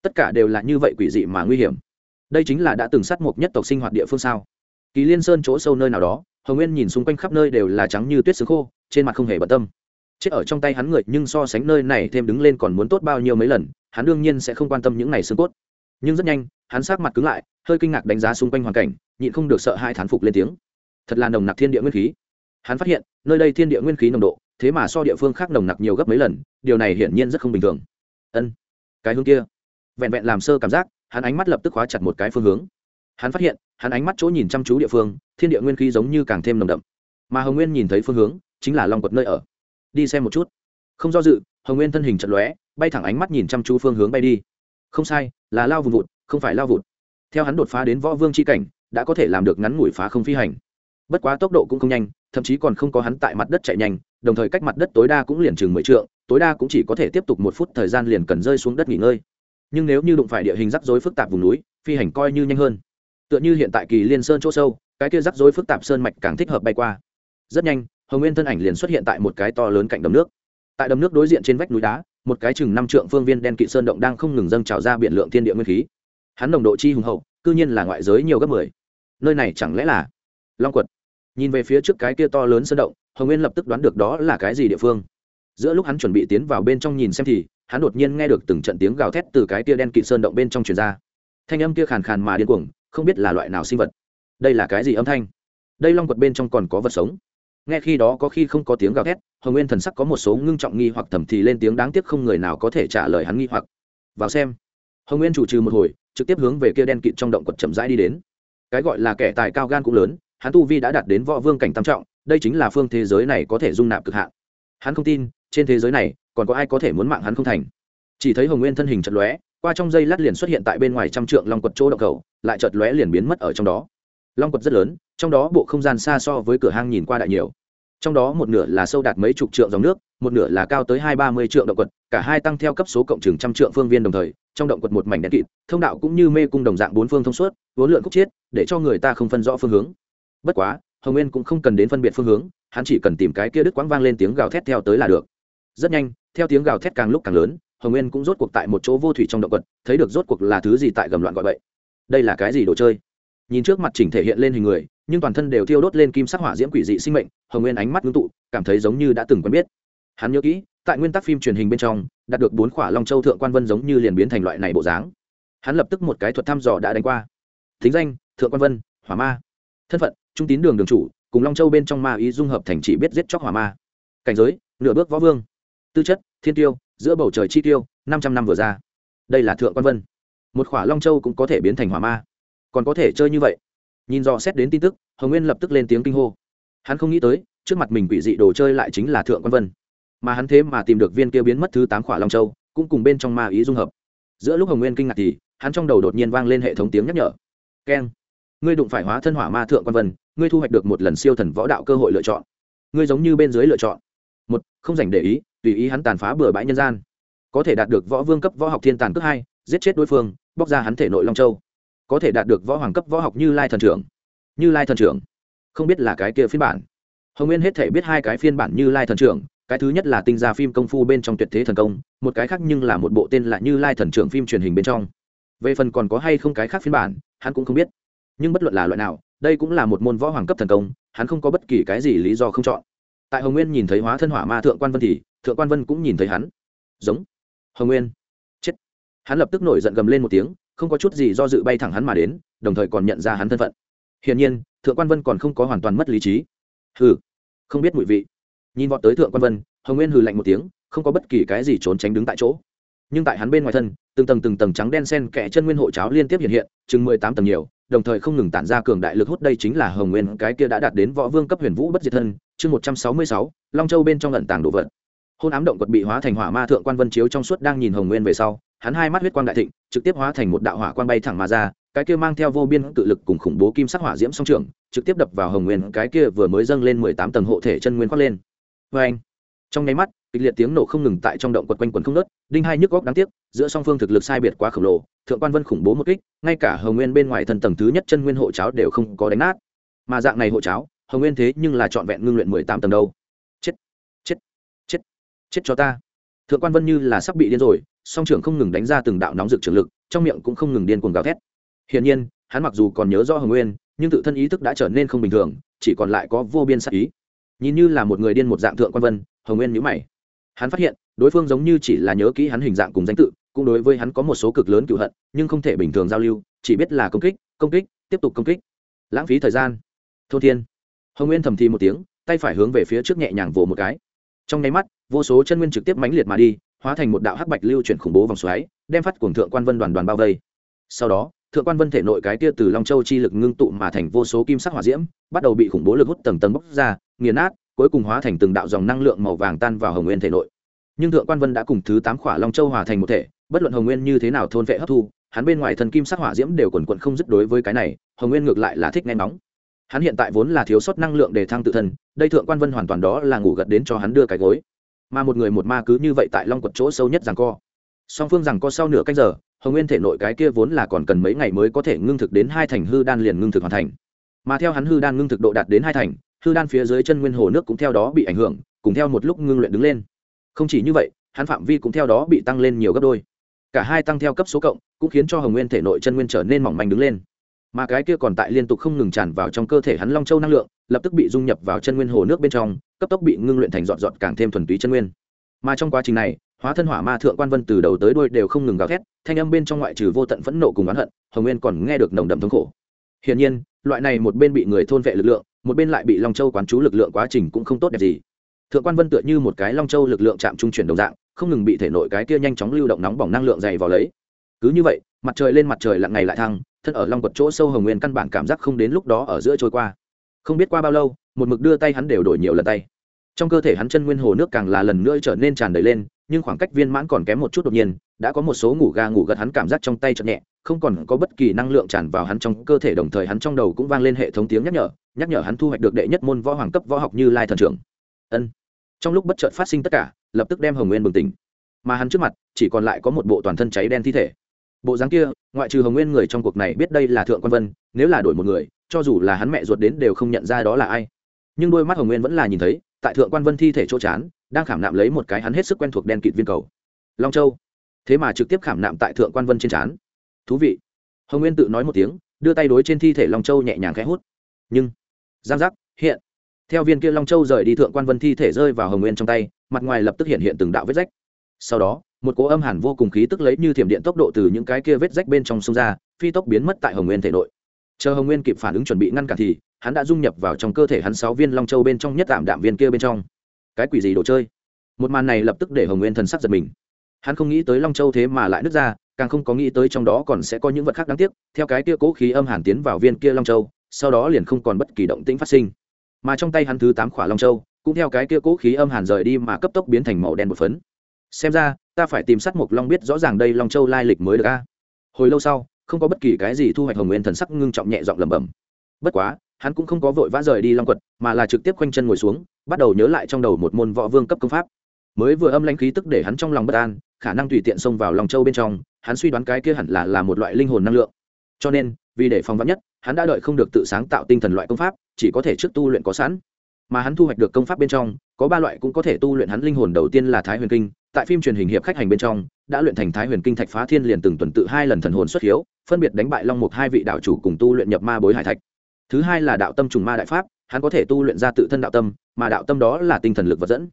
tất cả đều là như vậy quỷ dị mà nguy hiểm. Đây chính là đã từng sát mục nhất tộc sinh hoạt địa phương sao? Kỳ liên sơn chỗ sâu nơi nào đó, hồng nguyên nhìn xung quanh khắp nơi đều là trắng như tuyết xứ khô, trên mặt không hề bận tâm. Chết ở trong tay hắn người, nhưng so sánh nơi này thêm đứng lên còn muốn tốt bao nhiêu mấy lần, hắn đương nhiên sẽ không quan tâm những này xương cốt. Nhưng rất nhanh, hắn sát mặt cứng lại, hơi kinh ngạc đánh giá xung quanh hoàn cảnh, nhịn không được sợ hai thán phục lên tiếng. Thật là nồng nặc thiên địa nguyên khí. Hắn phát hiện, nơi đây thiên địa nguyên khí nồng độ, thế mà so địa phương khác nồng nặc nhiều gấp mấy lần, điều này hiển nhiên rất không bình thường. Ân, cái hướng kia vẹn vẹn làm sơ cảm giác, hắn ánh mắt lập tức khóa chặt một cái phương hướng. Hắn phát hiện, hắn ánh mắt chỗ nhìn chăm chú địa phương, thiên địa nguyên khí giống như càng thêm nồng đậm. Mà hồng nguyên nhìn thấy phương hướng, chính là long quật nơi ở. Đi xem một chút. Không do dự, hồng nguyên thân hình chật lóe, bay thẳng ánh mắt nhìn chăm chú phương hướng bay đi. Không sai, là lao vùng vụt, không phải lao vụt. Theo hắn đột phá đến võ vương c h i cảnh, đã có thể làm được ngắn ngủi phá không phi hành. Bất quá tốc độ cũng không nhanh, thậm chí còn không có hắn tại mặt đất chạy nhanh, đồng thời cách mặt đất tối đa cũng liền chừng mười t tối đa cũng chỉ có thể tiếp tục một phút thời gian liền cần rơi xuống đất nghỉ ngơi nhưng nếu như đụng phải địa hình rắc rối phức tạp vùng núi, phi hành coi như nhanh hơn. Tựa như hiện tại kỳ liên sơn chỗ sâu, cái kia rắc rối phức tạp sơn mạch càng thích hợp bay qua. Rất nhanh, hồng nguyên thân ảnh liền xuất hiện tại một cái to lớn cạnh đầm nước. Tại đầm nước đối diện trên vách núi đá, một cái chừng năm trượng phương viên đen kỵ sơn động đang không ngừng dâng trào ra biển lượng thiên địa nguyên khí. Hắn nồng độ chi hùng hậu, cư nhiên là ngoại giới nhiều gấp mười. Nơi này chẳng lẽ là long quật? Nhìn về phía trước cái kia to lớn sơn động, hồng nguyên lập tức đoán được đó là cái gì địa phương. Giữa lúc hắn chuẩn bị tiến vào bên trong nhìn xem thì hắn đột nhiên nghe được từng trận tiếng gào thét từ cái kia đen kịt sơn động bên trong truyền ra. Thanh âm kia khàn khàn mà điên cuồng, không biết là loại nào sinh vật. Đây là cái gì âm thanh? Đây long quật bên trong còn có vật sống. Nghe khi đó có khi không có tiếng gào thét, hồng nguyên thần sắc có một số ngưng trọng nghi hoặc thầm thì lên tiếng đáng tiếc không người nào có thể trả lời hắn nghi hoặc. Vào xem. Hồng nguyên chủ trừ một hồi, trực tiếp hướng về kia đen kịt trong động quật chậm rãi đi đến. Cái gọi là kẻ tài cao gan cũng lớn, hắn tu vi đã đạt đến võ vương cảnh tam trọng, đây chính là phương thế giới này có thể dung nạp cực hạn. Hắn không tin trên thế giới này, còn có ai có thể muốn mạng hắn không thành? Chỉ thấy hồng nguyên thân hình chật lóe, qua trong dây lát liền xuất hiện tại bên ngoài trăm trượng long quật chỗ động cầu, lại chợt lóe liền biến mất ở trong đó. Long quật rất lớn, trong đó bộ không gian xa so với cửa hang nhìn qua đại nhiều. Trong đó một nửa là sâu đạt mấy chục trượng dòng nước, một nửa là cao tới hai ba mươi trượng động quật, cả hai tăng theo cấp số cộng chừng trăm trượng phương viên đồng thời, trong động quật một mảnh đen kịt, thông đạo cũng như mê cung đồng dạng bốn phương thông suốt, vốn lượn khúc chiết, để cho người ta không phân rõ phương hướng. Bất quá, hồng nguyên cũng không cần đến phân biệt phương hướng, hắn chỉ cần tìm cái kia đứt quãng vang lên tiếng gào thét theo tới là được rất nhanh theo tiếng gào thét càng lúc càng lớn hồng nguyên cũng rốt cuộc tại một chỗ vô thủy trong động vật, thấy được rốt cuộc là thứ gì tại gầm loạn gọi vậy đây là cái gì đồ chơi? Nhìn trước mặt chỉnh thể hiện lên hình người nhưng toàn thân đều thiêu đốt lên kim sắc hỏa diễm quỷ dị sinh mệnh hồng nguyên ánh mắt ngưng tụ cảm thấy giống như đã từng quen biết. Hắn nhớ kỹ tại nguyên tắc phim truyền hình bên trong đạt được bốn khỏa long châu thượng quan vân giống như liền biến thành loại này bộ dáng. Hắn lập tức một cái thuật thăm dò đã đánh qua. Thính danh thượng quan vân hỏa ma. Thân phận trung tín đường đường chủ cùng long châu bên trong ma ý dung hợp thành chỉ biết giết chóc hỏa ma. Cảnh giới nửa bước võ vương tư chất, thiên tiêu, giữa bầu trời chi tiêu, năm trăm năm vừa ra. Đây là thượng quan vân. Một khỏa long châu cũng có thể biến thành hỏa ma. Còn có thể chơi như vậy. Nhìn dò xét đến tin tức, hồng nguyên lập tức lên tiếng kinh hô. Hắn không nghĩ tới, trước mặt mình quỷ dị đồ chơi lại chính là thượng quan vân. Mà hắn thế mà tìm được viên kia biến mất thứ tám khỏa long châu, cũng cùng bên trong ma ý dung hợp. Giữa lúc hồng nguyên kinh ngạc thì, hắn trong đầu đột nhiên vang lên hệ thống tiếng nhắc nhở. Keng. Ngươi đụng phải hóa thân hỏa ma thượng quan vân, ngươi thu hoạch được một lần siêu thần võ đạo cơ hội lựa chọn. Ngươi giống như bên dưới lựa chọn. Một, không dành để ý tùy ý hắn tàn phá bừa bãi nhân gian. Có thể đạt được võ vương cấp võ học thiên tàn cước hai, giết chết đối phương, bóc ra hắn thể nội long châu. Có thể đạt được võ hoàng cấp võ học như lai thần trưởng. Như lai thần trưởng. Không biết là cái kia phiên bản. Hồng nguyên hết thể biết hai cái phiên bản như lai thần trưởng, cái thứ nhất là tinh gia phim công phu bên trong tuyệt thế thần công, một cái khác nhưng là một bộ tên là như lai thần trưởng phim truyền hình bên trong. Về phần còn có hay không cái khác phiên bản, hắn cũng không biết. Nhưng bất luận là loại nào, đây cũng là một môn võ hoàng cấp thần công, hắn không có bất kỳ cái gì lý do không chọn tại hồng nguyên nhìn thấy hóa thân hỏa ma thượng quan vân thì, thượng quan vân cũng nhìn thấy hắn. Giống. Hồng nguyên. Chết. Hắn lập tức nổi giận gầm lên một tiếng, không có chút gì do dự bay thẳng hắn mà đến, đồng thời còn nhận ra hắn thân phận. Hiển nhiên, thượng quan vân còn không có hoàn toàn mất lý trí. Hừ. Không biết mùi vị. Nhìn vọt tới thượng quan vân, hồng nguyên hừ lạnh một tiếng, không có bất kỳ cái gì trốn tránh đứng tại chỗ. Nhưng tại hắn bên ngoài thân từng tầng từng tầng trắng đen sen kẽ chân nguyên hộ cháo liên tiếp hiện hiện, chừng mười tám tầng nhiều, đồng thời không ngừng tản ra cường đại lực hút đây chính là hồng nguyên, cái kia đã đạt đến võ vương cấp huyền vũ bất diệt thân, chương một trăm sáu mươi sáu, long châu bên trong lận tàng đồ vật. Hôn ám động quật bị hóa thành hỏa ma thượng quan vân chiếu trong suốt đang nhìn hồng nguyên về sau, hắn hai mắt huyết quang đại thịnh, trực tiếp hóa thành một đạo hỏa quang bay thẳng mà ra, cái kia mang theo vô biên tự lực cùng khủng bố kim sắc hỏa diễm song trường trực tiếp đập vào hồng nguyên, cái kia vừa mới dâng lên mười tám tầng hộ thể chân nguyên khoác lên. Vê anh trong nháy mắt, kịch liệt tiếng nổ không ngừng tại trong động quật quanh quần không nớt đinh hai nhức góc đáng tiếc, giữa song phương thực lực sai biệt quá khổng lồ, thượng quan vân khủng bố một kích, ngay cả hồng nguyên bên ngoài thần tầng thứ nhất chân nguyên hộ cháo đều không có đánh nát. Mà dạng này hộ cháo, hồng nguyên thế nhưng là trọn vẹn ngưng luyện mười tám tầng đâu. Chết chết chết chết cho ta. Thượng quan vân như là sắp bị điên rồi, song trưởng không ngừng đánh ra từng đạo nóng rực trường lực, trong miệng cũng không ngừng điên cuồng gào thét. Hiển nhiên, hắn mặc dù còn nhớ rõ hồng nguyên, nhưng tự thân ý thức đã trở nên không bình thường, chỉ còn lại có vô biên sắc ý. Nhìn như là một người điên một dạng thượng quan vân hồng nguyên nhữ mày. Hắn phát hiện, đối phương giống như chỉ là nhớ kỹ hắn hình dạng cùng danh tự, cũng đối với hắn có một số cực lớn cựu hận, nhưng không thể bình thường giao lưu, chỉ biết là công kích công kích, tiếp tục công kích. Lãng phí thời gian. Thô thiên. Hồng nguyên thầm thì một tiếng, tay phải hướng về phía trước nhẹ nhàng vỗ một cái. Trong nháy mắt, vô số chân nguyên trực tiếp mãnh liệt mà đi, hóa thành một đạo hắc bạch lưu chuyển khủng bố vòng xoáy, đem phát cuồng thượng quan vân đoàn đoàn bao vây. Sau đó, thượng quan vân thể nội cái tia từ long châu chi lực ngưng tụ mà thành vô số kim sắc hỏa diễm, bắt đầu bị khủng bố lực hút tầng tầng bốc ra, nghiền nát cuối cùng hóa thành từng đạo dòng năng lượng màu vàng tan vào hồng nguyên thể nội. Nhưng thượng quan vân đã cùng thứ tám khỏa long châu hòa thành một thể, bất luận hồng nguyên như thế nào thôn vệ hấp thu, hắn bên ngoài thần kim sắc hỏa diễm đều quần quận không dứt đối với cái này, hồng nguyên ngược lại là thích nghe nóng. Hắn hiện tại vốn là thiếu sót năng lượng để thăng tự thân, đây thượng quan vân hoàn toàn đó là ngủ gật đến cho hắn đưa cái gối. Mà một người một ma cứ như vậy tại long quật chỗ sâu nhất rằng co. Song phương rằng co sau nửa cách giờ, hồng nguyên thể nội cái kia vốn là còn cần mấy ngày mới có thể ngưng thực đến hai thành hư đan liền ngưng thực hoàn thành. Mà theo hắn hư đan ngưng thực độ đạt đến hai thành hư đan phía dưới chân nguyên hồ nước cũng theo đó bị ảnh hưởng, cùng theo một lúc ngưng luyện đứng lên. Không chỉ như vậy, hắn phạm vi cũng theo đó bị tăng lên nhiều gấp đôi. Cả hai tăng theo cấp số cộng, cũng khiến cho hồng nguyên thể nội chân nguyên trở nên mỏng manh đứng lên. Mà cái kia còn tại liên tục không ngừng tràn vào trong cơ thể hắn long châu năng lượng, lập tức bị dung nhập vào chân nguyên hồ nước bên trong, cấp tốc bị ngưng luyện thành dọn dọn càng thêm thuần túy chân nguyên. Mà trong quá trình này, hóa thân hỏa ma thượng quan vân từ đầu tới đuôi đều không ngừng gào thét, thanh âm bên trong ngoại trừ vô tận phẫn nộ cùng oán hận, hồng nguyên còn nghe được nồng đậm thống khổ. Hiển nhiên, loại này một bên bị người thôn vệ lực lượng một bên lại bị long châu quán chú lực lượng quá trình cũng không tốt đẹp gì. Thượng quan vân tựa như một cái long châu lực lượng chạm trung chuyển đồng dạng, không ngừng bị thể nội cái kia nhanh chóng lưu động nóng bỏng năng lượng dày vào lấy. Cứ như vậy, mặt trời lên mặt trời lặn ngày lại thăng, thân ở long quật chỗ sâu hồng nguyên căn bản cảm giác không đến lúc đó ở giữa trôi qua. Không biết qua bao lâu, một mực đưa tay hắn đều đổi nhiều lần tay. Trong cơ thể hắn chân nguyên hồ nước càng là lần nữa trở nên tràn đầy lên nhưng khoảng cách viên mãn còn kém một chút đột nhiên, đã có một số ngủ ga ngủ gật hắn cảm giác trong tay chậm nhẹ, không còn có bất kỳ năng lượng tràn vào hắn trong cơ thể, đồng thời hắn trong đầu cũng vang lên hệ thống tiếng nhắc nhở nhắc nhở hắn thu hoạch được đệ nhất môn võ hoàng cấp võ học như lai thần trưởng. Ân. Trong lúc bất chợt phát sinh tất cả, lập tức đem hồng nguyên bừng tỉnh. Mà hắn trước mặt, chỉ còn lại có một bộ toàn thân cháy đen thi thể. Bộ dáng kia, ngoại trừ hồng nguyên người trong cuộc này biết đây là thượng quan vân, nếu là đổi một người, cho dù là hắn mẹ ruột đến đều không nhận ra đó là ai nhưng đôi mắt hồng nguyên vẫn là nhìn thấy, tại thượng quan vân thi thể chỗ chán, đang khảm nạm lấy một cái hắn hết sức quen thuộc đen kịt viên cầu. Long châu. Thế mà trực tiếp khảm nạm tại thượng quan vân trên chán. Thú vị. Hồng nguyên tự nói một tiếng, đưa tay đối trên thi thể long châu nhẹ nhàng khẽ hút. Nhưng, giang giác, hiện. Theo viên kia long châu rời đi thượng quan vân thi thể rơi vào hồng nguyên trong tay, mặt ngoài lập tức hiện hiện từng đạo vết rách. Sau đó, một cỗ âm hàn vô cùng khí tức lấy như thiểm điện tốc độ từ những cái kia vết rách bên trong sông ra, phi tốc biến mất tại hồng nguyên thể nội. Chờ hồng nguyên kịp phản ứng chuẩn bị ngăn cản thì hắn đã dung nhập vào trong cơ thể hắn sáu viên long châu bên trong nhất tạm đạm viên kia bên trong. Cái quỷ gì đồ chơi? Một màn này lập tức để hồng nguyên thần sắc giật mình. Hắn không nghĩ tới long châu thế mà lại nứt ra, càng không có nghĩ tới trong đó còn sẽ có những vật khác đáng tiếc. Theo cái kia cố khí âm hàn tiến vào viên kia long châu, sau đó liền không còn bất kỳ động tĩnh phát sinh. Mà trong tay hắn thứ tám khỏa long châu, cũng theo cái kia cố khí âm hàn rời đi mà cấp tốc biến thành màu đen một phấn. Xem ra, ta phải tìm sát mộc long biết rõ ràng đây long châu lai lịch mới được a. Hồi lâu sau, không có bất kỳ cái gì thu hoạch hồng nguyên thần sắc ngưng trọng nhẹ giọng lẩm bẩm. Bất quá hắn cũng không có vội vã rời đi long quật, mà là trực tiếp quanh chân ngồi xuống, bắt đầu nhớ lại trong đầu một môn võ vương cấp công pháp. Mới vừa âm lãnh khí tức để hắn trong lòng bất an, khả năng tùy tiện xông vào lòng châu bên trong, hắn suy đoán cái kia hẳn là là một loại linh hồn năng lượng. Cho nên, vì để phòng vắn nhất, hắn đã đợi không được tự sáng tạo tinh thần loại công pháp, chỉ có thể trước tu luyện có sẵn. Mà hắn thu hoạch được công pháp bên trong, có ba loại cũng có thể tu luyện hắn linh hồn đầu tiên là thái huyền kinh, tại phim truyền hình hiệp khách hành bên trong, đã luyện thành thái huyền kinh thạch phá thiên liền từng tuần tự hai lần thần hồn xuất hiếu, phân biệt đánh bại long mục hai vị đạo chủ cùng tu luyện nhập ma bối hải thạch thứ hai là đạo tâm trùng ma đại pháp, hắn có thể tu luyện ra tự thân đạo tâm, mà đạo tâm đó là tinh thần lực vật dẫn.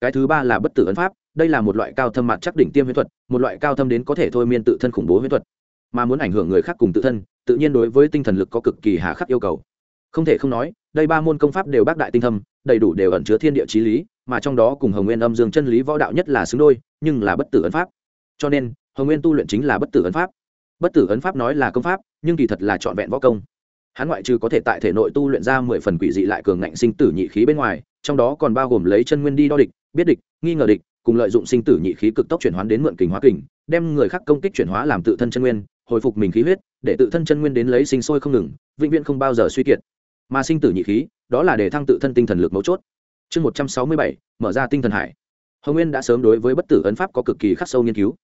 Cái thứ ba là bất tử ấn pháp, đây là một loại cao thâm mặt chắc đỉnh tiêm huyễn thuật, một loại cao thâm đến có thể thôi miên tự thân khủng bố huyễn thuật. Mà muốn ảnh hưởng người khác cùng tự thân, tự nhiên đối với tinh thần lực có cực kỳ hà khắc yêu cầu. Không thể không nói, đây ba môn công pháp đều bác đại tinh thâm, đầy đủ đều ẩn chứa thiên địa trí lý, mà trong đó cùng hồng nguyên âm dương chân lý võ đạo nhất là xứng đôi, nhưng là bất tử ấn pháp. Cho nên, hồng nguyên tu luyện chính là bất tử ấn pháp. Bất tử ấn pháp nói là công pháp, nhưng kỳ thật là trọn vẹn võ công hắn ngoại trừ có thể tại thể nội tu luyện ra mười phần quỷ dị lại cường ngạnh sinh tử nhị khí bên ngoài, trong đó còn bao gồm lấy chân nguyên đi đo địch, biết địch, nghi ngờ địch, cùng lợi dụng sinh tử nhị khí cực tốc chuyển hóa đến mượn kình hóa kình, đem người khác công kích chuyển hóa làm tự thân chân nguyên, hồi phục mình khí huyết, để tự thân chân nguyên đến lấy sinh sôi không ngừng, vĩnh viễn không bao giờ suy kiệt. Mà sinh tử nhị khí, đó là để thăng tự thân tinh thần lực mấu chốt. Chương một trăm sáu mươi bảy, mở ra tinh thần hải. Hồng nguyên đã sớm đối với bất tử ấn pháp có cực kỳ khắc sâu nghiên cứu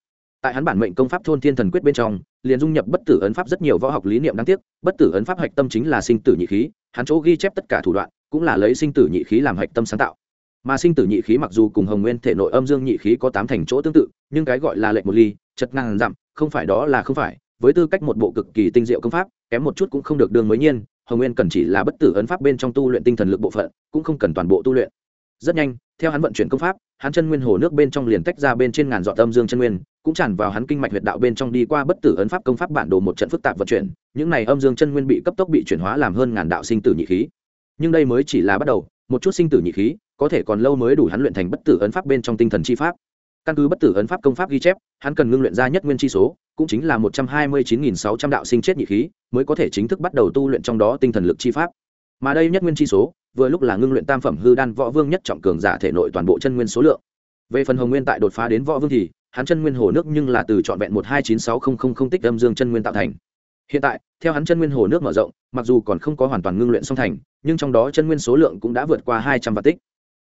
tại hắn bản mệnh công pháp thôn thiên thần quyết bên trong, liền dung nhập bất tử ấn pháp rất nhiều võ học lý niệm đáng tiếc, bất tử ấn pháp hạch tâm chính là sinh tử nhị khí, hắn chỗ ghi chép tất cả thủ đoạn, cũng là lấy sinh tử nhị khí làm hạch tâm sáng tạo. Mà sinh tử nhị khí mặc dù cùng hồng nguyên thể nội âm dương nhị khí có tám thành chỗ tương tự, nhưng cái gọi là lệnh một ly, chật ngang dặm không phải đó là không phải, với tư cách một bộ cực kỳ tinh diệu công pháp, kém một chút cũng không được đương mới nhiên, hồng nguyên cần chỉ là bất tử ấn pháp bên trong tu luyện tinh thần lực bộ phận, cũng không cần toàn bộ tu luyện rất nhanh, theo hắn vận chuyển công pháp, hắn chân nguyên hồ nước bên trong liền tách ra bên trên ngàn dọn âm dương chân nguyên, cũng tràn vào hắn kinh mạch huyệt đạo bên trong đi qua bất tử ấn pháp công pháp bản đồ một trận phức tạp vận chuyển, những này âm dương chân nguyên bị cấp tốc bị chuyển hóa làm hơn ngàn đạo sinh tử nhị khí. Nhưng đây mới chỉ là bắt đầu, một chút sinh tử nhị khí, có thể còn lâu mới đủ hắn luyện thành bất tử ấn pháp bên trong tinh thần chi pháp. Căn cứ bất tử ấn pháp công pháp ghi chép, hắn cần ngưng luyện ra nhất nguyên chi số, cũng chính là một trăm hai mươi chín nghìn sáu trăm đạo sinh chết nhị khí, mới có thể chính thức bắt đầu tu luyện trong đó tinh thần lực chi pháp. Mà đây nhất nguyên chi số vừa lúc là ngưng luyện tam phẩm hư đan võ vương nhất trọng cường giả thể nội toàn bộ chân nguyên số lượng. Về phần hồng nguyên tại đột phá đến võ vương thì, hắn chân nguyên hồ nước nhưng là từ trọn vẹn một hai chín sáu không không không tích âm dương chân nguyên tạo thành. Hiện tại, theo hắn chân nguyên hồ nước mở rộng, mặc dù còn không có hoàn toàn ngưng luyện song thành, nhưng trong đó chân nguyên số lượng cũng đã vượt qua hai trăm vạn tích.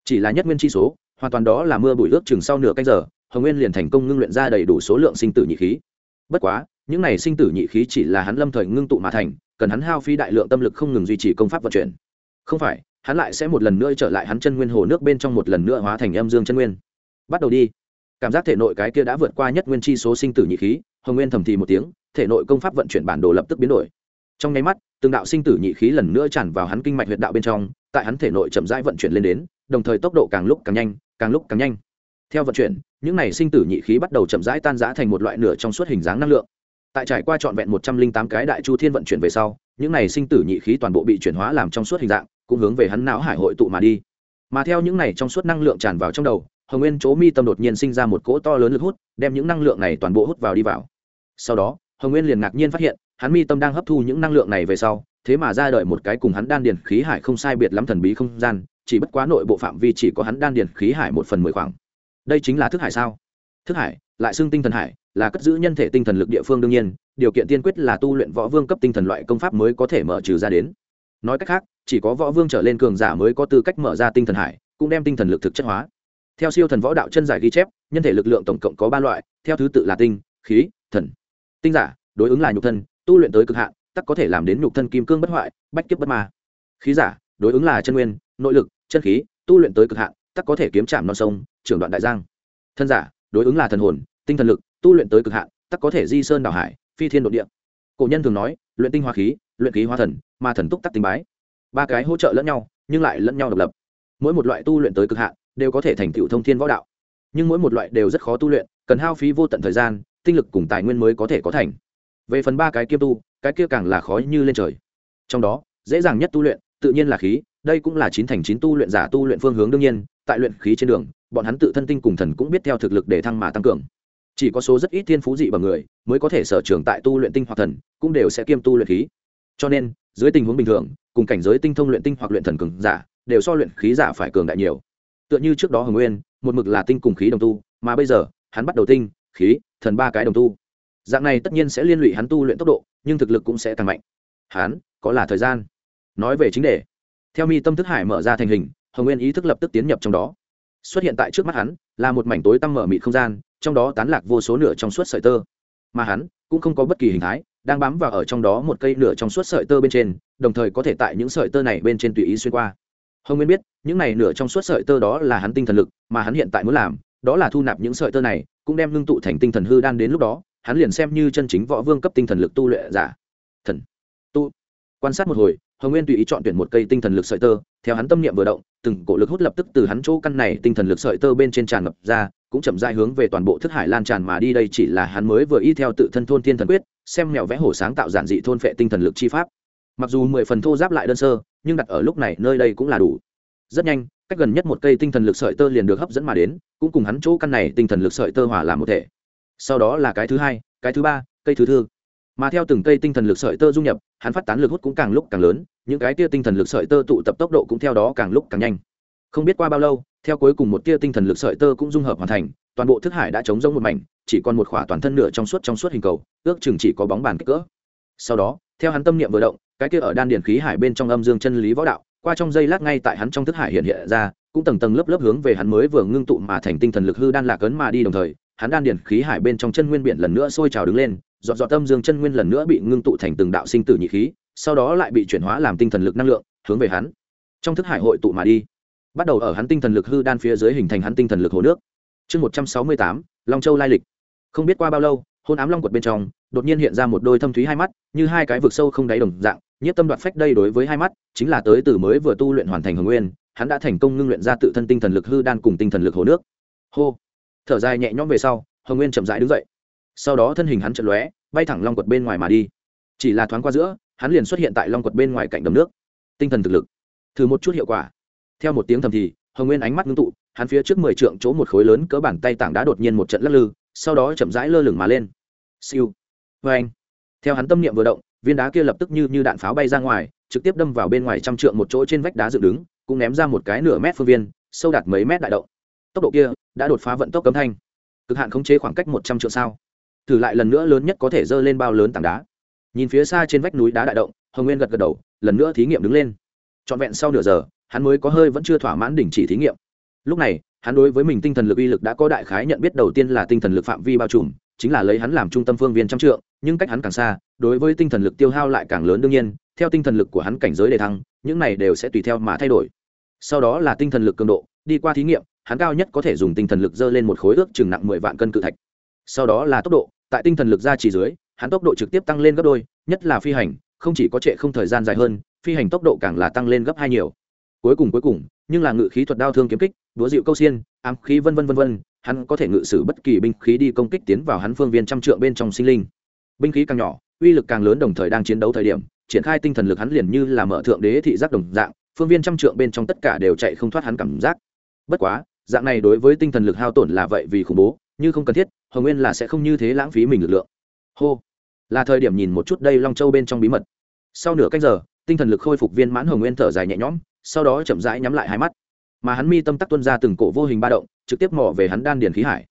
Chỉ là nhất nguyên chi số, hoàn toàn đó là mưa bụi ước chừng sau nửa canh giờ, hồng nguyên liền thành công ngưng luyện ra đầy đủ số lượng sinh tử nhị khí. Bất quá, những này sinh tử nhị khí chỉ là hắn lâm thời ngưng tụ mà thành, cần hắn hao phí đại lượng tâm lực không ngừng duy trì công pháp vận chuyển. Không phải hắn lại sẽ một lần nữa trở lại hắn chân nguyên hồ nước bên trong một lần nữa hóa thành âm dương chân nguyên. Bắt đầu đi. Cảm giác thể nội cái kia đã vượt qua nhất nguyên chi số sinh tử nhị khí, hồng nguyên thầm thì một tiếng, thể nội công pháp vận chuyển bản đồ lập tức biến đổi. Trong nháy mắt, từng đạo sinh tử nhị khí lần nữa tràn vào hắn kinh mạch huyệt đạo bên trong, tại hắn thể nội chậm rãi vận chuyển lên đến, đồng thời tốc độ càng lúc càng nhanh, càng lúc càng nhanh. Theo vận chuyển, những này sinh tử nhị khí bắt đầu chậm rãi tan rã thành một loại nửa trong suốt hình dáng năng lượng. Tại trải qua trọn vẹn một trăm linh tám cái đại chu thiên vận chuyển về sau, những này sinh tử nhị khí toàn bộ bị chuyển hóa làm trong suốt hình dạng cũng hướng về hắn não hải hội tụ mà đi. Mà theo những này trong suốt năng lượng tràn vào trong đầu, hồng nguyên chỗ mi tâm đột nhiên sinh ra một cỗ to lớn lực hút, đem những năng lượng này toàn bộ hút vào đi vào. Sau đó, hồng nguyên liền ngạc nhiên phát hiện, hắn mi tâm đang hấp thu những năng lượng này về sau, thế mà ra đời một cái cùng hắn đan điền khí hải không sai biệt lắm thần bí không gian, chỉ bất quá nội bộ phạm vi chỉ có hắn đan điền khí hải một phần mười khoảng. Đây chính là thức hải sao? Thức hải, lại xưng tinh thần hải, là cất giữ nhân thể tinh thần lực địa phương đương nhiên, điều kiện tiên quyết là tu luyện võ vương cấp tinh thần loại công pháp mới có thể mở trừ ra đến. Nói cách khác chỉ có võ vương trở lên cường giả mới có tư cách mở ra tinh thần hải, cũng đem tinh thần lực thực chất hóa. Theo siêu thần võ đạo chân giải ghi chép, nhân thể lực lượng tổng cộng có ba loại, theo thứ tự là tinh, khí, thần. Tinh giả, đối ứng là nhục thân, tu luyện tới cực hạn, tắc có thể làm đến nhục thân kim cương bất hoại, bách kiếp bất ma. Khí giả, đối ứng là chân nguyên, nội lực, chân khí, tu luyện tới cực hạn, tắc có thể kiếm chạm non sông, trưởng đoạn đại giang. Thân giả, đối ứng là thần hồn, tinh thần lực, tu luyện tới cực hạn, tắc có thể di sơn đảo hải, phi thiên đ ộ địa. Cổ nhân thường nói, luyện tinh hoa khí, luyện khí hoa thần mà thần túc tắc tinh bái ba cái hỗ trợ lẫn nhau, nhưng lại lẫn nhau độc lập. Mỗi một loại tu luyện tới cực hạn, đều có thể thành tựu thông thiên võ đạo. Nhưng mỗi một loại đều rất khó tu luyện, cần hao phí vô tận thời gian, tinh lực cùng tài nguyên mới có thể có thành. Về phần ba cái kiêm tu, cái kia càng là khó như lên trời. Trong đó, dễ dàng nhất tu luyện, tự nhiên là khí, đây cũng là chín thành chín tu luyện giả tu luyện phương hướng đương nhiên, tại luyện khí trên đường, bọn hắn tự thân tinh cùng thần cũng biết theo thực lực để thăng mà tăng cường. Chỉ có số rất ít thiên phú dị bằng người, mới có thể sở trường tại tu luyện tinh hoặc thần, cũng đều sẽ kiêm tu luyện khí. Cho nên, dưới tình huống bình thường cùng cảnh giới tinh thông luyện tinh hoặc luyện thần cường giả, đều so luyện khí giả phải cường đại nhiều. Tựa như trước đó hồng nguyên, một mực là tinh cùng khí đồng tu, mà bây giờ, hắn bắt đầu tinh, khí, thần ba cái đồng tu. Dạng này tất nhiên sẽ liên lụy hắn tu luyện tốc độ, nhưng thực lực cũng sẽ tăng mạnh. Hắn, có là thời gian? Nói về chính đề. Theo mi tâm thức hải mở ra thành hình, hồng nguyên ý thức lập tức tiến nhập trong đó. Xuất hiện tại trước mắt hắn, là một mảnh tối tăm mở mịt không gian, trong đó tán lạc vô số nửa trong suốt sợi tơ. Mà hắn, cũng không có bất kỳ hình thái, đang bám vào ở trong đó một cây nửa trong suốt sợi tơ bên trên đồng thời có thể tại những sợi tơ này bên trên tùy ý xuyên qua. Hồng nguyên biết, những này nửa trong suốt sợi tơ đó là hắn tinh thần lực, mà hắn hiện tại muốn làm, đó là thu nạp những sợi tơ này, cũng đem ngưng tụ thành tinh thần hư đan đến lúc đó, hắn liền xem như chân chính võ vương cấp tinh thần lực tu luyện giả. Thần. Tu. Quan sát một hồi, hồng nguyên tùy ý chọn tuyển một cây tinh thần lực sợi tơ, theo hắn tâm niệm vừa động, từng cổ lực hút lập tức từ hắn chỗ căn này tinh thần lực sợi tơ bên trên tràn ngập ra, cũng chậm rãi hướng về toàn bộ thức hải lan tràn mà đi, đây chỉ là hắn mới vừa y theo tự thân thôn thiên thần quyết, xem mèo vẽ hổ sáng tạo giản dị thôn phệ tinh thần lực chi pháp mặc dù mười phần thô giáp lại đơn sơ, nhưng đặt ở lúc này nơi đây cũng là đủ. Rất nhanh, cách gần nhất một cây tinh thần lực sợi tơ liền được hấp dẫn mà đến, cũng cùng hắn chỗ căn này tinh thần lực sợi tơ hòa làm một thể. Sau đó là cái thứ hai, cái thứ ba, cây thứ thư mà theo từng cây tinh thần lực sợi tơ dung nhập, hắn phát tán lực hút cũng càng lúc càng lớn, những cái tia tinh thần lực sợi tơ tụ tập tốc độ cũng theo đó càng lúc càng nhanh. Không biết qua bao lâu, theo cuối cùng một tia tinh thần lực sợi tơ cũng dung hợp hoàn thành, toàn bộ thức hải đã chống rỗng một mảnh, chỉ còn một khỏa toàn thân nửa trong suốt trong suốt hình cầu, ước chừng chỉ có bóng bàn kích cỡ. Sau đó, theo hắn tâm niệm vừa động cái kia ở đan điển khí hải bên trong âm dương chân lý võ đạo, qua trong giây lát ngay tại hắn trong thức hải hiện hiện ra, cũng tầng tầng lớp lớp hướng về hắn mới vừa ngưng tụ mà thành tinh thần lực hư đan lạc ấn mà đi đồng thời, hắn đan điển khí hải bên trong chân nguyên biển lần nữa sôi trào đứng lên dọn dọn tâm dương chân nguyên lần nữa bị ngưng tụ thành từng đạo sinh tử nhị khí, sau đó lại bị chuyển hóa làm tinh thần lực năng lượng, hướng về hắn trong thức hải hội tụ mà đi. Bắt đầu ở hắn tinh thần lực hư đan phía dưới hình thành hắn tinh thần lực hồ nước. Chương một trăm sáu mươi tám, long châu lai lịch. Không biết qua bao lâu, hôn ám long quật bên trong, đột nhiên hiện ra một đôi thâm thúy hai mắt, như hai cái vực sâu không đáy đồng dạng nhiếp tâm đoạt phách đây đối với hai mắt, chính là tới từ mới vừa tu luyện hoàn thành hồng nguyên, hắn đã thành công ngưng luyện ra tự thân tinh thần lực hư đan cùng tinh thần lực hồ nước. Hô! Thở dài nhẹ nhõm về sau, hồng nguyên chậm rãi đứng dậy. Sau đó thân hình hắn chật lóe, bay thẳng long quật bên ngoài mà đi. Chỉ là thoáng qua giữa, hắn liền xuất hiện tại long quật bên ngoài cạnh đầm nước. Tinh thần thực lực. Thử một chút hiệu quả. Theo một tiếng thầm thì, hồng nguyên ánh mắt ngưng tụ, hắn phía trước mười trượng chỗ một khối lớn cỡ bàn tay tảng đá đột nhiên một trận lắc lư, sau đó chậm rãi lơ lửng mà lên. Siêu. Vê anh theo hắn tâm niệm vừa động viên đá kia lập tức như như đạn pháo bay ra ngoài, trực tiếp đâm vào bên ngoài trăm trượng một chỗ trên vách đá dựng đứng, cũng ném ra một cái nửa mét phương viên, sâu đạt mấy mét đại động. Tốc độ kia đã đột phá vận tốc cấm thanh. Cực hạn khống chế khoảng cách một trăm triệu sao? Thử lại lần nữa lớn nhất có thể dơ lên bao lớn tảng đá. Nhìn phía xa trên vách núi đá đại động, hồng nguyên gật gật đầu, lần nữa thí nghiệm đứng lên. Trọn vẹn sau nửa giờ, hắn mới có hơi vẫn chưa thỏa mãn đỉnh chỉ thí nghiệm. Lúc này, hắn đối với mình tinh thần lực uy lực đã có đại khái nhận biết đầu tiên là tinh thần lực phạm vi bao trùm chính là lấy hắn làm trung tâm phương viên trăm trượng, nhưng cách hắn càng xa, đối với tinh thần lực tiêu hao lại càng lớn đương nhiên, theo tinh thần lực của hắn cảnh giới đề thăng, những này đều sẽ tùy theo mà thay đổi. Sau đó là tinh thần lực cường độ, đi qua thí nghiệm, hắn cao nhất có thể dùng tinh thần lực dơ lên một khối ước chừng nặng mười vạn cân cự thạch. Sau đó là tốc độ, tại tinh thần lực ra chỉ dưới, hắn tốc độ trực tiếp tăng lên gấp đôi, nhất là phi hành, không chỉ có trệ không thời gian dài hơn, phi hành tốc độ càng là tăng lên gấp hai nhiều. Cuối cùng cuối cùng, nhưng là ngự khí thuật đao thương kiếm kích đúa dịu câu xiên, ám khí vân vân vân vân hắn có thể ngự sử bất kỳ binh khí đi công kích tiến vào hắn phương viên trăm trượng bên trong sinh linh. Binh khí càng nhỏ, uy lực càng lớn đồng thời đang chiến đấu thời điểm, triển khai tinh thần lực hắn liền như là mở thượng đế thị giác đồng dạng, phương viên trăm trượng bên trong tất cả đều chạy không thoát hắn cảm giác. Bất quá, dạng này đối với tinh thần lực hao tổn là vậy vì khủng bố, như không cần thiết, hồng nguyên là sẽ không như thế lãng phí mình lực lượng. Hô. Là thời điểm nhìn một chút đây long châu bên trong bí mật. Sau nửa cách giờ, tinh thần lực khôi phục viên mãn hồng nguyên thở dài nhẹ nhõm, sau đó chậm rãi nhắm lại hai mắt mà hắn mi tâm tắc tuân ra từng cổ vô hình ba động, trực tiếp mò về hắn đan điền khí hải.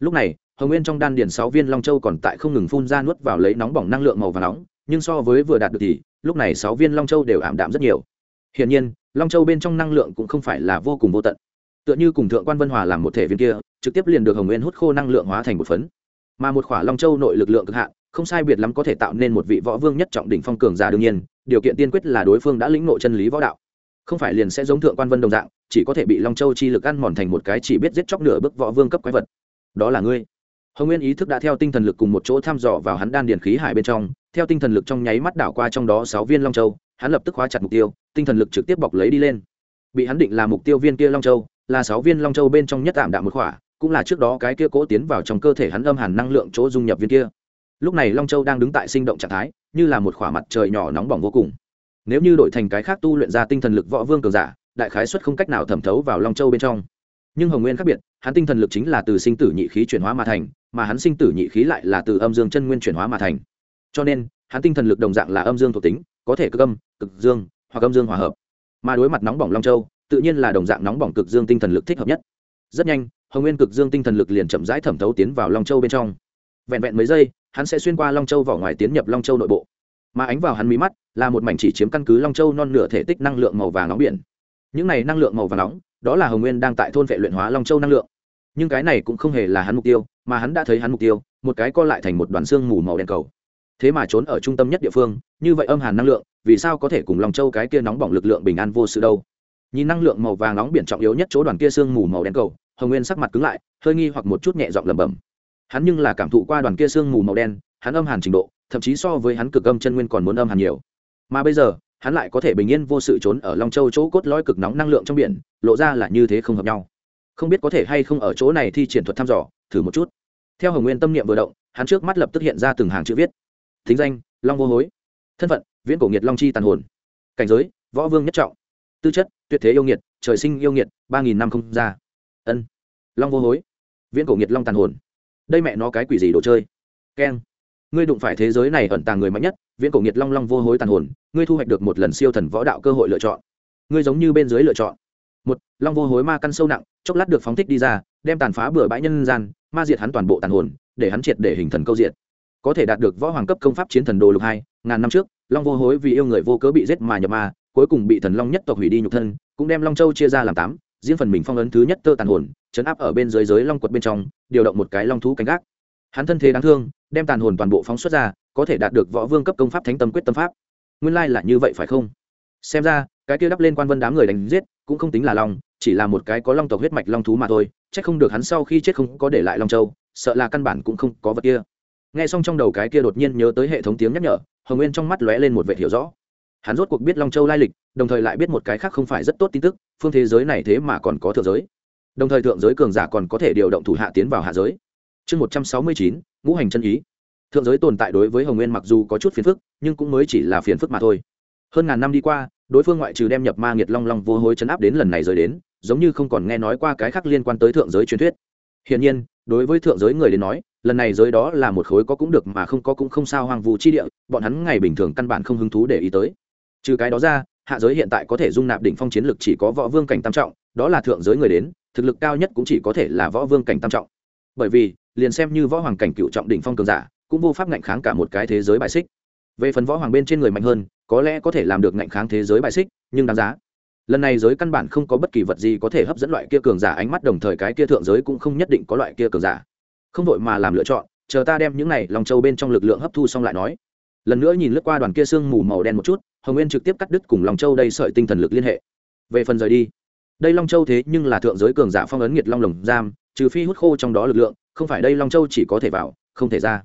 Lúc này, hồng nguyên trong đan điền sáu viên long châu còn tại không ngừng phun ra nuốt vào lấy nóng bỏng năng lượng màu và nóng, nhưng so với vừa đạt được thì, lúc này sáu viên long châu đều ảm đạm rất nhiều. Hiển nhiên, long châu bên trong năng lượng cũng không phải là vô cùng vô tận. Tựa như cùng thượng quan vân hòa làm một thể viên kia, trực tiếp liền được hồng nguyên hút khô năng lượng hóa thành một phấn. Mà một khỏa long châu nội lực lượng cực hạn, không sai biệt lắm có thể tạo nên một vị võ vương nhất trọng đỉnh phong cường giả đương nhiên, điều kiện tiên quyết là đối phương đã lĩnh nội chân lý võ đạo. Không phải liền sẽ giống thượng quan vân đồng dạng chỉ có thể bị long châu chi lực ăn mòn thành một cái chỉ biết giết chóc nửa bước võ vương cấp quái vật. Đó là ngươi. Hồng nguyên ý thức đã theo tinh thần lực cùng một chỗ thăm dò vào hắn đan điền khí hải bên trong, theo tinh thần lực trong nháy mắt đảo qua trong đó sáu viên long châu, hắn lập tức khóa chặt mục tiêu, tinh thần lực trực tiếp bọc lấy đi lên. Bị hắn định là mục tiêu viên kia long châu, là sáu viên long châu bên trong nhất tạm đạm một khỏa, cũng là trước đó cái kia cố tiến vào trong cơ thể hắn âm hàn năng lượng chỗ dung nhập viên kia. Lúc này long châu đang đứng tại sinh động trạng thái, như là một khỏa mặt trời nhỏ nóng bỏng vô cùng. Nếu như đổi thành cái khác tu luyện ra tinh thần lực võ vương cường giả đại khái suất không cách nào thẩm thấu vào long châu bên trong. Nhưng hồng nguyên khác biệt, hắn tinh thần lực chính là từ sinh tử nhị khí chuyển hóa mà thành, mà hắn sinh tử nhị khí lại là từ âm dương chân nguyên chuyển hóa mà thành. Cho nên, hắn tinh thần lực đồng dạng là âm dương thuộc tính, có thể cực âm, cực dương, hoặc âm dương hòa hợp. Mà đối mặt nóng bỏng long châu, tự nhiên là đồng dạng nóng bỏng cực dương tinh thần lực thích hợp nhất. Rất nhanh, hồng nguyên cực dương tinh thần lực liền chậm rãi thẩm thấu tiến vào long châu bên trong. Vẹn vẹn mấy giây, hắn sẽ xuyên qua long châu vỏ ngoài tiến nhập long châu nội bộ. Mà ánh vào hắn mí mắt là một mảnh chỉ chiếm căn cứ long châu non nửa thể tích năng lượng màu vàng nóng biển những này năng lượng màu vàng nóng, đó là hồng nguyên đang tại thôn vệ luyện hóa long châu năng lượng. Nhưng cái này cũng không hề là hắn mục tiêu, mà hắn đã thấy hắn mục tiêu, một cái co lại thành một đoàn xương mù màu đen cầu. Thế mà trốn ở trung tâm nhất địa phương, như vậy âm hàn năng lượng, vì sao có thể cùng long châu cái kia nóng bỏng lực lượng bình an vô sự đâu? Nhìn năng lượng màu vàng nóng biển trọng yếu nhất chỗ đoàn kia xương mù màu đen cầu, hồng nguyên sắc mặt cứng lại, hơi nghi hoặc một chút nhẹ giọng lẩm bẩm. Hắn nhưng là cảm thụ qua đoàn kia xương mù màu đen, hắn âm hàn trình độ, thậm chí so với hắn cực âm chân nguyên còn muốn âm hàn nhiều. Mà bây giờ hắn lại có thể bình yên vô sự trốn ở long châu chỗ cốt lõi cực nóng năng lượng trong biển, lộ ra là như thế không hợp nhau. Không biết có thể hay không ở chỗ này thi triển thuật thăm dò, thử một chút. Theo hồng nguyên tâm niệm vừa động, hắn trước mắt lập tức hiện ra từng hàng chữ viết. Thính danh, long vô hối. Thân phận, viễn cổ nghiệt long chi tàn hồn. Cảnh giới, võ vương nhất trọng. Tư chất, tuyệt thế yêu nghiệt, trời sinh yêu nghiệt, ba nghìn năm không ra. Ân. Long vô hối. Viễn cổ nghiệt long tàn hồn. Đây mẹ nó cái quỷ gì đồ chơi? Keng ngươi đụng phải thế giới này ẩn tàng người mạnh nhất, viễn cổ nghiệt long long vô hối tàn hồn, ngươi thu hoạch được một lần siêu thần võ đạo cơ hội lựa chọn. Ngươi giống như bên dưới lựa chọn. Một, long vô hối ma căn sâu nặng, chốc lát được phóng thích đi ra, đem tàn phá bừa bãi nhân gian, ma diệt hắn toàn bộ tàn hồn, để hắn triệt để hình thần câu diệt. Có thể đạt được võ hoàng cấp công pháp chiến thần đồ lục hai, ngàn năm trước, long vô hối vì yêu người vô cớ bị giết mà nhập ma, cuối cùng bị thần long nhất tộc hủy đi nhục thân, cũng đem long châu chia ra làm tám riêng phần mình phong ấn thứ nhất tơ tàn hồn, chấn áp ở bên dưới giới long quật bên trong, điều động một cái long thú canh gác hắn thân thế đáng thương, đem tàn hồn toàn bộ phóng xuất ra, có thể đạt được võ vương cấp công pháp thánh tâm quyết tâm pháp. Nguyên lai là như vậy phải không? Xem ra, cái kia đắp lên quan vân đám người đánh giết, cũng không tính là long, chỉ là một cái có long tộc huyết mạch long thú mà thôi c h ắ c không được hắn sau khi chết không có để lại long châu, sợ là căn bản cũng không có vật kia. Nghe xong trong đầu cái kia đột nhiên nhớ tới hệ thống tiếng nhắc nhở, hồng nguyên trong mắt lóe lên một vệ hiểu rõ. Hắn rốt cuộc biết long châu lai lịch, đồng thời lại biết một cái khác không phải rất tốt tin tức, phương thế giới này thế mà còn có thượng giới. Đồng thời thượng giới cường giả còn có thể điều động thủ hạ tiến vào hạ giới chương một trăm sáu mươi chín, ngũ hành chân ý. Thượng giới tồn tại đối với hồng nguyên mặc dù có chút phiền phức, nhưng cũng mới chỉ là phiền phức mà thôi. Hơn ngàn năm đi qua, đối phương ngoại trừ đem nhập ma nghiệt long long vô hối chấn áp đến lần này rời đến, giống như không còn nghe nói qua cái khác liên quan tới thượng giới truyền thuyết. Hiển nhiên, đối với thượng giới người đến nói, lần này giới đó là một khối có cũng được mà không có cũng không sao hoang vu chi địa, bọn hắn ngày bình thường căn bản không hứng thú để ý tới. Trừ cái đó ra, hạ giới hiện tại có thể dung nạp đỉnh phong chiến lực chỉ có võ vương cảnh tam trọng, đó là thượng giới người đến, thực lực cao nhất cũng chỉ có thể là võ vương cảnh tam trọng. Bởi vì liền xem như võ hoàng cảnh cựu trọng đỉnh phong cường giả, cũng vô pháp ngạnh kháng cả một cái thế giới bài xích. Về phần võ hoàng bên trên người mạnh hơn, có lẽ có thể làm được ngạnh kháng thế giới bài xích, nhưng đáng giá. Lần này giới căn bản không có bất kỳ vật gì có thể hấp dẫn loại kia cường giả ánh mắt, đồng thời cái kia thượng giới cũng không nhất định có loại kia cường giả. Không vội mà làm lựa chọn, chờ ta đem những này lòng châu bên trong lực lượng hấp thu xong lại nói. Lần nữa nhìn lướt qua đoàn kia sương mù màu đen một chút, hồng nguyên trực tiếp cắt đứt cùng lòng châu đây sợi tinh thần lực liên hệ. Về phần rời đi, đây long châu thế nhưng là thượng giới cường giả phong ấn nghiệt long lồng giam, trừ phi hút khô trong đó lực lượng không phải đây long châu chỉ có thể vào, không thể ra.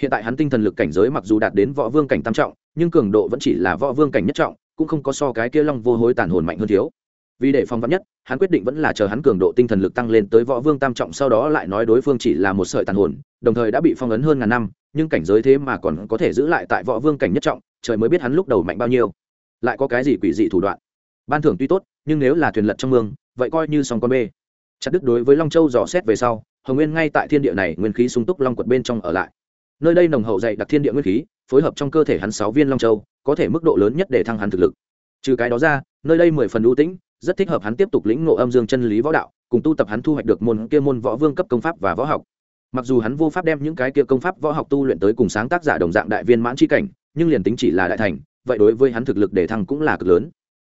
Hiện tại hắn tinh thần lực cảnh giới mặc dù đạt đến võ vương cảnh tam trọng, nhưng cường độ vẫn chỉ là võ vương cảnh nhất trọng, cũng không có so cái kia long vô hối tàn hồn mạnh hơn thiếu. Vì để phong vắn nhất, hắn quyết định vẫn là chờ hắn cường độ tinh thần lực tăng lên tới võ vương tam trọng sau đó lại nói đối phương chỉ là một sợi tàn hồn, đồng thời đã bị phong ấn hơn ngàn năm, nhưng cảnh giới thế mà còn có thể giữ lại tại võ vương cảnh nhất trọng, trời mới biết hắn lúc đầu mạnh bao nhiêu. Lại có cái gì quỷ dị thủ đoạn? Ban thưởng tuy tốt, nhưng nếu là thuyền lật trong mương, vậy coi như sòng con bê. Chặt đức đối với long châu dò xét về sau hồng nguyên ngay tại thiên địa này, nguyên khí sung túc long quật bên trong ở lại. Nơi đây nồng hậu dạy đặc thiên địa nguyên khí, phối hợp trong cơ thể hắn sáu viên long châu, có thể mức độ lớn nhất để thăng hắn thực lực. Trừ cái đó ra, nơi đây mười phần ưu tĩnh, rất thích hợp hắn tiếp tục lĩnh ngộ âm dương chân lý võ đạo, cùng tu tập hắn thu hoạch được môn kia môn võ vương cấp công pháp và võ học. Mặc dù hắn vô pháp đem những cái kia công pháp võ học tu luyện tới cùng sáng tác giả đồng dạng đại viên mãn chi cảnh, nhưng liền tính chỉ là đại thành, vậy đối với hắn thực lực để thăng cũng là cực lớn.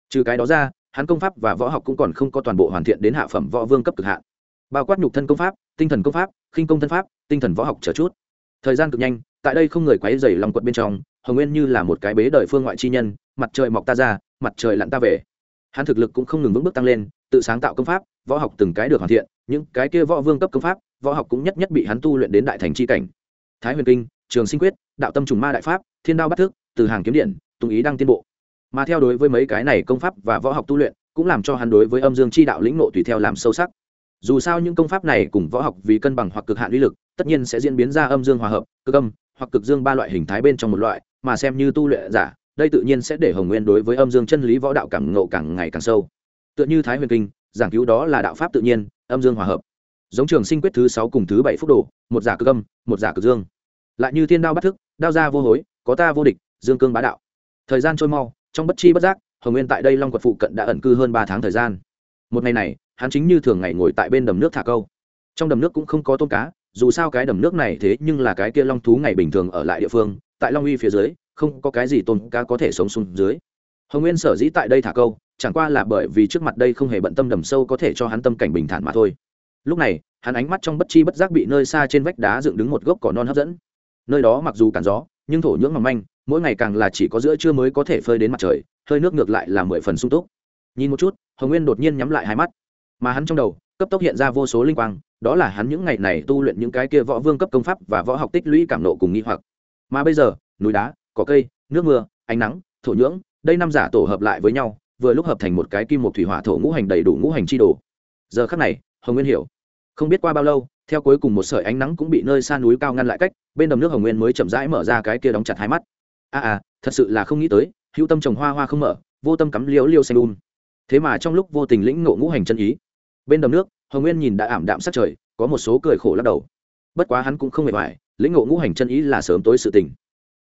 Trừ cái đó ra, hắn công pháp và võ học cũng còn không có toàn bộ hoàn thiện đến hạ phẩm võ vương cấp cực hạn bao quát nhục thân công pháp, tinh thần công pháp, khinh công thân pháp, tinh thần võ học trở chút. Thời gian cực nhanh, tại đây không người quấy dày lòng quật bên trong, hồng nguyên như là một cái bế đời phương ngoại chi nhân, mặt trời mọc ta ra, mặt trời lặn ta về. Hắn thực lực cũng không ngừng vững bước tăng lên, tự sáng tạo công pháp, võ học từng cái được hoàn thiện, những cái kia võ vương cấp công pháp, võ học cũng nhất nhất bị hắn tu luyện đến đại thành c h i cảnh. Thái huyền kinh, trường sinh quyết, đạo tâm trùng ma đại pháp, thiên đao bắt thức, từ hàng kiếm điện, tùng ý đang tiến bộ. Mà theo đối với mấy cái này công pháp và võ học tu luyện, cũng làm cho hắn đối với âm dương chi đạo lĩnh nộ tùy theo làm sâu sắc dù sao những công pháp này cùng võ học vì cân bằng hoặc cực hạn uy lực, tất nhiên sẽ diễn biến ra âm dương hòa hợp, cực âm, hoặc cực dương ba loại hình thái bên trong một loại, mà xem như tu luyện giả, đây tự nhiên sẽ để hồng nguyên đối với âm dương chân lý võ đạo càng ngộ càng ngày càng sâu. Tựa như thái huyền kinh, giảng cứu đó là đạo pháp tự nhiên, âm dương hòa hợp. Giống trường sinh quyết thứ sáu cùng thứ bảy phúc đồ, một giả cực âm, một giả cực dương. Lại như thiên đao bắt thức, đao ra vô hối, có ta vô địch, dương cương bá đạo. Thời gian trôi mau, trong bất chi bất giác, hồng nguyên tại đây long quật phụ cận đã ẩn cư hơn ba tháng thời gian. Một ngày này hắn chính như thường ngày ngồi tại bên đầm nước thả câu. Trong đầm nước cũng không có tôm cá, dù sao cái đầm nước này thế nhưng là cái kia long thú ngày bình thường ở lại địa phương, tại long uy phía dưới, không có cái gì tôm cá có thể sống xuống dưới. Hồng nguyên sở dĩ tại đây thả câu, chẳng qua là bởi vì trước mặt đây không hề bận tâm đầm sâu có thể cho hắn tâm cảnh bình thản mà thôi. Lúc này, hắn ánh mắt trong bất chi bất giác bị nơi xa trên vách đá dựng đứng một gốc cỏ non hấp dẫn. Nơi đó mặc dù cản gió, nhưng thổ nhưỡng mỏng manh, mỗi ngày càng là chỉ có giữa trưa mới có thể phơi đến mặt trời, hơi nước ngược lại là mười phần sung túc. Nhìn một chút, hồng nguyên đột nhiên nhắm lại hai mắt mà hắn trong đầu cấp tốc hiện ra vô số linh quang đó là hắn những ngày này tu luyện những cái kia võ vương cấp công pháp và võ học tích lũy cảm nộ cùng nghi hoặc. Mà bây giờ núi đá cỏ cây nước mưa ánh nắng thổ nhưỡng đây năm giả tổ hợp lại với nhau vừa lúc hợp thành một cái kim một thủy hỏa thổ ngũ hành đầy đủ ngũ hành chi đồ. Giờ khắc này hồng nguyên hiểu. Không biết qua bao lâu theo cuối cùng một sợi ánh nắng cũng bị nơi xa núi cao ngăn lại cách bên đầm nước hồng nguyên mới chậm rãi mở ra cái kia đóng chặt hai mắt. A à, à thật sự là không nghĩ tới hữu tâm trồng hoa hoa không mở vô tâm cắm liễu liêu xanh um. Thế mà trong lúc vô tình lĩnh ngộ ngũ hành chân ý bên đầm nước, hồng nguyên nhìn đã ảm đạm sắc trời, có một số cười khổ lắc đầu. Bất quá hắn cũng không hề hoài, lĩnh ngộ ngũ hành chân ý là sớm tối sự tình.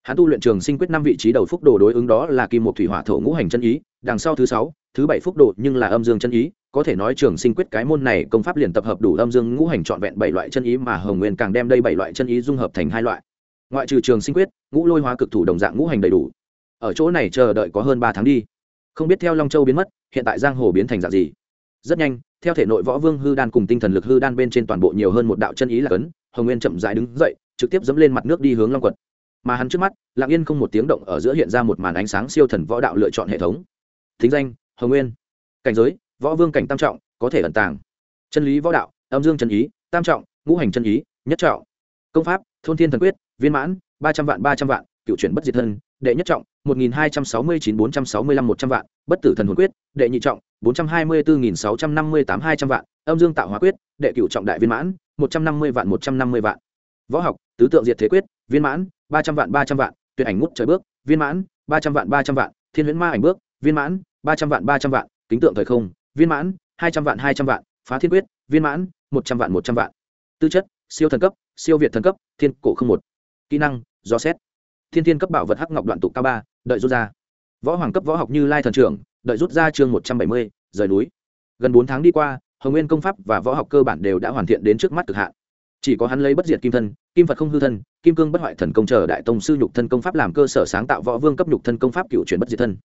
Hắn tu luyện trường sinh quyết năm vị trí đầu phúc đồ đối ứng đó là kim một thủy hỏa thổ ngũ hành chân ý, đằng sau thứ sáu, thứ bảy phúc đồ nhưng là âm dương chân ý, có thể nói trường sinh quyết cái môn này công pháp liền tập hợp đủ âm dương ngũ hành trọn vẹn bảy loại chân ý mà hồng nguyên càng đem đây bảy loại chân ý dung hợp thành hai loại. Ngoại trừ trường sinh quyết, ngũ lôi hóa cực thủ đồng dạng ngũ hành đầy đủ. Ở chỗ này chờ đợi có hơn ba tháng đi. Không biết theo long châu biến mất, hiện tại giang hồ biến thành dạng gì. Rất nhanh theo thể nội võ vương hư đan cùng tinh thần lực hư đan bên trên toàn bộ nhiều hơn một đạo chân ý là cấn, hồng nguyên chậm dãi đứng dậy, trực tiếp dẫm lên mặt nước đi hướng long quật. Mà hắn trước mắt, lặng yên không một tiếng động ở giữa hiện ra một màn ánh sáng siêu thần võ đạo lựa chọn hệ thống. Thính danh, hồng nguyên. Cảnh giới, võ vương cảnh tam trọng, có thể ẩn tàng. Chân lý võ đạo, âm dương chân ý, tam trọng, ngũ hành chân ý, nhất trọng. Công pháp, thôn thiên thần quyết, viên mãn, ba trăm vạn, ba trăm vạn, cựu chuyển bất diệt thân, đệ nhất trọng, một nghìn hai trăm sáu mươi chín, bốn trăm sáu mươi lăm, một trăm vạn, bất tử thần hồn quyết, đệ nhị trọng bốn trăm hai mươi bốn nghìn sáu trăm năm mươi tám hai trăm vạn, âm dương tạo hóa quyết, đệ cửu trọng đại viên mãn, một trăm năm mươi vạn một trăm năm mươi vạn. Võ học, tứ tượng diệt thế quyết, viên mãn, ba trăm vạn ba trăm vạn, tuyệt ảnh ngút trời bước, viên mãn, ba trăm vạn ba trăm vạn, thiên huyễn ma ảnh bước, viên mãn, ba trăm vạn ba trăm vạn, kính tượng thời không, viên mãn, hai trăm vạn hai trăm vạn, phá thiên quyết, viên mãn, một trăm vạn một trăm vạn. Tư chất, siêu thần cấp, siêu việt thần cấp, thiên cổ không một. Kỹ năng, do xét. Thiên thiên cấp bảo vật hắc ngọc đoạn tụ cao ba, đợi rút ra. Võ hoàng cấp võ học như lai thần trưởng đợi rút ra chương một trăm bảy mươi, rời núi. Gần bốn tháng đi qua, hồng nguyên công pháp và võ học cơ bản đều đã hoàn thiện đến trước mắt cực hạn. Chỉ có hắn lấy bất diệt kim thân, kim phật không hư thân, kim cương bất hoại thần công chờ đại tông sư nhục thân công pháp làm cơ sở sáng tạo võ vương cấp nhục thân công pháp cựu chuyển bất diệt thân.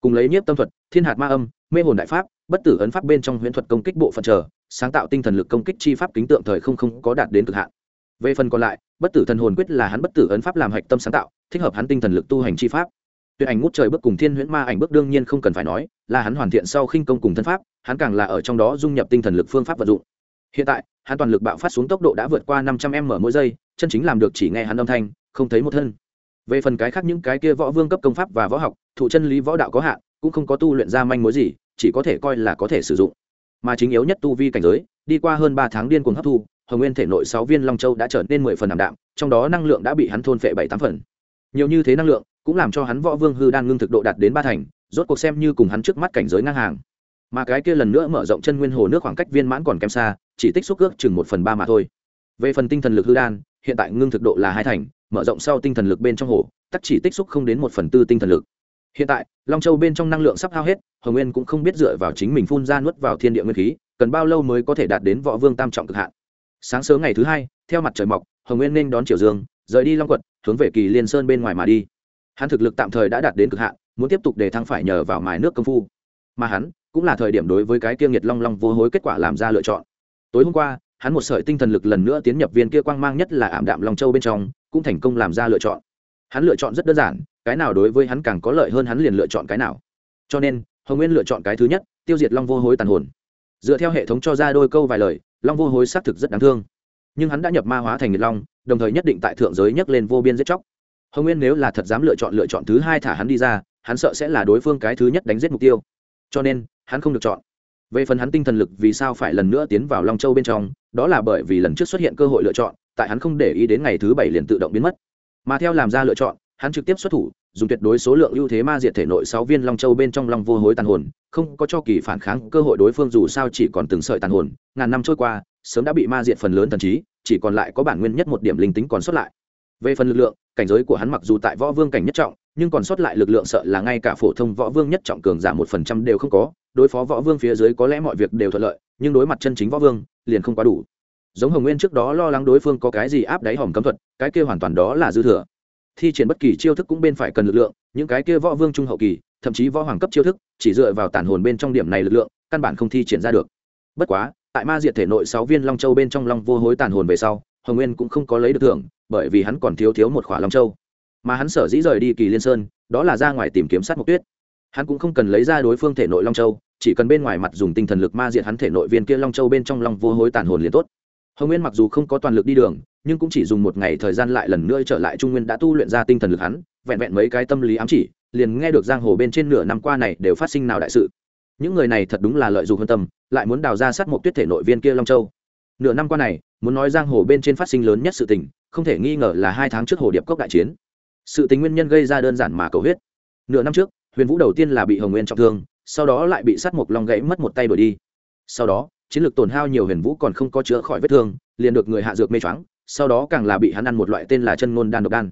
Cùng lấy nhiếp tâm thuật, thiên hạt ma âm, mê hồn đại pháp, bất tử ấn pháp bên trong huyễn thuật công kích bộ phận chờ, sáng tạo tinh thần lực công kích chi pháp kính tượng thời không không có đạt đến cực hạn. Về phần còn lại, bất tử thần hồn quyết là hắn bất tử ấn pháp làm hạch tâm sáng tạo, thích hợp hắn tinh thần lực tu hành chi pháp tuyệt ảnh ngút trời bước cùng thiên huyễn ma ảnh bước đương nhiên không cần phải nói, là hắn hoàn thiện sau khinh công cùng thân pháp, hắn càng là ở trong đó dung nhập tinh thần lực phương pháp vận dụng. Hiện tại, hắn toàn lực bạo phát xuống tốc độ đã vượt qua năm trăm m mỗi giây, chân chính làm được chỉ nghe hắn âm thanh, không thấy một thân. Về phần cái khác những cái kia võ vương cấp công pháp và võ học, thụ chân lý võ đạo có hạn, cũng không có tu luyện ra manh mối gì, chỉ có thể coi là có thể sử dụng. Mà chính yếu nhất tu vi cảnh giới, đi qua hơn ba tháng điên cuồng hấp thu, hồng nguyên thể nội sáu viên long châu đã trở nên mười phần ảm đạm, trong đó năng lượng đã bị hắn thôn phệ bảy tám phần nhiều như thế năng lượng cũng làm cho hắn võ vương hư đan ngưng thực độ đạt đến ba thành, rốt cuộc xem như cùng hắn trước mắt cảnh giới ngang hàng. Mà cái kia lần nữa mở rộng chân nguyên hồ nước khoảng cách viên mãn còn kém xa, chỉ tích xúc ước chừng một phần ba mà thôi. Về phần tinh thần lực hư đan, hiện tại ngưng thực độ là hai thành, mở rộng sau tinh thần lực bên trong hồ, tắc chỉ tích xúc không đến một phần tư tinh thần lực. Hiện tại, long châu bên trong năng lượng sắp hao hết, hồng nguyên cũng không biết dựa vào chính mình phun ra nuốt vào thiên địa nguyên khí, cần bao lâu mới có thể đạt đến võ vương tam trọng cực hạn. Sáng sớm ngày thứ hai, theo mặt trời mọc, hồng nguyên nên đón triều dương rời đi long quật, hướng về kỳ liên sơn bên ngoài mà đi. Hắn thực lực tạm thời đã đạt đến cực hạn, muốn tiếp tục để thăng phải nhờ vào mài nước công phu. Mà hắn cũng là thời điểm đối với cái kia nhiệt long long vô hối kết quả làm ra lựa chọn. Tối hôm qua, hắn một sợi tinh thần lực lần nữa tiến nhập viên kia quang mang nhất là ảm đạm long châu bên trong, cũng thành công làm ra lựa chọn. Hắn lựa chọn rất đơn giản, cái nào đối với hắn càng có lợi hơn hắn liền lựa chọn cái nào. Cho nên, hồng nguyên lựa chọn cái thứ nhất, tiêu diệt long vô hối tàn hồn. Dựa theo hệ thống cho ra đôi câu vài lời, long vô hối xác thực rất đáng thương nhưng hắn đã nhập ma hóa thành nghiệt long, đồng thời nhất định tại thượng giới nhấc lên vô biên giết chóc. Hồng nguyên nếu là thật dám lựa chọn lựa chọn thứ hai thả hắn đi ra, hắn sợ sẽ là đối phương cái thứ nhất đánh giết mục tiêu. Cho nên, hắn không được chọn. Về phần hắn tinh thần lực vì sao phải lần nữa tiến vào long châu bên trong, đó là bởi vì lần trước xuất hiện cơ hội lựa chọn, tại hắn không để ý đến ngày thứ bảy liền tự động biến mất. Mà theo làm ra lựa chọn, hắn trực tiếp xuất thủ, dùng tuyệt đối số lượng ưu thế ma diệt thể nội sáu viên long châu bên trong long vô hối tàn hồn, không có cho kỳ phản kháng cơ hội đối phương dù sao chỉ còn từng sợi tàn hồn, ngàn năm trôi qua sớm đã bị ma diệt phần lớn thần trí, chỉ còn lại có bản nguyên nhất một điểm linh tính còn sót lại. Về phần lực lượng, cảnh giới của hắn mặc dù tại võ vương cảnh nhất trọng, nhưng còn sót lại lực lượng sợ là ngay cả phổ thông võ vương nhất trọng cường giảm một phần trăm đều không có. Đối phó võ vương phía dưới có lẽ mọi việc đều thuận lợi, nhưng đối mặt chân chính võ vương, liền không quá đủ. Giống hồng nguyên trước đó lo lắng đối phương có cái gì áp đáy hòm cấm thuật, cái kia hoàn toàn đó là dư thừa. Thi triển bất kỳ chiêu thức cũng bên phải cần lực lượng, những cái kia võ vương trung hậu kỳ, thậm chí võ hoàng cấp chiêu thức, chỉ dựa vào tản hồn bên trong điểm này lực lượng, căn bản không thi triển ra được. Bất quá tại ma diệt thể nội sáu viên long châu bên trong long vô hối tàn hồn về sau, hồng nguyên cũng không có lấy được thưởng, bởi vì hắn còn thiếu thiếu một khỏa long châu. Mà hắn sở dĩ rời đi kỳ liên sơn, đó là ra ngoài tìm kiếm sát mục tuyết. Hắn cũng không cần lấy ra đối phương thể nội long châu, chỉ cần bên ngoài mặt dùng tinh thần lực ma diệt hắn thể nội viên kia long châu bên trong long vô hối tàn hồn liền tốt. Hồng nguyên mặc dù không có toàn lực đi đường, nhưng cũng chỉ dùng một ngày thời gian lại lần nữa trở lại trung nguyên đã tu luyện ra tinh thần lực hắn, vẹn vẹn mấy cái tâm lý ám chỉ, liền nghe được giang hồ bên trên nửa năm qua này đều phát sinh nào đại sự những người này thật đúng là lợi dụng hơn tâm, lại muốn đào ra sát một tuyết thể nội viên kia long châu. Nửa năm qua này, muốn nói giang hồ bên trên phát sinh lớn nhất sự tình, không thể nghi ngờ là hai tháng trước hồ điệp cốc đại chiến. Sự tình nguyên nhân gây ra đơn giản mà cầu huyết. Nửa năm trước, huyền vũ đầu tiên là bị hồng nguyên trọng thương, sau đó lại bị sát mộc long gãy mất một tay đổi đi. Sau đó, chiến lược tổn hao nhiều huyền vũ còn không có chữa khỏi vết thương, liền được người hạ dược mê choáng, sau đó càng là bị hắn ăn một loại tên là chân ngôn đan độc đan.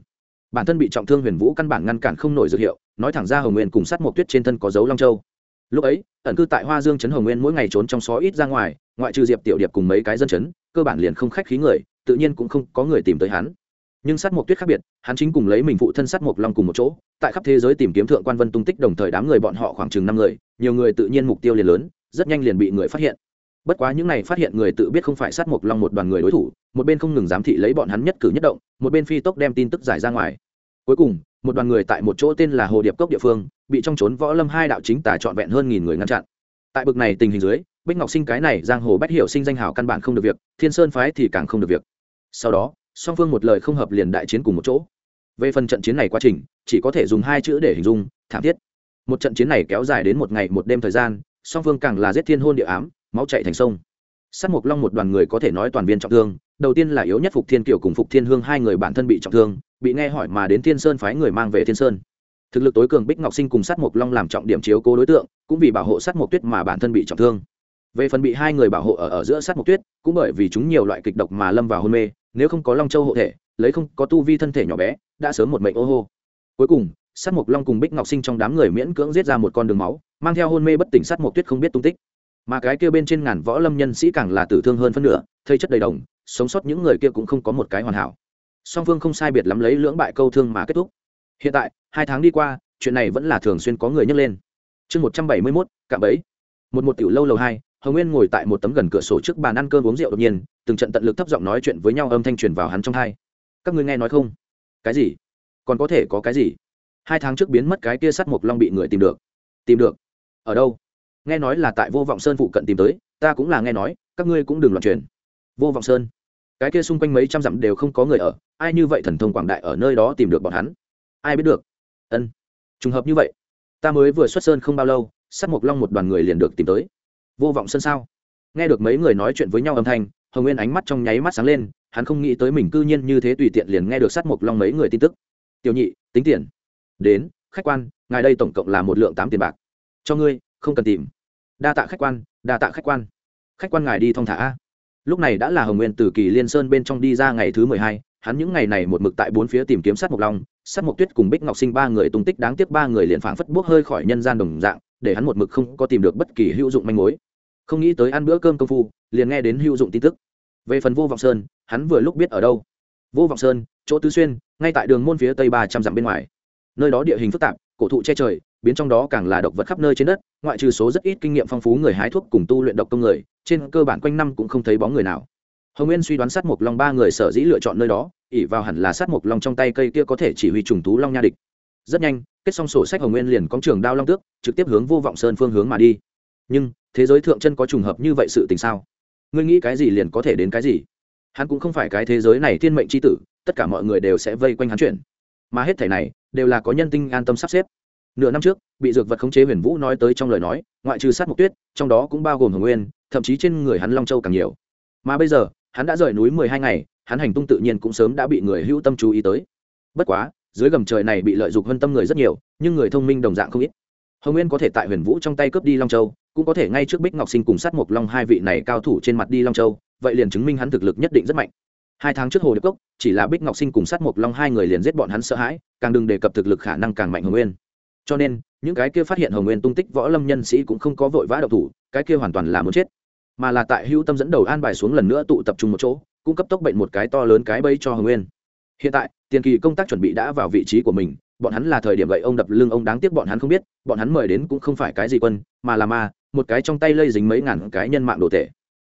Bản thân bị trọng thương huyền vũ căn bản ngăn cản không nổi dược hiệu, nói thẳng ra hồng nguyên cùng sát mộc tuyết trên thân có dấu long châu lúc ấy ẩn cư tại hoa dương trấn hồng nguyên mỗi ngày trốn trong xó ít ra ngoài ngoại trừ diệp tiểu điệp cùng mấy cái dân trấn, cơ bản liền không khách khí người tự nhiên cũng không có người tìm tới hắn. Nhưng sát mộc tuyết khác biệt hắn chính cùng lấy mình phụ thân sát mộc long cùng một chỗ tại khắp thế giới tìm kiếm thượng quan vân tung tích đồng thời đám người bọn họ khoảng chừng năm người nhiều người tự nhiên mục tiêu liền lớn rất nhanh liền bị người phát hiện. Bất quá những này phát hiện người tự biết không phải sát mộc long một đoàn người đối thủ một bên không ngừng giám thị lấy bọn hắn nhất cử nhất động một bên phi tốc đem tin tức giải ra ngoài. Cuối cùng một đoàn người tại một chỗ tên là hồ điệp cốc địa phương, bị trong trốn võ lâm hai đạo chính tả trọn vẹn hơn nghìn người ngăn chặn. Tại bực này tình hình dưới, bích ngọc sinh cái này giang hồ bách hiệu sinh danh hào căn bản không được việc, thiên sơn phái thì càng không được việc. Sau đó, song phương một lời không hợp liền đại chiến cùng một chỗ. Về phần trận chiến này quá trình, chỉ có thể dùng hai chữ để hình dung, thảm thiết. Một trận chiến này kéo dài đến một ngày một đêm thời gian, song phương càng là giết thiên hôn địa ám, máu chạy thành sông. Sát mộc long một đoàn người có thể nói toàn viên trọng thương, đầu tiên là yếu nhất phục thiên kiều cùng phục thiên hương hai người bản thân bị trọng thương bị nghe hỏi mà đến thiên sơn phái người mang về thiên sơn. Thực lực tối cường bích ngọc sinh cùng sát mộc long làm trọng điểm chiếu cố đối tượng cũng vì bảo hộ sát mộc tuyết mà bản thân bị trọng thương. Về phần bị hai người bảo hộ ở, ở giữa sát mộc tuyết cũng bởi vì chúng nhiều loại kịch độc mà lâm vào hôn mê nếu không có long châu hộ thể lấy không có tu vi thân thể nhỏ bé đã sớm một mệnh ô hô. Cuối cùng sát mộc long cùng bích ngọc sinh trong đám người miễn cưỡng giết ra một con đường máu mang theo hôn mê bất tỉnh sát mộc tuyết không biết tung tích. Mà cái kia bên trên ngàn võ lâm nhân sĩ càng là tử thương hơn phân nửa thây chất đầy đồng sống sót những người kia cũng không có một cái hoàn hảo song phương không sai biệt lắm lấy lưỡng bại câu thương mà kết thúc. Hiện tại, hai tháng đi qua, chuyện này vẫn là thường xuyên có người nhắc lên. Chương một trăm bảy mươi mốt, cạm bẫy. Một một tiểu lâu lầu hai, hồng nguyên ngồi tại một tấm gần cửa sổ trước bàn ăn cơm uống rượu đột nhiên, từng trận tận lực thấp giọng nói chuyện với nhau âm thanh truyền vào hắn trong hai các ngươi nghe nói không? Cái gì? Còn có thể có cái gì? Hai tháng trước biến mất cái kia sắt mộc long bị người tìm được. Tìm được? Ở đâu? Nghe nói là tại vô vọng sơn phụ cận tìm tới, ta cũng là nghe nói, các ngươi cũng đừng loạn truyền. Vô vọng sơn? Cái kia xung quanh mấy trăm dặm đều không có người ở, ai như vậy thần thông quảng đại ở nơi đó tìm được bọn hắn? Ai biết được? Ân, trùng hợp như vậy, ta mới vừa xuất sơn không bao lâu, sắt mộc long một đoàn người liền được tìm tới. Vô vọng sơn sao? Nghe được mấy người nói chuyện với nhau âm thanh, hồng nguyên ánh mắt trong nháy mắt sáng lên, hắn không nghĩ tới mình cư nhiên như thế tùy tiện liền nghe được sắt mộc long mấy người tin tức. Tiểu nhị, tính tiền. Đến, khách quan, ngài đây tổng cộng là một lượng tám tiền bạc. Cho ngươi, không cần tìm. Đa tạ khách quan, đa tạ khách quan. Khách quan ngài đi thong thả a lúc này đã là hồng nguyên từ kỳ liên sơn bên trong đi ra ngày thứ mười hai, hắn những ngày này một mực tại bốn phía tìm kiếm sát mộc long. Sát mộc tuyết cùng bích ngọc sinh ba người tung tích đáng tiếc ba người liền phảng phất buốc hơi khỏi nhân gian đồng dạng, để hắn một mực không có tìm được bất kỳ hữu dụng manh mối. Không nghĩ tới ăn bữa cơm công phu, liền nghe đến hữu dụng tin tức. Về phần vô vọng sơn, hắn vừa lúc biết ở đâu. Vô vọng sơn, chỗ tứ xuyên, ngay tại đường môn phía tây ba trăm dặm bên ngoài. Nơi đó địa hình phức tạp, cổ thụ che trời biến trong đó càng là độc vật khắp nơi trên đất, ngoại trừ số rất ít kinh nghiệm phong phú người hái thuốc cùng tu luyện độc công người, trên cơ bản quanh năm cũng không thấy bóng người nào. Hồng nguyên suy đoán sát mộc long ba người sở dĩ lựa chọn nơi đó ỉ vào hẳn là sát mộc long trong tay cây kia có thể chỉ huy trùng tú long nha địch. Rất nhanh, kết xong sổ sách hồng nguyên liền có trường đao long tước, trực tiếp hướng vô vọng sơn phương hướng mà đi. Nhưng, thế giới thượng chân có trùng hợp như vậy sự tình sao? Ngươi nghĩ cái gì liền có thể đến cái gì? Hắn cũng không phải cái thế giới này thiên mệnh c h i tử, tất cả mọi người đều sẽ vây quanh hắn chuyển mà hết thể này, đều là có nhân tinh an tâm sắp xếp nửa năm trước, bị dược vật khống chế huyền vũ nói tới trong lời nói, ngoại trừ sát mục tuyết, trong đó cũng bao gồm hồng nguyên, thậm chí trên người hắn long châu càng nhiều. Mà bây giờ, hắn đã rời núi mười hai ngày, hắn hành tung tự nhiên cũng sớm đã bị người hữu tâm chú ý tới. Bất quá, dưới gầm trời này bị lợi dụng hơn tâm người rất nhiều, nhưng người thông minh đồng dạng không ít. Hồng nguyên có thể tại huyền vũ trong tay cướp đi long châu, cũng có thể ngay trước bích ngọc sinh cùng sát mộc long hai vị này cao thủ trên mặt đi long châu, vậy liền chứng minh hắn thực lực nhất định rất mạnh. Hai tháng trước hồ điệp cốc, chỉ là bích ngọc sinh cùng sát mộc long hai người liền giết bọn hắn sợ hãi, càng đừng đề cập thực lực khả năng càng mạnh hồng nguyên cho nên, những cái kia phát hiện hồng nguyên tung tích võ lâm nhân sĩ cũng không có vội vã đậu thủ, cái kia hoàn toàn là muốn chết. Mà là tại hữu tâm dẫn đầu an bài xuống lần nữa tụ tập trung một chỗ, cung cấp tốc bệnh một cái to lớn cái bẫy cho hồng nguyên. Hiện tại, tiền kỳ công tác chuẩn bị đã vào vị trí của mình, bọn hắn là thời điểm vậy ông đập lưng ông đáng tiếc bọn hắn không biết, bọn hắn mời đến cũng không phải cái gì quân, mà là ma, một cái trong tay lây dính mấy ngàn cái nhân mạng đồ tệ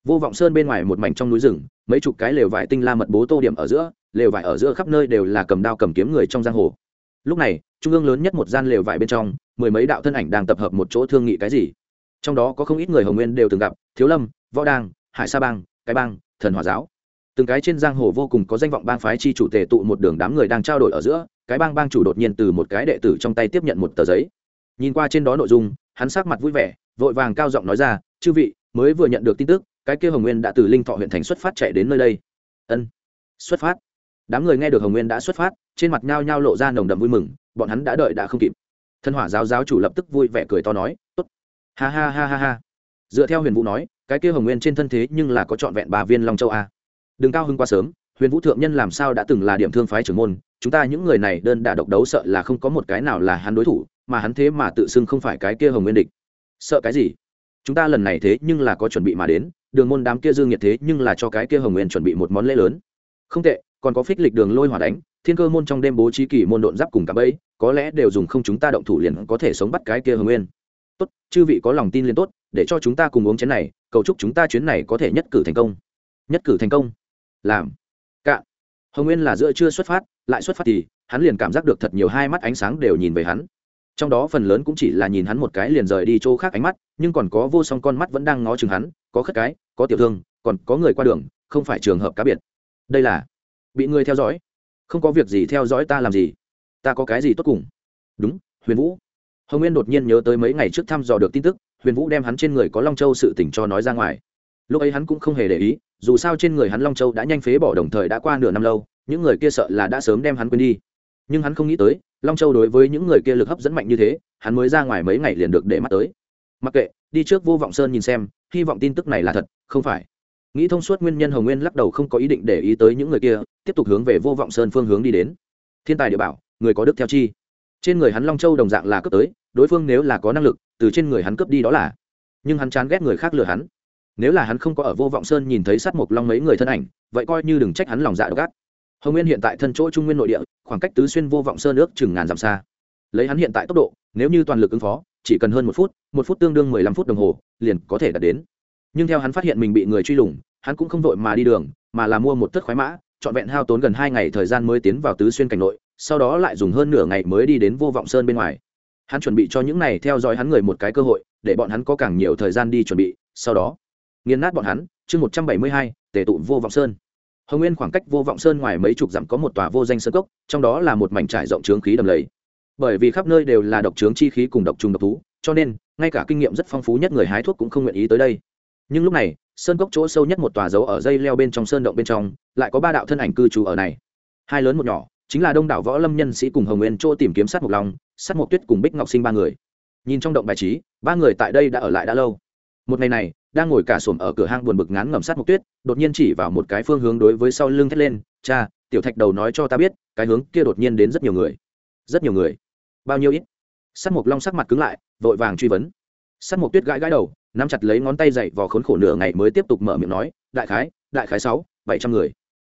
vô vọng sơn bên ngoài một mảnh trong núi rừng, mấy chục cái lều vải tinh la mật bố tô điểm ở giữa, lều vải ở giữa khắp nơi đều là cầm đao cầm kiếm người trong giang hồ lúc này, trung ương lớn nhất một gian lều vải bên trong, mười mấy đạo thân ảnh đang tập hợp một chỗ thương nghị cái gì. Trong đó có không ít người hồng nguyên đều từng gặp, thiếu lâm, võ Đang hải sa bang, cái bang, thần hòa giáo. Từng cái trên giang hồ vô cùng có danh vọng bang phái chi chủ tề tụ một đường đám người đang trao đổi ở giữa, cái bang bang chủ đột nhiên từ một cái đệ tử trong tay tiếp nhận một tờ giấy. Nhìn qua trên đó nội dung, hắn sắc mặt vui vẻ, vội vàng cao giọng nói ra, chư vị, mới vừa nhận được tin tức, cái kia hồng nguyên đã từ linh thọ huyện thành xuất phát chạy đến nơi đây. Ân, xuất phát đám người nghe được hồng nguyên đã xuất phát, trên mặt nhao nhao lộ ra nồng đầm vui mừng, bọn hắn đã đợi đã không kịp. Thân hỏa giáo giáo chủ lập tức vui vẻ cười to nói, tốt. Ha ha ha ha ha. Dựa theo huyền vũ nói, cái kia hồng nguyên trên thân thế nhưng là có trọn vẹn ba viên long châu a. Đừng cao hưng quá sớm, huyền vũ thượng nhân làm sao đã từng là điểm thương phái trưởng môn, chúng ta những người này đơn đả độc đấu sợ là không có một cái nào là hắn đối thủ, mà hắn thế mà tự xưng không phải cái kia hồng nguyên địch. Sợ cái gì? Chúng ta lần này thế nhưng là có chuẩn bị mà đến, đường môn đám kia dương nhiệt thế nhưng là cho cái kia hồng nguyên chuẩn bị một món lễ lớn. Không tệ còn có phích lịch đường lôi hỏa đánh, thiên cơ môn trong đêm bố trí kỳ môn độn giáp cùng cả bẫy, có lẽ đều dùng không chúng ta động thủ liền có thể sống bắt cái kia hồng nguyên. Tốt, chư vị có lòng tin liền tốt, để cho chúng ta cùng uống chén này, cầu chúc chúng ta chuyến này có thể nhất cử thành công. Nhất cử thành công. Làm. Cạn hồng nguyên là giữa chưa xuất phát, lại xuất phát thì, hắn liền cảm giác được thật nhiều hai mắt ánh sáng đều nhìn về hắn. Trong đó phần lớn cũng chỉ là nhìn hắn một cái liền rời đi chỗ khác ánh mắt, nhưng còn có vô song con mắt vẫn đang ngó chừng hắn, có khất cái, có tiểu thương, còn có người qua đường, không phải trường hợp cá biệt. Đây là bị người theo dõi. Không có việc gì theo dõi ta làm gì? Ta có cái gì tốt cùng? Đúng, huyền vũ. Hồng nguyên đột nhiên nhớ tới mấy ngày trước thăm dò được tin tức, huyền vũ đem hắn trên người có long châu sự tỉnh cho nói ra ngoài. Lúc ấy hắn cũng không hề để ý, dù sao trên người hắn long châu đã nhanh phế bỏ đồng thời đã qua nửa năm lâu, những người kia sợ là đã sớm đem hắn quên đi. Nhưng hắn không nghĩ tới, long châu đối với những người kia lực hấp dẫn mạnh như thế, hắn mới ra ngoài mấy ngày liền được để mắt tới. Mặc kệ, đi trước vô vọng sơn nhìn xem, hy vọng tin tức này là thật, không phải nghĩ thông suốt nguyên nhân hồng nguyên lắc đầu không có ý định để ý tới những người kia, tiếp tục hướng về vô vọng sơn phương hướng đi đến. Thiên tài địa bảo, người có đức theo chi. Trên người hắn long châu đồng dạng là cướp tới, đối phương nếu là có năng lực, từ trên người hắn cướp đi đó là. Nhưng hắn chán ghét người khác lừa hắn. Nếu là hắn không có ở vô vọng sơn nhìn thấy sát mộc long mấy người thân ảnh, vậy coi như đừng trách hắn lòng dạ độc ác. Hồng nguyên hiện tại thân chỗ trung nguyên nội địa, khoảng cách tứ xuyên vô vọng sơn ước chừng ngàn dặm xa. Lấy hắn hiện tại tốc độ, nếu như toàn lực ứng phó, chỉ cần hơn một phút một phút tương đương mười lăm phút đồng hồ, liền có thể đạt đến. Nhưng theo hắn phát hiện mình bị người truy lùng hắn cũng không vội mà đi đường, mà là mua một tất khoái mã, trọn vẹn hao tốn gần hai ngày thời gian mới tiến vào tứ xuyên cảnh nội, sau đó lại dùng hơn nửa ngày mới đi đến vô vọng sơn bên ngoài. Hắn chuẩn bị cho những này theo dõi hắn người một cái cơ hội, để bọn hắn có càng nhiều thời gian đi chuẩn bị, sau đó nghiên nát bọn hắn, chương một trăm bảy mươi hai, tề tụ vô vọng sơn. Hồng nguyên khoảng cách vô vọng sơn ngoài mấy chục dặm có một tòa vô danh sơn cốc, trong đó là một mảnh trải rộng trướng khí đầm lầy. Bởi vì khắp nơi đều là độc trướng chi khí cùng độc trùng độc thú, cho nên, ngay cả kinh nghiệm rất phong phú nhất người hái thuốc cũng không nguyện ý tới đây nhưng lúc này, sơn cốc chỗ sâu nhất một tòa dấu ở dây leo bên trong sơn động bên trong, lại có ba đạo thân ảnh cư trú ở này. Hai lớn một nhỏ, chính là đông đảo võ lâm nhân sĩ cùng hồng nguyên chỗ tìm kiếm sát mộc long, sát mộc tuyết cùng bích ngọc sinh ba người. Nhìn trong động bài trí, ba người tại đây đã ở lại đã lâu. Một ngày này, đang ngồi cả xổm ở cửa hang buồn bực ngán ngầm sát mộc tuyết, đột nhiên chỉ vào một cái phương hướng đối với sau lưng thét lên, cha, tiểu thạch đầu nói cho ta biết, cái hướng kia đột nhiên đến rất nhiều người. Rất nhiều người? Bao nhiêu ít? Sát mộc long sắc mặt cứng lại, vội vàng truy vấn. Sát mộc tuyết gãi gãi đầu nắm chặt lấy ngón tay dậy vào khốn khổ nửa ngày mới tiếp tục mở miệng nói, đại khái đại khái sáu, bảy trăm người.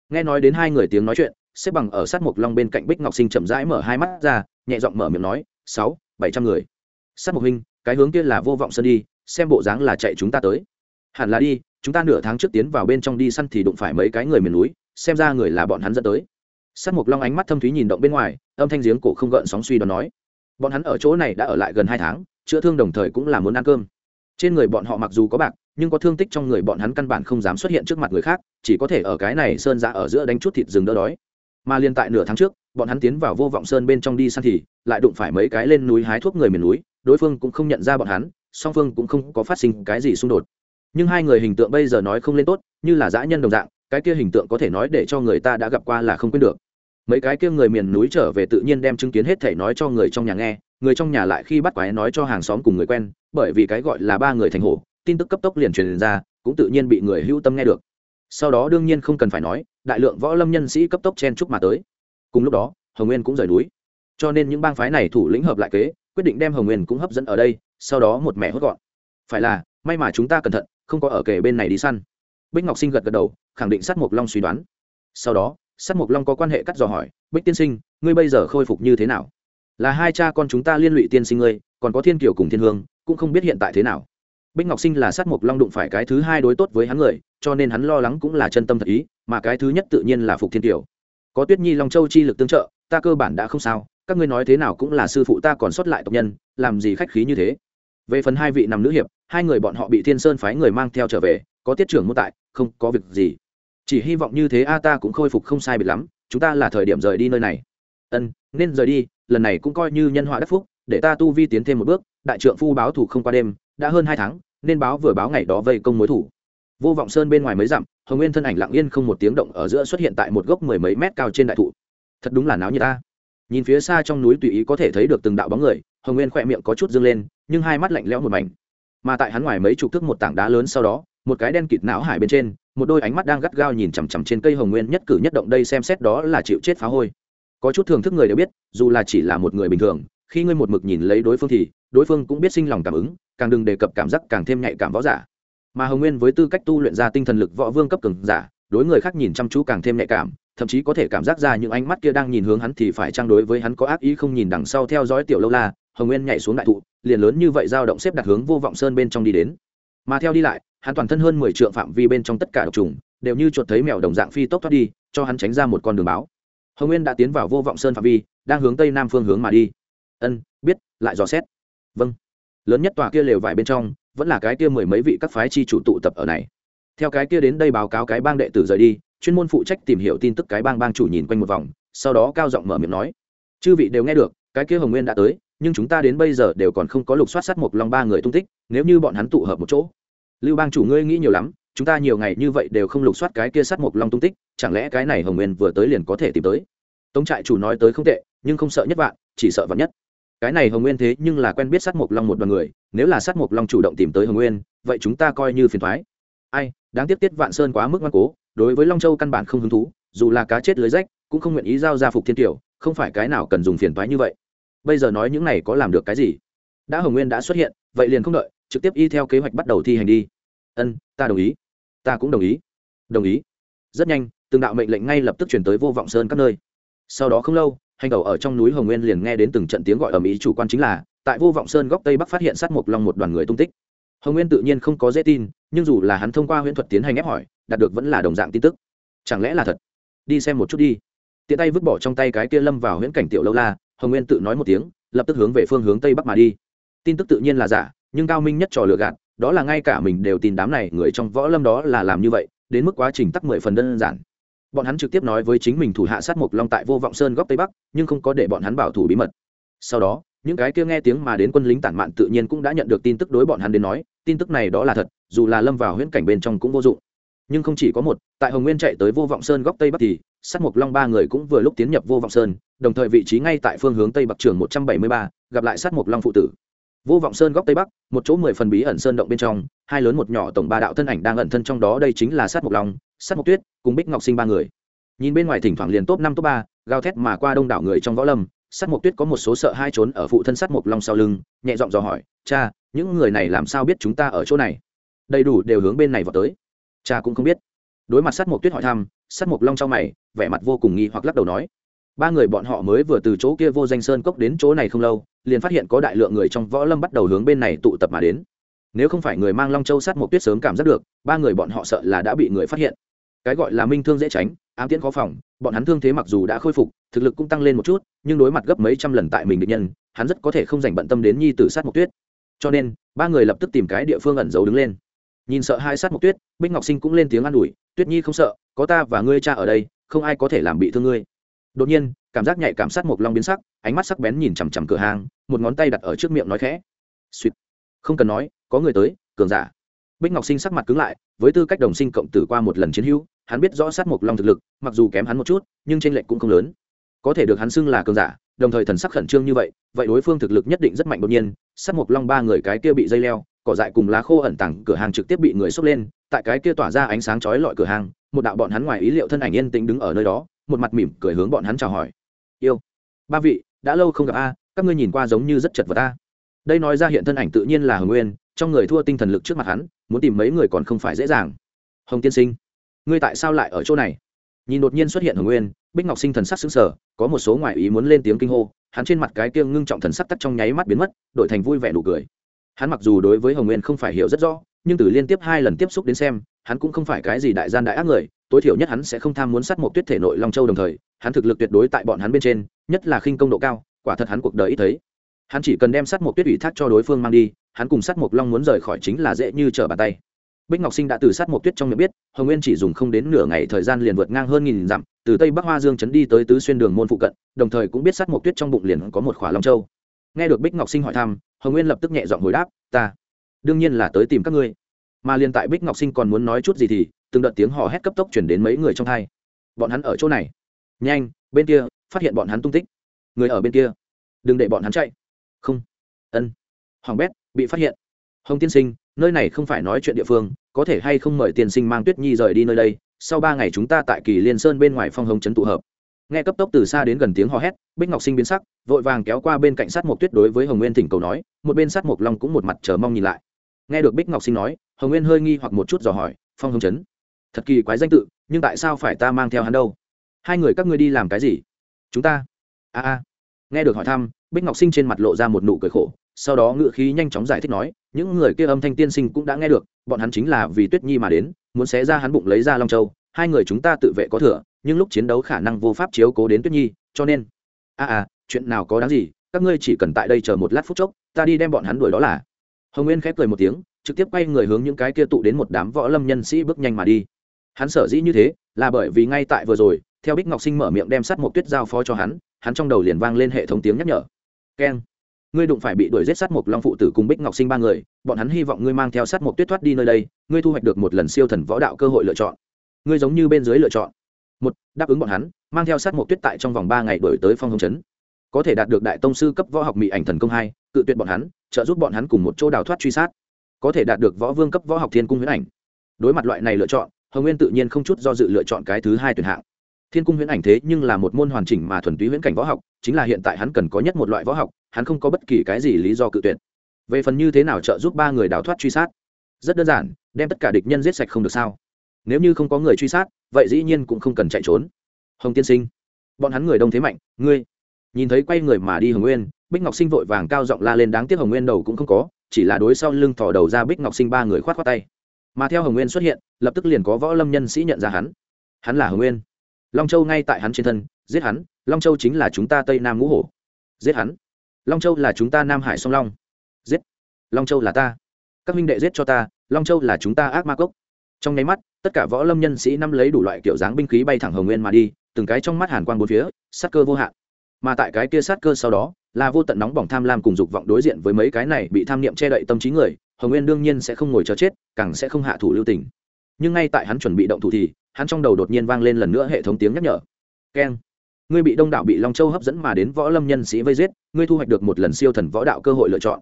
Nghe nói đến hai người tiếng nói chuyện, xếp bằng ở sát mộc long bên cạnh bích ngọc sinh chậm rãi mở hai mắt ra, nhẹ giọng mở miệng nói, sáu, bảy trăm người. Sát mộc huynh, cái hướng kia là vô vọng sơn đi, xem bộ dáng là chạy chúng ta tới. Hẳn là đi, chúng ta nửa tháng trước tiến vào bên trong đi săn thì đụng phải mấy cái người miền núi, xem ra người là bọn hắn dẫn tới. Sát mộc long ánh mắt thâm thúy nhìn động bên ngoài, âm thanh giếng cổ không gợn sóng suy đoán nói, bọn hắn ở chỗ này đã ở lại gần hai tháng, chữa thương đồng thời cũng là muốn ăn cơm trên người bọn họ mặc dù có bạc, nhưng có thương tích trong người bọn hắn căn bản không dám xuất hiện trước mặt người khác, chỉ có thể ở cái này sơn ra ở giữa đánh chút thịt rừng đỡ đói. Mà liên tại nửa tháng trước, bọn hắn tiến vào vô vọng sơn bên trong đi săn thì, lại đụng phải mấy cái lên núi hái thuốc người miền núi, đối phương cũng không nhận ra bọn hắn, song phương cũng không có phát sinh cái gì xung đột. Nhưng hai người hình tượng bây giờ nói không lên tốt, như là dã nhân đồng dạng, cái kia hình tượng có thể nói để cho người ta đã gặp qua là không quên được. Mấy cái kia người miền núi trở về tự nhiên đem chứng kiến hết thể nói cho người trong nhà nghe người trong nhà lại khi bắt quái nói cho hàng xóm cùng người quen, bởi vì cái gọi là ba người thành hổ, tin tức cấp tốc liền truyền ra, cũng tự nhiên bị người hữu tâm nghe được. Sau đó đương nhiên không cần phải nói, đại lượng võ lâm nhân sĩ cấp tốc chen chúc mà tới. Cùng lúc đó, hồng nguyên cũng rời núi. Cho nên những bang phái này thủ lĩnh hợp lại kế, quyết định đem hồng nguyên cũng hấp dẫn ở đây, sau đó một mẹ hốt gọn. Phải là, may mà chúng ta cẩn thận, không có ở kề bên này đi săn. Bích ngọc sinh gật gật đầu, khẳng định sát mộc long suy đoán. Sau đó, sát mộc long có quan hệ cắt dò hỏi, bích tiên sinh, ngươi bây giờ khôi phục như thế nào? Là hai cha con chúng ta liên lụy tiên sinh ngươi, còn có thiên kiều cùng thiên hương, cũng không biết hiện tại thế nào. Bích ngọc sinh là sát mộc long đụng phải cái thứ hai đối tốt với hắn người, cho nên hắn lo lắng cũng là chân tâm thật ý, mà cái thứ nhất tự nhiên là phục thiên kiều. Có tuyết nhi long châu chi lực tương trợ, ta cơ bản đã không sao, các ngươi nói thế nào cũng là sư phụ ta còn sót lại tộc nhân, làm gì khách khí như thế. Về phần hai vị nằm nữ hiệp, hai người bọn họ bị thiên sơn phái người mang theo trở về, có tiết trưởng mô tại, không có việc gì. Chỉ hy vọng như thế a ta cũng khôi phục không sai biệt lắm, chúng ta là thời điểm rời đi nơi này. Ân nên rời đi, lần này cũng coi như nhân họa đắc phúc, để ta tu vi tiến thêm một bước, đại trượng phu báo thủ không qua đêm, đã hơn hai tháng, nên báo vừa báo ngày đó vây công mối thủ. Vô vọng sơn bên ngoài mấy dặm, hồng nguyên thân ảnh lặng yên không một tiếng động ở giữa xuất hiện tại một gốc mười mấy mét cao trên đại thụ. Thật đúng là náo như ta. Nhìn phía xa trong núi tùy ý có thể thấy được từng đạo bóng người, hồng nguyên khỏe miệng có chút dâng lên, nhưng hai mắt lạnh lẽo một mảnh. Mà tại hắn ngoài mấy chục thước một tảng đá lớn sau đó, một cái đen kịt não hải bên trên, một đôi ánh mắt đang gắt gao nhìn chằm chằm trên cây hồng nguyên nhất cử nhất động đây xem xét đó là chịu chết phá hôi có chút thưởng thức người đều biết, dù là chỉ là một người bình thường, khi ngươi một mực nhìn lấy đối phương thì, đối phương cũng biết sinh lòng cảm ứng, càng đừng đề cập cảm giác càng thêm nhạy cảm võ giả. Mà hồng nguyên với tư cách tu luyện ra tinh thần lực võ vương cấp cường giả, đối người khác nhìn chăm chú càng thêm nhạy cảm, thậm chí có thể cảm giác ra những ánh mắt kia đang nhìn hướng hắn thì phải trang đối với hắn có ác ý không nhìn đằng sau theo dõi tiểu lâu la, hồng nguyên nhảy xuống đại thụ, liền lớn như vậy dao động xếp đặt hướng vô vọng sơn bên trong đi đến. Mà theo đi lại, hắn toàn thân hơn mười trượng phạm vi bên trong tất cả độc trùng, đều như chuột thấy mèo đồng dạng phi tốc thoát đi, cho hắn tránh ra một con đường báo hồng nguyên đã tiến vào vô vọng sơn phạm vi, đang hướng tây nam phương hướng mà đi. Ân, biết, lại dò xét. Vâng. Lớn nhất tòa kia lều vải bên trong, vẫn là cái kia mười mấy vị các phái chi chủ tụ tập ở này. Theo cái kia đến đây báo cáo cái bang đệ tử rời đi, chuyên môn phụ trách tìm hiểu tin tức cái bang bang chủ nhìn quanh một vòng, sau đó cao giọng mở miệng nói. Chư vị đều nghe được, cái kia hồng nguyên đã tới, nhưng chúng ta đến bây giờ đều còn không có lục soát sát một long ba người tung tích, nếu như bọn hắn tụ hợp một chỗ. Lưu bang chủ ngươi nghĩ nhiều lắm chúng ta nhiều ngày như vậy đều không lục soát cái kia sát mộc long tung tích, chẳng lẽ cái này hồng nguyên vừa tới liền có thể tìm tới? Tống trại chủ nói tới không tệ, nhưng không sợ nhất vạn, chỉ sợ vạn nhất. Cái này hồng nguyên thế nhưng là quen biết sát mộc long một đoàn người, nếu là sát mộc long chủ động tìm tới hồng nguyên, vậy chúng ta coi như phiền thoái. Ai, đáng tiếc tiết vạn sơn quá mức ngoan cố, đối với long châu căn bản không hứng thú, dù là cá chết lưới rách, cũng không nguyện ý giao ra phục thiên tiểu không phải cái nào cần dùng phiền thoái như vậy. Bây giờ nói những này có làm được cái gì? Đã hồng nguyên đã xuất hiện, vậy liền không đợi, trực tiếp y theo kế hoạch bắt đầu thi hành đi. Ân, ta đồng ý ta cũng đồng ý. Đồng ý. Rất nhanh, từng đạo mệnh lệnh ngay lập tức chuyển tới vô vọng sơn các nơi. Sau đó không lâu, hành tẩu ở trong núi hồng nguyên liền nghe đến từng trận tiếng gọi ở mỹ chủ quan chính là, tại vô vọng sơn góc tây bắc phát hiện sát mộc long một đoàn người tung tích. Hồng nguyên tự nhiên không có dễ tin, nhưng dù là hắn thông qua huyễn thuật tiến hành ép hỏi, đạt được vẫn là đồng dạng tin tức. Chẳng lẽ là thật? Đi xem một chút đi. Tiện tay vứt bỏ trong tay cái kia lâm vào huyễn cảnh tiểu lâu la, hồng nguyên tự nói một tiếng, lập tức hướng về phương hướng tây bắc mà đi. Tin tức tự nhiên là giả, nhưng cao minh nhất trò lừa gạt đó là ngay cả mình đều tin đám này người trong võ lâm đó là làm như vậy, đến mức quá trình tắc mười phần đơn giản. Bọn hắn trực tiếp nói với chính mình thủ hạ sát mộc long tại vô vọng sơn góc tây bắc, nhưng không có để bọn hắn bảo thủ bí mật. Sau đó, những cái kia nghe tiếng mà đến quân lính tản mạn tự nhiên cũng đã nhận được tin tức đối bọn hắn đến nói, tin tức này đó là thật, dù là lâm vào huyễn cảnh bên trong cũng vô dụng. Nhưng không chỉ có một, tại hồng nguyên chạy tới vô vọng sơn góc tây bắc thì, sát mộc long ba người cũng vừa lúc tiến nhập vô vọng sơn, đồng thời vị trí ngay tại phương hướng tây bắc trường một trăm bảy mươi ba, gặp lại sát mộc long phụ tử vô vọng sơn góc tây bắc, một chỗ mười phần bí ẩn sơn động bên trong, hai lớn một nhỏ tổng ba đạo thân ảnh đang ẩn thân trong đó, đây chính là sát mục long, sát mục tuyết, cùng bích ngọc sinh ba người. Nhìn bên ngoài thỉnh thoảng liền top năm, top ba, gào thét mà qua đông đảo người trong võ lâm, sát mục tuyết có một số sợ hai trốn ở phụ thân sát mục long sau lưng, nhẹ giọng dò hỏi, cha, những người này làm sao biết chúng ta ở chỗ này? Đầy đủ đều hướng bên này vào tới. Cha cũng không biết. Đối mặt sát mục tuyết hỏi thăm, sát mục long trong mày, vẻ mặt vô cùng nghi hoặc lắc đầu nói ba người bọn họ mới vừa từ chỗ kia vô danh sơn cốc đến chỗ này không lâu, liền phát hiện có đại lượng người trong võ lâm bắt đầu hướng bên này tụ tập mà đến. Nếu không phải người mang long châu sát một tuyết sớm cảm giác được, ba người bọn họ sợ là đã bị người phát hiện. Cái gọi là minh thương dễ tránh, ám tiễn khó phòng, bọn hắn thương thế mặc dù đã khôi phục, thực lực cũng tăng lên một chút, nhưng đối mặt gấp mấy trăm lần tại mình định nhân, hắn rất có thể không dành bận tâm đến nhi tử sát một tuyết. Cho nên, ba người lập tức tìm cái địa phương ẩn giấu đứng lên. Nhìn sợ hai sát một tuyết, bích ngọc sinh cũng lên tiếng an ủi, tuyết nhi không sợ, có ta và ngươi cha ở đây, không ai có thể làm bị thương ngươi đột nhiên, cảm giác nhạy cảm sát một long biến sắc, ánh mắt sắc bén nhìn chằm chằm cửa hàng, một ngón tay đặt ở trước miệng nói khẽ. Suýt không cần nói, có người tới, cường giả. Bích ngọc sinh sắc mặt cứng lại, với tư cách đồng sinh cộng tử qua một lần chiến hữu, hắn biết rõ sát một long thực lực, mặc dù kém hắn một chút, nhưng tranh lệch cũng không lớn. Có thể được hắn xưng là cường giả, đồng thời thần sắc khẩn trương như vậy vậy đối phương thực lực nhất định rất mạnh đột nhiên, sát một long ba người cái kia bị dây leo, cỏ dại cùng lá khô ẩn tàng, cửa hàng trực tiếp bị người xốc lên, tại cái kia tỏa ra ánh sáng chói lọi cửa hàng một đạo bọn hắn ngoài ý liệu thân ảnh yên tĩnh đứng ở nơi đó, một mặt mỉm cười hướng bọn hắn chào hỏi. Yêu, ba vị, đã lâu không gặp a, các ngươi nhìn qua giống như rất chật vật a. Đây nói ra hiện thân ảnh tự nhiên là hồng nguyên, trong người thua tinh thần lực trước mặt hắn, muốn tìm mấy người còn không phải dễ dàng. Hồng tiên sinh, ngươi tại sao lại ở chỗ này? Nhìn đột nhiên xuất hiện hồng nguyên, bích ngọc sinh thần sắc xứng sở có một số ngoại ý muốn lên tiếng kinh hô, hắn trên mặt cái kia ngưng trọng thần sắc tắt trong nháy mắt biến mất, đổi thành vui vẻ nụ cười. Hắn mặc dù đối với hồng nguyên không phải hiểu rất rõ nhưng từ liên tiếp hai lần tiếp xúc đến xem, hắn cũng không phải cái gì đại gian đại ác người, tối thiểu nhất hắn sẽ không tham muốn sát một tuyết thể nội long châu đồng thời, hắn thực lực tuyệt đối tại bọn hắn bên trên, nhất là khinh công độ cao, quả thật hắn cuộc đời ít thấy. Hắn chỉ cần đem sát một tuyết ủy thác cho đối phương mang đi, hắn cùng sát một long muốn rời khỏi chính là dễ như trở bàn tay. Bích ngọc sinh đã từ sát một tuyết trong miệng biết, hồng nguyên chỉ dùng không đến nửa ngày thời gian liền vượt ngang hơn nghìn dặm, từ tây bắc hoa dương chấn đi tới tứ xuyên đường môn phụ cận, đồng thời cũng biết sát một tuyết trong bụng liền có một khỏa long châu. Nghe được bích ngọc sinh hỏi thăm, hồng nguyên lập tức nhẹ giọng hồi đáp, ta đương nhiên là tới tìm các ngươi. Mà liền tại bích ngọc sinh còn muốn nói chút gì thì, từng đợt tiếng hò hét cấp tốc chuyển đến mấy người trong hai. Bọn hắn ở chỗ này. Nhanh, bên kia, phát hiện bọn hắn tung tích. Người ở bên kia. Đừng để bọn hắn chạy. Không. Ân. Hoàng bét, bị phát hiện. Hồng tiên sinh, nơi này không phải nói chuyện địa phương, có thể hay không mời tiên sinh mang tuyết nhi rời đi nơi đây? Sau ba ngày chúng ta tại kỳ liên sơn bên ngoài phong hồng trấn tụ hợp. Nghe cấp tốc từ xa đến gần tiếng hò hét, bích ngọc sinh biến sắc, vội vàng kéo qua bên cạnh sát mộc tuyết đối với hồng nguyên thỉnh cầu nói, một bên sát mộc long cũng một mặt chờ mong nhìn lại nghe được bích ngọc sinh nói, hồng nguyên hơi nghi hoặc một chút dò hỏi, phong hồng trấn, thật kỳ quái danh tự, nhưng tại sao phải ta mang theo hắn đâu? Hai người các ngươi đi làm cái gì? Chúng ta? A a. Nghe được hỏi thăm, bích ngọc sinh trên mặt lộ ra một nụ cười khổ, sau đó ngự khí nhanh chóng giải thích nói, những người kia âm thanh tiên sinh cũng đã nghe được, bọn hắn chính là vì tuyết nhi mà đến, muốn xé ra hắn bụng lấy ra long châu, hai người chúng ta tự vệ có thừa, nhưng lúc chiến đấu khả năng vô pháp chiếu cố đến tuyết nhi, cho nên a a, chuyện nào có đáng gì, các ngươi chỉ cần tại đây chờ một lát phút chốc, ta đi đem bọn hắn đuổi đó là hồng nguyên khép cười một tiếng, trực tiếp quay người hướng những cái kia tụ đến một đám võ lâm nhân sĩ bước nhanh mà đi. Hắn sở dĩ như thế, là bởi vì ngay tại vừa rồi, theo bích ngọc sinh mở miệng đem sắt một tuyết giao phó cho hắn hắn trong đầu liền vang lên hệ thống tiếng nhắc nhở. Keng, ngươi đụng phải bị đuổi giết sát một long phụ tử cùng bích ngọc sinh ba người, bọn hắn hy vọng ngươi mang theo sát một tuyết thoát đi nơi đây, ngươi thu hoạch được một lần siêu thần võ đạo cơ hội lựa chọn. Ngươi giống như bên dưới lựa chọn. Một, đáp ứng bọn hắn, mang theo sát một tuyết tại trong vòng ba ngày đổi tới phong hồng trấn. Có thể đạt được đại tông sư cấp võ học mỹ ảnh thần công hai, cự tuyệt bọn hắn trợ giúp bọn hắn cùng một chỗ đào thoát truy sát, có thể đạt được võ vương cấp võ học thiên cung huyễn ảnh. Đối mặt loại này lựa chọn, hồng nguyên tự nhiên không chút do dự lựa chọn cái thứ hai tuyển hạng. Thiên cung huyễn ảnh thế nhưng là một môn hoàn chỉnh mà thuần túy huyễn cảnh võ học, chính là hiện tại hắn cần có nhất một loại võ học, hắn không có bất kỳ cái gì lý do cự tuyệt. Về phần như thế nào trợ giúp ba người đào thoát truy sát, rất đơn giản, đem tất cả địch nhân giết sạch không được sao. Nếu như không có người truy sát, vậy dĩ nhiên cũng không cần chạy trốn. Hồng tiên sinh, bọn hắn người đông thế mạnh, ngươi. Nhìn thấy quay người mà đi hồng nguyên bích ngọc sinh vội vàng cao giọng la lên đáng tiếc hồng nguyên đầu cũng không có, chỉ là đối sau lưng thò đầu ra bích ngọc sinh ba người khoát khoát tay. Mà theo hồng nguyên xuất hiện, lập tức liền có võ lâm nhân sĩ nhận ra hắn. Hắn là hồng nguyên. Long châu ngay tại hắn trên thân, giết hắn, long châu chính là chúng ta tây nam ngũ hổ. Giết hắn. Long châu là chúng ta nam hải song long. Giết. Long châu là ta. Các huynh đệ giết cho ta, long châu là chúng ta ác ma cốc. Trong nháy mắt, tất cả võ lâm nhân sĩ năm lấy đủ loại kiểu dáng binh khí bay thẳng hồng nguyên mà đi, từng cái trong mắt hàn quang bốn phía, sát cơ vô hạn. Mà tại cái kia sát cơ sau đó là vô tận nóng bỏng tham lam cùng dục vọng đối diện với mấy cái này bị tham niệm che đậy tâm trí người, hồng nguyên đương nhiên sẽ không ngồi chờ chết, càng sẽ không hạ thủ lưu tình. Nhưng ngay tại hắn chuẩn bị động thủ thì, hắn trong đầu đột nhiên vang lên lần nữa hệ thống tiếng nhắc nhở. Keng. Ngươi bị đông đảo bị long châu hấp dẫn mà đến võ lâm nhân sĩ vây giết, ngươi thu hoạch được một lần siêu thần võ đạo cơ hội lựa chọn.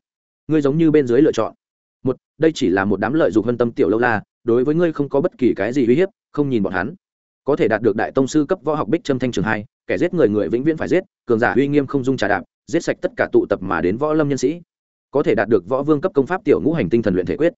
Ngươi giống như bên dưới lựa chọn. Một, đây chỉ là một đám lợi dụng hân tâm tiểu lâu la, đối với ngươi không có bất kỳ cái gì uy hiếp, không nhìn bọn hắn. Có thể đạt được đại tông sư cấp võ học bích trâm thanh trường hai, kẻ giết người người vĩnh viễn phải giết, cường giả uy nghiêm không dung trà đạp giết sạch tất cả tụ tập mà đến võ lâm nhân sĩ. Có thể đạt được võ vương cấp công pháp tiểu ngũ hành tinh thần luyện thể quyết.